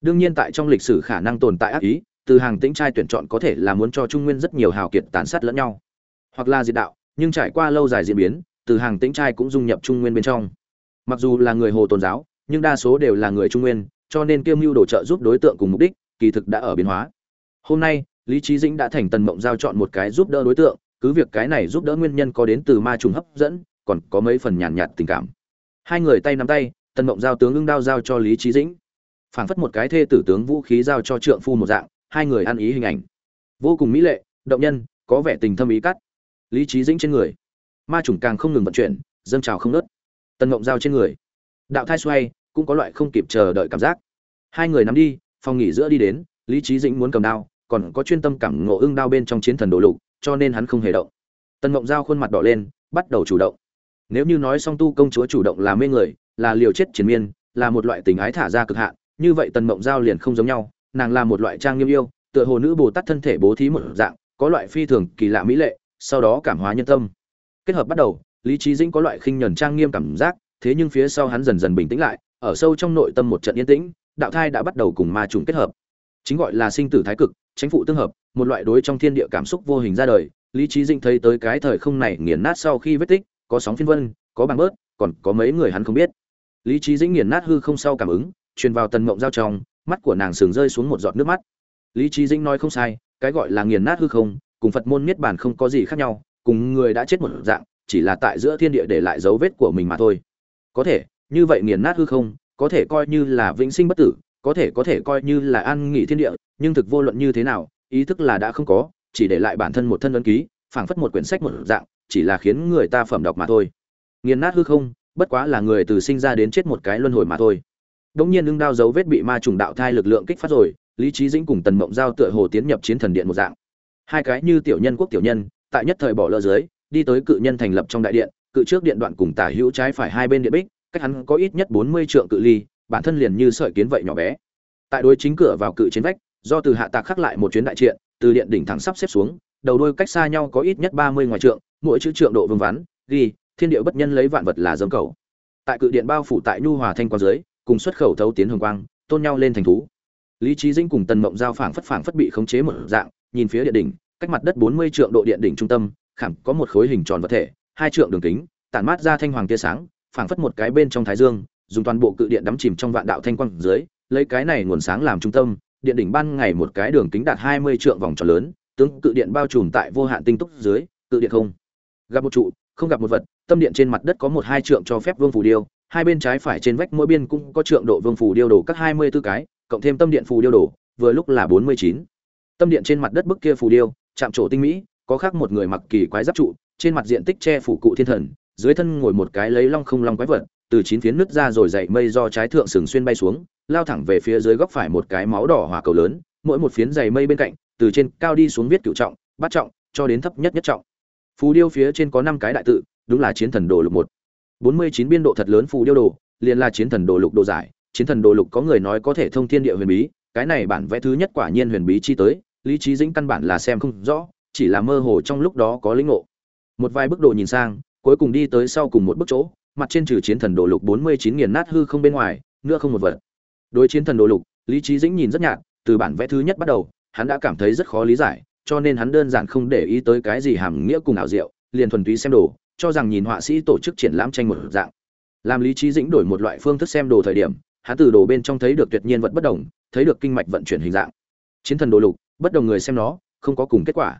Đương nhiên tại trong lịch sử khả năng tồn tại ác ý từ hàng tĩnh trai tuyển chọn có thể là muốn cho trung nguyên rất nhiều hào kiệt tàn sát lẫn nhau. Hoặc là diệt đạo nhưng trải qua lâu dài diễn biến từ hàng tĩnh trai cũng dung nhập trung nguyên bên trong. Mặc dù là người hồ tôn giáo nhưng đa số đều là người trung nguyên cho nên kiêm mưu đồ trợ giúp đối tượng cùng mục đích kỳ thực đã ở biến hóa. Hôm nay lý trí dĩnh đã thành tần mộng giao chọn một cái giúp đỡ đối tượng cứ việc cái này giúp đỡ nguyên nhân có đến từ ma trùng hấp dẫn còn có mấy phần nhàn nhạt, nhạt tình cảm. Hai người tay nắm tay tần mộng giao tướng ưng đao giao cho lý trí dĩnh. Phảng phất một cái thê tử tướng vũ khí giao cho trượng phu một dạng, hai người ăn ý hình ảnh. Vô cùng mỹ lệ, động nhân, có vẻ tình thâm ý cắt. Lý trí dĩnh trên người. Ma trùng càng không ngừng vận chuyển, dâng trào không nớt tần mộng giao trên người. Đạo thai xoay, cũng có loại không kịp chờ đợi cảm giác. Hai người nắm đi, phòng nghỉ giữa đi đến, lý trí dĩnh muốn cầm đao, còn có chuyên tâm cảm ngộ ưng đao bên trong chiến thần đồ lục, cho nên hắn không hề động. Tần mộng giao khuôn mặt đỏ lên, bắt đầu chủ động nếu như nói song tu công chúa chủ động là mê người, là liều chết triền miên, là một loại tình ái thả ra cực hạn, như vậy tần mộng giao liền không giống nhau, nàng là một loại trang nghiêm yêu, tựa hồ nữ bồ tát thân thể bố thí một dạng, có loại phi thường kỳ lạ mỹ lệ, sau đó cảm hóa nhân tâm. Kết hợp bắt đầu, lý trí dĩnh có loại khinh nhẫn trang nghiêm cảm giác, thế nhưng phía sau hắn dần dần bình tĩnh lại, ở sâu trong nội tâm một trận yên tĩnh, đạo thai đã bắt đầu cùng ma trùng kết hợp. Chính gọi là sinh tử thái cực tránh phụ tương hợp, một loại đối trong thiên địa cảm xúc vô hình ra đời, lý trí dĩnh thấy tới cái thời không này nghiền nát sau khi vết tích có sóng phiên vân, có bằng bớt, còn có mấy người hắn không biết. Lý trí dĩnh nghiền nát hư không sau cảm ứng, truyền vào tần mộng giao trong, mắt của nàng sừng rơi xuống một giọt nước mắt. Lý trí dĩnh nói không sai, cái gọi là nghiền nát hư không, cùng phật môn niết bàn không có gì khác nhau, cùng người đã chết một dạng, chỉ là tại giữa thiên địa để lại dấu vết của mình mà thôi. Có thể, như vậy nghiền nát hư không, có thể coi như là vĩnh sinh bất tử, có thể có thể coi như là an nghỉ thiên địa, nhưng thực vô luận như thế nào, ý thức là đã không có, chỉ để lại bản thân một thân ấn ký, phảng phất một quyển sách một dạng chỉ là khiến người ta phẩm đọc mà thôi. Nghiền nát hư không, bất quá là người từ sinh ra đến chết một cái luân hồi mà thôi. Đống nhiên ưng đao dấu vết bị ma trùng đạo thai lực lượng kích phát rồi, lý trí dĩnh cùng tần mộng giao tựa hồ tiến nhập chiến thần điện một dạng. Hai cái như tiểu nhân quốc tiểu nhân, tại nhất thời bỏ lỡ dưới, đi tới cự nhân thành lập trong đại điện, cự trước điện đoạn cùng tả hữu trái phải hai bên điện bích, cách hắn có ít nhất bốn mươi trượng cự ly, bản thân liền như sợi kiến vậy nhỏ bé. Tại đối chính cửa vào cự chiến vách, do từ hạ tạc khắc lại một chuyến đại triện, từ điện đỉnh thẳng sắp xếp xuống, đầu đôi cách xa nhau có ít nhất ba mươi ngoài trượng mỗi chữ trượng độ vương vắn, ghi, thiên địa bất nhân lấy vạn vật là dâm cầu. Tại cự điện bao phủ tại nhu hòa thanh quang dưới, cùng xuất khẩu thấu tiến hồng quang, tôn nhau lên thành thú. Lý trí dinh cùng tần mộng giao phảng phất phảng phất bị khống chế một dạng, nhìn phía địa đỉnh, cách mặt đất bốn mươi trượng độ điện đỉnh trung tâm, khảm có một khối hình tròn vật thể, hai trượng đường kính, tản mát ra thanh hoàng tia sáng, phảng phất một cái bên trong thái dương, dùng toàn bộ cự điện đắm chìm trong vạn đạo thanh quang dưới, lấy cái này nguồn sáng làm trung tâm, điện đỉnh ban ngày một cái đường kính đạt hai mươi trượng vòng tròn lớn, tướng cự điện bao trùm tại vô hạn tinh túc dưới, cự điện không gặp một trụ, không gặp một vật, tâm điện trên mặt đất có một hai trượng cho phép vương phù điêu, hai bên trái phải trên vách mỗi biên cũng có trượng độ vương phù điêu đổ các hai mươi 24 cái, cộng thêm tâm điện phù điêu đổ, vừa lúc là bốn mươi chín. Tâm điện trên mặt đất bức kia phù điêu, chạm trổ tinh mỹ, có khác một người mặc kỳ quái giáp trụ, trên mặt diện tích che phủ cụ thiên thần, dưới thân ngồi một cái lấy long không long quái vật, từ chín phiến nứt ra rồi dậy mây do trái thượng sừng xuyên bay xuống, lao thẳng về phía dưới góc phải một cái máu đỏ hỏa cầu lớn, mỗi một phiến dày mây bên cạnh, từ trên cao đi xuống viết cựu trọng, bát trọng, cho đến thấp nhất nhất trọng phù điêu phía trên có năm cái đại tự, đúng là chiến thần đồ lục một. Bốn mươi chín biên độ thật lớn phù điêu đồ, liền là chiến thần đồ lục đồ giải. Chiến thần đồ lục có người nói có thể thông thiên địa huyền bí, cái này bản vẽ thứ nhất quả nhiên huyền bí chi tới, lý trí dĩnh căn bản là xem không rõ, chỉ là mơ hồ trong lúc đó có linh ngộ. Một vài bức độ nhìn sang, cuối cùng đi tới sau cùng một bức chỗ, mặt trên trừ chiến thần đồ lục bốn mươi chín nghiền nát hư không bên ngoài, nữa không một vật. Đối chiến thần đồ lục, lý trí dĩnh nhìn rất nhạt, từ bản vẽ thứ nhất bắt đầu, hắn đã cảm thấy rất khó lý giải cho nên hắn đơn giản không để ý tới cái gì hàm nghĩa cùng ảo diệu, liền thuần túy xem đồ, cho rằng nhìn họa sĩ tổ chức triển lãm tranh một dạng. Làm lý trí dĩnh đổi một loại phương thức xem đồ thời điểm, hắn từ đồ bên trong thấy được tuyệt nhiên vật bất đồng, thấy được kinh mạch vận chuyển hình dạng. Chiến thần đồ lục, bất đồng người xem nó, không có cùng kết quả.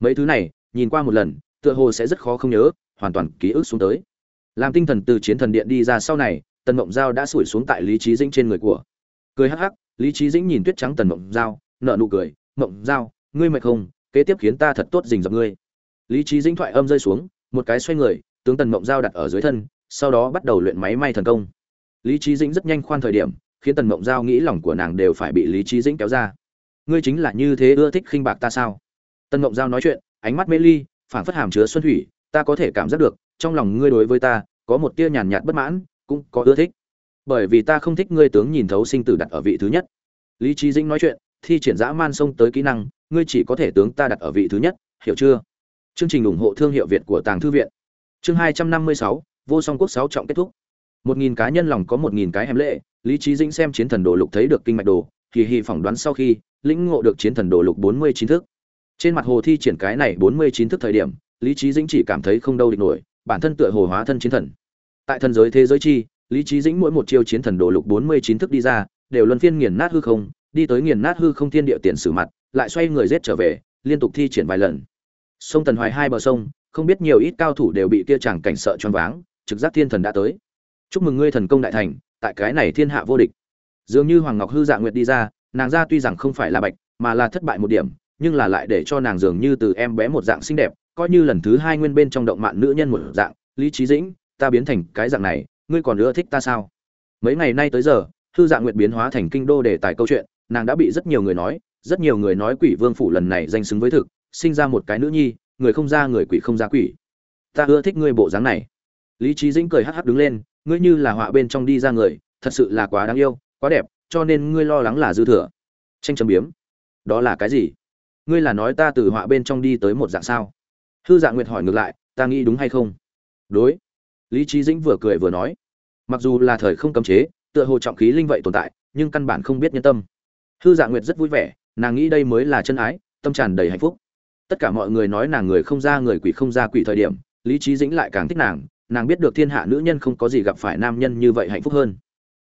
Mấy thứ này, nhìn qua một lần, tựa hồ sẽ rất khó không nhớ, hoàn toàn ký ức xuống tới. Làm tinh thần từ chiến thần điện đi ra sau này, tần mộng giao đã sủi xuống tại lý trí dĩnh trên người của. Cười hắc hắc, lý trí dĩnh nhìn tuyết trắng tần mộng giao, nở nụ cười, mộng giao ngươi mệt không, kế tiếp khiến ta thật tốt dình dập ngươi. Lý trí dĩnh thoại âm rơi xuống, một cái xoay người, tướng tần mộng giao đặt ở dưới thân, sau đó bắt đầu luyện máy may thần công. Lý trí dĩnh rất nhanh khoan thời điểm, khiến tần mộng giao nghĩ lòng của nàng đều phải bị lý trí dĩnh kéo ra. Ngươi chính là như thế ưa thích khinh bạc ta sao? Tần mộng giao nói chuyện, ánh mắt mê ly, phảng phất hàm chứa xuân thủy, ta có thể cảm giác được, trong lòng ngươi đối với ta, có một tia nhàn nhạt bất mãn, cũng có ưa thích. Bởi vì ta không thích ngươi tướng nhìn thấu sinh tử đặt ở vị thứ nhất. Lý trí dĩnh nói chuyện, thi triển dã man sông tới kỹ năng ngươi chỉ có thể tướng ta đặt ở vị thứ nhất, hiểu chưa? Chương trình ủng hộ thương hiệu việt của tàng thư viện. Chương hai trăm năm mươi sáu, vô song quốc sáu trọng kết thúc. Một nghìn cá nhân lòng có một nghìn cái hẻm lệ, lý Chí dĩnh xem chiến thần đồ lục thấy được kinh mạch đồ kỳ hi phỏng đoán sau khi, lĩnh ngộ được chiến thần đồ lục bốn mươi chín thức. Trên mặt hồ thi triển cái này bốn mươi chín thức thời điểm, lý Chí dĩnh chỉ cảm thấy không đâu địch nổi, bản thân tựa hồ hóa thân chiến thần. Tại thần giới thế giới chi, lý Chí dĩnh mỗi một chiêu chiến thần đồ lục bốn mươi chín thức đi ra, đều luân phiên nghiền nát hư không, đi tới nghiền nát hư không thiên địa tiền sử mặt lại xoay người rết trở về, liên tục thi triển vài lần. Sông tần hoài hai bờ sông, không biết nhiều ít cao thủ đều bị kia chàng cảnh sợ choáng váng, trực giác thiên thần đã tới. Chúc mừng ngươi thần công đại thành, tại cái này thiên hạ vô địch. Dường như hoàng ngọc hư dạ nguyệt đi ra, nàng ra tuy rằng không phải là bạch, mà là thất bại một điểm, nhưng là lại để cho nàng dường như từ em bé một dạng xinh đẹp, coi như lần thứ hai nguyên bên trong động mạn nữ nhân một dạng. Lý trí dĩnh, ta biến thành cái dạng này, ngươi còn nữa thích ta sao? Mấy ngày nay tới giờ, hư dạ nguyệt biến hóa thành kinh đô để tài câu chuyện, nàng đã bị rất nhiều người nói rất nhiều người nói quỷ vương phủ lần này danh xứng với thực, sinh ra một cái nữ nhi, người không ra người quỷ không ra quỷ. Ta ưa thích ngươi bộ dáng này. Lý trí dĩnh cười hắc hắc đứng lên, ngươi như là họa bên trong đi ra người, thật sự là quá đáng yêu, quá đẹp, cho nên ngươi lo lắng là dư thừa. Tranh trầm biếm. Đó là cái gì? Ngươi là nói ta từ họa bên trong đi tới một dạng sao? Hư dạng nguyệt hỏi ngược lại, ta nghĩ đúng hay không? Đối. Lý trí dĩnh vừa cười vừa nói. Mặc dù là thời không cấm chế, tựa hồ trọng khí linh vậy tồn tại, nhưng căn bản không biết nhân tâm. Hư dạng nguyệt rất vui vẻ nàng nghĩ đây mới là chân ái, tâm tràn đầy hạnh phúc. Tất cả mọi người nói nàng người không ra người quỷ không ra quỷ thời điểm, lý trí dĩnh lại càng thích nàng nàng biết được thiên hạ nữ nhân không có gì gặp phải nam nhân như vậy hạnh phúc hơn.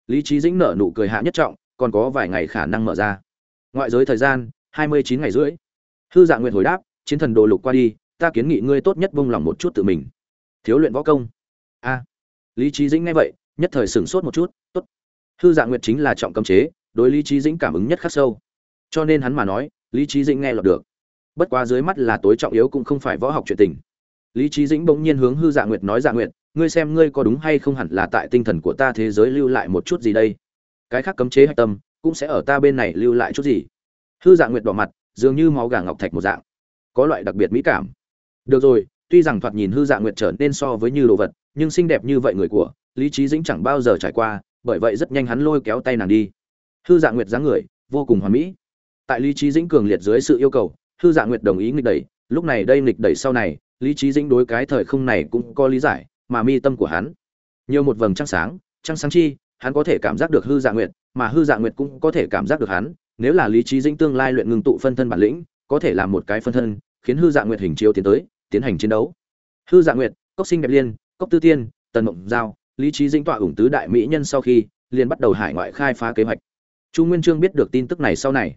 Lý trí dĩnh nở nụ cười hạ nhất trọng, còn có vài ngày khả năng mở ra. Ngoại giới thời gian, hai mươi chín ngày rưỡi. Hư dạng nguyện hồi đáp, chiến thần đồ lục qua đi, ta kiến nghị ngươi tốt nhất vung lòng một chút tự mình. Thiếu luyện võ công. A. Lý trí dĩnh nghe vậy, nhất thời sửng sốt một chút, tốt. Hư dạng nguyệt chính là trọng cấm chế, đối lý trí dĩnh cảm ứng nhất khắc sâu cho nên hắn mà nói, lý trí dĩnh nghe lọt được. Bất quá dưới mắt là tối trọng yếu cũng không phải võ học chuyện tình. Lý trí dĩnh bỗng nhiên hướng hư dạ nguyệt nói dạ nguyệt, ngươi xem ngươi có đúng hay không hẳn là tại tinh thần của ta thế giới lưu lại một chút gì đây? Cái khác cấm chế hạch tâm, cũng sẽ ở ta bên này lưu lại chút gì? Hư dạ nguyệt đỏ mặt, dường như máu gà ngọc thạch một dạng. Có loại đặc biệt mỹ cảm. Được rồi, tuy rằng thoạt nhìn hư dạ nguyệt trở nên so với như đồ vật, nhưng xinh đẹp như vậy người của lý trí dĩnh chẳng bao giờ trải qua, bởi vậy rất nhanh hắn lôi kéo tay nàng đi. Hư dạ nguyệt dáng người, vô cùng hoàn mỹ tại lý trí dĩnh cường liệt dưới sự yêu cầu, hư dạ nguyệt đồng ý nghịch đẩy. Lúc này đây nghịch đẩy sau này, lý trí dĩnh đối cái thời không này cũng có lý giải, mà mi tâm của hắn nhiều một vầng trăng sáng trăng sáng chi, hắn có thể cảm giác được hư dạ nguyệt, mà hư dạ nguyệt cũng có thể cảm giác được hắn. Nếu là lý trí dĩnh tương lai luyện ngưng tụ phân thân bản lĩnh, có thể làm một cái phân thân, khiến hư dạ nguyệt hình chiếu tiến tới, tiến hành chiến đấu. Hư dạ nguyệt, cốc sinh đẹp liên, cốc tư tiên, tần mộng giao, lý trí dĩnh tọa ủng tứ đại mỹ nhân sau khi, liền bắt đầu hải ngoại khai phá kế hoạch. Chu nguyên trương biết được tin tức này sau này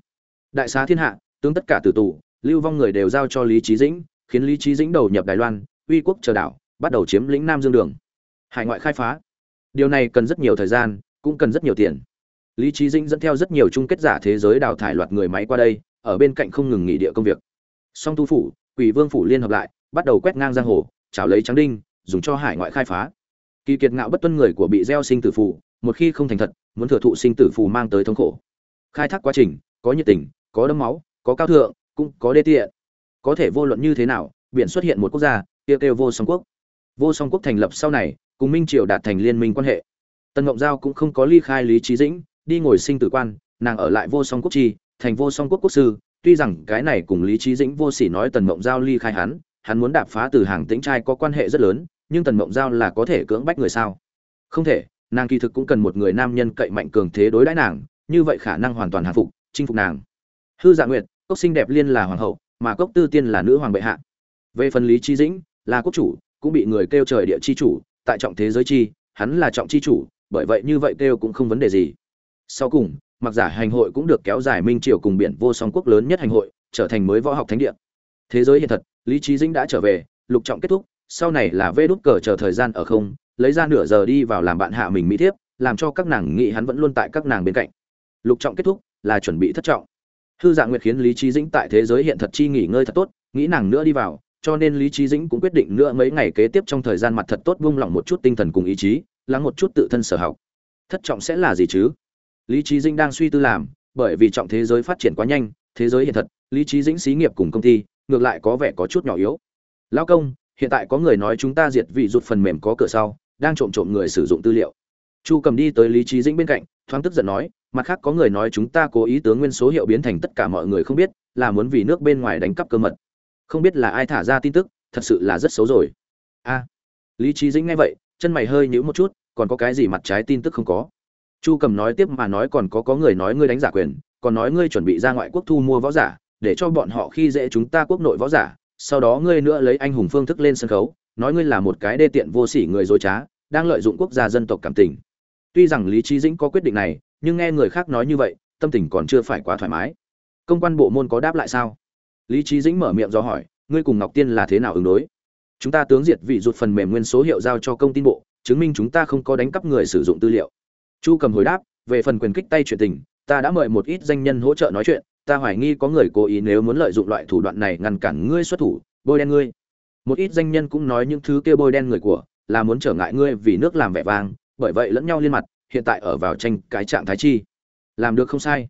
đại xá thiên hạ, tướng tất cả tử tù, lưu vong người đều giao cho lý trí dĩnh, khiến lý trí dĩnh đầu nhập đài loan, uy quốc chờ đảo, bắt đầu chiếm lĩnh nam dương đường. Hải ngoại khai phá. Điều này cần rất nhiều thời gian, cũng cần rất nhiều tiền. Lý trí dĩnh dẫn theo rất nhiều chung kết giả thế giới đào thải loạt người máy qua đây, ở bên cạnh không ngừng nghỉ địa công việc. Song tu phủ, quỷ vương phủ liên hợp lại, bắt đầu quét ngang giang hồ trào lấy trắng đinh, dùng cho hải ngoại khai phá. Kỳ kiệt ngạo bất tuân người của bị gieo sinh tử phù, một khi không thành thật, muốn thừa thụ sinh tử phù mang tới thống khổ. Khai thác quá trình, có nhiệt tình có đấm máu, có cao thượng, cũng có đê tiện. Có thể vô luận như thế nào, biển xuất hiện một quốc gia, kia kêu vô song quốc. Vô song quốc thành lập sau này, cùng minh triều đạt thành liên minh quan hệ. Tần ngộng giao cũng không có ly khai lý trí dĩnh, đi ngồi sinh tử quan, nàng ở lại vô song quốc chi, thành vô song quốc quốc sư. Tuy rằng cái này cùng lý trí dĩnh vô sỉ nói tần ngộng giao ly khai hắn hắn muốn đạp phá từ hàng tĩnh trai có quan hệ rất lớn, nhưng tần ngộng giao là có thể cưỡng bách người sao? Không thể, nàng kỳ thực cũng cần một người nam nhân cậy mạnh cường thế đối đãi nàng, như vậy khả năng hoàn toàn hạ phục, chinh phục nàng hư dạ nguyệt, cốc sinh đẹp liên là hoàng hậu, mà cốc tư tiên là nữ hoàng bệ hạ. Về phần lý trí dĩnh, là quốc chủ, cũng bị người kêu trời địa chi chủ, tại trọng thế giới chi, hắn là trọng chi chủ, bởi vậy như vậy kêu cũng không vấn đề gì. Sau cùng, mặc giả hành hội cũng được kéo dài minh triều cùng biển vô song quốc lớn nhất hành hội, trở thành mới võ học thánh địa. Thế giới hiện thật, lý trí dĩnh đã trở về, lục trọng kết thúc, sau này là vê đút cờ chờ thời gian ở không, lấy ra nửa giờ đi vào làm bạn hạ mình mỹ thiếp, làm cho các nàng nghĩ hắn vẫn luôn tại các nàng bên cạnh. Lục trọng kết thúc, là chuẩn bị thất trọng hư dạng nguyệt khiến lý trí dĩnh tại thế giới hiện thật chi nghỉ ngơi thật tốt, nghĩ nàng nữa đi vào, cho nên lý trí dĩnh cũng quyết định nữa mấy ngày kế tiếp trong thời gian mặt thật tốt buông lỏng một chút tinh thần cùng ý chí, lắng một chút tự thân sở học. Thất trọng sẽ là gì chứ? Lý trí dĩnh đang suy tư làm, bởi vì trọng thế giới phát triển quá nhanh, thế giới hiện thật, lý trí dĩnh xí nghiệp cùng công ty, ngược lại có vẻ có chút nhỏ yếu. Lao công, hiện tại có người nói chúng ta diệt vị rụt phần mềm có cửa sau, đang trộm trộm người sử dụng tư liệu. Chu cầm đi tới lý trí dĩnh bên cạnh, thoáng tức giận nói mặt khác có người nói chúng ta cố ý tướng nguyên số hiệu biến thành tất cả mọi người không biết, là muốn vì nước bên ngoài đánh cắp cơ mật. Không biết là ai thả ra tin tức, thật sự là rất xấu rồi. A. Lý trí dĩnh nghe vậy, chân mày hơi nhíu một chút, còn có cái gì mặt trái tin tức không có? Chu cầm nói tiếp mà nói còn có có người nói ngươi đánh giả quyền, còn nói ngươi chuẩn bị ra ngoại quốc thu mua võ giả, để cho bọn họ khi dễ chúng ta quốc nội võ giả, sau đó ngươi nữa lấy anh hùng phương thức lên sân khấu, nói ngươi là một cái đê tiện vô sỉ người dối trá, đang lợi dụng quốc gia dân tộc cảm tình. Tuy rằng lý trí dĩnh có quyết định này nhưng nghe người khác nói như vậy, tâm tình còn chưa phải quá thoải mái. Công quan bộ môn có đáp lại sao? Lý trí dĩnh mở miệng do hỏi, ngươi cùng ngọc tiên là thế nào ứng đối? Chúng ta tướng diệt vị rụt phần mềm nguyên số hiệu giao cho công tin bộ, chứng minh chúng ta không có đánh cắp người sử dụng tư liệu. Chu cầm hồi đáp, về phần quyền kích tay chuyện tình, ta đã mời một ít danh nhân hỗ trợ nói chuyện, ta hoài nghi có người cố ý nếu muốn lợi dụng loại thủ đoạn này ngăn cản ngươi xuất thủ, bôi đen ngươi. Một ít danh nhân cũng nói những thứ kia bôi đen người của, là muốn trở ngại ngươi vì nước làm vẻ vang, bởi vậy lẫn nhau liên mặt hiện tại ở vào tranh cái trạng thái chi. Làm được không sai.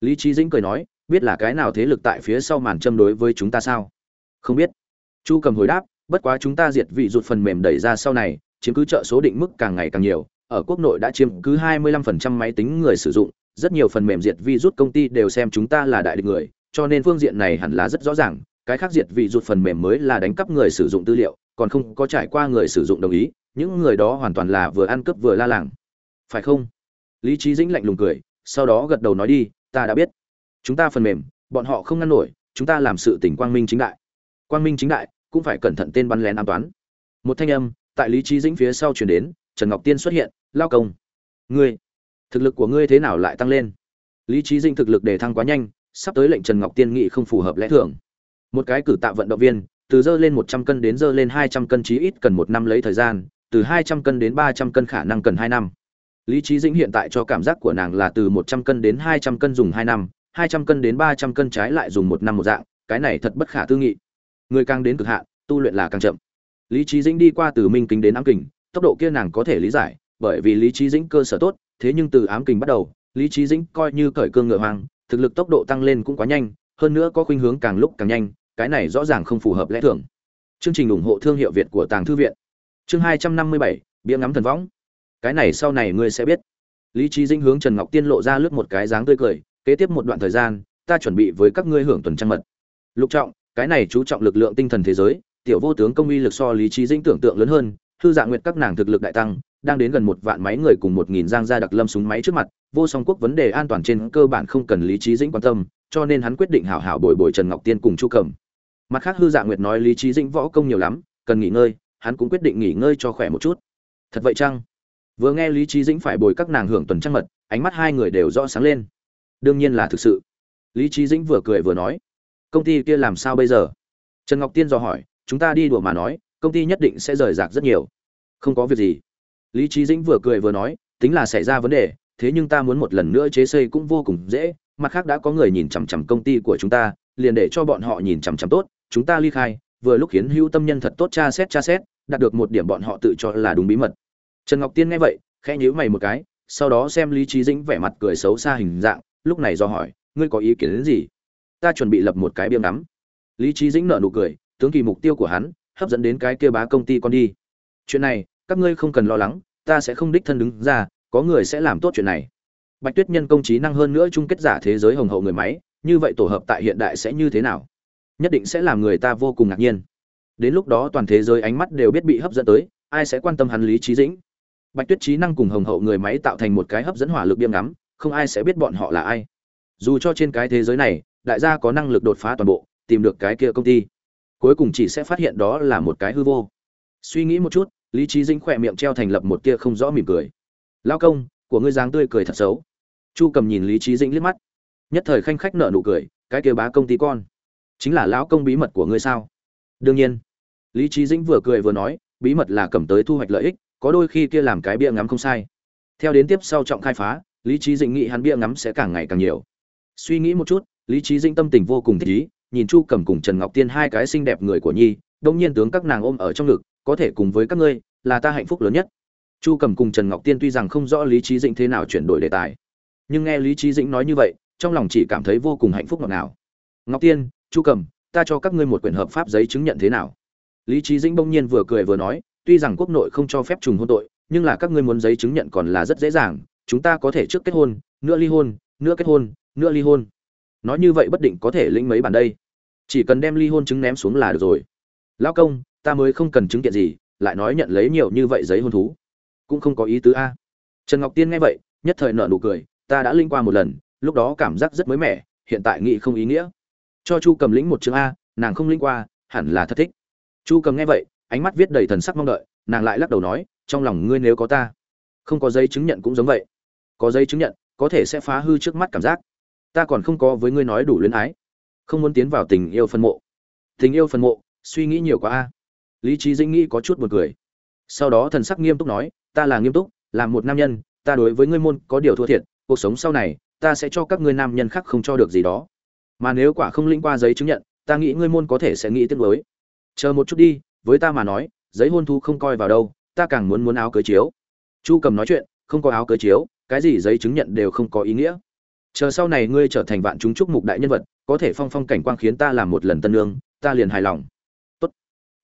Lý trí dĩnh cười nói, biết là cái nào thế lực tại phía sau màn châm đối với chúng ta sao? Không biết. Chu cầm hồi đáp, bất quá chúng ta diệt vị rụt phần mềm đẩy ra sau này, chiếm cứ trợ số định mức càng ngày càng nhiều, ở quốc nội đã chiếm cứ 25% máy tính người sử dụng, rất nhiều phần mềm diệt vi rút công ty đều xem chúng ta là đại địch người, cho nên phương diện này hẳn là rất rõ ràng, cái khác diệt vị rút phần mềm mới là đánh cắp người sử dụng tư liệu, còn không có trải qua người sử dụng đồng ý, những người đó hoàn toàn là vừa ăn cướp vừa la làng phải không? Lý trí dĩnh lạnh lùng cười, sau đó gật đầu nói đi, ta đã biết. Chúng ta phần mềm, bọn họ không ngăn nổi, chúng ta làm sự tỉnh quang minh chính đại. Quang minh chính đại cũng phải cẩn thận tên bắn lén an toán một thanh âm tại lý trí dĩnh phía sau chuyển đến, trần ngọc tiên xuất hiện, lao công. Ngươi, thực lực của ngươi thế nào lại tăng lên? Lý trí dĩnh thực lực đề thăng quá nhanh, sắp tới lệnh trần ngọc tiên nghị không phù hợp lẽ thường. Một cái cử tạ vận động viên, từ dơ lên một trăm cân đến dơ lên hai trăm cân chí ít cần một năm lấy thời gian, từ hai trăm cân đến ba trăm cân khả năng cần hai năm lý trí dĩnh hiện tại cho cảm giác của nàng là từ một trăm cân đến hai trăm cân dùng hai năm, hai trăm cân đến ba trăm cân trái lại dùng một năm một dạng, cái này thật bất khả tư nghị. Người càng đến cực hạn, tu luyện là càng chậm. Lý trí dĩnh đi qua từ minh kính đến ám kình, tốc độ kia nàng có thể lý giải, bởi vì lý trí dĩnh cơ sở tốt, thế nhưng từ ám kình bắt đầu, lý trí dĩnh coi như cởi cương ngựa hoang, thực lực tốc độ tăng lên cũng quá nhanh, hơn nữa có khuynh hướng càng lúc càng nhanh, cái này rõ ràng không phù hợp lẽ thường. Chương trình ủng hộ thương hiệu việt của tàng thư viện. Chương hai trăm năm mươi bảy, bia ngắm thần võng cái này sau này ngươi sẽ biết. Lý trí dinh hướng trần ngọc tiên lộ ra lướt một cái dáng tươi cười, kế tiếp một đoạn thời gian, ta chuẩn bị với các ngươi hưởng tuần trăng mật. Lục trọng, cái này chú trọng lực lượng tinh thần thế giới, tiểu vô tướng công uy lực so lý trí dinh tưởng tượng lớn hơn, thư dạng nguyện các nàng thực lực đại tăng, đang đến gần một vạn máy người cùng một nghìn giang gia đặc lâm súng máy trước mặt, vô song quốc vấn đề an toàn trên cơ bản không cần lý trí dĩnh quan tâm, cho nên hắn quyết định hảo hảo bồi bồi trần ngọc tiên cùng chu cầm. Mặt khác hư dạng nguyệt nói lý trí dĩnh võ công nhiều lắm, cần nghỉ ngơi, hắn cũng quyết định nghỉ ngơi cho khỏe một chút. Thật vậy chăng? Vừa nghe lý trí dĩnh phải bồi các nàng hưởng tuần trăng mật, ánh mắt hai người đều rõ sáng lên. Đương nhiên là thực sự. Lý trí dĩnh vừa cười vừa nói, công ty kia làm sao bây giờ? Trần ngọc tiên dò hỏi, chúng ta đi đùa mà nói, công ty nhất định sẽ rời rạc rất nhiều. Không có việc gì. Lý trí dĩnh vừa cười vừa nói, tính là xảy ra vấn đề, thế nhưng ta muốn một lần nữa chế xây cũng vô cùng dễ, mặt khác đã có người nhìn chằm chằm công ty của chúng ta, liền để cho bọn họ nhìn chằm chằm tốt, chúng ta ly khai, vừa lúc khiến hữu tâm nhân thật tốt tra xét tra xét, đạt được một điểm bọn họ tự cho là đúng bí mật trần ngọc tiên nghe vậy, khẽ nhíu mày một cái, sau đó xem lý trí dĩnh vẻ mặt cười xấu xa hình dạng, lúc này do hỏi, ngươi có ý kiến đến gì? Ta chuẩn bị lập một cái biêm ngắm. Lý trí dĩnh nợ nụ cười, tướng kỳ mục tiêu của hắn, hấp dẫn đến cái kia bá công ty con đi. Chuyện này, các ngươi không cần lo lắng, ta sẽ không đích thân đứng ra, có người sẽ làm tốt chuyện này. Bạch tuyết nhân công trí năng hơn nữa chung kết giả thế giới hồng hậu người máy, như vậy tổ hợp tại hiện đại sẽ như thế nào? Nhất định sẽ làm người ta vô cùng ngạc nhiên. Đến lúc đó toàn thế giới ánh mắt đều biết bị hấp dẫn tới, ai sẽ quan tâm hắn lý trí dĩnh? Bạch tuyết trí năng cùng hồng hậu người máy tạo thành một cái hấp dẫn hỏa lực biêm ngắm, không ai sẽ biết bọn họ là ai. Dù cho trên cái thế giới này, đại gia có năng lực đột phá toàn bộ, tìm được cái kia công ty, cuối cùng chỉ sẽ phát hiện đó là một cái hư vô. Suy nghĩ một chút, lý trí dĩnh khỏe miệng treo thành lập một kia không rõ mỉm cười. Lao công, của ngươi dáng tươi cười thật xấu. Chu cầm nhìn lý trí dĩnh liếc mắt. Nhất thời khanh khách nợ nụ cười, cái kia bá công ty con, chính là lão công bí mật của ngươi sao? Đương nhiên. Lý trí dĩnh vừa cười vừa nói, bí mật là cầm tới thu hoạch lợi ích có đôi khi kia làm cái bia ngắm không sai. Theo đến tiếp sau trọng khai phá, lý trí dĩnh nghĩ hắn bia ngắm sẽ càng ngày càng nhiều. Suy nghĩ một chút, lý trí dĩnh tâm tình vô cùng thích ý, nhìn chu cầm cùng trần ngọc tiên hai cái xinh đẹp người của nhi, đông nhiên tướng các nàng ôm ở trong ngực, có thể cùng với các ngươi, là ta hạnh phúc lớn nhất. Chu cầm cùng trần ngọc tiên tuy rằng không rõ lý trí dĩnh thế nào chuyển đổi đề tài, nhưng nghe lý trí dĩnh nói như vậy, trong lòng chỉ cảm thấy vô cùng hạnh phúc ngọt ngào. Ngọc tiên, chu cầm ta cho các ngươi một quyển hợp pháp giấy chứng nhận thế nào? Lý trí dĩnh bỗng nhiên vừa cười vừa nói tuy rằng quốc nội không cho phép trùng hôn tội, nhưng là các ngươi muốn giấy chứng nhận còn là rất dễ dàng, chúng ta có thể trước kết hôn, nữa ly hôn, nữa kết hôn, nữa ly hôn. Nói như vậy bất định có thể lĩnh mấy bản đây? Chỉ cần đem ly hôn chứng ném xuống là được rồi. Lão công, ta mới không cần chứng kiện gì, lại nói nhận lấy nhiều như vậy giấy hôn thú. Cũng không có ý tứ a. Trần ngọc tiên nghe vậy, nhất thời nợ nụ cười, ta đã linh qua một lần, lúc đó cảm giác rất mới mẻ, hiện tại nghĩ không ý nghĩa. Cho chu cầm lĩnh một chương a, nàng không linh qua, hẳn là thật thích. Chu cầm nghe vậy ánh mắt viết đầy thần sắc mong đợi, nàng lại lắc đầu nói, trong lòng ngươi nếu có ta, không có giấy chứng nhận cũng giống vậy. Có giấy chứng nhận, có thể sẽ phá hư trước mắt cảm giác. Ta còn không có với ngươi nói đủ luyến ái. Không muốn tiến vào tình yêu phân mộ. Tình yêu phân mộ? Suy nghĩ nhiều quá a. Lý trí dĩnh nghĩ có chút buồn cười. Sau đó thần sắc nghiêm túc nói, ta là nghiêm túc làm một nam nhân, ta đối với ngươi môn có điều thua thiệt, cuộc sống sau này, ta sẽ cho các ngươi nam nhân khác không cho được gì đó. Mà nếu quả không lĩnh qua giấy chứng nhận, ta nghĩ ngươi môn có thể sẽ nghĩ tiếc lối chờ một chút đi với ta mà nói, giấy hôn thu không coi vào đâu, ta càng muốn muốn áo cưới chiếu. Chu cầm nói chuyện, không có áo cưới chiếu, cái gì giấy chứng nhận đều không có ý nghĩa. Chờ sau này ngươi trở thành vạn chúng chúc mục đại nhân vật, có thể phong phong cảnh quang khiến ta làm một lần tân lương ta liền hài lòng. Tốt.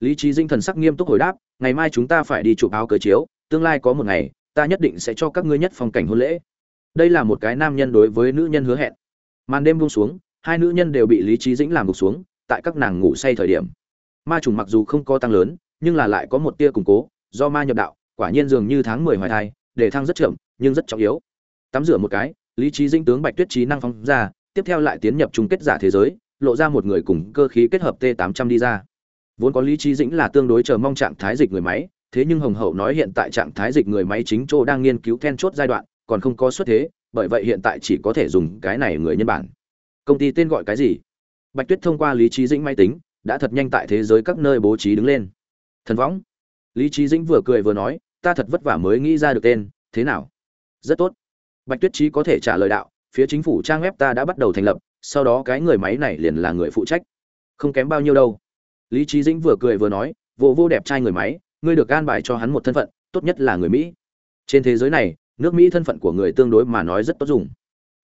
Lý trí dinh thần sắc nghiêm túc hồi đáp, ngày mai chúng ta phải đi chụp áo cưới chiếu, tương lai có một ngày, ta nhất định sẽ cho các ngươi nhất phong cảnh hôn lễ. Đây là một cái nam nhân đối với nữ nhân hứa hẹn. Màn đêm buông xuống, hai nữ nhân đều bị lý trí dĩnh làm gục xuống, tại các nàng ngủ say thời điểm ma trùng mặc dù không có tăng lớn, nhưng là lại có một tia củng cố, do ma nhập đạo, quả nhiên dường như tháng mười hoài thai, để thăng rất chậm, nhưng rất trọng yếu. Tắm rửa một cái, lý trí dinh tướng bạch tuyết trí năng phóng ra, tiếp theo lại tiến nhập chung kết giả thế giới, lộ ra một người cùng cơ khí kết hợp t 800 đi ra. Vốn có lý trí dĩnh là tương đối chờ mong trạng thái dịch người máy, thế nhưng hồng hậu nói hiện tại trạng thái dịch người máy chính chỗ đang nghiên cứu then chốt giai đoạn, còn không có xuất thế, bởi vậy hiện tại chỉ có thể dùng cái này người nhân bản. Công ty tên gọi cái gì? Bạch tuyết thông qua lý trí dĩnh máy tính đã thật nhanh tại thế giới các nơi bố trí đứng lên. Thần võng. Lý trí dĩnh vừa cười vừa nói, ta thật vất vả mới nghĩ ra được tên, thế nào? Rất tốt. Bạch tuyết trí có thể trả lời đạo, phía chính phủ trang web ta đã bắt đầu thành lập, sau đó cái người máy này liền là người phụ trách. Không kém bao nhiêu đâu. Lý trí dĩnh vừa cười vừa nói, vô vô đẹp trai người máy, ngươi được gan bài cho hắn một thân phận, tốt nhất là người mỹ. Trên thế giới này, nước mỹ thân phận của người tương đối mà nói rất tốt dùng.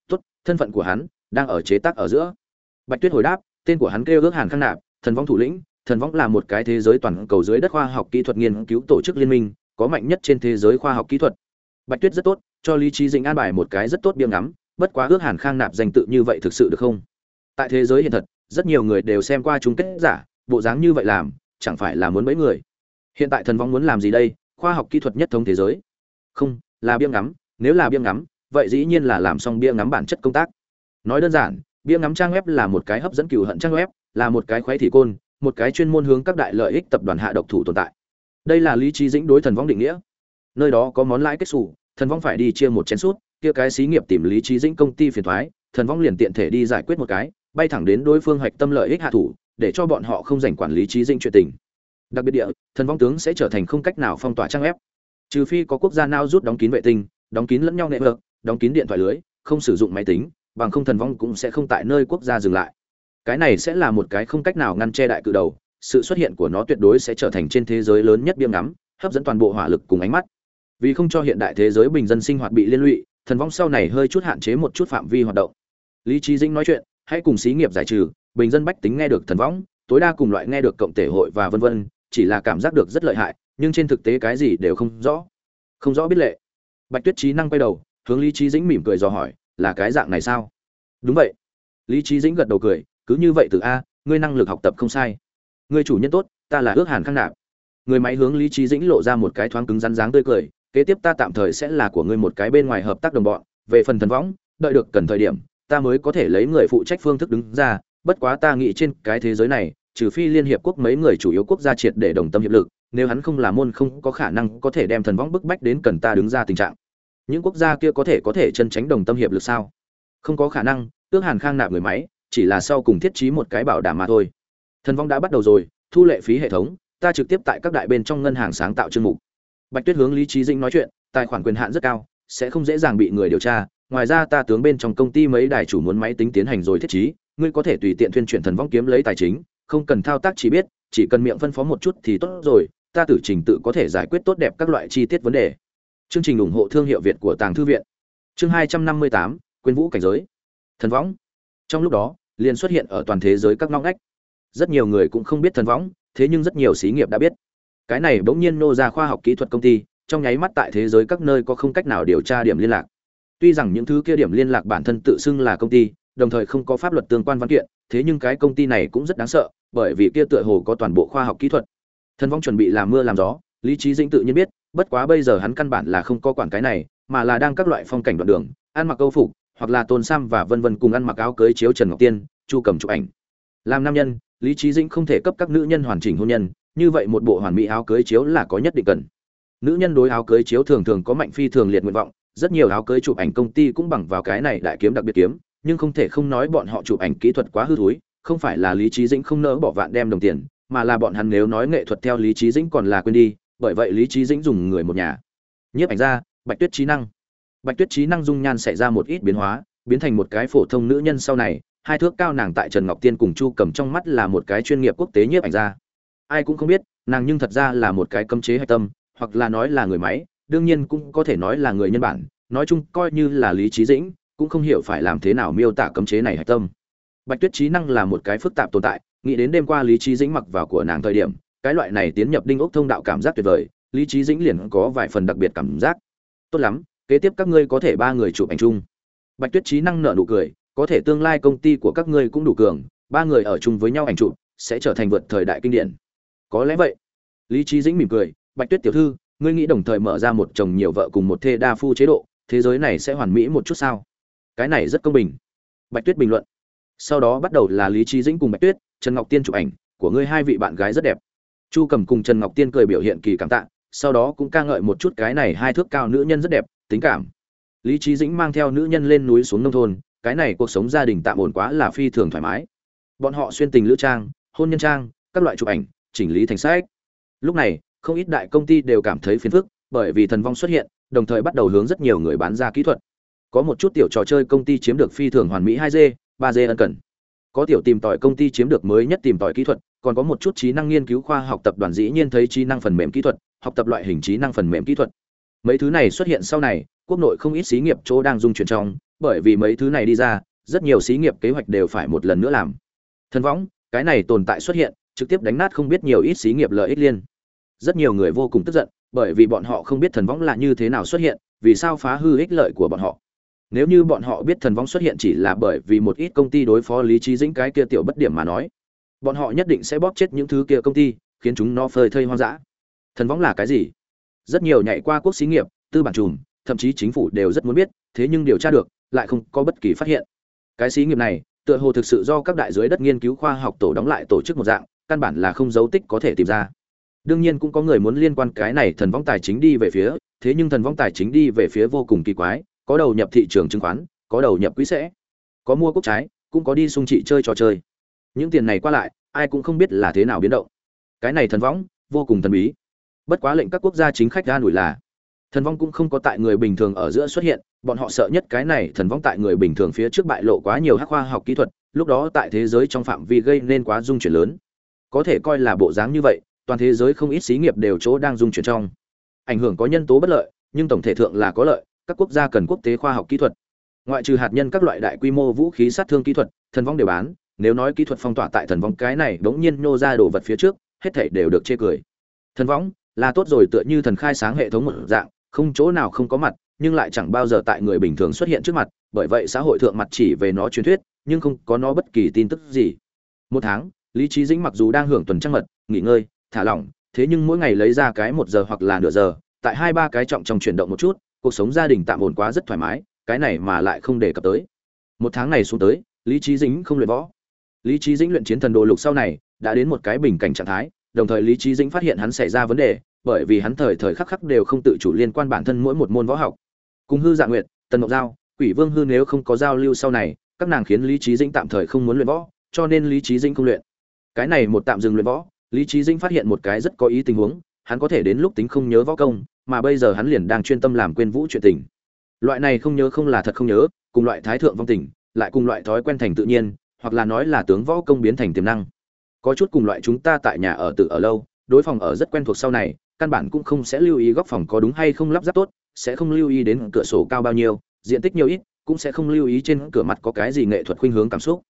Tốt, thân phận của hắn đang ở chế tác ở giữa. Bạch tuyết hồi đáp, tên của hắn kêu ước hàn khang nạp thần vong thủ lĩnh, thần vong là một cái thế giới toàn cầu dưới đất khoa học kỹ thuật nghiên cứu tổ chức liên minh, có mạnh nhất trên thế giới khoa học kỹ thuật. Bạch tuyết rất tốt, cho lý trí dĩnh an bài một cái rất tốt biếng ngắm, bất quá ước hàn khang nạp danh tự như vậy thực sự được không? Tại thế giới hiện thật, rất nhiều người đều xem qua chúng kết giả, bộ dáng như vậy làm, chẳng phải là muốn mấy người? Hiện tại thần vong muốn làm gì đây? Khoa học kỹ thuật nhất thống thế giới. Không, là biếng ngắm, nếu là biếng ngắm, vậy dĩ nhiên là làm xong biếng ngắm bản chất công tác. Nói đơn giản biếng ngắm trang web là một cái hấp dẫn cừu hận trang web là một cái khoái thị côn một cái chuyên môn hướng các đại lợi ích tập đoàn hạ độc thủ tồn tại. Đây là lý trí dĩnh đối thần vong định nghĩa. Nơi đó có món lãi kết sủ, thần vong phải đi chia một chén suốt kia cái xí nghiệp tìm lý trí dĩnh công ty phiền thoái thần vong liền tiện thể đi giải quyết một cái bay thẳng đến đối phương hạch tâm lợi ích hạ thủ để cho bọn họ không rảnh quản lý trí dĩnh chuyện tình. Đặc biệt địa thần vong tướng sẽ trở thành không cách nào phong tỏa trang web. Trừ phi có quốc gia nào rút đóng kín vệ tinh đóng kín lẫn nhau nệ vợt đóng kín điện thoại lưới không sử dụng máy tính bằng không thần vong cũng sẽ không tại nơi quốc gia dừng lại cái này sẽ là một cái không cách nào ngăn che đại cự đầu, sự xuất hiện của nó tuyệt đối sẽ trở thành trên thế giới lớn nhất biêm ngắm, hấp dẫn toàn bộ hỏa lực cùng ánh mắt. Vì không cho hiện đại thế giới bình dân sinh hoạt bị liên lụy, thần vong sau này hơi chút hạn chế một chút phạm vi hoạt động. Lý trí dĩnh nói chuyện, hãy cùng xí nghiệp giải trừ, bình dân bách tính nghe được thần võng tối đa cùng loại nghe được cộng thể hội và vân vân, chỉ là cảm giác được rất lợi hại, nhưng trên thực tế cái gì đều không rõ. Không rõ biết lệ. Bạch tuyết trí năng quay đầu, hướng lý trí dĩnh mỉm cười dò hỏi, là cái dạng này sao? Đúng vậy. Lý trí dĩnh gật đầu cười cứ như vậy từ a, ngươi năng lực học tập không sai. Ngươi chủ nhân tốt, ta là ước hàn khang nạp. Người máy hướng lý trí dĩnh lộ ra một cái thoáng cứng rắn dáng tươi cười, kế tiếp ta tạm thời sẽ là của ngươi một cái bên ngoài hợp tác đồng bọn, về phần thần võng, đợi được cần thời điểm, ta mới có thể lấy người phụ trách phương thức đứng ra, bất quá ta nghĩ trên cái thế giới này, trừ phi liên hiệp quốc mấy người chủ yếu quốc gia triệt để đồng tâm hiệp lực, nếu hắn không là môn không có khả năng có thể đem thần võng bức bách đến cần ta đứng ra tình trạng. Những quốc gia kia có thể có thể chân tránh đồng tâm hiệp lực sao? Không có khả năng, ước hàn khang nạp người máy chỉ là sau cùng thiết trí một cái bảo đảm mà thôi. Thần vong đã bắt đầu rồi, thu lệ phí hệ thống, ta trực tiếp tại các đại bên trong ngân hàng sáng tạo chương mục. Bạch tuyết hướng lý trí dĩnh nói chuyện, tài khoản quyền hạn rất cao, sẽ không dễ dàng bị người điều tra. Ngoài ra ta tướng bên trong công ty mấy đài chủ muốn máy tính tiến hành rồi thiết trí, ngươi có thể tùy tiện tuyên truyền thần vong kiếm lấy tài chính, không cần thao tác chỉ biết, chỉ cần miệng phân phó một chút thì tốt rồi, ta tử trình tự có thể giải quyết tốt đẹp các loại chi tiết vấn đề. Chương trình ủng hộ thương hiệu việt của tàng thư viện. Chương hai trăm năm mươi tám quyên vũ cảnh giới. Thần võng trong lúc đó liền xuất hiện ở toàn thế giới các ngóc ngách. Rất nhiều người cũng không biết thần võng, thế nhưng rất nhiều xí nghiệp đã biết. Cái này bỗng nhiên nô ra khoa học kỹ thuật công ty, trong nháy mắt tại thế giới các nơi có không cách nào điều tra điểm liên lạc. Tuy rằng những thứ kia điểm liên lạc bản thân tự xưng là công ty, đồng thời không có pháp luật tương quan văn kiện, thế nhưng cái công ty này cũng rất đáng sợ, bởi vì kia tựa hồ có toàn bộ khoa học kỹ thuật. Thần vong chuẩn bị làm mưa làm gió, lý trí dĩnh tự nhiên biết, bất quá bây giờ hắn căn bản là không có quản cái này, mà là đang các loại phong cảnh đoạn đường, ăn mặc câu phục hoặc là tôn sam và vân vân cùng ăn mặc áo cưới chiếu trần ngọc tiên, chu cầm chụp ảnh. Làm nam nhân, lý trí dĩnh không thể cấp các nữ nhân hoàn chỉnh hôn nhân, như vậy một bộ hoàn mỹ áo cưới chiếu là có nhất định cần. Nữ nhân đối áo cưới chiếu thường thường có mạnh phi thường liệt nguyện vọng, rất nhiều áo cưới chụp ảnh công ty cũng bằng vào cái này đại kiếm đặc biệt kiếm, nhưng không thể không nói bọn họ chụp ảnh kỹ thuật quá hư thối, không phải là lý trí dĩnh không nỡ bỏ vạn đem đồng tiền, mà là bọn hắn nếu nói nghệ thuật theo lý trí dĩnh còn là quên đi, bởi vậy lý trí dĩnh dùng người một nhà. Nhiếp ảnh gia, bạch tuyết trí năng bạch tuyết trí năng dung nhan xảy ra một ít biến hóa, biến thành một cái phổ thông nữ nhân sau này, hai thước cao nàng tại trần ngọc tiên cùng chu cầm trong mắt là một cái chuyên nghiệp quốc tế nhiếp ảnh ra ai cũng không biết, nàng nhưng thật ra là một cái cấm chế hạch tâm, hoặc là nói là người máy, đương nhiên cũng có thể nói là người nhân bản, nói chung coi như là lý trí dĩnh, cũng không hiểu phải làm thế nào miêu tả cấm chế này hạch tâm. Bạch tuyết trí năng là một cái phức tạp tồn tại, nghĩ đến đêm qua lý trí dĩnh mặc vào của nàng thời điểm, cái loại này tiến nhập đinh ốc thông đạo cảm giác tuyệt vời, lý trí dĩnh liền có vài phần đặc biệt cảm giác. Tốt lắm kế tiếp các ngươi có thể ba người chụp ảnh chung. Bạch tuyết trí năng nợ nụ cười, có thể tương lai công ty của các ngươi cũng đủ cường, ba người ở chung với nhau ảnh chụp, sẽ trở thành vượt thời đại kinh điển. Có lẽ vậy. Lý trí dĩnh mỉm cười, bạch tuyết tiểu thư, ngươi nghĩ đồng thời mở ra một chồng nhiều vợ cùng một thê đa phu chế độ, thế giới này sẽ hoàn mỹ một chút sao? Cái này rất công bình. Bạch tuyết bình luận. Sau đó bắt đầu là lý trí dĩnh cùng bạch tuyết, trần ngọc tiên chụp ảnh, của ngươi hai vị bạn gái rất đẹp. Chu cầm cùng trần ngọc tiên cười biểu hiện kỳ cảm tạ, sau đó cũng ca ngợi một chút cái này hai thước cao nữ nhân rất đẹp tính cảm lý trí dĩnh mang theo nữ nhân lên núi xuống nông thôn cái này cuộc sống gia đình tạm ổn quá là phi thường thoải mái bọn họ xuyên tình lữ trang hôn nhân trang các loại chụp ảnh chỉnh lý thành sách lúc này không ít đại công ty đều cảm thấy phiền phức bởi vì thần vong xuất hiện đồng thời bắt đầu hướng rất nhiều người bán ra kỹ thuật có một chút tiểu trò chơi công ty chiếm được phi thường hoàn mỹ 2G, 3G ân cần. Có tiểu tìm tòi công ty chiếm được mới nhất tìm tòi kỹ thuật, còn có một chút trí năng nghiên cứu khoa học tập đoàn dĩ nhiên thấy trí năng phần mềm kỹ thuật, học tập loại hình trí năng phần mềm kỹ thuật. Mấy thứ này xuất hiện sau này, quốc nội không ít xí nghiệp chỗ đang dung chuyển trong, bởi vì mấy thứ này đi ra, rất nhiều xí nghiệp kế hoạch đều phải một lần nữa làm. Thần võng, cái này tồn tại xuất hiện, trực tiếp đánh nát không biết nhiều ít xí nghiệp lợi ích liên. Rất nhiều người vô cùng tức giận, bởi vì bọn họ không biết thần võng là như thế nào xuất hiện, vì sao phá hư ích lợi của bọn họ nếu như bọn họ biết thần võng xuất hiện chỉ là bởi vì một ít công ty đối phó lý trí dĩnh cái kia tiểu bất điểm mà nói bọn họ nhất định sẽ bóp chết những thứ kia công ty khiến chúng nó phơi thây hoang dã thần võng là cái gì rất nhiều nhảy qua quốc xí nghiệp, tư bản trùm, thậm chí chính phủ đều rất muốn biết, thế nhưng điều tra được, lại không có bất kỳ phát hiện. Cái xí nghiệp này, tựa hồ thực sự do các đại dưới đất nghiên cứu khoa học tổ đóng lại tổ chức một dạng, căn bản là không dấu tích có thể tìm ra. Đương nhiên cũng có người muốn liên quan cái này thần vong tài chính đi về phía, thế nhưng thần vong tài chính đi về phía vô cùng kỳ quái, có đầu nhập thị trường chứng khoán, có đầu nhập quỹ sẽ, có mua quốc trái, cũng có đi sung trị chơi trò chơi. Những tiền này qua lại, ai cũng không biết là thế nào biến động. Cái này thần võng vô cùng thần bí bất quá lệnh các quốc gia chính khách ra nổi là, thần vong cũng không có tại người bình thường ở giữa xuất hiện, bọn họ sợ nhất cái này thần vong tại người bình thường phía trước bại lộ quá nhiều hắc khoa học kỹ thuật, lúc đó tại thế giới trong phạm vi gây nên quá dung chuyển lớn. Có thể coi là bộ dáng như vậy, toàn thế giới không ít xí nghiệp đều chỗ đang dung chuyển trong. Ảnh hưởng có nhân tố bất lợi, nhưng tổng thể thượng là có lợi, các quốc gia cần quốc tế khoa học kỹ thuật. Ngoại trừ hạt nhân các loại đại quy mô vũ khí sát thương kỹ thuật, thần vong đều bán, nếu nói kỹ thuật phong tỏa tại thần vong cái này bỗng nhiên nhô ra đồ vật phía trước, hết thảy đều được chê cười. Thần vong là tốt rồi tựa như thần khai sáng hệ thống một dạng, không chỗ nào không có mặt, nhưng lại chẳng bao giờ tại người bình thường xuất hiện trước mặt, bởi vậy xã hội thượng mặt chỉ về nó truyền thuyết, nhưng không có nó bất kỳ tin tức gì. Một tháng, lý trí dĩnh mặc dù đang hưởng tuần trăng mật, nghỉ ngơi, thả lỏng, thế nhưng mỗi ngày lấy ra cái một giờ hoặc là nửa giờ, tại hai ba cái trọng trong chuyển động một chút, cuộc sống gia đình tạm ổn quá rất thoải mái, cái này mà lại không đề cập tới. Một tháng này xuống tới, lý trí dĩnh không luyện võ. Lý trí dĩnh luyện chiến thần đồ lục sau này, đã đến một cái bình cảnh trạng thái đồng thời lý trí dĩnh phát hiện hắn xảy ra vấn đề, bởi vì hắn thời thời khắc khắc đều không tự chủ liên quan bản thân mỗi một môn võ học. Cùng hư dạng nguyệt, tần ngọc giao, quỷ vương hư nếu không có giao lưu sau này, các nàng khiến lý trí dĩnh tạm thời không muốn luyện võ, cho nên lý trí dĩnh không luyện. Cái này một tạm dừng luyện võ, lý trí dĩnh phát hiện một cái rất có ý tình huống, hắn có thể đến lúc tính không nhớ võ công, mà bây giờ hắn liền đang chuyên tâm làm quên vũ chuyện tình. Loại này không nhớ không là thật không nhớ, cùng loại thái thượng vong tình, lại cùng loại thói quen thành tự nhiên, hoặc là nói là tướng võ công biến thành tiềm năng có chút cùng loại chúng ta tại nhà ở tự ở lâu, đối phòng ở rất quen thuộc sau này, căn bản cũng không sẽ lưu ý góc phòng có đúng hay không lắp ráp tốt, sẽ không lưu ý đến cửa sổ cao bao nhiêu, diện tích nhiều ít, cũng sẽ không lưu ý trên cửa mặt có cái gì nghệ thuật khuynh hướng cảm xúc.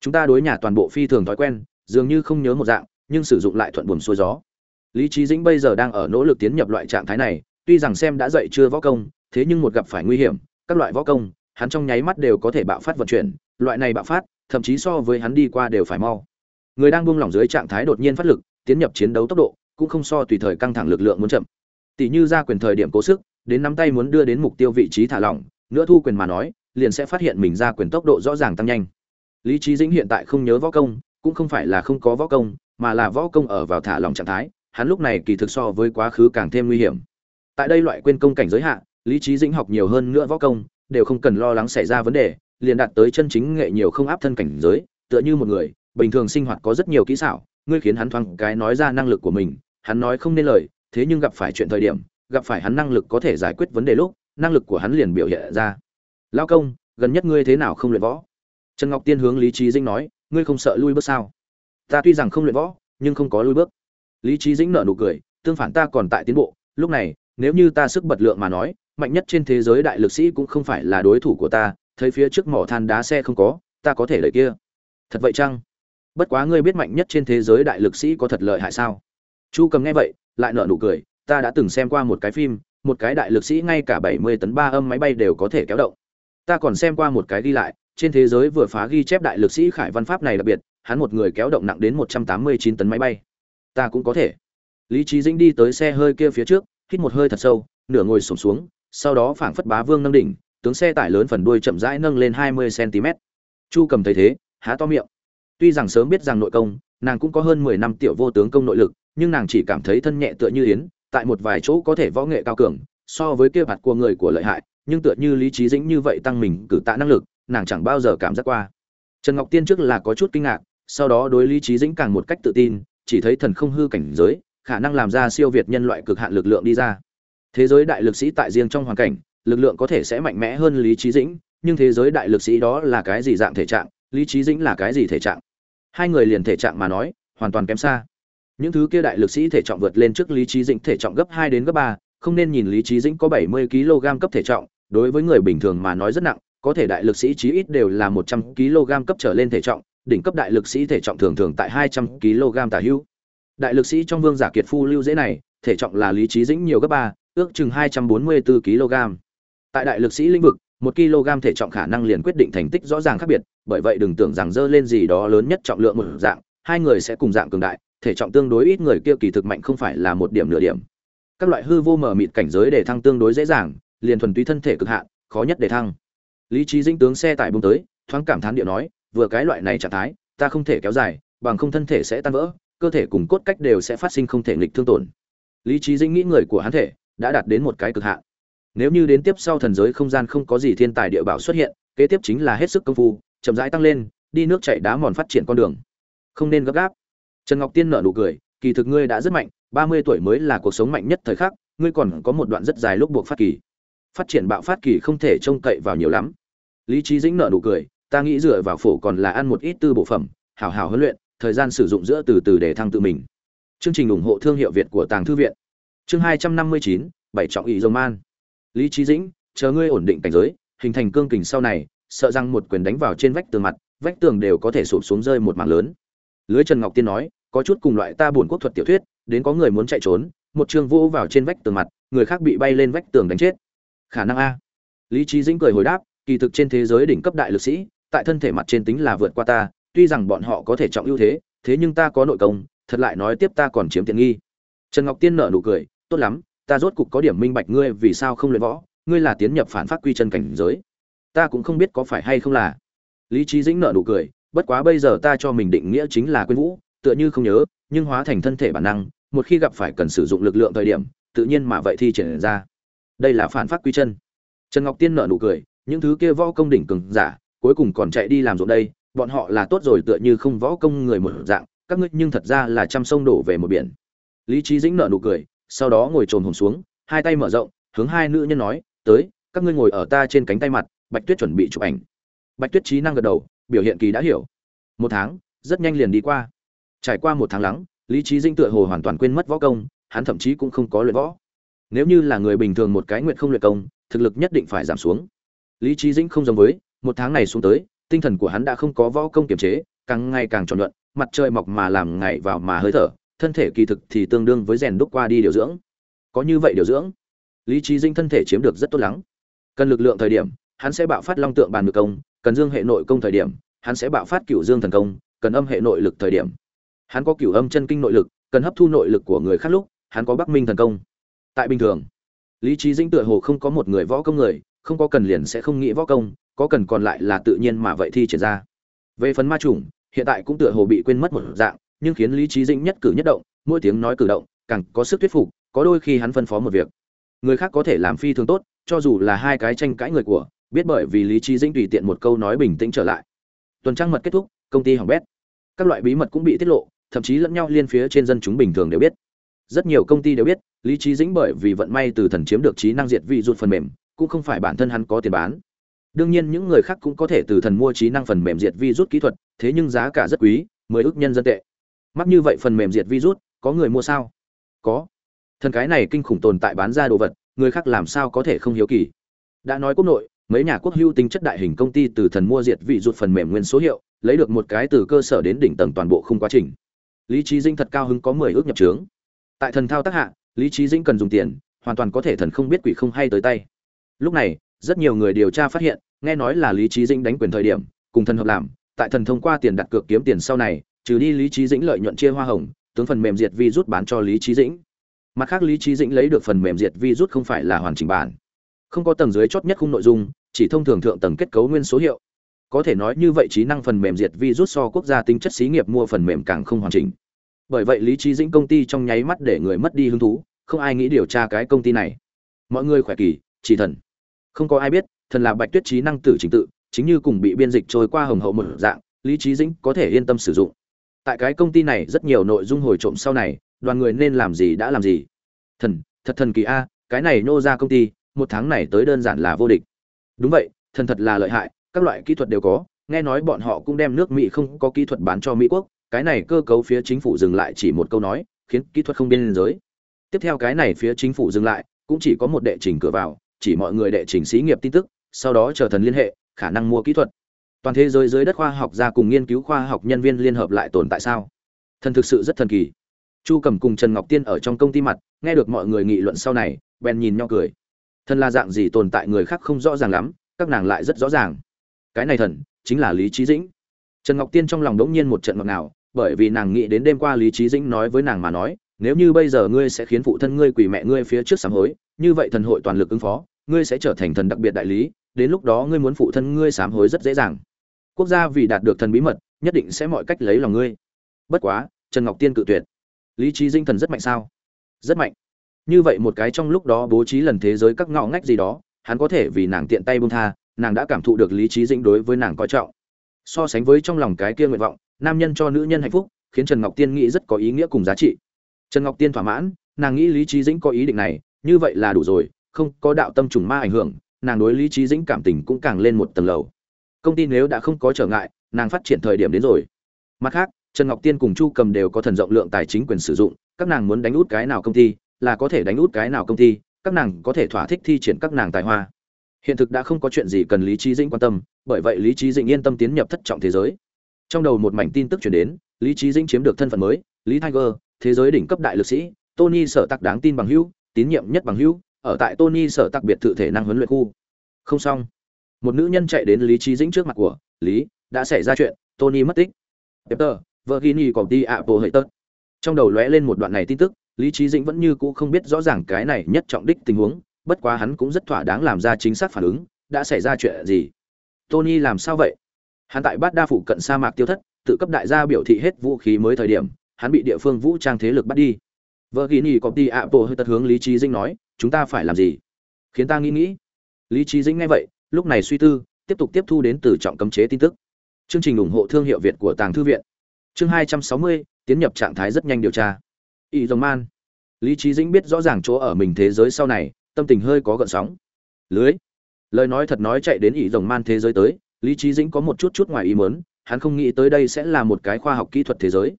Chúng ta đối nhà toàn bộ phi thường thói quen, dường như không nhớ một dạng, nhưng sử dụng lại thuận buồm xuôi gió. Lý trí dĩnh bây giờ đang ở nỗ lực tiến nhập loại trạng thái này, tuy rằng xem đã dậy chưa võ công, thế nhưng một gặp phải nguy hiểm, các loại võ công, hắn trong nháy mắt đều có thể bạo phát vận chuyển, loại này bạo phát, thậm chí so với hắn đi qua đều phải mau người đang buông lỏng dưới trạng thái đột nhiên phát lực, tiến nhập chiến đấu tốc độ, cũng không so tùy thời căng thẳng lực lượng muốn chậm. Tỷ như ra quyền thời điểm cố sức, đến nắm tay muốn đưa đến mục tiêu vị trí thả lỏng, nữa thu quyền mà nói, liền sẽ phát hiện mình ra quyền tốc độ rõ ràng tăng nhanh. Lý trí dĩnh hiện tại không nhớ võ công, cũng không phải là không có võ công, mà là võ công ở vào thả lỏng trạng thái, hắn lúc này kỳ thực so với quá khứ càng thêm nguy hiểm. Tại đây loại quên công cảnh giới hạn lý trí dĩnh học nhiều hơn nữa võ công, đều không cần lo lắng xảy ra vấn đề, liền đạt tới chân chính nghệ nhiều không áp thân cảnh giới, tựa như một người bình thường sinh hoạt có rất nhiều kỹ xảo, ngươi khiến hắn thoáng cái nói ra năng lực của mình, hắn nói không nên lời, thế nhưng gặp phải chuyện thời điểm, gặp phải hắn năng lực có thể giải quyết vấn đề lúc, năng lực của hắn liền biểu hiện ra. Lao công, gần nhất ngươi thế nào không luyện võ? Trần ngọc tiên hướng lý trí dĩnh nói, ngươi không sợ lui bước sao? Ta tuy rằng không luyện võ, nhưng không có lui bước. Lý trí dĩnh nở nụ cười, tương phản ta còn tại tiến bộ, lúc này, nếu như ta sức bật lượng mà nói, mạnh nhất trên thế giới đại lực sĩ cũng không phải là đối thủ của ta, thấy phía trước mỏ than đá xe không có, ta có thể lợi kia. Thật vậy chăng? Bất quá ngươi biết mạnh nhất trên thế giới đại lực sĩ có thật lợi hại sao? Chu cầm nghe vậy, lại nợ nụ cười, ta đã từng xem qua một cái phim, một cái đại lực sĩ ngay cả bảy mươi tấn ba âm máy bay đều có thể kéo động. Ta còn xem qua một cái ghi lại, trên thế giới vừa phá ghi chép đại lực sĩ khải văn pháp này đặc biệt, hắn một người kéo động nặng đến một trăm tám mươi chín tấn máy bay. Ta cũng có thể. Lý trí dĩnh đi tới xe hơi kia phía trước, hít một hơi thật sâu, nửa ngồi sổm xuống, sau đó phảng phất bá vương nâng đỉnh, tướng xe tải lớn phần đuôi chậm rãi nâng lên hai mươi cm chu cầm thấy thế, há to miệng tuy rằng sớm biết rằng nội công, nàng cũng có hơn mười năm tiểu vô tướng công nội lực, nhưng nàng chỉ cảm thấy thân nhẹ tựa như yến, tại một vài chỗ có thể võ nghệ cao cường, so với kia mặt của người của lợi hại, nhưng tựa như lý trí dĩnh như vậy tăng mình cử tạ năng lực, nàng chẳng bao giờ cảm giác qua. Trần ngọc tiên trước là có chút kinh ngạc, sau đó đối lý trí dĩnh càng một cách tự tin, chỉ thấy thần không hư cảnh giới, khả năng làm ra siêu việt nhân loại cực hạn lực lượng đi ra. Thế giới đại lực sĩ tại riêng trong hoàn cảnh, lực lượng có thể sẽ mạnh mẽ hơn lý trí dĩnh, nhưng thế giới đại lực sĩ đó là cái gì dạng thể trạng, lý trí dĩnh là cái gì thể trạng? Hai người liền thể trạng mà nói, hoàn toàn kém xa. Những thứ kia đại lực sĩ thể trọng vượt lên trước lý trí dĩnh thể trọng gấp hai đến gấp ba, không nên nhìn lý trí dĩnh có bảy mươi kg cấp thể trọng, đối với người bình thường mà nói rất nặng, có thể đại lực sĩ chí ít đều là một trăm kg cấp trở lên thể trọng, đỉnh cấp đại lực sĩ thể trọng thường thường tại hai trăm kg tả hữu. Đại lực sĩ trong vương giả kiệt phu lưu dễ này, thể trọng là lý trí dĩnh nhiều gấp ba, ước chừng hai trăm bốn mươi bốn kg. Tại đại lực sĩ lĩnh vực, một kg thể trọng khả năng liền quyết định thành tích rõ ràng khác biệt bởi vậy đừng tưởng rằng dơ lên gì đó lớn nhất trọng lượng một dạng, hai người sẽ cùng dạng cường đại, thể trọng tương đối ít người kia kỳ thực mạnh không phải là một điểm nửa điểm. Các loại hư vô mở mịt cảnh giới để thăng tương đối dễ dàng, liền thuần túy thân thể cực hạn, khó nhất để thăng. Lý trí dĩnh tướng xe tải bung tới, thoáng cảm thán điệu nói, vừa cái loại này trạng thái, ta không thể kéo dài, bằng không thân thể sẽ tan vỡ, cơ thể cùng cốt cách đều sẽ phát sinh không thể nghịch thương tổn. Lý trí dĩnh nghĩ người của hắn thể đã đạt đến một cái cực hạn. Nếu như đến tiếp sau thần giới không gian không có gì thiên tài địa bảo xuất hiện, kế tiếp chính là hết sức công phu chậm rãi tăng lên, đi nước chảy đá mòn phát triển con đường. Không nên gấp gáp. Trần ngọc tiên nở nụ cười, kỳ thực ngươi đã rất mạnh, ba mươi tuổi mới là cuộc sống mạnh nhất thời khắc, ngươi còn có một đoạn rất dài lúc buộc phát kỳ. Phát triển bạo phát kỳ không thể trông cậy vào nhiều lắm. Lý trí dĩnh nở nụ cười, ta nghĩ dựa vào phổ còn là ăn một ít tư bộ phẩm, hảo hảo huấn luyện, thời gian sử dụng giữa từ từ để thăng tự mình. Chương trình ủng hộ thương hiệu việt của tàng thư viện. Chương hai trăm năm mươi chín, bảy trọng ý dầu man. Lý trí dĩnh, chờ ngươi ổn định cảnh giới, hình thành cương kình sau này sợ rằng một quyền đánh vào trên vách tường mặt, vách tường đều có thể sụp xuống rơi một mảng lớn. Lưới trần ngọc tiên nói, có chút cùng loại ta buồn quốc thuật tiểu thuyết, đến có người muốn chạy trốn, một trường vô vào trên vách tường mặt, người khác bị bay lên vách tường đánh chết. Khả năng a. Lý Chí dĩnh cười hồi đáp, kỳ thực trên thế giới đỉnh cấp đại lực sĩ, tại thân thể mặt trên tính là vượt qua ta, tuy rằng bọn họ có thể trọng ưu thế thế nhưng ta có nội công, thật lại nói tiếp ta còn chiếm tiện nghi. Trần ngọc tiên nở nụ cười, tốt lắm, ta rốt cục có điểm minh bạch ngươi vì sao không luyện võ, ngươi là tiến nhập phản phát quy chân cảnh giới ta cũng không biết có phải hay không là. Lý trí dĩnh nở nụ cười, bất quá bây giờ ta cho mình định nghĩa chính là quên vũ, tựa như không nhớ, nhưng hóa thành thân thể bản năng, một khi gặp phải cần sử dụng lực lượng thời điểm, tự nhiên mà vậy thi triển ra. Đây là phản phát quy chân. Trần ngọc tiên nở nụ cười, những thứ kia võ công đỉnh cường giả, cuối cùng còn chạy đi làm ruộng đây, bọn họ là tốt rồi tựa như không võ công người một dạng, các ngươi nhưng thật ra là trăm sông đổ về một biển. Lý trí dĩnh nở nụ cười, sau đó ngồi trồn hồn xuống, hai tay mở rộng, hướng hai nữ nhân nói, tới, các ngươi ngồi ở ta trên cánh tay mặt bạch tuyết chuẩn bị chụp ảnh. Bạch tuyết trí năng gật đầu, biểu hiện kỳ đã hiểu. Một tháng, rất nhanh liền đi qua. Trải qua một tháng lắng, lý trí dinh tựa hồ hoàn toàn quên mất võ công, hắn thậm chí cũng không có luyện võ. Nếu như là người bình thường một cái nguyện không luyện công, thực lực nhất định phải giảm xuống. Lý trí dĩnh không giống với, một tháng này xuống tới, tinh thần của hắn đã không có võ công kiềm chế, càng ngày càng tròn luận mặt trời mọc mà làm ngày vào mà hơi thở, thân thể kỳ thực thì tương đương với rèn đúc qua đi điều dưỡng. Có như vậy điều dưỡng, lý trí dinh thân thể chiếm được rất tốt lắng. Cần lực lượng thời điểm hắn sẽ bạo phát long tượng bàn ngược công, cần dương hệ nội công thời điểm, hắn sẽ bạo phát cửu dương thần công, cần âm hệ nội lực thời điểm. Hắn có cửu âm chân kinh nội lực, cần hấp thu nội lực của người khác lúc, hắn có bắc minh thần công. Tại bình thường, lý trí dĩnh tựa hồ không có một người võ công người, không có cần liền sẽ không nghĩ võ công, có cần còn lại là tự nhiên mà vậy thi triển ra. Về phần ma chủng, hiện tại cũng tựa hồ bị quên mất một dạng, nhưng khiến lý trí dĩnh nhất cử nhất động, mỗi tiếng nói cử động, càng có sức thuyết phục, có đôi khi hắn phân phó một việc. Người khác có thể làm phi thường tốt, cho dù là hai cái tranh cãi người của biết bởi vì lý trí dĩnh tùy tiện một câu nói bình tĩnh trở lại. Tuần trăng mật kết thúc, công ty hỏng bét. Các loại bí mật cũng bị tiết lộ, thậm chí lẫn nhau liên phía trên dân chúng bình thường đều biết. Rất nhiều công ty đều biết, lý trí dĩnh bởi vì vận may từ thần chiếm được trí năng diệt vị rụt phần mềm, cũng không phải bản thân hắn có tiền bán. Đương nhiên những người khác cũng có thể từ thần mua trí năng phần mềm diệt virus kỹ thuật, thế nhưng giá cả rất quý, mười ước nhân dân tệ. Mắc như vậy phần mềm diệt virus có người mua sao? Có. Thần cái này kinh khủng tồn tại bán ra đồ vật, người khác làm sao có thể không hiếu kỳ? Đã nói quốc nội mấy nhà quốc hữu tính chất đại hình công ty từ thần mua diệt vị rụt phần mềm nguyên số hiệu, lấy được một cái từ cơ sở đến đỉnh tầng toàn bộ khung quá trình. Lý trí dĩnh thật cao hứng có mười ước nhập trướng tại thần thao tác hạ, lý trí dĩnh cần dùng tiền, hoàn toàn có thể thần không biết quỷ không hay tới tay. Lúc này, rất nhiều người điều tra phát hiện, nghe nói là lý trí dĩnh đánh quyền thời điểm, cùng thần hợp làm, tại thần thông qua tiền đặt cược kiếm tiền sau này, trừ đi lý trí dĩnh lợi nhuận chia hoa hồng, tướng phần mềm diệt vi rút bán cho lý trí dĩnh. Mặt khác lý trí dĩnh lấy được phần mềm diệt vi rút không phải là hoàn chỉnh bản. Không có tầng dưới chót nhất khung nội dung chỉ thông thường thượng tầng kết cấu nguyên số hiệu. Có thể nói như vậy trí năng phần mềm diệt virus so quốc gia tính chất xí nghiệp mua phần mềm càng không hoàn chỉnh. Bởi vậy lý trí dĩnh công ty trong nháy mắt để người mất đi hứng thú, không ai nghĩ điều tra cái công ty này. Mọi người khỏe kỳ, chỉ thần. Không có ai biết, thần là bạch tuyết trí năng tử trình tự, chính như cùng bị biên dịch trôi qua hồng hậu một dạng, lý trí dĩnh có thể yên tâm sử dụng. Tại cái công ty này rất nhiều nội dung hồi trộm sau này, đoàn người nên làm gì đã làm gì. Thần, thật thần kỳ a, cái này nô ra công ty, một tháng này tới đơn giản là vô địch đúng vậy, thần thật là lợi hại, các loại kỹ thuật đều có, nghe nói bọn họ cũng đem nước mỹ không có kỹ thuật bán cho mỹ quốc, cái này cơ cấu phía chính phủ dừng lại chỉ một câu nói, khiến kỹ thuật không biên giới. Tiếp theo cái này phía chính phủ dừng lại, cũng chỉ có một đệ trình cửa vào, chỉ mọi người đệ trình xí nghiệp tin tức, sau đó chờ thần liên hệ, khả năng mua kỹ thuật. Toàn thế giới dưới đất khoa học ra cùng nghiên cứu khoa học nhân viên liên hợp lại tồn tại sao? Thần thực sự rất thần kỳ. Chu cầm cùng trần ngọc tiên ở trong công ty mặt, nghe được mọi người nghị luận sau này, bèn nhìn nhau cười thần là dạng gì tồn tại người khác không rõ ràng lắm, các nàng lại rất rõ ràng. Cái này thần, chính là lý trí dĩnh. Trần ngọc tiên trong lòng đống nhiên một trận ngọt nào bởi vì nàng nghĩ đến đêm qua lý trí dĩnh nói với nàng mà nói, nếu như bây giờ ngươi sẽ khiến phụ thân ngươi quỳ mẹ ngươi phía trước sám hối, như vậy thần hội toàn lực ứng phó, ngươi sẽ trở thành thần đặc biệt đại lý, đến lúc đó ngươi muốn phụ thân ngươi sám hối rất dễ dàng. Quốc gia vì đạt được thần bí mật, nhất định sẽ mọi cách lấy lòng ngươi. Bất quá, trần ngọc tiên cự tuyệt. Lý trí dinh thần rất mạnh sao? Rất mạnh như vậy một cái trong lúc đó bố trí lần thế giới các ngõ ngách gì đó, hắn có thể vì nàng tiện tay buông tha, nàng đã cảm thụ được lý trí dĩnh đối với nàng coi trọng. So sánh với trong lòng cái kia nguyện vọng, nam nhân cho nữ nhân hạnh phúc, khiến trần ngọc tiên nghĩ rất có ý nghĩa cùng giá trị. Trần ngọc tiên thỏa mãn, nàng nghĩ lý trí dĩnh có ý định này, như vậy là đủ rồi, không có đạo tâm trùng ma ảnh hưởng, nàng đối lý trí dĩnh cảm tình cũng càng lên một tầng lầu. Công ty nếu đã không có trở ngại, nàng phát triển thời điểm đến rồi. Mặt khác, trần ngọc tiên cùng chu cầm đều có thần rộng lượng tài chính quyền sử dụng, các nàng muốn đánh út cái nào công ty là có thể đánh út cái nào công ty, các nàng có thể thỏa thích thi triển các nàng tài hoa. Hiện thực đã không có chuyện gì cần lý trí dĩnh quan tâm, bởi vậy lý trí dĩnh yên tâm tiến nhập thất trọng thế giới. Trong đầu một mảnh tin tức chuyển đến, lý trí dĩnh chiếm được thân phận mới, lý tiger, thế giới đỉnh cấp đại lực sĩ, tony sở tặc đáng tin bằng hữu, tín nhiệm nhất bằng hữu, ở tại tony sở tặc biệt thự thể năng huấn luyện khu. Không xong. Một nữ nhân chạy đến lý trí dĩnh trước mặt của, lý, đã xảy ra chuyện, tony mất tích. Peter virginia còn đi ạ bộ hệ tớt trong đầu lóe lên một đoạn này tin tức lý trí dĩnh vẫn như cũ không biết rõ ràng cái này nhất trọng đích tình huống, bất quá hắn cũng rất thỏa đáng làm ra chính xác phản ứng, đã xảy ra chuyện gì? Tony làm sao vậy? Hắn tại bát đa phụ cận sa mạc tiêu thất, tự cấp đại gia biểu thị hết vũ khí mới thời điểm, hắn bị địa phương vũ trang thế lực bắt đi. Vợ ghi nhì có đi ạ, bộ hơi tật hướng lý trí dĩnh nói, chúng ta phải làm gì? Khiến ta nghĩ nghĩ. Lý trí dĩnh nghe vậy, lúc này suy tư, tiếp tục tiếp thu đến từ trọng cấm chế tin tức. Chương trình ủng hộ thương hiệu việt của tàng thư viện. Chương hai trăm sáu mươi, tiến nhập trạng thái rất nhanh điều tra y dòng man. Lý trí dĩnh biết rõ ràng chỗ ở mình thế giới sau này, tâm tình hơi có gợn sóng. Lưới. Lời nói thật nói chạy đến ỷ rồng man thế giới tới, lý trí dĩnh có một chút chút ngoài ý mớn hắn không nghĩ tới đây sẽ là một cái khoa học kỹ thuật thế giới.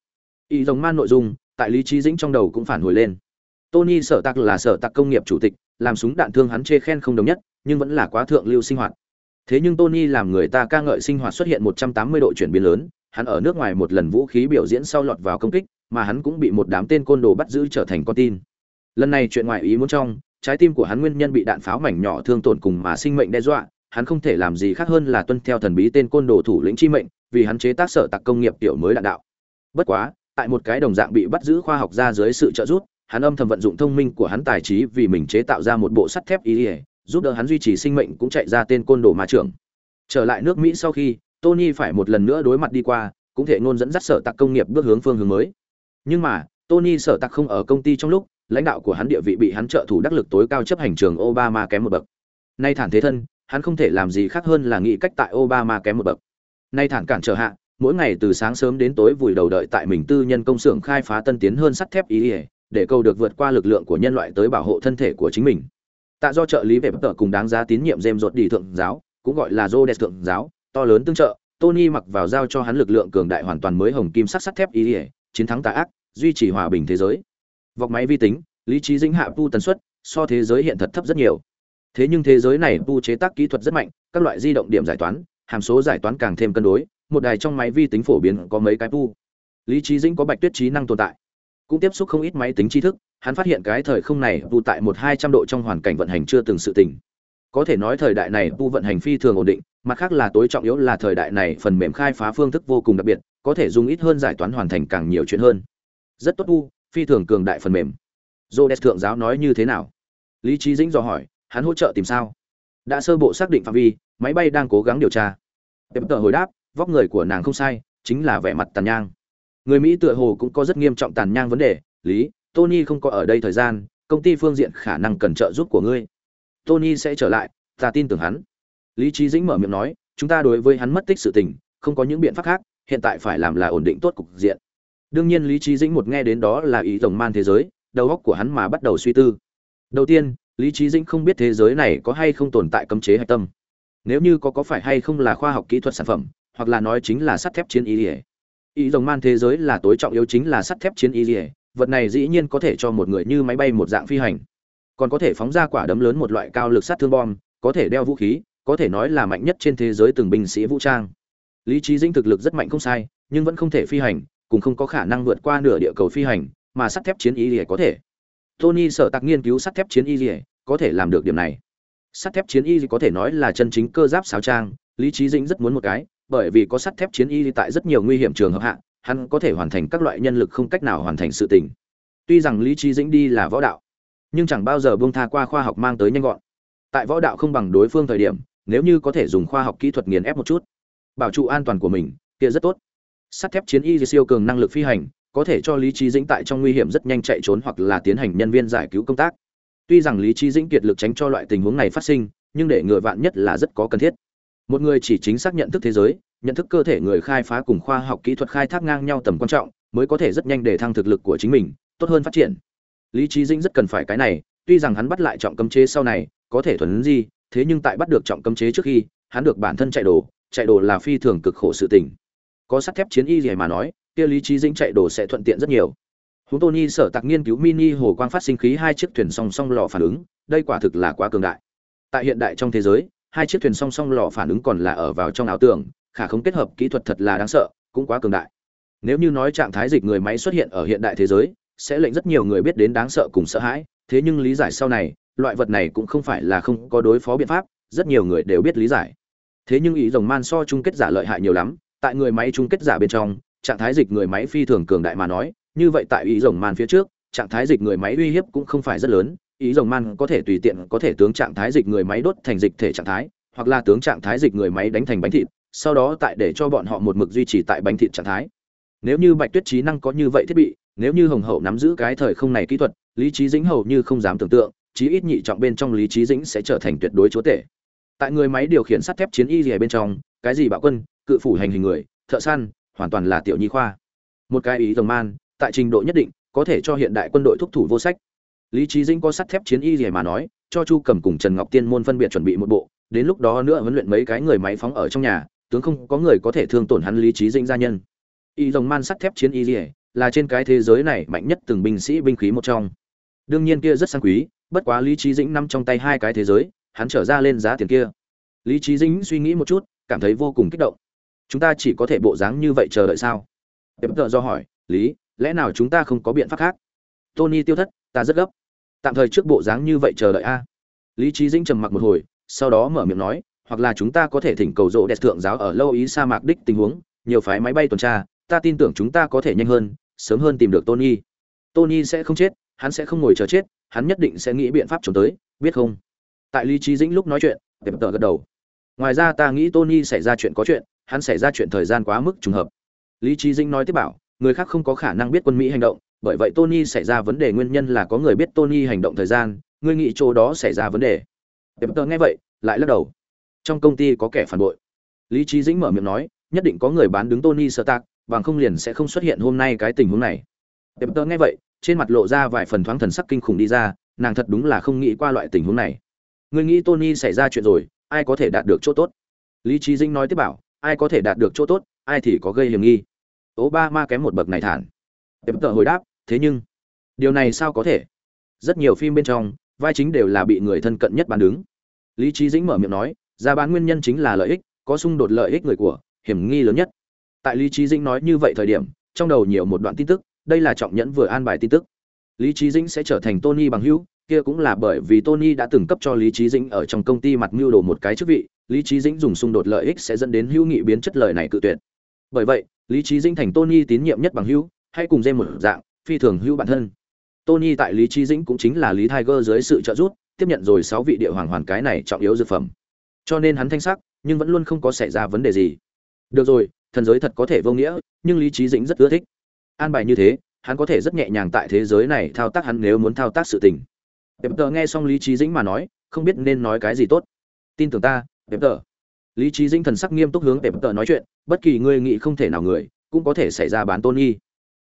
Ỷ rồng man nội dung, tại lý trí dĩnh trong đầu cũng phản hồi lên. Tony sở tặc là sở tặc công nghiệp chủ tịch, làm súng đạn thương hắn chê khen không đồng nhất, nhưng vẫn là quá thượng lưu sinh hoạt. Thế nhưng tony làm người ta ca ngợi sinh hoạt xuất hiện 180 độ chuyển biến lớn, hắn ở nước ngoài một lần vũ khí biểu diễn sau lọt vào công kích mà hắn cũng bị một đám tên côn đồ bắt giữ trở thành con tin. Lần này chuyện ngoài ý muốn trong, trái tim của hắn nguyên nhân bị đạn pháo mảnh nhỏ thương tổn cùng mà sinh mệnh đe dọa, hắn không thể làm gì khác hơn là tuân theo thần bí tên côn đồ thủ lĩnh chi mệnh, vì hắn chế tác sở tạc công nghiệp tiểu mới đạn đạo. Bất quá, tại một cái đồng dạng bị bắt giữ khoa học ra dưới sự trợ giúp, hắn âm thầm vận dụng thông minh của hắn tài trí vì mình chế tạo ra một bộ sắt thép ý ỉa giúp đỡ hắn duy trì sinh mệnh cũng chạy ra tên côn đồ ma trưởng. Trở lại nước mỹ sau khi, tony phải một lần nữa đối mặt đi qua, cũng thể ngôn dẫn dắt sở tạc công nghiệp bước hướng phương hướng mới nhưng mà, tony sở tặc không ở công ty trong lúc, lãnh đạo của hắn địa vị bị hắn trợ thủ đắc lực tối cao chấp hành trường obama kém một bậc. Nay thản thế thân, hắn không thể làm gì khác hơn là nghĩ cách tại obama kém một bậc. Nay thản cản trở hạ, mỗi ngày từ sáng sớm đến tối vùi đầu đợi tại mình tư nhân công xưởng khai phá tân tiến hơn sắt thép ý ý, để câu được vượt qua lực lượng của nhân loại tới bảo hộ thân thể của chính mình. Tạ do trợ lý về bất tờ cùng đáng giá tín nhiệm dêm ruột đi thượng giáo, cũng gọi là Rhodes thượng giáo, to lớn tương trợ, tony mặc vào giao cho hắn lực lượng cường đại hoàn toàn mới hồng kim sắt sắt thép ý ý chiến thắng tà ác, duy trì hòa bình thế giới. Vọc máy vi tính, lý trí dĩnh hạ pu tần suất, so thế giới hiện thật thấp rất nhiều. Thế nhưng thế giới này pu chế tác kỹ thuật rất mạnh, các loại di động điểm giải toán, hàm số giải toán càng thêm cân đối, một đài trong máy vi tính phổ biến có mấy cái pu. Lý trí dĩnh có bạch tuyết trí năng tồn tại, cũng tiếp xúc không ít máy tính tri thức, hắn phát hiện cái thời không này pu tại một hai trăm độ trong hoàn cảnh vận hành chưa từng sự tình. Có thể nói thời đại này pu vận hành phi thường ổn định, mặt khác là tối trọng yếu là thời đại này phần mềm khai phá phương thức vô cùng đặc biệt có thể dùng ít hơn giải toán hoàn thành càng nhiều chuyện hơn rất tốt u phi thường cường đại phần mềm Rhodes thượng giáo nói như thế nào? Lý Chí Dĩnh dò hỏi, hắn hỗ trợ tìm sao? Đã sơ bộ xác định phạm vi, máy bay đang cố gắng điều tra. Tiệm tờ hồi đáp, vóc người của nàng không sai, chính là vẻ mặt tàn nhang. Người Mỹ tựa hồ cũng có rất nghiêm trọng tàn nhang vấn đề, Lý, Tony không có ở đây thời gian, công ty phương diện khả năng cần trợ giúp của ngươi. Tony sẽ trở lại, ta tin tưởng hắn. Lý Chí Dĩnh mở miệng nói, chúng ta đối với hắn mất tích sự tình, không có những biện pháp khác, hiện tại phải làm là ổn định tốt cục diện. Đương nhiên Lý trí Dĩnh một nghe đến đó là ý rồng man thế giới, đầu óc của hắn mà bắt đầu suy tư. Đầu tiên, Lý trí Dĩnh không biết thế giới này có hay không tồn tại cấm chế hạch tâm. Nếu như có có phải hay không là khoa học kỹ thuật sản phẩm, hoặc là nói chính là sắt thép chiến y ỉa Ý rồng man thế giới là tối trọng yếu chính là sắt thép chiến y ỉa vật này dĩ nhiên có thể cho một người như máy bay một dạng phi hành. Còn có thể phóng ra quả đấm lớn một loại cao lực sát thương bom, có thể đeo vũ khí, có thể nói là mạnh nhất trên thế giới từng binh sĩ vũ trang. Lý trí Dĩnh thực lực rất mạnh không sai, nhưng vẫn không thể phi hành, cũng không có khả năng vượt qua nửa địa cầu phi hành, mà sắt thép chiến y lìa có thể. Tony sở tạc nghiên cứu sắt thép chiến y lìa có thể làm được điểm này. Sắt thép chiến y có thể nói là chân chính cơ giáp sáo trang lý trí dĩnh rất muốn một cái bởi vì có sắt thép chiến y tại rất nhiều nguy hiểm trường hợp hạ hắn có thể hoàn thành các loại nhân lực không cách nào hoàn thành sự tình. Tuy rằng lý trí dĩnh đi là võ đạo nhưng chẳng bao giờ buông tha qua khoa học mang tới nhanh gọn. Tại võ đạo không bằng đối phương thời điểm nếu như có thể dùng khoa học kỹ thuật nghiền ép một chút bảo trụ an toàn của mình, kia rất tốt. Sắt thép chiến y siêu cường năng lực phi hành, có thể cho lý trí dĩnh tại trong nguy hiểm rất nhanh chạy trốn hoặc là tiến hành nhân viên giải cứu công tác. Tuy rằng lý trí dĩnh kiệt lực tránh cho loại tình huống này phát sinh, nhưng để ngừa vạn nhất là rất có cần thiết. Một người chỉ chính xác nhận thức thế giới, nhận thức cơ thể người khai phá cùng khoa học kỹ thuật khai thác ngang nhau tầm quan trọng, mới có thể rất nhanh để thăng thực lực của chính mình, tốt hơn phát triển. Lý trí dĩnh rất cần phải cái này, tuy rằng hắn bắt lại trọng cấm chế sau này, có thể thuần gì thế nhưng tại bắt được trọng cấm chế trước khi, hắn được bản thân chạy đổ chạy đồ là phi thường cực khổ sự tình. Có sắt thép chiến y gì mà nói, kia lý trí dĩnh chạy đồ sẽ thuận tiện rất nhiều. Húng tony sở tạc nghiên cứu mini hồ quang phát sinh khí hai chiếc thuyền song song lò phản ứng, đây quả thực là quá cường đại. Tại hiện đại trong thế giới, hai chiếc thuyền song song lò phản ứng còn là ở vào trong ảo tưởng, khả không kết hợp kỹ thuật thật là đáng sợ, cũng quá cường đại. Nếu như nói trạng thái dịch người máy xuất hiện ở hiện đại thế giới, sẽ lệnh rất nhiều người biết đến đáng sợ cùng sợ hãi, thế nhưng lý giải sau này, loại vật này cũng không phải là không có đối phó biện pháp, rất nhiều người đều biết lý giải thế nhưng ý rồng man so chung kết giả lợi hại nhiều lắm, tại người máy chung kết giả bên trong, trạng thái dịch người máy phi thường cường đại mà nói, như vậy tại ý rồng man phía trước, trạng thái dịch người máy uy hiếp cũng không phải rất lớn, ý rồng man có thể tùy tiện có thể tướng trạng thái dịch người máy đốt thành dịch thể trạng thái, hoặc là tướng trạng thái dịch người máy đánh thành bánh thịt, sau đó tại để cho bọn họ một mực duy trì tại bánh thịt trạng thái. Nếu như bạch tuyết trí năng có như vậy thiết bị, nếu như hồng hậu nắm giữ cái thời không này kỹ thuật, lý trí dĩnh hầu như không dám tưởng tượng, chí ít nhị trọng bên trong lý trí dĩnh sẽ trở thành tuyệt đối chúa tể tại người máy điều khiển sắt thép chiến y gì bên trong, cái gì bạo quân, cự phủ hành hình người, thợ săn, hoàn toàn là tiểu nhi khoa. Một cái ý rồng man, tại trình độ nhất định, có thể cho hiện đại quân đội thúc thủ vô sách. Lý trí dĩnh có sắt thép chiến y gì mà nói, cho chu cầm cùng trần ngọc tiên môn phân biệt chuẩn bị một bộ, đến lúc đó nữa huấn luyện mấy cái người máy phóng ở trong nhà, tướng không có người có thể thương tổn hắn lý trí dĩnh gia nhân. Y rồng man sắt thép chiến y gì là trên cái thế giới này mạnh nhất từng binh sĩ binh khí một trong. Đương nhiên kia rất sang quý, bất quá lý trí dĩnh nằm trong tay hai cái thế giới hắn trở ra lên giá tiền kia. Lý trí dĩnh suy nghĩ một chút, cảm thấy vô cùng kích động. Chúng ta chỉ có thể bộ dáng như vậy chờ đợi sao? Tệp tợ do hỏi, lý, lẽ nào chúng ta không có biện pháp khác? Tony tiêu thất, ta rất gấp. Tạm thời trước bộ dáng như vậy chờ đợi a. Lý trí dĩnh trầm mặc một hồi, sau đó mở miệng nói, hoặc là chúng ta có thể thỉnh cầu rộ đẹp thượng giáo ở lâu ý sa mạc đích tình huống, nhiều phái máy bay tuần tra, ta tin tưởng chúng ta có thể nhanh hơn, sớm hơn tìm được tony. Tony sẽ không chết, hắn sẽ không ngồi chờ chết, hắn nhất định sẽ nghĩ biện pháp trốn tới, biết không? Tại lý trí dĩnh lúc nói chuyện tiệm tợ gật đầu. Ngoài ra ta nghĩ tony xảy ra chuyện có chuyện, hắn xảy ra chuyện thời gian quá mức trùng hợp. Lý trí dĩnh nói tiếp bảo, người khác không có khả năng biết quân mỹ hành động, bởi vậy tony xảy ra vấn đề nguyên nhân là có người biết tony hành động thời gian, ngươi nghĩ chỗ đó xảy ra vấn đề. Tiệm tờ nghe vậy, lại lắc đầu. Trong công ty có kẻ phản bội. Lý trí dĩnh mở miệng nói, nhất định có người bán đứng tony sơ tạc, bằng không liền sẽ không xuất hiện hôm nay cái tình huống này. Tiệm tờ nghe vậy, trên mặt lộ ra vài phần thoáng thần sắc kinh khủng đi ra, nàng thật đúng là không nghĩ qua loại tình huống này ngươi nghĩ tony xảy ra chuyện rồi, ai có thể đạt được chỗ tốt? Lý Chí dĩnh nói tiếp bảo, ai có thể đạt được chỗ tốt, ai thì có gây hiểm nghi. Obama kém một bậc này thản. Tiếp tờ hồi đáp, thế nhưng, điều này sao có thể? Rất nhiều phim bên trong, vai chính đều là bị người thân cận nhất bán đứng. Lý Chí dĩnh mở miệng nói ra bán nguyên nhân chính là lợi ích, có xung đột lợi ích người của, hiểm nghi lớn nhất. Tại lý Chí dĩnh nói như vậy thời điểm, trong đầu nhiều một đoạn tin tức, đây là trọng nhẫn vừa an bài tin tức. Lý Chí dĩnh sẽ trở thành tony bằng hữu kia cũng là bởi vì tony đã từng cấp cho lý Chí dĩnh ở trong công ty mặt mưu đồ một cái chức vị, lý Chí dĩnh dùng xung đột lợi ích sẽ dẫn đến hữu nghị biến chất lời này cự tuyệt. Bởi vậy, lý Chí dĩnh thành tony tín nhiệm nhất bằng hữu, hay cùng dê một dạng, phi thường hữu bản thân. Tony tại lý Chí dĩnh cũng chính là lý tiger dưới sự trợ giúp, tiếp nhận rồi sáu vị địa hoàng hoàn cái này trọng yếu dược phẩm. Cho nên hắn thanh sắc, nhưng vẫn luôn không có xảy ra vấn đề gì. Được rồi, thần giới thật có thể vô nghĩa, nhưng lý Chí dĩnh rất ưa thích. An bài như thế, hắn có thể rất nhẹ nhàng tại thế giới này thao tác hắn nếu muốn thao tác sự tình. Pep tờ nghe xong lý trí dĩnh mà nói, không biết nên nói cái gì tốt. Tin tưởng ta Pep tờ. Lý trí dĩnh thần sắc nghiêm túc hướng Pep tờ nói chuyện, bất kỳ người nghĩ không thể nào người, cũng có thể xảy ra bán tôn nghi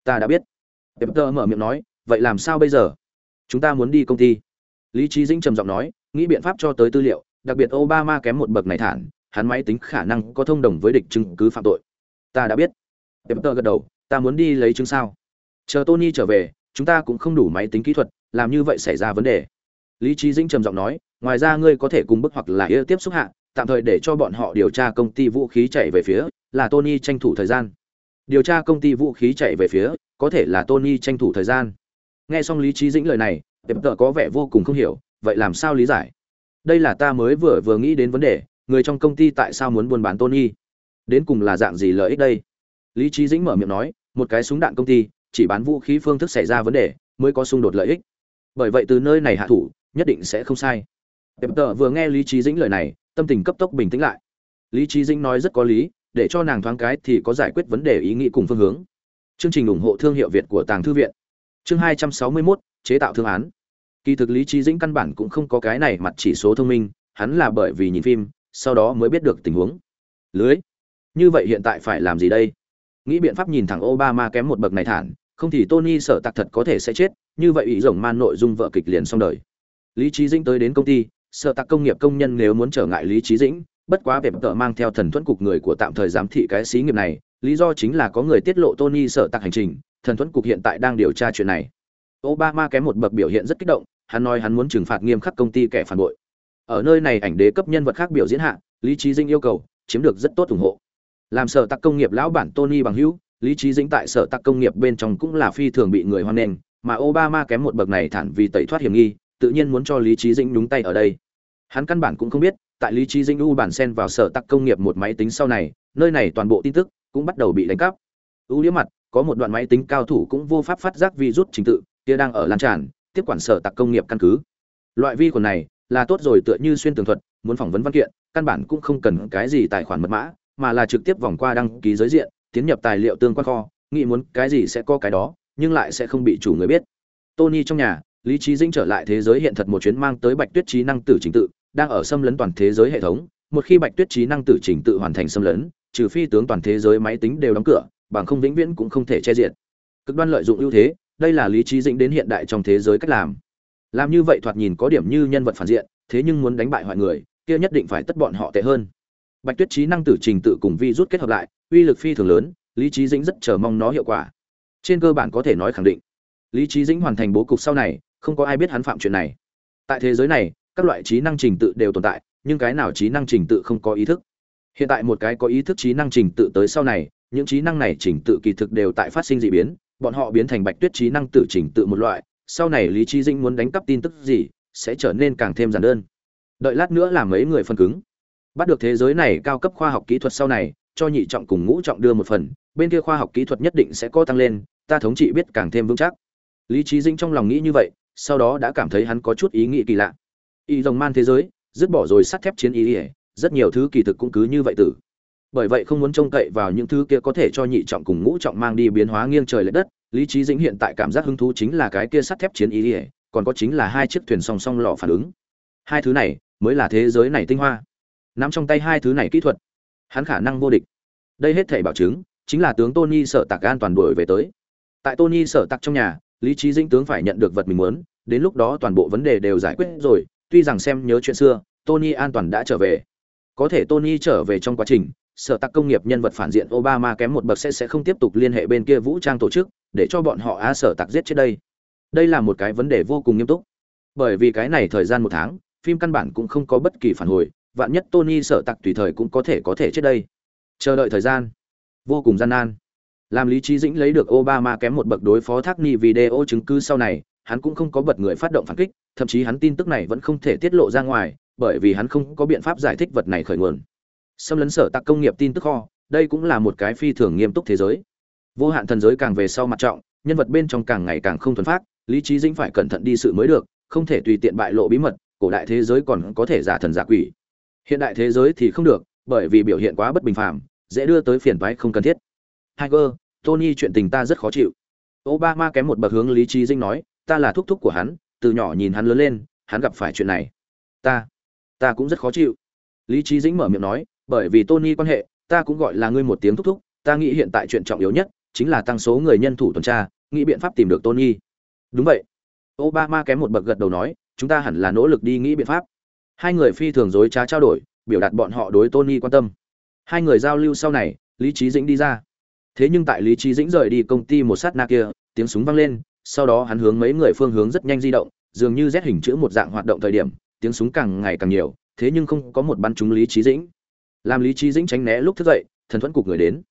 ta đã biết. Pep tờ mở miệng nói, vậy làm sao bây giờ? Chúng ta muốn đi công ty. Lý trí dĩnh trầm giọng nói, nghĩ biện pháp cho tới tư liệu, đặc biệt obama kém một bậc này thản, hắn máy tính khả năng có thông đồng với địch chứng cứ phạm tội. Ta đã biết. Pep tờ gật đầu, ta muốn đi lấy chứng sao? Chờ tony trở về, chúng ta cũng không đủ máy tính kỹ thuật làm như vậy xảy ra vấn đề. Lý trí dĩnh trầm giọng nói, ngoài ra ngươi có thể cùng bức hoặc là yêu tiếp xúc hạ, tạm thời để cho bọn họ điều tra công ty vũ khí chạy về phía là tony tranh thủ thời gian. Điều tra công ty vũ khí chạy về phía, có thể là tony tranh thủ thời gian. Nghe xong lý trí dĩnh lời này tiệm tợ có vẻ vô cùng không hiểu, vậy làm sao lý giải? Đây là ta mới vừa vừa nghĩ đến vấn đề, người trong công ty tại sao muốn buôn bán tony? Đến cùng là dạng gì lợi ích đây? Lý trí dĩnh mở miệng nói, một cái súng đạn công ty, chỉ bán vũ khí phương thức xảy ra vấn đề, mới có xung đột lợi ích bởi vậy từ nơi này hạ thủ nhất định sẽ không sai. Tiệm tợ vừa nghe lý trí dĩnh lời này tâm tình cấp tốc bình tĩnh lại. Lý trí dĩnh nói rất có lý để cho nàng thoáng cái thì có giải quyết vấn đề ý nghĩ cùng phương hướng. Chương trình ủng hộ thương hiệu việt của tàng thư viện. Chương hai trăm sáu mươi 261, chế tạo thương án. Kỳ thực lý trí dĩnh căn bản cũng không có cái này mặt chỉ số thông minh hắn là bởi vì nhìn phim sau đó mới biết được tình huống. Lưới? Như vậy hiện tại phải làm gì đây? Nghĩ biện pháp nhìn thẳng obama kém một bậc này thản không thì tony sợ tặc thật có thể sẽ chết như vậy ý rồng man nội dung vợ kịch liền xong đời. Lý trí dĩnh tới đến công ty, sợ tặc công nghiệp công nhân nếu muốn trở ngại lý trí dĩnh, bất quá vẹp tợ mang theo thần thuẫn cục người của tạm thời giám thị cái xí nghiệp này, lý do chính là có người tiết lộ tony sợ tặc hành trình, thần thuẫn cục hiện tại đang điều tra chuyện này. Obama kém một bậc biểu hiện rất kích động, hắn nói hắn muốn trừng phạt nghiêm khắc công ty kẻ phản bội. Ở nơi này ảnh đế cấp nhân vật khác biểu diễn hạ, lý trí dĩnh yêu cầu, chiếm được rất tốt ủng hộ. Làm sở tặc công nghiệp lão bản tony bằng hữu, lý trí dĩnh tại sở tặc công nghiệp bên trong cũng là phi thường bị người hoan nghênh mà obama kém một bậc này thản vì tẩy thoát hiểm nghi, tự nhiên muốn cho lý trí dĩnh đúng tay ở đây. Hắn căn bản cũng không biết, tại lý trí dĩnh u bản sen vào sở tắc công nghiệp một máy tính sau này, nơi này toàn bộ tin tức cũng bắt đầu bị đánh cắp. U liếc mặt, có một đoạn máy tính cao thủ cũng vô pháp phát giác virus trình tự, kia đang ở lan tràn, tiếp quản sở tặc công nghiệp căn cứ. Loại vi khuẩn này là tốt rồi tựa như xuyên tường thuật, muốn phỏng vấn văn kiện, căn bản cũng không cần cái gì tài khoản mật mã, mà là trực tiếp vòng qua đăng ký giới diện, tiến nhập tài liệu tương quan kho, nghĩ muốn cái gì sẽ có cái đó nhưng lại sẽ không bị chủ người biết. Tony trong nhà, lý trí dĩnh trở lại thế giới hiện thật một chuyến mang tới bạch tuyết trí năng tử trình tự, đang ở xâm lấn toàn thế giới hệ thống. Một khi bạch tuyết trí năng tử trình tự hoàn thành xâm lấn, trừ phi tướng toàn thế giới máy tính đều đóng cửa, bằng không vĩnh viễn cũng không thể che diện cực đoan lợi dụng ưu thế, đây là lý trí dĩnh đến hiện đại trong thế giới cách làm. Làm như vậy thoạt nhìn có điểm như nhân vật phản diện, thế nhưng muốn đánh bại hoại người, kia nhất định phải tất bọn họ tệ hơn. Bạch tuyết trí năng tử trình tự cùng vi rút kết hợp lại, uy lực phi thường lớn, lý trí dĩnh rất chờ mong nó hiệu quả trên cơ bản có thể nói khẳng định. Lý trí dĩnh hoàn thành bố cục sau này, không có ai biết hắn phạm chuyện này. Tại thế giới này, các loại trí năng trình tự đều tồn tại, nhưng cái nào trí năng trình tự không có ý thức? Hiện tại một cái có ý thức trí năng trình tự tới sau này, những trí năng này trình tự kỳ thực đều tại phát sinh d ị biến, bọn họ biến thành bạch tuyết trí năng tự trình tự một loại, sau này lý trí dĩnh muốn đánh cắp tin tức gì, sẽ trở nên càng thêm giản đơn. Đợi lát nữa làm mấy người phân cứng. Bắt được thế giới này cao cấp khoa học kỹ thuật sau này, cho nhị trọng cùng ngũ trọng đưa một phần, bên kia khoa học kỹ thuật nhất định sẽ có tăng lên ta thống trị biết càng thêm vững chắc. Lý trí dĩnh trong lòng nghĩ như vậy, sau đó đã cảm thấy hắn có chút ý nghĩ kỳ lạ. Y rồng man thế giới, dứt bỏ rồi sắt thép chiến ý ỉa rất nhiều thứ kỳ thực cũng cứ như vậy tử. Bởi vậy không muốn trông cậy vào những thứ kia có thể cho nhị trọng cùng ngũ trọng mang đi biến hóa nghiêng trời l ệ đất, lý trí dĩnh hiện tại cảm giác hứng thú chính là cái kia sắt thép chiến ý ỉa còn có chính là hai chiếc thuyền song song lò phản ứng. Hai thứ này mới là thế giới này tinh hoa. Nắm trong tay hai thứ này kỹ thuật, hắn khả năng vô địch. Đây hết thể bảo chứng, chính là tướng tony sợ tạc an toàn đuổi về tới tại tony sở tặc trong nhà, lý trí dinh tướng phải nhận được vật mình muốn, đến lúc đó toàn bộ vấn đề đều giải quyết rồi, tuy rằng xem nhớ chuyện xưa, tony an toàn đã trở về. Có thể tony trở về trong quá trình, sở tặc công nghiệp nhân vật phản diện obama kém một bậc sẽ sẽ không tiếp tục liên hệ bên kia vũ trang tổ chức, để cho bọn họ á sở tặc giết chết đây. Đây là một cái vấn đề vô cùng nghiêm túc. Bởi vì cái này thời gian một tháng, phim căn bản cũng không có bất kỳ phản hồi, vạn nhất tony sở tặc tùy thời cũng có thể có thể chết đây. Chờ đợi thời gian. Vô cùng gian nan làm lý trí dĩnh lấy được obama kém một bậc đối phó thác ni video chứng cứ sau này, hắn cũng không có bật người phát động phản kích, thậm chí hắn tin tức này vẫn không thể tiết lộ ra ngoài, bởi vì hắn không có biện pháp giải thích vật này khởi nguồn. Xâm lấn sở tặc công nghiệp tin tức kho, đây cũng là một cái phi thường nghiêm túc thế giới. Vô hạn thần giới càng về sau mặt trọng, nhân vật bên trong càng ngày càng không thuần phát lý trí dĩnh phải cẩn thận đi sự mới được, không thể tùy tiện bại lộ bí mật, cổ đại thế giới còn có thể giả thần giả quỷ. Hiện đại thế giới thì không được, bởi vì biểu hiện quá bất bình phàm, dễ đưa tới phiền toái không cần thiết. Tiger, Tony chuyện tình ta rất khó chịu. Obama kém một bậc hướng lý trí dinh nói, ta là thúc thúc của hắn, từ nhỏ nhìn hắn lớn lên, hắn gặp phải chuyện này. Ta, ta cũng rất khó chịu. Lý trí dĩnh mở miệng nói, bởi vì Tony quan hệ, ta cũng gọi là ngươi một tiếng thúc thúc, ta nghĩ hiện tại chuyện trọng yếu nhất chính là tăng số người nhân thủ tuần tra, nghĩ biện pháp tìm được Tony. Đúng vậy. Obama kém một bậc gật đầu nói, chúng ta hẳn là nỗ lực đi nghĩ biện pháp. Hai người phi thường dối trá trao đổi, biểu đạt bọn họ đối Tony quan tâm. Hai người giao lưu sau này, Lý Trí Dĩnh đi ra. Thế nhưng tại Lý Chí Dĩnh rời đi công ty một sát na kia, tiếng súng vang lên, sau đó hắn hướng mấy người phương hướng rất nhanh di động, dường như Z hình chữ một dạng hoạt động thời điểm, tiếng súng càng ngày càng nhiều, thế nhưng không có một bắn trúng Lý Chí Dĩnh. Làm Lý Chí Dĩnh tránh né lúc thức dậy, thần thuẫn cục người đến.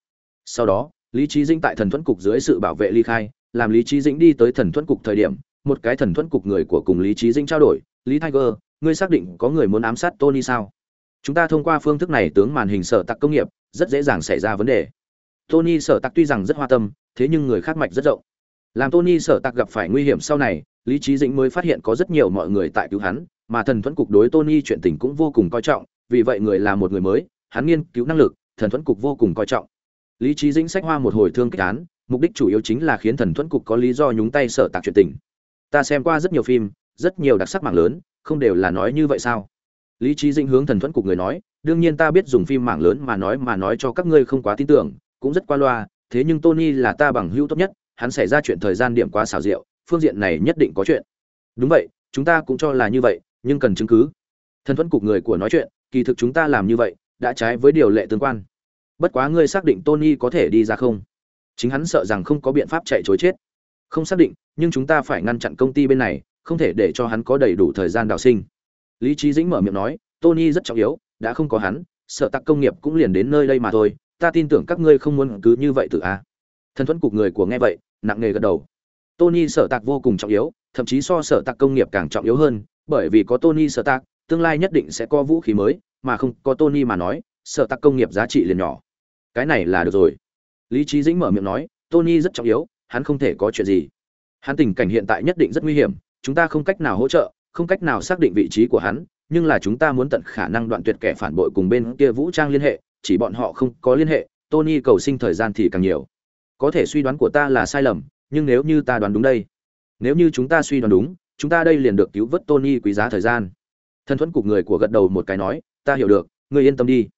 Sau đó, Lý Chí Dĩnh tại thần thuẫn cục dưới sự bảo vệ ly khai, làm Lý Chí Dĩnh đi tới thần thuẫn cục thời điểm, một cái thần thuẫn cục người của cùng Lý Chí Dĩnh trao đổi, "Lý Tiger, ngươi xác định có người muốn ám sát Tony sao?" Chúng ta thông qua phương thức này tướng màn hình sở tạc công nghiệp, rất dễ dàng xảy ra vấn đề. Tony sở tạc tuy rằng rất hoa tâm, thế nhưng người khác mạch rất rộng. Làm Tony sở tạc gặp phải nguy hiểm sau này, Lý Chí Dĩnh mới phát hiện có rất nhiều mọi người tại cứu hắn, mà thần thuẫn cục đối Tony chuyện tình cũng vô cùng coi trọng, vì vậy người là một người mới, hắn nghiên cứu năng lực, thần thuẫn Cục vô cùng coi trọng. Lý Chí Dĩnh sách hoa một hồi thương kích án, mục đích chủ yếu chính là khiến thần thuẫn cục có lý do nhúng tay sở tạc chuyện tình. Ta xem qua rất nhiều phim, rất nhiều đặc sắc mạng lớn, không đều là nói như vậy sao? Lý Chí Dĩnh hướng thần thuẫn cục người nói, đương nhiên ta biết dùng phim mạng lớn mà nói mà nói cho các ngươi không quá tin tưởng, cũng rất qua loa, thế nhưng Tony là ta bằng hữu tốt nhất, hắn xảy ra chuyện thời gian điểm quá xảo diệu, phương diện này nhất định có chuyện. Đúng vậy, chúng ta cũng cho là như vậy, nhưng cần chứng cứ. Thần thuẫn cục người của nói chuyện, kỳ thực chúng ta làm như vậy, đã trái với điều lệ tương quan. Bất quá ngươi xác định Tony có thể đi ra không? Chính hắn sợ rằng không có biện pháp chạy trối chết. Không xác định, nhưng chúng ta phải ngăn chặn công ty bên này, không thể để cho hắn có đầy đủ thời gian đào sinh. Lý Chí Dĩnh mở miệng nói, Tony rất trọng yếu, đã không có hắn, sợ tắc công nghiệp cũng liền đến nơi đây mà thôi, ta tin tưởng các ngươi không muốn cứ như vậy tự a. Thần thuẫn cục người của nghe vậy, nặng nề gật đầu. Tony sở tạc vô cùng trọng yếu, thậm chí so sở tạc công nghiệp càng trọng yếu hơn, bởi vì có Tony sở tạc, tương lai nhất định sẽ có vũ khí mới, mà không có Tony mà nói, sở tạc công nghiệp giá trị liền nhỏ. Cái này là được rồi. Lý trí Dĩnh mở miệng nói, Tony rất trọng yếu, hắn không thể có chuyện gì. Hắn tình cảnh hiện tại nhất định rất nguy hiểm, chúng ta không cách nào hỗ trợ, không cách nào xác định vị trí của hắn, nhưng là chúng ta muốn tận khả năng đoạn tuyệt kẻ phản bội cùng bên kia vũ trang liên hệ, chỉ bọn họ không có liên hệ, Tony cầu sinh thời gian thì càng nhiều. Có thể suy đoán của ta là sai lầm, nhưng nếu như ta đoán đúng đây, nếu như chúng ta suy đoán đúng, chúng ta đây liền được cứu vớt Tony quý giá thời gian. Thân thuẫn cục người của gật đầu một cái nói, ta hiểu được, ngươi yên tâm đi.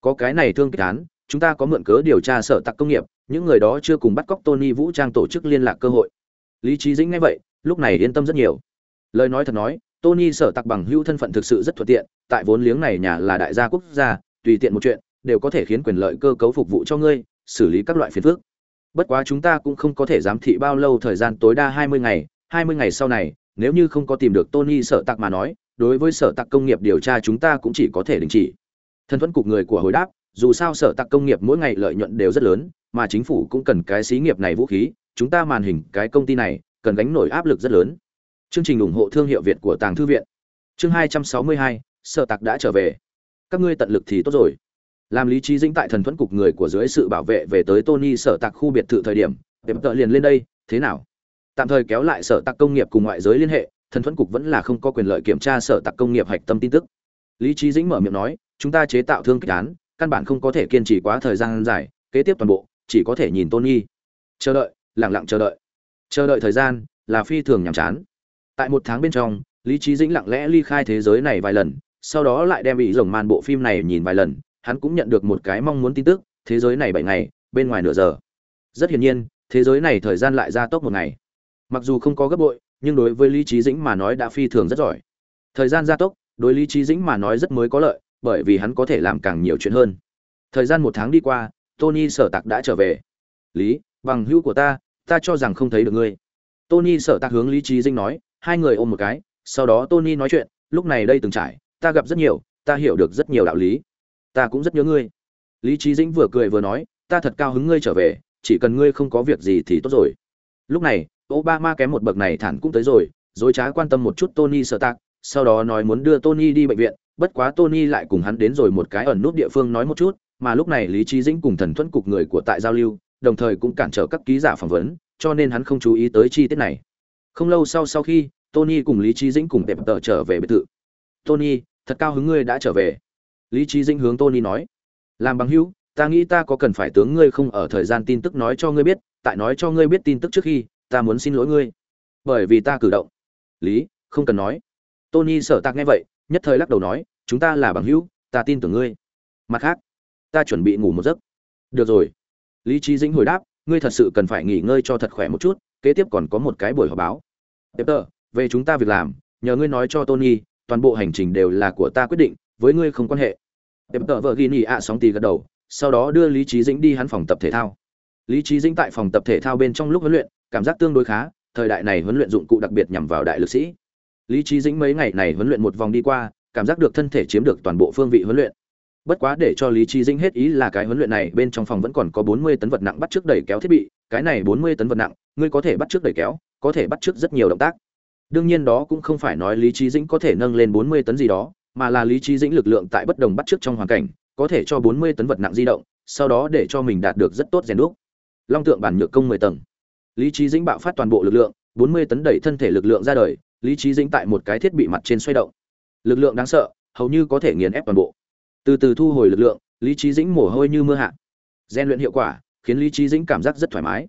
Có cái này thương kích án, chúng ta có mượn cớ điều tra sở tặc công nghiệp, những người đó chưa cùng bắt cóc Tony vũ trang tổ chức liên lạc cơ hội. Lý Chí Dĩnh nghe vậy, lúc này yên tâm rất nhiều. Lời nói thật nói, Tony sở tặc bằng hữu thân phận thực sự rất thuận tiện, tại vốn liếng này nhà là đại gia quốc gia, tùy tiện một chuyện đều có thể khiến quyền lợi cơ cấu phục vụ cho ngươi, xử lý các loại phiền phức. Bất quá chúng ta cũng không có thể giám thị bao lâu thời gian tối đa 20 ngày, 20 ngày sau này, nếu như không có tìm được Tony sở tặc mà nói, đối với sở tặc công nghiệp điều tra chúng ta cũng chỉ có thể đình chỉ. Thân thuẫn cục người của hồi đáp, dù sao sở tặc công nghiệp mỗi ngày lợi nhuận đều rất lớn, mà chính phủ cũng cần cái xí nghiệp này vũ khí, chúng ta màn hình cái công ty này cần gánh nổi áp lực rất lớn. Chương trình ủng hộ thương hiệu Việt của Tàng thư viện. Chương 262, sở tặc đã trở về. Các ngươi tận lực thì tốt rồi. Làm lý trí dĩnh tại thần thuẫn cục người của dưới sự bảo vệ về tới Tony sở tạc khu biệt thự thời điểm, tiệm tợ liền lên đây, thế nào? Tạm thời kéo lại sở tạc công nghiệp cùng ngoại giới liên hệ, thần thuẫn cục vẫn là không có quyền lợi kiểm tra sở tạc công nghiệp hạch tâm tin tức. Lý trí dĩnh mở miệng nói, chúng ta chế tạo thương kích án, căn bản không có thể kiên trì quá thời gian dài, kế tiếp toàn bộ chỉ có thể nhìn Tony. Chờ đợi, lặng lặng chờ đợi. Chờ đợi thời gian là phi thường nhàm chán tại một tháng bên trong lý trí dĩnh lặng lẽ ly khai thế giới này vài lần sau đó lại đem bị rồng man bộ phim này nhìn vài lần hắn cũng nhận được một cái mong muốn tin tức, thế giới này bảy ngày, bên ngoài nửa giờ. Rất hiển nhiên, thế giới này thời gian lại gia tốc một ngày. Mặc dù không có gấp bội, nhưng đối với lý trí dĩnh mà nói đã phi thường rất giỏi. Thời gian gia tốc, đối lý trí dĩnh mà nói rất mới có lợi, bởi vì hắn có thể làm càng nhiều chuyện hơn. Thời gian một tháng đi qua, tony sở Tạc đã trở về. Lý, bằng hữu của ta ta cho rằng không thấy được ngươi. Tony sở Tạc hướng lý trí dĩnh nói, hai người ôm một cái, sau đó tony nói chuyện, lúc này đây từng trải, ta gặp rất nhiều, ta hiểu được rất nhiều đạo lý ta cũng rất nhớ ngươi. Lý trí dĩnh vừa cười vừa nói, ta thật cao hứng ngươi trở về, chỉ cần ngươi không có việc gì thì tốt rồi. Lúc này, obama kém một bậc này thản cũng tới rồi, dối trá quan tâm một chút tony sợ tạc sau đó nói muốn đưa tony đi bệnh viện, bất quá tony lại cùng hắn đến rồi một cái ẩn nút địa phương nói một chút, mà lúc này lý trí dĩnh cùng thần thuẫn cục người của tại giao lưu, đồng thời cũng cản trở các ký giả phỏng vấn, cho nên hắn không chú ý tới chi tiết này. Không lâu sau sau khi, tony cùng lý trí dĩnh cùng tệp tờ trở về biệt thự. Tony, thật cao hứng ngươi đã trở về lý trí dĩnh hướng tony nói, làm bằng hữu, ta nghĩ ta có cần phải tướng ngươi không ở thời gian tin tức nói cho ngươi biết, tại nói cho ngươi biết tin tức trước khi, ta muốn xin lỗi ngươi. Bởi vì ta cử động. Lý, không cần nói. Tony sợ tạc nghe vậy, nhất thời lắc đầu nói, chúng ta là bằng hữu, ta tin tưởng ngươi. Mặt khác, ta chuẩn bị ngủ một giấc. Được rồi. Lý trí dĩnh hồi đáp, ngươi thật sự cần phải nghỉ ngơi cho thật khỏe một chút, kế tiếp còn có một cái buổi họp báo. Tiếp tờ, về chúng ta việc làm, nhờ ngươi nói cho tony, toàn bộ hành trình đều là của ta quyết định với ngươi không quan hệ. Tệp tợ vợ ghi nhị ạ sóng tì gật đầu, sau đó đưa lý trí dĩnh đi hắn phòng tập thể thao. Lý trí dĩnh tại phòng tập thể thao bên trong lúc huấn luyện, cảm giác tương đối khá, thời đại này huấn luyện dụng cụ đặc biệt nhằm vào đại lực sĩ. Lý trí dĩnh mấy ngày này huấn luyện một vòng đi qua, cảm giác được thân thể chiếm được toàn bộ phương vị huấn luyện. Bất quá để cho lý trí dĩnh hết ý là cái huấn luyện này bên trong phòng vẫn còn có bốn mươi tấn vật nặng bắt trước đẩy kéo thiết bị, cái này bốn mươi tấn vật nặng, ngươi có thể bắt trước đẩy kéo, có thể bắt trước rất nhiều động tác. Đương nhiên đó cũng không phải nói lý trí dĩnh có thể nâng lên bốn mươi tấn gì đó mà là lý trí dĩnh lực lượng tại bất đồng bắt trước trong hoàn cảnh, có thể cho bốn mươi tấn vật nặng di động, sau đó để cho mình đạt được rất tốt rèn đúc. Long tượng bản nhược công mười tầng. Lý trí dĩnh bạo phát toàn bộ lực lượng, bốn mươi tấn đẩy thân thể lực lượng ra đời, lý trí dĩnh tại một cái thiết bị mặt trên xoay động. Lực lượng đáng sợ, hầu như có thể nghiền ép toàn bộ. Từ từ thu hồi lực lượng, lý trí dĩnh mồ hôi như mưa hạ. Gian luyện hiệu quả, khiến lý trí dĩnh cảm giác rất thoải mái.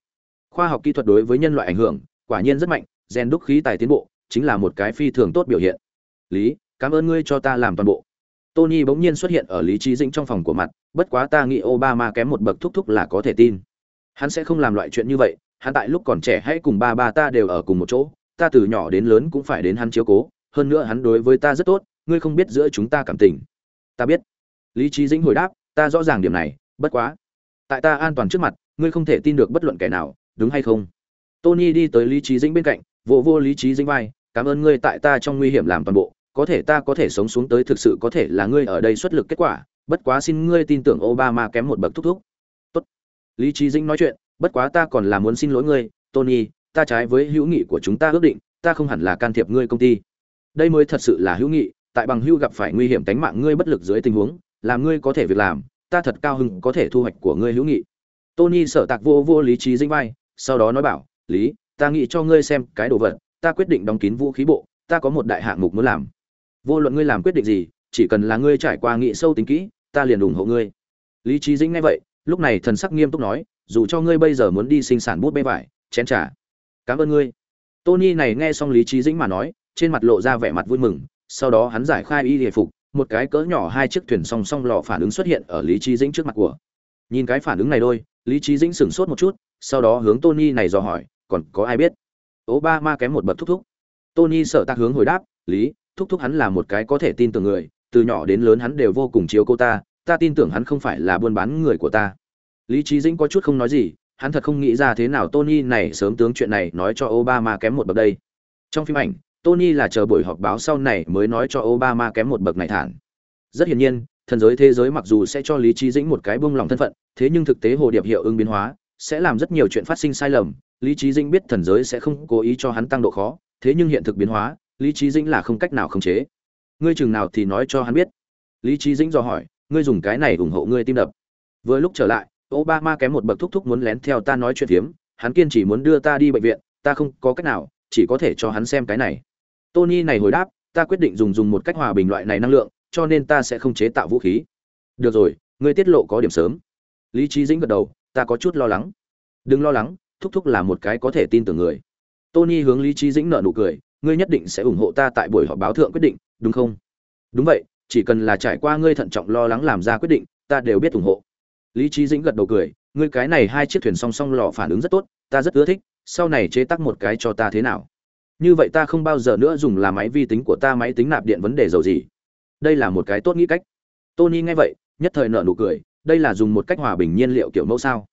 Khoa học kỹ thuật đối với nhân loại ảnh hưởng, quả nhiên rất mạnh gen đúc khí tài tiến bộ, chính là một cái phi thường tốt biểu hiện. Lý cảm ơn ngươi cho ta làm toàn bộ. Tony bỗng nhiên xuất hiện ở lý trí dĩnh trong phòng của mặt, bất quá ta nghĩ obama kém một bậc thúc thúc là có thể tin. Hắn sẽ không làm loại chuyện như vậy, hắn tại lúc còn trẻ hãy cùng ba ba ta đều ở cùng một chỗ, ta từ nhỏ đến lớn cũng phải đến hắn chiếu cố, hơn nữa hắn đối với ta rất tốt, ngươi không biết giữa chúng ta cảm tình. Ta biết. Lý trí dĩnh hồi đáp, ta rõ ràng điểm này, bất quá. Tại ta an toàn trước mặt, ngươi không thể tin được bất luận kẻ nào, đúng hay không? Tony đi tới lý trí dĩnh bên cạnh vô vô lý trí dĩnh vai, cảm ơn ngươi tại ta trong nguy hiểm làm toàn bộ có thể ta có thể sống xuống tới thực sự có thể là ngươi ở đây xuất lực kết quả, bất quá xin ngươi tin tưởng obama kém một bậc thúc thúc. Tốt. Lý trí dĩnh nói chuyện, bất quá ta còn là muốn xin lỗi ngươi, tony, ta trái với hữu nghị của chúng ta ước định, ta không hẳn là can thiệp ngươi công ty. Đây mới thật sự là hữu nghị, tại bằng hữu gặp phải nguy hiểm tính mạng ngươi bất lực dưới tình huống, làm ngươi có thể việc làm, ta thật cao hứng có thể thu hoạch của ngươi hữu nghị. Tony sợ tạc vô vô lý trí dinh vai, sau đó nói bảo, lý, ta nghĩ cho ngươi xem cái đồ vật, ta quyết định đóng kín vũ khí bộ, ta có một đại hạng mục muốn làm vô luận ngươi làm quyết định gì, chỉ cần là ngươi trải qua nghị sâu tính kỹ, ta liền ủng hộ ngươi. Lý trí dĩnh nghe vậy, lúc này thần sắc nghiêm túc nói, dù cho ngươi bây giờ muốn đi sinh sản bút bê vải, chén trà, cảm ơn ngươi. Tony này nghe xong lý trí dĩnh mà nói, trên mặt lộ ra vẻ mặt vui mừng, sau đó hắn giải khai y hề phục, một cái cỡ nhỏ hai chiếc thuyền song song lò phản ứng xuất hiện ở lý trí dĩnh trước mặt của. Nhìn cái phản ứng này đôi, lý trí dĩnh sửng sốt một chút, sau đó hướng tony này dò hỏi, còn có ai biết? Obama kém một bậc thúc thúc. Tony sợ tạc hướng hồi đáp, lý thúc thúc hắn là một cái có thể tin tưởng người từ nhỏ đến lớn hắn đều vô cùng chiếu cô ta ta tin tưởng hắn không phải là buôn bán người của ta lý trí dĩnh có chút không nói gì hắn thật không nghĩ ra thế nào tony này sớm tướng chuyện này nói cho obama kém một bậc đây trong phim ảnh Tony là chờ buổi họp báo sau này mới nói cho Obama kém một bậc này thản. Rất hiển nhiên, thần giới thế giới mặc dù sẽ cho Lý Trí Dĩnh một cái buông lòng thân phận, thế nhưng thực tế hồ điệp hiệu ứng biến hóa, sẽ làm rất nhiều chuyện phát sinh sai lầm. Lý Trí Dĩnh biết thần giới sẽ không cố ý cho hắn tăng độ khó, thế nhưng hiện thực biến hóa, Lý Trí Dĩnh là không cách nào khống chế. Ngươi chừng nào thì nói cho hắn biết. Lý Trí Dĩnh dò hỏi, ngươi dùng cái này ủng hộ ngươi tim đập. Vừa lúc trở lại, Obama kém một bậc thúc thúc muốn lén theo ta nói chuyện phiếm, hắn kiên chỉ muốn đưa ta đi bệnh viện, ta không có cách nào, chỉ có thể cho hắn xem cái này. Tony này hồi đáp, ta quyết định dùng dùng một cách hòa bình loại này năng lượng, cho nên ta sẽ không chế tạo vũ khí. Được rồi, ngươi tiết lộ có điểm sớm. Lý trí Dĩnh gật đầu, ta có chút lo lắng. Đừng lo lắng, thúc thúc là một cái có thể tin tưởng người. Tony hướng Lý trí Dĩnh nở nụ cười, ngươi nhất định sẽ ủng hộ ta tại buổi họp báo thượng quyết định, đúng không? Đúng vậy, chỉ cần là trải qua ngươi thận trọng lo lắng làm ra quyết định, ta đều biết ủng hộ. Lý Chí Dĩnh gật đầu cười, ngươi cái này hai chiếc thuyền song song lò phản ứng rất tốt, ta rất ưa thích, sau này chế tác một cái cho ta thế nào? như vậy ta không bao giờ nữa dùng là máy vi tính của ta máy tính nạp điện vấn đề dầu gì đây là một cái tốt nghĩ cách tony nghe vậy nhất thời nợ nụ cười đây là dùng một cách hòa bình nhiên liệu kiểu mẫu sao